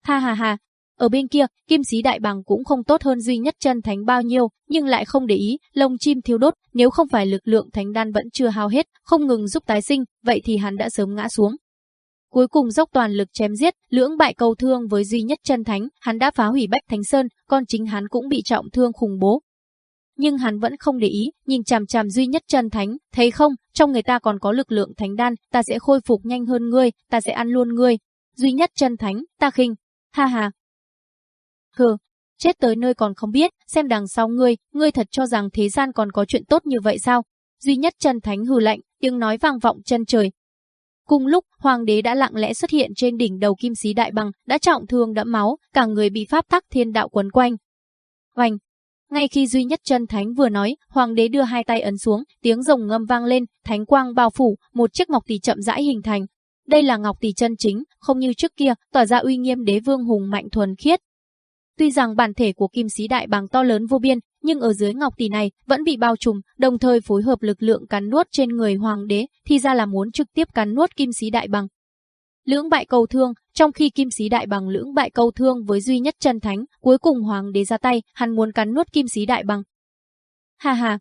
Ha ha ha, Ở bên kia, kim sĩ đại bằng cũng không tốt hơn duy nhất chân thánh bao nhiêu, nhưng lại không để ý, lông chim thiêu đốt, nếu không phải lực lượng thánh đan vẫn chưa hao hết, không ngừng giúp tái sinh, vậy thì hắn đã sớm ngã xuống. Cuối cùng dốc toàn lực chém giết, lưỡng bại cầu thương với duy nhất chân thánh, hắn đã phá hủy Bách Thánh Sơn, còn chính hắn cũng bị trọng thương khủng bố. Nhưng hắn vẫn không để ý, nhìn chằm chằm duy nhất chân thánh, thấy không, trong người ta còn có lực lượng thánh đan, ta sẽ khôi phục nhanh hơn ngươi, ta sẽ ăn luôn ngươi. Duy nhất chân thánh, ta khinh. Ha ha, Hừ, chết tới nơi còn không biết, xem đằng sau ngươi, ngươi thật cho rằng thế gian còn có chuyện tốt như vậy sao? Duy nhất chân thánh hừ lạnh, tiếng nói vang vọng chân trời. Cùng lúc, hoàng đế đã lặng lẽ xuất hiện trên đỉnh đầu kim sĩ đại bằng, đã trọng thương đẫm máu, cả người bị pháp tắc thiên đạo quấn quanh. Oanh! Ngay khi duy nhất chân thánh vừa nói, hoàng đế đưa hai tay ấn xuống, tiếng rồng ngâm vang lên, thánh quang bao phủ, một chiếc ngọc tỷ chậm rãi hình thành. Đây là ngọc tỷ chân chính, không như trước kia, tỏa ra uy nghiêm đế vương hùng mạnh thuần khiết, Tuy rằng bản thể của kim sĩ đại bàng to lớn vô biên, nhưng ở dưới ngọc tỷ này vẫn bị bao trùm, đồng thời phối hợp lực lượng cắn nuốt trên người hoàng đế, thì ra là muốn trực tiếp cắn nuốt kim sĩ đại bằng. Lưỡng bại cầu thương, trong khi kim sĩ đại bằng lưỡng bại cầu thương với duy nhất chân thánh, cuối cùng hoàng đế ra tay, hắn muốn cắn nuốt kim sĩ đại bằng. Ha ha,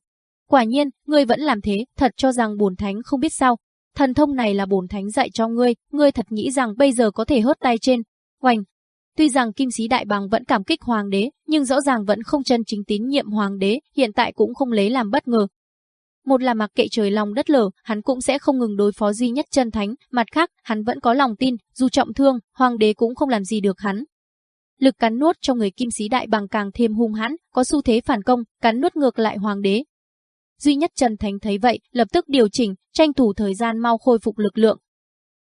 quả nhiên, ngươi vẫn làm thế, thật cho rằng bổn thánh không biết sao. Thần thông này là bổn thánh dạy cho ngươi, ngươi thật nghĩ rằng bây giờ có thể hớt tay trên. Oanh, Tuy rằng Kim Sĩ Đại Bằng vẫn cảm kích hoàng đế, nhưng rõ ràng vẫn không chân chính tín nhiệm hoàng đế, hiện tại cũng không lấy làm bất ngờ. Một là mặc kệ trời lòng đất lở, hắn cũng sẽ không ngừng đối phó duy nhất chân thánh, mặt khác, hắn vẫn có lòng tin, dù trọng thương, hoàng đế cũng không làm gì được hắn. Lực cắn nuốt trong người Kim Sĩ Đại Bằng càng thêm hung hãn, có xu thế phản công, cắn nuốt ngược lại hoàng đế. Duy nhất trần thánh thấy vậy, lập tức điều chỉnh, tranh thủ thời gian mau khôi phục lực lượng,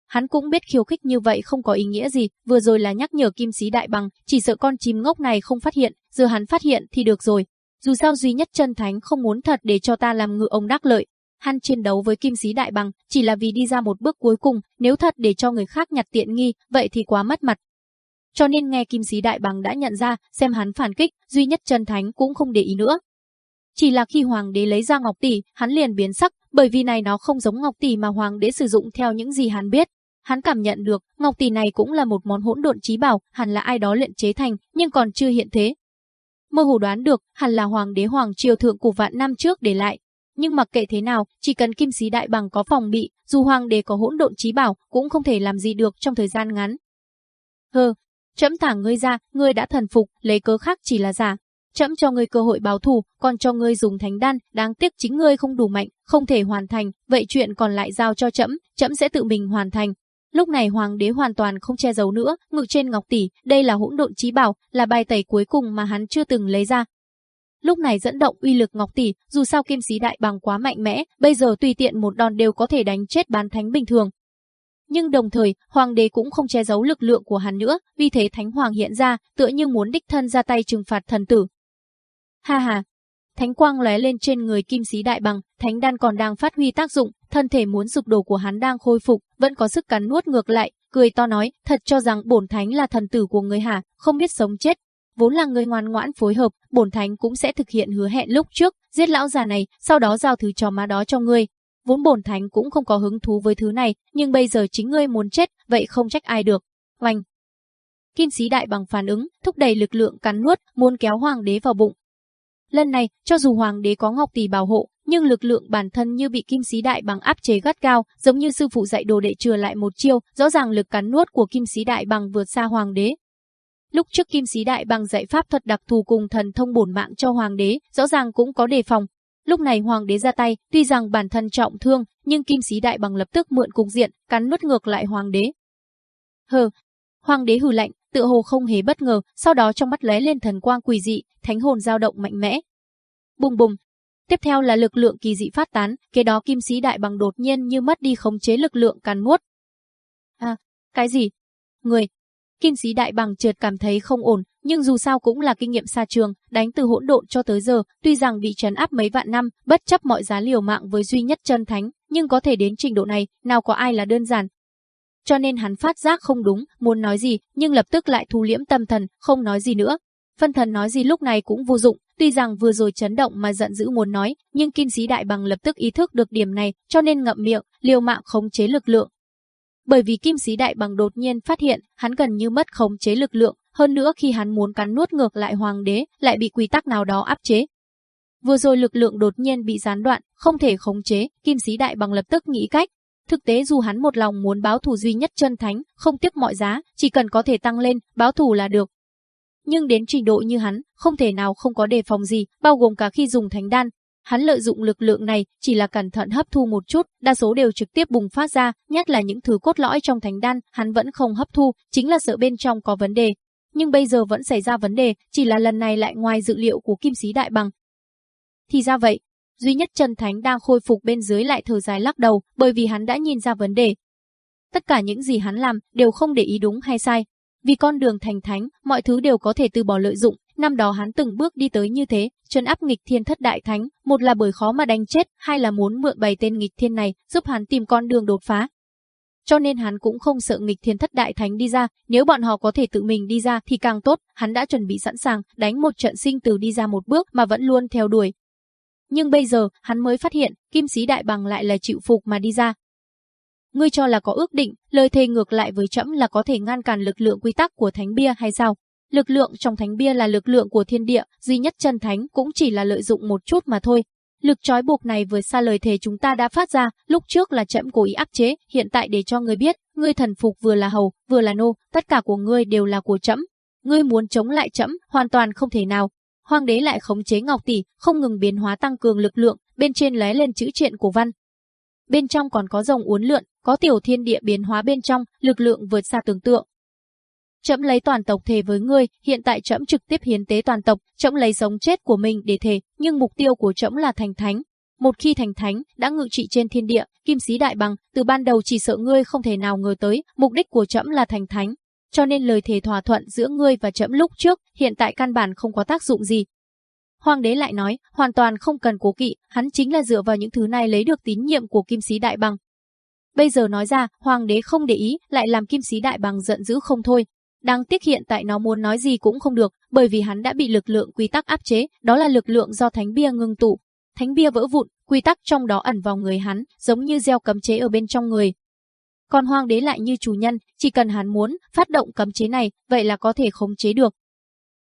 Hắn cũng biết khiêu khích như vậy không có ý nghĩa gì, vừa rồi là nhắc nhở kim sĩ đại bằng, chỉ sợ con chim ngốc này không phát hiện, giờ hắn phát hiện thì được rồi. Dù sao duy nhất chân thánh không muốn thật để cho ta làm ngự ông đắc lợi. Hắn chiến đấu với kim sĩ đại bằng, chỉ là vì đi ra một bước cuối cùng, nếu thật để cho người khác nhặt tiện nghi, vậy thì quá mất mặt. Cho nên nghe kim sĩ đại bằng đã nhận ra, xem hắn phản kích, duy nhất chân thánh cũng không để ý nữa. Chỉ là khi hoàng đế lấy ra ngọc tỷ, hắn liền biến sắc, bởi vì này nó không giống ngọc tỷ mà hoàng đế sử dụng theo những gì hắn biết. Hắn cảm nhận được, ngọc tỷ này cũng là một món hỗn độn trí bảo, hẳn là ai đó luyện chế thành, nhưng còn chưa hiện thế. Mơ hồ đoán được, hẳn là hoàng đế hoàng triều thượng của vạn năm trước để lại. Nhưng mặc kệ thế nào, chỉ cần kim sĩ đại bằng có phòng bị, dù hoàng đế có hỗn độn trí bảo, cũng không thể làm gì được trong thời gian ngắn. Hơ, chấm thả ngươi ra, ngươi đã thần phục, lấy cớ khác chỉ là giả chậm cho ngươi cơ hội báo thù, còn cho ngươi dùng thánh đan, đáng tiếc chính ngươi không đủ mạnh, không thể hoàn thành, vậy chuyện còn lại giao cho chậm, chậm sẽ tự mình hoàn thành, Lúc này hoàng đế hoàn toàn không che giấu nữa, ngự trên ngọc tỷ, đây là hỗn độn trí bảo, là bài tẩy cuối cùng mà hắn chưa từng lấy ra. Lúc này dẫn động uy lực ngọc tỷ, dù sao kim sĩ đại bằng quá mạnh mẽ, bây giờ tùy tiện một đòn đều có thể đánh chết bán thánh bình thường. Nhưng đồng thời, hoàng đế cũng không che giấu lực lượng của hắn nữa, vì thế thánh hoàng hiện ra, tựa như muốn đích thân ra tay trừng phạt thần tử. Ha ha, thánh quang lóe lên trên người kim sĩ đại bằng, thánh đan còn đang phát huy tác dụng, thân thể muốn sụp đổ của hắn đang khôi phục, vẫn có sức cắn nuốt ngược lại, cười to nói, thật cho rằng bổn thánh là thần tử của người hả, không biết sống chết. Vốn là người ngoan ngoãn phối hợp, bổn thánh cũng sẽ thực hiện hứa hẹn lúc trước, giết lão già này, sau đó giao thứ cho má đó cho ngươi. Vốn bổn thánh cũng không có hứng thú với thứ này, nhưng bây giờ chính ngươi muốn chết, vậy không trách ai được. Oanh! Kim sĩ đại bằng phản ứng, thúc đẩy lực lượng cắn nuốt, muốn kéo hoàng đế vào bụng. Lần này, cho dù hoàng đế có ngọc tỷ bảo hộ, nhưng lực lượng bản thân như bị kim sĩ đại bằng áp chế gắt cao, giống như sư phụ dạy đồ đệ trừ lại một chiêu, rõ ràng lực cắn nuốt của kim sĩ đại bằng vượt xa hoàng đế. Lúc trước kim sĩ đại bằng dạy pháp thuật đặc thù cùng thần thông bổn mạng cho hoàng đế, rõ ràng cũng có đề phòng. Lúc này hoàng đế ra tay, tuy rằng bản thân trọng thương, nhưng kim sĩ đại bằng lập tức mượn cục diện, cắn nuốt ngược lại hoàng đế. Hờ, hoàng đế hừ lạnh, tựa hồ không hề bất ngờ, sau đó trong mắt lóe lên thần quang quỷ dị, thánh hồn dao động mạnh mẽ. Bùng bùng, Tiếp theo là lực lượng kỳ dị phát tán, kế đó kim sĩ đại bằng đột nhiên như mất đi khống chế lực lượng càn nuốt. À, cái gì? Người. Kim sĩ đại bằng chợt cảm thấy không ổn, nhưng dù sao cũng là kinh nghiệm xa trường, đánh từ hỗn độn cho tới giờ, tuy rằng bị trấn áp mấy vạn năm, bất chấp mọi giá liều mạng với duy nhất chân thánh, nhưng có thể đến trình độ này, nào có ai là đơn giản. Cho nên hắn phát giác không đúng, muốn nói gì, nhưng lập tức lại thu liễm tâm thần, không nói gì nữa. Phân thần nói gì lúc này cũng vô dụng, Tuy rằng vừa rồi chấn động mà giận dữ muốn nói, nhưng kim sĩ đại bằng lập tức ý thức được điểm này, cho nên ngậm miệng, liều mạng khống chế lực lượng. Bởi vì kim sĩ đại bằng đột nhiên phát hiện, hắn gần như mất khống chế lực lượng, hơn nữa khi hắn muốn cắn nuốt ngược lại hoàng đế, lại bị quy tắc nào đó áp chế. Vừa rồi lực lượng đột nhiên bị gián đoạn, không thể khống chế, kim sĩ đại bằng lập tức nghĩ cách. Thực tế dù hắn một lòng muốn báo thù duy nhất chân thánh, không tiếc mọi giá, chỉ cần có thể tăng lên, báo thù là được. Nhưng đến trình độ như hắn, không thể nào không có đề phòng gì, bao gồm cả khi dùng thánh đan, Hắn lợi dụng lực lượng này chỉ là cẩn thận hấp thu một chút, đa số đều trực tiếp bùng phát ra, nhất là những thứ cốt lõi trong thánh đan, hắn vẫn không hấp thu, chính là sợ bên trong có vấn đề. Nhưng bây giờ vẫn xảy ra vấn đề, chỉ là lần này lại ngoài dự liệu của kim sĩ đại bằng. Thì ra vậy, duy nhất trần thánh đang khôi phục bên dưới lại thở dài lắc đầu, bởi vì hắn đã nhìn ra vấn đề. Tất cả những gì hắn làm đều không để ý đúng hay sai. Vì con đường thành thánh, mọi thứ đều có thể từ bỏ lợi dụng, Năm đó hắn từng bước đi tới như thế, chân áp nghịch thiên thất đại thánh, một là bởi khó mà đánh chết, hai là muốn mượn bày tên nghịch thiên này, giúp hắn tìm con đường đột phá. Cho nên hắn cũng không sợ nghịch thiên thất đại thánh đi ra, nếu bọn họ có thể tự mình đi ra thì càng tốt, hắn đã chuẩn bị sẵn sàng, đánh một trận sinh tử đi ra một bước mà vẫn luôn theo đuổi. Nhưng bây giờ, hắn mới phát hiện, kim sĩ đại bằng lại là chịu phục mà đi ra, ngươi cho là có ước định, lời thề ngược lại với trẫm là có thể ngăn cản lực lượng quy tắc của thánh bia hay sao? Lực lượng trong thánh bia là lực lượng của thiên địa, duy nhất chân thánh cũng chỉ là lợi dụng một chút mà thôi. Lực trói buộc này vừa xa lời thề chúng ta đã phát ra, lúc trước là chậm cố ý áp chế, hiện tại để cho người biết, ngươi thần phục vừa là hầu, vừa là nô, tất cả của ngươi đều là của chậm. Ngươi muốn chống lại chậm, hoàn toàn không thể nào. Hoàng đế lại khống chế Ngọc tỷ, không ngừng biến hóa tăng cường lực lượng, bên trên lóe lên chữ truyện của văn. Bên trong còn có rồng uốn lượn, có tiểu thiên địa biến hóa bên trong, lực lượng vượt xa tưởng tượng, Trẫm lấy toàn tộc thề với ngươi, hiện tại trẫm trực tiếp hiến tế toàn tộc, trẫm lấy sống chết của mình để thề, nhưng mục tiêu của trẫm là thành thánh. Một khi thành thánh, đã ngự trị trên thiên địa, kim sĩ đại bằng, từ ban đầu chỉ sợ ngươi không thể nào ngờ tới, mục đích của trẫm là thành thánh. Cho nên lời thề thỏa thuận giữa ngươi và trẫm lúc trước, hiện tại căn bản không có tác dụng gì. Hoàng đế lại nói, hoàn toàn không cần cố kỵ, hắn chính là dựa vào những thứ này lấy được tín nhiệm của kim sĩ đại bằng. Bây giờ nói ra, hoàng đế không để ý, lại làm kim sĩ đại bằng giận dữ không thôi, Đáng tiếc hiện tại nó muốn nói gì cũng không được, bởi vì hắn đã bị lực lượng quy tắc áp chế, đó là lực lượng do thánh bia ngưng tụ. Thánh bia vỡ vụn, quy tắc trong đó ẩn vào người hắn, giống như gieo cấm chế ở bên trong người. Còn hoàng đế lại như chủ nhân, chỉ cần hắn muốn phát động cấm chế này, vậy là có thể khống chế được.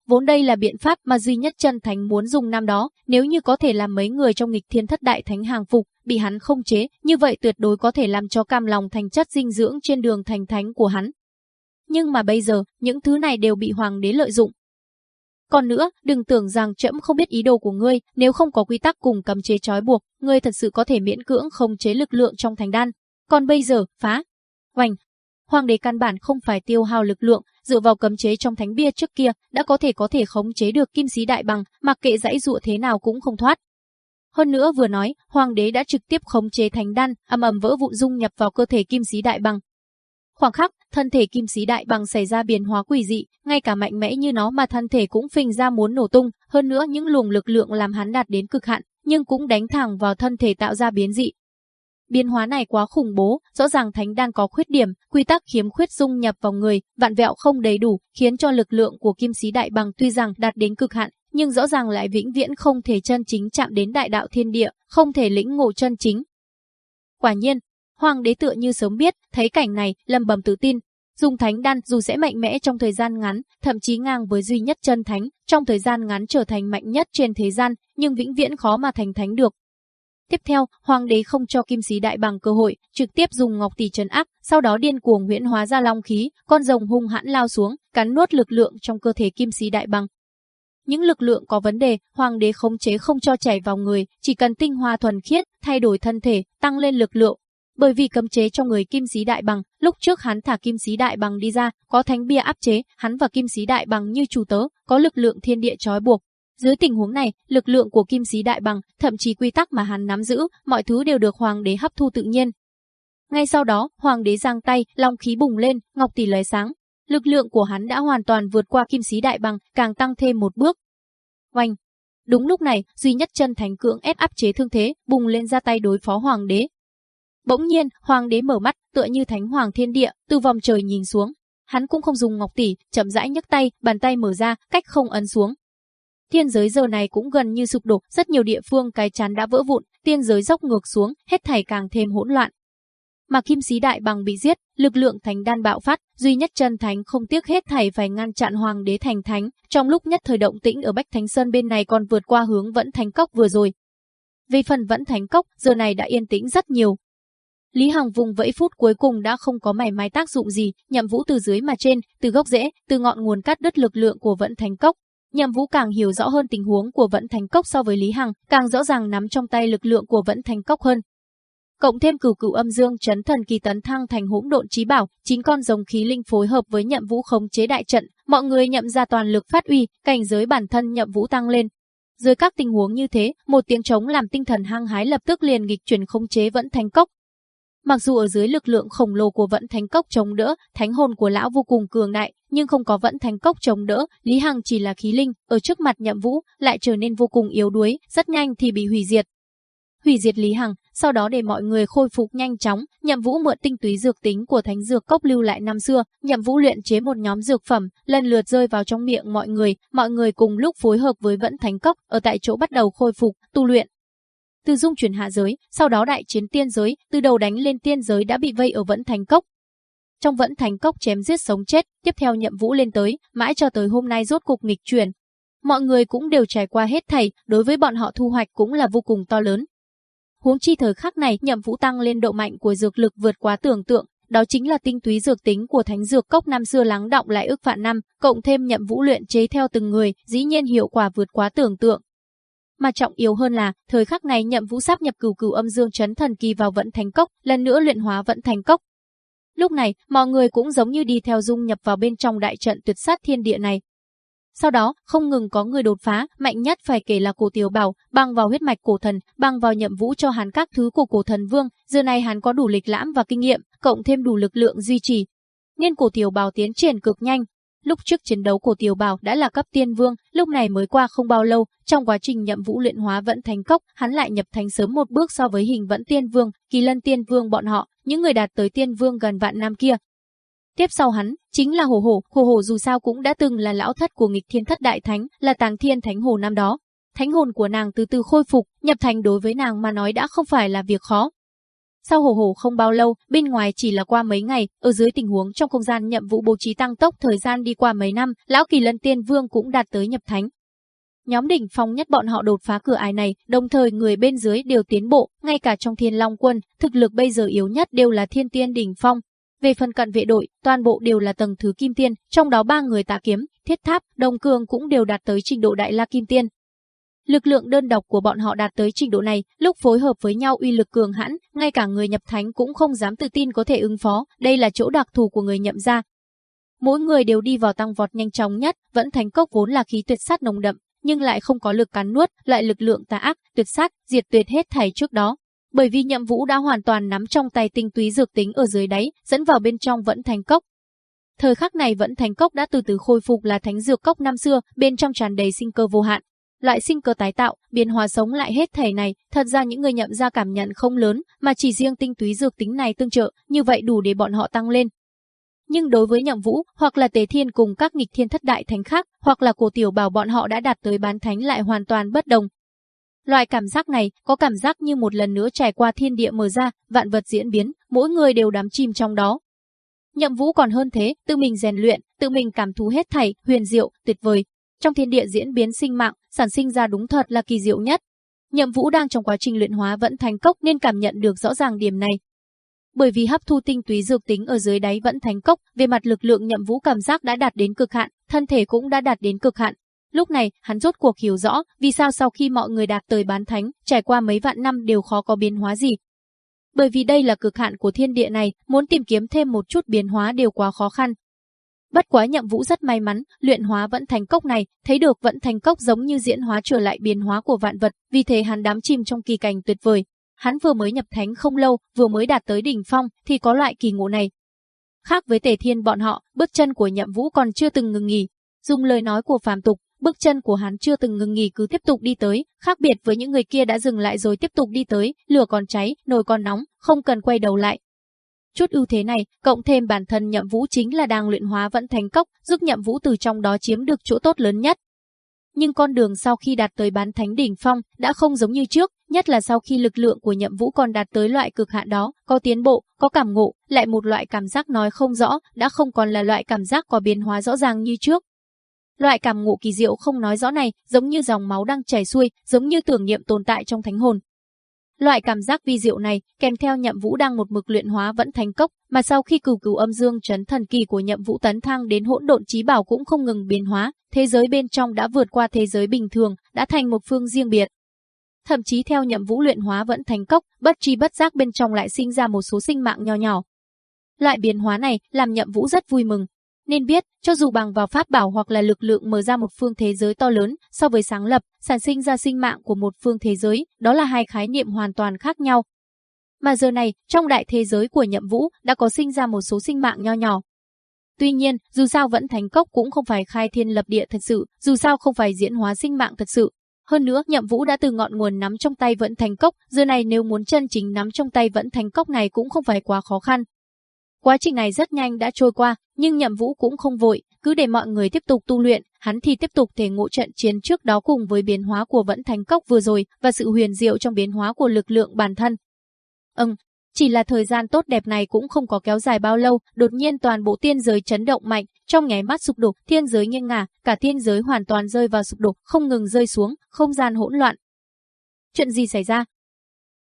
Vốn đây là biện pháp mà duy nhất chân thánh muốn dùng năm đó, nếu như có thể làm mấy người trong nghịch thiên thất đại thánh hàng phục, bị hắn không chế, như vậy tuyệt đối có thể làm cho cam lòng thành chất dinh dưỡng trên đường thành thánh của hắn, nhưng mà bây giờ, những thứ này đều bị hoàng đế lợi dụng. Còn nữa, đừng tưởng rằng trẫm không biết ý đồ của ngươi, nếu không có quy tắc cùng cấm chế trói buộc, ngươi thật sự có thể miễn cưỡng không chế lực lượng trong thành đan. Còn bây giờ, phá. Oanh! Hoàng đế căn bản không phải tiêu hao lực lượng, dựa vào cấm chế trong thánh bia trước kia, đã có thể có thể khống chế được kim sĩ đại bằng, mặc kệ dãy dụa thế nào cũng không thoát. Hơn nữa vừa nói, hoàng đế đã trực tiếp khống chế thánh đan, âm ầm vỡ vụn dung nhập vào cơ thể kim sĩ đại bằng, Khoảng khắc, thân thể kim sĩ đại bằng xảy ra biến hóa quỷ dị, ngay cả mạnh mẽ như nó mà thân thể cũng phình ra muốn nổ tung, hơn nữa những luồng lực lượng làm hắn đạt đến cực hạn, nhưng cũng đánh thẳng vào thân thể tạo ra biến dị. Biến hóa này quá khủng bố, rõ ràng thánh đan có khuyết điểm, quy tắc khiếm khuyết dung nhập vào người, vạn vẹo không đầy đủ, khiến cho lực lượng của kim sĩ đại bằng tuy rằng đạt đến cực hạn, nhưng rõ ràng lại vĩnh viễn không thể chân chính chạm đến đại đạo thiên địa, không thể lĩnh ngộ chân chính. Quả nhiên, Hoàng đế tựa như sớm biết, thấy cảnh này, lầm bầm tự tin. Dùng thánh đan dù sẽ mạnh mẽ trong thời gian ngắn, thậm chí ngang với duy nhất chân thánh, trong thời gian ngắn trở thành mạnh nhất trên thế gian, nhưng vĩnh viễn khó mà thành thánh được. Tiếp theo, hoàng đế không cho kim sĩ đại bằng cơ hội, trực tiếp dùng ngọc tỷ trấn áp, sau đó điên cuồng huyễn hóa ra long khí, con rồng hung hãn lao xuống, cắn nuốt lực lượng trong cơ thể kim sĩ đại bằng. Những lực lượng có vấn đề, hoàng đế khống chế không cho chảy vào người, chỉ cần tinh hoa thuần khiết, thay đổi thân thể, tăng lên lực lượng, bởi vì cấm chế trong người kim sĩ đại bằng, lúc trước hắn thả kim sĩ đại bằng đi ra, có thánh bia áp chế, hắn và kim sĩ đại bằng như chủ tớ, có lực lượng thiên địa trói buộc. Dưới tình huống này, lực lượng của kim sĩ đại bằng, thậm chí quy tắc mà hắn nắm giữ, mọi thứ đều được hoàng đế hấp thu tự nhiên. Ngay sau đó, hoàng đế giang tay, long khí bùng lên, ngọc tỷ lóe sáng. Lực lượng của hắn đã hoàn toàn vượt qua kim sĩ đại bằng, càng tăng thêm một bước. Oanh! Đúng lúc này, duy nhất chân thánh cưỡng ép áp chế thương thế, bùng lên ra tay đối phó hoàng đế, Bỗng nhiên, hoàng đế mở mắt, tựa như thánh hoàng thiên địa, từ vòng trời nhìn xuống. Hắn cũng không dùng ngọc tỷ, chậm rãi nhấc tay, bàn tay mở ra, cách không ấn xuống. Thiên giới giờ này cũng gần như sụp đổ, rất nhiều địa phương cái chắn đã vỡ vụn, tiên giới dốc ngược xuống, hết thảy càng thêm hỗn loạn. mà kim sĩ đại bằng bị giết, lực lượng thánh đan bạo phát, duy nhất chân thánh không tiếc hết thảy phải ngăn chặn hoàng đế thành thánh, trong lúc nhất thời động tĩnh ở Bách Thánh Sơn bên này còn vượt qua hướng vẫn thánh cốc vừa rồi. Về phần vẫn thánh cốc, giờ này đã yên tĩnh rất nhiều. Lý Hằng vùng vẫy phút cuối cùng đã không có mảy may tác dụng gì, nhậm vũ từ dưới mà trên, từ gốc rễ, từ ngọn nguồn cắt đứt lực lượng của vẫn thánh cốc, Nhậm Vũ càng hiểu rõ hơn tình huống của Vẫn Thành Cốc so với Lý Hằng, càng rõ ràng nắm trong tay lực lượng của Vẫn Thành Cốc hơn. Cộng thêm cửu cửu âm dương chấn thần kỳ tấn thăng thành hỗn độn trí bảo, chín con rồng khí linh phối hợp với Nhậm Vũ khống chế đại trận, mọi người nhậm ra toàn lực phát uy, cảnh giới bản thân Nhậm Vũ tăng lên. Dưới các tình huống như thế, một tiếng trống làm tinh thần hăng hái lập tức liền nghịch chuyển khống chế Vẫn Thành Cốc, Mặc dù ở dưới lực lượng khổng lồ của vận thánh cốc chống đỡ, thánh hồn của lão vô cùng cường đại, nhưng không có vận thánh cốc chống đỡ, Lý Hằng chỉ là khí linh, ở trước mặt nhậm vũ, lại trở nên vô cùng yếu đuối, rất nhanh thì bị hủy diệt. Hủy diệt Lý Hằng, sau đó để mọi người khôi phục nhanh chóng, nhậm vũ mượn tinh túy dược tính của thánh dược cốc lưu lại năm xưa, nhậm vũ luyện chế một nhóm dược phẩm, lần lượt rơi vào trong miệng mọi người, mọi người cùng lúc phối hợp với vận thánh cốc, ở tại chỗ bắt đầu khôi phục, tu luyện từ dung chuyển hạ giới, sau đó đại chiến tiên giới, từ đầu đánh lên tiên giới đã bị vây ở vẫn thành cốc. Trong vẫn thành cốc chém giết sống chết, tiếp theo nhậm vũ lên tới, mãi cho tới hôm nay rốt cục nghịch chuyển. Mọi người cũng đều trải qua hết thảy, đối với bọn họ thu hoạch cũng là vô cùng to lớn. Huống chi thời khắc này, nhậm vũ tăng lên độ mạnh của dược lực vượt quá tưởng tượng, đó chính là tinh túy dược tính của thánh dược cốc năm xưa lắng động lại ước vạn năm, cộng thêm nhậm vũ luyện chế theo từng người, dĩ nhiên hiệu quả vượt quá tưởng tượng, mà trọng yếu hơn là, thời khắc này nhậm vũ sắp nhập cửu cửu âm dương chấn thần kỳ vào vận thành cốc, lần nữa luyện hóa vận thành cốc. Lúc này, mọi người cũng giống như đi theo dung nhập vào bên trong đại trận tuyệt sát thiên địa này. Sau đó, không ngừng có người đột phá, mạnh nhất phải kể là cổ tiểu bảo, băng vào huyết mạch cổ thần, băng vào nhậm vũ cho hắn các thứ của cổ thần vương, giờ này hắn có đủ lịch lãm và kinh nghiệm, cộng thêm đủ lực lượng duy trì. Nên cổ tiểu bảo tiến triển cực nhanh, Lúc trước chiến đấu của Tiểu Bảo đã là cấp tiên vương, lúc này mới qua không bao lâu, trong quá trình nhậm vũ luyện hóa vẫn thành cốc, hắn lại nhập thành sớm một bước so với hình vẫn tiên vương, kỳ lân tiên vương bọn họ, những người đạt tới tiên vương gần vạn năm kia. Tiếp sau hắn, chính là Hồ Hồ, Hồ Hồ dù sao cũng đã từng là lão thất của nghịch thiên thất đại thánh, là tàng thiên thánh hồ năm đó. Thánh hồn của nàng từ từ khôi phục, nhập thành đối với nàng mà nói đã không phải là việc khó, sau hồ hồ không bao lâu, bên ngoài chỉ là qua mấy ngày, ở dưới tình huống trong không gian nhậm vụ bố trí tăng tốc thời gian đi qua mấy năm, lão kỳ lân tiên vương cũng đạt tới nhập thánh. Nhóm đỉnh phong nhất bọn họ đột phá cửa ải này, đồng thời người bên dưới đều tiến bộ, ngay cả trong thiên long quân, thực lực bây giờ yếu nhất đều là thiên tiên đỉnh phong. Về phần cận vệ đội, toàn bộ đều là tầng thứ kim tiên, trong đó ba người tạ kiếm, thiết tháp, đồng cường cũng đều đạt tới trình độ đại la kim tiên, Lực lượng đơn độc của bọn họ đạt tới trình độ này, lúc phối hợp với nhau uy lực cường hãn, ngay cả người nhập thánh cũng không dám tự tin có thể ứng phó, đây là chỗ đặc thù của người nhậm gia. Mỗi người đều đi vào tăng vọt nhanh chóng nhất, vẫn thành cốc vốn là khí tuyệt sát nồng đậm, nhưng lại không có lực cắn nuốt, lại lực lượng tà ác, tuyệt sát, diệt tuyệt hết thảy trước đó. Bởi vì nhậm vũ đã hoàn toàn nắm trong tay tinh túy dược tính ở dưới đáy, dẫn vào bên trong vẫn thành cốc, Thời khắc này vẫn thành cốc đã từ từ khôi phục là thánh dược cốc năm xưa, bên trong tràn đầy sinh cơ vô hạn, lại sinh cơ tái tạo, biến hóa sống lại hết thảy này, thật ra những người nhậm ra cảm nhận không lớn, mà chỉ riêng tinh túy dược tính này tương trợ, như vậy đủ để bọn họ tăng lên. Nhưng đối với nhậm vũ, hoặc là tế thiên cùng các nghịch thiên thất đại thánh khác, hoặc là cổ tiểu bảo bọn họ đã đạt tới bán thánh lại hoàn toàn bất đồng. Loại cảm giác này có cảm giác như một lần nữa trải qua thiên địa mở ra, vạn vật diễn biến, mỗi người đều đắm chìm trong đó. Nhậm vũ còn hơn thế, tự mình rèn luyện, tự mình cảm thú hết thảy, huyền diệu, tuyệt vời, trong thiên địa diễn biến sinh mạng, sản sinh ra đúng thật là kỳ diệu nhất. Nhậm Vũ đang trong quá trình luyện hóa vẫn thành cốc nên cảm nhận được rõ ràng điểm này. Bởi vì hấp thu tinh túy dược tính ở dưới đáy vẫn thành cốc, về mặt lực lượng Nhậm Vũ cảm giác đã đạt đến cực hạn, thân thể cũng đã đạt đến cực hạn. Lúc này, hắn rốt cuộc hiểu rõ vì sao sau khi mọi người đạt tới bán thánh, trải qua mấy vạn năm đều khó có biến hóa gì. Bởi vì đây là cực hạn của thiên địa này, muốn tìm kiếm thêm một chút biến hóa đều quá khó khăn, Bất quá nhậm vũ rất may mắn, luyện hóa vẫn thành cốc này, thấy được vẫn thành cốc giống như diễn hóa trở lại biến hóa của vạn vật, vì thế hắn đám chìm trong kỳ cảnh tuyệt vời. Hắn vừa mới nhập thánh không lâu, vừa mới đạt tới đỉnh phong, thì có loại kỳ ngộ này. Khác với tề thiên bọn họ, bước chân của nhậm vũ còn chưa từng ngừng nghỉ. Dùng lời nói của phàm tục, bước chân của hắn chưa từng ngừng nghỉ cứ tiếp tục đi tới, khác biệt với những người kia đã dừng lại rồi tiếp tục đi tới, lửa còn cháy, nồi còn nóng, không cần quay đầu lại, Chút ưu thế này, cộng thêm bản thân nhậm vũ chính là đang luyện hóa vẫn thành cốc, giúp nhậm vũ từ trong đó chiếm được chỗ tốt lớn nhất. nhưng con đường sau khi đạt tới bán thánh đỉnh phong đã không giống như trước, nhất là sau khi lực lượng của nhậm vũ còn đạt tới loại cực hạn đó, có tiến bộ, có cảm ngộ, lại một loại cảm giác nói không rõ, đã không còn là loại cảm giác có biến hóa rõ ràng như trước. Loại cảm ngộ kỳ diệu không nói rõ này, giống như dòng máu đang chảy xuôi, giống như tưởng niệm tồn tại trong thánh hồn, Loại cảm giác vi diệu này, kèm theo nhậm vũ đang một mực luyện hóa vẫn thành cốc, mà sau khi cửu cửu âm dương chấn thần kỳ của nhậm vũ tấn thăng đến hỗn độn trí bảo cũng không ngừng biến hóa, thế giới bên trong đã vượt qua thế giới bình thường, đã thành một phương riêng biệt. Thậm chí theo nhậm vũ luyện hóa vẫn thành cốc, bất tri bất giác bên trong lại sinh ra một số sinh mạng nhỏ nhỏ. Loại biến hóa này làm nhậm vũ rất vui mừng, nên biết, cho dù bằng vào pháp bảo hoặc là lực lượng mở ra một phương thế giới to lớn, so với sáng lập, sản sinh ra sinh mạng của một phương thế giới, đó là hai khái niệm hoàn toàn khác nhau. Mà giờ này, trong đại thế giới của Nhậm Vũ đã có sinh ra một số sinh mạng nho nhỏ. Tuy nhiên, dù sao vẫn thành cốc cũng không phải khai thiên lập địa thật sự, dù sao không phải diễn hóa sinh mạng thật sự. Hơn nữa, Nhậm Vũ đã từ ngọn nguồn nắm trong tay vẫn thành cốc, giờ này nếu muốn chân chính nắm trong tay vẫn thành cốc này cũng không phải quá khó khăn. Quá trình này rất nhanh đã trôi qua, nhưng Nhậm Vũ cũng không vội, cứ để mọi người tiếp tục tu luyện, hắn thì tiếp tục thể ngộ trận chiến trước đó cùng với biến hóa của vẫn Thánh cốc vừa rồi và sự huyền diệu trong biến hóa của lực lượng bản thân. Ừm, chỉ là thời gian tốt đẹp này cũng không có kéo dài bao lâu, đột nhiên toàn bộ tiên giới chấn động mạnh, trong nháy mắt sụp đổ, thiên giới nghiêng ngả, cả thiên giới hoàn toàn rơi vào sụp đổ, không ngừng rơi xuống, không gian hỗn loạn. Chuyện gì xảy ra?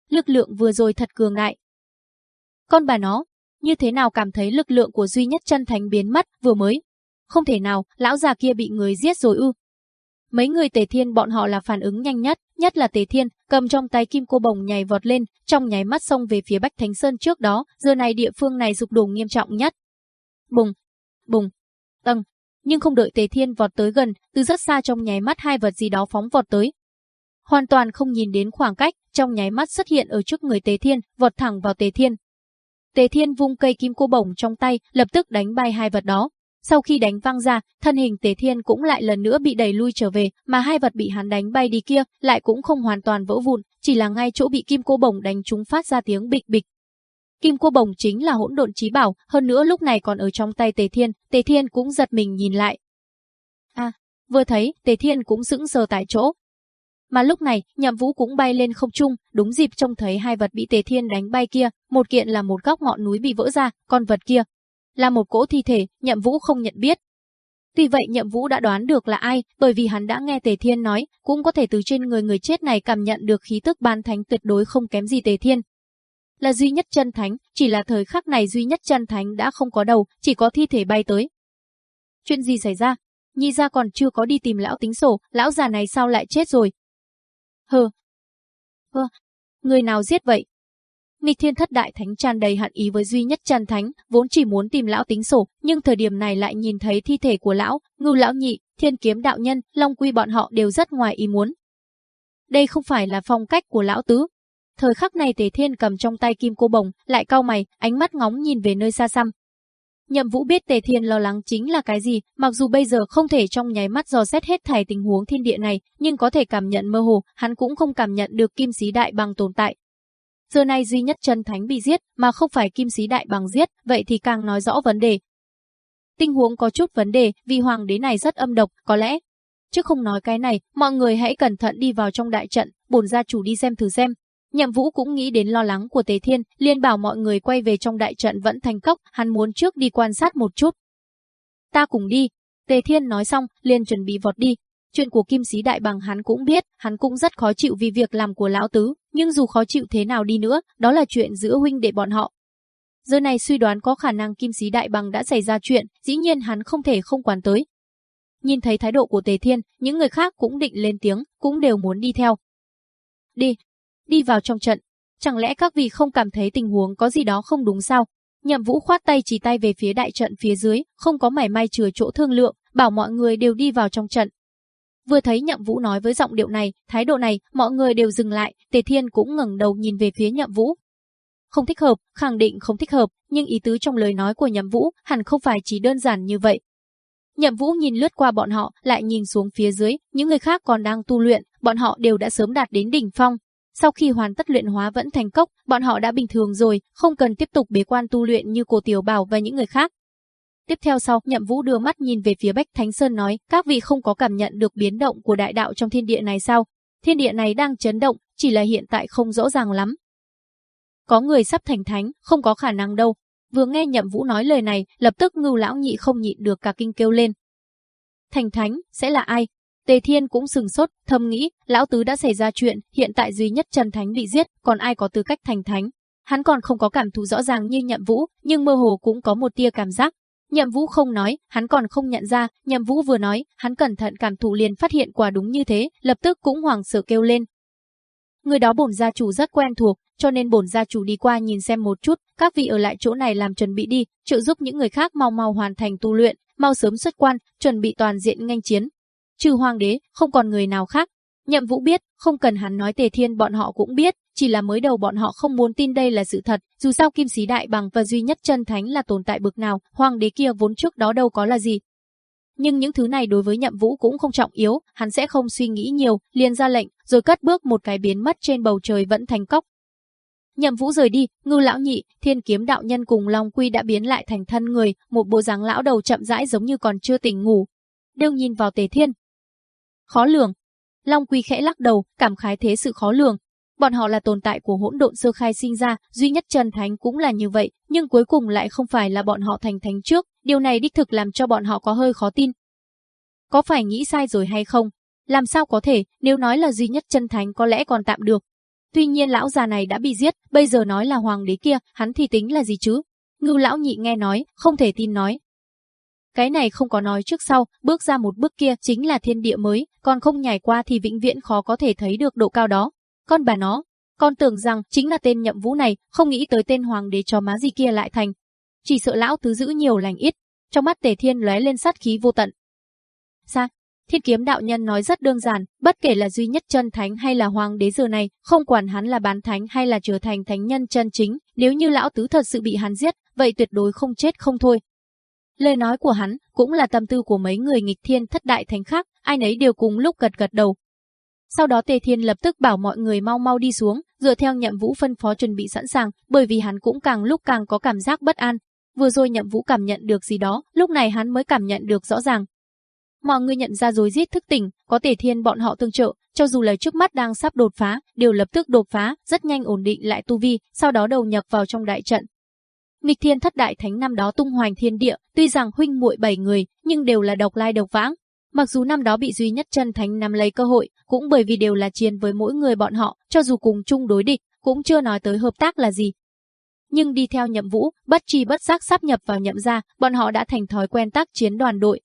Lực lượng vừa rồi thật cường đại. Con bà nó, như thế nào cảm thấy lực lượng của duy nhất chân thánh biến mất vừa mới. Không thể nào, lão già kia bị người giết rồi ư. Mấy người tề thiên bọn họ là phản ứng nhanh nhất, nhất là tề thiên, cầm trong tay kim cô bồng nhảy vọt lên, trong nháy mắt xông về phía Bách Thánh Sơn trước đó, giờ này địa phương này sụp đổ nghiêm trọng nhất. Bùng, bùng, tầng. Nhưng không đợi tề thiên vọt tới gần, từ rất xa trong nháy mắt hai vật gì đó phóng vọt tới. Hoàn toàn không nhìn đến khoảng cách, trong nháy mắt xuất hiện ở trước người tề thiên, vọt thẳng vào tề thiên, Tề Thiên vung cây kim cô bổng trong tay, lập tức đánh bay hai vật đó. Sau khi đánh văng ra, thân hình Tề Thiên cũng lại lần nữa bị đẩy lui trở về, mà hai vật bị hắn đánh bay đi kia lại cũng không hoàn toàn vỡ vụn, chỉ là ngay chỗ bị kim cô bổng đánh trúng phát ra tiếng bịch bịch. Kim cô bổng chính là hỗn độn trí bảo, hơn nữa lúc này còn ở trong tay Tề Thiên, Tề Thiên cũng giật mình nhìn lại. À, vừa thấy, Tề Thiên cũng sững sờ tại chỗ, mà lúc này, Nhậm Vũ cũng bay lên không trung, đúng dịp trông thấy hai vật bị Tề Thiên đánh bay kia, một kiện là một góc ngọn núi bị vỡ ra, còn vật kia là một cỗ thi thể, Nhậm Vũ không nhận biết. Tuy vậy Nhậm Vũ đã đoán được là ai, bởi vì hắn đã nghe Tề Thiên nói, cũng có thể từ trên người người chết này cảm nhận được khí tức ban thánh tuyệt đối không kém gì Tề Thiên. Là duy nhất chân thánh, chỉ là thời khắc này duy nhất chân thánh đã không có đầu, chỉ có thi thể bay tới. Chuyện gì xảy ra? Nhi ra còn chưa có đi tìm lão tính sổ, lão già này sao lại chết rồi, Hừ. Hừ. Người nào giết vậy? Nghịch thiên thất đại thánh tràn đầy hận ý với duy nhất tràn thánh, vốn chỉ muốn tìm lão tính sổ, nhưng thời điểm này lại nhìn thấy thi thể của lão, ngưu lão nhị, thiên kiếm đạo nhân, long quy bọn họ đều rất ngoài ý muốn. Đây không phải là phong cách của lão tứ. Thời khắc này tề thiên cầm trong tay kim cô bồng, lại cau mày, ánh mắt ngóng nhìn về nơi xa xăm, Nhậm Vũ biết Tề Thiên lo lắng chính là cái gì, mặc dù bây giờ không thể trong nháy mắt dò xét hết thảy tình huống thiên địa này, nhưng có thể cảm nhận mơ hồ, hắn cũng không cảm nhận được kim sĩ đại bằng tồn tại. Giờ này duy nhất chân thánh bị giết, mà không phải kim sĩ đại bằng giết, vậy thì càng nói rõ vấn đề. Tình huống có chút vấn đề, vì hoàng đế này rất âm độc, có lẽ. Chứ không nói cái này, mọi người hãy cẩn thận đi vào trong đại trận, bổn gia chủ đi xem thử xem, Nhậm Vũ cũng nghĩ đến lo lắng của Tề Thiên, liền bảo mọi người quay về trong đại trận vẫn thành cốc, hắn muốn trước đi quan sát một chút. Ta cùng đi. Tề Thiên nói xong, liền chuẩn bị vọt đi. Chuyện của Kim Sĩ Đại Bằng hắn cũng biết, hắn cũng rất khó chịu vì việc làm của lão tứ, nhưng dù khó chịu thế nào đi nữa, đó là chuyện giữa huynh đệ bọn họ. Giờ này suy đoán có khả năng Kim Sĩ Đại Bằng đã xảy ra chuyện, dĩ nhiên hắn không thể không quản tới. Nhìn thấy thái độ của Tề Thiên, những người khác cũng định lên tiếng, cũng đều muốn đi theo. Đi, đi vào trong trận. Chẳng lẽ các vị không cảm thấy tình huống có gì đó không đúng sao? Nhậm Vũ khoát tay chỉ tay về phía đại trận phía dưới, không có mảy may chừa chỗ thương lượng, bảo mọi người đều đi vào trong trận. Vừa thấy Nhậm Vũ nói với giọng điệu này, thái độ này, mọi người đều dừng lại, Tề Thiên cũng ngẩng đầu nhìn về phía Nhậm Vũ. Không thích hợp, khẳng định không thích hợp, nhưng ý tứ trong lời nói của Nhậm Vũ hẳn không phải chỉ đơn giản như vậy. Nhậm Vũ nhìn lướt qua bọn họ, lại nhìn xuống phía dưới, những người khác còn đang tu luyện, bọn họ đều đã sớm đạt đến đỉnh phong, sau khi hoàn tất luyện hóa vẫn thành cốc, bọn họ đã bình thường rồi, không cần tiếp tục bế quan tu luyện như cô Tiểu Bảo và những người khác. Tiếp theo sau, Nhậm Vũ đưa mắt nhìn về phía Bách Thánh Sơn nói, các vị không có cảm nhận được biến động của đại đạo trong thiên địa này sao? Thiên địa này đang chấn động, chỉ là hiện tại không rõ ràng lắm. Có người sắp thành thánh, không có khả năng đâu. Vừa nghe Nhậm Vũ nói lời này, lập tức ngưu lão nhị không nhịn được cả kinh kêu lên. Thành thánh, sẽ là ai? Tề Thiên cũng sừng sốt, thầm nghĩ, lão tứ đã xảy ra chuyện, hiện tại duy nhất Trần Thánh bị giết, còn ai có tư cách thành thánh. Hắn còn không có cảm thụ rõ ràng như Nhậm Vũ, nhưng mơ hồ cũng có một tia cảm giác. Nhậm Vũ không nói, hắn còn không nhận ra, Nhậm Vũ vừa nói, hắn cẩn thận cảm thụ liền phát hiện quả đúng như thế, lập tức cũng hoảng sợ kêu lên. Người đó bổn gia chủ rất quen thuộc, cho nên bổn gia chủ đi qua nhìn xem một chút, các vị ở lại chỗ này làm chuẩn bị đi, trợ giúp những người khác mau mau hoàn thành tu luyện, mau sớm xuất quan, chuẩn bị toàn diện nghênh chiến. Trừ hoàng đế, không còn người nào khác. Nhậm Vũ biết, không cần hắn nói Tề Thiên bọn họ cũng biết, chỉ là mới đầu bọn họ không muốn tin đây là sự thật, dù sao Kim Sĩ Đại Bằng và duy nhất chân thánh là tồn tại bực nào, hoàng đế kia vốn trước đó đâu có là gì. Nhưng những thứ này đối với Nhậm Vũ cũng không trọng yếu, hắn sẽ không suy nghĩ nhiều, liền ra lệnh, rồi cất bước một cái biến mất trên bầu trời vẫn thành cốc. Nhậm Vũ rời đi, Ngư lão nhị, Thiên kiếm đạo nhân cùng Long Quy đã biến lại thành thân người, một bộ dáng lão đầu chậm rãi giống như còn chưa tỉnh ngủ. Đều nhìn vào Tề Thiên. Khó lường. Long Quy khẽ lắc đầu, cảm khái thế sự khó lường. Bọn họ là tồn tại của hỗn độn sơ khai sinh ra, duy nhất Trần Thánh cũng là như vậy, nhưng cuối cùng lại không phải là bọn họ thành thánh trước, điều này đích thực làm cho bọn họ có hơi khó tin. Có phải nghĩ sai rồi hay không? Làm sao có thể, nếu nói là duy nhất chân thánh có lẽ còn tạm được, Tuy nhiên lão già này đã bị giết, bây giờ nói là hoàng đế kia, hắn thì tính là gì chứ? Ngưu lão nhị nghe nói, không thể tin nói. Cái này không có nói trước sau, bước ra một bước kia chính là thiên địa mới, còn không nhảy qua thì vĩnh viễn khó có thể thấy được độ cao đó. Con bà nó, con tưởng rằng chính là tên nhậm vũ này, không nghĩ tới tên hoàng đế cho má gì kia lại thành. Chỉ sợ lão tứ giữ nhiều lành ít, trong mắt tề thiên lóe lên sát khí vô tận. Sa, Thiên kiếm đạo nhân nói rất đơn giản, bất kể là duy nhất chân thánh hay là hoàng đế giờ này, không quản hắn là bán thánh hay là trở thành thánh nhân chân chính, nếu như lão tứ thật sự bị hắn giết, vậy tuyệt đối không chết không thôi. Lời nói của hắn cũng là tâm tư của mấy người nghịch thiên thất đại thánh khác, ai nấy đều cùng lúc gật gật đầu. Sau đó Tề Thiên lập tức bảo mọi người mau mau đi xuống, dựa theo nhậm vũ phân phó chuẩn bị sẵn sàng, bởi vì hắn cũng càng lúc càng có cảm giác bất an. Vừa rồi nhậm vũ cảm nhận được gì đó, lúc này hắn mới cảm nhận được rõ ràng, Mọi người nhận ra rối rít thức tỉnh, có Tề Thiên bọn họ tương trợ, cho dù là trước mắt đang sắp đột phá, đều lập tức đột phá, rất nhanh ổn định lại tu vi, sau đó đầu nhập vào trong đại trận. Nghịch Thiên Thất Đại Thánh năm đó tung hoành thiên địa, tuy rằng huynh muội bảy người, nhưng đều là độc lai độc vãng. Mặc dù năm đó bị duy nhất chân thánh nắm lấy cơ hội, cũng bởi vì đều là chiến với mỗi người bọn họ, cho dù cùng chung đối địch, cũng chưa nói tới hợp tác là gì. Nhưng đi theo nhậm vũ, bất chi bất giác sắp nhập vào nhậm gia, bọn họ đã thành thói quen tác chiến đoàn đội,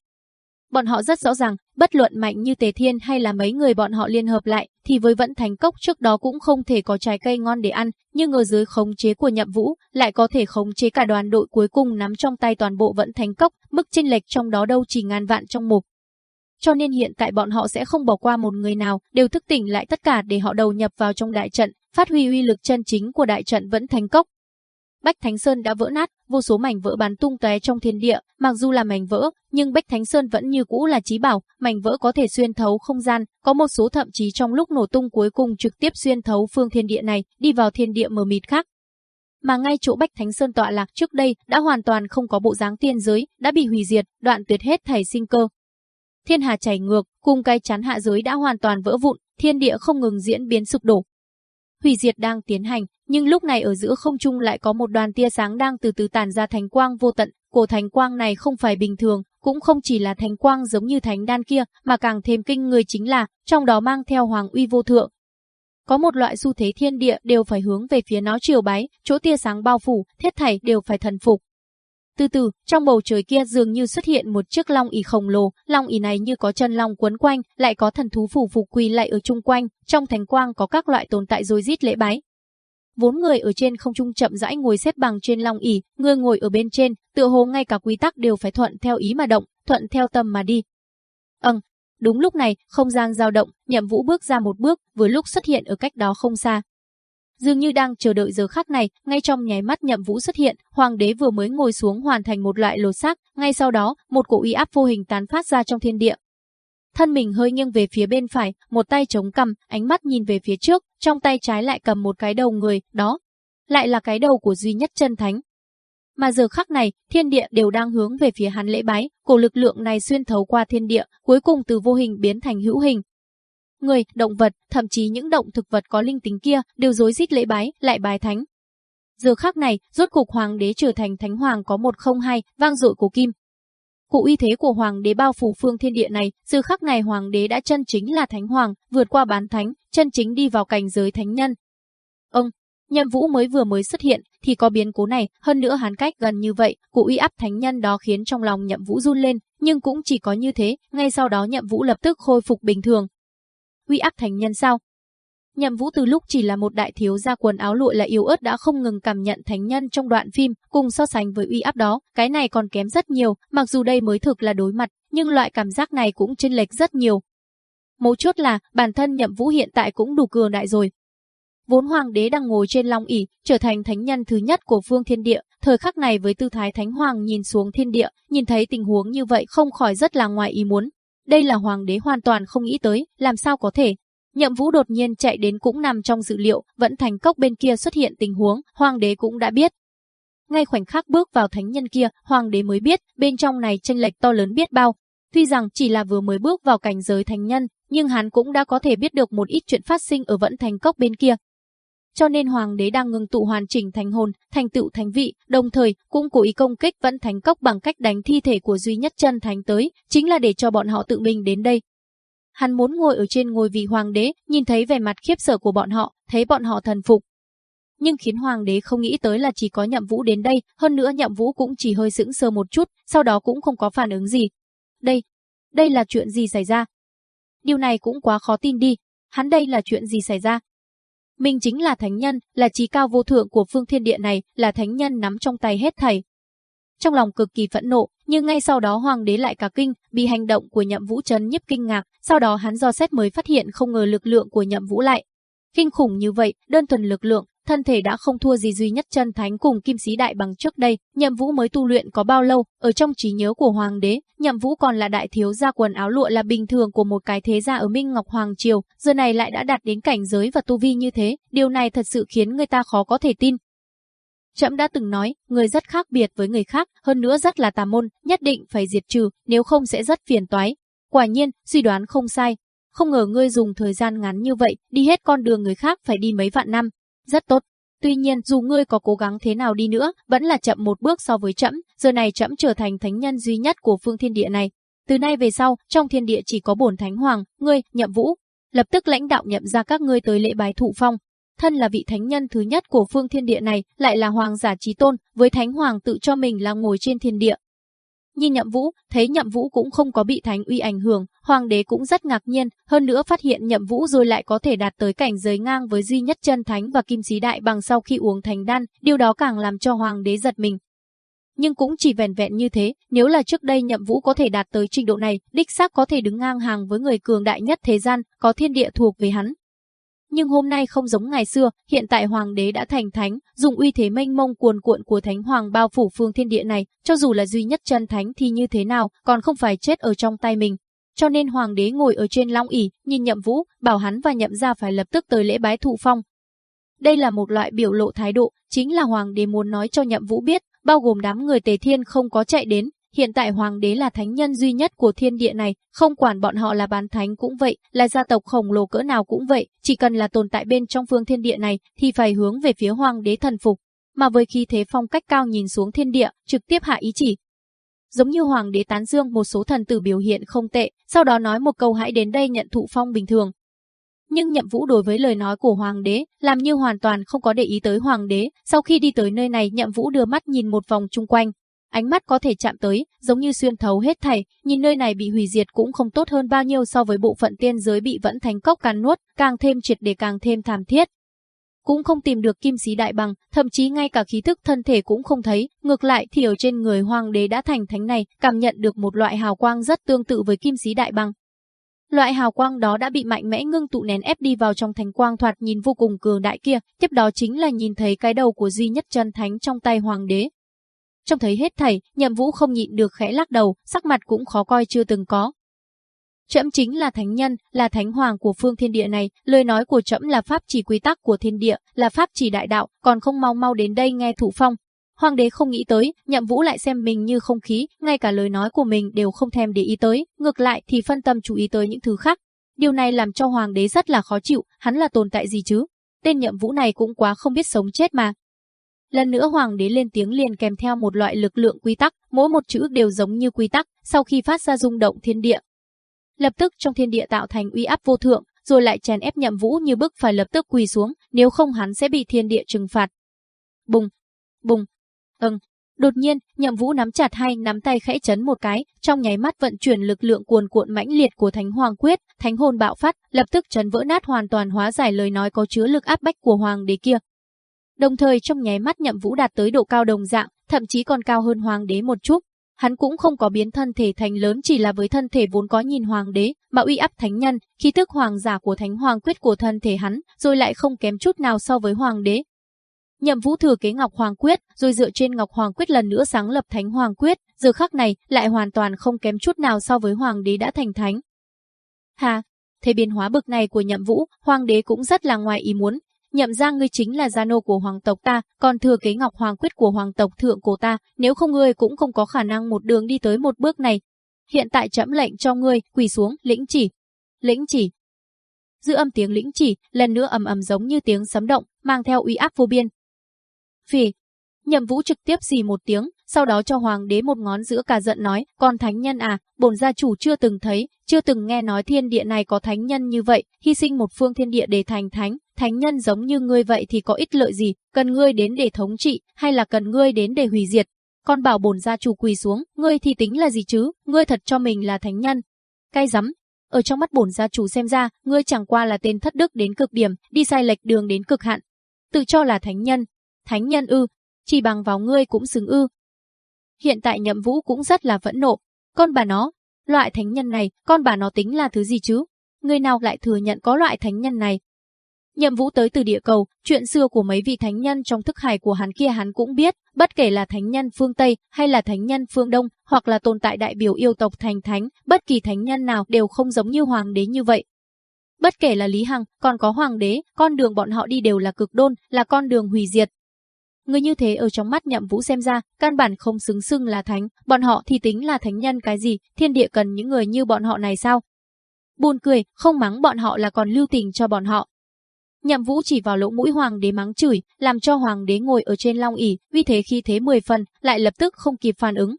Bọn họ rất rõ ràng, bất luận mạnh như Tề Thiên hay là mấy người bọn họ liên hợp lại, thì với Vẫn thành cốc trước đó cũng không thể có trái cây ngon để ăn, nhưng ở dưới khống chế của nhậm vũ, lại có thể khống chế cả đoàn đội cuối cùng nắm trong tay toàn bộ Vẫn thành cốc, mức chênh lệch trong đó đâu chỉ ngàn vạn trong một. Cho nên hiện tại bọn họ sẽ không bỏ qua một người nào, đều thức tỉnh lại tất cả để họ đầu nhập vào trong đại trận, phát huy uy lực chân chính của đại trận vẫn thành cốc. Bách Thánh Sơn đã vỡ nát, vô số mảnh vỡ bắn tung tóe trong thiên địa, mặc dù là mảnh vỡ, nhưng Bách Thánh Sơn vẫn như cũ là chí bảo, mảnh vỡ có thể xuyên thấu không gian, có một số thậm chí trong lúc nổ tung cuối cùng trực tiếp xuyên thấu phương thiên địa này, đi vào thiên địa mờ mịt khác. Mà ngay chỗ Bách Thánh Sơn tọa lạc trước đây đã hoàn toàn không có bộ dáng tiên giới, đã bị hủy diệt, đoạn tuyệt hết thảy sinh cơ. Thiên hà chảy ngược, cùng cái chắn hạ giới đã hoàn toàn vỡ vụn, thiên địa không ngừng diễn biến sụp đổ, hủy diệt đang tiến hành, nhưng lúc này ở giữa không trung lại có một đoàn tia sáng đang từ từ tản ra thánh quang vô tận, cổ thánh quang này không phải bình thường, cũng không chỉ là thánh quang giống như thánh đan kia, mà càng thêm kinh người chính là, trong đó mang theo hoàng uy vô thượng. Có một loại xu thế thiên địa đều phải hướng về phía nó triều bái, chỗ tia sáng bao phủ, thiết thảy đều phải thần phục. Từ từ, trong bầu trời kia dường như xuất hiện một chiếc long ỉ khổng lồ, long ỉ này như có chân long quấn quanh, lại có thần thú phủ phục quỳ lại ở chung quanh, trong thánh quang có các loại tồn tại rồi rít lễ bái. Vốn người ở trên không trung chậm rãi ngồi xếp bằng trên long ỷ, người ngồi ở bên trên, tựa hồ ngay cả quy tắc đều phải thuận theo ý mà động, thuận theo tâm mà đi. Ừm, đúng lúc này, không gian dao động, Nhậm Vũ bước ra một bước, vừa lúc xuất hiện ở cách đó không xa, Dường như đang chờ đợi giờ khắc này, ngay trong nháy mắt nhậm vũ xuất hiện, hoàng đế vừa mới ngồi xuống hoàn thành một loại lột xác, ngay sau đó, một cổ uy áp vô hình tán phát ra trong thiên địa. Thân mình hơi nghiêng về phía bên phải, một tay chống cằm, ánh mắt nhìn về phía trước, trong tay trái lại cầm một cái đầu người, đó lại là cái đầu của duy nhất chân thánh. Mà giờ khắc này, thiên địa đều đang hướng về phía hắn lễ bái, cổ lực lượng này xuyên thấu qua thiên địa, cuối cùng từ vô hình biến thành hữu hình. Người, động vật, thậm chí những động thực vật có linh tính kia đều rối rít lễ bái, lại bái thánh. Giờ khắc này, rốt cục hoàng đế trở thành thánh hoàng có một không hai, vang dội cổ kim. Cụ uy thế của hoàng đế bao phủ phương thiên địa này, giờ khắc này hoàng đế đã chân chính là thánh hoàng, vượt qua bán thánh, chân chính đi vào cảnh giới thánh nhân. Ông, Nhậm Vũ mới vừa mới xuất hiện thì có biến cố này, hơn nữa hắn cách gần như vậy, cụ uy áp thánh nhân đó khiến trong lòng Nhậm Vũ run lên, nhưng cũng chỉ có như thế, ngay sau đó Nhậm Vũ lập tức khôi phục bình thường. Uy áp thành nhân sao? Nhậm Vũ từ lúc chỉ là một đại thiếu gia quần áo lụa là yếu ớt đã không ngừng cảm nhận thánh nhân trong đoạn phim, cùng so sánh với uy áp đó, cái này còn kém rất nhiều, mặc dù đây mới thực là đối mặt, nhưng loại cảm giác này cũng chênh lệch rất nhiều. Mấu chốt là, bản thân Nhậm Vũ hiện tại cũng đủ cường đại rồi, Vốn hoàng đế đang ngồi trên long ỷ, trở thành thánh nhân thứ nhất của phương thiên địa, thời khắc này với tư thái thánh hoàng nhìn xuống thiên địa, nhìn thấy tình huống như vậy không khỏi rất là ngoài ý muốn. Đây là hoàng đế hoàn toàn không nghĩ tới, làm sao có thể. Nhậm vũ đột nhiên chạy đến cũng nằm trong dự liệu, vẫn thành cốc bên kia xuất hiện tình huống, hoàng đế cũng đã biết. Ngay khoảnh khắc bước vào thánh nhân kia, hoàng đế mới biết, bên trong này tranh lệch to lớn biết bao. Tuy rằng chỉ là vừa mới bước vào cảnh giới thánh nhân, nhưng hắn cũng đã có thể biết được một ít chuyện phát sinh ở vẫn thành cốc bên kia, cho nên hoàng đế đang ngừng tụ hoàn chỉnh thành hồn, thành tựu thánh vị, đồng thời cũng cố ý công kích vẫn thánh cốc bằng cách đánh thi thể của duy nhất chân thánh tới, chính là để cho bọn họ tự mình đến đây. Hắn muốn ngồi ở trên ngôi vị hoàng đế, nhìn thấy vẻ mặt khiếp sợ của bọn họ, thấy bọn họ thần phục. Nhưng khiến hoàng đế không nghĩ tới là chỉ có nhậm vũ đến đây, hơn nữa nhậm vũ cũng chỉ hơi sững sờ một chút, sau đó cũng không có phản ứng gì. Đây, đây là chuyện gì xảy ra? Điều này cũng quá khó tin đi, hắn đây là chuyện gì xảy ra? Mình chính là thánh nhân, là trí cao vô thượng của phương thiên địa này, là thánh nhân nắm trong tay hết thảy. Trong lòng cực kỳ phẫn nộ, nhưng ngay sau đó hoàng đế lại cả kinh, bị hành động của nhậm vũ chấn nhiếp kinh ngạc, sau đó hắn do xét mới phát hiện không ngờ lực lượng của nhậm vũ lại. Kinh khủng như vậy, đơn thuần lực lượng, thân thể đã không thua gì duy nhất chân thánh cùng kim sĩ đại bằng trước đây, nhậm vũ mới tu luyện có bao lâu, ở trong trí nhớ của hoàng đế, nhậm vũ còn là đại thiếu gia quần áo lụa là bình thường của một cái thế gia ở Minh Ngọc Hoàng Triều, giờ này lại đã đạt đến cảnh giới và tu vi như thế, điều này thật sự khiến người ta khó có thể tin. Trẫm đã từng nói, người rất khác biệt với người khác, hơn nữa rất là tà môn, nhất định phải diệt trừ, nếu không sẽ rất phiền toái. Quả nhiên, suy đoán không sai. Không ngờ ngươi dùng thời gian ngắn như vậy, đi hết con đường người khác phải đi mấy vạn năm, rất tốt. Tuy nhiên, dù ngươi có cố gắng thế nào đi nữa, vẫn là chậm một bước so với chậm, giờ này chậm trở thành thánh nhân duy nhất của phương thiên địa này. Từ nay về sau, trong thiên địa chỉ có bổn thánh hoàng, ngươi, nhậm vũ. Lập tức lãnh đạo nhậm ra các ngươi tới lễ bái thụ phong. Thân là vị thánh nhân thứ nhất của phương thiên địa này, lại là hoàng giả trí tôn, với thánh hoàng tự cho mình là ngồi trên thiên địa, Nhìn Nhậm Vũ, thấy Nhậm Vũ cũng không có bị thánh uy ảnh hưởng, hoàng đế cũng rất ngạc nhiên, hơn nữa phát hiện Nhậm Vũ rồi lại có thể đạt tới cảnh giới ngang với duy nhất chân thánh và kim sĩ đại bằng sau khi uống thành đan, điều đó càng làm cho hoàng đế giật mình. Nhưng cũng chỉ vẻn vẹn như thế, nếu là trước đây Nhậm Vũ có thể đạt tới trình độ này, đích xác có thể đứng ngang hàng với người cường đại nhất thế gian, có thiên địa thuộc về hắn, nhưng hôm nay không giống ngày xưa, hiện tại hoàng đế đã thành thánh, dùng uy thế mênh mông cuồn cuộn của thánh hoàng bao phủ phương thiên địa này, cho dù là duy nhất chân thánh thì như thế nào, còn không phải chết ở trong tay mình. Cho nên hoàng đế ngồi ở trên long ỷ, nhìn nhậm vũ, bảo hắn và nhậm ra phải lập tức tới lễ bái thụ phong. Đây là một loại biểu lộ thái độ, chính là hoàng đế muốn nói cho nhậm vũ biết, bao gồm đám người tề thiên không có chạy đến, Hiện tại hoàng đế là thánh nhân duy nhất của thiên địa này, không quản bọn họ là bán thánh cũng vậy, là gia tộc khổng lồ cỡ nào cũng vậy, chỉ cần là tồn tại bên trong phương thiên địa này thì phải hướng về phía hoàng đế thần phục. Mà với khí thế phong cách cao nhìn xuống thiên địa, trực tiếp hạ ý chỉ. Giống như hoàng đế tán dương một số thần tử biểu hiện không tệ, sau đó nói một câu hãy đến đây nhận thụ phong bình thường, nhưng nhậm vũ đối với lời nói của hoàng đế, làm như hoàn toàn không có để ý tới hoàng đế. Sau khi đi tới nơi này nhậm vũ đưa mắt nhìn một vòng chung quanh, ánh mắt có thể chạm tới, giống như xuyên thấu hết thảy, nhìn nơi này bị hủy diệt cũng không tốt hơn bao nhiêu so với bộ phận tiên giới bị vẫn thành cốc càn nuốt, càng thêm triệt để càng thêm thảm thiết. Cũng không tìm được kim sĩ đại bằng, thậm chí ngay cả khí thức thân thể cũng không thấy, ngược lại thì ở trên người hoàng đế đã thành thánh này, cảm nhận được một loại hào quang rất tương tự với kim sĩ đại bằng. Loại hào quang đó đã bị mạnh mẽ ngưng tụ nén ép đi vào trong thánh quang thoạt nhìn vô cùng cường đại kia, tiếp đó chính là nhìn thấy cái đầu của duy nhất chân thánh trong tay hoàng đế, Trông thấy hết thảy, nhậm vũ không nhịn được khẽ lắc đầu, sắc mặt cũng khó coi chưa từng có. Trẫm chính là thánh nhân, là thánh hoàng của phương thiên địa này, lời nói của trẫm là pháp chỉ quy tắc của thiên địa, là pháp chỉ đại đạo, còn không mau mau đến đây nghe thụ phong. Hoàng đế không nghĩ tới, Nhậm Vũ lại xem mình như không khí, ngay cả lời nói của mình đều không thèm để ý tới, ngược lại thì phân tâm chú ý tới những thứ khác. Điều này làm cho hoàng đế rất là khó chịu, hắn là tồn tại gì chứ? Tên Nhậm Vũ này cũng quá không biết sống chết mà. Lần nữa hoàng đế lên tiếng liền kèm theo một loại lực lượng quy tắc, mỗi một chữ đều giống như quy tắc, sau khi phát ra rung động thiên địa. Lập tức trong thiên địa tạo thành uy áp vô thượng, rồi lại chèn ép Nhậm Vũ như bức phải lập tức quỳ xuống, nếu không hắn sẽ bị thiên địa trừng phạt. Bùng, bùng, ưng. Đột nhiên, Nhậm Vũ nắm chặt hai nắm tay khẽ chấn một cái, trong nháy mắt vận chuyển lực lượng cuồn cuộn mãnh liệt của Thánh Hoàng Quyết, Thánh Hồn bạo phát, lập tức chấn vỡ nát hoàn toàn hóa giải lời nói có chứa lực áp bách của hoàng đế kia. Đồng thời trong nháy mắt Nhậm Vũ đạt tới độ cao đồng dạng, thậm chí còn cao hơn hoàng đế một chút. Hắn cũng không có biến thân thể thành lớn chỉ là với thân thể vốn có nhìn hoàng đế, mà uy áp thánh nhân, khí tức hoàng giả của Thánh Hoàng Quyết của thân thể hắn, rồi lại không kém chút nào so với hoàng đế, Nhậm Vũ thừa kế Ngọc Hoàng Quyết, rồi dựa trên Ngọc Hoàng Quyết lần nữa sáng lập Thánh Hoàng Quyết, giờ khắc này lại hoàn toàn không kém chút nào so với hoàng đế đã thành thánh. Hà, thế biến hóa bực này của Nhậm Vũ, hoàng đế cũng rất là ngoài ý muốn. Nhậm ra ngươi chính là gia nô của hoàng tộc ta, còn thừa kế Ngọc Hoàng Quyết của hoàng tộc thượng của ta, nếu không ngươi cũng không có khả năng một đường đi tới một bước này. Hiện tại trẫm lệnh cho ngươi, quỳ xuống, lĩnh chỉ. Lĩnh chỉ, Dư âm tiếng lĩnh chỉ, lần nữa ầm ầm giống như tiếng sấm động, mang theo uy áp vô biên, Phỉ. Nhậm Vũ trực tiếp xì một tiếng, sau đó cho hoàng đế một ngón giữa cả giận nói, con thánh nhân à, bổn gia chủ chưa từng thấy, chưa từng nghe nói thiên địa này có thánh nhân như vậy, hy sinh một phương thiên địa để thành thánh, thánh nhân giống như ngươi vậy thì có ích lợi gì, cần ngươi đến để thống trị, hay là cần ngươi đến để hủy diệt. Con bảo bổn gia chủ quỳ xuống, ngươi thì tính là gì chứ, ngươi thật cho mình là thánh nhân. Cay rắm, ở trong mắt bổn gia chủ xem ra, ngươi chẳng qua là tên thất đức đến cực điểm, đi sai lệch đường đến cực hạn. Tự cho là thánh nhân, thánh nhân ư, chỉ bằng vào ngươi cũng xứng ư. Hiện tại nhậm vũ cũng rất là phẫn nộ, con bà nó, loại thánh nhân này, con bà nó tính là thứ gì chứ? Người nào lại thừa nhận có loại thánh nhân này? Nhậm vũ tới từ địa cầu, chuyện xưa của mấy vị thánh nhân trong thức hải của hắn kia hắn cũng biết, bất kể là thánh nhân phương Tây hay là thánh nhân phương Đông, hoặc là tồn tại đại biểu yêu tộc thành thánh, bất kỳ thánh nhân nào đều không giống như hoàng đế như vậy. Bất kể là Lý Hằng, còn có hoàng đế, con đường bọn họ đi đều là cực đôn, là con đường hủy diệt, Người như thế ở trong mắt nhậm vũ xem ra, căn bản không xứng xưng là thánh, bọn họ thì tính là thánh nhân cái gì, thiên địa cần những người như bọn họ này sao? Buồn cười, không mắng bọn họ là còn lưu tình cho bọn họ. Nhậm vũ chỉ vào lỗ mũi hoàng đế mắng chửi, làm cho hoàng đế ngồi ở trên long ỉ. vì thế khi thế 10 phần, lại lập tức không kịp phản ứng.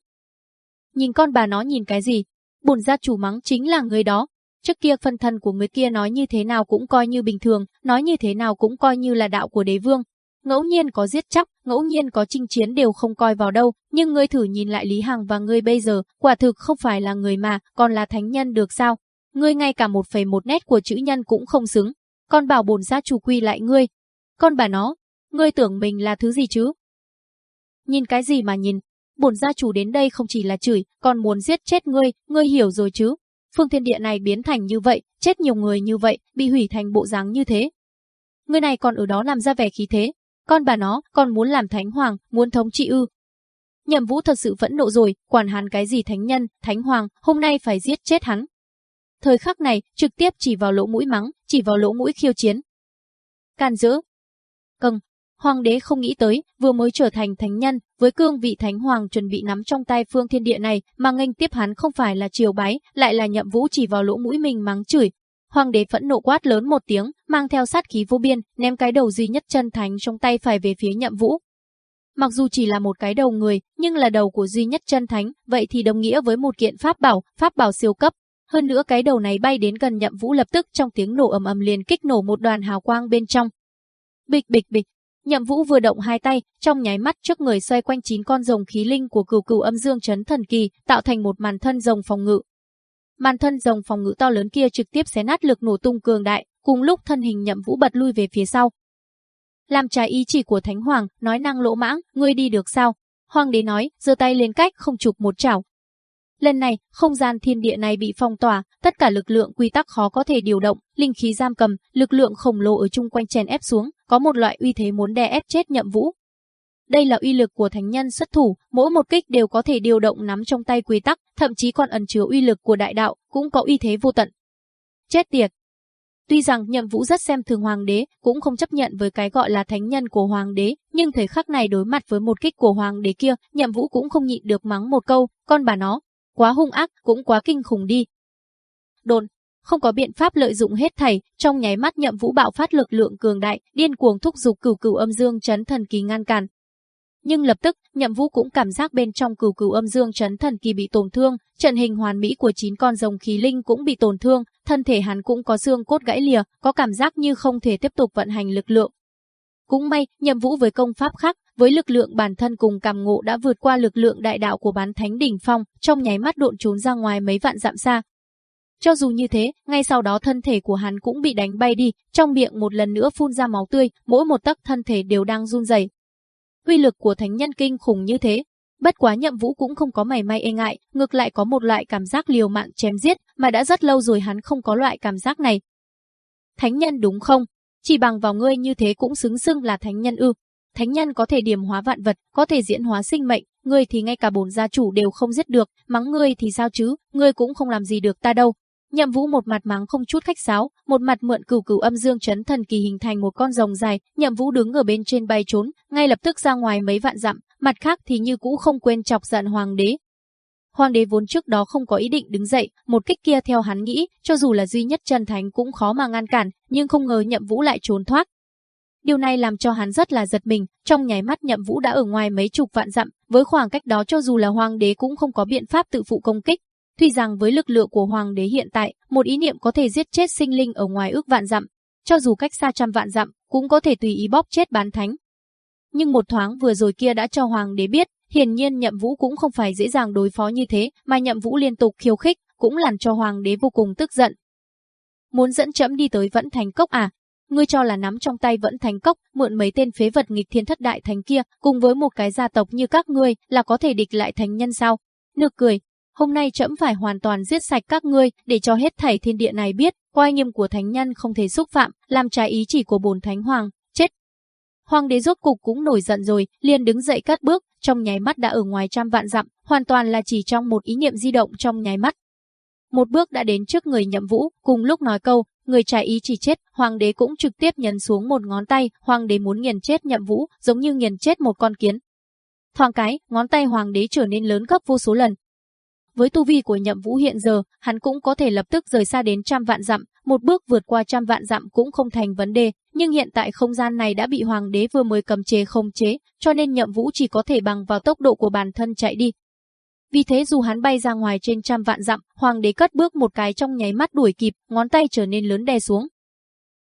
Nhìn con bà nó nhìn cái gì? Buồn gia chủ mắng chính là người đó, Trước kia phân thân của người kia nói như thế nào cũng coi như bình thường, nói như thế nào cũng coi như là đạo của đế vương, ngẫu nhiên có giết chóc, ngẫu nhiên có chinh chiến đều không coi vào đâu, nhưng ngươi thử nhìn lại Lý Hằng và ngươi bây giờ, quả thực không phải là người mà, còn là thánh nhân được sao? Ngươi ngay cả một phẩy một nét của chữ nhân cũng không xứng, con bảo bổn gia chủ quy lại ngươi. Con bà nó, ngươi tưởng mình là thứ gì chứ? Nhìn cái gì mà nhìn, bổn gia chủ đến đây không chỉ là chửi, còn muốn giết chết ngươi, ngươi hiểu rồi chứ? Phương thiên địa này biến thành như vậy, chết nhiều người như vậy, bị hủy thành bộ dáng như thế. Người này còn ở đó làm ra vẻ khí thế, con bà nó còn muốn làm thánh hoàng, muốn thống trị ư. Nhậm vũ thật sự vẫn nộ rồi, quản hắn cái gì thánh nhân, thánh hoàng, hôm nay phải giết chết hắn. Thời khắc này, trực tiếp chỉ vào lỗ mũi mắng, chỉ vào lỗ mũi khiêu chiến. Can dỡ. cưng hoàng đế không nghĩ tới, vừa mới trở thành thánh nhân, với cương vị thánh hoàng chuẩn bị nắm trong tay phương thiên địa này, mà nghênh tiếp hắn không phải là triều bái, lại là nhậm vũ chỉ vào lỗ mũi mình mắng chửi, Hoàng đế phẫn nộ quát lớn một tiếng, mang theo sát khí vô biên, ném cái đầu duy nhất chân thánh trong tay phải về phía nhậm vũ. Mặc dù chỉ là một cái đầu người, nhưng là đầu của duy nhất chân thánh, vậy thì đồng nghĩa với một kiện pháp bảo, pháp bảo siêu cấp. Hơn nữa cái đầu này bay đến gần nhậm vũ lập tức trong tiếng nổ ầm ầm liền kích nổ một đoàn hào quang bên trong. Bịch bịch bịch, Nhậm Vũ vừa động hai tay, trong nháy mắt trước người xoay quanh chín con rồng khí linh của cửu cửu âm dương chấn thần kỳ, tạo thành một màn thân rồng phòng ngự, Màn thân rồng phòng ngự to lớn kia trực tiếp xé nát lực nổ tung cường đại, cùng lúc thân hình nhậm vũ bật lui về phía sau. Làm trái ý chỉ của Thánh Hoàng, nói năng lỗ mãng, ngươi đi được sao? Hoàng đế nói, giơ tay lên cách không chụp một chảo. Lần này, không gian thiên địa này bị phong tỏa, tất cả lực lượng quy tắc khó có thể điều động, linh khí giam cầm, lực lượng khổng lồ ở chung quanh chèn ép xuống, có một loại uy thế muốn đè ép chết nhậm vũ, đây là uy lực của thánh nhân xuất thủ, mỗi một kích đều có thể điều động nắm trong tay quy tắc, thậm chí còn ẩn chứa uy lực của đại đạo, cũng có uy thế vô tận. Chết tiệt! Tuy rằng Nhậm Vũ rất xem thường hoàng đế, cũng không chấp nhận với cái gọi là thánh nhân của hoàng đế, nhưng thời khắc này đối mặt với một kích của hoàng đế kia, Nhậm Vũ cũng không nhịn được mắng một câu, con bà nó, quá hung ác, cũng quá kinh khủng đi. Đồn, không có biện pháp lợi dụng hết thảy, trong nháy mắt Nhậm Vũ bạo phát lực lượng cường đại, điên cuồng thúc giục cửu cửu âm dương chấn thần kỳ ngăn cản, nhưng lập tức, Nhậm Vũ cũng cảm giác bên trong cửu cửu âm dương chấn thần kỳ bị tổn thương, trận hình hoàn mỹ của chín con rồng khí linh cũng bị tổn thương, thân thể hắn cũng có xương cốt gãy lìa, có cảm giác như không thể tiếp tục vận hành lực lượng. Cũng may, Nhậm Vũ với công pháp khác, với lực lượng bản thân cùng cảm ngộ đã vượt qua lực lượng đại đạo của bán thánh đỉnh phong, trong nháy mắt độn trốn ra ngoài mấy vạn dặm xa. Cho dù như thế, ngay sau đó thân thể của hắn cũng bị đánh bay đi, trong miệng một lần nữa phun ra máu tươi, mỗi một tấc thân thể đều đang run rẩy, Uy lực của thánh nhân kinh khủng như thế, bất quá nhậm vũ cũng không có mảy may e ngại, ngược lại có một loại cảm giác liều mạng chém giết, mà đã rất lâu rồi hắn không có loại cảm giác này. Thánh nhân đúng không? Chỉ bằng vào ngươi như thế cũng xứng xưng là thánh nhân ư. Thánh nhân có thể điểm hóa vạn vật, có thể diễn hóa sinh mệnh, ngươi thì ngay cả bổn gia chủ đều không giết được, mắng ngươi thì sao chứ, ngươi cũng không làm gì được ta đâu, Nhậm Vũ một mặt mắng không chút khách sáo, một mặt mượn cửu cửu âm dương chấn thần kỳ hình thành một con rồng dài, Nhậm Vũ đứng ở bên trên bay trốn, ngay lập tức ra ngoài mấy vạn dặm, mặt khác thì như cũ không quên chọc giận hoàng đế. Hoàng đế vốn trước đó không có ý định đứng dậy, một kích kia theo hắn nghĩ, cho dù là duy nhất chân thánh cũng khó mà ngăn cản, nhưng không ngờ Nhậm Vũ lại trốn thoát. Điều này làm cho hắn rất là giật mình, trong nháy mắt Nhậm Vũ đã ở ngoài mấy chục vạn dặm, với khoảng cách đó cho dù là hoàng đế cũng không có biện pháp tự phụ công kích, Tuy rằng với lực lượng của hoàng đế hiện tại, một ý niệm có thể giết chết sinh linh ở ngoài ước vạn dặm, cho dù cách xa trăm vạn dặm, cũng có thể tùy ý bóp chết bán thánh. Nhưng một thoáng vừa rồi kia đã cho hoàng đế biết, hiển nhiên Nhậm Vũ cũng không phải dễ dàng đối phó như thế, mà Nhậm Vũ liên tục khiêu khích, cũng làm cho hoàng đế vô cùng tức giận. Muốn dẫn chậm đi tới Vẫn Thành Cốc à? Ngươi cho là nắm trong tay Vẫn Thành Cốc, mượn mấy tên phế vật nghịch thiên thất đại thánh kia, cùng với một cái gia tộc như các ngươi, là có thể địch lại thánh nhân sao? Nực cười, hôm nay trẫm phải hoàn toàn giết sạch các ngươi, để cho hết thảy thiên địa này biết, oai nghiêm của thánh nhân không thể xúc phạm, làm trái ý chỉ của bổn thánh hoàng, chết. Hoàng đế rốt cục cũng nổi giận rồi, liền đứng dậy cắt bước, trong nháy mắt đã ở ngoài trăm vạn dặm, hoàn toàn là chỉ trong một ý niệm di động trong nháy mắt. Một bước đã đến trước người nhậm vũ, cùng lúc nói câu, người trái ý chỉ chết, hoàng đế cũng trực tiếp nhấn xuống một ngón tay, hoàng đế muốn nghiền chết nhậm vũ, giống như nghiền chết một con kiến. Thoáng cái, ngón tay hoàng đế trở nên lớn gấp vô số lần, với tu vi của nhậm vũ hiện giờ, hắn cũng có thể lập tức rời xa đến trăm vạn dặm, một bước vượt qua trăm vạn dặm cũng không thành vấn đề, nhưng hiện tại không gian này đã bị hoàng đế vừa mới cầm chế không chế, cho nên nhậm vũ chỉ có thể bằng vào tốc độ của bản thân chạy đi. Vì thế dù hắn bay ra ngoài trên trăm vạn dặm, hoàng đế cất bước một cái trong nháy mắt đuổi kịp, ngón tay trở nên lớn đè xuống.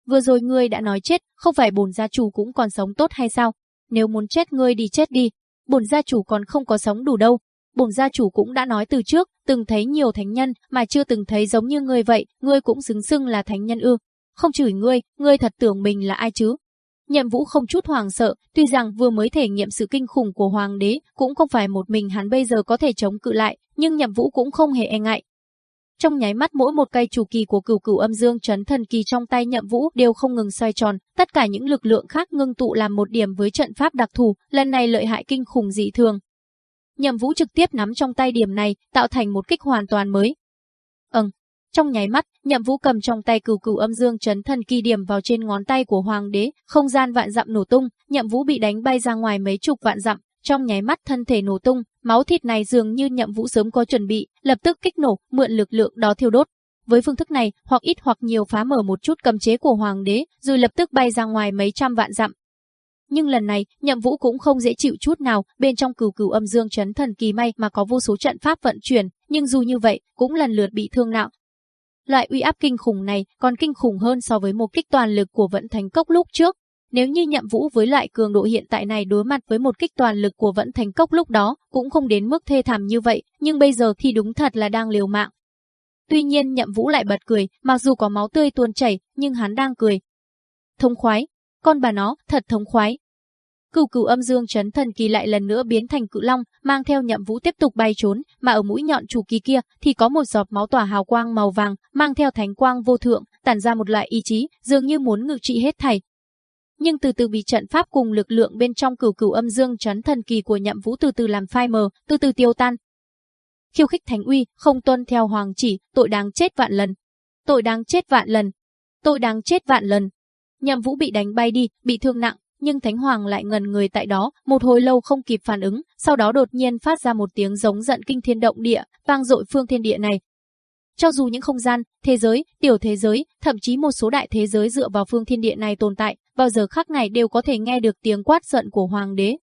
Vừa rồi ngươi đã nói chết, không phải bổn gia chủ cũng còn sống tốt hay sao? Nếu muốn chết ngươi đi chết đi, bổn gia chủ còn không có sống đủ đâu, bổn gia chủ cũng đã nói từ trước, từng thấy nhiều thánh nhân mà chưa từng thấy giống như ngươi vậy, ngươi cũng xứng xưng là thánh nhân ư? Không chửi ngươi, ngươi thật tưởng mình là ai chứ? Nhậm Vũ không chút hoàng sợ, tuy rằng vừa mới thể nghiệm sự kinh khủng của hoàng đế, cũng không phải một mình hắn bây giờ có thể chống cự lại, nhưng Nhậm Vũ cũng không hề e ngại. Trong nháy mắt mỗi một cây chủ kỳ của cửu cửu âm dương chấn thần kỳ trong tay Nhậm Vũ đều không ngừng xoay tròn, tất cả những lực lượng khác ngưng tụ làm một điểm với trận pháp đặc thù, lần này lợi hại kinh khủng dị thường, Nhậm Vũ trực tiếp nắm trong tay điểm này, tạo thành một kích hoàn toàn mới. Ừm, trong nháy mắt, Nhậm Vũ cầm trong tay cửu cửu âm dương chấn thần kỳ điểm vào trên ngón tay của hoàng đế, không gian vạn dặm nổ tung, Nhậm Vũ bị đánh bay ra ngoài mấy chục vạn dặm, trong nháy mắt thân thể nổ tung, máu thịt này dường như Nhậm Vũ sớm có chuẩn bị, lập tức kích nổ, mượn lực lượng đó thiêu đốt. Với phương thức này, hoặc ít hoặc nhiều phá mở một chút cầm chế của hoàng đế, rồi lập tức bay ra ngoài mấy trăm vạn dặm, nhưng lần này, Nhậm Vũ cũng không dễ chịu chút nào, bên trong cửu cửu âm dương chấn thần kỳ may mà có vô số trận pháp vận chuyển, nhưng dù như vậy, cũng lần lượt bị thương nặng. Loại uy áp kinh khủng này còn kinh khủng hơn so với một kích toàn lực của vận thành cốc lúc trước. Nếu như Nhậm Vũ với loại cường độ hiện tại này đối mặt với một kích toàn lực của vận thành cốc lúc đó, cũng không đến mức thê thảm như vậy, nhưng bây giờ thì đúng thật là đang liều mạng. Tuy nhiên Nhậm Vũ lại bật cười, mặc dù có máu tươi tuôn chảy, nhưng hắn đang cười. Thông khoái, con bà nó, thật thống khoái. Cửu cửu âm dương chấn thần kỳ lại lần nữa biến thành cự long, mang theo nhậm vũ tiếp tục bay trốn, mà ở mũi nhọn chủ kỳ kia thì có một giọt máu tỏa hào quang màu vàng, mang theo thánh quang vô thượng, tản ra một loại ý chí, dường như muốn ngự trị hết thảy. Nhưng từ từ bị trận pháp cùng lực lượng bên trong cửu cửu âm dương chấn thần kỳ của nhậm vũ từ từ làm phai mờ, từ từ tiêu tan. Khiêu khích thánh uy, không tuân theo hoàng chỉ, tội đáng chết vạn lần. Tội đáng chết vạn lần. tội đáng chết vạn lần. Nhậm Vũ bị đánh bay đi, bị thương nặng, nhưng Thánh Hoàng lại ngần người tại đó, một hồi lâu không kịp phản ứng, sau đó đột nhiên phát ra một tiếng giống giận kinh thiên động địa, vang dội phương thiên địa này. Cho dù những không gian, thế giới, tiểu thế giới, thậm chí một số đại thế giới dựa vào phương thiên địa này tồn tại, bao giờ khắc này đều có thể nghe được tiếng quát giận của hoàng đế.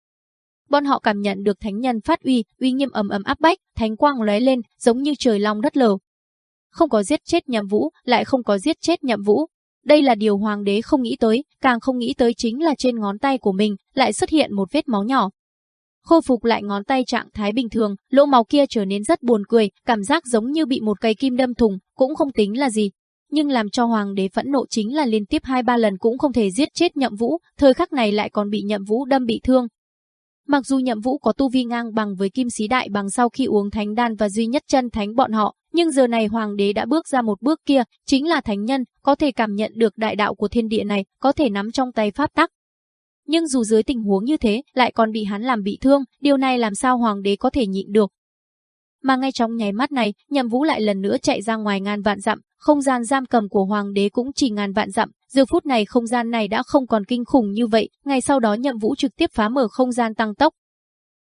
Bọn họ cảm nhận được thánh nhân phát uy, uy nghiêm ầm ầm áp bách, thánh quang lóe lên, giống như trời long đất lở. Không có giết chết Nhậm Vũ, lại không có giết chết Nhậm Vũ, đây là điều hoàng đế không nghĩ tới, càng không nghĩ tới chính là trên ngón tay của mình lại xuất hiện một vết máu nhỏ. Khôi phục lại ngón tay trạng thái bình thường, lỗ máu kia trở nên rất buồn cười, cảm giác giống như bị một cây kim đâm thùng, cũng không tính là gì. Nhưng làm cho hoàng đế phẫn nộ chính là liên tiếp hai ba lần cũng không thể giết chết nhậm vũ, thời khắc này lại còn bị nhậm vũ đâm bị thương. Mặc dù nhậm vũ có tu vi ngang bằng với kim sĩ đại bằng sau khi uống thánh đan và duy nhất chân thánh bọn họ, nhưng giờ này hoàng đế đã bước ra một bước kia, chính là thánh nhân, có thể cảm nhận được đại đạo của thiên địa này, có thể nắm trong tay pháp tắc. Nhưng dù dưới tình huống như thế, lại còn bị hắn làm bị thương, điều này làm sao hoàng đế có thể nhịn được. Mà ngay trong nháy mắt này, nhậm vũ lại lần nữa chạy ra ngoài ngàn vạn dặm, không gian giam cầm của hoàng đế cũng chỉ ngàn vạn dặm, giờ phút này không gian này đã không còn kinh khủng như vậy, ngày sau đó nhậm vũ trực tiếp phá mở không gian tăng tốc,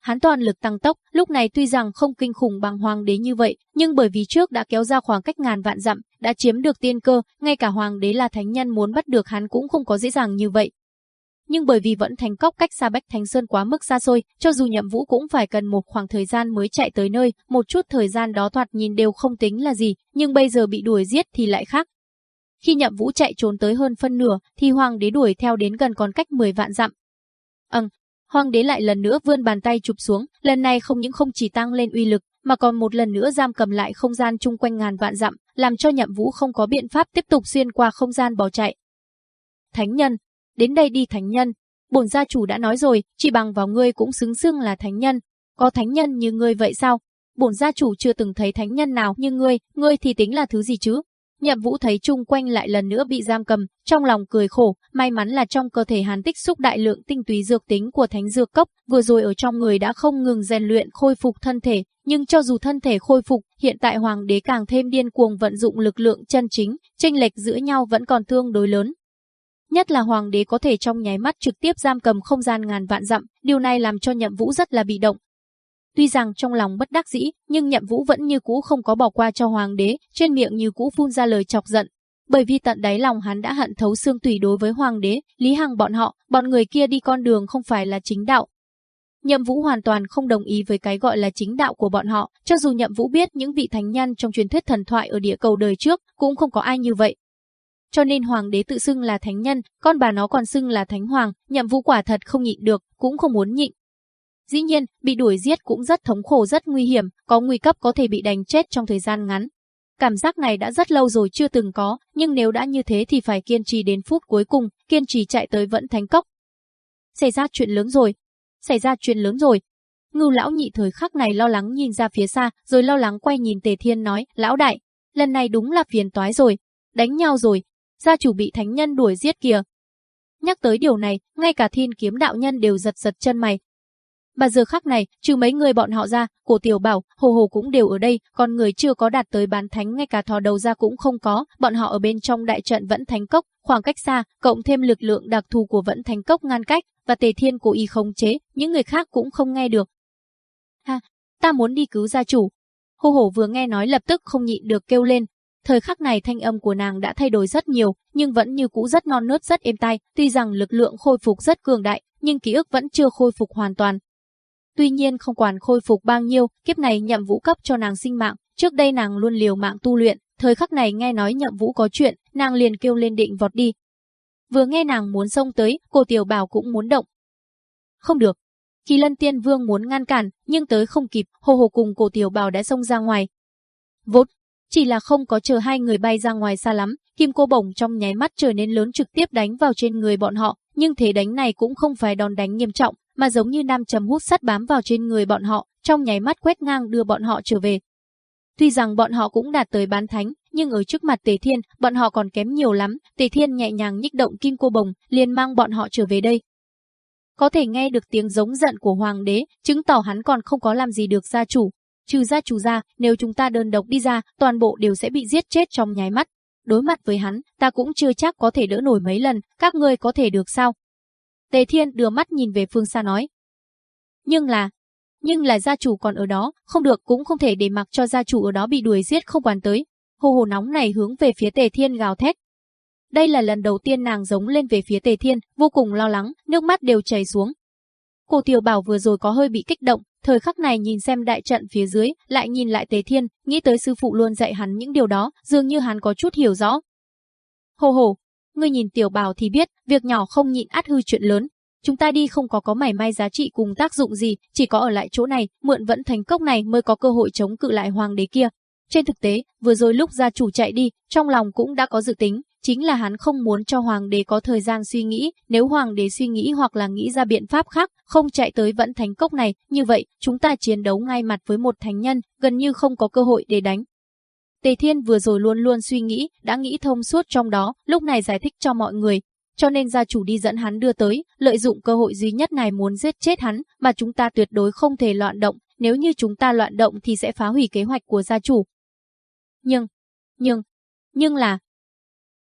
Hắn toàn lực tăng tốc, lúc này tuy rằng không kinh khủng bằng hoàng đế như vậy, nhưng bởi vì trước đã kéo ra khoảng cách ngàn vạn dặm, đã chiếm được tiên cơ, ngay cả hoàng đế là thánh nhân muốn bắt được hắn cũng không có dễ dàng như vậy. Nhưng bởi vì vẫn thành cốc cách xa Bách Thánh Sơn quá mức xa xôi, cho dù nhậm vũ cũng phải cần một khoảng thời gian mới chạy tới nơi, một chút thời gian đó thoạt nhìn đều không tính là gì, nhưng bây giờ bị đuổi giết thì lại khác. Khi nhậm vũ chạy trốn tới hơn phân nửa, thì hoàng đế đuổi theo đến gần còn cách 10 vạn dặm. Ừm, Hoàng đế lại lần nữa vươn bàn tay chụp xuống, lần này không những không chỉ tăng lên uy lực, mà còn một lần nữa giam cầm lại không gian chung quanh ngàn vạn dặm, làm cho nhậm vũ không có biện pháp tiếp tục xuyên qua không gian bỏ chạy. Thánh nhân, đến đây đi thánh nhân, bổn gia chủ đã nói rồi, chỉ bằng vào ngươi cũng xứng xưng là thánh nhân, có thánh nhân như ngươi vậy sao? Bổn gia chủ chưa từng thấy thánh nhân nào như ngươi, ngươi thì tính là thứ gì chứ? Nhậm Vũ thấy chung quanh lại lần nữa bị giam cầm, trong lòng cười khổ, may mắn là trong cơ thể hắn tích xúc đại lượng tinh túy dược tính của thánh dược cốc, vừa rồi ở trong người đã không ngừng rèn luyện khôi phục thân thể, nhưng cho dù thân thể khôi phục, hiện tại hoàng đế càng thêm điên cuồng vận dụng lực lượng chân chính, chênh lệch giữa nhau vẫn còn tương đối lớn. Nhất là hoàng đế có thể trong nháy mắt trực tiếp giam cầm không gian ngàn vạn dặm, điều này làm cho Nhậm Vũ rất là bị động, Tuy rằng trong lòng bất đắc dĩ, nhưng Nhậm Vũ vẫn như cũ không có bỏ qua cho hoàng đế, trên miệng như cũ phun ra lời chọc giận. Bởi vì tận đáy lòng hắn đã hận thấu xương tủy đối với hoàng đế, Lý Hằng bọn họ, bọn người kia đi con đường không phải là chính đạo. Nhậm Vũ hoàn toàn không đồng ý với cái gọi là chính đạo của bọn họ, cho dù Nhậm Vũ biết những vị thánh nhân trong truyền thuyết thần thoại ở địa cầu đời trước, cũng không có ai như vậy. Cho nên hoàng đế tự xưng là thánh nhân, con bà nó còn xưng là thánh hoàng, Nhậm Vũ quả thật không nhịn được, cũng không muốn nhịn, Dĩ nhiên, bị đuổi giết cũng rất thống khổ rất nguy hiểm, có nguy cấp có thể bị đánh chết trong thời gian ngắn. Cảm giác này đã rất lâu rồi chưa từng có, nhưng nếu đã như thế thì phải kiên trì đến phút cuối cùng, kiên trì chạy tới vẫn thánh cốc. Xảy ra chuyện lớn rồi, xảy ra chuyện lớn rồi. Ngưu lão nhị thời khắc này lo lắng nhìn ra phía xa, rồi lo lắng quay nhìn Tề Thiên nói, lão đại, lần này đúng là phiền toái rồi, đánh nhau rồi, gia chủ bị thánh nhân đuổi giết kìa. Nhắc tới điều này, ngay cả thiên kiếm đạo nhân đều giật giật chân mày, Bà giờ khắc này, trừ mấy người bọn họ ra, cổ tiểu bảo, hồ hồ cũng đều ở đây, còn người chưa có đạt tới bán thánh ngay cả thò đầu ra cũng không có, bọn họ ở bên trong đại trận vẫn thánh cốc, khoảng cách xa, cộng thêm lực lượng đặc thù của vẫn thánh cốc ngăn cách, và tề thiên cố ý khống chế, những người khác cũng không nghe được. Ha, ta muốn đi cứu gia chủ. Hồ hồ vừa nghe nói lập tức không nhịn được kêu lên, Thời khắc này thanh âm của nàng đã thay đổi rất nhiều, nhưng vẫn như cũ rất non nớt rất êm tai, tuy rằng lực lượng khôi phục rất cường đại, nhưng ký ức vẫn chưa khôi phục hoàn toàn, Tuy nhiên không quản khôi phục bao nhiêu, kiếp này nhậm vũ cấp cho nàng sinh mạng, trước đây nàng luôn liều mạng tu luyện, thời khắc này nghe nói nhậm vũ có chuyện, nàng liền kêu lên định vọt đi. Vừa nghe nàng muốn xông tới, cô tiểu bảo cũng muốn động. Không được. Kỳ lân tiên vương muốn ngăn cản, nhưng tới không kịp, hồ hồ cùng cổ tiểu bảo đã xông ra ngoài. Vốt, chỉ là không có chờ hai người bay ra ngoài xa lắm, kim cô bổng trong nháy mắt trở nên lớn trực tiếp đánh vào trên người bọn họ, nhưng thế đánh này cũng không phải đòn đánh nghiêm trọng, mà giống như nam chấm hút sắt bám vào trên người bọn họ, trong nháy mắt quét ngang đưa bọn họ trở về. Tuy rằng bọn họ cũng đạt tới bán thánh, nhưng ở trước mặt Tề Thiên, bọn họ còn kém nhiều lắm, Tề Thiên nhẹ nhàng nhích động kim cô bồng, liền mang bọn họ trở về đây. Có thể nghe được tiếng giống giận của hoàng đế, chứng tỏ hắn còn không có làm gì được gia chủ. Trừ gia chủ ra, nếu chúng ta đơn độc đi ra, toàn bộ đều sẽ bị giết chết trong nháy mắt. đối mặt với hắn, ta cũng chưa chắc có thể đỡ nổi mấy lần, các ngươi có thể được sao? Tề Thiên đưa mắt nhìn về phương xa nói. Nhưng là, nhưng là gia chủ còn ở đó, không được cũng không thể để mặc cho gia chủ ở đó bị đuổi giết không quản tới. Hồ hồ nóng này hướng về phía Tề Thiên gào thét. Đây là lần đầu tiên nàng giống lên về phía Tề Thiên, vô cùng lo lắng, nước mắt đều chảy xuống. Cô Tiểu Bảo vừa rồi có hơi bị kích động, thời khắc này nhìn xem đại trận phía dưới, lại nhìn lại Tề Thiên, nghĩ tới sư phụ luôn dạy hắn những điều đó, dường như hắn có chút hiểu rõ. Hồ hồ, ngươi nhìn Tiểu bào thì biết, việc nhỏ không nhịn át hư chuyện lớn, Chúng ta đi không có có mảy may giá trị cùng tác dụng gì, chỉ có ở lại chỗ này, mượn vẫn thành cốc này mới có cơ hội chống cự lại hoàng đế kia. Trên thực tế, vừa rồi lúc gia chủ chạy đi, trong lòng cũng đã có dự tính, chính là hắn không muốn cho hoàng đế có thời gian suy nghĩ, nếu hoàng đế suy nghĩ hoặc là nghĩ ra biện pháp khác, không chạy tới vẫn thành cốc này, như vậy, chúng ta chiến đấu ngay mặt với một thánh nhân, gần như không có cơ hội để đánh. Tề Thiên vừa rồi luôn luôn suy nghĩ, đã nghĩ thông suốt trong đó, lúc này giải thích cho mọi người, cho nên gia chủ đi dẫn hắn đưa tới, lợi dụng cơ hội duy nhất này muốn giết chết hắn, mà chúng ta tuyệt đối không thể loạn động, nếu như chúng ta loạn động thì sẽ phá hủy kế hoạch của gia chủ. Nhưng, nhưng, nhưng là...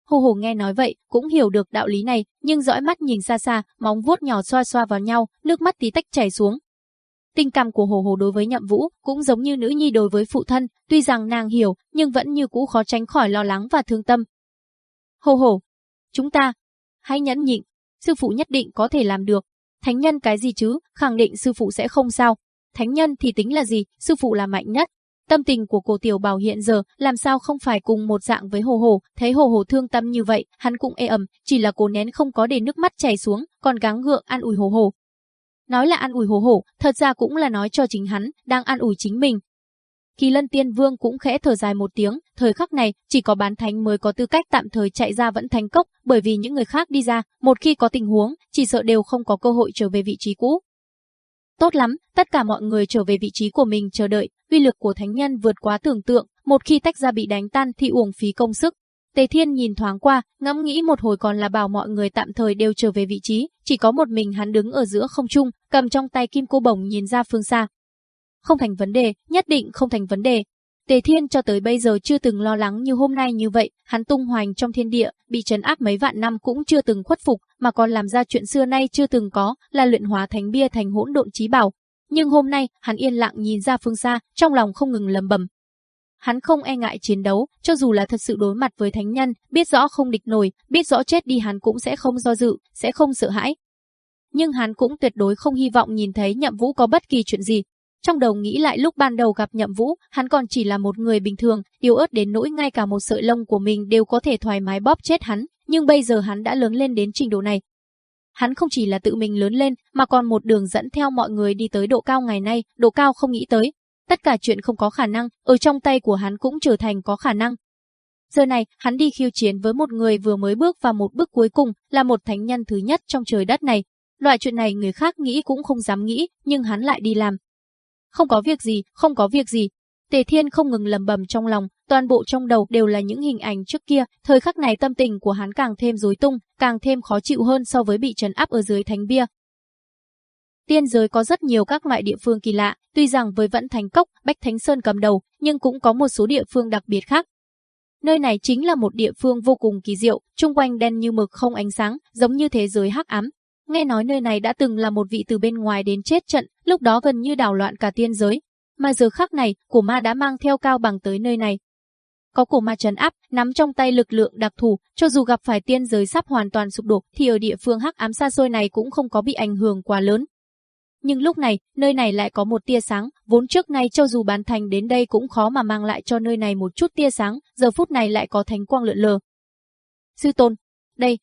Hồ hồ nghe nói vậy, cũng hiểu được đạo lý này, nhưng dõi mắt nhìn xa xa, móng vuốt nhỏ xoa xoa vào nhau, nước mắt tí tách chảy xuống. Tình cảm của Hồ Hồ đối với Nhậm Vũ cũng giống như nữ nhi đối với phụ thân, tuy rằng nàng hiểu, nhưng vẫn như cũ khó tránh khỏi lo lắng và thương tâm. Hồ Hồ, chúng ta, hãy nhẫn nhịn, sư phụ nhất định có thể làm được. Thánh nhân cái gì chứ, khẳng định sư phụ sẽ không sao. Thánh nhân thì tính là gì, sư phụ là mạnh nhất. Tâm tình của cô tiểu bảo hiện giờ làm sao không phải cùng một dạng với hồ hồ, thấy hồ hồ thương tâm như vậy, hắn cũng ê ẩm, chỉ là cố nén không có để nước mắt chảy xuống, còn gắng gượng an ủi hồ hồ. Nói là an ủi hồ hồ, thật ra cũng là nói cho chính hắn, đang an ủi chính mình, Kỳ lân tiên vương cũng khẽ thở dài một tiếng, thời khắc này, chỉ có bán thánh mới có tư cách tạm thời chạy ra vẫn thành cốc, bởi vì những người khác đi ra, một khi có tình huống, chỉ sợ đều không có cơ hội trở về vị trí cũ. Tốt lắm, tất cả mọi người trở về vị trí của mình chờ đợi, uy lực của thánh nhân vượt quá tưởng tượng, một khi tách ra bị đánh tan thì uổng phí công sức. Tề Thiên nhìn thoáng qua, ngẫm nghĩ một hồi còn là bảo mọi người tạm thời đều trở về vị trí, chỉ có một mình hắn đứng ở giữa không trung, cầm trong tay kim cô bổng nhìn ra phương xa, không thành vấn đề, nhất định không thành vấn đề. Tề Thiên cho tới bây giờ chưa từng lo lắng như hôm nay như vậy, hắn tung hoành trong thiên địa, bị trấn áp mấy vạn năm cũng chưa từng khuất phục, mà còn làm ra chuyện xưa nay chưa từng có, là luyện hóa thánh bia thành hỗn độn trí bảo. Nhưng hôm nay, hắn yên lặng nhìn ra phương xa, trong lòng không ngừng lầm bầm. Hắn không e ngại chiến đấu, cho dù là thật sự đối mặt với thánh nhân, biết rõ không địch nổi, biết rõ chết đi hắn cũng sẽ không do dự, sẽ không sợ hãi. Nhưng hắn cũng tuyệt đối không hy vọng nhìn thấy nhậm vũ có bất kỳ chuyện gì, trong đầu nghĩ lại lúc ban đầu gặp Nhậm Vũ, hắn còn chỉ là một người bình thường, yếu ớt đến nỗi ngay cả một sợi lông của mình đều có thể thoải mái bóp chết hắn, nhưng bây giờ hắn đã lớn lên đến trình độ này. Hắn không chỉ là tự mình lớn lên, mà còn một đường dẫn theo mọi người đi tới độ cao ngày nay, độ cao không nghĩ tới. Tất cả chuyện không có khả năng, ở trong tay của hắn cũng trở thành có khả năng. Giờ này, hắn đi khiêu chiến với một người vừa mới bước vào một bước cuối cùng, là một thánh nhân thứ nhất trong trời đất này. Loại chuyện này người khác nghĩ cũng không dám nghĩ, nhưng hắn lại đi làm, không có việc gì, không có việc gì. Tề Thiên không ngừng lầm bầm trong lòng, toàn bộ trong đầu đều là những hình ảnh trước kia, thời khắc này tâm tình của hắn càng thêm rối tung, càng thêm khó chịu hơn so với bị trấn áp ở dưới thánh bia. Tiên giới có rất nhiều các loại địa phương kỳ lạ, tuy rằng với vẫn thành cốc, Bách Thánh Sơn cầm đầu, nhưng cũng có một số địa phương đặc biệt khác. Nơi này chính là một địa phương vô cùng kỳ diệu, chung quanh đen như mực không ánh sáng, giống như thế giới hắc ám, Nghe nói nơi này đã từng là một vị từ bên ngoài đến chết trận, lúc đó gần như đảo loạn cả tiên giới. Mà giờ khắc này, cổ ma đã mang theo cao bằng tới nơi này. Có cổ ma trấn áp, nắm trong tay lực lượng đặc thù, cho dù gặp phải tiên giới sắp hoàn toàn sụp đổ, thì ở địa phương hắc ám xa xôi này cũng không có bị ảnh hưởng quá lớn. Nhưng lúc này, nơi này lại có một tia sáng, vốn trước nay cho dù bán thành đến đây cũng khó mà mang lại cho nơi này một chút tia sáng, giờ phút này lại có thánh quang lượn lờ. Sư tôn, đây,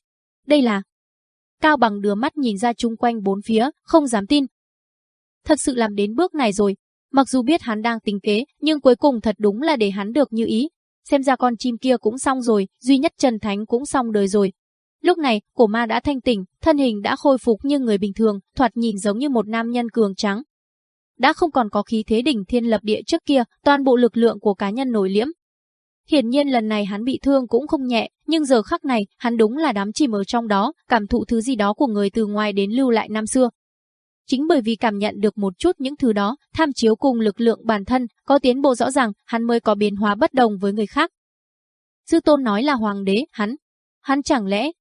đây là Cao bằng đưa mắt nhìn ra chung quanh bốn phía, không dám tin. Thật sự làm đến bước này rồi, mặc dù biết hắn đang tính kế, nhưng cuối cùng thật đúng là để hắn được như ý. Xem ra con chim kia cũng xong rồi, duy nhất Trần Thánh cũng xong đời rồi. Lúc này, cổ ma đã thanh tỉnh, thân hình đã khôi phục như người bình thường, thoạt nhìn giống như một nam nhân cường trắng. Đã không còn có khí thế đỉnh thiên lập địa trước kia, toàn bộ lực lượng của cá nhân nổi liễm, Hiển nhiên lần này hắn bị thương cũng không nhẹ, nhưng giờ khắc này, hắn đúng là đám chìm ở trong đó, cảm thụ thứ gì đó của người từ ngoài đến lưu lại năm xưa. Chính bởi vì cảm nhận được một chút những thứ đó, tham chiếu cùng lực lượng bản thân, có tiến bộ rõ ràng, hắn mới có biến hóa bất đồng với người khác. Sư tôn nói là hoàng đế, hắn, hắn chẳng lẽ...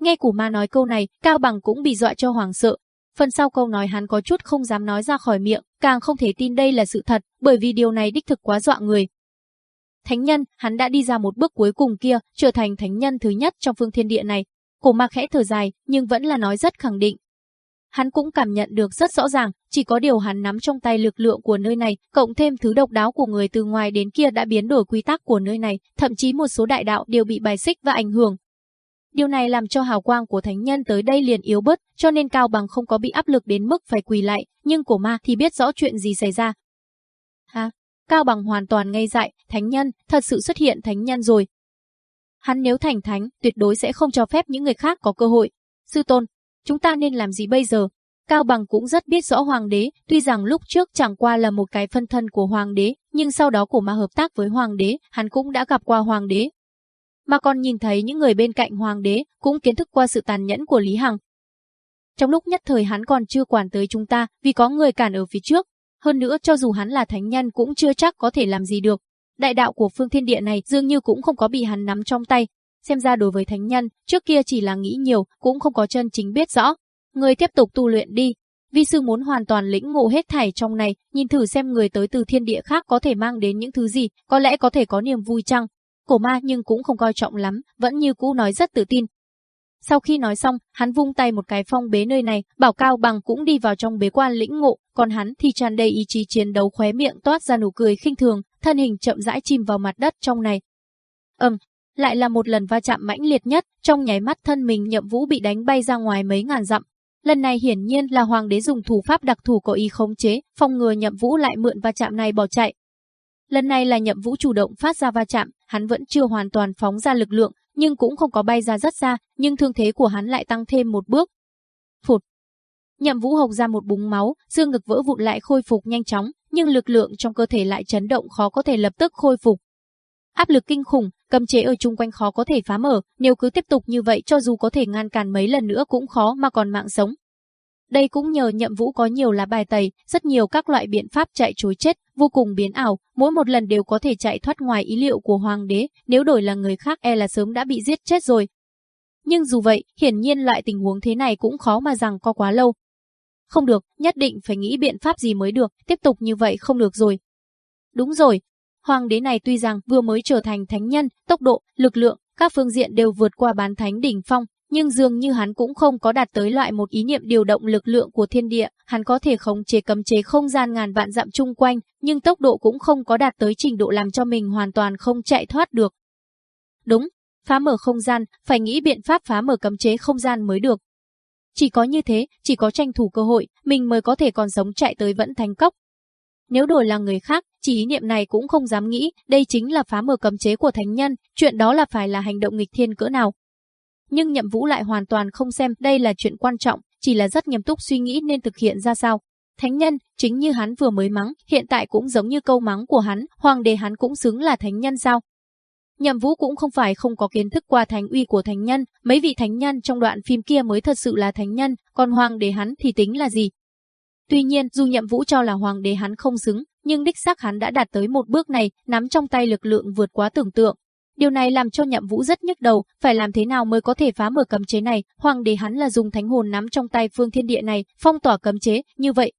Nghe củ ma nói câu này, Cao Bằng cũng bị dọa cho hoàng sợ. Phần sau câu nói hắn có chút không dám nói ra khỏi miệng, càng không thể tin đây là sự thật, bởi vì điều này đích thực quá dọa người. Thánh nhân, hắn đã đi ra một bước cuối cùng kia, trở thành thánh nhân thứ nhất trong phương thiên địa này. Cổ ma khẽ thở dài, nhưng vẫn là nói rất khẳng định, Hắn cũng cảm nhận được rất rõ ràng, chỉ có điều hắn nắm trong tay lực lượng của nơi này, cộng thêm thứ độc đáo của người từ ngoài đến kia đã biến đổi quy tắc của nơi này, thậm chí một số đại đạo đều bị bài xích và ảnh hưởng. Điều này làm cho hào quang của thánh nhân tới đây liền yếu bớt, cho nên Cao Bằng không có bị áp lực đến mức phải quỳ lại, nhưng cổ ma thì biết rõ chuyện gì xảy ra. Ha, Cao Bằng hoàn toàn ngây dại, thánh nhân, thật sự xuất hiện thánh nhân rồi. Hắn nếu thành thánh, tuyệt đối sẽ không cho phép những người khác có cơ hội. Sư tôn, Chúng ta nên làm gì bây giờ? Cao Bằng cũng rất biết rõ hoàng đế, tuy rằng lúc trước chẳng qua là một cái phân thân của hoàng đế, nhưng sau đó của ma hợp tác với hoàng đế, hắn cũng đã gặp qua hoàng đế. Mà còn nhìn thấy những người bên cạnh hoàng đế, cũng kiến thức qua sự tàn nhẫn của Lý Hằng. Trong lúc nhất thời hắn còn chưa quản tới chúng ta, vì có người cản ở phía trước. Hơn nữa cho dù hắn là thánh nhân cũng chưa chắc có thể làm gì được. Đại đạo của phương thiên địa này dường như cũng không có bị hắn nắm trong tay, xem ra đối với thánh nhân, trước kia chỉ là nghĩ nhiều, cũng không có chân chính biết rõ. Người tiếp tục tu luyện đi. Vi sư muốn hoàn toàn lĩnh ngộ hết thảy trong này, nhìn thử xem người tới từ thiên địa khác có thể mang đến những thứ gì, có lẽ có thể có niềm vui chăng. Cổ ma nhưng cũng không coi trọng lắm, vẫn như cũ nói rất tự tin. Sau khi nói xong, hắn vung tay một cái phong bế nơi này, bảo cao bằng cũng đi vào trong bế quan lĩnh ngộ, còn hắn thì tràn đầy ý chí chiến đấu khóe miệng toát ra nụ cười khinh thường, thân hình chậm rãi chìm vào mặt đất trong này. Ầm, lại là một lần va chạm mãnh liệt nhất, trong nháy mắt thân mình nhậm vũ bị đánh bay ra ngoài mấy ngàn dặm. Lần này hiển nhiên là hoàng đế dùng thủ pháp đặc thù có ý khống chế, phòng ngừa nhậm vũ lại mượn va chạm này bỏ chạy. Lần này là nhậm vũ chủ động phát ra va chạm, hắn vẫn chưa hoàn toàn phóng ra lực lượng, nhưng cũng không có bay ra rất xa, nhưng thương thế của hắn lại tăng thêm một bước. Phụt. Nhậm vũ hộc ra một búng máu, xương ngực vỡ vụn lại khôi phục nhanh chóng, nhưng lực lượng trong cơ thể lại chấn động khó có thể lập tức khôi phục. Áp lực kinh khủng, cấm chế ở chung quanh khó có thể phá mở, nếu cứ tiếp tục như vậy cho dù có thể ngăn cản mấy lần nữa cũng khó mà còn mạng sống. Đây cũng nhờ nhậm vũ có nhiều lá bài tẩy, rất nhiều các loại biện pháp chạy chối chết, vô cùng biến ảo, mỗi một lần đều có thể chạy thoát ngoài ý liệu của hoàng đế, nếu đổi là người khác e là sớm đã bị giết chết rồi. Nhưng dù vậy, hiển nhiên loại tình huống thế này cũng khó mà rằng có quá lâu. Không được, nhất định phải nghĩ biện pháp gì mới được, tiếp tục như vậy không được rồi. Đúng rồi, Hoàng đế này tuy rằng vừa mới trở thành thánh nhân, tốc độ, lực lượng, các phương diện đều vượt qua bán thánh đỉnh phong, nhưng dường như hắn cũng không có đạt tới loại một ý niệm điều động lực lượng của thiên địa, hắn có thể khống chế cấm chế không gian ngàn vạn dặm chung quanh, nhưng tốc độ cũng không có đạt tới trình độ làm cho mình hoàn toàn không chạy thoát được. Đúng, phá mở không gian, phải nghĩ biện pháp phá mở cấm chế không gian mới được. Chỉ có như thế, chỉ có tranh thủ cơ hội, mình mới có thể còn sống chạy tới vẫn thành cốc, nếu đổi là người khác, chỉ ý niệm này cũng không dám nghĩ, đây chính là phá mở cấm chế của thánh nhân, chuyện đó là phải là hành động nghịch thiên cỡ nào. Nhưng nhậm vũ lại hoàn toàn không xem đây là chuyện quan trọng, chỉ là rất nghiêm túc suy nghĩ nên thực hiện ra sao. Thánh nhân, chính như hắn vừa mới mắng, hiện tại cũng giống như câu mắng của hắn, hoàng đế hắn cũng xứng là thánh nhân sao. Nhậm Vũ cũng không phải không có kiến thức qua thánh uy của thánh nhân, mấy vị thánh nhân trong đoạn phim kia mới thật sự là thánh nhân, còn hoàng đế hắn thì tính là gì? Tuy nhiên, dù nhậm vũ cho là hoàng đế hắn không xứng, nhưng đích xác hắn đã đạt tới một bước này, nắm trong tay lực lượng vượt quá tưởng tượng. Điều này làm cho nhậm vũ rất nhức đầu, phải làm thế nào mới có thể phá mở cấm chế này, hoàng đế hắn là dùng thánh hồn nắm trong tay phương thiên địa này, phong tỏa cấm chế, như vậy.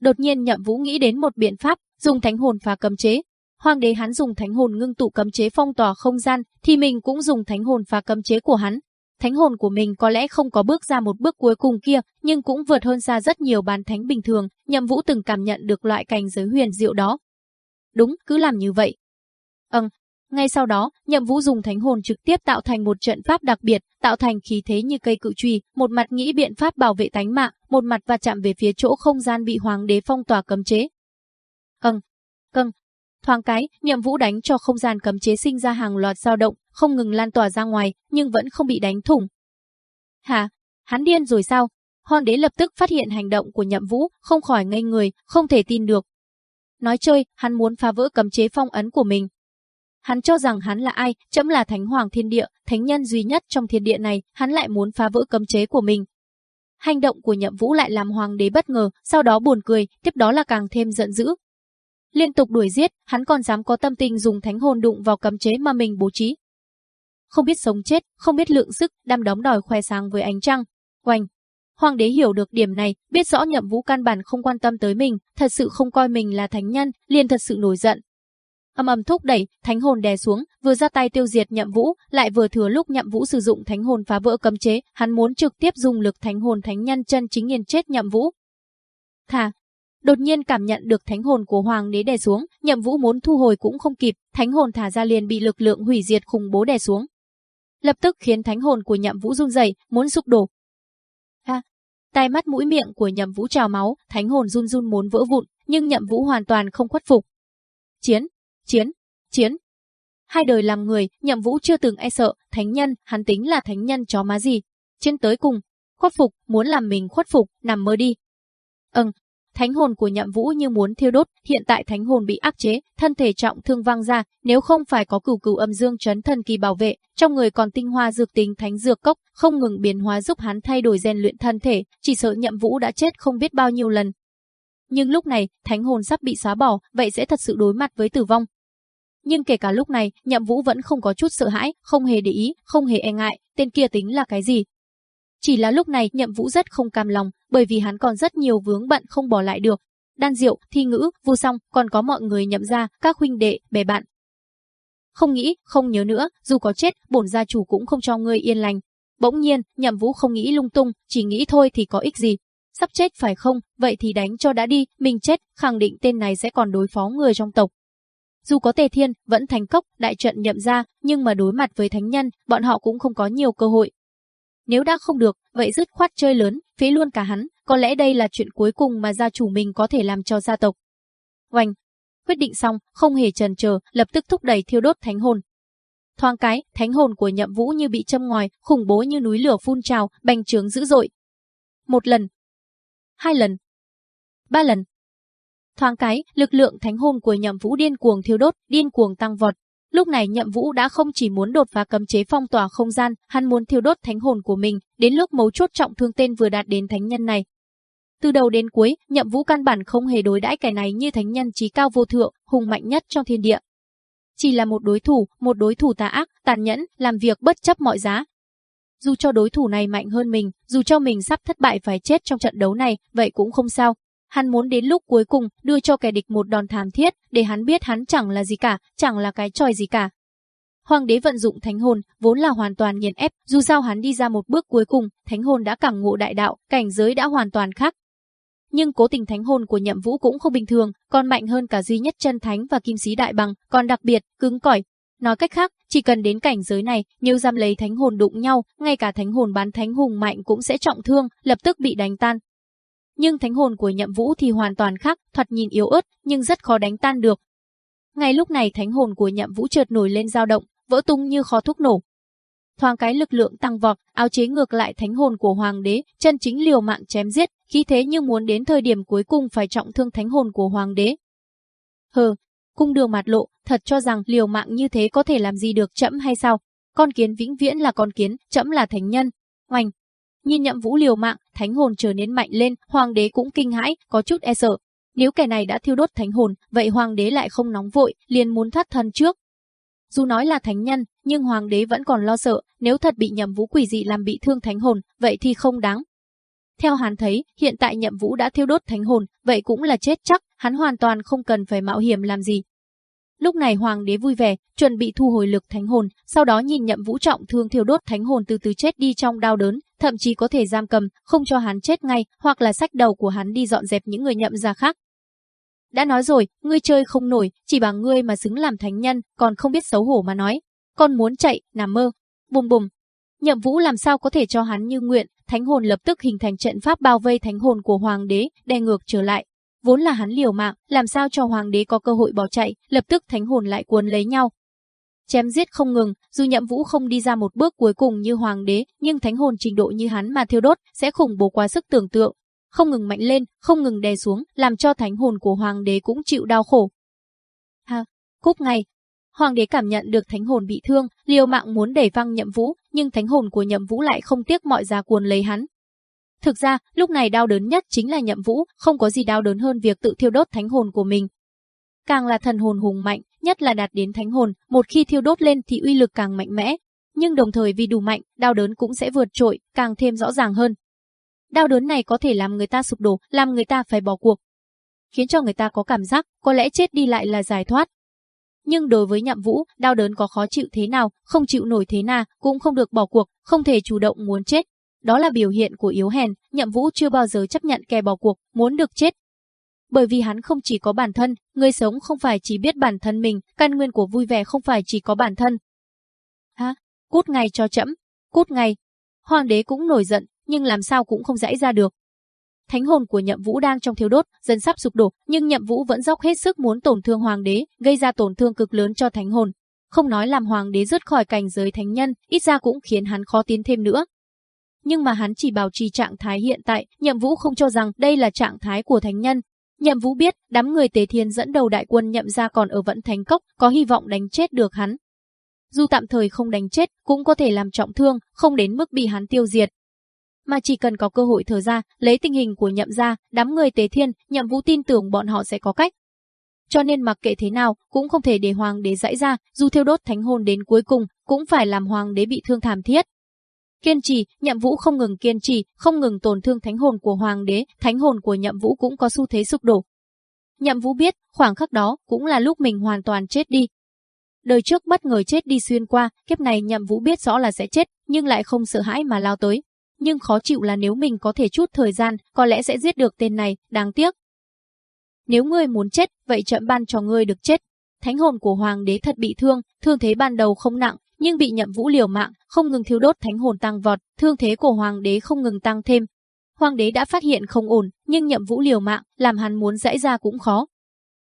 Đột nhiên nhậm vũ nghĩ đến một biện pháp, dùng thánh hồn phá cấm chế. Hoàng đế hắn dùng thánh hồn ngưng tụ cấm chế phong tỏa không gian, thì mình cũng dùng thánh hồn phá cấm chế của hắn, thánh hồn của mình có lẽ không có bước ra một bước cuối cùng kia, nhưng cũng vượt hơn xa rất nhiều bán thánh bình thường, nhậm vũ từng cảm nhận được loại cảnh giới huyền diệu đó. Đúng, cứ làm như vậy. Ừm, ngay sau đó, nhậm vũ dùng thánh hồn trực tiếp tạo thành một trận pháp đặc biệt, tạo thành khí thế như cây cự trùy, một mặt nghĩ biện pháp bảo vệ tánh mạng, một mặt và chạm về phía chỗ không gian bị hoàng đế phong tỏa cấm chế. Căng, căng, Thoáng cái, nhậm vũ đánh cho không gian cấm chế sinh ra hàng loạt dao động, không ngừng lan tỏa ra ngoài, nhưng vẫn không bị đánh thủng. Hả? Hắn điên rồi sao? Hoàng đế lập tức phát hiện hành động của nhậm vũ, không khỏi ngây người, không thể tin được. Nói chơi, hắn muốn phá vỡ cấm chế phong ấn của mình. Hắn cho rằng hắn là ai, chấm là thánh hoàng thiên địa, thánh nhân duy nhất trong thiên địa này, hắn lại muốn phá vỡ cấm chế của mình. Hành động của nhậm vũ lại làm hoàng đế bất ngờ, sau đó buồn cười, tiếp đó là càng thêm giận dữ, Liên tục đuổi giết, hắn còn dám có tâm tình dùng thánh hồn đụng vào cấm chế mà mình bố trí. không biết sống chết, không biết lượng sức, đam đóng đòi khoe sáng với ánh trăng. Oanh! Hoàng đế hiểu được điểm này, biết rõ nhậm vũ căn bản không quan tâm tới mình, thật sự không coi mình là thánh nhân, liền thật sự nổi giận. Âm ầm thúc đẩy, thánh hồn đè xuống, vừa ra tay tiêu diệt nhậm vũ, lại vừa thừa lúc nhậm vũ sử dụng thánh hồn phá vỡ cấm chế, hắn muốn trực tiếp dùng lực thánh hồn thánh nhân chân chính nghiền chết nhậm vũ. Thà, đột nhiên cảm nhận được thánh hồn của hoàng đế đè xuống, nhậm vũ muốn thu hồi cũng không kịp, thánh hồn thả ra liền bị lực lượng hủy diệt khủng bố đè xuống. Lập tức khiến thánh hồn của nhậm vũ run rẩy, muốn sụp đổ, Tai mắt mũi miệng của Nhậm Vũ trào máu, thánh hồn run run muốn vỡ vụn, nhưng Nhậm Vũ hoàn toàn không khuất phục. Chiến, chiến, chiến. Hai đời làm người, Nhậm Vũ chưa từng e sợ, thánh nhân, hắn tính là thánh nhân chó má gì. Chiến tới cùng, khuất phục, muốn làm mình khuất phục, nằm mơ đi. Ừm, thánh hồn của Nhậm Vũ như muốn thiêu đốt, hiện tại thánh hồn bị áp chế, thân thể trọng thương vang ra, nếu không phải có cửu cửu âm dương chấn thần kỳ bảo vệ, trong người còn tinh hoa dược tính thánh dược cốc, không ngừng biến hóa giúp hắn thay đổi rèn luyện thân thể, chỉ sợ Nhậm Vũ đã chết không biết bao nhiêu lần. Nhưng lúc này, thánh hồn sắp bị xóa bỏ, vậy sẽ thật sự đối mặt với tử vong. Nhưng kể cả lúc này, Nhậm Vũ vẫn không có chút sợ hãi, không hề để ý, không hề e ngại, tên kia tính là cái gì, chỉ là lúc này nhậm vũ rất không cam lòng, bởi vì hắn còn rất nhiều vướng bận không bỏ lại được. Đan diệu, thi ngữ, vu song, còn có mọi người nhậm ra, các huynh đệ, bè bạn. Không nghĩ, không nhớ nữa, dù có chết, bổn gia chủ cũng không cho ngươi yên lành. Bỗng nhiên, nhậm vũ không nghĩ lung tung, chỉ nghĩ thôi thì có ích gì. Sắp chết phải không, vậy thì đánh cho đã đi, mình chết, khẳng định tên này sẽ còn đối phó người trong tộc. Dù có tề thiên, vẫn thành cốc, đại trận nhậm ra, nhưng mà đối mặt với thánh nhân, bọn họ cũng không có nhiều cơ hội, nếu đã không được, vậy dứt khoát chơi lớn, phế luôn cả hắn, có lẽ đây là chuyện cuối cùng mà gia chủ mình có thể làm cho gia tộc. Oanh! Quyết định xong, không hề chần chờ, lập tức thúc đẩy thiêu đốt thánh hồn. Thoáng cái, thánh hồn của nhậm vũ như bị châm ngòi, khủng bố như núi lửa phun trào, bành trướng dữ dội. Một lần. Hai lần. Ba lần. Thoáng cái, lực lượng thánh hồn của nhậm vũ điên cuồng thiêu đốt, điên cuồng tăng vọt, Lúc này Nhậm Vũ đã không chỉ muốn đột phá cấm chế phong tỏa không gian, hắn muốn thiêu đốt thánh hồn của mình, đến lúc mấu chốt trọng thương tên vừa đạt đến thánh nhân này. Từ đầu đến cuối, Nhậm Vũ căn bản không hề đối đãi kẻ này như thánh nhân trí cao vô thượng, hùng mạnh nhất trong thiên địa. Chỉ là một đối thủ, một đối thủ tà ác, tàn nhẫn, làm việc bất chấp mọi giá. Dù cho đối thủ này mạnh hơn mình, dù cho mình sắp thất bại phải chết trong trận đấu này, vậy cũng không sao, Hắn muốn đến lúc cuối cùng đưa cho kẻ địch một đòn thảm thiết, để hắn biết hắn chẳng là gì cả, chẳng là cái tròi gì cả. Hoàng đế vận dụng thánh hồn, vốn là hoàn toàn nghiền ép, dù sao hắn đi ra một bước cuối cùng, thánh hồn đã cảm ngộ đại đạo, cảnh giới đã hoàn toàn khác. Nhưng cố tình thánh hồn của nhậm vũ cũng không bình thường, còn mạnh hơn cả duy nhất chân thánh và kim sĩ đại bằng, còn đặc biệt, cứng cỏi. Nói cách khác, chỉ cần đến cảnh giới này, nếu giam lấy thánh hồn đụng nhau, ngay cả thánh hồn bán thánh hùng mạnh cũng sẽ trọng thương, lập tức bị đánh tan, nhưng thánh hồn của nhậm vũ thì hoàn toàn khác, thoạt nhìn yếu ớt, nhưng rất khó đánh tan được. Ngay lúc này thánh hồn của nhậm vũ chợt nổi lên dao động, vỡ tung như kho thuốc nổ. Thoáng cái lực lượng tăng vọt, áo chế ngược lại thánh hồn của hoàng đế, chân chính liều mạng chém giết, khí thế như muốn đến thời điểm cuối cùng phải trọng thương thánh hồn của hoàng đế. Hừ, cung đường mạt lộ, thật cho rằng liều mạng như thế có thể làm gì được chậm hay sao? Con kiến vĩnh viễn là con kiến, chậm là thánh nhân. Oanh, Nhìn nhậm vũ liều mạng, thánh hồn trở nên mạnh lên, hoàng đế cũng kinh hãi, có chút e sợ. Nếu kẻ này đã thiêu đốt thánh hồn, vậy hoàng đế lại không nóng vội, liền muốn thoát thân trước. Dù nói là thánh nhân, nhưng hoàng đế vẫn còn lo sợ, nếu thật bị nhậm vũ quỷ dị làm bị thương thánh hồn, vậy thì không đáng. Theo hắn thấy, hiện tại nhậm vũ đã thiêu đốt thánh hồn, vậy cũng là chết chắc, hắn hoàn toàn không cần phải mạo hiểm làm gì, Lúc này hoàng đế vui vẻ, chuẩn bị thu hồi lực thánh hồn, sau đó nhìn nhậm vũ trọng thương thiêu đốt thánh hồn từ từ chết đi trong đau đớn, thậm chí có thể giam cầm, không cho hắn chết ngay, hoặc là sách đầu của hắn đi dọn dẹp những người nhậm ra khác. Đã nói rồi, ngươi chơi không nổi, chỉ bằng ngươi mà xứng làm thánh nhân, còn không biết xấu hổ mà nói. Con muốn chạy, nằm mơ. Bùm bùm. Nhậm vũ làm sao có thể cho hắn như nguyện, thánh hồn lập tức hình thành trận pháp bao vây thánh hồn của hoàng đế, đè ngược trở lại, Vốn là hắn liều mạng, làm sao cho hoàng đế có cơ hội bỏ chạy, lập tức thánh hồn lại cuốn lấy nhau. Chém giết không ngừng, dù nhậm vũ không đi ra một bước cuối cùng như hoàng đế, nhưng thánh hồn trình độ như hắn mà thiêu đốt sẽ khủng bố quá sức tưởng tượng. Không ngừng mạnh lên, không ngừng đè xuống, làm cho thánh hồn của hoàng đế cũng chịu đau khổ. Ha, cúp ngay. Hoàng đế cảm nhận được thánh hồn bị thương, liều mạng muốn đẩy văng nhậm vũ, nhưng thánh hồn của nhậm vũ lại không tiếc mọi giá cuồn lấy hắn, Thực ra, lúc này đau đớn nhất chính là nhậm vũ, không có gì đau đớn hơn việc tự thiêu đốt thánh hồn của mình. Càng là thần hồn hùng mạnh, nhất là đạt đến thánh hồn, một khi thiêu đốt lên thì uy lực càng mạnh mẽ. Nhưng đồng thời vì đủ mạnh, đau đớn cũng sẽ vượt trội, càng thêm rõ ràng hơn. Đau đớn này có thể làm người ta sụp đổ, làm người ta phải bỏ cuộc. Khiến cho người ta có cảm giác, có lẽ chết đi lại là giải thoát. Nhưng đối với nhậm vũ, đau đớn có khó chịu thế nào, không chịu nổi thế nào, cũng không được bỏ cuộc, không thể chủ động muốn chết. Đó là biểu hiện của yếu hèn, nhậm vũ chưa bao giờ chấp nhận kẻ bỏ cuộc, muốn được chết. Bởi vì hắn không chỉ có bản thân, người sống không phải chỉ biết bản thân mình, căn nguyên của vui vẻ không phải chỉ có bản thân. Hả? Cút ngay cho chậm, cút ngay. Hoàng đế cũng nổi giận, nhưng làm sao cũng không dãy ra được. Thánh hồn của Nhậm Vũ đang trong thiếu đốt, dần sắp sụp đổ, nhưng Nhậm Vũ vẫn dốc hết sức muốn tổn thương hoàng đế, gây ra tổn thương cực lớn cho thánh hồn. Không nói làm hoàng đế rớt khỏi cảnh giới thánh nhân, ít ra cũng khiến hắn khó tiến thêm nữa. Nhưng mà hắn chỉ bảo trì trạng thái hiện tại, Nhậm Vũ không cho rằng đây là trạng thái của thánh nhân. Nhậm Vũ biết, đám người Tế Thiên dẫn đầu đại quân Nhậm gia còn ở Vẫn Thánh Cốc, có hy vọng đánh chết được hắn. Dù tạm thời không đánh chết, cũng có thể làm trọng thương, không đến mức bị hắn tiêu diệt, mà chỉ cần có cơ hội thở ra, lấy tình hình của nhậm gia, đám người tế thiên, nhậm vũ tin tưởng bọn họ sẽ có cách. Cho nên mặc kệ thế nào, cũng không thể để hoàng đế dãy ra, dù thiêu đốt thánh hồn đến cuối cùng, cũng phải làm hoàng đế bị thương thảm thiết. Kiên trì, nhậm vũ không ngừng kiên trì, không ngừng tổn thương thánh hồn của hoàng đế, thánh hồn của nhậm vũ cũng có xu thế sụp đổ. Nhậm vũ biết, khoảng khắc đó cũng là lúc mình hoàn toàn chết đi. Đời trước bất ngờ chết đi xuyên qua, kiếp này nhậm vũ biết rõ là sẽ chết, nhưng lại không sợ hãi mà lao tới nhưng khó chịu là nếu mình có thể chút thời gian, có lẽ sẽ giết được tên này, đáng tiếc. Nếu ngươi muốn chết, vậy chậm ban cho ngươi được chết. Thánh hồn của hoàng đế thật bị thương, thương thế ban đầu không nặng, nhưng bị nhậm vũ liều mạng, không ngừng thiêu đốt thánh hồn tăng vọt, thương thế của hoàng đế không ngừng tăng thêm. Hoàng đế đã phát hiện không ổn, nhưng nhậm vũ liều mạng, làm hắn muốn dãy ra cũng khó.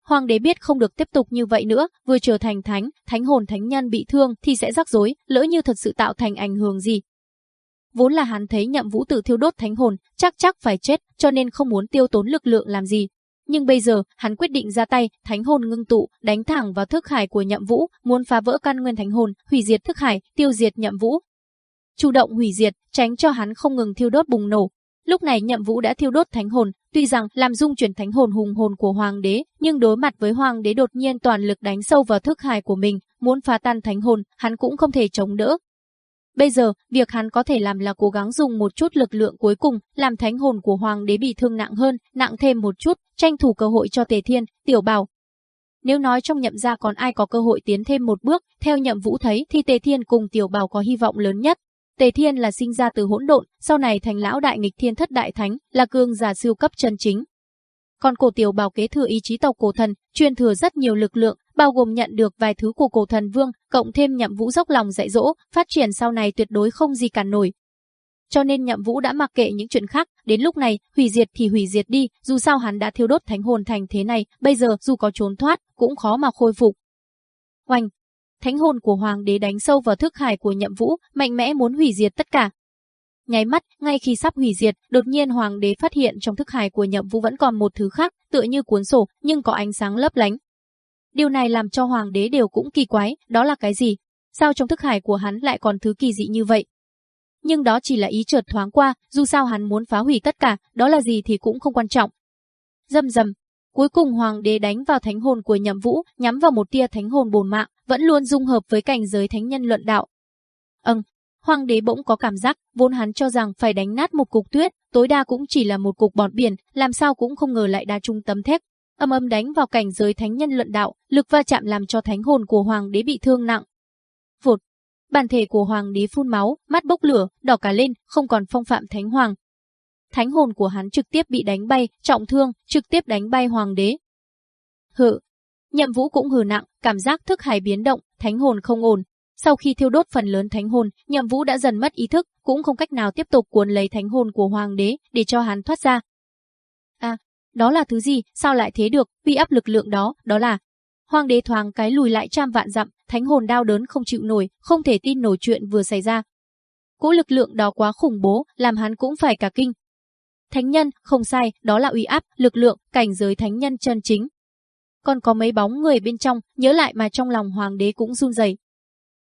Hoàng đế biết không được tiếp tục như vậy nữa, vừa trở thành thánh, thánh hồn thánh nhân bị thương thì sẽ rắc rối, lỡ như thật sự tạo thành ảnh hưởng gì, Vốn là hắn thấy nhậm vũ tử thiêu đốt thánh hồn, chắc chắc phải chết, cho nên không muốn tiêu tốn lực lượng làm gì. Nhưng bây giờ, hắn quyết định ra tay, thánh hồn ngưng tụ, đánh thẳng vào thức hải của nhậm vũ, muốn phá vỡ căn nguyên thánh hồn, hủy diệt thức hải, tiêu diệt nhậm vũ. Chủ động hủy diệt, tránh cho hắn không ngừng thiêu đốt bùng nổ. Lúc này nhậm vũ đã thiêu đốt thánh hồn, tuy rằng làm dung chuyển thánh hồn hùng hồn của hoàng đế, nhưng đối mặt với hoàng đế đột nhiên toàn lực đánh sâu vào thức hải của mình, muốn phá tan thánh hồn, hắn cũng không thể chống đỡ, Bây giờ, việc hắn có thể làm là cố gắng dùng một chút lực lượng cuối cùng, làm thánh hồn của hoàng đế bị thương nặng hơn, nặng thêm một chút, tranh thủ cơ hội cho Tề Thiên, Tiểu Bảo. Nếu nói trong nhậm gia còn ai có cơ hội tiến thêm một bước, theo nhậm vũ thấy thì Tề Thiên cùng Tiểu Bảo có hy vọng lớn nhất. Tề Thiên là sinh ra từ hỗn độn, sau này thành lão đại nghịch thiên thất đại thánh, là cương giả siêu cấp chân chính. Còn cổ Tiểu Bảo kế thừa ý chí tộc cổ thần, truyền thừa rất nhiều lực lượng, bao gồm nhận được vài thứ của cổ thần vương, cộng thêm nhậm vũ dốc lòng dạy dỗ, phát triển sau này tuyệt đối không gì cản nổi. Cho nên nhậm vũ đã mặc kệ những chuyện khác, đến lúc này, hủy diệt thì hủy diệt đi, dù sao hắn đã thiêu đốt thánh hồn thành thế này, bây giờ dù có trốn thoát, cũng khó mà khôi phục. Oanh! Thánh hồn của hoàng đế đánh sâu vào thức hải của nhậm vũ, mạnh mẽ muốn hủy diệt tất cả. Nháy mắt, ngay khi sắp hủy diệt, đột nhiên hoàng đế phát hiện trong thức hải của nhậm vũ vẫn còn một thứ khác, tựa như cuốn sổ, nhưng có ánh sáng lấp lánh, Điều này làm cho hoàng đế đều cũng kỳ quái, đó là cái gì? Sao trong thức hải của hắn lại còn thứ kỳ dị như vậy? Nhưng đó chỉ là ý chợt thoáng qua, dù sao hắn muốn phá hủy tất cả, đó là gì thì cũng không quan trọng. Dầm dầm, cuối cùng hoàng đế đánh vào thánh hồn của nhậm vũ, nhắm vào một tia thánh hồn bồn mạng, vẫn luôn dung hợp với cảnh giới thánh nhân luận đạo. Âng, hoàng đế bỗng có cảm giác, vốn hắn cho rằng phải đánh nát một cục tuyết, tối đa cũng chỉ là một cục bọt biển, làm sao cũng không ngờ lại đa trung tấm thép, âm âm đánh vào cảnh giới thánh nhân luận đạo, lực va chạm làm cho thánh hồn của hoàng đế bị thương nặng. Vụt, bản thể của hoàng đế phun máu, mắt bốc lửa, đỏ cả lên, không còn phong phạm thánh hoàng. Thánh hồn của hắn trực tiếp bị đánh bay, trọng thương, trực tiếp đánh bay hoàng đế. Hự, nhậm vũ cũng hừ nặng, cảm giác thức hải biến động, thánh hồn không ổn. Sau khi thiêu đốt phần lớn thánh hồn, nhậm vũ đã dần mất ý thức, cũng không cách nào tiếp tục cuốn lấy thánh hồn của hoàng đế để cho hắn thoát ra. Đó là thứ gì, sao lại thế được, uy áp lực lượng đó, đó là... Hoàng đế thoáng cái lùi lại trăm vạn dặm, thánh hồn đau đớn không chịu nổi, không thể tin nổi chuyện vừa xảy ra. Cỗ lực lượng đó quá khủng bố, làm hắn cũng phải cả kinh. Thánh nhân, không sai, đó là uy áp, lực lượng, cảnh giới thánh nhân chân chính. Còn có mấy bóng người bên trong, nhớ lại mà trong lòng hoàng đế cũng run rẩy.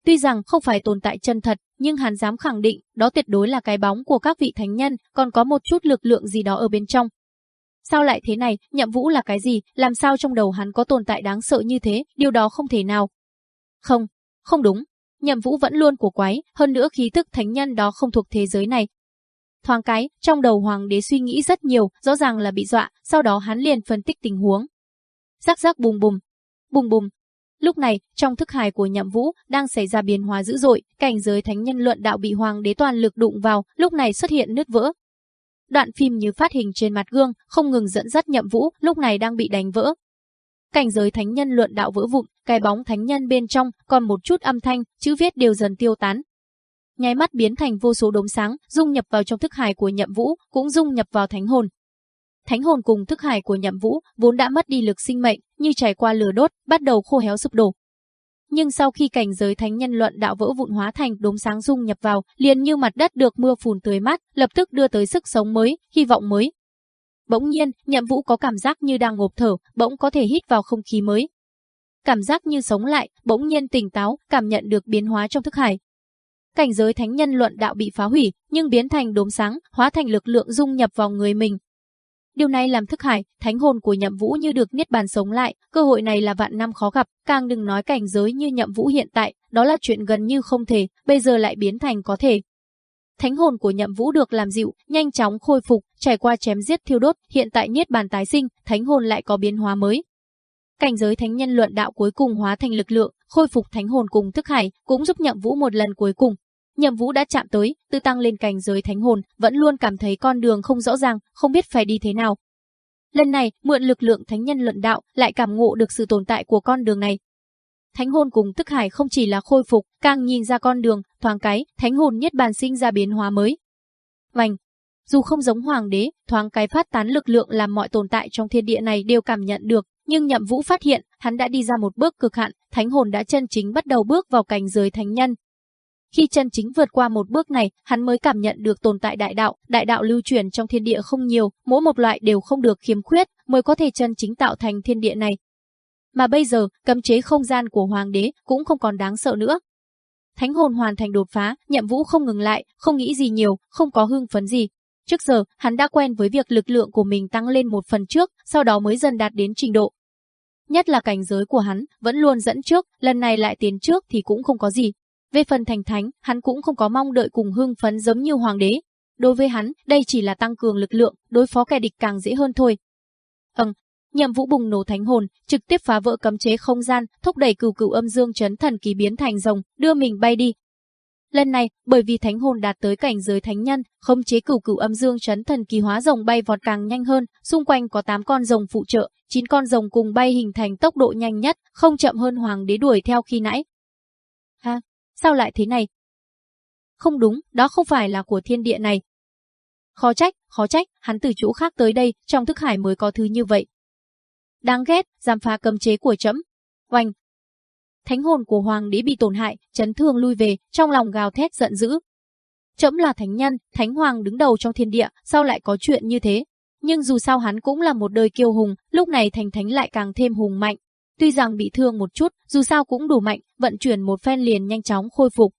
Tuy rằng không phải tồn tại chân thật, nhưng hắn dám khẳng định, đó tuyệt đối là cái bóng của các vị thánh nhân, còn có một chút lực lượng gì đó ở bên trong, Sao lại thế này, nhậm vũ là cái gì, làm sao trong đầu hắn có tồn tại đáng sợ như thế, điều đó không thể nào. Không, không đúng. Nhậm Vũ vẫn luôn của quái, hơn nữa khí tức thánh nhân đó không thuộc thế giới này. Thoáng cái, trong đầu hoàng đế suy nghĩ rất nhiều, rõ ràng là bị dọa, sau đó hắn liền phân tích tình huống. Rắc rắc bùng bùng, bùng bùng. Lúc này, trong thức hài của Nhậm Vũ đang xảy ra biến hóa dữ dội, cảnh giới thánh nhân luận đạo bị hoàng đế toàn lực đụng vào, lúc này xuất hiện nứt vỡ. Đoạn phim như phát hình trên mặt gương, không ngừng dẫn dắt Nhậm Vũ, lúc này đang bị đánh vỡ, cảnh giới thánh nhân luận đạo vỡ vụn, cái bóng thánh nhân bên trong còn một chút âm thanh, chữ viết đều dần tiêu tán. Nháy mắt biến thành vô số đốm sáng, dung nhập vào trong thức hải của Nhậm Vũ, cũng dung nhập vào thánh hồn. Thánh hồn cùng thức hải của Nhậm Vũ vốn đã mất đi lực sinh mệnh, như trải qua lửa đốt, bắt đầu khô héo sụp đổ. Nhưng sau khi cảnh giới thánh nhân luận đạo vỡ vụn hóa thành đốm sáng dung nhập vào, liền như mặt đất được mưa phùn tưới mát, lập tức đưa tới sức sống mới, hy vọng mới, Bỗng nhiên, Nhậm Vũ có cảm giác như đang ngộp thở, bỗng có thể hít vào không khí mới. Cảm giác như sống lại, bỗng nhiên tỉnh táo, cảm nhận được biến hóa trong thức hải. Cảnh giới thánh nhân luận đạo bị phá hủy, nhưng biến thành đốm sáng, hóa thành lực lượng dung nhập vào người mình. Điều này làm thức hải, thánh hồn của Nhậm Vũ như được niết bàn sống lại, cơ hội này là vạn năm khó gặp, càng đừng nói cảnh giới như Nhậm Vũ hiện tại, đó là chuyện gần như không thể, bây giờ lại biến thành có thể. Thánh hồn của Nhậm Vũ được làm dịu, nhanh chóng khôi phục, trải qua chém giết thiêu đốt, hiện tại niết bàn tái sinh, thánh hồn lại có biến hóa mới. Cảnh giới thánh nhân luận đạo cuối cùng hóa thành lực lượng, khôi phục thánh hồn cùng thức hải, cũng giúp Nhậm Vũ một lần cuối cùng. Nhậm Vũ đã chạm tới, tư tăng lên cảnh giới thánh hồn, vẫn luôn cảm thấy con đường không rõ ràng, không biết phải đi thế nào. Lần này, mượn lực lượng thánh nhân luận đạo, lại cảm ngộ được sự tồn tại của con đường này, Thánh hồn cùng tức hải không chỉ là khôi phục, càng nhìn ra con đường, thoáng cái, thánh hồn nhất bàn sinh ra biến hóa mới. Vành, dù không giống hoàng đế, thoáng cái phát tán lực lượng làm mọi tồn tại trong thiên địa này đều cảm nhận được, nhưng Nhậm Vũ phát hiện, hắn đã đi ra một bước cực hạn, thánh hồn đã chân chính bắt đầu bước vào cảnh giới thánh nhân. Khi chân chính vượt qua một bước này, hắn mới cảm nhận được tồn tại đại đạo, đại đạo lưu truyền trong thiên địa không nhiều, mỗi một loại đều không được khiếm khuyết, mới có thể chân chính tạo thành thiên địa này, mà bây giờ, cấm chế không gian của hoàng đế cũng không còn đáng sợ nữa. Thánh hồn hoàn thành đột phá, nhậm vũ không ngừng lại, không nghĩ gì nhiều, không có hưng phấn gì. Trước giờ, hắn đã quen với việc lực lượng của mình tăng lên một phần trước, sau đó mới dần đạt đến trình độ. Nhất là cảnh giới của hắn, vẫn luôn dẫn trước, lần này lại tiến trước thì cũng không có gì. Về phần thành thánh, hắn cũng không có mong đợi cùng hưng phấn giống như hoàng đế. Đối với hắn, đây chỉ là tăng cường lực lượng, đối phó kẻ địch càng dễ hơn thôi. Ừm, Nhậm Vũ bùng nổ thánh hồn, trực tiếp phá vỡ cấm chế không gian, thúc đẩy cửu cửu âm dương chấn thần kỳ biến thành rồng, đưa mình bay đi. Lần này, bởi vì thánh hồn đạt tới cảnh giới thánh nhân, không chế cửu cửu âm dương chấn thần kỳ hóa rồng bay vọt càng nhanh hơn, xung quanh có 8 con rồng phụ trợ, 9 con rồng cùng bay hình thành tốc độ nhanh nhất, không chậm hơn hoàng đế đuổi theo khi nãy. Ha, sao lại thế này? Không đúng, đó không phải là của thiên địa này. Khó trách, khó trách, hắn từ chỗ khác tới đây, trong thức hải mới có thứ như vậy, Đáng ghét, giam phá cấm chế của chấm. Oanh! Thánh hồn của hoàng đế bị tổn hại, chấn thương lui về, trong lòng gào thét giận dữ. Chấm là thánh nhân, thánh hoàng đứng đầu trong thiên địa, sao lại có chuyện như thế? Nhưng dù sao hắn cũng là một đời kiêu hùng, lúc này thành thánh lại càng thêm hùng mạnh. Tuy rằng bị thương một chút, dù sao cũng đủ mạnh, vận chuyển một phen liền nhanh chóng khôi phục.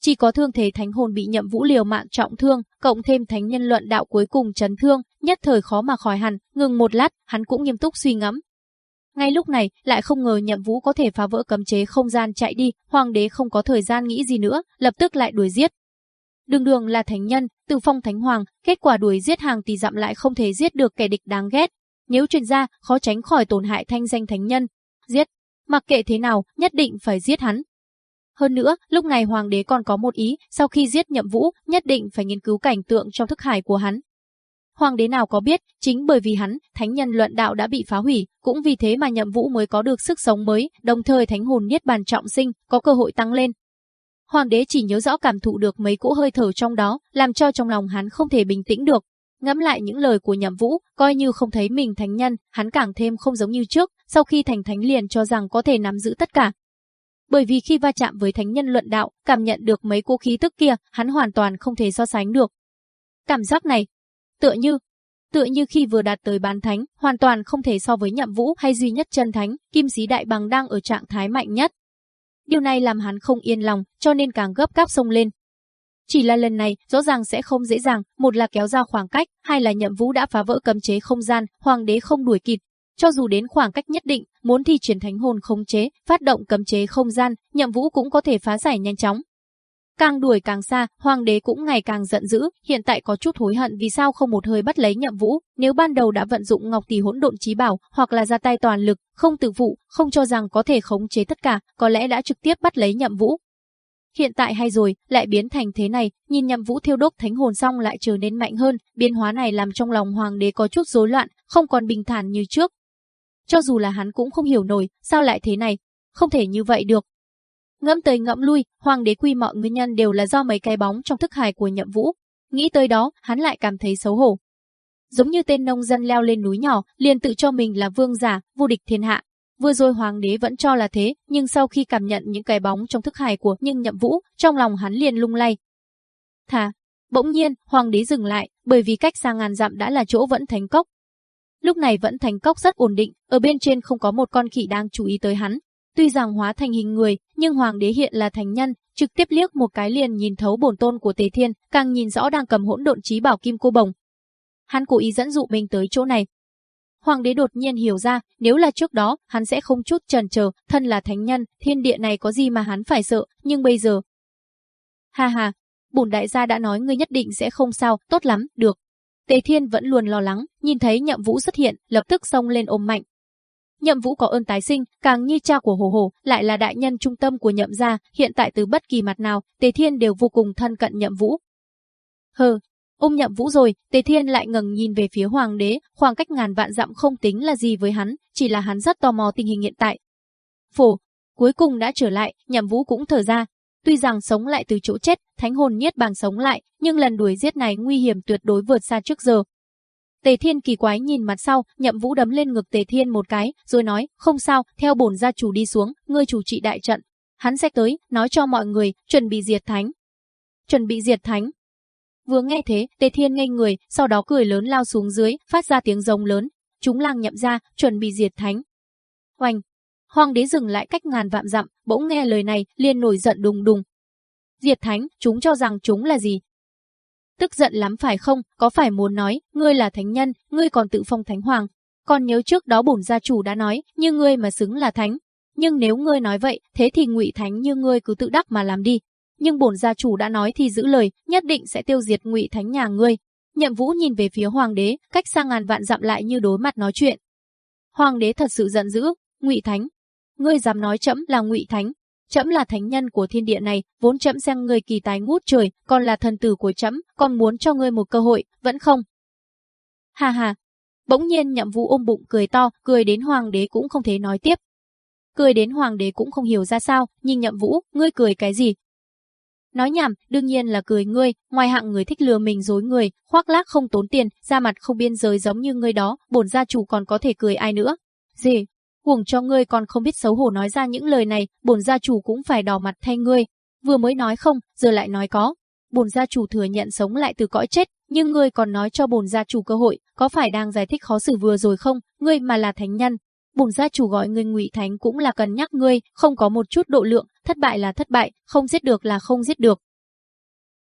Chỉ có thương thế thánh hồn bị nhậm vũ liều mạng trọng thương, cộng thêm thánh nhân luận đạo cuối cùng chấn thương, nhất thời khó mà khỏi hẳn, ngừng một lát, hắn cũng nghiêm túc suy ngẫm. Ngay lúc này, lại không ngờ nhậm vũ có thể phá vỡ cấm chế không gian chạy đi, hoàng đế không có thời gian nghĩ gì nữa, lập tức lại đuổi giết. Đường đường là thánh nhân, từ phong thánh hoàng, kết quả đuổi giết hàng tỷ dặm lại không thể giết được kẻ địch đáng ghét. Nếu truyền ra, khó tránh khỏi tổn hại thanh danh thánh nhân. Giết, mặc kệ thế nào, nhất định phải giết hắn, hơn nữa, lúc này hoàng đế còn có một ý, sau khi giết nhậm vũ, nhất định phải nghiên cứu cảnh tượng trong thức hải của hắn. Hoàng đế nào có biết, chính bởi vì hắn, thánh nhân luận đạo đã bị phá hủy, cũng vì thế mà nhậm vũ mới có được sức sống mới, đồng thời thánh hồn niết bàn trọng sinh, có cơ hội tăng lên. Hoàng đế chỉ nhớ rõ cảm thụ được mấy cỗ hơi thở trong đó, làm cho trong lòng hắn không thể bình tĩnh được. Ngẫm lại những lời của nhậm vũ, coi như không thấy mình thánh nhân, hắn càng thêm không giống như trước, sau khi thành thánh liền cho rằng có thể nắm giữ tất cả, bởi vì khi va chạm với thánh nhân luận đạo, cảm nhận được mấy cô khí tức kia, hắn hoàn toàn không thể so sánh được. Cảm giác này, tựa như, tựa như khi vừa đạt tới bán thánh, hoàn toàn không thể so với nhậm vũ hay duy nhất chân thánh, kim sĩ đại bằng đang ở trạng thái mạnh nhất. Điều này làm hắn không yên lòng, cho nên càng gấp gáp xông lên. Chỉ là lần này, rõ ràng sẽ không dễ dàng, một là kéo ra khoảng cách, hai là nhậm vũ đã phá vỡ cấm chế không gian, hoàng đế không đuổi kịp. Cho dù đến khoảng cách nhất định, muốn thi chuyển thánh hồn khống chế, phát động cấm chế không gian, nhậm vũ cũng có thể phá giải nhanh chóng. Càng đuổi càng xa, hoàng đế cũng ngày càng giận dữ, hiện tại có chút hối hận vì sao không một hơi bắt lấy nhậm vũ, nếu ban đầu đã vận dụng ngọc tỷ hỗn độn trí bảo, hoặc là ra tay toàn lực, không tự vụ, không cho rằng có thể khống chế tất cả, có lẽ đã trực tiếp bắt lấy nhậm vũ. Hiện tại hay rồi, lại biến thành thế này, nhìn nhậm vũ thiêu đốt thánh hồn xong lại trở nên mạnh hơn, biến hóa này làm trong lòng hoàng đế có chút rối loạn, không còn bình thản như trước. Cho dù là hắn cũng không hiểu nổi, sao lại thế này, không thể như vậy được, Ngẫm tới ngẫm lui, hoàng đế quy mọi nguyên nhân đều là do mấy cái bóng trong thức hải của nhậm vũ. Nghĩ tới đó, hắn lại cảm thấy xấu hổ. Giống như tên nông dân leo lên núi nhỏ, liền tự cho mình là vương giả, vô địch thiên hạ. Vừa rồi hoàng đế vẫn cho là thế, nhưng sau khi cảm nhận những cái bóng trong thức hải của nhưng nhậm vũ, trong lòng hắn liền lung lay. Thà, bỗng nhiên, hoàng đế dừng lại, bởi vì cách xa ngàn dặm đã là chỗ vẫn thành cốc. Lúc này vẫn thành cốc rất ổn định, ở bên trên không có một con khỉ đang chú ý tới hắn, Tuy rằng hóa thành hình người, nhưng hoàng đế hiện là thành nhân, trực tiếp liếc một cái liền nhìn thấu bổn tôn của Tề Thiên, càng nhìn rõ đang cầm hỗn độn trí bảo kim cô bồng. Hắn cố ý dẫn dụ mình tới chỗ này. Hoàng đế đột nhiên hiểu ra, nếu là trước đó, hắn sẽ không chút chần chờ, thân là thánh nhân, thiên địa này có gì mà hắn phải sợ, nhưng bây giờ... Ha ha, bổn đại gia đã nói ngươi nhất định sẽ không sao, tốt lắm, được. Tề Thiên vẫn luôn lo lắng, nhìn thấy nhậm vũ xuất hiện, lập tức xông lên ôm mạnh, Nhậm Vũ có ơn tái sinh, càng như cha của Hồ Hồ, lại là đại nhân trung tâm của Nhậm gia, hiện tại từ bất kỳ mặt nào, Tề Thiên đều vô cùng thân cận Nhậm Vũ. Hừ, ôm Nhậm Vũ rồi, Tề Thiên lại ngừng nhìn về phía hoàng đế, khoảng cách ngàn vạn dặm không tính là gì với hắn, chỉ là hắn rất tò mò tình hình hiện tại. Phổ, cuối cùng đã trở lại, Nhậm Vũ cũng thở ra. Tuy rằng sống lại từ chỗ chết, thánh hồn niết bàn sống lại, nhưng lần đuổi giết này nguy hiểm tuyệt đối vượt xa trước giờ, Tề Thiên kỳ quái nhìn mặt sau, Nhậm Vũ đấm lên ngực Tề Thiên một cái, rồi nói, không sao, theo bổn gia chủ đi xuống, ngươi chủ trị đại trận. Hắn sẽ tới, nói cho mọi người, chuẩn bị diệt thánh. Chuẩn bị diệt thánh. Vừa nghe thế, Tề Thiên ngây người, sau đó cười lớn lao xuống dưới, phát ra tiếng rồng lớn. Chúng lang nhậm ra, chuẩn bị diệt thánh. Hoành. Hoàng đế dừng lại cách ngàn vạn dặm, bỗng nghe lời này, liền nổi giận đùng đùng. Diệt thánh, chúng cho rằng chúng là gì? Tức giận lắm phải không, có phải muốn nói, ngươi là thánh nhân, ngươi còn tự phong thánh hoàng. Còn nhớ trước đó bổn gia chủ đã nói, như ngươi mà xứng là thánh. Nhưng nếu ngươi nói vậy, thế thì ngụy thánh như ngươi cứ tự đắc mà làm đi. Nhưng bổn gia chủ đã nói thì giữ lời, nhất định sẽ tiêu diệt ngụy thánh nhà ngươi. Nhậm Vũ nhìn về phía hoàng đế, cách xa ngàn vạn dặm lại như đối mặt nói chuyện. Hoàng đế thật sự giận dữ, ngụy thánh. Ngươi dám nói chậm là ngụy thánh, Trẫm là thánh nhân của thiên địa này, vốn trẫm xem ngươi kỳ tài ngút trời, còn là thần tử của trẫm, còn muốn cho ngươi một cơ hội, vẫn không? Ha ha. Bỗng nhiên Nhậm Vũ ôm bụng cười to, cười đến hoàng đế cũng không thể nói tiếp. Cười đến hoàng đế cũng không hiểu ra sao, nhìn Nhậm Vũ, ngươi cười cái gì? Nói nhảm, đương nhiên là cười ngươi, ngoài hạng người thích lừa mình dối người, khoác lác không tốn tiền, ra mặt không biên giới giống như ngươi đó, bổn gia chủ còn có thể cười ai nữa? Gì? Huổng cho ngươi còn không biết xấu hổ nói ra những lời này, bổn gia chủ cũng phải đỏ mặt thay ngươi. Vừa mới nói không, giờ lại nói có. Bổn gia chủ thừa nhận sống lại từ cõi chết, nhưng ngươi còn nói cho bổn gia chủ cơ hội, có phải đang giải thích khó xử vừa rồi không? Ngươi mà là thánh nhân, bổn gia chủ gọi ngươi ngụy thánh cũng là cần nhắc ngươi, không có một chút độ lượng, thất bại là thất bại, không giết được là không giết được.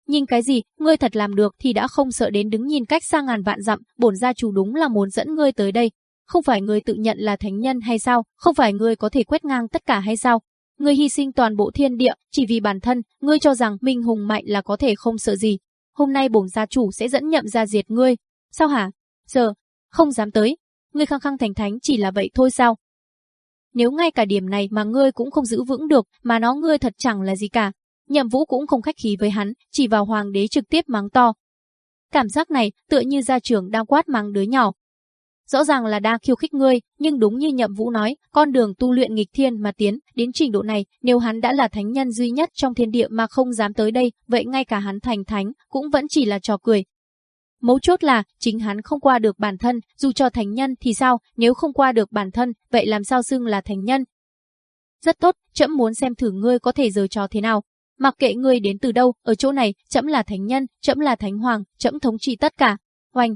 Nhìn cái gì, ngươi thật làm được thì đã không sợ đến đứng nhìn cách xa ngàn vạn dặm, bổn gia chủ đúng là muốn dẫn ngươi tới đây, không phải ngươi tự nhận là thánh nhân hay sao, không phải ngươi có thể quét ngang tất cả hay sao? Ngươi hy sinh toàn bộ thiên địa, chỉ vì bản thân, ngươi cho rằng minh hùng mạnh là có thể không sợ gì. Hôm nay bổn gia chủ sẽ dẫn nhậm ra diệt ngươi. Sao hả? Giờ, không dám tới. Ngươi khăng khăng thành thánh chỉ là vậy thôi sao? Nếu ngay cả điểm này mà ngươi cũng không giữ vững được, mà nó ngươi thật chẳng là gì cả. Nhậm vũ cũng không khách khí với hắn, chỉ vào hoàng đế trực tiếp mắng to. Cảm giác này tựa như gia trưởng đang quát mắng đứa nhỏ, Rõ ràng là đang khiêu khích ngươi, nhưng đúng như Nhậm Vũ nói, con đường tu luyện nghịch thiên mà tiến, đến trình độ này, nếu hắn đã là thánh nhân duy nhất trong thiên địa mà không dám tới đây, vậy ngay cả hắn thành thánh, cũng vẫn chỉ là trò cười. Mấu chốt là, chính hắn không qua được bản thân, dù cho thánh nhân thì sao, nếu không qua được bản thân, vậy làm sao xưng là thánh nhân? Rất tốt, chậm muốn xem thử ngươi có thể giở trò thế nào. Mặc kệ ngươi đến từ đâu, ở chỗ này, chậm là thánh nhân, chậm là thánh hoàng, chậm thống trị tất cả. hoành,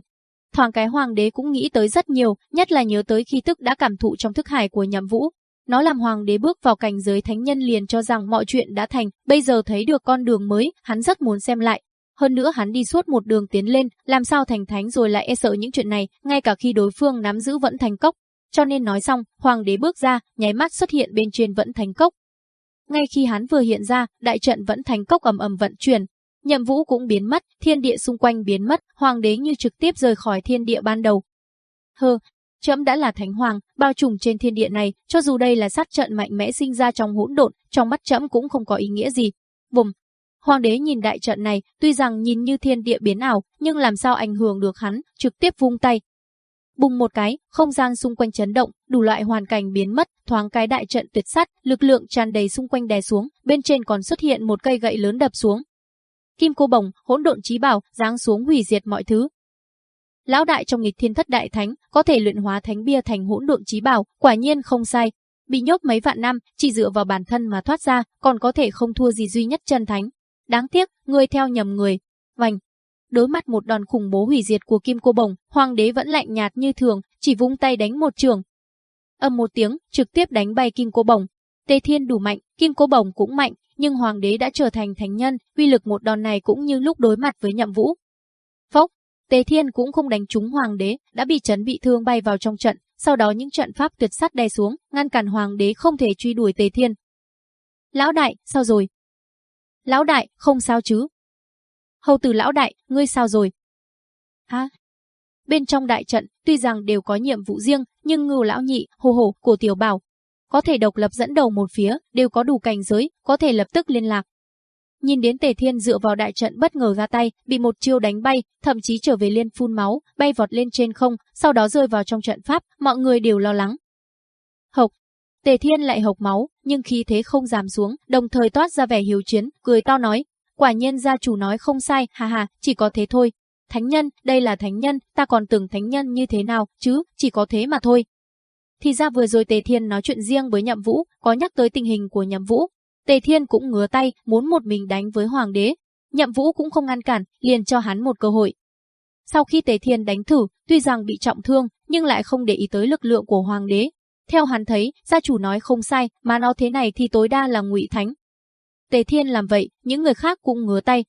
Thoáng cái hoàng đế cũng nghĩ tới rất nhiều, nhất là nhớ tới khi tức đã cảm thụ trong thức hải của nhậm vũ. Nó làm hoàng đế bước vào cảnh giới thánh nhân liền cho rằng mọi chuyện đã thành, bây giờ thấy được con đường mới, hắn rất muốn xem lại. Hơn nữa hắn đi suốt một đường tiến lên, làm sao thành thánh rồi lại e sợ những chuyện này, ngay cả khi đối phương nắm giữ vẫn thành cốc. Cho nên nói xong, hoàng đế bước ra, nháy mắt xuất hiện bên trên vẫn thành cốc. Ngay khi hắn vừa hiện ra, đại trận vẫn thành cốc ầm ầm vận chuyển. Nhậm vũ cũng biến mất, thiên địa xung quanh biến mất, hoàng đế như trực tiếp rời khỏi thiên địa ban đầu. Hơ, trẫm đã là thánh hoàng, bao trùm trên thiên địa này, cho dù đây là sát trận mạnh mẽ sinh ra trong hỗn độn, trong mắt trẫm cũng không có ý nghĩa gì. Bùm, Hoàng đế nhìn đại trận này, tuy rằng nhìn như thiên địa biến ảo, nhưng làm sao ảnh hưởng được hắn, trực tiếp vung tay. Bùng một cái, không gian xung quanh chấn động, đủ loại hoàn cảnh biến mất, thoáng cái đại trận tuyệt sắt, lực lượng tràn đầy xung quanh đè xuống, bên trên còn xuất hiện một cây gậy lớn đập xuống. Kim cô bồng, hỗn độn trí bảo, giáng xuống hủy diệt mọi thứ. Lão đại trong nghịch thiên thất đại thánh, có thể luyện hóa thánh bia thành hỗn độn trí bảo, quả nhiên không sai. Bị nhốt mấy vạn năm, chỉ dựa vào bản thân mà thoát ra, còn có thể không thua gì duy nhất chân thánh, Đáng tiếc, người theo nhầm người. Vành. Đối mặt một đòn khủng bố hủy diệt của Kim Cô Bồng, hoàng đế vẫn lạnh nhạt như thường, chỉ vung tay đánh một trường. Âm một tiếng, trực tiếp đánh bay Kim Cô Bồng. Tề Thiên đủ mạnh, Kim Cô Bồng cũng mạnh, nhưng hoàng đế đã trở thành thánh nhân, uy lực một đòn này cũng như lúc đối mặt với Nhậm Vũ. Phốc, Tề Thiên cũng không đánh trúng hoàng đế, đã bị chấn bị thương bay vào trong trận, sau đó những trận pháp tuyệt sắt đè xuống, ngăn cản hoàng đế không thể truy đuổi Tề Thiên. Lão đại, sao rồi? Lão đại, không sao chứ? Hầu tử lão đại, ngươi sao rồi? Hả? Bên trong đại trận, tuy rằng đều có nhiệm vụ riêng, nhưng ngưu lão nhị, hồ hồ, cổ tiểu bảo, có thể độc lập dẫn đầu một phía, đều có đủ cảnh giới, có thể lập tức liên lạc. Nhìn đến Tề Thiên dựa vào đại trận bất ngờ ra tay, bị một chiêu đánh bay, thậm chí trở về liên phun máu, bay vọt lên trên không, sau đó rơi vào trong trận pháp, mọi người đều lo lắng. Tề Thiên lại hộc máu, nhưng khí thế không giảm xuống, đồng thời toát ra vẻ hiếu chiến, cười to nói, quả nhiên gia chủ nói không sai, hà hà, chỉ có thế thôi. Thánh nhân, đây là thánh nhân, ta còn tưởng thánh nhân như thế nào, chứ, chỉ có thế mà thôi. Thì ra vừa rồi Tề Thiên nói chuyện riêng với Nhậm Vũ, có nhắc tới tình hình của Nhậm Vũ. Tề Thiên cũng ngứa tay, muốn một mình đánh với Hoàng đế. Nhậm Vũ cũng không ngăn cản, liền cho hắn một cơ hội. Sau khi Tề Thiên đánh thử, tuy rằng bị trọng thương, nhưng lại không để ý tới lực lượng của Hoàng đế, theo hắn thấy, gia chủ nói không sai, mà nó thế này thì tối đa là ngụy thánh. Tề Thiên làm vậy, những người khác cũng ngứa tay.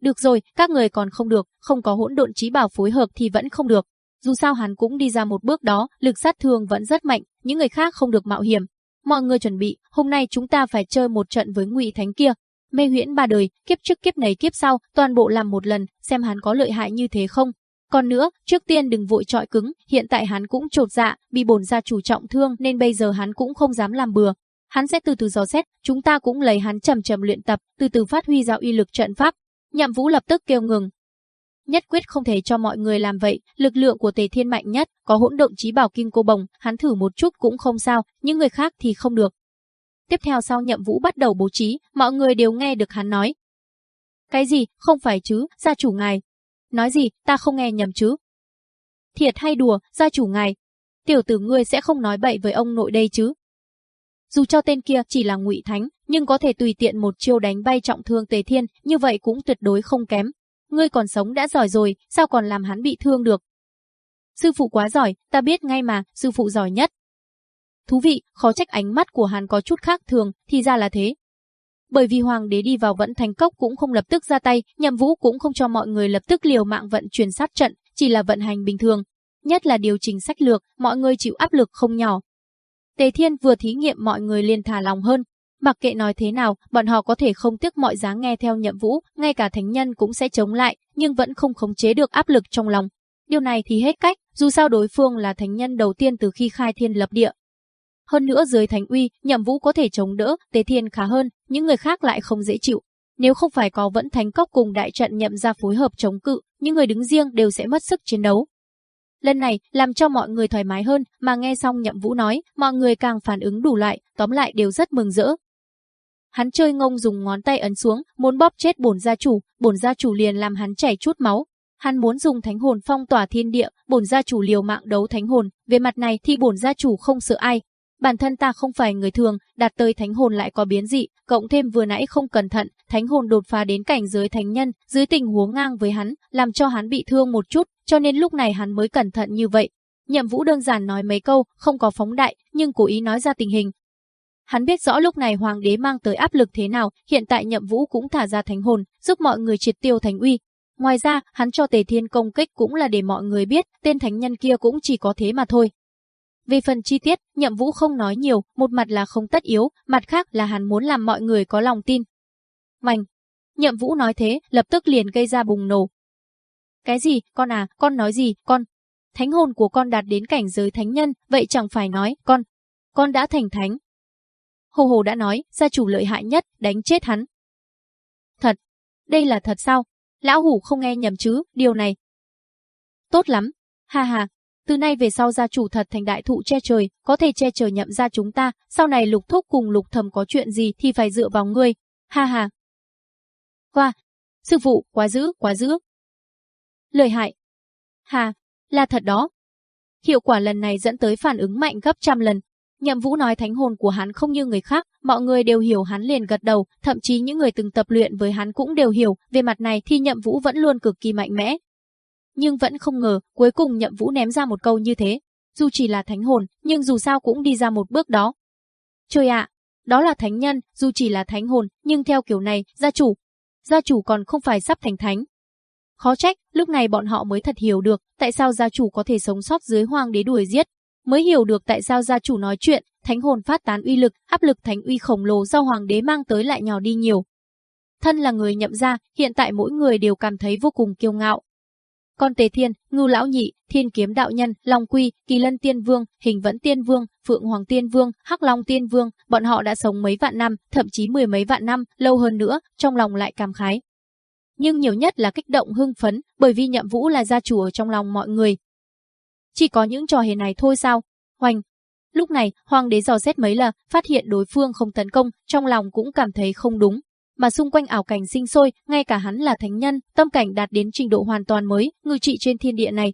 Được rồi, các người còn không được, không có hỗn độn trí bảo phối hợp thì vẫn không được. Dù sao hắn cũng đi ra một bước đó, lực sát thương vẫn rất mạnh, những người khác không được mạo hiểm. Mọi người chuẩn bị, hôm nay chúng ta phải chơi một trận với ngụy thánh kia. Mê huyễn ba đời, kiếp trước kiếp này kiếp sau, toàn bộ làm một lần, xem hắn có lợi hại như thế không. Còn nữa, trước tiên đừng vội trọi cứng, hiện tại hắn cũng trột dạ, bị bổn gia chủ trọng thương nên bây giờ hắn cũng không dám làm bừa. Hắn sẽ từ từ dò xét, chúng ta cũng lấy hắn chậm chậm luyện tập, từ từ phát huy ra uy lực trận pháp. Nhậm Vũ lập tức kêu ngừng. Nhất quyết không thể cho mọi người làm vậy, lực lượng của Tề Thiên mạnh nhất, có hỗn động trí bảo kim cô bồng, hắn thử một chút cũng không sao, những người khác thì không được. Tiếp theo sau Nhậm Vũ bắt đầu bố trí, mọi người đều nghe được hắn nói. Cái gì, không phải chứ, gia chủ ngài, Nói gì, ta không nghe nhầm chứ? Thiệt hay đùa, gia chủ ngài. Tiểu tử ngươi sẽ không nói bậy với ông nội đây chứ? Dù cho tên kia chỉ là ngụy thánh, nhưng có thể tùy tiện một chiêu đánh bay trọng thương Tề Thiên, như vậy cũng tuyệt đối không kém. Ngươi còn sống đã giỏi rồi, sao còn làm hắn bị thương được? Sư phụ quá giỏi, ta biết ngay mà, sư phụ giỏi nhất. Thú vị, khó trách ánh mắt của hắn có chút khác thường, thì ra là thế bởi vì hoàng đế đi vào vẫn thành cốc cũng không lập tức ra tay, nhậm vũ cũng không cho mọi người lập tức liều mạng vận chuyển sát trận, chỉ là vận hành bình thường. Nhất là điều chỉnh sách lược, mọi người chịu áp lực không nhỏ. Tề Thiên vừa thí nghiệm mọi người liền thả lòng hơn. Mặc kệ nói thế nào, bọn họ có thể không tiếc mọi giá nghe theo nhậm vũ, ngay cả thánh nhân cũng sẽ chống lại, nhưng vẫn không khống chế được áp lực trong lòng. Điều này thì hết cách, dù sao đối phương là thánh nhân đầu tiên từ khi khai thiên lập địa, hơn nữa dưới thánh uy, nhậm vũ có thể chống đỡ, tế thiên khá hơn, những người khác lại không dễ chịu. Nếu không phải có vẫn thánh cốc cùng đại trận nhậm ra phối hợp chống cự, những người đứng riêng đều sẽ mất sức chiến đấu. Lần này, làm cho mọi người thoải mái hơn, mà nghe xong nhậm vũ nói, mọi người càng phản ứng đủ lại, tóm lại đều rất mừng rỡ. Hắn chơi ngông dùng ngón tay ấn xuống, muốn bóp chết bổn gia chủ, bổn gia chủ liền làm hắn chảy chút máu. Hắn muốn dùng thánh hồn phong tỏa thiên địa, bổn gia chủ liều mạng đấu thánh hồn, về mặt này thì bổn gia chủ không sợ ai, Bản thân ta không phải người thường, đạt tới thánh hồn lại có biến dị, cộng thêm vừa nãy không cẩn thận, thánh hồn đột phá đến cảnh giới thánh nhân, dưới tình huống ngang với hắn, làm cho hắn bị thương một chút, cho nên lúc này hắn mới cẩn thận như vậy. Nhậm Vũ đơn giản nói mấy câu, không có phóng đại, nhưng cố ý nói ra tình hình. Hắn biết rõ lúc này hoàng đế mang tới áp lực thế nào, hiện tại Nhậm Vũ cũng thả ra thánh hồn, giúp mọi người triệt tiêu thánh uy. Ngoài ra, hắn cho Tề Thiên công kích cũng là để mọi người biết, tên thánh nhân kia cũng chỉ có thế mà thôi. Về phần chi tiết, Nhậm Vũ không nói nhiều, một mặt là không tất yếu, mặt khác là hắn muốn làm mọi người có lòng tin. Mành. Nhậm Vũ nói thế, lập tức liền gây ra bùng nổ. Cái gì, con à, con nói gì, con? Thánh hồn của con đạt đến cảnh giới thánh nhân, vậy chẳng phải nói, con, con đã thành thánh. Hồ Hồ đã nói, gia chủ lợi hại nhất, đánh chết hắn. Thật, đây là thật sao? Lão Hủ không nghe nhầm chứ, điều này. Tốt lắm, ha ha, từ nay về sau gia chủ thật thành đại thụ che trời, có thể che trời nhậm ra chúng ta, sau này lục thúc cùng lục thầm có chuyện gì thì phải dựa vào ngươi, ha ha. Qua, sư phụ, quá dữ, quá dữ. Lời hại. Hà, là thật đó. Hiệu quả lần này dẫn tới phản ứng mạnh gấp trăm lần. Nhậm Vũ nói thánh hồn của hắn không như người khác, mọi người đều hiểu hắn liền gật đầu, thậm chí những người từng tập luyện với hắn cũng đều hiểu, về mặt này thì Nhậm Vũ vẫn luôn cực kỳ mạnh mẽ, nhưng vẫn không ngờ, cuối cùng Nhậm Vũ ném ra một câu như thế. Dù chỉ là thánh hồn, nhưng dù sao cũng đi ra một bước đó. Trời ạ, đó là thánh nhân, dù chỉ là thánh hồn, nhưng theo kiểu này, gia chủ, gia chủ còn không phải sắp thành thánh. Khó trách, lúc này bọn họ mới thật hiểu được tại sao gia chủ có thể sống sót dưới hoàng đế đuổi giết, mới hiểu được tại sao gia chủ nói chuyện, thánh hồn phát tán uy lực, áp lực thánh uy khổng lồ do hoàng đế mang tới lại nhỏ đi nhiều. Thân là người nhậm gia, hiện tại mỗi người đều cảm thấy vô cùng kiêu ngạo, con Tề Thiên, Ngưu Lão Nhị, Thiên Kiếm Đạo Nhân, Long Quy, Kỳ Lân Tiên Vương, Hình Vẫn Tiên Vương, Phượng Hoàng Tiên Vương, Hắc Long Tiên Vương, bọn họ đã sống mấy vạn năm, thậm chí mười mấy vạn năm, lâu hơn nữa, trong lòng lại cảm khái. Nhưng nhiều nhất là kích động hưng phấn, bởi vì Nhậm Vũ là gia chủ ở trong lòng mọi người. Chỉ có những trò hề này thôi sao? Hoành. Lúc này, Hoàng đế dò xét mấy là, phát hiện đối phương không tấn công, trong lòng cũng cảm thấy không đúng, mà xung quanh ảo cảnh sinh sôi, ngay cả hắn là thánh nhân, tâm cảnh đạt đến trình độ hoàn toàn mới, ngự trị trên thiên địa này.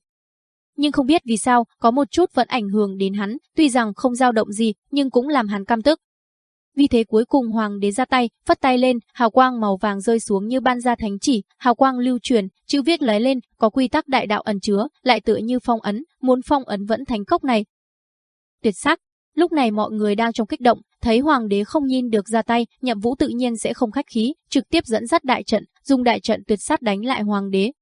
Nhưng không biết vì sao, có một chút vẫn ảnh hưởng đến hắn, tuy rằng không dao động gì, nhưng cũng làm hắn cam tức. Vì thế cuối cùng hoàng đế ra tay, phất tay lên, hào quang màu vàng rơi xuống như ban ra thánh chỉ, hào quang lưu truyền, chữ viết lóe lên, có quy tắc đại đạo ẩn chứa, lại tựa như phong ấn, muốn phong ấn vẫn thành cốc này. Tuyệt sắc, lúc này mọi người đang trong kích động, Thấy hoàng đế không nhìn được ra tay, nhậm vũ tự nhiên sẽ không khách khí, trực tiếp dẫn dắt đại trận, dùng đại trận tuyệt sát đánh lại hoàng đế.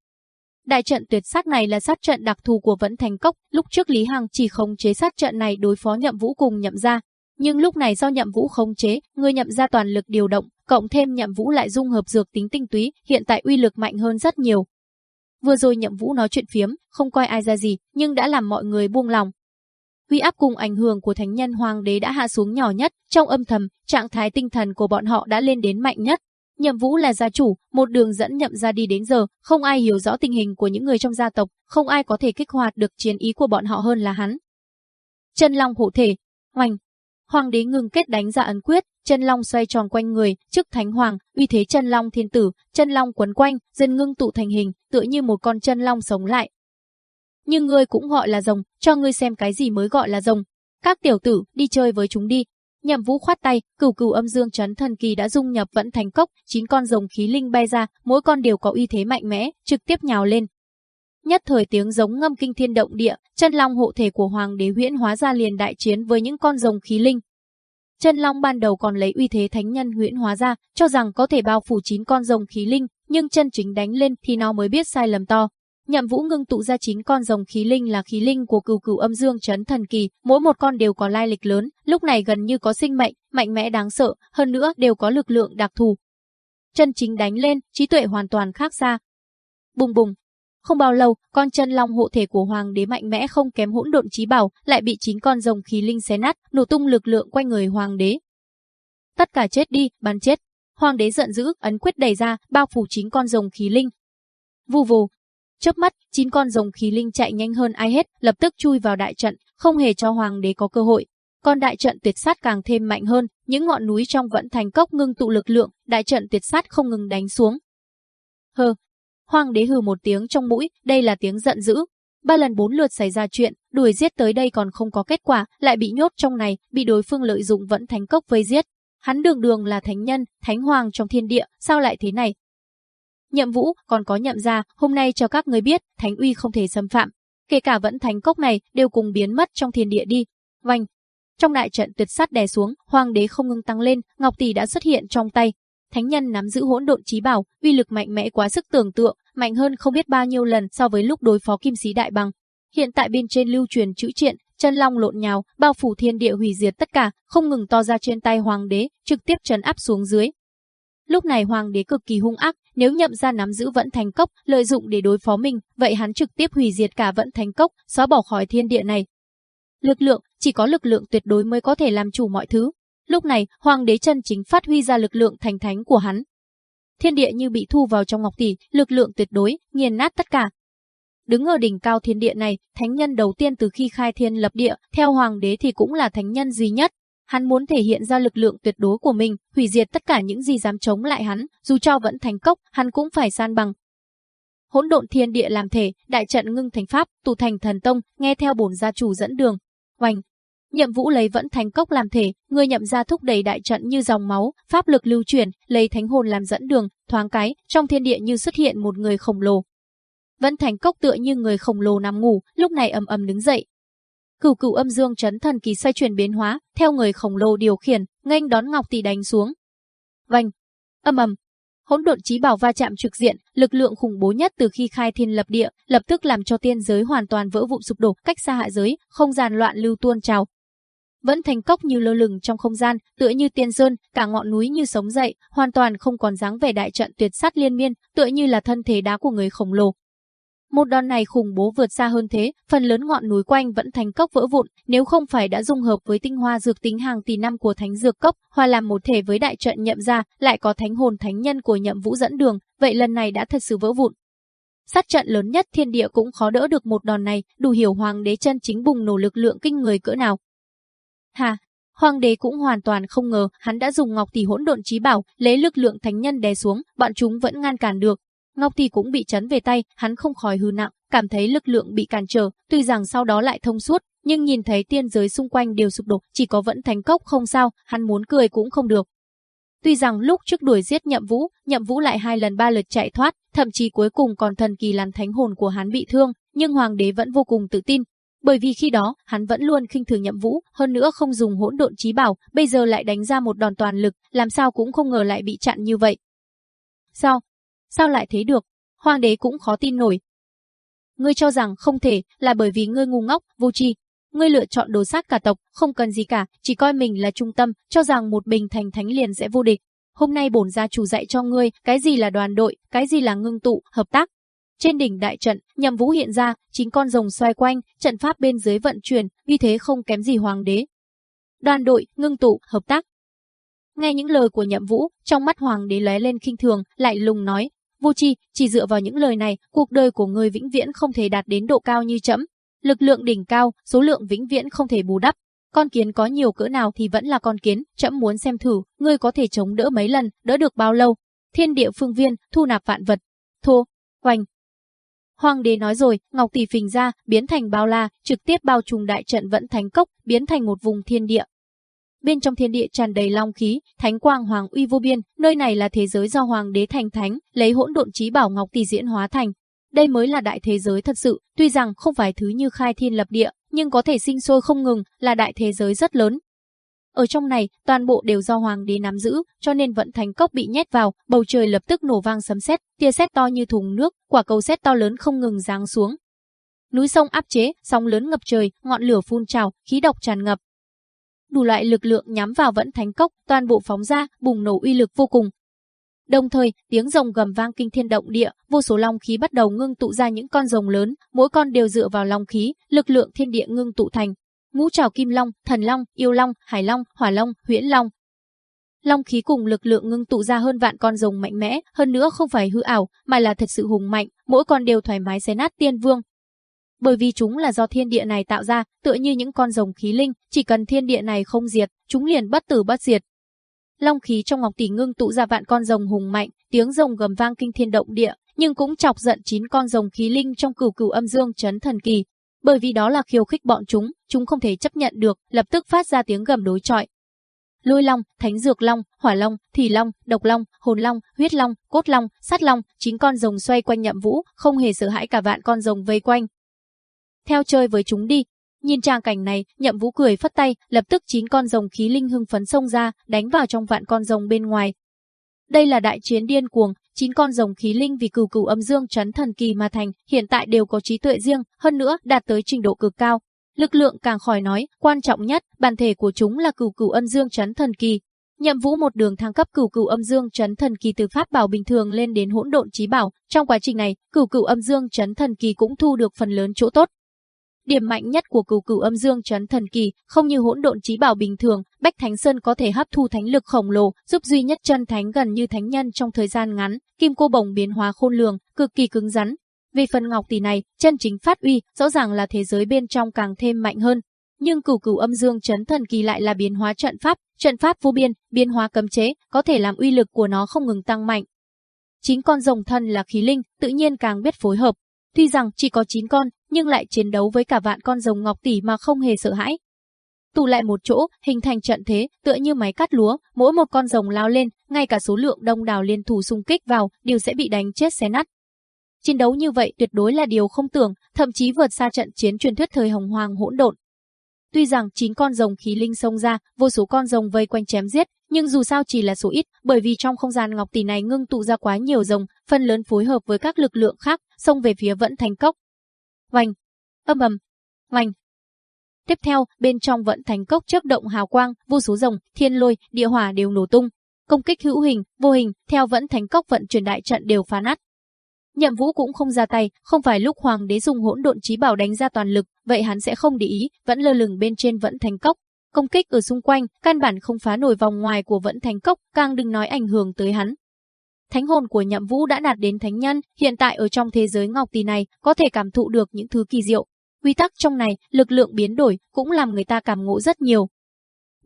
Đại trận tuyệt sát này là sát trận đặc thù của Vẫn Thành Cốc, lúc trước Lý Hằng chỉ khống chế sát trận này đối phó nhậm vũ cùng nhậm ra. Nhưng lúc này do nhậm vũ khống chế, người nhậm ra toàn lực điều động, cộng thêm nhậm vũ lại dung hợp dược tính tinh túy, hiện tại uy lực mạnh hơn rất nhiều. Vừa rồi nhậm vũ nói chuyện phiếm, không coi ai ra gì, nhưng đã làm mọi người buông lòng, Huy áp cùng ảnh hưởng của thánh nhân hoàng đế đã hạ xuống nhỏ nhất, trong âm thầm, trạng thái tinh thần của bọn họ đã lên đến mạnh nhất. Nhậm Vũ là gia chủ, một đường dẫn nhậm ra đi đến giờ, không ai hiểu rõ tình hình của những người trong gia tộc, không ai có thể kích hoạt được chiến ý của bọn họ hơn là hắn. Chân Long hộ thể, hoành. Hoàng đế ngừng kết đánh ra ấn quyết, chân long xoay tròn quanh người, trước thánh hoàng, uy thế chân long thiên tử, chân long quấn quanh, dần ngưng tụ thành hình, tựa như một con chân long sống lại, nhưng người cũng gọi là rồng, cho ngươi xem cái gì mới gọi là rồng. Các tiểu tử, đi chơi với chúng đi. Nhậm Vũ khoát tay, cửu cửu âm dương chấn thần kỳ đã dung nhập vẫn thành cốc, chín con rồng khí linh bay ra, mỗi con đều có uy thế mạnh mẽ, trực tiếp nhào lên. Nhất thời tiếng giống ngâm kinh thiên động địa, chân long hộ thể của hoàng đế huyễn hóa ra liền đại chiến với những con rồng khí linh. Chân long ban đầu còn lấy uy thế thánh nhân huyễn hóa ra, cho rằng có thể bao phủ chín con rồng khí linh, nhưng chân chính đánh lên thì nó mới biết sai lầm to, Nhậm Vũ ngưng tụ ra chín con rồng khí linh là khí linh của cửu cửu âm dương chấn thần kỳ, mỗi một con đều có lai lịch lớn, lúc này gần như có sinh mệnh, mạnh mẽ đáng sợ, hơn nữa đều có lực lượng đặc thù. Chân chính đánh lên, trí tuệ hoàn toàn khác xa. Bùng bùng. Không bao lâu, con chân long hộ thể của hoàng đế mạnh mẽ không kém hỗn độn trí bảo, lại bị chín con rồng khí linh xé nát, nổ tung lực lượng quanh người hoàng đế. Tất cả chết đi, bắn chết. Hoàng đế giận dữ, ấn quyết đẩy ra, bao phủ chín con rồng khí linh. Vù vù, Chớp mắt, chín con rồng khí linh chạy nhanh hơn ai hết, lập tức chui vào đại trận, không hề cho hoàng đế có cơ hội. Còn đại trận tuyệt sát càng thêm mạnh hơn, những ngọn núi trong vẫn thành cốc ngưng tụ lực lượng, đại trận tuyệt sát không ngừng đánh xuống. hừ hoàng đế hừ một tiếng trong mũi, đây là tiếng giận dữ. Ba lần bốn lượt xảy ra chuyện, đuổi giết tới đây còn không có kết quả, lại bị nhốt trong này, bị đối phương lợi dụng vẫn thành cốc vây giết. Hắn đường đường là thánh nhân, thánh hoàng trong thiên địa, sao lại thế này, Nhậm Vũ còn có nhậm gia, hôm nay cho các người biết, thánh uy không thể xâm phạm. Kể cả vẫn thánh cốc này đều cùng biến mất trong thiên địa đi. Vành. Trong đại trận tuyệt sát đè xuống, hoàng đế không ngừng tăng lên, ngọc tỷ đã xuất hiện trong tay. Thánh nhân nắm giữ hỗn độn trí bảo, uy lực mạnh mẽ quá sức tưởng tượng, mạnh hơn không biết bao nhiêu lần so với lúc đối phó kim sĩ đại bằng. Hiện tại bên trên lưu truyền chữ triện, chân long lộn nhào, bao phủ thiên địa hủy diệt tất cả, không ngừng to ra trên tay hoàng đế, trực tiếp trấn áp xuống dưới. Lúc này hoàng đế cực kỳ hung ác, nếu nhậm ra nắm giữ vẫn thành cốc, lợi dụng để đối phó mình, vậy hắn trực tiếp hủy diệt cả vẫn thành cốc, xóa bỏ khỏi thiên địa này. Lực lượng, chỉ có lực lượng tuyệt đối mới có thể làm chủ mọi thứ. Lúc này, hoàng đế chân chính phát huy ra lực lượng thành thánh của hắn. Thiên địa như bị thu vào trong ngọc tỷ, lực lượng tuyệt đối, nghiền nát tất cả. Đứng ở đỉnh cao thiên địa này, thánh nhân đầu tiên từ khi khai thiên lập địa, theo hoàng đế thì cũng là thánh nhân duy nhất, Hắn muốn thể hiện ra lực lượng tuyệt đối của mình, hủy diệt tất cả những gì dám chống lại hắn, dù cho vẫn thành cốc, hắn cũng phải san bằng. Hỗn độn thiên địa làm thể, đại trận ngưng thành pháp, tụ thành thần tông, nghe theo bổn gia chủ dẫn đường. Oanh, Nhậm Vũ lấy vẫn thành cốc làm thể, người nhậm ra thúc đẩy đại trận như dòng máu, pháp lực lưu chuyển, lấy thánh hồn làm dẫn đường, thoáng cái, trong thiên địa như xuất hiện một người khổng lồ. Vẫn thành cốc tựa như người khổng lồ nằm ngủ, lúc này ầm ầm đứng dậy, Cửu cửu âm dương chấn thần kỳ xoay chuyển biến hóa, theo người khổng lồ điều khiển, nghênh đón Ngọc Tỷ đánh xuống. Vành, âm ầm, hỗn độn chí bảo va chạm trực diện, lực lượng khủng bố nhất từ khi khai thiên lập địa, lập tức làm cho tiên giới hoàn toàn vỡ vụn sụp đổ, cách xa hạ giới, không gian loạn lưu tuôn trào. Vẫn thành cốc như lơ lửng trong không gian, tựa như tiên sơn, cả ngọn núi như sống dậy, hoàn toàn không còn dáng vẻ đại trận tuyệt sát liên miên, tựa như là thân thể đá của người khổng lồ, một đòn này khủng bố vượt xa hơn thế, phần lớn ngọn núi quanh vẫn thành cốc vỡ vụn, nếu không phải đã dung hợp với tinh hoa dược tính hàng tỷ năm của thánh dược cốc, hòa làm một thể với đại trận nhậm ra, lại có thánh hồn thánh nhân của nhậm vũ dẫn đường, vậy lần này đã thật sự vỡ vụn. Sát trận lớn nhất thiên địa cũng khó đỡ được một đòn này, đủ hiểu hoàng đế chân chính bùng nổ lực lượng kinh người cỡ nào. Hà, Hoàng đế cũng hoàn toàn không ngờ hắn đã dùng ngọc tỷ hỗn độn trí bảo, lấy lực lượng thánh nhân đè xuống, bọn chúng vẫn ngăn cản được, Ngọc thì cũng bị chấn về tay, hắn không khỏi hư nặng, cảm thấy lực lượng bị cản trở, tuy rằng sau đó lại thông suốt, nhưng nhìn thấy tiên giới xung quanh đều sụp đổ, chỉ có vẫn thành cốc không sao, hắn muốn cười cũng không được. Tuy rằng lúc trước đuổi giết Nhậm Vũ, Nhậm Vũ lại hai lần ba lượt chạy thoát, thậm chí cuối cùng còn thần kỳ làm thánh hồn của hắn bị thương, nhưng hoàng đế vẫn vô cùng tự tin, bởi vì khi đó, hắn vẫn luôn khinh thường Nhậm Vũ, hơn nữa không dùng hỗn độn trí bảo, bây giờ lại đánh ra một đòn toàn lực, làm sao cũng không ngờ lại bị chặn như vậy. Sao, Sao lại thế được? Hoàng đế cũng khó tin nổi. Ngươi cho rằng không thể là bởi vì ngươi ngu ngốc, vô tri. Ngươi lựa chọn đồ sát cả tộc, không cần gì cả, chỉ coi mình là trung tâm, cho rằng một bình thành thánh liền sẽ vô địch. Hôm nay bổn gia chủ dạy cho ngươi, cái gì là đoàn đội, cái gì là ngưng tụ, hợp tác. Trên đỉnh đại trận, nhầm vũ hiện ra, chín con rồng xoay quanh, trận pháp bên dưới vận chuyển, như thế không kém gì hoàng đế. Đoàn đội, ngưng tụ, hợp tác. Nghe những lời của nhậm vũ, trong mắt hoàng đế lóe lên khinh thường, lại lùng nói, Vô Chi, chỉ dựa vào những lời này, cuộc đời của người vĩnh viễn không thể đạt đến độ cao như chấm. Lực lượng đỉnh cao, số lượng vĩnh viễn không thể bù đắp. Con kiến có nhiều cỡ nào thì vẫn là con kiến, chậm muốn xem thử, ngươi có thể chống đỡ mấy lần, đỡ được bao lâu. Thiên địa phương viên, thu nạp vạn vật. Thô, hoành. Hoàng đế nói rồi, ngọc tỷ phình ra, biến thành bao la, trực tiếp bao trùm đại trận vẫn thánh cốc, biến thành một vùng thiên địa, bên trong thiên địa tràn đầy long khí, thánh quang hoàng uy vô biên, nơi này là thế giới do hoàng đế thành thánh, lấy hỗn độn trí bảo ngọc tỷ diễn hóa thành. Đây mới là đại thế giới thật sự, tuy rằng không phải thứ như khai thiên lập địa, nhưng có thể sinh sôi không ngừng, là đại thế giới rất lớn. Ở trong này, toàn bộ đều do hoàng đế nắm giữ, cho nên vận thành cốc bị nhét vào, bầu trời lập tức nổ vang sấm sét, tia sét to như thùng nước, quả cầu sét to lớn không ngừng giáng xuống. Núi sông áp chế, sóng lớn ngập trời, ngọn lửa phun trào, khí độc tràn ngập, đủ loại lực lượng nhắm vào vẫn thánh cốc, toàn bộ phóng ra, bùng nổ uy lực vô cùng. Đồng thời, tiếng rồng gầm vang kinh thiên động địa, vô số long khí bắt đầu ngưng tụ ra những con rồng lớn, mỗi con đều dựa vào long khí, lực lượng thiên địa ngưng tụ thành. Ngũ trảo kim long, thần long, yêu long, hải long, hỏa long, huyễn long. Long khí cùng lực lượng ngưng tụ ra hơn vạn con rồng mạnh mẽ, hơn nữa không phải hư ảo, mà là thật sự hùng mạnh, mỗi con đều thoải mái xé nát tiên vương, bởi vì chúng là do thiên địa này tạo ra, tựa như những con rồng khí linh, chỉ cần thiên địa này không diệt, chúng liền bất tử bất diệt. Long khí trong ngọc tỷ ngưng tụ ra vạn con rồng hùng mạnh, tiếng rồng gầm vang kinh thiên động địa, nhưng cũng chọc giận chín con rồng khí linh trong cửu cửu âm dương chấn thần kỳ. Bởi vì đó là khiêu khích bọn chúng, chúng không thể chấp nhận được, lập tức phát ra tiếng gầm đối chọi. Lôi long, thánh dược long, hỏa long, thủy long, độc long, hồn long, huyết long, cốt long, sát long, chín con rồng xoay quanh nhậm vũ, không hề sợ hãi cả vạn con rồng vây quanh, theo chơi với chúng đi. Nhìn trang cảnh này, nhậm vũ cười phất tay, lập tức chín con rồng khí linh hưng phấn xông ra, đánh vào trong vạn con rồng bên ngoài. Đây là đại chiến điên cuồng, chín con rồng khí linh vì cửu cửu âm dương chấn thần kỳ mà thành, hiện tại đều có trí tuệ riêng, hơn nữa đạt tới trình độ cực cao. Lực lượng càng khỏi nói, quan trọng nhất, bản thể của chúng là cửu cửu âm dương chấn thần kỳ. Nhậm Vũ một đường thăng cấp cửu cửu âm dương chấn thần kỳ từ pháp bảo bình thường lên đến hỗn độn chí bảo, trong quá trình này, cửu cửu âm dương chấn thần kỳ cũng thu được phần lớn chỗ tốt. Điểm mạnh nhất của cửu cửu âm dương chấn thần kỳ, không như hỗn độn trí bảo bình thường, Bách Thánh Sơn có thể hấp thu thánh lực khổng lồ, giúp duy nhất chân thánh gần như thánh nhân trong thời gian ngắn, kim cô bồng biến hóa khôn lường, cực kỳ cứng rắn, vì phần ngọc tỷ này, chân chính phát uy, rõ ràng là thế giới bên trong càng thêm mạnh hơn. Nhưng cửu cửu âm dương chấn thần kỳ lại là biến hóa trận pháp, trận pháp vô biên, biến hóa cấm chế, có thể làm uy lực của nó không ngừng tăng mạnh. Chín con rồng thân là khí linh, tự nhiên càng biết phối hợp. Tuy rằng chỉ có 9 con, nhưng lại chiến đấu với cả vạn con rồng ngọc tỷ mà không hề sợ hãi. Tụ lại một chỗ, hình thành trận thế, tựa như máy cắt lúa, mỗi một con rồng lao lên, ngay cả số lượng đông đảo liên thủ xung kích vào, đều sẽ bị đánh chết xé nát. Chiến đấu như vậy tuyệt đối là điều không tưởng, thậm chí vượt xa trận chiến truyền thuyết thời hồng hoàng hỗn độn. Tuy rằng chín con rồng khí linh xông ra, vô số con rồng vây quanh chém giết, nhưng dù sao chỉ là số ít, bởi vì trong không gian ngọc tỷ này ngưng tụ ra quá nhiều rồng, phần lớn phối hợp với các lực lượng khác, xông về phía vẫn thành cốc. Oanh, âm ầm, oanh. Tiếp theo, bên trong vẫn thành cốc chớp động hào quang, vô số rồng, thiên lôi, địa hỏa đều nổ tung. Công kích hữu hình, vô hình, theo vẫn thành cốc vận chuyển đại trận đều phá nát. Nhậm Vũ cũng không ra tay, không phải lúc hoàng đế dùng hỗn độn chí bảo đánh ra toàn lực, vậy hắn sẽ không để ý, vẫn lơ lửng bên trên vẫn thành cốc. Công kích ở xung quanh, căn bản không phá nổi vòng ngoài của vẫn thành cốc, càng đừng nói ảnh hưởng tới hắn. Thánh hồn của Nhậm Vũ đã đạt đến thánh nhân, hiện tại ở trong thế giới ngọc tỷ này, có thể cảm thụ được những thứ kỳ diệu. Quy tắc trong này, lực lượng biến đổi, cũng làm người ta cảm ngộ rất nhiều,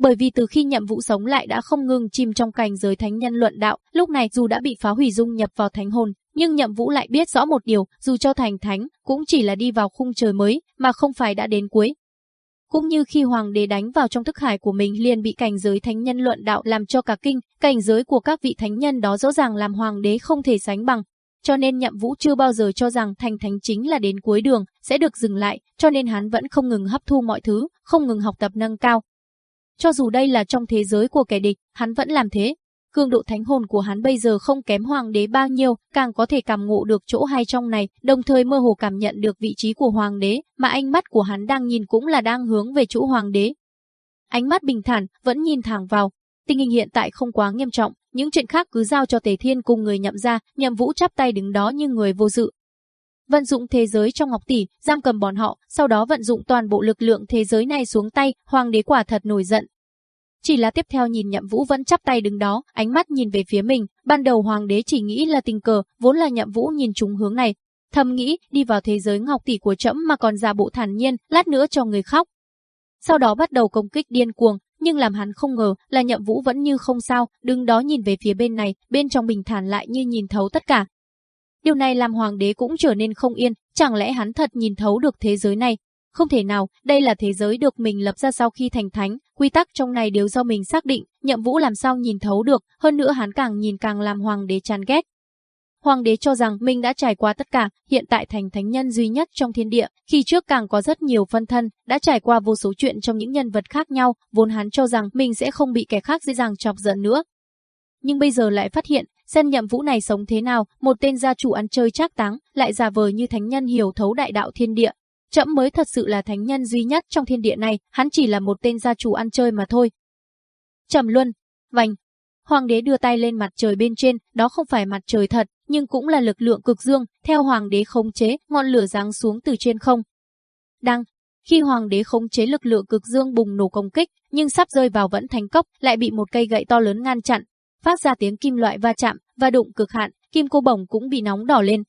bởi vì từ khi nhậm vũ sống lại đã không ngừng chìm trong cảnh giới thánh nhân luận đạo, lúc này dù đã bị phá hủy dung nhập vào thánh hồn, nhưng nhậm vũ lại biết rõ một điều, dù cho thành thánh, cũng chỉ là đi vào khung trời mới, mà không phải đã đến cuối. Cũng như khi hoàng đế đánh vào trong thức hải của mình liền bị cảnh giới thánh nhân luận đạo làm cho cả kinh, cảnh giới của các vị thánh nhân đó rõ ràng làm hoàng đế không thể sánh bằng. Cho nên nhậm vũ chưa bao giờ cho rằng thành thánh chính là đến cuối đường, sẽ được dừng lại, cho nên hắn vẫn không ngừng hấp thu mọi thứ, không ngừng học tập nâng cao, cho dù đây là trong thế giới của kẻ địch, hắn vẫn làm thế cường độ thánh hồn của hắn bây giờ không kém hoàng đế bao nhiêu, càng có thể cảm ngộ được chỗ hay trong này, đồng thời mơ hồ cảm nhận được vị trí của hoàng đế, mà ánh mắt của hắn đang nhìn cũng là đang hướng về chỗ hoàng đế. Ánh mắt bình thản, vẫn nhìn thẳng vào. Tình hình hiện tại không quá nghiêm trọng, những chuyện khác cứ giao cho Tề Thiên cùng người nhậm ra, nhậm vũ chắp tay đứng đó như người vô dự, vận dụng thế giới trong ngọc tỷ, giam cầm bọn họ, sau đó vận dụng toàn bộ lực lượng thế giới này xuống tay, hoàng đế quả thật nổi giận. Chỉ là tiếp theo nhìn nhậm vũ vẫn chắp tay đứng đó, ánh mắt nhìn về phía mình, ban đầu hoàng đế chỉ nghĩ là tình cờ, vốn là nhậm vũ nhìn trúng hướng này. Thầm nghĩ, đi vào thế giới ngọc tỷ của trẫm mà còn giả bộ thản nhiên, lát nữa cho người khóc. Sau đó bắt đầu công kích điên cuồng, nhưng làm hắn không ngờ là nhậm vũ vẫn như không sao, đứng đó nhìn về phía bên này, bên trong bình thản lại như nhìn thấu tất cả, Điều này làm hoàng đế cũng trở nên không yên, chẳng lẽ hắn thật nhìn thấu được thế giới này? Không thể nào, đây là thế giới được mình lập ra sau khi thành thánh, quy tắc trong này đều do mình xác định, nhậm vũ làm sao nhìn thấu được, hơn nữa hắn càng nhìn càng làm hoàng đế chán ghét. Hoàng đế cho rằng mình đã trải qua tất cả, hiện tại thành thánh nhân duy nhất trong thiên địa, khi trước càng có rất nhiều phân thân, đã trải qua vô số chuyện trong những nhân vật khác nhau, vốn hắn cho rằng mình sẽ không bị kẻ khác dễ dàng chọc giận nữa. Nhưng bây giờ lại phát hiện, xem nhậm vũ này sống thế nào, một tên gia chủ ăn chơi trác táng, lại giả vờ như thánh nhân hiểu thấu đại đạo thiên địa. Trẫm mới thật sự là thánh nhân duy nhất trong thiên địa này, hắn chỉ là một tên gia chủ ăn chơi mà thôi. Trầm luân, vành. Hoàng đế đưa tay lên mặt trời bên trên, đó không phải mặt trời thật, nhưng cũng là lực lượng cực dương, theo hoàng đế khống chế, ngọn lửa giáng xuống từ trên không. Đăng, khi hoàng đế khống chế lực lượng cực dương bùng nổ công kích, nhưng sắp rơi vào vẫn thành cốc, lại bị một cây gậy to lớn ngăn chặn, phát ra tiếng kim loại va chạm và đụng cực hạn, kim cô bồng cũng bị nóng đỏ lên.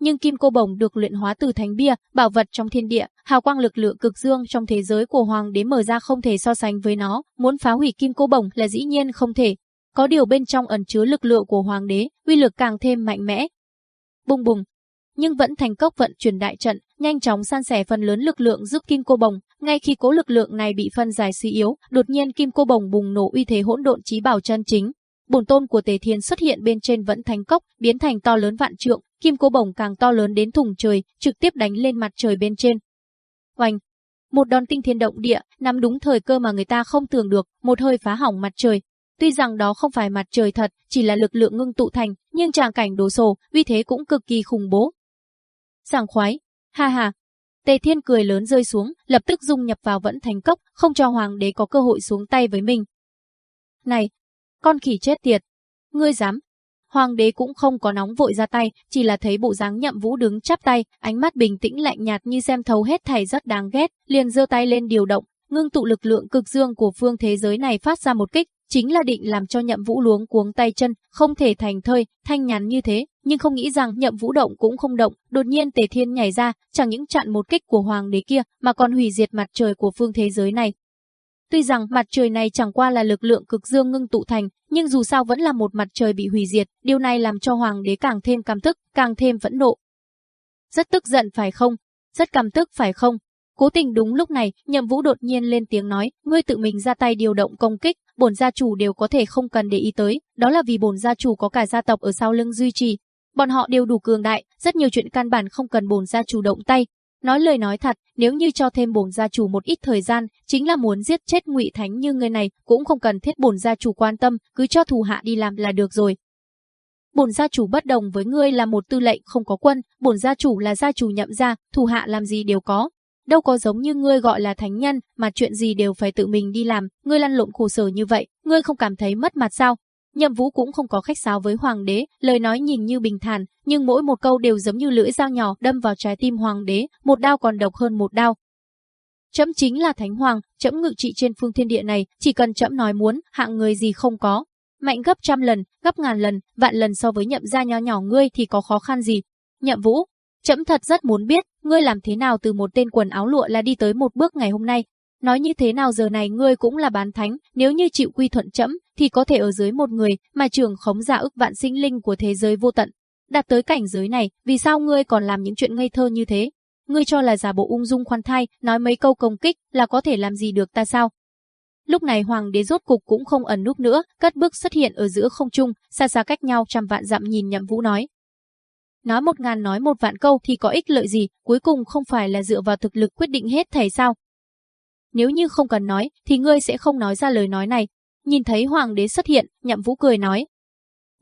Nhưng kim cô bồng được luyện hóa từ thánh bia, bảo vật trong thiên địa, hào quang lực lượng cực dương trong thế giới của hoàng đế mở ra không thể so sánh với nó, muốn phá hủy kim cô bồng là dĩ nhiên không thể. Có điều bên trong ẩn chứa lực lượng của hoàng đế, uy lực càng thêm mạnh mẽ. Bùng bùng, nhưng vẫn thành cốc vận chuyển đại trận, nhanh chóng san sẻ phần lớn lực lượng giúp kim cô bồng. Ngay khi cố lực lượng này bị phân giải suy yếu, đột nhiên kim cô bồng bùng nổ uy thế hỗn độn chí bảo chân chính, bổn tôn của Tề Thiên xuất hiện bên trên vẫn thành cốc, biến thành to lớn vạn trượng, kim cô bổng càng to lớn đến thùng trời, trực tiếp đánh lên mặt trời bên trên. Oanh! Một đòn tinh thiên động địa, nắm đúng thời cơ mà người ta không tưởng được, một hơi phá hỏng mặt trời. Tuy rằng đó không phải mặt trời thật, chỉ là lực lượng ngưng tụ thành, nhưng tràng cảnh đồ sổ, uy thế cũng cực kỳ khủng bố. Sảng khoái, ha ha. Tề Thiên cười lớn rơi xuống, lập tức dung nhập vào vẫn thành cốc, không cho hoàng đế có cơ hội xuống tay với mình. Này, con khỉ chết tiệt, ngươi dám? Hoàng đế cũng không có nóng vội ra tay, chỉ là thấy bộ dáng nhậm vũ đứng chắp tay, ánh mắt bình tĩnh lạnh nhạt như xem thấu hết thảy rất đáng ghét, liền giơ tay lên điều động, ngưng tụ lực lượng cực dương của phương thế giới này phát ra một kích, chính là định làm cho nhậm vũ luống cuống tay chân, không thể thành thơi, thanh nhắn như thế, nhưng không nghĩ rằng nhậm vũ động cũng không động, đột nhiên tề thiên nhảy ra, chẳng những chặn một kích của hoàng đế kia, mà còn hủy diệt mặt trời của phương thế giới này. Tuy rằng mặt trời này chẳng qua là lực lượng cực dương ngưng tụ thành, nhưng dù sao vẫn là một mặt trời bị hủy diệt, điều này làm cho hoàng đế càng thêm cảm tức, càng thêm phẫn nộ. Rất tức giận phải không? Rất cảm tức phải không? Cố tình đúng lúc này, Nhậm Vũ đột nhiên lên tiếng nói, ngươi tự mình ra tay điều động công kích, bổn gia chủ đều có thể không cần để ý tới, đó là vì bổn gia chủ có cả gia tộc ở sau lưng duy trì. Bọn họ đều đủ cường đại, rất nhiều chuyện căn bản không cần bổn gia chủ động tay. Nói lời nói thật, nếu như cho thêm bổn gia chủ một ít thời gian, chính là muốn giết chết Ngụy Thánh như người này, cũng không cần thiết bổn gia chủ quan tâm, cứ cho thủ hạ đi làm là được rồi. Bổn gia chủ bất đồng với ngươi là một tư lệnh không có quân, bổn gia chủ là gia chủ nhậm gia, thủ hạ làm gì đều có, đâu có giống như ngươi gọi là thánh nhân, mà chuyện gì đều phải tự mình đi làm, ngươi lăn lộn khổ sở như vậy, ngươi không cảm thấy mất mặt sao? Nhậm Vũ cũng không có khách sáo với hoàng đế, lời nói nhìn như bình thản, nhưng mỗi một câu đều giống như lưỡi dao nhỏ đâm vào trái tim hoàng đế, một đao còn độc hơn một đao. Chấm chính là thánh hoàng, chấm ngự trị trên phương thiên địa này, chỉ cần chấm nói muốn, hạng người gì không có. Mạnh gấp trăm lần, gấp ngàn lần, vạn lần so với nhậm gia nhỏ nhỏ ngươi thì có khó khăn gì. Nhậm Vũ, Chấm thật rất muốn biết, ngươi làm thế nào từ một tên quần áo lụa là đi tới một bước ngày hôm nay. Nói như thế nào giờ này ngươi cũng là bán thánh, nếu như chịu quy thuận chẫm thì có thể ở dưới một người, mà trường khống giả ức vạn sinh linh của thế giới vô tận. Đạt tới cảnh giới này, vì sao ngươi còn làm những chuyện ngây thơ như thế? Ngươi cho là giả bộ ung dung khoan thai, nói mấy câu công kích là có thể làm gì được ta sao? Lúc này hoàng đế rốt cục cũng không ẩn núp nữa, cất bước xuất hiện ở giữa không trung, xa xa cách nhau trăm vạn dặm nhìn nhậm vũ nói, nói một ngàn nói một vạn câu thì có ích lợi gì, cuối cùng không phải là dựa vào thực lực quyết định hết thầy sao? Nếu như không cần nói, thì ngươi sẽ không nói ra lời nói này. Nhìn thấy hoàng đế xuất hiện, nhậm vũ cười nói.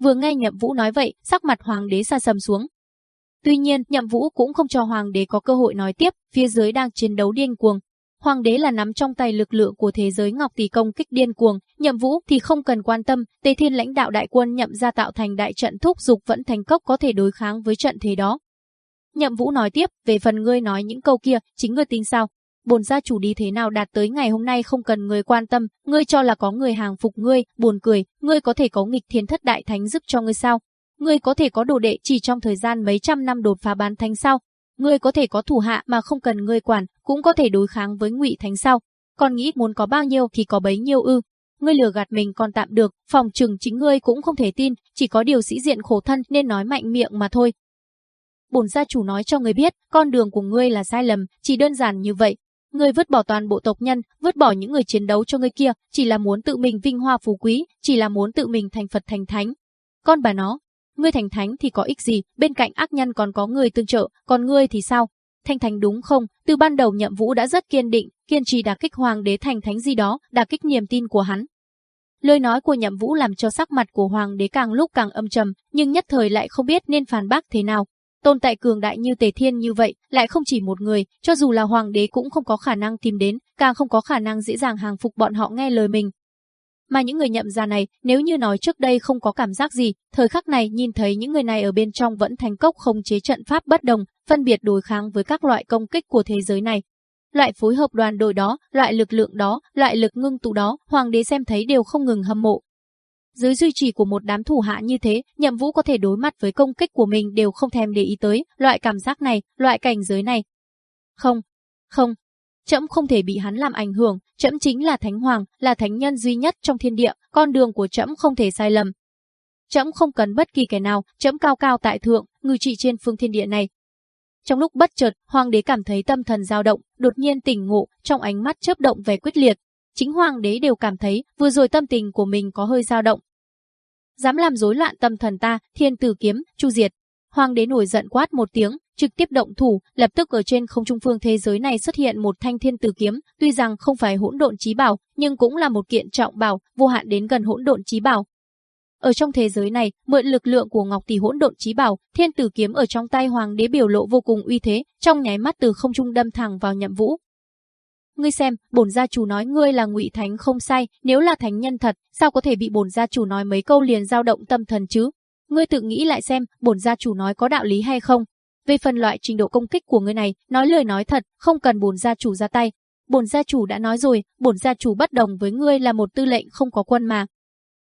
Vừa nghe nhậm vũ nói vậy, sắc mặt hoàng đế xa sầm xuống. Tuy nhiên, nhậm vũ cũng không cho hoàng đế có cơ hội nói tiếp, phía dưới đang chiến đấu điên cuồng, Hoàng đế là nắm trong tay lực lượng của thế giới Ngọc Tỷ công kích điên cuồng, Nhậm Vũ thì không cần quan tâm, Tề Thiên lãnh đạo đại quân nhậm ra tạo thành đại trận thúc dục vẫn thành cốc có thể đối kháng với trận thế đó. Nhậm Vũ nói tiếp, về phần ngươi nói những câu kia, chính ngươi tin sao? Bồn gia chủ đi thế nào đạt tới ngày hôm nay không cần người quan tâm, ngươi cho là có người hàng phục ngươi, buồn cười, ngươi có thể có nghịch thiên thất đại thánh giúp cho ngươi sao? Ngươi có thể có đồ đệ chỉ trong thời gian mấy trăm năm đột phá bán thánh sao? Ngươi có thể có thủ hạ mà không cần ngươi quản, cũng có thể đối kháng với Ngụy Thánh sao? Còn nghĩ muốn có bao nhiêu thì có bấy nhiêu ư? Ngươi lừa gạt mình còn tạm được, phòng trừng chính ngươi cũng không thể tin, chỉ có điều sĩ diện khổ thân nên nói mạnh miệng mà thôi. Bổn gia chủ nói cho ngươi biết, con đường của ngươi là sai lầm, chỉ đơn giản như vậy. Ngươi vứt bỏ toàn bộ tộc nhân, vứt bỏ những người chiến đấu cho ngươi kia, chỉ là muốn tự mình vinh hoa phú quý, chỉ là muốn tự mình thành Phật thành thánh. Con bà nó, Ngươi thành thánh thì có ích gì, bên cạnh ác nhân còn có người tương trợ, còn ngươi thì sao? Thành thánh đúng không? Từ ban đầu nhậm vũ đã rất kiên định, kiên trì đả kích hoàng đế thành thánh gì đó, đả kích niềm tin của hắn. Lời nói của nhậm vũ làm cho sắc mặt của hoàng đế càng lúc càng âm trầm, nhưng nhất thời lại không biết nên phản bác thế nào. Tồn tại cường đại như Tề Thiên như vậy, lại không chỉ một người, cho dù là hoàng đế cũng không có khả năng tìm đến, càng không có khả năng dễ dàng hàng phục bọn họ nghe lời mình, mà những người nhậm gia này, nếu như nói trước đây không có cảm giác gì, thời khắc này nhìn thấy những người này ở bên trong vẫn thành cốc không chế trận pháp bất đồng, phân biệt đối kháng với các loại công kích của thế giới này. Loại phối hợp đoàn đội đó, loại lực lượng đó, loại lực ngưng tụ đó, hoàng đế xem thấy đều không ngừng hâm mộ. Dưới duy trì của một đám thủ hạ như thế, nhậm vũ có thể đối mặt với công kích của mình đều không thèm để ý tới, loại cảm giác này, loại cảnh giới này. Không, không, Trẫm không thể bị hắn làm ảnh hưởng, trẫm chính là thánh hoàng, là thánh nhân duy nhất trong thiên địa, con đường của trẫm không thể sai lầm. Trẫm không cần bất kỳ kẻ nào, trẫm cao cao tại thượng, ngự trị trên phương thiên địa này. Trong lúc bất chợt, hoàng đế cảm thấy tâm thần dao động, đột nhiên tỉnh ngộ, trong ánh mắt chớp động về quyết liệt. Chính hoàng đế đều cảm thấy, vừa rồi tâm tình của mình có hơi dao động. Dám làm rối loạn tâm thần ta, thiên tử kiếm, chu diệt. Hoàng đế nổi giận quát một tiếng, trực tiếp động thủ, lập tức ở trên không trung phương thế giới này xuất hiện một thanh thiên tử kiếm, tuy rằng không phải hỗn độn chí bảo, nhưng cũng là một kiện trọng bảo, vô hạn đến gần hỗn độn chí bảo. Ở trong thế giới này, mượn lực lượng của Ngọc Tỷ hỗn độn chí bảo, thiên tử kiếm ở trong tay hoàng đế biểu lộ vô cùng uy thế, trong nháy mắt từ không trung đâm thẳng vào Nhậm Vũ. Ngươi xem, bổn gia chủ nói ngươi là ngụy thánh không sai, nếu là thánh nhân thật, sao có thể bị bổn gia chủ nói mấy câu liền dao động tâm thần chứ? Ngươi tự nghĩ lại xem, bổn gia chủ nói có đạo lý hay không? Về phần loại trình độ công kích của ngươi này, nói lời nói thật, không cần bổn gia chủ ra tay. Bổn gia chủ đã nói rồi, bổn gia chủ bất đồng với ngươi là một tư lệnh không có quân mà.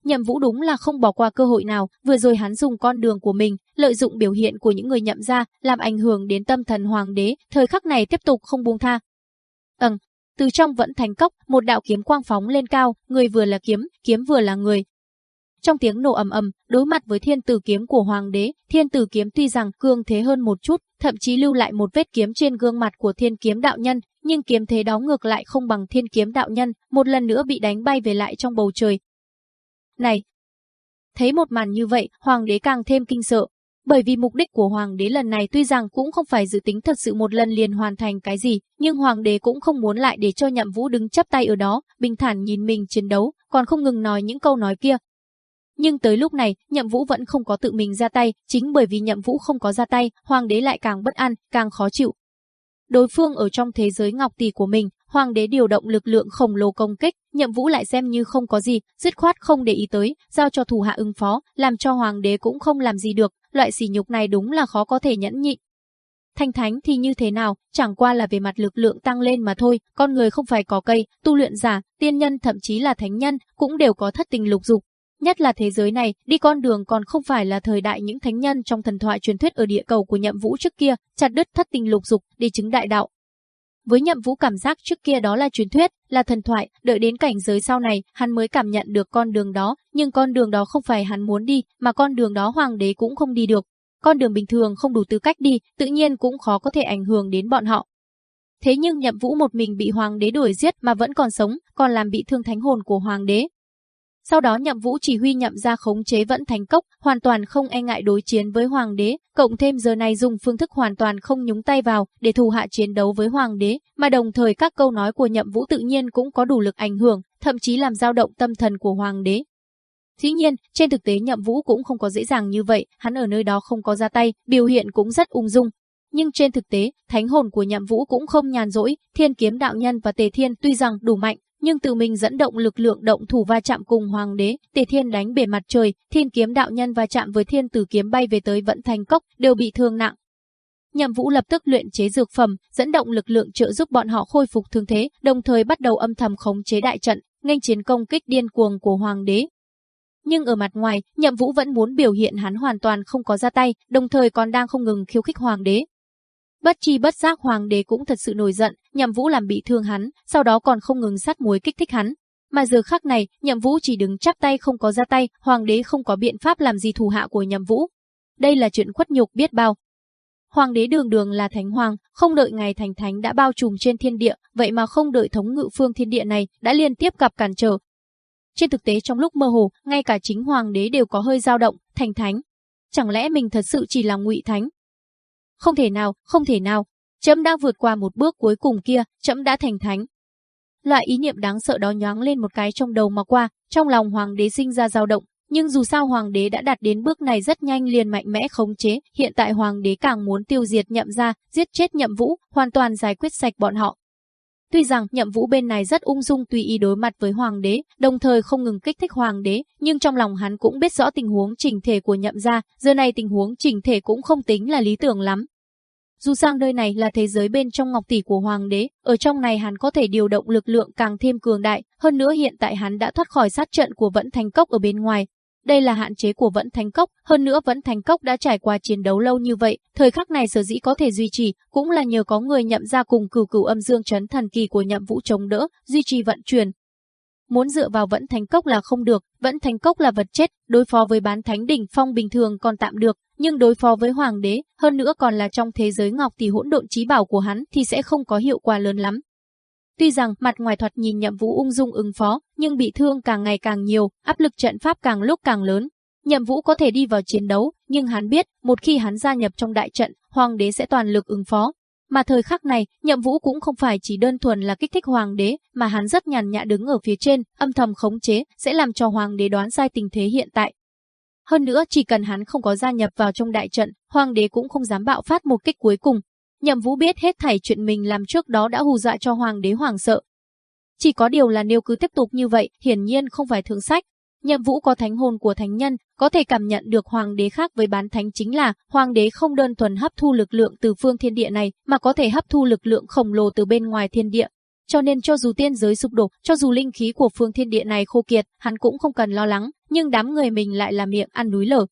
Nhậm Vũ đúng là không bỏ qua cơ hội nào, vừa rồi hắn dùng con đường của mình, lợi dụng biểu hiện của những người nhậm gia, làm ảnh hưởng đến tâm thần hoàng đế, thời khắc này tiếp tục không buông tha tầng. từ trong vẫn thành cốc, một đạo kiếm quang phóng lên cao, người vừa là kiếm, kiếm vừa là người, trong tiếng nổ ầm ầm, đối mặt với thiên tử kiếm của hoàng đế, thiên tử kiếm tuy rằng cương thế hơn một chút, thậm chí lưu lại một vết kiếm trên gương mặt của thiên kiếm đạo nhân, nhưng kiếm thế đó ngược lại không bằng thiên kiếm đạo nhân, một lần nữa bị đánh bay về lại trong bầu trời. Này! Thấy một màn như vậy, hoàng đế càng thêm kinh sợ. Bởi vì mục đích của hoàng đế lần này tuy rằng cũng không phải dự tính thật sự một lần liền hoàn thành cái gì, nhưng hoàng đế cũng không muốn lại để cho nhậm vũ đứng chấp tay ở đó, bình thản nhìn mình chiến đấu, còn không ngừng nói những câu nói kia, nhưng tới lúc này, Nhậm Vũ vẫn không có tự mình ra tay, chính bởi vì Nhậm Vũ không có ra tay, hoàng đế lại càng bất an, càng khó chịu. Đối phương ở trong thế giới ngọc tỷ của mình, hoàng đế điều động lực lượng khổng lồ công kích, Nhậm Vũ lại xem như không có gì, dứt khoát không để ý tới, giao cho thủ hạ ứng phó, làm cho hoàng đế cũng không làm gì được, loại sỉ nhục này đúng là khó có thể nhẫn nhịn. Thanh thánh thì như thế nào, chẳng qua là về mặt lực lượng tăng lên mà thôi, con người không phải có cây, tu luyện giả, tiên nhân thậm chí là thánh nhân, cũng đều có thất tình lục dục, Nhất là thế giới này, đi con đường còn không phải là thời đại những thánh nhân trong thần thoại truyền thuyết ở địa cầu của nhậm vũ trước kia, chặt đứt thất tình lục dục đi chứng đại đạo. Với nhậm vũ cảm giác trước kia đó là truyền thuyết, là thần thoại, đợi đến cảnh giới sau này, hắn mới cảm nhận được con đường đó, nhưng con đường đó không phải hắn muốn đi, mà con đường đó hoàng đế cũng không đi được. Con đường bình thường không đủ tư cách đi, tự nhiên cũng khó có thể ảnh hưởng đến bọn họ. Thế nhưng nhậm vũ một mình bị hoàng đế đuổi giết mà vẫn còn sống, còn làm bị thương thánh hồn của hoàng đế, sau đó nhậm vũ chỉ huy nhậm ra khống chế vẫn thành cốc, hoàn toàn không e ngại đối chiến với hoàng đế, cộng thêm giờ này dùng phương thức hoàn toàn không nhúng tay vào để thù hạ chiến đấu với hoàng đế, mà đồng thời các câu nói của nhậm vũ tự nhiên cũng có đủ lực ảnh hưởng, thậm chí làm dao động tâm thần của hoàng đế. Dĩ nhiên, trên thực tế nhậm vũ cũng không có dễ dàng như vậy, hắn ở nơi đó không có ra tay, biểu hiện cũng rất ung dung, nhưng trên thực tế, thánh hồn của Nhậm Vũ cũng không nhàn rỗi, Thiên Kiếm đạo nhân và Tề Thiên tuy rằng đủ mạnh, nhưng tự mình dẫn động lực lượng động thủ va chạm cùng hoàng đế, Tề Thiên đánh bề mặt trời, Thiên Kiếm đạo nhân va chạm với Thiên Tử kiếm bay về tới vẫn Thành cốc, đều bị thương nặng. Nhậm Vũ lập tức luyện chế dược phẩm, dẫn động lực lượng trợ giúp bọn họ khôi phục thương thế, đồng thời bắt đầu âm thầm khống chế đại trận, nghênh chiến công kích điên cuồng của hoàng đế. Nhưng ở mặt ngoài, Nhậm Vũ vẫn muốn biểu hiện hắn hoàn toàn không có ra tay, đồng thời còn đang không ngừng khiêu khích hoàng đế, Bất chi bất giác hoàng đế cũng thật sự nổi giận, nhậm vũ làm bị thương hắn, sau đó còn không ngừng sát muối kích thích hắn. Mà giờ khắc này, nhậm vũ chỉ đứng chắp tay không có ra tay, hoàng đế không có biện pháp làm gì thủ hạ của nhậm vũ. Đây là chuyện khuất nhục biết bao. Hoàng đế đường đường là thánh hoàng, không đợi ngày thành thánh đã bao trùm trên thiên địa, vậy mà không đợi thống ngự phương thiên địa này, đã liên tiếp gặp cản trở. Trên thực tế trong lúc mơ hồ, ngay cả chính hoàng đế đều có hơi dao động, thành thánh. Chẳng lẽ mình thật sự chỉ là ngụy thánh, không thể nào, không thể nào. Chấm đã vượt qua một bước cuối cùng kia, chấm đã thành thánh. Loại ý niệm đáng sợ đó nhoáng lên một cái trong đầu mà qua, trong lòng hoàng đế sinh ra dao động, nhưng dù sao hoàng đế đã đạt đến bước này rất nhanh liền mạnh mẽ khống chế, hiện tại hoàng đế càng muốn tiêu diệt nhậm ra, giết chết nhậm vũ, hoàn toàn giải quyết sạch bọn họ. Tuy rằng nhậm vũ bên này rất ung dung tùy ý đối mặt với hoàng đế, đồng thời không ngừng kích thích hoàng đế, nhưng trong lòng hắn cũng biết rõ tình huống trình thể của nhậm gia, giờ này tình huống trình thể cũng không tính là lý tưởng lắm. Dù sang nơi này là thế giới bên trong ngọc tỷ của hoàng đế, ở trong này hắn có thể điều động lực lượng càng thêm cường đại, hơn nữa hiện tại hắn đã thoát khỏi sát trận của vẫn thành cốc ở bên ngoài, đây là hạn chế của Vẫn Thánh Cốc, hơn nữa Vẫn Thánh Cốc đã trải qua chiến đấu lâu như vậy, thời khắc này sở dĩ có thể duy trì, cũng là nhờ có người nhậm ra cùng cửu cửu âm dương chấn thần kỳ của nhậm vũ chống đỡ, duy trì vận chuyển. Muốn dựa vào Vẫn Thánh Cốc là không được, Vẫn Thánh Cốc là vật chết, đối phó với bán thánh đỉnh phong bình thường còn tạm được, nhưng đối phó với hoàng đế, hơn nữa còn là trong thế giới ngọc thì hỗn độn trí bảo của hắn thì sẽ không có hiệu quả lớn lắm. Tuy rằng mặt ngoài thoạt nhìn nhậm vũ ung dung ứng phó, nhưng bị thương càng ngày càng nhiều, áp lực trận pháp càng lúc càng lớn. Nhậm vũ có thể đi vào chiến đấu, nhưng hắn biết, một khi hắn gia nhập trong đại trận, hoàng đế sẽ toàn lực ứng phó. Mà thời khắc này, nhậm vũ cũng không phải chỉ đơn thuần là kích thích hoàng đế, mà hắn rất nhàn nhã đứng ở phía trên, âm thầm khống chế, sẽ làm cho hoàng đế đoán sai tình thế hiện tại. Hơn nữa chỉ cần hắn không có gia nhập vào trong đại trận, hoàng đế cũng không dám bạo phát một kích cuối cùng. Nhậm Vũ biết hết thảy chuyện mình làm trước đó đã hù dọa cho hoàng đế hoàng sợ. Chỉ có điều là nếu cứ tiếp tục như vậy, hiển nhiên không phải thượng sách. Nhậm Vũ có thánh hồn của thánh nhân, có thể cảm nhận được hoàng đế khác với bán thánh chính là hoàng đế không đơn thuần hấp thu lực lượng từ phương thiên địa này, mà có thể hấp thu lực lượng khổng lồ từ bên ngoài thiên địa. Cho nên cho dù tiên giới sụp đổ, cho dù linh khí của phương thiên địa này khô kiệt, hắn cũng không cần lo lắng, nhưng đám người mình lại là miệng ăn núi lở.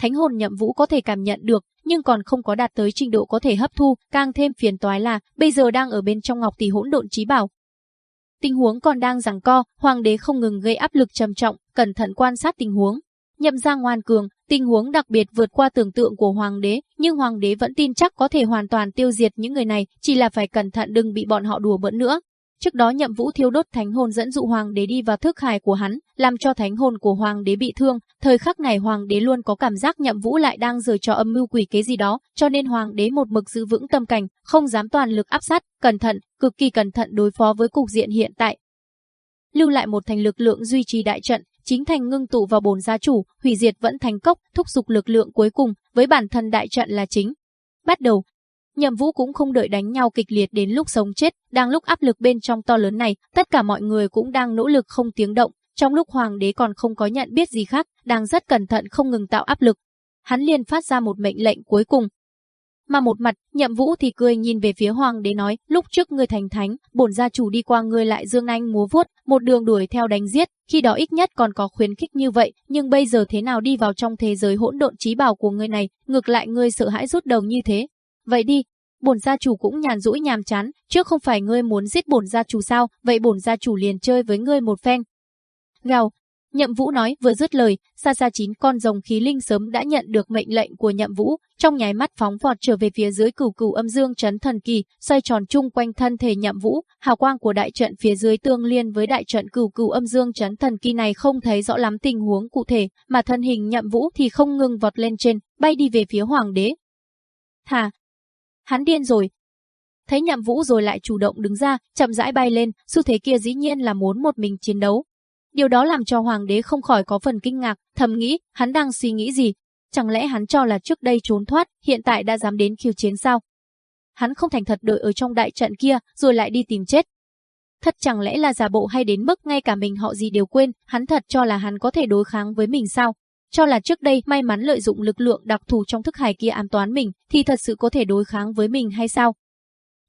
Thánh hồn nhậm vũ có thể cảm nhận được, nhưng còn không có đạt tới trình độ có thể hấp thu, càng thêm phiền toái là bây giờ đang ở bên trong ngọc tỷ hỗn độn trí bảo. Tình huống còn đang giằng co, hoàng đế không ngừng gây áp lực trầm trọng, cẩn thận quan sát tình huống. Nhậm ra ngoan cường, tình huống đặc biệt vượt qua tưởng tượng của hoàng đế, nhưng hoàng đế vẫn tin chắc có thể hoàn toàn tiêu diệt những người này, chỉ là phải cẩn thận đừng bị bọn họ đùa bỡn nữa. Trước đó nhậm vũ thiêu đốt thánh hồn dẫn dụ hoàng đế đi vào thức hài của hắn, làm cho thánh hồn của hoàng đế bị thương. Thời khắc này hoàng đế luôn có cảm giác nhậm vũ lại đang rời cho âm mưu quỷ kế gì đó, cho nên hoàng đế một mực giữ vững tâm cảnh, không dám toàn lực áp sát, cẩn thận, cực kỳ cẩn thận đối phó với cục diện hiện tại. Lưu lại một thành lực lượng duy trì đại trận, chính thành ngưng tụ vào bồn gia chủ, hủy diệt vẫn thành cốc, thúc giục lực lượng cuối cùng, với bản thân đại trận là chính. Bắt đầu, Nhậm Vũ cũng không đợi đánh nhau kịch liệt đến lúc sống chết, đang lúc áp lực bên trong to lớn này, tất cả mọi người cũng đang nỗ lực không tiếng động, trong lúc hoàng đế còn không có nhận biết gì khác, đang rất cẩn thận không ngừng tạo áp lực. Hắn liền phát ra một mệnh lệnh cuối cùng. Mà một mặt, Nhậm Vũ thì cười nhìn về phía hoàng đế nói, lúc trước ngươi thành thánh, bổn gia chủ đi qua ngươi lại dương anh múa vuốt, một đường đuổi theo đánh giết, khi đó ít nhất còn có khuyến khích như vậy, nhưng bây giờ thế nào đi vào trong thế giới hỗn độn trí bảo của ngươi này, ngược lại ngươi sợ hãi rút đầu như thế, Vậy đi, bổn gia chủ cũng nhàn rỗi nhàm chán, trước không phải ngươi muốn giết bổn gia chủ sao, vậy bổn gia chủ liền chơi với ngươi một phen. Gào, Nhậm Vũ nói vừa dứt lời, xa xa chín con rồng khí linh sớm đã nhận được mệnh lệnh của Nhậm Vũ, trong nháy mắt phóng vọt trở về phía dưới cửu cửu âm dương chấn thần kỳ, xoay tròn chung quanh thân thể Nhậm Vũ, hào quang của đại trận phía dưới tương liên với đại trận cửu cửu âm dương chấn thần kỳ này không thấy rõ lắm tình huống cụ thể, mà thân hình Nhậm Vũ thì không ngừng vọt lên trên, bay đi về phía hoàng đế. Thà, Hắn điên rồi. Thấy nhậm vũ rồi lại chủ động đứng ra, chậm rãi bay lên, xu thế kia dĩ nhiên là muốn một mình chiến đấu. Điều đó làm cho hoàng đế không khỏi có phần kinh ngạc, thầm nghĩ, hắn đang suy nghĩ gì? Chẳng lẽ hắn cho là trước đây trốn thoát, hiện tại đã dám đến khiêu chiến sao? Hắn không thành thật đợi ở trong đại trận kia, rồi lại đi tìm chết. Thật chẳng lẽ là giả bộ hay đến mức ngay cả mình họ gì đều quên, hắn thật cho là hắn có thể đối kháng với mình sao? Cho là trước đây may mắn lợi dụng lực lượng đặc thù trong thức hải kia ám toán mình, thì thật sự có thể đối kháng với mình hay sao?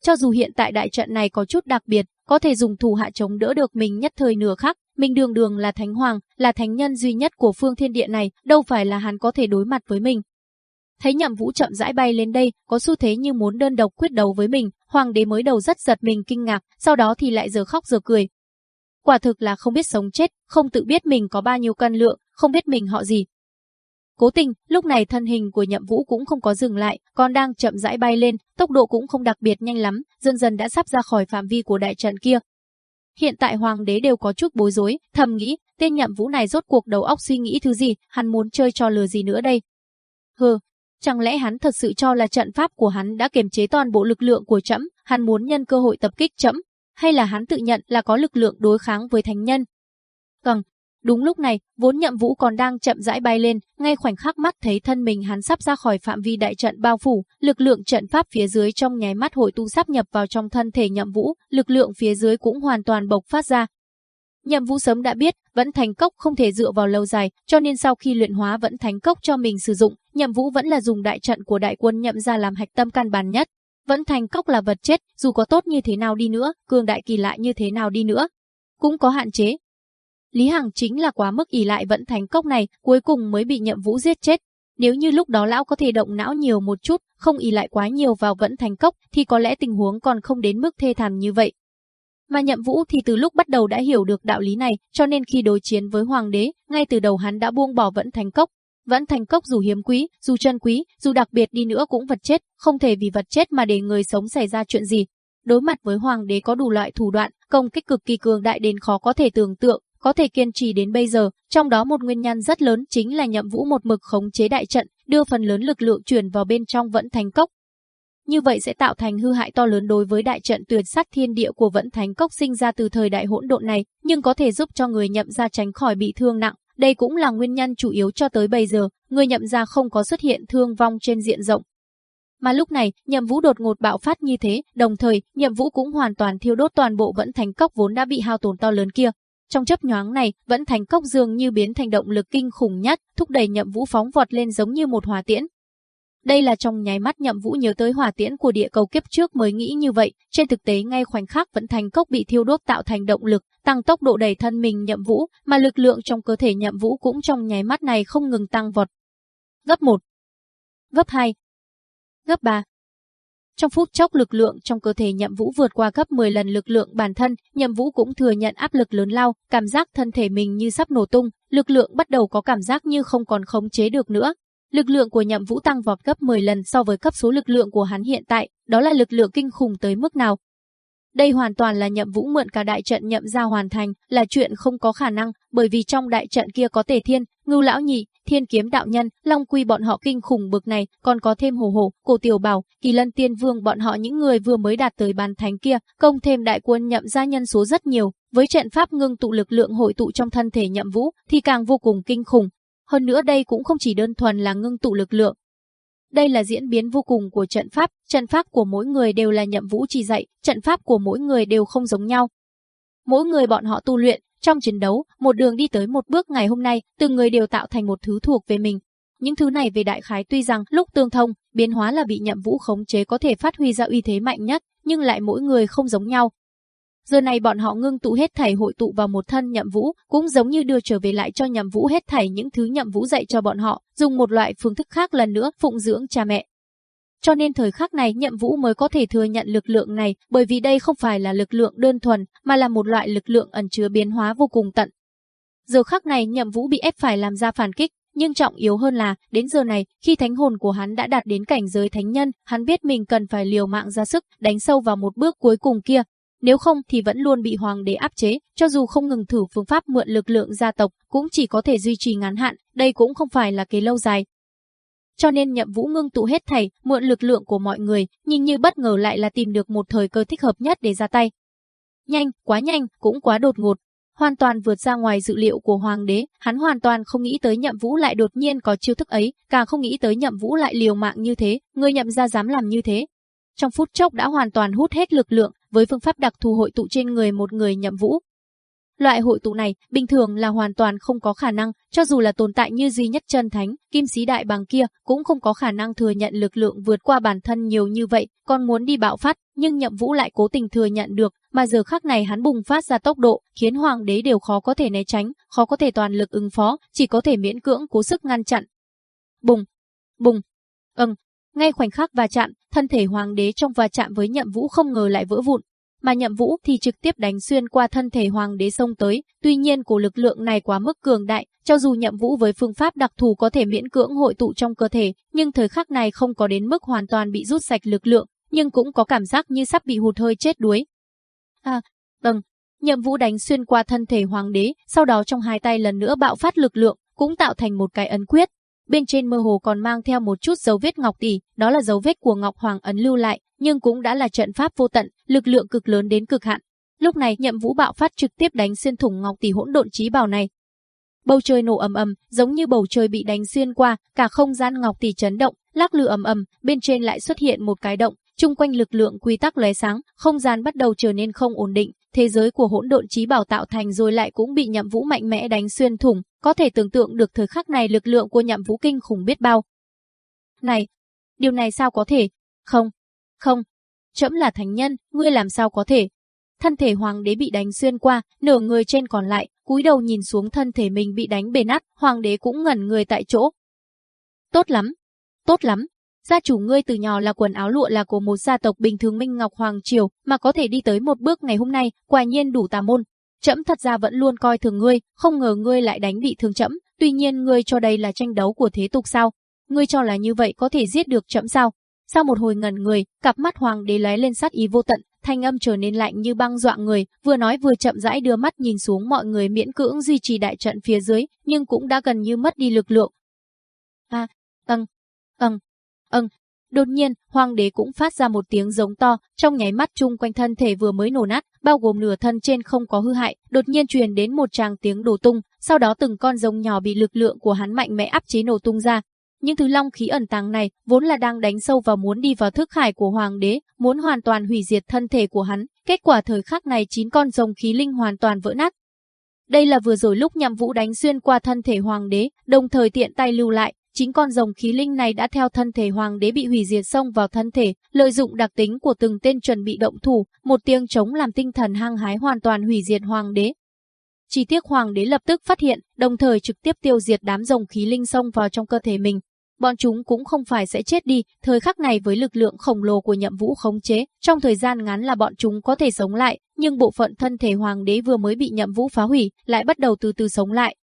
Cho dù hiện tại đại trận này có chút đặc biệt, có thể dùng thủ hạ chống đỡ được mình nhất thời nửa khắc, mình đường đường là thánh hoàng, là thánh nhân duy nhất của phương thiên địa này, đâu phải là hắn có thể đối mặt với mình. Thấy nhậm vũ chậm rãi bay lên đây, có xu thế như muốn đơn độc quyết đấu với mình, hoàng đế mới đầu rất giật mình kinh ngạc, sau đó thì lại giờ khóc giờ cười. Quả thực là không biết sống chết, không tự biết mình có bao nhiêu cân lượng, không biết mình họ gì. Cố tình, lúc này thân hình của nhậm vũ cũng không có dừng lại, còn đang chậm rãi bay lên, tốc độ cũng không đặc biệt nhanh lắm, dần dần đã sắp ra khỏi phạm vi của đại trận kia. Hiện tại hoàng đế đều có chút bối rối, thầm nghĩ, tên nhậm vũ này rốt cuộc đầu óc suy nghĩ thứ gì, hắn muốn chơi trò lừa gì nữa đây. Hừ, chẳng lẽ hắn thật sự cho là trận pháp của hắn đã kiềm chế toàn bộ lực lượng của trẫm, hắn muốn nhân cơ hội tập kích trẫm, hay là hắn tự nhận là có lực lượng đối kháng với thánh nhân? Vâng, Đúng lúc này, vốn nhậm vũ còn đang chậm rãi bay lên, ngay khoảnh khắc mắt thấy thân mình hắn sắp ra khỏi phạm vi đại trận bao phủ, lực lượng trận pháp phía dưới trong nháy mắt hội tu sắp nhập vào trong thân thể nhậm vũ, lực lượng phía dưới cũng hoàn toàn bộc phát ra. Nhậm vũ sớm đã biết, vẫn thành cốc không thể dựa vào lâu dài, cho nên sau khi luyện hóa vẫn thành cốc cho mình sử dụng, nhậm vũ vẫn là dùng đại trận của đại quân nhậm ra làm hạch tâm căn bản nhất. Vẫn thành cốc là vật chết, dù có tốt như thế nào đi nữa, cường đại kỳ lại như thế nào đi nữa, cũng có hạn chế, Lý Hằng chính là quá mức ỷ lại vẫn thành cốc này, cuối cùng mới bị nhậm vũ giết chết. Nếu như lúc đó lão có thể động não nhiều một chút, không ỷ lại quá nhiều vào vẫn thành cốc, thì có lẽ tình huống còn không đến mức thê thảm như vậy. Mà nhậm vũ thì từ lúc bắt đầu đã hiểu được đạo lý này, cho nên khi đối chiến với hoàng đế, ngay từ đầu hắn đã buông bỏ vẫn thành cốc. Vẫn thành cốc dù hiếm quý, dù chân quý, dù đặc biệt đi nữa cũng vật chết, không thể vì vật chết mà để người sống xảy ra chuyện gì. Đối mặt với hoàng đế có đủ loại thủ đoạn, công kích cực kỳ cường đại đến khó có thể tưởng tượng, có thể kiên trì đến bây giờ, trong đó một nguyên nhân rất lớn chính là nhậm vũ một mực khống chế đại trận, đưa phần lớn lực lượng chuyển vào bên trong vẫn thành cốc. Như vậy sẽ tạo thành hư hại to lớn đối với đại trận tuyệt sát thiên địa của vẫn thánh cốc sinh ra từ thời đại hỗn độn này, nhưng có thể giúp cho người nhậm ra tránh khỏi bị thương nặng, đây cũng là nguyên nhân chủ yếu cho tới bây giờ, người nhậm ra không có xuất hiện thương vong trên diện rộng. Mà lúc này, nhậm vũ đột ngột bạo phát như thế, đồng thời, nhậm vũ cũng hoàn toàn thiêu đốt toàn bộ vẫn thành cốc vốn đã bị hao tổn to lớn kia. Trong chấp nhoáng này, vẫn thành cốc dường như biến thành động lực kinh khủng nhất, thúc đẩy nhậm vũ phóng vọt lên giống như một hỏa tiễn, đây là trong nháy mắt nhậm vũ nhớ tới hỏa tiễn của địa cầu kiếp trước mới nghĩ như vậy, trên thực tế ngay khoảnh khắc vẫn thành cốc bị thiêu đốt tạo thành động lực, tăng tốc độ đẩy thân mình nhậm vũ, mà lực lượng trong cơ thể nhậm vũ cũng trong nháy mắt này không ngừng tăng vọt. Gấp 1, gấp 2, gấp 3. Trong phút chốc lực lượng trong cơ thể nhậm vũ vượt qua gấp 10 lần lực lượng bản thân, nhậm vũ cũng thừa nhận áp lực lớn lao, cảm giác thân thể mình như sắp nổ tung, lực lượng bắt đầu có cảm giác như không còn khống chế được nữa, Lực lượng của nhậm vũ tăng vọt gấp 10 lần so với cấp số lực lượng của hắn hiện tại, đó là lực lượng kinh khủng tới mức nào. Đây hoàn toàn là nhậm vũ mượn cả đại trận nhậm ra hoàn thành, là chuyện không có khả năng, bởi vì trong đại trận kia có tề thiên, ngưu lão nhị, thiên kiếm đạo nhân, long quy bọn họ kinh khủng bực này, còn có thêm hồ hồ, cổ tiểu bảo, kỳ lân tiên vương bọn họ những người vừa mới đạt tới bàn thánh kia, công thêm đại quân nhậm ra nhân số rất nhiều, với trận pháp ngưng tụ lực lượng hội tụ trong thân thể nhậm vũ, thì càng vô cùng kinh khủng, hơn nữa đây cũng không chỉ đơn thuần là ngưng tụ lực lượng. Đây là diễn biến vô cùng của trận pháp, trận pháp của mỗi người đều là nhậm vũ chỉ dạy, trận pháp của mỗi người đều không giống nhau. Mỗi người bọn họ tu luyện, trong chiến đấu, một đường đi tới một bước ngày hôm nay, từng người đều tạo thành một thứ thuộc về mình. Những thứ này về đại khái tuy rằng lúc tương thông, biến hóa là bị nhậm vũ khống chế có thể phát huy ra uy thế mạnh nhất, nhưng lại mỗi người không giống nhau, Giờ này bọn họ ngưng tụ hết thảy hội tụ vào một thân nhậm vũ, cũng giống như đưa trở về lại cho nhậm vũ hết thảy những thứ nhậm vũ dạy cho bọn họ, dùng một loại phương thức khác lần nữa phụng dưỡng cha mẹ. Cho nên thời khắc này nhậm vũ mới có thể thừa nhận lực lượng này, bởi vì đây không phải là lực lượng đơn thuần, mà là một loại lực lượng ẩn chứa biến hóa vô cùng tận. Giờ khắc này nhậm vũ bị ép phải làm ra phản kích, nhưng trọng yếu hơn là, đến giờ này, khi thánh hồn của hắn đã đạt đến cảnh giới thánh nhân, hắn biết mình cần phải liều mạng ra sức, đánh sâu vào một bước cuối cùng kia, nếu không thì vẫn luôn bị hoàng đế áp chế, cho dù không ngừng thử phương pháp mượn lực lượng gia tộc, cũng chỉ có thể duy trì ngắn hạn, đây cũng không phải là kế lâu dài. Cho nên nhậm vũ ngưng tụ hết thảy, mượn lực lượng của mọi người, nhìn như bất ngờ lại là tìm được một thời cơ thích hợp nhất để ra tay. Nhanh, quá nhanh, cũng quá đột ngột, hoàn toàn vượt ra ngoài dự liệu của hoàng đế, hắn hoàn toàn không nghĩ tới nhậm vũ lại đột nhiên có chiêu thức ấy, càng không nghĩ tới nhậm vũ lại liều mạng như thế, người nhậm ra dám làm như thế. Trong phút chốc đã hoàn toàn hút hết lực lượng, với phương pháp đặc thù hội tụ trên người một người nhậm vũ. Loại hội tụ này bình thường là hoàn toàn không có khả năng, cho dù là tồn tại như duy nhất chân thánh, kim sĩ đại bằng kia cũng không có khả năng thừa nhận lực lượng vượt qua bản thân nhiều như vậy, còn muốn đi bạo phát, nhưng nhậm vũ lại cố tình thừa nhận được, mà giờ khắc này hắn bùng phát ra tốc độ, khiến hoàng đế đều khó có thể né tránh, khó có thể toàn lực ứng phó, chỉ có thể miễn cưỡng cố sức ngăn chặn. Bùng, bùng, âng, ngay khoảnh khắc va chạm, thân thể hoàng đế trong va chạm với nhậm vũ không ngờ lại vỡ vụn, mà nhậm vũ thì trực tiếp đánh xuyên qua thân thể hoàng đế xông tới, tuy nhiên của lực lượng này quá mức cường đại, cho dù nhậm vũ với phương pháp đặc thù có thể miễn cưỡng hội tụ trong cơ thể, nhưng thời khắc này không có đến mức hoàn toàn bị rút sạch lực lượng, nhưng cũng có cảm giác như sắp bị hụt hơi chết đuối. À, vâng, nhậm vũ đánh xuyên qua thân thể hoàng đế, sau đó trong hai tay lần nữa bạo phát lực lượng, cũng tạo thành một cái ấn quyết, Bên trên mơ hồ còn mang theo một chút dấu vết ngọc tỷ, đó là dấu vết của Ngọc Hoàng ấn lưu lại, nhưng cũng đã là trận pháp vô tận, lực lượng cực lớn đến cực hạn. Lúc này, Nhậm Vũ bạo phát trực tiếp đánh xuyên thủng ngọc tỷ hỗn độn trí bảo này. Bầu trời nổ ầm ầm, giống như bầu trời bị đánh xuyên qua, cả không gian ngọc tỷ chấn động, lắc lư ầm ầm, bên trên lại xuất hiện một cái động, chung quanh lực lượng quy tắc lóe sáng, không gian bắt đầu trở nên không ổn định, thế giới của hỗn độn trí bảo tạo thành rồi lại cũng bị Nhậm Vũ mạnh mẽ đánh xuyên thủng, có thể tưởng tượng được thời khắc này lực lượng của Nhậm Vũ kinh khủng biết bao. Này, điều này sao có thể? Không, không, trẫm là thánh nhân, ngươi làm sao có thể? Thân thể hoàng đế bị đánh xuyên qua, nửa người trên còn lại, cúi đầu nhìn xuống thân thể mình bị đánh bề nát, hoàng đế cũng ngẩn người tại chỗ. Tốt lắm, tốt lắm, Gia chủ ngươi từ nhỏ là quần áo lụa là của một gia tộc bình thường Minh Ngọc Hoàng Triều, mà có thể đi tới một bước ngày hôm nay, quả nhiên đủ tà môn. Trẫm thật ra vẫn luôn coi thường ngươi, không ngờ ngươi lại đánh bị thương trẫm, tuy nhiên ngươi cho đây là tranh đấu của thế tục sao? Ngươi cho là như vậy có thể giết được trẫm sao? Sau một hồi ngẩn người, cặp mắt hoàng đế lóe lên sát ý vô tận, thanh âm trở nên lạnh như băng dọa người, vừa nói vừa chậm rãi đưa mắt nhìn xuống mọi người miễn cưỡng duy trì đại trận phía dưới, nhưng cũng đã gần như mất đi lực lượng. a, À, tầng âng, Đột nhiên, hoàng đế cũng phát ra một tiếng giống to, trong nháy mắt chung quanh thân thể vừa mới nổ nát, bao gồm nửa thân trên không có hư hại, đột nhiên truyền đến một tràng tiếng đổ tung, sau đó từng con rồng nhỏ bị lực lượng của hắn mạnh mẽ áp chế nổ tung ra. Những thứ long khí ẩn tàng này vốn là đang đánh sâu vào muốn đi vào thức hải của hoàng đế, muốn hoàn toàn hủy diệt thân thể của hắn, kết quả thời khắc này chín con rồng khí linh hoàn toàn vỡ nát, đây là vừa rồi lúc nhằm vũ đánh xuyên qua thân thể hoàng đế, đồng thời tiện tay lưu lại, chính con rồng khí linh này đã theo thân thể hoàng đế bị hủy diệt xông vào thân thể, lợi dụng đặc tính của từng tên chuẩn bị động thủ, một tiếng chống làm tinh thần hăng hái hoàn toàn hủy diệt hoàng đế. Chỉ tiếc hoàng đế lập tức phát hiện, đồng thời trực tiếp tiêu diệt đám rồng khí linh xông vào trong cơ thể mình. Bọn chúng cũng không phải sẽ chết đi, thời khắc này với lực lượng khổng lồ của nhậm vũ khống chế, trong thời gian ngắn là bọn chúng có thể sống lại, nhưng bộ phận thân thể hoàng đế vừa mới bị nhậm vũ phá hủy, lại bắt đầu từ từ sống lại.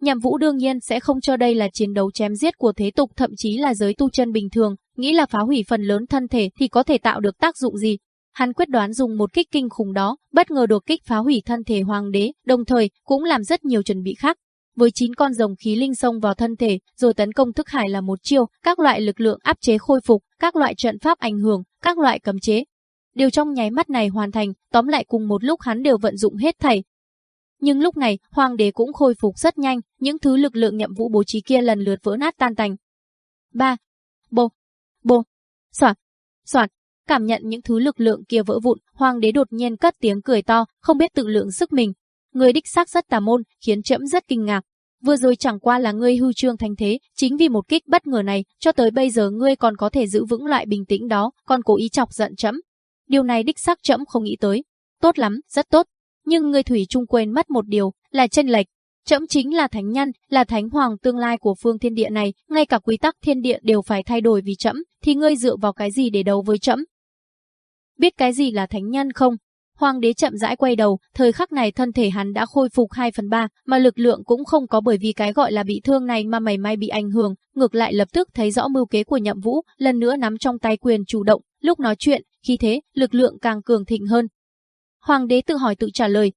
Nhàm Vũ đương nhiên sẽ không cho đây là chiến đấu chém giết của thế tục thậm chí là giới tu chân bình thường, nghĩ là phá hủy phần lớn thân thể thì có thể tạo được tác dụng gì. Hắn quyết đoán dùng một kích kinh khủng đó, bất ngờ đột kích phá hủy thân thể hoàng đế, đồng thời cũng làm rất nhiều chuẩn bị khác. Với chín con rồng khí linh xông vào thân thể, rồi tấn công thức hải là một chiêu, các loại lực lượng áp chế khôi phục, các loại trận pháp ảnh hưởng, các loại cấm chế. Điều trong nháy mắt này hoàn thành, tóm lại cùng một lúc hắn đều vận dụng hết thảy, nhưng lúc này, hoàng đế cũng khôi phục rất nhanh, những thứ lực lượng nhậm vũ bố trí kia lần lượt vỡ nát tan tành. Ba, Bô. Bô. Soạt. Soạt. Cảm nhận những thứ lực lượng kia vỡ vụn, hoàng đế đột nhiên cất tiếng cười to, không biết tự lượng sức mình. Người đích xác rất tà môn, khiến trẫm rất kinh ngạc. Vừa rồi chẳng qua là ngươi hư trương thành thế, chính vì một kích bất ngờ này, cho tới bây giờ ngươi còn có thể giữ vững loại bình tĩnh đó, còn cố ý chọc giận trẫm. Điều này đích xác trẫm không nghĩ tới. Tốt lắm, rất tốt, nhưng người thủy chung quên mất một điều, là chân lệch. Trẫm chính là thánh nhân, là thánh hoàng tương lai của phương thiên địa này, ngay cả quy tắc thiên địa đều phải thay đổi vì trẫm, thì ngươi dựa vào cái gì để đấu với trẫm? Biết cái gì là thánh nhân không? Hoàng đế chậm rãi quay đầu, thời khắc này thân thể hắn đã khôi phục 2 phần 3, mà lực lượng cũng không có bởi vì cái gọi là bị thương này mà mày may bị ảnh hưởng, ngược lại lập tức thấy rõ mưu kế của nhậm vũ, lần nữa nắm trong tay quyền chủ động, lúc nói chuyện, khi thế, lực lượng càng cường thịnh hơn, Hoàng đế tự hỏi tự trả lời.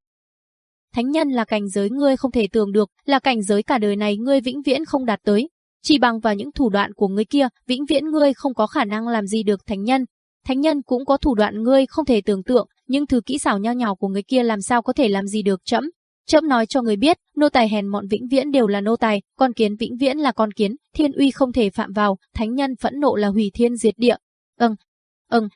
Thánh nhân là cảnh giới ngươi không thể tưởng được, là cảnh giới cả đời này ngươi vĩnh viễn không đạt tới. Chỉ bằng vào những thủ đoạn của ngươi kia, vĩnh viễn ngươi không có khả năng làm gì được thánh nhân. Thánh nhân cũng có thủ đoạn ngươi không thể tưởng tượng, nhưng thứ kỹ xảo nho nhỏ của người kia làm sao có thể làm gì được chậm. Chậm nói cho người biết, nô tài hèn mọn vĩnh viễn đều là nô tài, con kiến vĩnh viễn là con kiến, thiên uy không thể phạm vào, thánh nhân phẫn nộ là hủy thiên diệt địa. Âng, âng,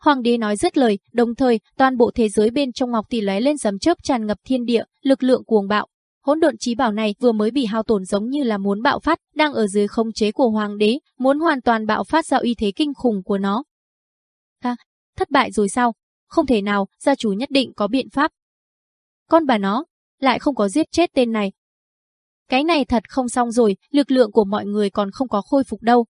Hoàng đế nói dứt lời, đồng thời, toàn bộ thế giới bên trong ngọc tỷ lóe lên giấm chớp tràn ngập thiên địa, lực lượng cuồng bạo. Hỗn độn trí bảo này vừa mới bị hao tổn giống như là muốn bạo phát, đang ở dưới khống chế của hoàng đế, muốn hoàn toàn bạo phát ra uy thế kinh khủng của nó. À, thất bại rồi sao? Không thể nào, gia chủ nhất định có biện pháp. Con bà nó, lại không có giết chết tên này. Cái này thật không xong rồi, lực lượng của mọi người còn không có khôi phục đâu.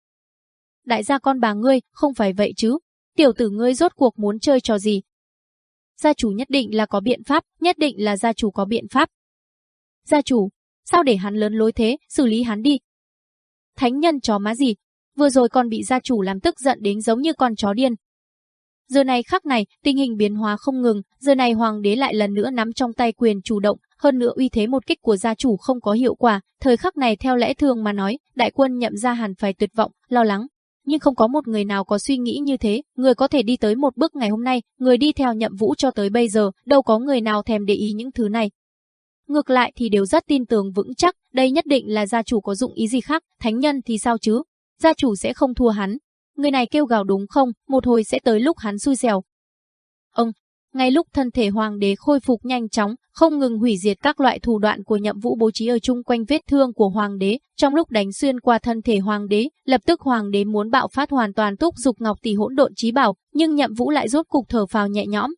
Đại gia con bà ngươi, không phải vậy chứ, Tiểu tử ngươi rốt cuộc muốn chơi trò gì? Gia chủ nhất định là có biện pháp, nhất định là gia chủ có biện pháp. Gia chủ, sao để hắn lớn lối thế, xử lý hắn đi. Thánh nhân chó má gì, vừa rồi còn bị gia chủ làm tức giận đến giống như con chó điên. Giờ này khắc này, tình hình biến hóa không ngừng, giờ này hoàng đế lại lần nữa nắm trong tay quyền chủ động, hơn nữa uy thế một kích của gia chủ không có hiệu quả, thời khắc này theo lẽ thường mà nói, đại quân nhậm ra hẳn phải tuyệt vọng, lo lắng, nhưng không có một người nào có suy nghĩ như thế, người có thể đi tới một bước ngày hôm nay, người đi theo nhậm vũ cho tới bây giờ, đâu có người nào thèm để ý những thứ này. Ngược lại thì đều rất tin tưởng vững chắc, đây nhất định là gia chủ có dụng ý gì khác, thánh nhân thì sao chứ? Gia chủ sẽ không thua hắn. Người này kêu gào đúng không, một hồi sẽ tới lúc hắn xui xẻo. Ông, ngay lúc thân thể hoàng đế khôi phục nhanh chóng, không ngừng hủy diệt các loại thủ đoạn của nhậm vũ bố trí ở chung quanh vết thương của hoàng đế, trong lúc đánh xuyên qua thân thể hoàng đế, lập tức hoàng đế muốn bạo phát hoàn toàn thúc dục ngọc tỷ hỗn độn trí bảo, nhưng nhậm vũ lại rốt cục thở phào nhẹ nhõm.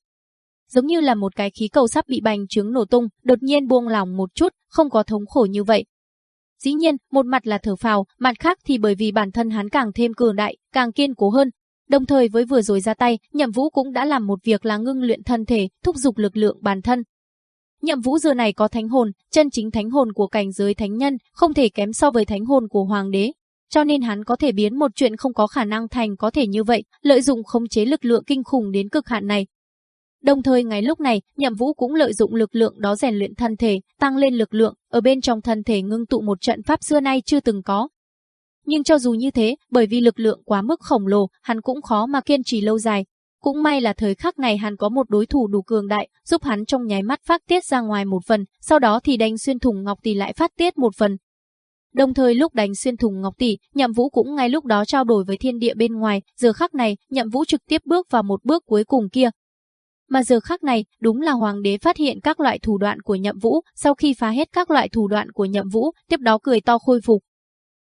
Giống như là một cái khí cầu sắp bị bành trướng nổ tung, đột nhiên buông lỏng một chút, không có thống khổ như vậy. Dĩ nhiên, một mặt là thở phào, mặt khác thì bởi vì bản thân hắn càng thêm cường đại, càng kiên cố hơn, Đồng thời với vừa rồi ra tay, Nhậm Vũ cũng đã làm một việc là ngưng luyện thân thể, thúc giục lực lượng bản thân. Nhậm Vũ giờ này có thánh hồn, chân chính thánh hồn của cảnh giới thánh nhân, không thể kém so với thánh hồn của hoàng đế. Cho nên hắn có thể biến một chuyện không có khả năng thành có thể như vậy, lợi dụng khống chế lực lượng kinh khủng đến cực hạn này. Đồng thời ngay lúc này, Nhậm Vũ cũng lợi dụng lực lượng đó rèn luyện thân thể, tăng lên lực lượng, ở bên trong thân thể ngưng tụ một trận pháp xưa nay chưa từng có. Nhưng cho dù như thế, bởi vì lực lượng quá mức khổng lồ, hắn cũng khó mà kiên trì lâu dài. Cũng may là thời khắc này hắn có một đối thủ đủ cường đại, giúp hắn trong nháy mắt phát tiết ra ngoài một phần, sau đó thì đánh xuyên thủng Ngọc Tỷ lại phát tiết một phần. Đồng thời lúc đánh xuyên thủng Ngọc Tỷ, Nhậm Vũ cũng ngay lúc đó trao đổi với thiên địa bên ngoài, giờ khắc này, Nhậm Vũ trực tiếp bước vào một bước cuối cùng kia, mà giờ khắc này, đúng là hoàng đế phát hiện các loại thủ đoạn của nhậm vũ, sau khi phá hết các loại thủ đoạn của nhậm vũ, tiếp đó cười to khôi phục.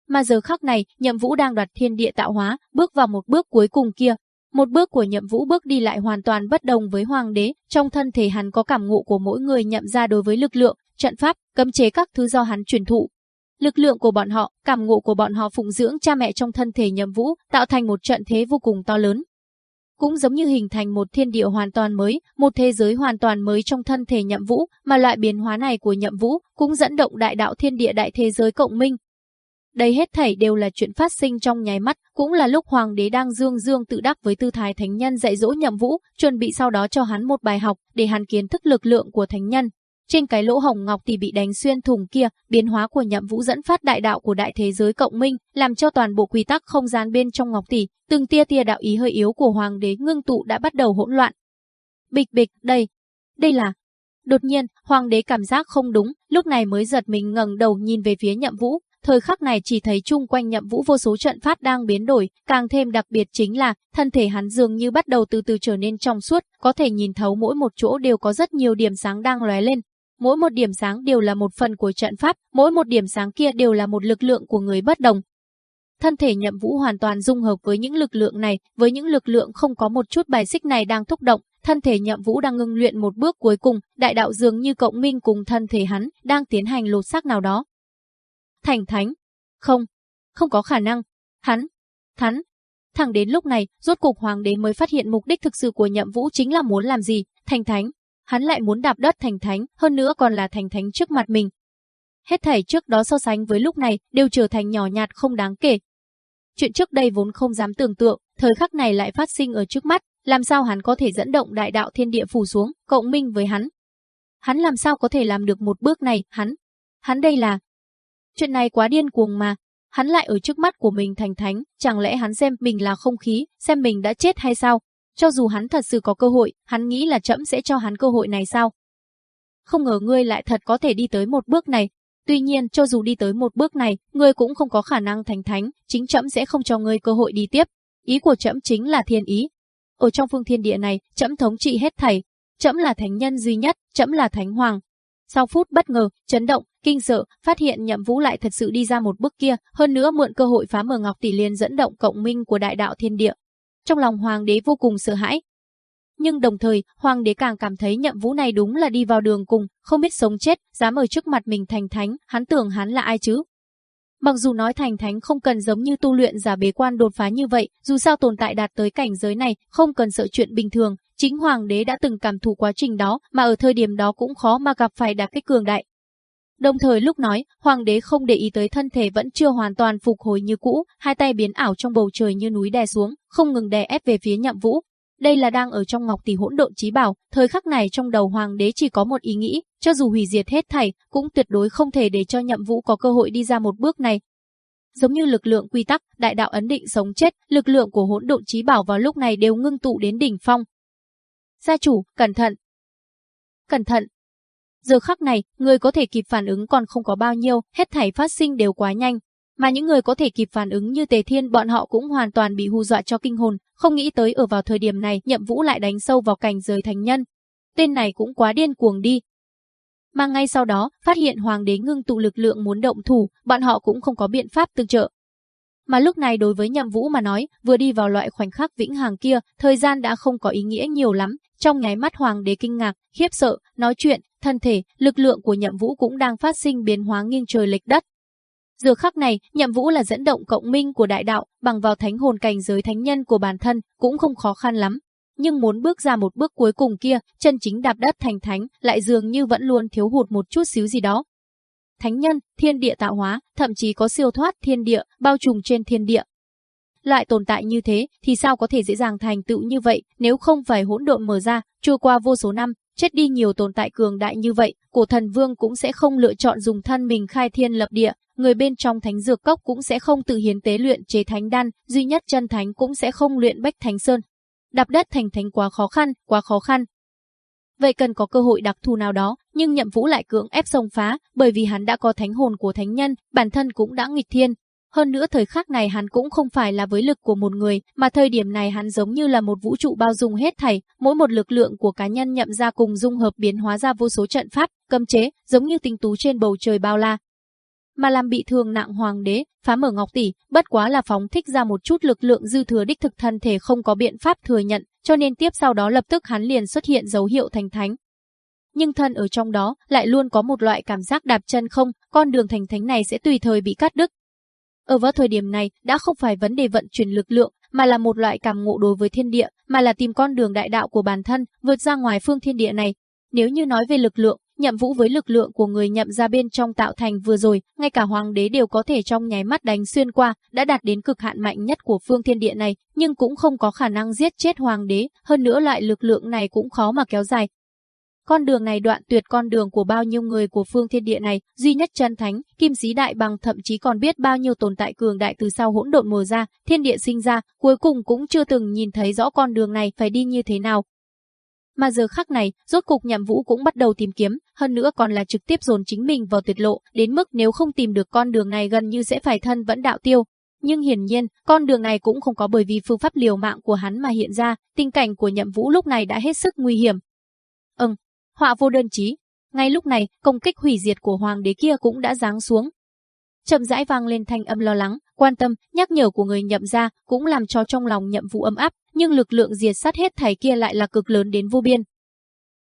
Mà giờ khắc này, nhậm vũ đang đoạt thiên địa tạo hóa, bước vào một bước cuối cùng kia. Một bước của nhậm vũ bước đi lại hoàn toàn bất đồng với hoàng đế, trong thân thể hắn có cảm ngộ của mỗi người nhậm ra đối với lực lượng, trận pháp, cấm chế các thứ do hắn truyền thụ. Lực lượng của bọn họ, cảm ngộ của bọn họ phụng dưỡng cha mẹ trong thân thể nhậm vũ, tạo thành một trận thế vô cùng to lớn cũng giống như hình thành một thiên địa hoàn toàn mới, một thế giới hoàn toàn mới trong thân thể nhậm vũ, mà loại biến hóa này của nhậm vũ cũng dẫn động đại đạo thiên địa đại thế giới cộng minh. Đây hết thảy đều là chuyện phát sinh trong nháy mắt, cũng là lúc hoàng đế đang dương dương tự đắc với tư thái thánh nhân dạy dỗ nhậm vũ, chuẩn bị sau đó cho hắn một bài học để hắn kiến thức lực lượng của thánh nhân. Trên cái lỗ hồng ngọc thì bị đánh xuyên thủng kia, biến hóa của nhậm vũ dẫn phát đại đạo của đại thế giới cộng minh, làm cho toàn bộ quy tắc không gian bên trong ngọc tỷ, từng tia tia đạo ý hơi yếu của hoàng đế ngưng tụ đã bắt đầu hỗn loạn. Bịch bịch, đây, đây là... Đột nhiên, hoàng đế cảm giác không đúng, lúc này mới giật mình ngẩng đầu nhìn về phía nhậm vũ, thời khắc này chỉ thấy chung quanh nhậm vũ vô số trận pháp đang biến đổi, càng thêm đặc biệt chính là thân thể hắn dường như bắt đầu từ từ trở nên trong suốt, có thể nhìn thấu mỗi một chỗ đều có rất nhiều điểm sáng đang lóe lên, mỗi một điểm sáng đều là một phần của trận pháp, mỗi một điểm sáng kia đều là một lực lượng của người bất đồng. Thân thể nhậm vũ hoàn toàn dung hợp với những lực lượng này, với những lực lượng không có một chút bài xích này đang thúc động, thân thể nhậm vũ đang ngưng luyện một bước cuối cùng, đại đạo dường như cộng minh cùng thân thể hắn, đang tiến hành lột xác nào đó. Thành thánh. Không. Không có khả năng. Hắn. Thắn. Thẳng đến lúc này, rốt cục hoàng đế mới phát hiện mục đích thực sự của nhậm vũ chính là muốn làm gì, thành thánh, hắn lại muốn đạp đất thành thánh, hơn nữa còn là thành thánh trước mặt mình. Hết thảy trước đó so sánh với lúc này đều trở thành nhỏ nhạt không đáng kể. Chuyện trước đây vốn không dám tưởng tượng, thời khắc này lại phát sinh ở trước mắt, làm sao hắn có thể dẫn động đại đạo thiên địa phủ xuống, cộng minh với hắn. Hắn làm sao có thể làm được một bước này, hắn. Hắn đây là... Chuyện này quá điên cuồng mà, hắn lại ở trước mắt của mình thành thánh, chẳng lẽ hắn xem mình là không khí, xem mình đã chết hay sao? Cho dù hắn thật sự có cơ hội, hắn nghĩ là trẫm sẽ cho hắn cơ hội này sao? Không ngờ ngươi lại thật có thể đi tới một bước này. Tuy nhiên, cho dù đi tới một bước này, ngươi cũng không có khả năng thành thánh, chính trẫm sẽ không cho ngươi cơ hội đi tiếp. Ý của trẫm chính là thiên ý. Ở trong phương thiên địa này, trẫm thống trị hết thảy. Trẫm là thánh nhân duy nhất, trẫm là thánh hoàng. Sau phút bất ngờ, chấn động, kinh sợ, phát hiện Nhậm Vũ lại thật sự đi ra một bước kia, hơn nữa mượn cơ hội phá mở Ngọc Tỷ Liên dẫn động cộng minh của đại đạo thiên địa. Trong lòng hoàng đế vô cùng sợ hãi. Nhưng đồng thời, hoàng đế càng cảm thấy nhậm vũ này đúng là đi vào đường cùng, không biết sống chết, dám ở trước mặt mình thành thánh, hắn tưởng hắn là ai chứ? Mặc dù nói thành thánh không cần giống như tu luyện giả bế quan đột phá như vậy, dù sao tồn tại đạt tới cảnh giới này, không cần sợ chuyện bình thường, chính hoàng đế đã từng cảm thụ quá trình đó, mà ở thời điểm đó cũng khó mà gặp phải đạt kích cường đại. Đồng thời lúc nói, hoàng đế không để ý tới thân thể vẫn chưa hoàn toàn phục hồi như cũ, hai tay biến ảo trong bầu trời như núi đè xuống, không ngừng đè ép về phía nhậm vũ. Đây là đang ở trong ngọc tỷ hỗn độn trí bảo, thời khắc này trong đầu hoàng đế chỉ có một ý nghĩ, cho dù hủy diệt hết thảy, cũng tuyệt đối không thể để cho nhậm vũ có cơ hội đi ra một bước này. Giống như lực lượng quy tắc, đại đạo ấn định sống chết, lực lượng của hỗn độn trí bảo vào lúc này đều ngưng tụ đến đỉnh phong. Gia chủ, cẩn thận! Cẩn thận, Giờ khắc này, người có thể kịp phản ứng còn không có bao nhiêu, hết thảy phát sinh đều quá nhanh. Mà những người có thể kịp phản ứng như Tề Thiên bọn họ cũng hoàn toàn bị hù dọa cho kinh hồn, không nghĩ tới ở vào thời điểm này nhậm vũ lại đánh sâu vào cảnh giới thành nhân. Tên này cũng quá điên cuồng đi. Mà ngay sau đó, phát hiện hoàng đế ngưng tụ lực lượng muốn động thủ, bọn họ cũng không có biện pháp tương trợ. Mà lúc này đối với nhậm vũ mà nói, vừa đi vào loại khoảnh khắc vĩnh hằng kia, thời gian đã không có ý nghĩa nhiều lắm, trong nháy mắt hoàng đế kinh ngạc, khiếp sợ, nói chuyện, thân thể, lực lượng của nhậm vũ cũng đang phát sinh biến hóa nghiêng trời lệch đất. Giờ khắc này, nhậm vũ là dẫn động cộng minh của đại đạo, bằng vào thánh hồn cảnh giới thánh nhân của bản thân, cũng không khó khăn lắm. Nhưng muốn bước ra một bước cuối cùng kia, chân chính đạp đất thành thánh, lại dường như vẫn luôn thiếu hụt một chút xíu gì đó. Thánh nhân, thiên địa tạo hóa, thậm chí có siêu thoát thiên địa, bao trùm trên thiên địa, lại tồn tại như thế thì sao có thể dễ dàng thành tựu như vậy nếu không phải hỗn độn mở ra, trôi qua vô số năm, chết đi nhiều tồn tại cường đại như vậy, cổ thần vương cũng sẽ không lựa chọn dùng thân mình khai thiên lập địa, người bên trong thánh dược cốc cũng sẽ không tự hiến tế luyện chế thánh đan, duy nhất chân thánh cũng sẽ không luyện bách thánh sơn. Đạp đất thành thánh quá khó khăn, quá khó khăn. Vậy cần có cơ hội đặc thù nào đó, nhưng nhậm vũ lại cưỡng ép xông phá, bởi vì hắn đã có thánh hồn của thánh nhân, bản thân cũng đã nghịch thiên, hơn nữa thời khắc này hắn cũng không phải là với lực của một người, mà thời điểm này hắn giống như là một vũ trụ bao dung hết thảy, mỗi một lực lượng của cá nhân nhậm ra cùng dung hợp biến hóa ra vô số trận pháp, cấm chế, giống như tinh tú trên bầu trời bao la. Mà làm bị thương nặng hoàng đế, phá mở ngọc tỷ, bất quá là phóng thích ra một chút lực lượng dư thừa đích thực thân thể không có biện pháp thừa nhận, cho nên tiếp sau đó lập tức hắn liền xuất hiện dấu hiệu thành thánh, nhưng thân ở trong đó lại luôn có một loại cảm giác đạp chân không, con đường thành thánh này sẽ tùy thời bị cắt đứt, ở vào thời điểm này đã không phải vấn đề vận chuyển lực lượng, mà là một loại cảm ngộ đối với thiên địa, mà là tìm con đường đại đạo của bản thân, vượt ra ngoài phương thiên địa này. Nếu như nói về lực lượng, nhậm vũ với lực lượng của người nhậm ra bên trong tạo thành vừa rồi, ngay cả hoàng đế đều có thể trong nháy mắt đánh xuyên qua, đã đạt đến cực hạn mạnh nhất của phương thiên địa này, nhưng cũng không có khả năng giết chết hoàng đế, hơn nữa loại lực lượng này cũng khó mà kéo dài, con đường này đoạn tuyệt con đường của bao nhiêu người của phương thiên địa này, duy nhất chân thánh, kim sĩ đại bằng thậm chí còn biết bao nhiêu tồn tại cường đại từ sau hỗn độn mùa ra, thiên địa sinh ra, cuối cùng cũng chưa từng nhìn thấy rõ con đường này phải đi như thế nào. Mà giờ khắc này, rốt cục nhậm vũ cũng bắt đầu tìm kiếm, hơn nữa còn là trực tiếp dồn chính mình vào tuyệt lộ, đến mức nếu không tìm được con đường này gần như sẽ phải thân vẫn đạo tiêu. Nhưng hiển nhiên, con đường này cũng không có bởi vì phương pháp liều mạng của hắn mà hiện ra, tình cảnh của nhậm vũ lúc này đã hết sức nguy hiểm. Ừm, họa vô đơn chí. Ngay lúc này, công kích hủy diệt của hoàng đế kia cũng đã giáng xuống. Chậm rãi vang lên thanh âm lo lắng, quan tâm, nhắc nhở của người nhậm ra, cũng làm cho trong lòng nhậm vũ ấm áp, nhưng lực lượng diệt sát hết thảy kia lại là cực lớn đến vô biên.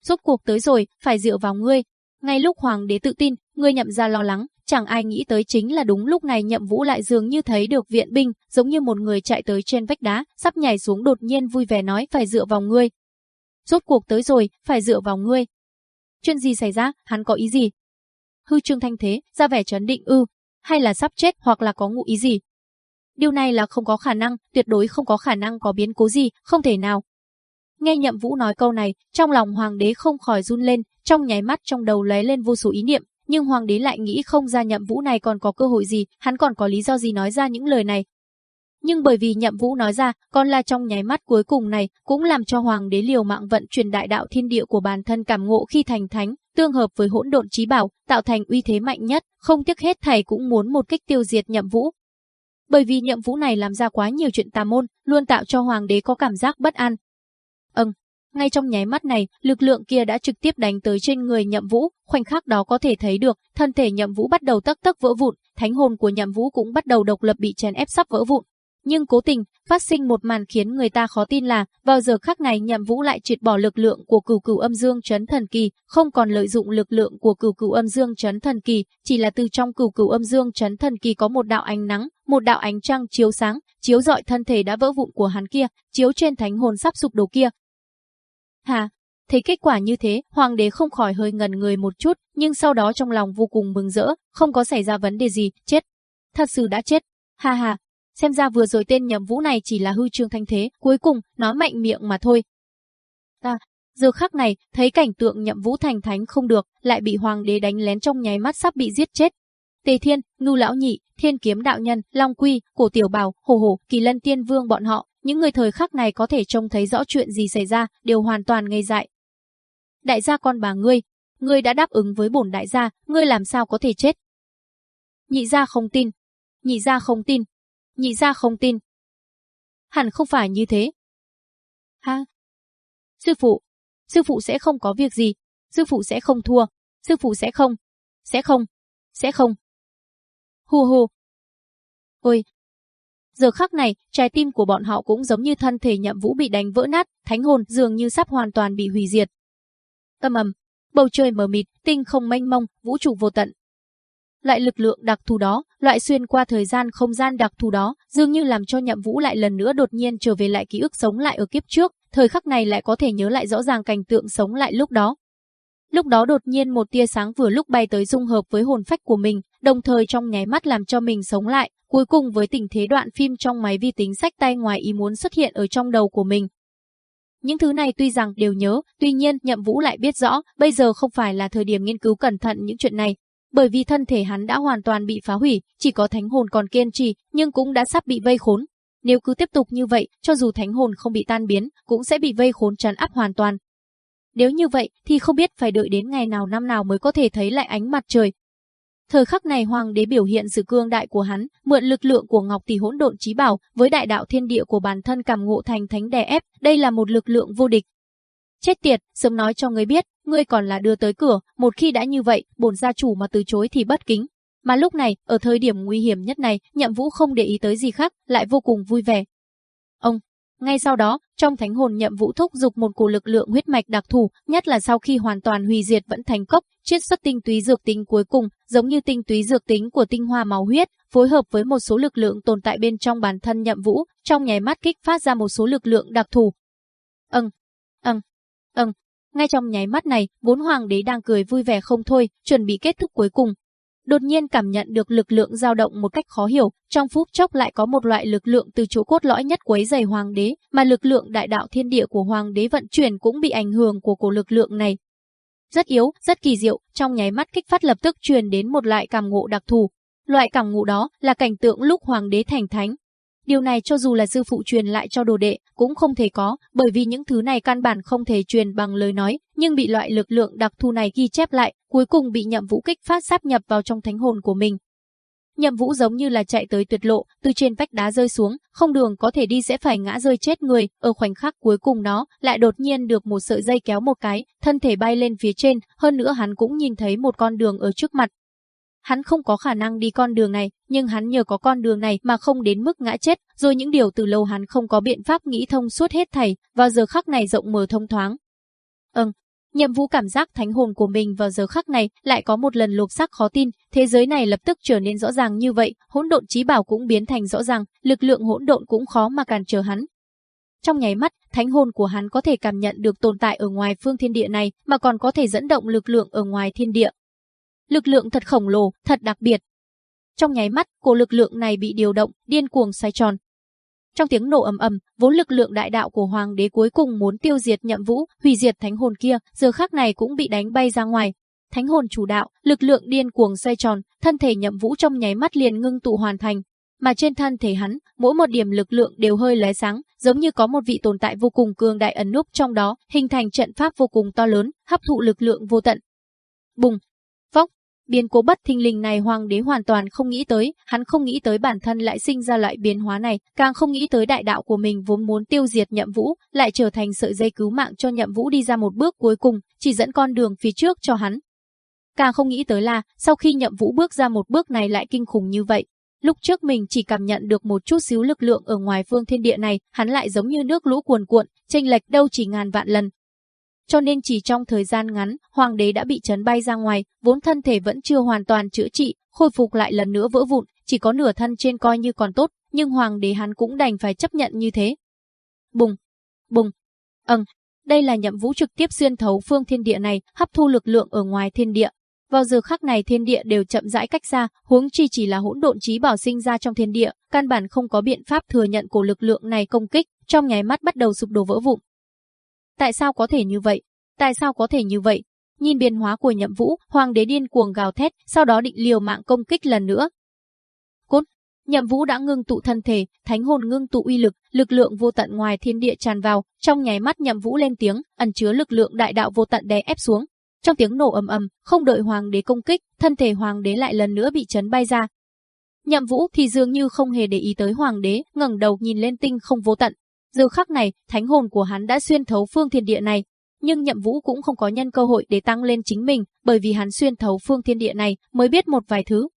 Rốt cuộc tới rồi, phải dựa vào ngươi. Ngay lúc hoàng đế tự tin, ngươi nhậm ra lo lắng, chẳng ai nghĩ tới chính là đúng lúc này nhậm vũ lại dường như thấy được viện binh, giống như một người chạy tới trên vách đá, sắp nhảy xuống đột nhiên vui vẻ nói phải dựa vào ngươi, Rốt cuộc tới rồi, phải dựa vào ngươi. Chuyện gì xảy ra, hắn có ý gì? Hư trương thanh thế, ra vẻ chấn định ư, hay là sắp chết hoặc là có ngụ ý gì? Điều này là không có khả năng, tuyệt đối không có khả năng có biến cố gì, không thể nào. Nghe nhậm vũ nói câu này, trong lòng hoàng đế không khỏi run lên, trong nháy mắt trong đầu lóe lên vô số ý niệm, nhưng hoàng đế lại nghĩ không ra nhậm vũ này còn có cơ hội gì, hắn còn có lý do gì nói ra những lời này, nhưng bởi vì nhậm vũ nói ra, còn là trong nháy mắt cuối cùng này, cũng làm cho hoàng đế liều mạng vận chuyển đại đạo thiên địa của bản thân cảm ngộ khi thành thánh, tương hợp với hỗn độn trí bảo, tạo thành uy thế mạnh nhất, không tiếc hết thầy cũng muốn một kích tiêu diệt nhậm vũ. Bởi vì nhậm vũ này làm ra quá nhiều chuyện tà môn, luôn tạo cho hoàng đế có cảm giác bất an. Ừm, ngay trong nháy mắt này, lực lượng kia đã trực tiếp đánh tới trên người nhậm vũ, khoảnh khắc đó có thể thấy được, thân thể nhậm vũ bắt đầu tắc tắc vỡ vụn, thánh hồn của nhậm vũ cũng bắt đầu độc lập bị chèn ép sắp vỡ vụn, nhưng cố tình, phát sinh một màn khiến người ta khó tin là, vào giờ khắc này nhậm vũ lại triệt bỏ lực lượng của cửu cửu âm dương chấn thần kỳ, không còn lợi dụng lực lượng của cửu cửu âm dương chấn thần kỳ, chỉ là từ trong cửu cửu âm dương chấn thần kỳ có một đạo ánh nắng, một đạo ánh trăng chiếu sáng, chiếu rọi thân thể đã vỡ vụn của hắn kia, chiếu trên thánh hồn sắp sụp đổ kia. Hà, thấy kết quả như thế, hoàng đế không khỏi hơi ngần người một chút, nhưng sau đó trong lòng vô cùng mừng rỡ, không có xảy ra vấn đề gì, chết. Thật sự đã chết. Ha ha, xem ra vừa rồi tên nhầm vũ này chỉ là hư trương thanh thế, cuối cùng, nó mạnh miệng mà thôi. Ta, giờ khắc này, thấy cảnh tượng nhậm vũ thành thánh không được, lại bị hoàng đế đánh lén trong nháy mắt sắp bị giết chết. Tề Thiên, Ngưu Lão Nhị, Thiên Kiếm Đạo Nhân, Long Quy, Cổ Tiểu Bảo, Hồ Hồ, Kỳ Lân Tiên Vương bọn họ, những người thời khắc này có thể trông thấy rõ chuyện gì xảy ra, đều hoàn toàn ngây dại. Đại gia con bà ngươi, ngươi đã đáp ứng với bổn đại gia, ngươi làm sao có thể chết? Nhị gia không tin. Nhị gia không tin, Nhị ra không tin. Hẳn không phải như thế. Ha? Sư phụ, sư phụ sẽ không có việc gì, sư phụ sẽ không thua, sư phụ sẽ không, sẽ không, sẽ không. Hù hù. Ôi! Giờ khắc này, trái tim của bọn họ cũng giống như thân thể nhậm vũ bị đánh vỡ nát, thánh hồn dường như sắp hoàn toàn bị hủy diệt. Tâm ầm, bầu trời mờ mịt, tinh không mênh mông, vũ trụ vô tận, Loại lực lượng đặc thù đó, loại xuyên qua thời gian không gian đặc thù đó, dường như làm cho Nhậm Vũ lại lần nữa đột nhiên trở về lại ký ức sống lại ở kiếp trước, thời khắc này lại có thể nhớ lại rõ ràng cảnh tượng sống lại lúc đó. Lúc đó đột nhiên một tia sáng vừa lúc bay tới dung hợp với hồn phách của mình, đồng thời trong nháy mắt làm cho mình sống lại, cuối cùng với tình thế đoạn phim trong máy vi tính sách tay ngoài ý muốn xuất hiện ở trong đầu của mình. Những thứ này tuy rằng đều nhớ, tuy nhiên Nhậm Vũ lại biết rõ, bây giờ không phải là thời điểm nghiên cứu cẩn thận những chuyện này, bởi vì thân thể hắn đã hoàn toàn bị phá hủy, chỉ có thánh hồn còn kiên trì, nhưng cũng đã sắp bị vây khốn. Nếu cứ tiếp tục như vậy, cho dù thánh hồn không bị tan biến, cũng sẽ bị vây khốn trấn áp hoàn toàn. Nếu như vậy, thì không biết phải đợi đến ngày nào năm nào mới có thể thấy lại ánh mặt trời. Thời khắc này hoàng đế biểu hiện sự cương đại của hắn, mượn lực lượng của Ngọc Tỷ Hỗn Độn Chí Bảo với đại đạo thiên địa của bản thân cảm ngộ thành thánh đè ép, đây là một lực lượng vô địch. Chết tiệt, sớm nói cho ngươi biết, ngươi còn là đưa tới cửa, một khi đã như vậy, bổn gia chủ mà từ chối thì bất kính. Mà lúc này, ở thời điểm nguy hiểm nhất này, Nhậm Vũ không để ý tới gì khác, lại vô cùng vui vẻ. Ông, ngay sau đó, trong thánh hồn Nhậm Vũ thúc dục một cổ lực lượng huyết mạch đặc thù, nhất là sau khi hoàn toàn hủy diệt vẫn thành cốc, chiết xuất tinh túy dược tính cuối cùng, giống như tinh túy dược tính của tinh hoa máu huyết, phối hợp với một số lực lượng tồn tại bên trong bản thân Nhậm Vũ, trong nháy mắt kích phát ra một số lực lượng đặc thù. Ừm, ừm, ừm, ngay trong nháy mắt này, bốn hoàng đế đang cười vui vẻ không thôi, chuẩn bị kết thúc cuối cùng. Đột nhiên cảm nhận được lực lượng dao động một cách khó hiểu, trong phút chốc lại có một loại lực lượng từ chỗ cốt lõi nhất quấy giày hoàng đế, mà lực lượng đại đạo thiên địa của hoàng đế vận chuyển cũng bị ảnh hưởng của cổ lực lượng này. Rất yếu, rất kỳ diệu, trong nháy mắt kích phát lập tức truyền đến một loại cảm ngộ đặc thù. Loại cảm ngộ đó là cảnh tượng lúc hoàng đế thành thánh, Điều này cho dù là sư phụ truyền lại cho đồ đệ, cũng không thể có, bởi vì những thứ này căn bản không thể truyền bằng lời nói, nhưng bị loại lực lượng đặc thù này ghi chép lại, cuối cùng bị nhậm vũ kích phát sáp nhập vào trong thánh hồn của mình. Nhậm vũ giống như là chạy tới tuyệt lộ, từ trên vách đá rơi xuống, không đường có thể đi sẽ phải ngã rơi chết người, ở khoảnh khắc cuối cùng nó lại đột nhiên được một sợi dây kéo một cái, thân thể bay lên phía trên, hơn nữa hắn cũng nhìn thấy một con đường ở trước mặt, Hắn không có khả năng đi con đường này, nhưng hắn nhờ có con đường này mà không đến mức ngã chết, rồi những điều từ lâu hắn không có biện pháp nghĩ thông suốt hết thảy, vào giờ khắc này rộng mở thông thoáng. Ừm, Nhậm Vũ cảm giác thánh hồn của mình vào giờ khắc này lại có một lần lột xác khó tin, thế giới này lập tức trở nên rõ ràng như vậy, hỗn độn trí bảo cũng biến thành rõ ràng, lực lượng hỗn độn cũng khó mà cản trở hắn. Trong nháy mắt, thánh hồn của hắn có thể cảm nhận được tồn tại ở ngoài phương thiên địa này, mà còn có thể dẫn động lực lượng ở ngoài thiên địa, lực lượng thật khổng lồ, thật đặc biệt. Trong nháy mắt, cổ lực lượng này bị điều động, điên cuồng xoay tròn. Trong tiếng nổ ầm ầm, vốn lực lượng đại đạo của hoàng đế cuối cùng muốn tiêu diệt Nhậm Vũ, hủy diệt thánh hồn kia, giờ khắc này cũng bị đánh bay ra ngoài. Thánh hồn chủ đạo, lực lượng điên cuồng xoay tròn, thân thể Nhậm Vũ trong nháy mắt liền ngưng tụ hoàn thành, mà trên thân thể hắn, mỗi một điểm lực lượng đều hơi lóe sáng, giống như có một vị tồn tại vô cùng cường đại ẩn núp trong đó, hình thành trận pháp vô cùng to lớn, hấp thụ lực lượng vô tận. Bùng, Biến cố bất thình lình này hoàng đế hoàn toàn không nghĩ tới, hắn không nghĩ tới bản thân lại sinh ra loại biến hóa này, càng không nghĩ tới đại đạo của mình vốn muốn tiêu diệt nhậm vũ, lại trở thành sợi dây cứu mạng cho nhậm vũ đi ra một bước cuối cùng, chỉ dẫn con đường phía trước cho hắn. Càng không nghĩ tới là, sau khi nhậm vũ bước ra một bước này lại kinh khủng như vậy. Lúc trước mình chỉ cảm nhận được một chút xíu lực lượng ở ngoài phương thiên địa này, hắn lại giống như nước lũ cuồn cuộn, chênh lệch đâu chỉ ngàn vạn lần, cho nên chỉ trong thời gian ngắn, hoàng đế đã bị chấn bay ra ngoài, vốn thân thể vẫn chưa hoàn toàn chữa trị, khôi phục lại lần nữa vỡ vụn, chỉ có nửa thân trên coi như còn tốt, nhưng hoàng đế hắn cũng đành phải chấp nhận như thế. Bùng, bùng, ầng, đây là nhậm vũ trực tiếp xuyên thấu phương thiên địa này, hấp thu lực lượng ở ngoài thiên địa. Vào giờ khắc này thiên địa đều chậm rãi cách xa, huống chi chỉ là hỗn độn trí bảo sinh ra trong thiên địa, căn bản không có biện pháp thừa nhận của lực lượng này công kích, trong nháy mắt bắt đầu sụp đổ vỡ vụn, Tại sao có thể như vậy? Tại sao có thể như vậy? Nhìn biến hóa của nhậm vũ, hoàng đế điên cuồng gào thét, sau đó định liều mạng công kích lần nữa. Cốt, nhậm vũ đã ngưng tụ thân thể, thánh hồn ngưng tụ uy lực, lực lượng vô tận ngoài thiên địa tràn vào, trong nháy mắt nhậm vũ lên tiếng, ẩn chứa lực lượng đại đạo vô tận đè ép xuống. Trong tiếng nổ ầm ầm, không đợi hoàng đế công kích, thân thể hoàng đế lại lần nữa bị chấn bay ra. Nhậm vũ thì dường như không hề để ý tới hoàng đế, ngẩng đầu nhìn lên tinh không vô tận, Giờ khắc này, thánh hồn của hắn đã xuyên thấu phương thiên địa này, nhưng Nhậm Vũ cũng không có nhân cơ hội để tăng lên chính mình, bởi vì hắn xuyên thấu phương thiên địa này mới biết một vài thứ.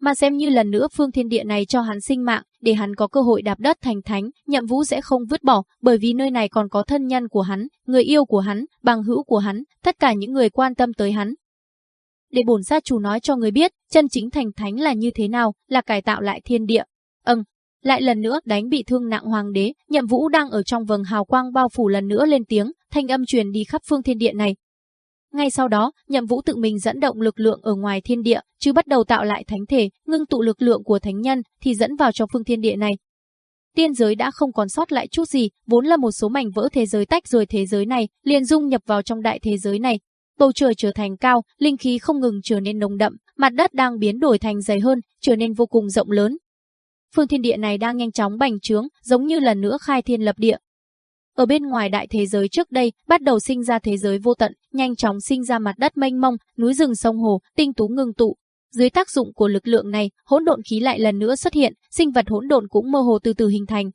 Mà xem như lần nữa phương thiên địa này cho hắn sinh mạng, để hắn có cơ hội đạp đất thành thánh, Nhậm Vũ sẽ không vứt bỏ, bởi vì nơi này còn có thân nhân của hắn, người yêu của hắn, bằng hữu của hắn, tất cả những người quan tâm tới hắn. Để bổn gia chủ nói cho người biết, chân chính thành thánh là như thế nào, là cải tạo lại thiên địa. Ừm, lại lần nữa đánh bị thương nặng hoàng đế, nhậm vũ đang ở trong vầng hào quang bao phủ lần nữa lên tiếng, thanh âm truyền đi khắp phương thiên địa này. Ngay sau đó, nhậm vũ tự mình dẫn động lực lượng ở ngoài thiên địa, chứ bắt đầu tạo lại thánh thể, ngưng tụ lực lượng của thánh nhân, thì dẫn vào trong phương thiên địa này. Tiên giới đã không còn sót lại chút gì, vốn là một số mảnh vỡ thế giới tách rời thế giới này, liền dung nhập vào trong đại thế giới này. Bầu trời trở thành cao, linh khí không ngừng trở nên nồng đậm, mặt đất đang biến đổi thành dày hơn, trở nên vô cùng rộng lớn. Phương thiên địa này đang nhanh chóng bành trướng, giống như lần nữa khai thiên lập địa. Ở bên ngoài đại thế giới trước đây, bắt đầu sinh ra thế giới vô tận, nhanh chóng sinh ra mặt đất mênh mông, núi rừng sông hồ, tinh tú ngưng tụ. Dưới tác dụng của lực lượng này, hỗn độn khí lại lần nữa xuất hiện, sinh vật hỗn độn cũng mơ hồ từ từ hình thành.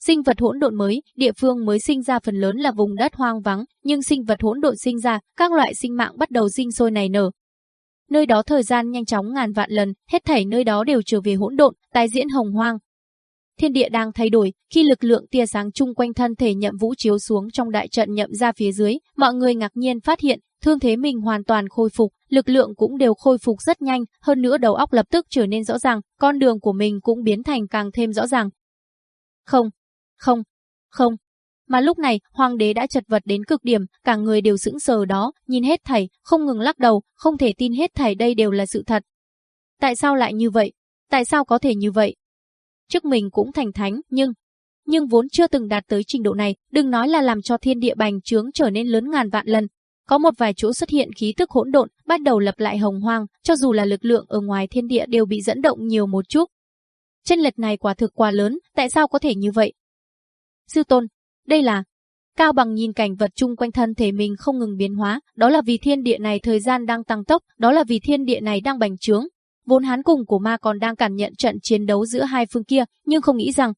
Sinh vật hỗn độn mới, địa phương mới sinh ra phần lớn là vùng đất hoang vắng, nhưng sinh vật hỗn độn sinh ra, các loại sinh mạng bắt đầu sinh sôi nảy nở. Nơi đó thời gian nhanh chóng ngàn vạn lần, hết thảy nơi đó đều trở về hỗn độn, tái diễn hồng hoang. Thiên địa đang thay đổi, khi lực lượng tia sáng chung quanh thân thể Nhậm Vũ chiếu xuống trong đại trận nhậm ra phía dưới, mọi người ngạc nhiên phát hiện, thương thế mình hoàn toàn khôi phục, lực lượng cũng đều khôi phục rất nhanh, hơn nữa đầu óc lập tức trở nên rõ ràng, con đường của mình cũng biến thành càng thêm rõ ràng. Không, không, không. Mà lúc này, hoàng đế đã chật vật đến cực điểm, cả người đều sững sờ đó, nhìn hết thảy, không ngừng lắc đầu, không thể tin hết thảy đây đều là sự thật. Tại sao lại như vậy? Tại sao có thể như vậy? Trước mình cũng thành thánh, nhưng... Nhưng vốn chưa từng đạt tới trình độ này, đừng nói là làm cho thiên địa bành trướng trở nên lớn ngàn vạn lần. Có một vài chỗ xuất hiện khí tức hỗn độn, bắt đầu lập lại hồng hoang, cho dù là lực lượng ở ngoài thiên địa đều bị dẫn động nhiều một chút. Chân lệch này quả thực quá lớn, tại sao có thể như vậy? Sư tôn, đây là... Cao bằng nhìn cảnh vật chung quanh thân thể mình không ngừng biến hóa, đó là vì thiên địa này thời gian đang tăng tốc, đó là vì thiên địa này đang bành trướng. Vốn hán cùng của ma còn đang cảm nhận trận chiến đấu giữa hai phương kia, nhưng không nghĩ rằng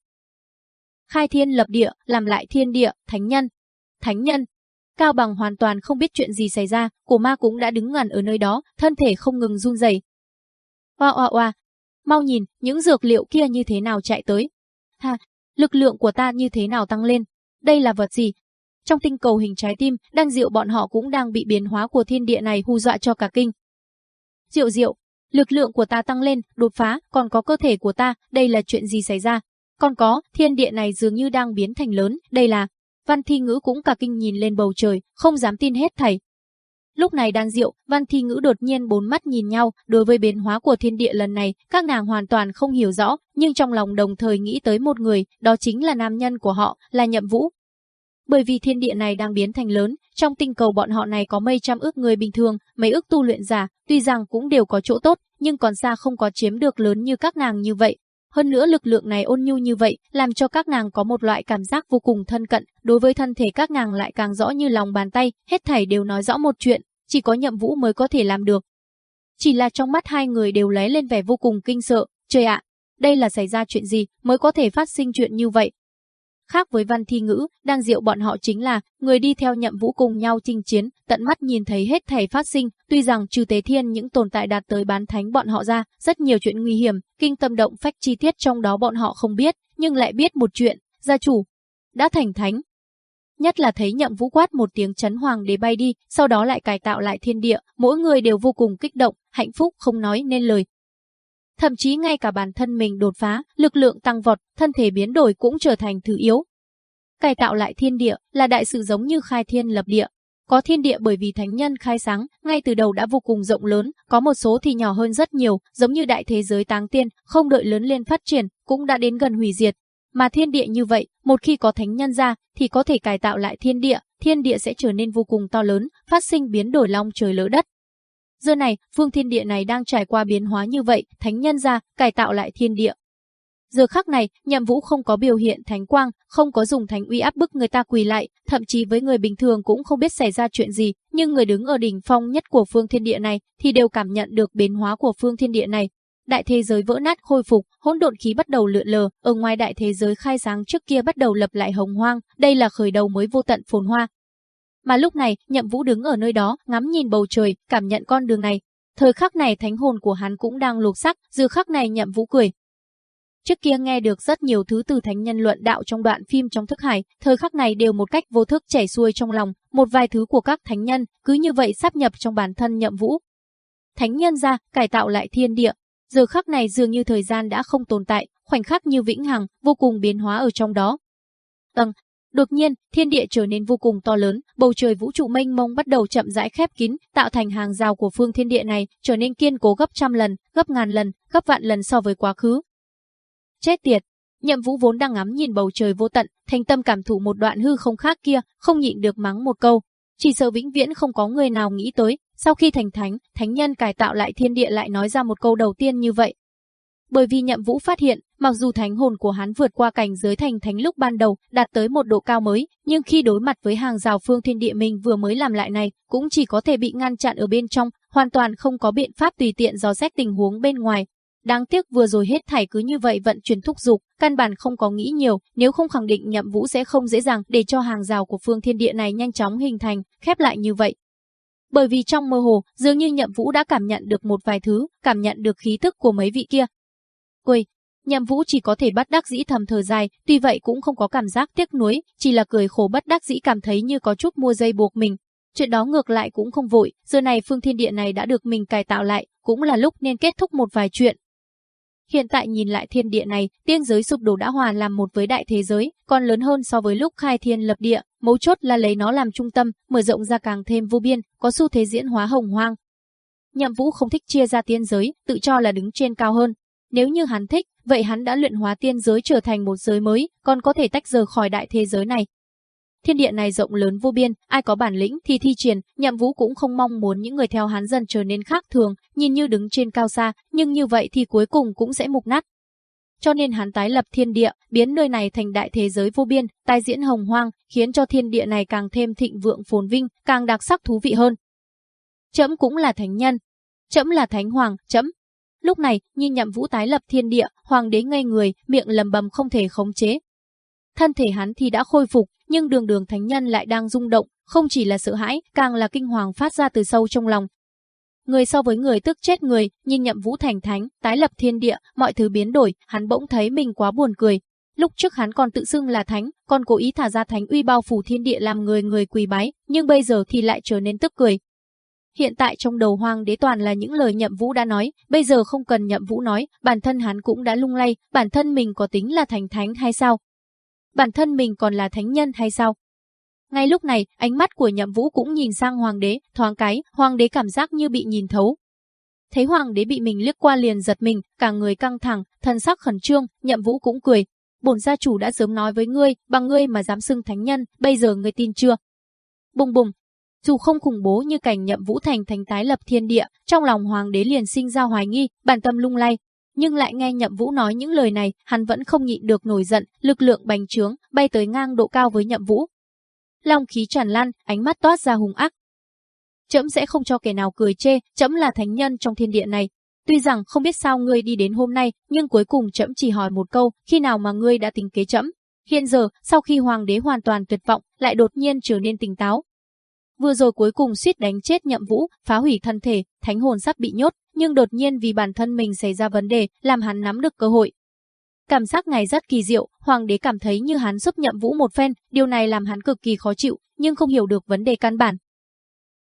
khai thiên lập địa, làm lại thiên địa, thánh nhân. Thánh nhân. Cao bằng hoàn toàn không biết chuyện gì xảy ra, của ma cũng đã đứng ngẩn ở nơi đó, thân thể không ngừng run rẩy. Oa oa oa, mau nhìn, những dược liệu kia như thế nào chạy tới. Ha, lực lượng của ta như thế nào tăng lên? Đây là vật gì? Trong tinh cầu hình trái tim, đang diệu bọn họ cũng đang bị biến hóa của thiên địa này hù dọa cho cả kinh. Diệu diệu, lực lượng của ta tăng lên, đột phá, còn có cơ thể của ta, đây là chuyện gì xảy ra? Còn có, thiên địa này dường như đang biến thành lớn, đây là... Văn thi ngữ cũng cả kinh nhìn lên bầu trời, không dám tin hết thảy, Lúc này đan diệu, văn thi ngữ đột nhiên bốn mắt nhìn nhau, đối với biến hóa của thiên địa lần này, các nàng hoàn toàn không hiểu rõ, nhưng trong lòng đồng thời nghĩ tới một người, đó chính là nam nhân của họ, là nhậm vũ. Bởi vì thiên địa này đang biến thành lớn, trong tinh cầu bọn họ này có mấy trăm ước người bình thường, mấy ước tu luyện giả, tuy rằng cũng đều có chỗ tốt, nhưng còn xa không có chiếm được lớn như các nàng như vậy. Hơn nữa lực lượng này ôn nhu như vậy, làm cho các nàng có một loại cảm giác vô cùng thân cận, đối với thân thể các nàng lại càng rõ như lòng bàn tay, hết thảy đều nói rõ một chuyện, chỉ có nhậm vũ mới có thể làm được. Chỉ là trong mắt hai người đều lấy lên vẻ vô cùng kinh sợ, trời ạ, đây là xảy ra chuyện gì mới có thể phát sinh chuyện như vậy. Khác với văn thi ngữ, đang diệu bọn họ chính là người đi theo nhậm vũ cùng nhau chinh chiến, tận mắt nhìn thấy hết thảy phát sinh, tuy rằng trừ tế thiên những tồn tại đạt tới bán thánh bọn họ ra, rất nhiều chuyện nguy hiểm, kinh tâm động phách chi tiết trong đó bọn họ không biết, nhưng lại biết một chuyện, gia chủ đã thành thánh, Nhất là thấy nhậm vũ quát một tiếng chấn hoàng để bay đi, sau đó lại cải tạo lại thiên địa, mỗi người đều vô cùng kích động, hạnh phúc không nói nên lời. Thậm chí ngay cả bản thân mình đột phá, lực lượng tăng vọt, thân thể biến đổi cũng trở thành thứ yếu. Cải tạo lại thiên địa là đại sự giống như khai thiên lập địa. Có thiên địa bởi vì thánh nhân khai sáng, ngay từ đầu đã vô cùng rộng lớn, có một số thì nhỏ hơn rất nhiều, giống như đại thế giới táng tiên, không đợi lớn lên phát triển, cũng đã đến gần hủy diệt, mà thiên địa như vậy, một khi có thánh nhân ra, thì có thể cải tạo lại thiên địa, thiên địa sẽ trở nên vô cùng to lớn, phát sinh biến đổi long trời lỡ đất. Giờ này, phương thiên địa này đang trải qua biến hóa như vậy, thánh nhân ra, cải tạo lại thiên địa. Giờ khắc này, nhậm vũ không có biểu hiện thánh quang, không có dùng thánh uy áp bức người ta quỳ lại, thậm chí với người bình thường cũng không biết xảy ra chuyện gì, nhưng người đứng ở đỉnh phong nhất của phương thiên địa này thì đều cảm nhận được biến hóa của phương thiên địa này, đại thế giới vỡ nát khôi phục, hỗn độn khí bắt đầu lượn lờ, ở ngoài đại thế giới khai sáng trước kia bắt đầu lập lại hồng hoang, đây là khởi đầu mới vô tận phồn hoa. Mà lúc này, Nhậm Vũ đứng ở nơi đó, ngắm nhìn bầu trời, cảm nhận con đường này. Thời khắc này thánh hồn của hắn cũng đang lục sắc, dư khắc này Nhậm Vũ cười. Trước kia nghe được rất nhiều thứ từ thánh nhân luận đạo trong đoạn phim trong thức hải, thời khắc này đều một cách vô thức chảy xuôi trong lòng, một vài thứ của các thánh nhân, cứ như vậy sắp nhập trong bản thân Nhậm Vũ. Thánh nhân ra, cải tạo lại thiên địa, Giờ khắc này dường như thời gian đã không tồn tại, khoảnh khắc như vĩnh hằng, vô cùng biến hóa ở trong đó. Tầng, đột nhiên, thiên địa trở nên vô cùng to lớn, bầu trời vũ trụ mênh mông bắt đầu chậm rãi khép kín, tạo thành hàng rào của phương thiên địa này, trở nên kiên cố gấp trăm lần, gấp ngàn lần, gấp vạn lần so với quá khứ. Chết tiệt, Nhậm Vũ vốn đang ngắm nhìn bầu trời vô tận, thành tâm cảm thụ một đoạn hư không khác kia, không nhịn được mắng một câu. Chỉ sợ vĩnh viễn không có người nào nghĩ tới, sau khi thành thánh, thánh nhân cải tạo lại thiên địa lại nói ra một câu đầu tiên như vậy. Bởi vì nhậm vũ phát hiện, mặc dù thánh hồn của hắn vượt qua cảnh giới thành thánh lúc ban đầu, đạt tới một độ cao mới, nhưng khi đối mặt với hàng rào phương thiên địa mình vừa mới làm lại này, cũng chỉ có thể bị ngăn chặn ở bên trong, hoàn toàn không có biện pháp tùy tiện dò xét tình huống bên ngoài. Đáng tiếc vừa rồi hết thảy cứ như vậy vận chuyển thúc dục, căn bản không có nghĩ nhiều, nếu không khẳng định nhậm vũ sẽ không dễ dàng để cho hàng rào của phương thiên địa này nhanh chóng hình thành, khép lại như vậy. Bởi vì trong mơ hồ, dường như nhậm vũ đã cảm nhận được một vài thứ, cảm nhận được khí tức của mấy vị kia. quỳ nhậm vũ chỉ có thể bắt đắc dĩ thầm thở dài, tuy vậy cũng không có cảm giác tiếc nuối, chỉ là cười khổ bất đắc dĩ cảm thấy như có chút mua dây buộc mình. Chuyện đó ngược lại cũng không vội, giờ này phương thiên địa này đã được mình cải tạo lại, cũng là lúc nên kết thúc một vài chuyện, Hiện tại nhìn lại thiên địa này, tiên giới sụp đổ đã hòa làm một với đại thế giới, còn lớn hơn so với lúc khai thiên lập địa, mấu chốt là lấy nó làm trung tâm, mở rộng ra càng thêm vô biên, có xu thế diễn hóa hồng hoang. Nhậm Vũ không thích chia ra tiên giới, tự cho là đứng trên cao hơn. Nếu như hắn thích, vậy hắn đã luyện hóa tiên giới trở thành một giới mới, còn có thể tách rời khỏi đại thế giới này, Thiên địa này rộng lớn vô biên, ai có bản lĩnh thì thi triển, nhậm vũ cũng không mong muốn những người theo hắn dần trở nên khác thường, nhìn như đứng trên cao xa, nhưng như vậy thì cuối cùng cũng sẽ mục nát. Cho nên hắn tái lập thiên địa, biến nơi này thành đại thế giới vô biên, tai diễn hồng hoang, khiến cho thiên địa này càng thêm thịnh vượng phồn vinh, càng đặc sắc thú vị hơn. Chấm cũng là thánh nhân. Chấm là thánh hoàng, chấm. Lúc này, nhìn nhậm vũ tái lập thiên địa, hoàng đế ngây người, miệng lầm bầm không thể khống chế. Thân thể hắn thì đã khôi phục, nhưng đường đường thánh nhân lại đang rung động, không chỉ là sợ hãi, càng là kinh hoàng phát ra từ sâu trong lòng. Người so với người tức chết người, nhìn nhậm vũ thành thánh, tái lập thiên địa, mọi thứ biến đổi, hắn bỗng thấy mình quá buồn cười. Lúc trước hắn còn tự xưng là thánh, còn cố ý thả ra thánh uy bao phủ thiên địa làm người người quỳ bái, nhưng bây giờ thì lại trở nên tức cười. Hiện tại trong đầu hoang đế toàn là những lời nhậm vũ đã nói, bây giờ không cần nhậm vũ nói, bản thân hắn cũng đã lung lay, bản thân mình có tính là thành thánh hay sao? bản thân mình còn là thánh nhân hay sao? Ngay lúc này, ánh mắt của nhậm vũ cũng nhìn sang hoàng đế, thoáng cái, hoàng đế cảm giác như bị nhìn thấu. Thấy hoàng đế bị mình liếc qua liền giật mình, cả người căng thẳng, thân sắc khẩn trương, nhậm vũ cũng cười. Bổn gia chủ đã sớm nói với ngươi, bằng ngươi mà dám xưng thánh nhân, bây giờ ngươi tin chưa? Bùng bùng, dù không khủng bố như cảnh nhậm vũ thành thành tái lập thiên địa, trong lòng hoàng đế liền sinh ra hoài nghi, bản tâm lung lay, nhưng lại nghe Nhậm Vũ nói những lời này, hắn vẫn không nhịn được nổi giận, lực lượng bành trướng, bay tới ngang độ cao với Nhậm Vũ. Long khí tràn lan, ánh mắt toát ra hung ác. Chấm sẽ không cho kẻ nào cười chê, chấm là thánh nhân trong thiên địa này. Tuy rằng không biết sao ngươi đi đến hôm nay, nhưng cuối cùng chấm chỉ hỏi một câu, khi nào mà ngươi đã tính kế chấm? Hiện giờ, sau khi hoàng đế hoàn toàn tuyệt vọng, lại đột nhiên trở nên tỉnh táo, Vừa rồi cuối cùng suýt đánh chết nhậm vũ, phá hủy thân thể, thánh hồn sắp bị nhốt, nhưng đột nhiên vì bản thân mình xảy ra vấn đề, làm hắn nắm được cơ hội. Cảm giác này rất kỳ diệu, hoàng đế cảm thấy như hắn giúp nhậm vũ một phen, điều này làm hắn cực kỳ khó chịu, nhưng không hiểu được vấn đề căn bản.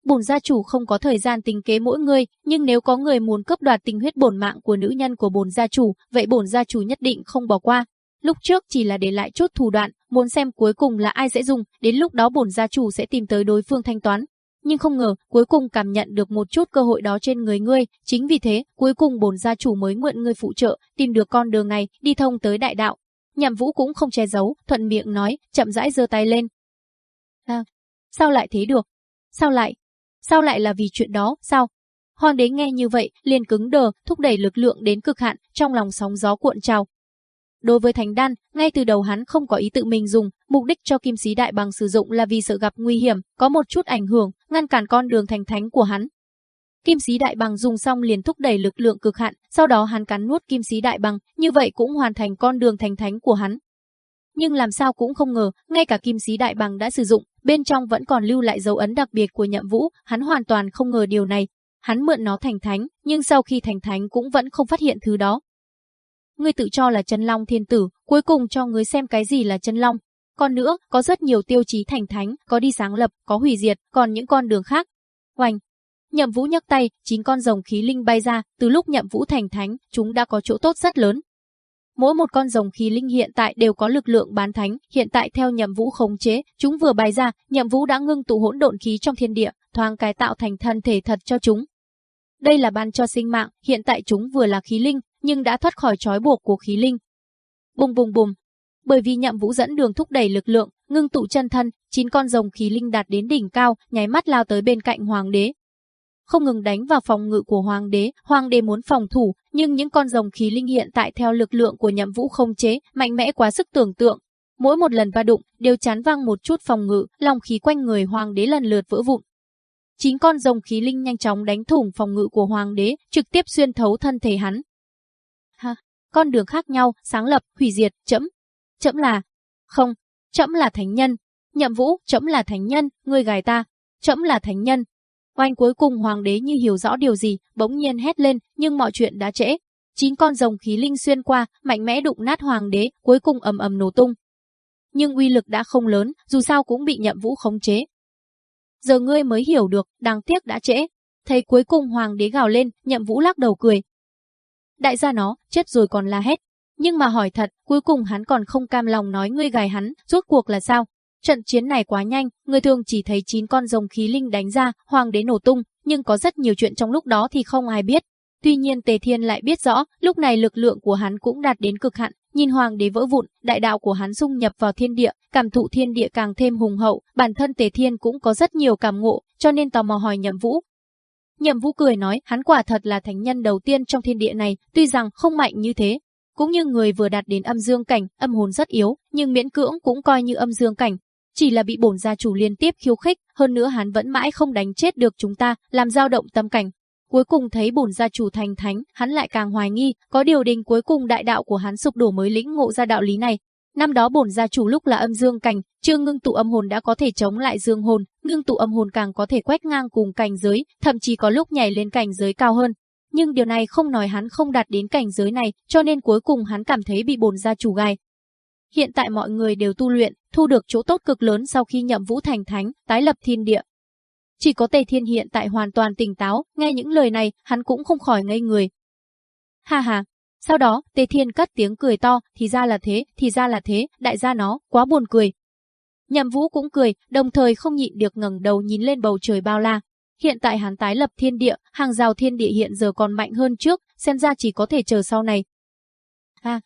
Bổn gia chủ không có thời gian tính kế mỗi người, nhưng nếu có người muốn cướp đoạt tình huyết bổn mạng của nữ nhân của bổn gia chủ, vậy bổn gia chủ nhất định không bỏ qua. Lúc trước chỉ là để lại chút thủ đoạn, muốn xem cuối cùng là ai sẽ dùng, đến lúc đó bổn gia chủ sẽ tìm tới đối phương thanh toán. Nhưng không ngờ, cuối cùng cảm nhận được một chút cơ hội đó trên người ngươi, chính vì thế, cuối cùng bổn gia chủ mới mượn ngươi phụ trợ, tìm được con đường này, đi thông tới đại đạo. Nhậm Vũ cũng không che giấu, thuận miệng nói, chậm rãi giơ tay lên. À, sao lại thế được? Sao lại? Sao lại là vì chuyện đó, sao? Hoàng đế nghe như vậy, liền cứng đờ, thúc đẩy lực lượng đến cực hạn, trong lòng sóng gió cuộn trào, Đối với thánh đan, ngay từ đầu hắn không có ý tự mình dùng, mục đích cho kim sĩ đại bằng sử dụng là vì sợ gặp nguy hiểm, có một chút ảnh hưởng, ngăn cản con đường thành thánh của hắn. Kim sĩ đại bằng dùng xong liền thúc đẩy lực lượng cực hạn, sau đó hắn cắn nuốt kim sĩ đại bằng, như vậy cũng hoàn thành con đường thành thánh của hắn. Nhưng làm sao cũng không ngờ, ngay cả kim sĩ đại bằng đã sử dụng, bên trong vẫn còn lưu lại dấu ấn đặc biệt của nhậm vũ, hắn hoàn toàn không ngờ điều này. Hắn mượn nó thành thánh, nhưng sau khi thành thánh cũng vẫn không phát hiện thứ đó ngươi tự cho là chân long thiên tử, cuối cùng cho ngươi xem cái gì là chân long. Còn nữa, có rất nhiều tiêu chí thành thánh, có đi sáng lập, có hủy diệt, còn những con đường khác. Oanh! Nhậm Vũ nhấc tay, chín con rồng khí linh bay ra, từ lúc Nhậm Vũ thành thánh, chúng đã có chỗ tốt rất lớn. Mỗi một con rồng khí linh hiện tại đều có lực lượng bán thánh, hiện tại theo Nhậm Vũ khống chế, chúng vừa bay ra, Nhậm Vũ đã ngưng tụ hỗn độn khí trong thiên địa, thoáng cái tạo thành thân thể thật cho chúng. Đây là ban cho sinh mạng, hiện tại chúng vừa là khí linh, nhưng đã thoát khỏi trói buộc của khí linh. Bùng bùng bùng. Bởi vì nhậm vũ dẫn đường thúc đẩy lực lượng, ngưng tụ chân thân, chín con rồng khí linh đạt đến đỉnh cao, nháy mắt lao tới bên cạnh hoàng đế. không ngừng đánh vào phòng ngự của hoàng đế. Hoàng đế muốn phòng thủ, nhưng những con rồng khí linh hiện tại theo lực lượng của nhậm vũ không chế, mạnh mẽ quá sức tưởng tượng. Mỗi một lần va đụng, đều chán vang một chút phòng ngự, lòng khí quanh người hoàng đế lần lượt vỡ vụn. Chín con rồng khí linh nhanh chóng đánh thủng phòng ngự của hoàng đế, trực tiếp xuyên thấu thân thể hắn. Con đường khác nhau, sáng lập, hủy diệt, chấm. Chấm là... Không, chấm là thánh nhân. Nhậm vũ, chấm là thánh nhân, người gài ta. Chấm là thánh nhân. Oanh cuối cùng hoàng đế như hiểu rõ điều gì, bỗng nhiên hét lên, nhưng mọi chuyện đã trễ. Chín con rồng khí linh xuyên qua, mạnh mẽ đụng nát hoàng đế, cuối cùng ầm ầm nổ tung. Nhưng uy lực đã không lớn, dù sao cũng bị nhậm vũ khống chế. Giờ ngươi mới hiểu được, đáng tiếc đã trễ. Thấy cuối cùng hoàng đế gào lên, nhậm vũ lắc đầu cười. Đại gia nó, chết rồi còn la hét. Nhưng mà hỏi thật, cuối cùng hắn còn không cam lòng nói ngươi gài hắn, rốt cuộc là sao? Trận chiến này quá nhanh, người thường chỉ thấy 9 con rồng khí linh đánh ra, hoàng đế nổ tung, nhưng có rất nhiều chuyện trong lúc đó thì không ai biết. Tuy nhiên Tề Thiên lại biết rõ, lúc này lực lượng của hắn cũng đạt đến cực hạn, nhìn hoàng đế vỡ vụn, đại đạo của hắn dung nhập vào thiên địa, cảm thụ thiên địa càng thêm hùng hậu, bản thân Tề Thiên cũng có rất nhiều cảm ngộ, cho nên tò mò hỏi Nhậm Vũ. Nhậm Vũ cười nói, hắn quả thật là thánh nhân đầu tiên trong thiên địa này, tuy rằng không mạnh như thế, cũng như người vừa đạt đến âm dương cảnh, âm hồn rất yếu, nhưng miễn cưỡng cũng coi như âm dương cảnh, chỉ là bị bổn gia chủ liên tiếp khiêu khích, hơn nữa hắn vẫn mãi không đánh chết được chúng ta, làm dao động tâm cảnh. Cuối cùng thấy bổn gia chủ thành thánh, hắn lại càng hoài nghi, có điều đình cuối cùng đại đạo của hắn sụp đổ mới lĩnh ngộ ra đạo lý này. Năm đó bổn gia chủ lúc là âm dương cảnh, chưa ngưng tụ âm hồn đã có thể chống lại dương hồn, ngưng tụ âm hồn càng có thể quét ngang cùng cảnh giới, thậm chí có lúc nhảy lên cảnh giới cao hơn. Nhưng điều này không nói hắn không đạt đến cảnh giới này, cho nên cuối cùng hắn cảm thấy bị bổn gia chủ gai. Hiện tại mọi người đều tu luyện, thu được chỗ tốt cực lớn sau khi nhậm vũ thành thánh, tái lập thiên địa. Chỉ có Tề Thiên hiện tại hoàn toàn tỉnh táo, nghe những lời này, hắn cũng không khỏi ngây người. Ha ha, sau đó, Tề Thiên cất tiếng cười to, thì ra là thế, thì ra là thế, đại gia nó, quá buồn cười. Nhậm Vũ cũng cười, đồng thời không nhịn được ngẩng đầu nhìn lên bầu trời bao la. Hiện tại hắn tái lập thiên địa, hàng rào thiên địa hiện giờ còn mạnh hơn trước, xem ra chỉ có thể chờ sau này. Ha,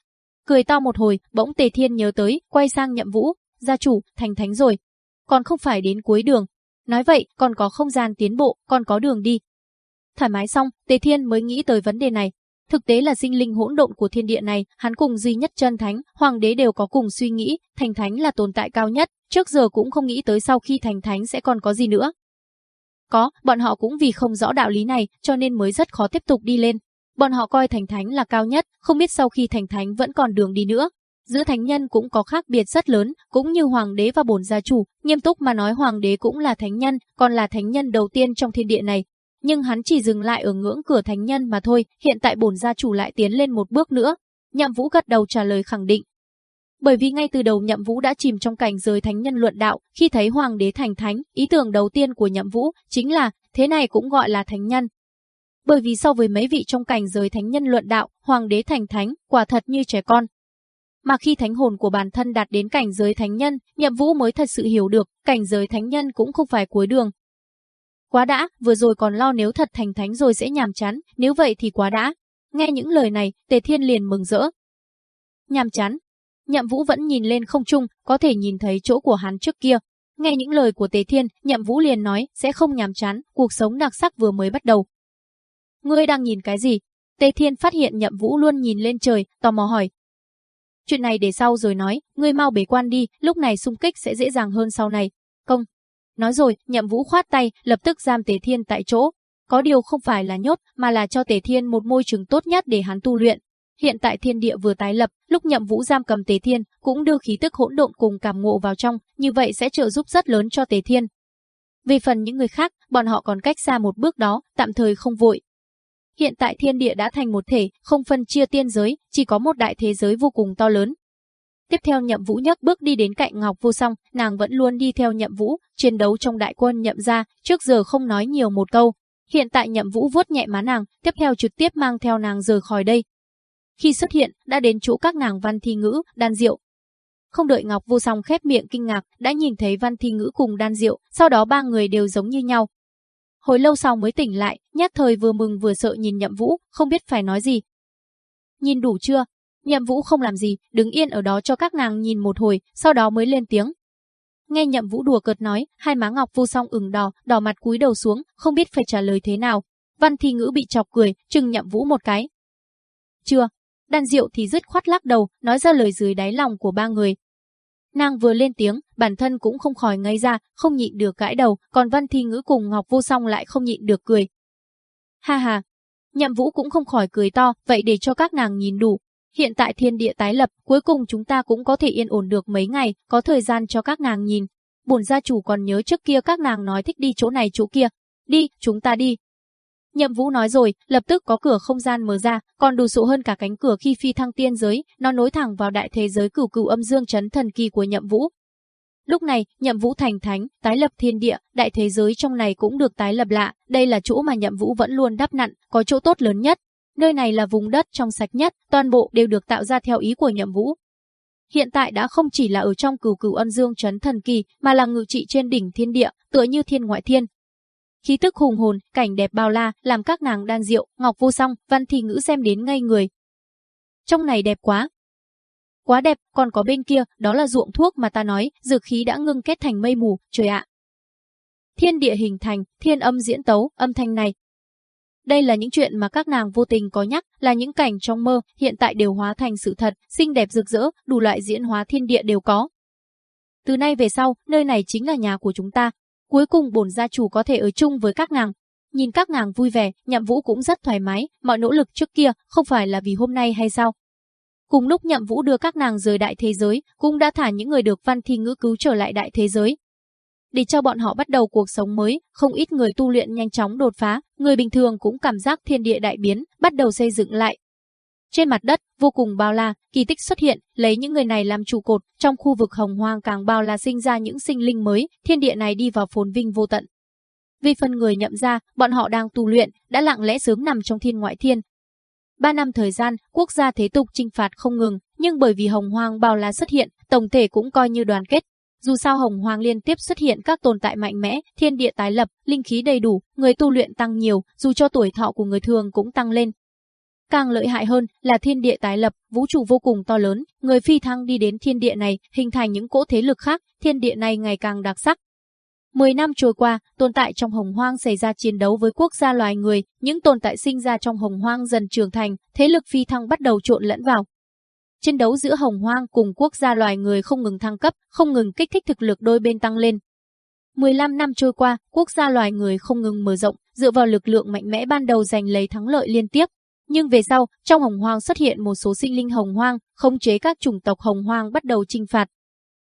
Cười to một hồi, bỗng Tề Thiên nhớ tới, quay sang nhậm vũ, gia chủ, thành thánh rồi. Còn không phải đến cuối đường. Nói vậy, còn có không gian tiến bộ, còn có đường đi. Thoải mái xong, Tề Thiên mới nghĩ tới vấn đề này. Thực tế là sinh linh hỗn độn của thiên địa này, hắn cùng duy nhất chân thánh, hoàng đế đều có cùng suy nghĩ, thành thánh là tồn tại cao nhất, trước giờ cũng không nghĩ tới sau khi thành thánh sẽ còn có gì nữa. Có, bọn họ cũng vì không rõ đạo lý này, cho nên mới rất khó tiếp tục đi lên. Bọn họ coi thành thánh là cao nhất, không biết sau khi thành thánh vẫn còn đường đi nữa. Giữa thánh nhân cũng có khác biệt rất lớn, cũng như hoàng đế và bổn gia chủ, nghiêm túc mà nói hoàng đế cũng là thánh nhân, còn là thánh nhân đầu tiên trong thiên địa này. Nhưng hắn chỉ dừng lại ở ngưỡng cửa thánh nhân mà thôi, hiện tại bổn gia chủ lại tiến lên một bước nữa. Nhậm Vũ gật đầu trả lời khẳng định. Bởi vì ngay từ đầu Nhậm Vũ đã chìm trong cảnh giới thánh nhân luận đạo, khi thấy hoàng đế thành thánh, ý tưởng đầu tiên của Nhậm Vũ chính là thế này cũng gọi là thánh nhân, bởi vì so với mấy vị trong cảnh giới thánh nhân luận đạo, hoàng đế thành thánh, quả thật như trẻ con. Mà khi thánh hồn của bản thân đạt đến cảnh giới thánh nhân, nhậm vũ mới thật sự hiểu được, cảnh giới thánh nhân cũng không phải cuối đường. Quá đã, vừa rồi còn lo nếu thật thành thánh rồi sẽ nhàm chán, nếu vậy thì quá đã. Nghe những lời này, Tề Thiên liền mừng rỡ. Nhàm chán. Nhậm Vũ vẫn nhìn lên không trung, có thể nhìn thấy chỗ của hắn trước kia. Nghe những lời của Tề Thiên, Nhậm Vũ liền nói, sẽ không nhàm chán, cuộc sống đặc sắc vừa mới bắt đầu. Ngươi đang nhìn cái gì? Tề Thiên phát hiện Nhậm Vũ luôn nhìn lên trời, tò mò hỏi. Chuyện này để sau rồi nói, ngươi mau bế quan đi, lúc này xung kích sẽ dễ dàng hơn sau này. Công. Nói rồi, Nhậm Vũ khoát tay, lập tức giam Tề Thiên tại chỗ. Có điều không phải là nhốt, mà là cho Tề Thiên một môi trường tốt nhất để hắn tu luyện. Hiện tại thiên địa vừa tái lập, lúc Nhậm Vũ giam cầm Tề Thiên, cũng đưa khí tức hỗn độn cùng cảm ngộ vào trong, như vậy sẽ trợ giúp rất lớn cho Tề Thiên. Về phần những người khác, bọn họ còn cách xa một bước đó, tạm thời không vội, Hiện tại thiên địa đã thành một thể, không phân chia tiên giới, chỉ có một đại thế giới vô cùng to lớn. Tiếp theo nhậm vũ nhấc bước đi đến cạnh Ngọc Vô Song, nàng vẫn luôn đi theo nhậm vũ, chiến đấu trong đại quân nhậm ra, trước giờ không nói nhiều một câu. Hiện tại nhậm vũ vuốt nhẹ má nàng, tiếp theo trực tiếp mang theo nàng rời khỏi đây. Khi xuất hiện, đã đến chỗ các nàng văn thi ngữ, đan diệu. Không đợi Ngọc Vô Song khép miệng kinh ngạc, đã nhìn thấy văn thi ngữ cùng đan diệu, sau đó ba người đều giống như nhau, Hồi lâu sau mới tỉnh lại, nhát thời vừa mừng vừa sợ nhìn nhậm vũ, không biết phải nói gì. Nhìn đủ chưa? Nhậm vũ không làm gì, đứng yên ở đó cho các nàng nhìn một hồi, sau đó mới lên tiếng. Nghe Nhậm Vũ đùa cợt nói, hai má Ngọc Vô Song ửng đỏ, đỏ mặt cúi đầu xuống, không biết phải trả lời thế nào. Văn Thi Ngữ bị chọc cười, chừng Nhậm Vũ một cái. Chưa, Đan Diệu thì dứt khoát lắc đầu, nói ra lời dưới đáy lòng của ba người. Nàng vừa lên tiếng, bản thân cũng không khỏi ngây ra, không nhịn được gãi đầu, còn Văn Thi Ngữ cùng Ngọc Vô Song lại không nhịn được cười. Ha ha, Nhậm Vũ cũng không khỏi cười to, vậy để cho các nàng nhìn đủ. Hiện tại thiên địa tái lập, cuối cùng chúng ta cũng có thể yên ổn được mấy ngày, có thời gian cho các nàng nhìn. Bổn gia chủ còn nhớ trước kia các nàng nói thích đi chỗ này chỗ kia. Đi, chúng ta đi. Nhậm Vũ nói rồi, lập tức có cửa không gian mở ra, còn đủ sụ hơn cả cánh cửa khi phi thăng tiên giới, nó nối thẳng vào đại thế giới cửu cửu âm dương chấn thần kỳ của Nhậm Vũ. Lúc này, Nhậm Vũ thành thánh, tái lập thiên địa, đại thế giới trong này cũng được tái lập lạ, đây là chỗ mà Nhậm Vũ vẫn luôn đắp nặn, có chỗ tốt lớn nhất. Nơi này là vùng đất trong sạch nhất, toàn bộ đều được tạo ra theo ý của Nhậm Vũ. Hiện tại đã không chỉ là ở trong cửu cửu ân dương chấn thần kỳ, mà là ngự trị trên đỉnh thiên địa, tựa như thiên ngoại thiên, khí tức hùng hồn, cảnh đẹp bao la, làm các nàng đan diệu, ngọc vô song, văn thị ngữ xem đến ngây người. Trong này đẹp quá. Quá đẹp, còn có bên kia, đó là ruộng thuốc mà ta nói, dược khí đã ngưng kết thành mây mù, trời ạ. Thiên địa hình thành, thiên âm diễn tấu, âm thanh này. Đây là những chuyện mà các nàng vô tình có nhắc, là những cảnh trong mơ, hiện tại đều hóa thành sự thật, xinh đẹp rực rỡ, đủ loại diễn hóa thiên địa đều có. Từ nay về sau, nơi này chính là nhà của chúng ta, Cuối cùng bổn gia chủ có thể ở chung với các nàng. Nhìn các nàng vui vẻ, nhậm vũ cũng rất thoải mái, mọi nỗ lực trước kia không phải là vì hôm nay hay sao. Cùng lúc nhậm vũ đưa các nàng rời đại thế giới, cũng đã thả những người được văn thi ngữ cứu trở lại đại thế giới. Để cho bọn họ bắt đầu cuộc sống mới, không ít người tu luyện nhanh chóng đột phá, người bình thường cũng cảm giác thiên địa đại biến, bắt đầu xây dựng lại, trên mặt đất, vô cùng bao la, kỳ tích xuất hiện, lấy những người này làm trụ cột, trong khu vực hồng hoang càng bao la sinh ra những sinh linh mới, thiên địa này đi vào phồn vinh vô tận. Vì phần người nhậm ra, bọn họ đang tu luyện, đã lặng lẽ sớm nằm trong thiên ngoại thiên. Ba năm thời gian, quốc gia thế tục trinh phạt không ngừng, nhưng bởi vì hồng hoang bao la xuất hiện, tổng thể cũng coi như đoàn kết. Dù sao hồng hoang liên tiếp xuất hiện các tồn tại mạnh mẽ, thiên địa tái lập, linh khí đầy đủ, người tu luyện tăng nhiều, dù cho tuổi thọ của người thường cũng tăng lên, Càng lợi hại hơn là thiên địa tái lập, vũ trụ vô cùng to lớn, người phi thăng đi đến thiên địa này, hình thành những cỗ thế lực khác, thiên địa này ngày càng đặc sắc. Mười năm trôi qua, tồn tại trong hồng hoang xảy ra chiến đấu với quốc gia loài người, những tồn tại sinh ra trong hồng hoang dần trưởng thành, thế lực phi thăng bắt đầu trộn lẫn vào. Chiến đấu giữa hồng hoang cùng quốc gia loài người không ngừng thăng cấp, không ngừng kích thích thực lực đôi bên tăng lên. 15 năm trôi qua, quốc gia loài người không ngừng mở rộng, dựa vào lực lượng mạnh mẽ ban đầu giành lấy thắng lợi liên tiếp, nhưng về sau, trong hồng hoang xuất hiện một số sinh linh hồng hoang, khống chế các chủng tộc hồng hoang bắt đầu trinh phạt.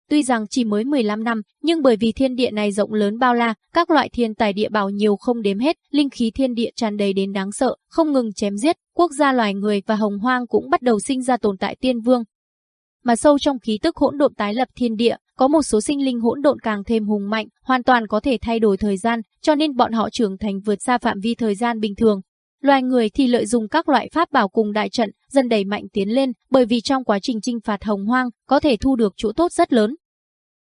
Tuy rằng chỉ mới 15 năm, nhưng bởi vì thiên địa này rộng lớn bao la, các loại thiên tài địa bảo nhiều không đếm hết, linh khí thiên địa tràn đầy đến đáng sợ, không ngừng chém giết, quốc gia loài người và hồng hoang cũng bắt đầu sinh ra tồn tại tiên vương. Mà sâu trong khí tức hỗn độn tái lập thiên địa, có một số sinh linh hỗn độn càng thêm hùng mạnh, hoàn toàn có thể thay đổi thời gian, cho nên bọn họ trưởng thành vượt xa phạm vi thời gian bình thường, Loài người thì lợi dụng các loại pháp bảo cùng đại trận, dần đẩy mạnh tiến lên, bởi vì trong quá trình chinh phạt hồng hoang, có thể thu được chỗ tốt rất lớn.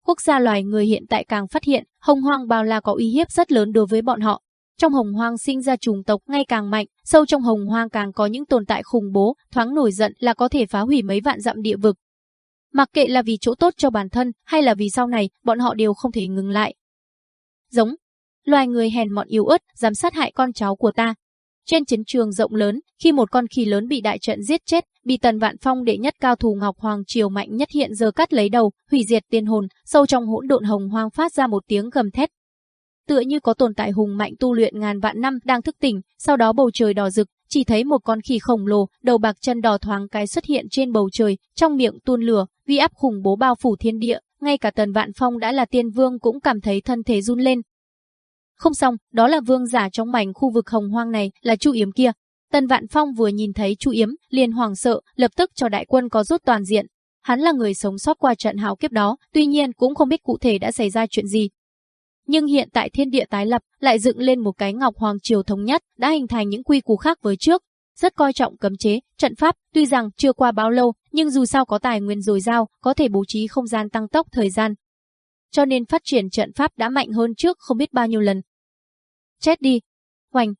Quốc gia loài người hiện tại càng phát hiện, hồng hoang bao la có uy hiếp rất lớn đối với bọn họ. Trong hồng hoang sinh ra chủng tộc ngày càng mạnh, sâu trong hồng hoang càng có những tồn tại khủng bố, thoáng nổi giận là có thể phá hủy mấy vạn dặm địa vực. Mặc kệ là vì chỗ tốt cho bản thân hay là vì sau này, bọn họ đều không thể ngừng lại. Giống, loài người hèn mọn yếu ớt, dám sát hại con cháu của ta, trên chiến trường rộng lớn, khi một con khỉ lớn bị đại trận giết chết, bị Tần Vạn Phong đệ nhất cao thủ Ngọc Hoàng Triều mạnh nhất hiện giờ cắt lấy đầu, hủy diệt tiên hồn, sâu trong hỗn độn hồng hoang phát ra một tiếng gầm thét. Tựa như có tồn tại hùng mạnh tu luyện ngàn vạn năm đang thức tỉnh, sau đó bầu trời đỏ rực, chỉ thấy một con khỉ khổng lồ, đầu bạc chân đỏ thoáng cái xuất hiện trên bầu trời, trong miệng tuôn lửa, vi áp khủng bố bao phủ thiên địa, ngay cả Tần Vạn Phong đã là tiên vương cũng cảm thấy thân thể run lên, không xong, đó là vương giả trong mảnh khu vực hồng hoang này, là Chu Yếm kia. Tần Vạn Phong vừa nhìn thấy Chu Yếm, liền hoàng sợ, lập tức cho đại quân có rút toàn diện. Hắn là người sống sót qua trận hào kiếp đó, tuy nhiên cũng không biết cụ thể đã xảy ra chuyện gì. Nhưng hiện tại thiên địa tái lập, lại dựng lên một cái ngọc hoàng triều thống nhất, đã hình thành những quy củ khác với trước. Rất coi trọng cấm chế, trận pháp, tuy rằng chưa qua bao lâu, nhưng dù sao có tài nguyên dồi dào, có thể bố trí không gian tăng tốc thời gian. Cho nên phát triển trận pháp đã mạnh hơn trước không biết bao nhiêu lần. Chết đi. Hoành.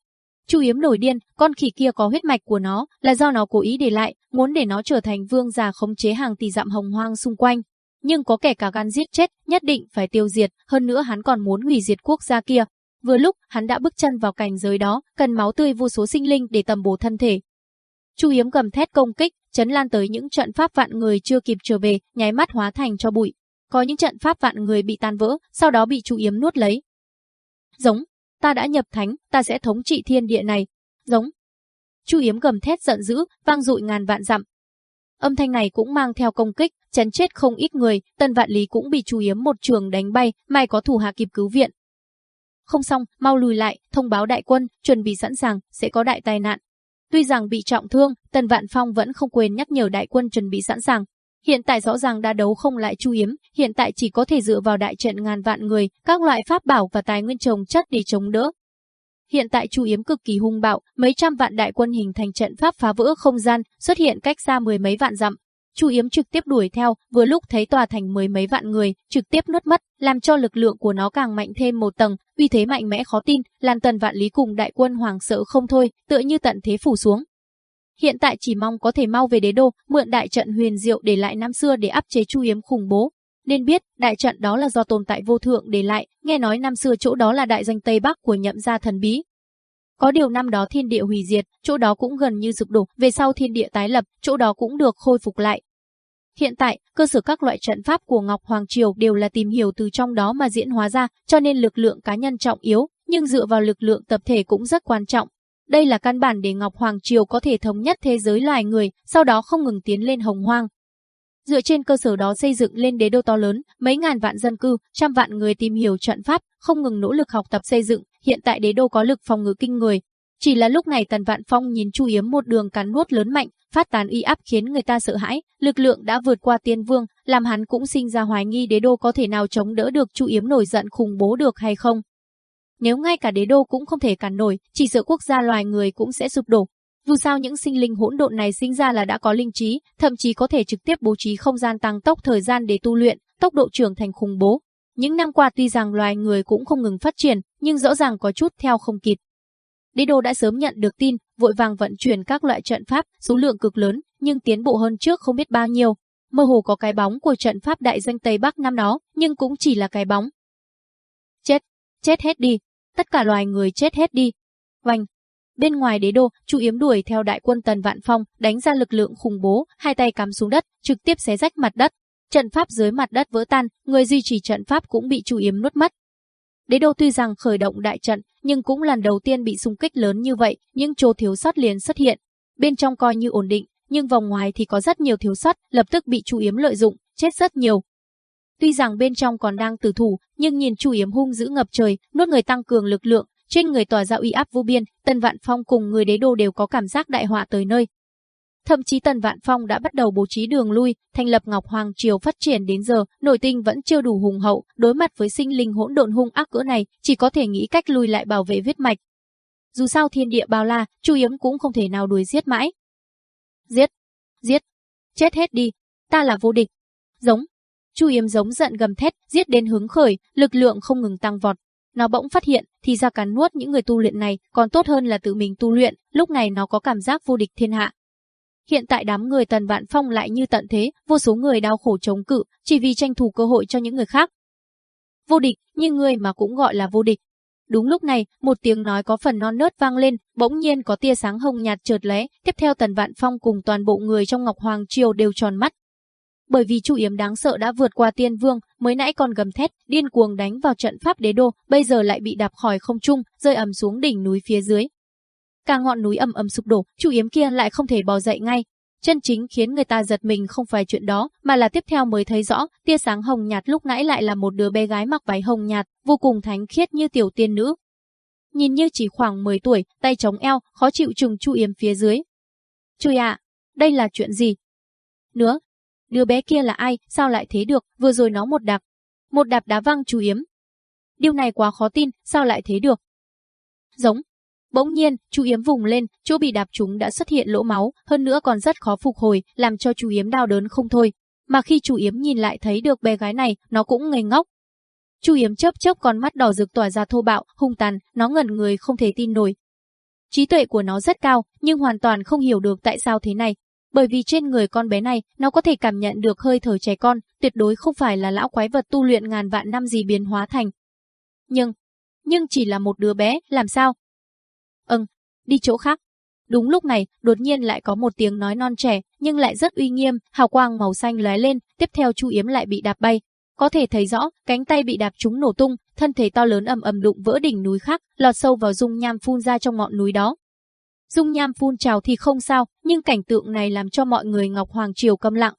Chu Yếm nổi điên, con khỉ kia có huyết mạch của nó, là do nó cố ý để lại, muốn để nó trở thành vương giả khống chế hàng tỷ dặm hồng hoang xung quanh. nhưng có kẻ cả gan giết chết, nhất định phải tiêu diệt, hơn nữa hắn còn muốn hủy diệt quốc gia kia. Vừa lúc, hắn đã bước chân vào cảnh giới đó, cần máu tươi vô số sinh linh để tầm bổ thân thể. Chu Yếm gầm thét công kích, chấn lan tới những trận pháp vạn người chưa kịp trở về, nháy mắt hóa thành cho bụi. Có những trận pháp vạn người bị tan vỡ, sau đó bị Chu Yếm nuốt lấy. Giống, ta đã nhập thánh, ta sẽ thống trị thiên địa này. Giống. Chu Yếm gầm thét giận dữ, vang dội ngàn vạn dặm. Âm thanh này cũng mang theo công kích, chấn chết không ít người, Tân Vạn Lý cũng bị Chu Yếm một trường đánh bay, may có thủ hạ kịp cứu viện. Không xong, mau lùi lại, thông báo đại quân, chuẩn bị sẵn sàng, sẽ có đại tai nạn. Tuy rằng bị trọng thương, Tần Vạn Phong vẫn không quên nhắc nhở đại quân chuẩn bị sẵn sàng. Hiện tại rõ ràng đã đấu không lại Chu Yếm, hiện tại chỉ có thể dựa vào đại trận ngàn vạn người, các loại pháp bảo và tài nguyên trồng chất để chống đỡ. Hiện tại Chu Yếm cực kỳ hung bạo, mấy trăm vạn đại quân hình thành trận pháp phá vỡ không gian, xuất hiện cách xa mười mấy vạn dặm. Chu Yếm trực tiếp đuổi theo, vừa lúc thấy tòa thành mười mấy vạn người, trực tiếp nuốt mất, làm cho lực lượng của nó càng mạnh thêm một tầng, uy thế mạnh mẽ khó tin, làm tần vạn lý cùng đại quân hoàng sợ không thôi, tựa như tận thế phủ xuống. Hiện tại chỉ mong có thể mau về đế đô, mượn đại trận huyền diệu để lại năm xưa để áp chế Chu Yếm khủng bố. Nên biết, đại trận đó là do tồn tại vô thượng để lại, nghe nói năm xưa chỗ đó là đại danh Tây Bắc của nhậm gia thần bí, có điều năm đó thiên địa hủy diệt, chỗ đó cũng gần như sụp đổ, về sau thiên địa tái lập, chỗ đó cũng được khôi phục lại. Hiện tại, cơ sở các loại trận pháp của Ngọc Hoàng Triều đều là tìm hiểu từ trong đó mà diễn hóa ra, cho nên lực lượng cá nhân trọng yếu, nhưng dựa vào lực lượng tập thể cũng rất quan trọng. Đây là căn bản để Ngọc Hoàng Triều có thể thống nhất thế giới loài người, sau đó không ngừng tiến lên hồng hoang. Dựa trên cơ sở đó xây dựng lên đế đô to lớn, mấy ngàn vạn dân cư, trăm vạn người tìm hiểu trận pháp, không ngừng nỗ lực học tập xây dựng, hiện tại đế đô có lực phòng ngự kinh người. Chỉ là lúc này Tần Vạn Phong nhìn Chu Yếm một đường cắn nuốt lớn mạnh, phát tán uy áp khiến người ta sợ hãi, lực lượng đã vượt qua tiên vương, làm hắn cũng sinh ra hoài nghi đế đô có thể nào chống đỡ được Chu Yếm nổi giận khủng bố được hay không. Nếu ngay cả đế đô cũng không thể cản nổi, chỉ sợ quốc gia loài người cũng sẽ sụp đổ. Dù sao những sinh linh hỗn độn này sinh ra là đã có linh trí, thậm chí có thể trực tiếp bố trí không gian tăng tốc thời gian để tu luyện, tốc độ trưởng thành khủng bố. Những năm qua tuy rằng loài người cũng không ngừng phát triển, nhưng rõ ràng có chút theo không kịp. Đế đô đã sớm nhận được tin, vội vàng vận chuyển các loại trận pháp, số lượng cực lớn, nhưng tiến bộ hơn trước không biết bao nhiêu. Mơ hồ có cái bóng của trận pháp đại danh Tây Bắc năm đó, nhưng cũng chỉ là cái bóng. Chết, chết hết đi, tất cả loài người chết hết đi. Oanh, Bên ngoài đế đô, Chu Yếm đuổi theo đại quân Tần Vạn Phong, đánh ra lực lượng khủng bố, hai tay cắm xuống đất, trực tiếp xé rách mặt đất. Trận pháp dưới mặt đất vỡ tan, người duy trì trận pháp cũng bị Chu Yếm nuốt mất. Đế đô tuy rằng khởi động đại trận, nhưng cũng lần đầu tiên bị xung kích lớn như vậy, những chỗ thiếu sót liền xuất hiện. Bên trong coi như ổn định, nhưng vòng ngoài thì có rất nhiều thiếu sót, lập tức bị Chu Yếm lợi dụng, chết rất nhiều. Tuy rằng bên trong còn đang tử thủ, nhưng nhìn Chu Yếm hung dữ ngập trời, nuốt người tăng cường lực lượng, trên người tỏa ra uy áp vô biên, Tần Vạn Phong cùng người đế đô đều có cảm giác đại họa tới nơi. Thậm chí Tần Vạn Phong đã bắt đầu bố trí đường lui, thành lập Ngọc Hoàng Triều phát triển đến giờ, nội tinh vẫn chưa đủ hùng hậu, đối mặt với sinh linh hỗn độn hung ác cỡ này, chỉ có thể nghĩ cách lui lại bảo vệ huyết mạch. Dù sao thiên địa bao la, Chu Yếm cũng không thể nào đuổi giết mãi. Giết, giết, chết hết đi, ta là vô địch. Giống, Chu Yếm giống giận gầm thét, giết đến hứng khởi, lực lượng không ngừng tăng vọt, nó bỗng phát hiện, thì ra cắn nuốt những người tu luyện này còn tốt hơn là tự mình tu luyện, lúc này nó có cảm giác vô địch thiên hạ. Hiện tại đám người Tần Vạn Phong lại như tận thế, vô số người đau khổ chống cự, chỉ vì tranh thủ cơ hội cho những người khác. Vô địch, như người mà cũng gọi là vô địch. Đúng lúc này, một tiếng nói có phần non nớt vang lên, bỗng nhiên có tia sáng hồng nhạt chợt lóe, tiếp theo Tần Vạn Phong cùng toàn bộ người trong Ngọc Hoàng Triều đều tròn mắt, bởi vì Chu Yếm đáng sợ đã vượt qua Tiên Vương, mới nãy còn gầm thét, điên cuồng đánh vào trận pháp đế đô, bây giờ lại bị đạp khỏi không trung, rơi ầm xuống đỉnh núi phía dưới. Cả ngọn núi ầm ầm sụp đổ, Chu Yếm kia lại không thể bò dậy ngay. Chân chính khiến người ta giật mình không phải chuyện đó, mà là tiếp theo mới thấy rõ, tia sáng hồng nhạt lúc nãy lại là một đứa bé gái mặc váy hồng nhạt, vô cùng thánh khiết như tiểu tiên nữ. Nhìn như chỉ khoảng 10 tuổi, tay chống eo, khó chịu trùng Chu Yếm phía dưới. Chu ạ, đây là chuyện gì? Nữa, Đứa bé kia là ai, sao lại thế được, vừa rồi nó một đạp. Một đạp đá văng chú Yếm. Điều này quá khó tin, sao lại thế được? Giống. Bỗng nhiên, chú Yếm vùng lên, chỗ bị đạp chúng đã xuất hiện lỗ máu, hơn nữa còn rất khó phục hồi, làm cho chú Yếm đau đớn không thôi. Mà khi chú Yếm nhìn lại thấy được bé gái này, nó cũng ngây ngốc. Chu Yếm chớp chớp con mắt đỏ rực tỏa ra thô bạo, hung tàn, nó ngẩn người không thể tin nổi. Trí tuệ của nó rất cao, nhưng hoàn toàn không hiểu được tại sao thế này. Bởi vì trên người con bé này, nó có thể cảm nhận được hơi thở trẻ con, tuyệt đối không phải là lão quái vật tu luyện ngàn vạn năm gì biến hóa thành. Nhưng, nhưng chỉ là một đứa bé, làm sao? Ừm, đi chỗ khác. Đúng lúc này, đột nhiên lại có một tiếng nói non trẻ, nhưng lại rất uy nghiêm, hào quang màu xanh lóe lên, tiếp theo Chu Yếm lại bị đạp bay. Có thể thấy rõ, cánh tay bị đạp trúng nổ tung, thân thể to lớn ầm ầm đụng vỡ đỉnh núi khác, lọt sâu vào dung nham phun ra trong ngọn núi đó. Dung nham phun trào thì không sao, nhưng cảnh tượng này làm cho mọi người Ngọc Hoàng Triều câm lặng.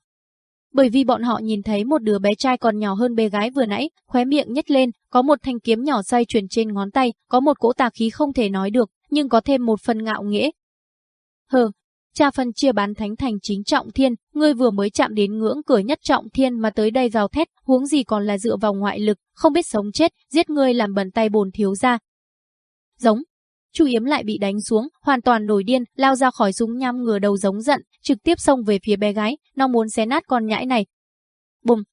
Bởi vì bọn họ nhìn thấy một đứa bé trai còn nhỏ hơn bé gái vừa nãy, khóe miệng nhếch lên, có một thanh kiếm nhỏ xoay chuyển trên ngón tay, có một cỗ tà khí không thể nói được, nhưng có thêm một phần ngạo nghễ. Hờ, cha phân chia bán thánh thành chính trọng thiên, ngươi vừa mới chạm đến ngưỡng cửa nhất trọng thiên mà tới đây rào thét, huống gì còn là dựa vào ngoại lực, không biết sống chết, giết ngươi làm bẩn tay bồn thiếu ra. Giống, Chu Yếm lại bị đánh xuống, hoàn toàn nổi điên, lao ra khỏi súng nhăm ngửa đầu giống giận, trực tiếp xông về phía bé gái, nó muốn xé nát con nhãi này. Bùm!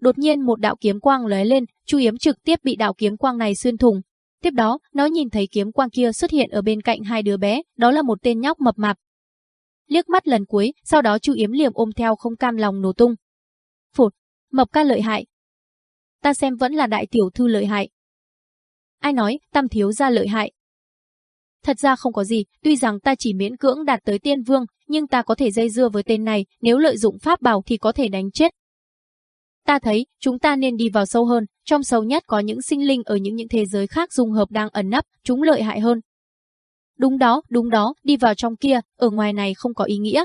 Đột nhiên một đạo kiếm quang lóe lên, Chu Yếm trực tiếp bị đạo kiếm quang này xuyên thủng. Tiếp đó, nó nhìn thấy kiếm quang kia xuất hiện ở bên cạnh hai đứa bé, đó là một tên nhóc mập mạp. Liếc mắt lần cuối, sau đó Chu Yếm liềm ôm theo không cam lòng nổ tung. Phụt! Mập ca lợi hại. Ta xem vẫn là đại tiểu thư lợi hại. Ai nói, tam thiếu ra lợi hại, Thật ra không có gì, tuy rằng ta chỉ miễn cưỡng đạt tới tiên vương, nhưng ta có thể dây dưa với tên này, nếu lợi dụng pháp bảo thì có thể đánh chết. Ta thấy, chúng ta nên đi vào sâu hơn, trong sâu nhất có những sinh linh ở những những thế giới khác dung hợp đang ẩn nấp, chúng lợi hại hơn. Đúng đó, đúng đó, đi vào trong kia, ở ngoài này không có ý nghĩa.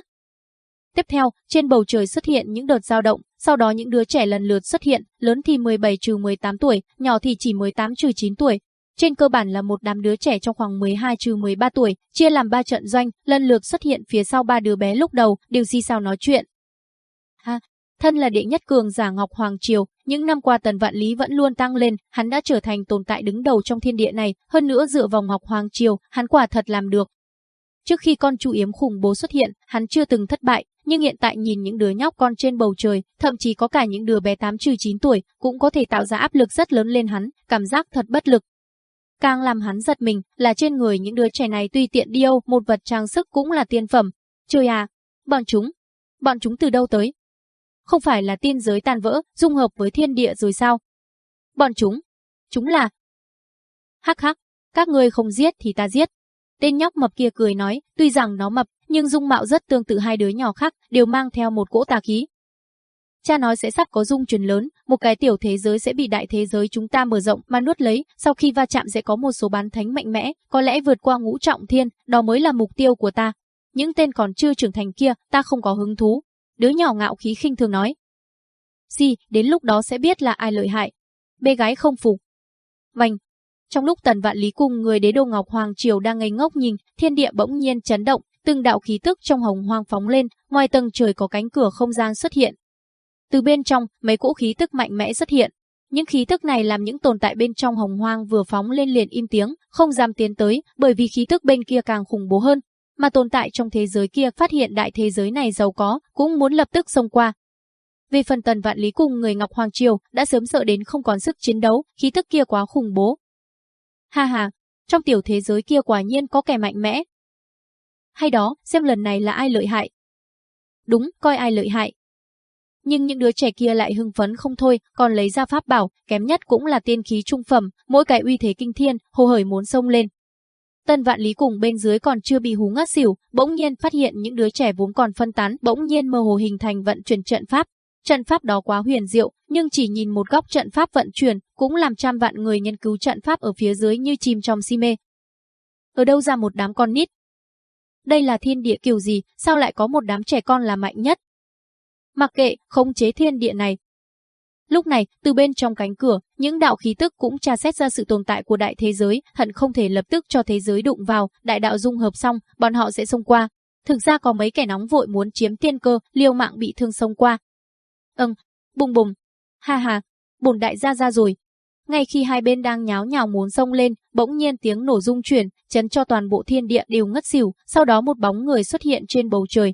Tiếp theo, trên bầu trời xuất hiện những đợt dao động, sau đó những đứa trẻ lần lượt xuất hiện, lớn thì 17 trừ 18 tuổi, nhỏ thì chỉ 18 trừ 9 tuổi, trên cơ bản là một đám đứa trẻ trong khoảng 12 trừ 13 tuổi, chia làm ba trận doanh, lần lượt xuất hiện phía sau ba đứa bé lúc đầu, đều gì sao nói chuyện. Ha, thân là đệ nhất cường giả Ngọc Hoàng Triều, những năm qua Tần Vạn Lý vẫn luôn tăng lên, hắn đã trở thành tồn tại đứng đầu trong thiên địa này, hơn nữa dựa vào Ngọc Hoàng Triều, hắn quả thật làm được. Trước khi con chú yếm khủng bố xuất hiện, hắn chưa từng thất bại, nhưng hiện tại nhìn những đứa nhóc con trên bầu trời, thậm chí có cả những đứa bé 8 trừ 9 tuổi, cũng có thể tạo ra áp lực rất lớn lên hắn, cảm giác thật bất lực, Càng làm hắn giật mình là trên người những đứa trẻ này tuy tiện điêu một vật trang sức cũng là tiên phẩm. Trời à, bọn chúng, bọn chúng từ đâu tới? Không phải là tiên giới tàn vỡ, dung hợp với thiên địa rồi sao? Bọn chúng, chúng là... Hắc hắc, các ngươi không giết thì ta giết. Tên nhóc mập kia cười nói, tuy rằng nó mập, nhưng dung mạo rất tương tự hai đứa nhỏ khác, đều mang theo một cỗ tà khí, Cha nói sẽ sắp có dung chuyển lớn, một cái tiểu thế giới sẽ bị đại thế giới chúng ta mở rộng mà nuốt lấy, sau khi va chạm sẽ có một số bán thánh mạnh mẽ, có lẽ vượt qua ngũ trọng thiên, đó mới là mục tiêu của ta. Những tên còn chưa trưởng thành kia, ta không có hứng thú. Đứa nhỏ ngạo khí khinh thường nói. Gì, đến lúc đó sẽ biết là ai lợi hại. Bê gái không phục. Vành. Trong lúc tần vạn lý cùng người đế đô Ngọc Hoàng Triều đang ngây ngốc nhìn, thiên địa bỗng nhiên chấn động, từng đạo khí tức trong hồng hoang phóng lên, ngoài tầng trời có cánh cửa không gian xuất hiện, từ bên trong, mấy cỗ khí tức mạnh mẽ xuất hiện. Những khí tức này làm những tồn tại bên trong hồng hoang vừa phóng lên liền im tiếng, không dám tiến tới, bởi vì khí tức bên kia càng khủng bố hơn. Mà tồn tại trong thế giới kia phát hiện đại thế giới này giàu có, cũng muốn lập tức xông qua. vì phần tần vạn lý cùng người Ngọc Hoàng Triều, đã sớm sợ đến không còn sức chiến đấu, khí tức kia quá khủng bố. Ha ha, trong tiểu thế giới kia quả nhiên có kẻ mạnh mẽ. Hay đó, xem lần này là ai lợi hại. Đúng, coi ai lợi hại, nhưng những đứa trẻ kia lại hưng phấn không thôi, còn lấy ra pháp bảo, kém nhất cũng là tiên khí trung phẩm, mỗi cái uy thế kinh thiên, hồ hởi muốn xông lên. Tân Vạn Lý cùng bên dưới còn chưa bị hú ngất xỉu, bỗng nhiên phát hiện những đứa trẻ vốn còn phân tán, bỗng nhiên mơ hồ hình thành vận chuyển trận pháp. Trận pháp đó quá huyền diệu, nhưng chỉ nhìn một góc trận pháp vận chuyển, cũng làm trăm vạn người nghiên cứu trận pháp ở phía dưới như chìm trong si mê. Ở đâu ra một đám con nít? Đây là thiên địa kiểu gì, sao lại có một đám trẻ con là mạnh nhất, mặc kệ, khống chế thiên địa này. Lúc này, từ bên trong cánh cửa, những đạo khí tức cũng tra xét ra sự tồn tại của đại thế giới, hận không thể lập tức cho thế giới đụng vào, đại đạo dung hợp xong, bọn họ sẽ xông qua. Thực ra có mấy kẻ nóng vội muốn chiếm tiên cơ, liều mạng bị thương xông qua. Ừm, bùng bùng. Ha ha, bổn đại gia ra rồi. Ngay khi hai bên đang nháo nhào muốn xông lên, bỗng nhiên tiếng nổ rung chuyển, chấn cho toàn bộ thiên địa đều ngất xỉu, sau đó một bóng người xuất hiện trên bầu trời,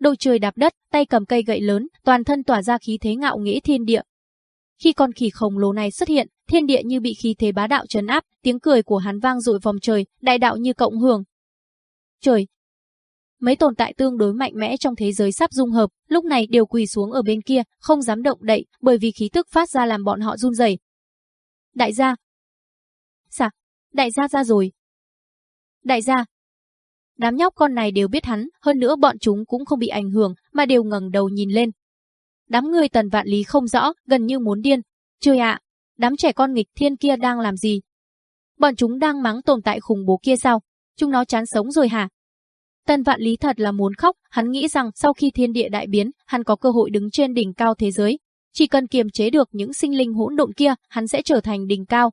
đôi trời đạp đất, tay cầm cây gậy lớn, toàn thân tỏa ra khí thế ngạo nghễ thiên địa. Khi con khỉ khổng lồ này xuất hiện, thiên địa như bị khí thế bá đạo trấn áp, tiếng cười của hắn vang dội vòng trời, đại đạo như cộng hưởng. Trời! Mấy tồn tại tương đối mạnh mẽ trong thế giới sắp dung hợp, lúc này đều quỳ xuống ở bên kia, không dám động đậy, bởi vì khí tức phát ra làm bọn họ run rẩy. Đại gia. Sạc, đại gia ra rồi. Đại gia. Đám nhóc con này đều biết hắn, hơn nữa bọn chúng cũng không bị ảnh hưởng, mà đều ngẩng đầu nhìn lên. Đám người tần vạn lý không rõ, gần như muốn điên. Trời ạ, đám trẻ con nghịch thiên kia đang làm gì? Bọn chúng đang mắng tồn tại khủng bố kia sao? Chúng nó chán sống rồi hả? Tần Vạn Lý thật là muốn khóc, hắn nghĩ rằng sau khi thiên địa đại biến, hắn có cơ hội đứng trên đỉnh cao thế giới. Chỉ cần kiềm chế được những sinh linh hỗn độn kia, hắn sẽ trở thành đỉnh cao.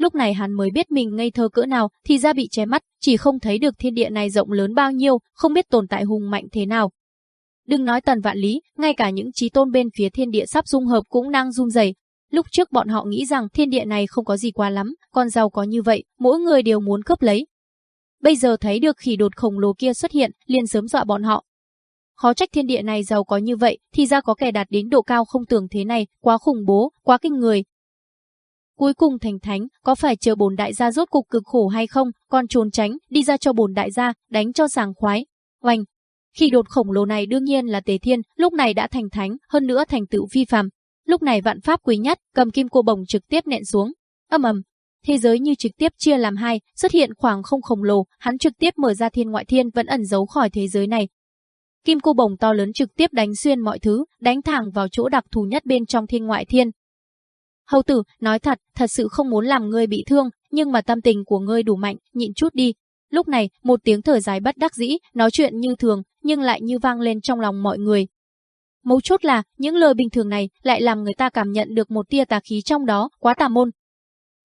Lúc này hắn mới biết mình ngây thơ cỡ nào, thì ra bị che mắt, chỉ không thấy được thiên địa này rộng lớn bao nhiêu, không biết tồn tại hùng mạnh thế nào. Đừng nói Tần Vạn Lý, ngay cả những trí tôn bên phía thiên địa sắp dung hợp cũng đang run rẩy. Lúc trước bọn họ nghĩ rằng thiên địa này không có gì quá lắm, còn giàu có như vậy, mỗi người đều muốn cướp lấy, Bây giờ thấy được khỉ đột khổng lồ kia xuất hiện, liền sớm dọa bọn họ. Khó trách thiên địa này giàu có như vậy, thì ra có kẻ đạt đến độ cao không tưởng thế này, quá khủng bố, quá kinh người. Cuối cùng thành thánh, có phải chờ bổn đại gia rốt cục cực khổ hay không, còn trốn tránh, đi ra cho bổn đại gia, đánh cho sàng khoái. Oanh! Khi đột khổng lồ này đương nhiên là Tề Thiên, lúc này đã thành thánh, hơn nữa thành tựu vi phàm. Lúc này vạn pháp quý nhất, cầm kim cô bồng trực tiếp nện xuống. Âm ầm, thế giới như trực tiếp chia làm hai, xuất hiện khoảng không khổng lồ, hắn trực tiếp mở ra thiên ngoại thiên vẫn ẩn giấu khỏi thế giới này. Kim cô bồng to lớn trực tiếp đánh xuyên mọi thứ, đánh thẳng vào chỗ đặc thù nhất bên trong thiên ngoại thiên. Hầu tử, nói thật, thật sự không muốn làm ngươi bị thương, nhưng mà tâm tình của ngươi đủ mạnh, nhịn chút đi. Lúc này, một tiếng thở dài bất đắc dĩ, nói chuyện như thường, nhưng lại như vang lên trong lòng mọi người. Mấu chốt là, những lời bình thường này lại làm người ta cảm nhận được một tia tà khí trong đó, quá tà môn,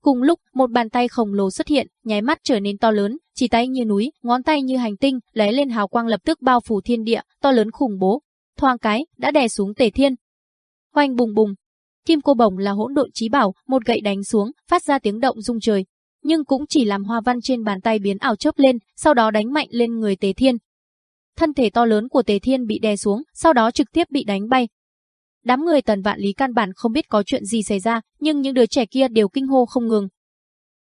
Cùng lúc, một bàn tay khổng lồ xuất hiện, nháy mắt trở nên to lớn, chỉ tay như núi, ngón tay như hành tinh, lóe lên hào quang lập tức bao phủ thiên địa, to lớn khủng bố. Thoang cái, đã đè xuống Tề Thiên. Hoành bùng bùng. Kim cô bổng là hỗn độn trí bảo, một gậy đánh xuống, phát ra tiếng động rung trời, nhưng cũng chỉ làm hoa văn trên bàn tay biến ảo chớp lên, sau đó đánh mạnh lên người Tề Thiên. Thân thể to lớn của Tề Thiên bị đè xuống, sau đó trực tiếp bị đánh bay, Đám người tần vạn lý căn bản không biết có chuyện gì xảy ra, nhưng những đứa trẻ kia đều kinh hô không ngừng.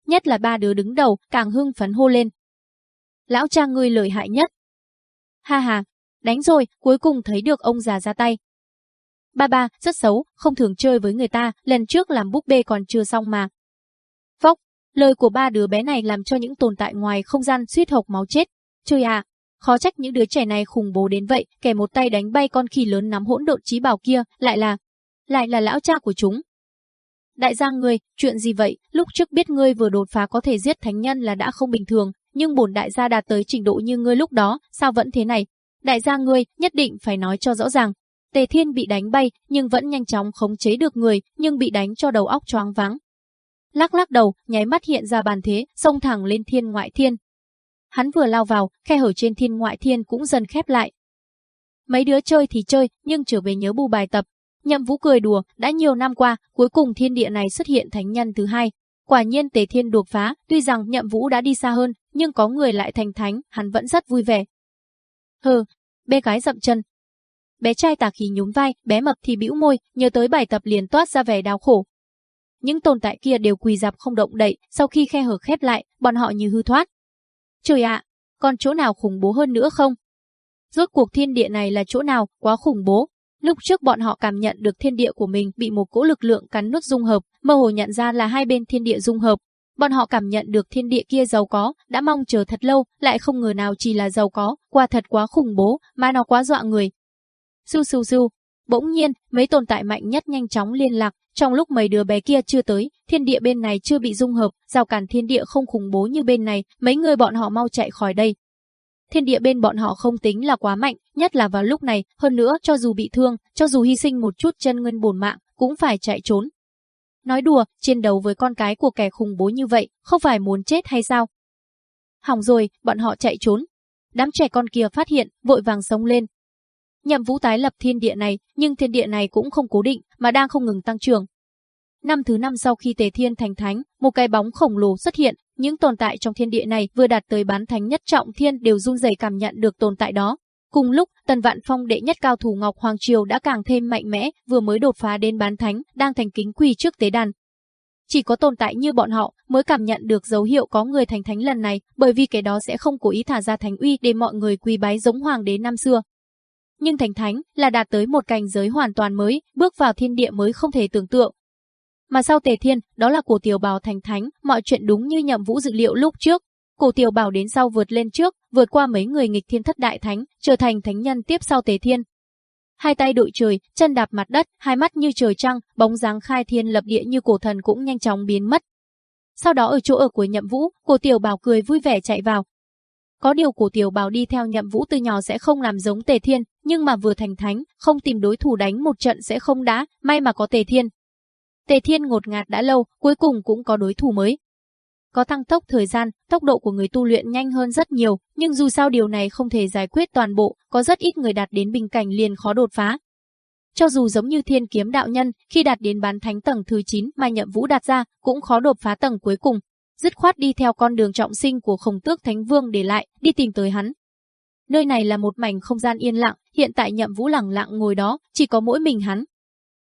Nhất là ba đứa đứng đầu, càng hưng phấn hô lên. Lão cha ngươi lợi hại nhất. Ha ha, đánh rồi, cuối cùng thấy được ông già ra tay. Ba ba, rất xấu, không thường chơi với người ta, lần trước làm búp bê còn chưa xong mà. Phốc, lời của ba đứa bé này làm cho những tồn tại ngoài không gian suýt hộc máu chết. Trời à, Khó trách những đứa trẻ này khủng bố đến vậy, kẻ một tay đánh bay con khỉ lớn nắm hỗn độn trí bảo kia, lại là, lại là lão cha của chúng. Đại gia ngươi, chuyện gì vậy, lúc trước biết ngươi vừa đột phá có thể giết thánh nhân là đã không bình thường, nhưng bổn đại gia đạt tới trình độ như ngươi lúc đó, sao vẫn thế này? Đại gia ngươi, nhất định phải nói cho rõ ràng. Tề Thiên bị đánh bay, nhưng vẫn nhanh chóng khống chế được người, nhưng bị đánh cho đầu óc choáng váng. Lắc lắc đầu, nháy mắt hiện ra bàn thế, xông thẳng lên thiên ngoại thiên, Hắn vừa lao vào, khe hở trên thiên ngoại thiên cũng dần khép lại. Mấy đứa chơi thì chơi, nhưng trở về nhớ bù bài tập. Nhậm Vũ cười đùa, đã nhiều năm qua, cuối cùng thiên địa này xuất hiện thánh nhân thứ hai. Quả nhiên Tề Thiên đột phá, tuy rằng Nhậm Vũ đã đi xa hơn, nhưng có người lại thành thánh, hắn vẫn rất vui vẻ. Hừ, bé gái dậm chân. Bé trai tà khí nhún vai, bé mập thì bĩu môi, nhớ tới bài tập liền toát ra vẻ đau khổ. Những tồn tại kia đều quỳ dạp không động đậy, sau khi khe hở khép lại, bọn họ như hư thoát. Trời ạ, còn chỗ nào khủng bố hơn nữa không? Rốt cuộc thiên địa này là chỗ nào, quá khủng bố. Lúc trước bọn họ cảm nhận được thiên địa của mình bị một cỗ lực lượng cắn nuốt dung hợp, mơ hồ nhận ra là hai bên thiên địa dung hợp. Bọn họ cảm nhận được thiên địa kia giàu có, đã mong chờ thật lâu, lại không ngờ nào chỉ là giàu có, quả thật quá khủng bố, mà nó quá dọa người. Su su su, bỗng nhiên, mấy tồn tại mạnh nhất nhanh chóng liên lạc, trong lúc mấy đứa bé kia chưa tới, thiên địa bên này chưa bị dung hợp, rào cản thiên địa không khủng bố như bên này, mấy người bọn họ mau chạy khỏi đây. Thiên địa bên bọn họ không tính là quá mạnh, nhất là vào lúc này, hơn nữa cho dù bị thương, cho dù hy sinh một chút chân nguyên bổn mạng, cũng phải chạy trốn. Nói đùa, chiến đấu với con cái của kẻ khủng bố như vậy, không phải muốn chết hay sao? Hỏng rồi, bọn họ chạy trốn. Đám trẻ con kia phát hiện, vội vàng sống lên, Nhậm Vũ tái lập thiên địa này, nhưng thiên địa này cũng không cố định, mà đang không ngừng tăng trưởng. Năm thứ năm sau khi Tề Thiên thành thánh, một cái bóng khổng lồ xuất hiện, những tồn tại trong thiên địa này vừa đạt tới bán thánh nhất trọng thiên đều run rẩy cảm nhận được tồn tại đó. Cùng lúc, Tần Vạn Phong đệ nhất cao thủ Ngọc Hoàng Triều đã càng thêm mạnh mẽ, vừa mới đột phá đến bán thánh, đang thành kính quỳ trước tế đàn. chỉ có tồn tại như bọn họ mới cảm nhận được dấu hiệu có người thành thánh lần này, bởi vì cái đó sẽ không cố ý thả ra thánh uy để mọi người quỳ bái giống hoàng đế năm xưa. Nhưng thành thánh là đạt tới một cảnh giới hoàn toàn mới, bước vào thiên địa mới không thể tưởng tượng. Mà sau Tề Thiên, đó là cổ tiểu bào thành thánh, mọi chuyện đúng như nhậm vũ dự liệu lúc trước. Cổ tiểu bảo đến sau vượt lên trước, vượt qua mấy người nghịch thiên thất đại thánh, trở thành thánh nhân tiếp sau Tề Thiên, hai tay đội trời, chân đạp mặt đất, hai mắt như trời trăng, bóng dáng khai thiên lập địa như cổ thần cũng nhanh chóng biến mất. Sau đó ở chỗ ở của Nhậm Vũ, cổ tiểu bảo cười vui vẻ chạy vào. Có điều cổ tiểu bào đi theo Nhậm Vũ từ nhỏ sẽ không làm giống Tề Thiên, nhưng mà vừa thành thánh, không tìm đối thủ đánh một trận sẽ không đá, may mà có Tề Thiên. Tề Thiên ngột ngạt đã lâu, cuối cùng cũng có đối thủ mới. Có tăng tốc thời gian, tốc độ của người tu luyện nhanh hơn rất nhiều, nhưng dù sao điều này không thể giải quyết toàn bộ, có rất ít người đạt đến bình cảnh liền khó đột phá. Cho dù giống như thiên kiếm đạo nhân, khi đạt đến bán thánh tầng thứ 9 mà nhậm vũ đạt ra, cũng khó đột phá tầng cuối cùng. Dứt khoát đi theo con đường trọng sinh của khổng tước thánh vương để lại, đi tìm tới hắn. Nơi này là một mảnh không gian yên lặng, hiện tại nhậm vũ lẳng lặng ngồi đó, chỉ có mỗi mình hắn.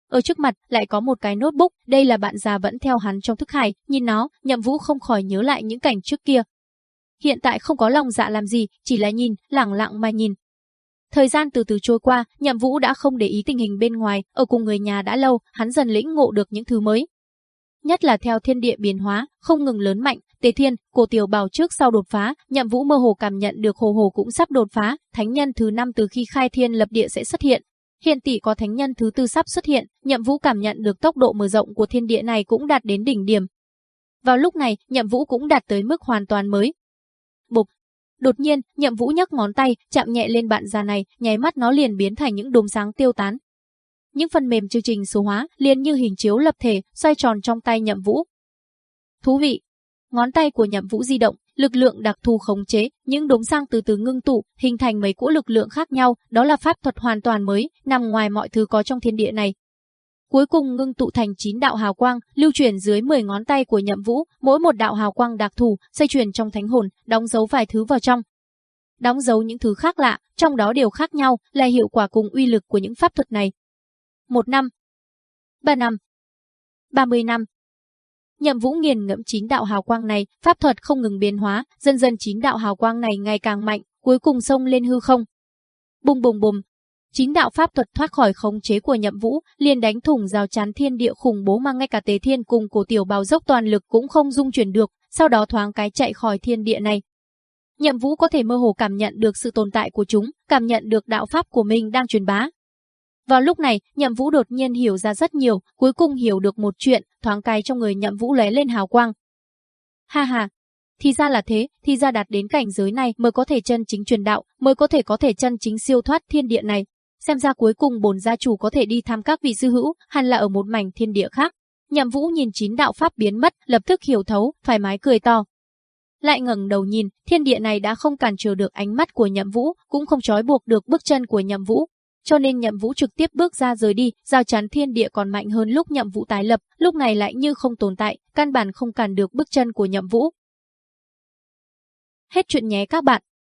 Ở trước mặt lại có một cái notebook, đây là bạn già vẫn theo hắn trong thức hải, nhìn nó, nhậm vũ không khỏi nhớ lại những cảnh trước kia. Hiện tại không có lòng dạ làm gì, chỉ là nhìn, lẳng lặng mà nhìn. Thời gian từ từ trôi qua, nhậm vũ đã không để ý tình hình bên ngoài, ở cùng người nhà đã lâu, hắn dần lĩnh ngộ được những thứ mới. Nhất là theo thiên địa biến hóa, không ngừng lớn mạnh, Tề Thiên, cổ tiểu bảo trước sau đột phá, Nhậm Vũ mơ hồ cảm nhận được hồ hồ cũng sắp đột phá, thánh nhân thứ năm từ khi khai thiên lập địa sẽ xuất hiện, Hiện tỷ có thánh nhân thứ tư sắp xuất hiện, Nhậm Vũ cảm nhận được tốc độ mở rộng của thiên địa này cũng đạt đến đỉnh điểm. Vào lúc này, Nhậm Vũ cũng đạt tới mức hoàn toàn mới. Bục. Đột nhiên, Nhậm Vũ nhấc ngón tay, chạm nhẹ lên bạn già này, nháy mắt nó liền biến thành những đốm sáng tiêu tán. Những phần mềm chương trình số hóa liền như hình chiếu lập thể, xoay tròn trong tay Nhậm Vũ. Thú vị. Ngón tay của Nhậm Vũ di động, lực lượng đặc thù khống chế, những đốm sang từ từ ngưng tụ, hình thành mấy cỗ lực lượng khác nhau, đó là pháp thuật hoàn toàn mới, nằm ngoài mọi thứ có trong thiên địa này. Cuối cùng ngưng tụ thành 9 đạo hào quang, lưu chuyển dưới 10 ngón tay của Nhậm Vũ, mỗi một đạo hào quang đặc thù, xây chuyển trong thánh hồn, đóng dấu vài thứ vào trong. Đóng dấu những thứ khác lạ, trong đó đều khác nhau, là hiệu quả cùng uy lực của những pháp thuật này. Một năm, ba năm, ba mươi năm, Nhậm Vũ nghiền ngẫm chín đạo hào quang này, pháp thuật không ngừng biến hóa, dần dần chín đạo hào quang này ngày càng mạnh, cuối cùng xông lên hư không. Bùng bùng bùng, chín đạo pháp thuật thoát khỏi khống chế của Nhậm Vũ, liền đánh thủng rào chắn thiên địa khủng bố mà ngay cả Tế Thiên cùng cổ tiểu bào dốc toàn lực cũng không dung chuyển được, sau đó thoáng cái chạy khỏi thiên địa này. Nhậm Vũ có thể mơ hồ cảm nhận được sự tồn tại của chúng, cảm nhận được đạo pháp của mình đang truyền bá, vào lúc này, Nhậm Vũ đột nhiên hiểu ra rất nhiều, cuối cùng hiểu được một chuyện, thoáng cái trong người Nhậm Vũ lóe lên hào quang. Ha ha, thì ra là thế, thì ra đạt đến cảnh giới này mới có thể chân chính truyền đạo, mới có thể có thể chân chính siêu thoát thiên địa này. Xem ra cuối cùng bổn gia chủ có thể đi thăm các vị sư hữu, hẳn là ở một mảnh thiên địa khác. Nhậm Vũ nhìn chín đạo pháp biến mất, lập tức hiểu thấu, thoải mái cười to. Lại ngẩng đầu nhìn, thiên địa này đã không cản trở được ánh mắt của Nhậm Vũ, cũng không trói buộc được bước chân của Nhậm Vũ, cho nên nhậm vũ trực tiếp bước ra rời đi, giao chắn thiên địa còn mạnh hơn lúc nhậm vũ tái lập, lúc này lại như không tồn tại, căn bản không cản được bước chân của nhậm vũ. Hết chuyện nhé các bạn.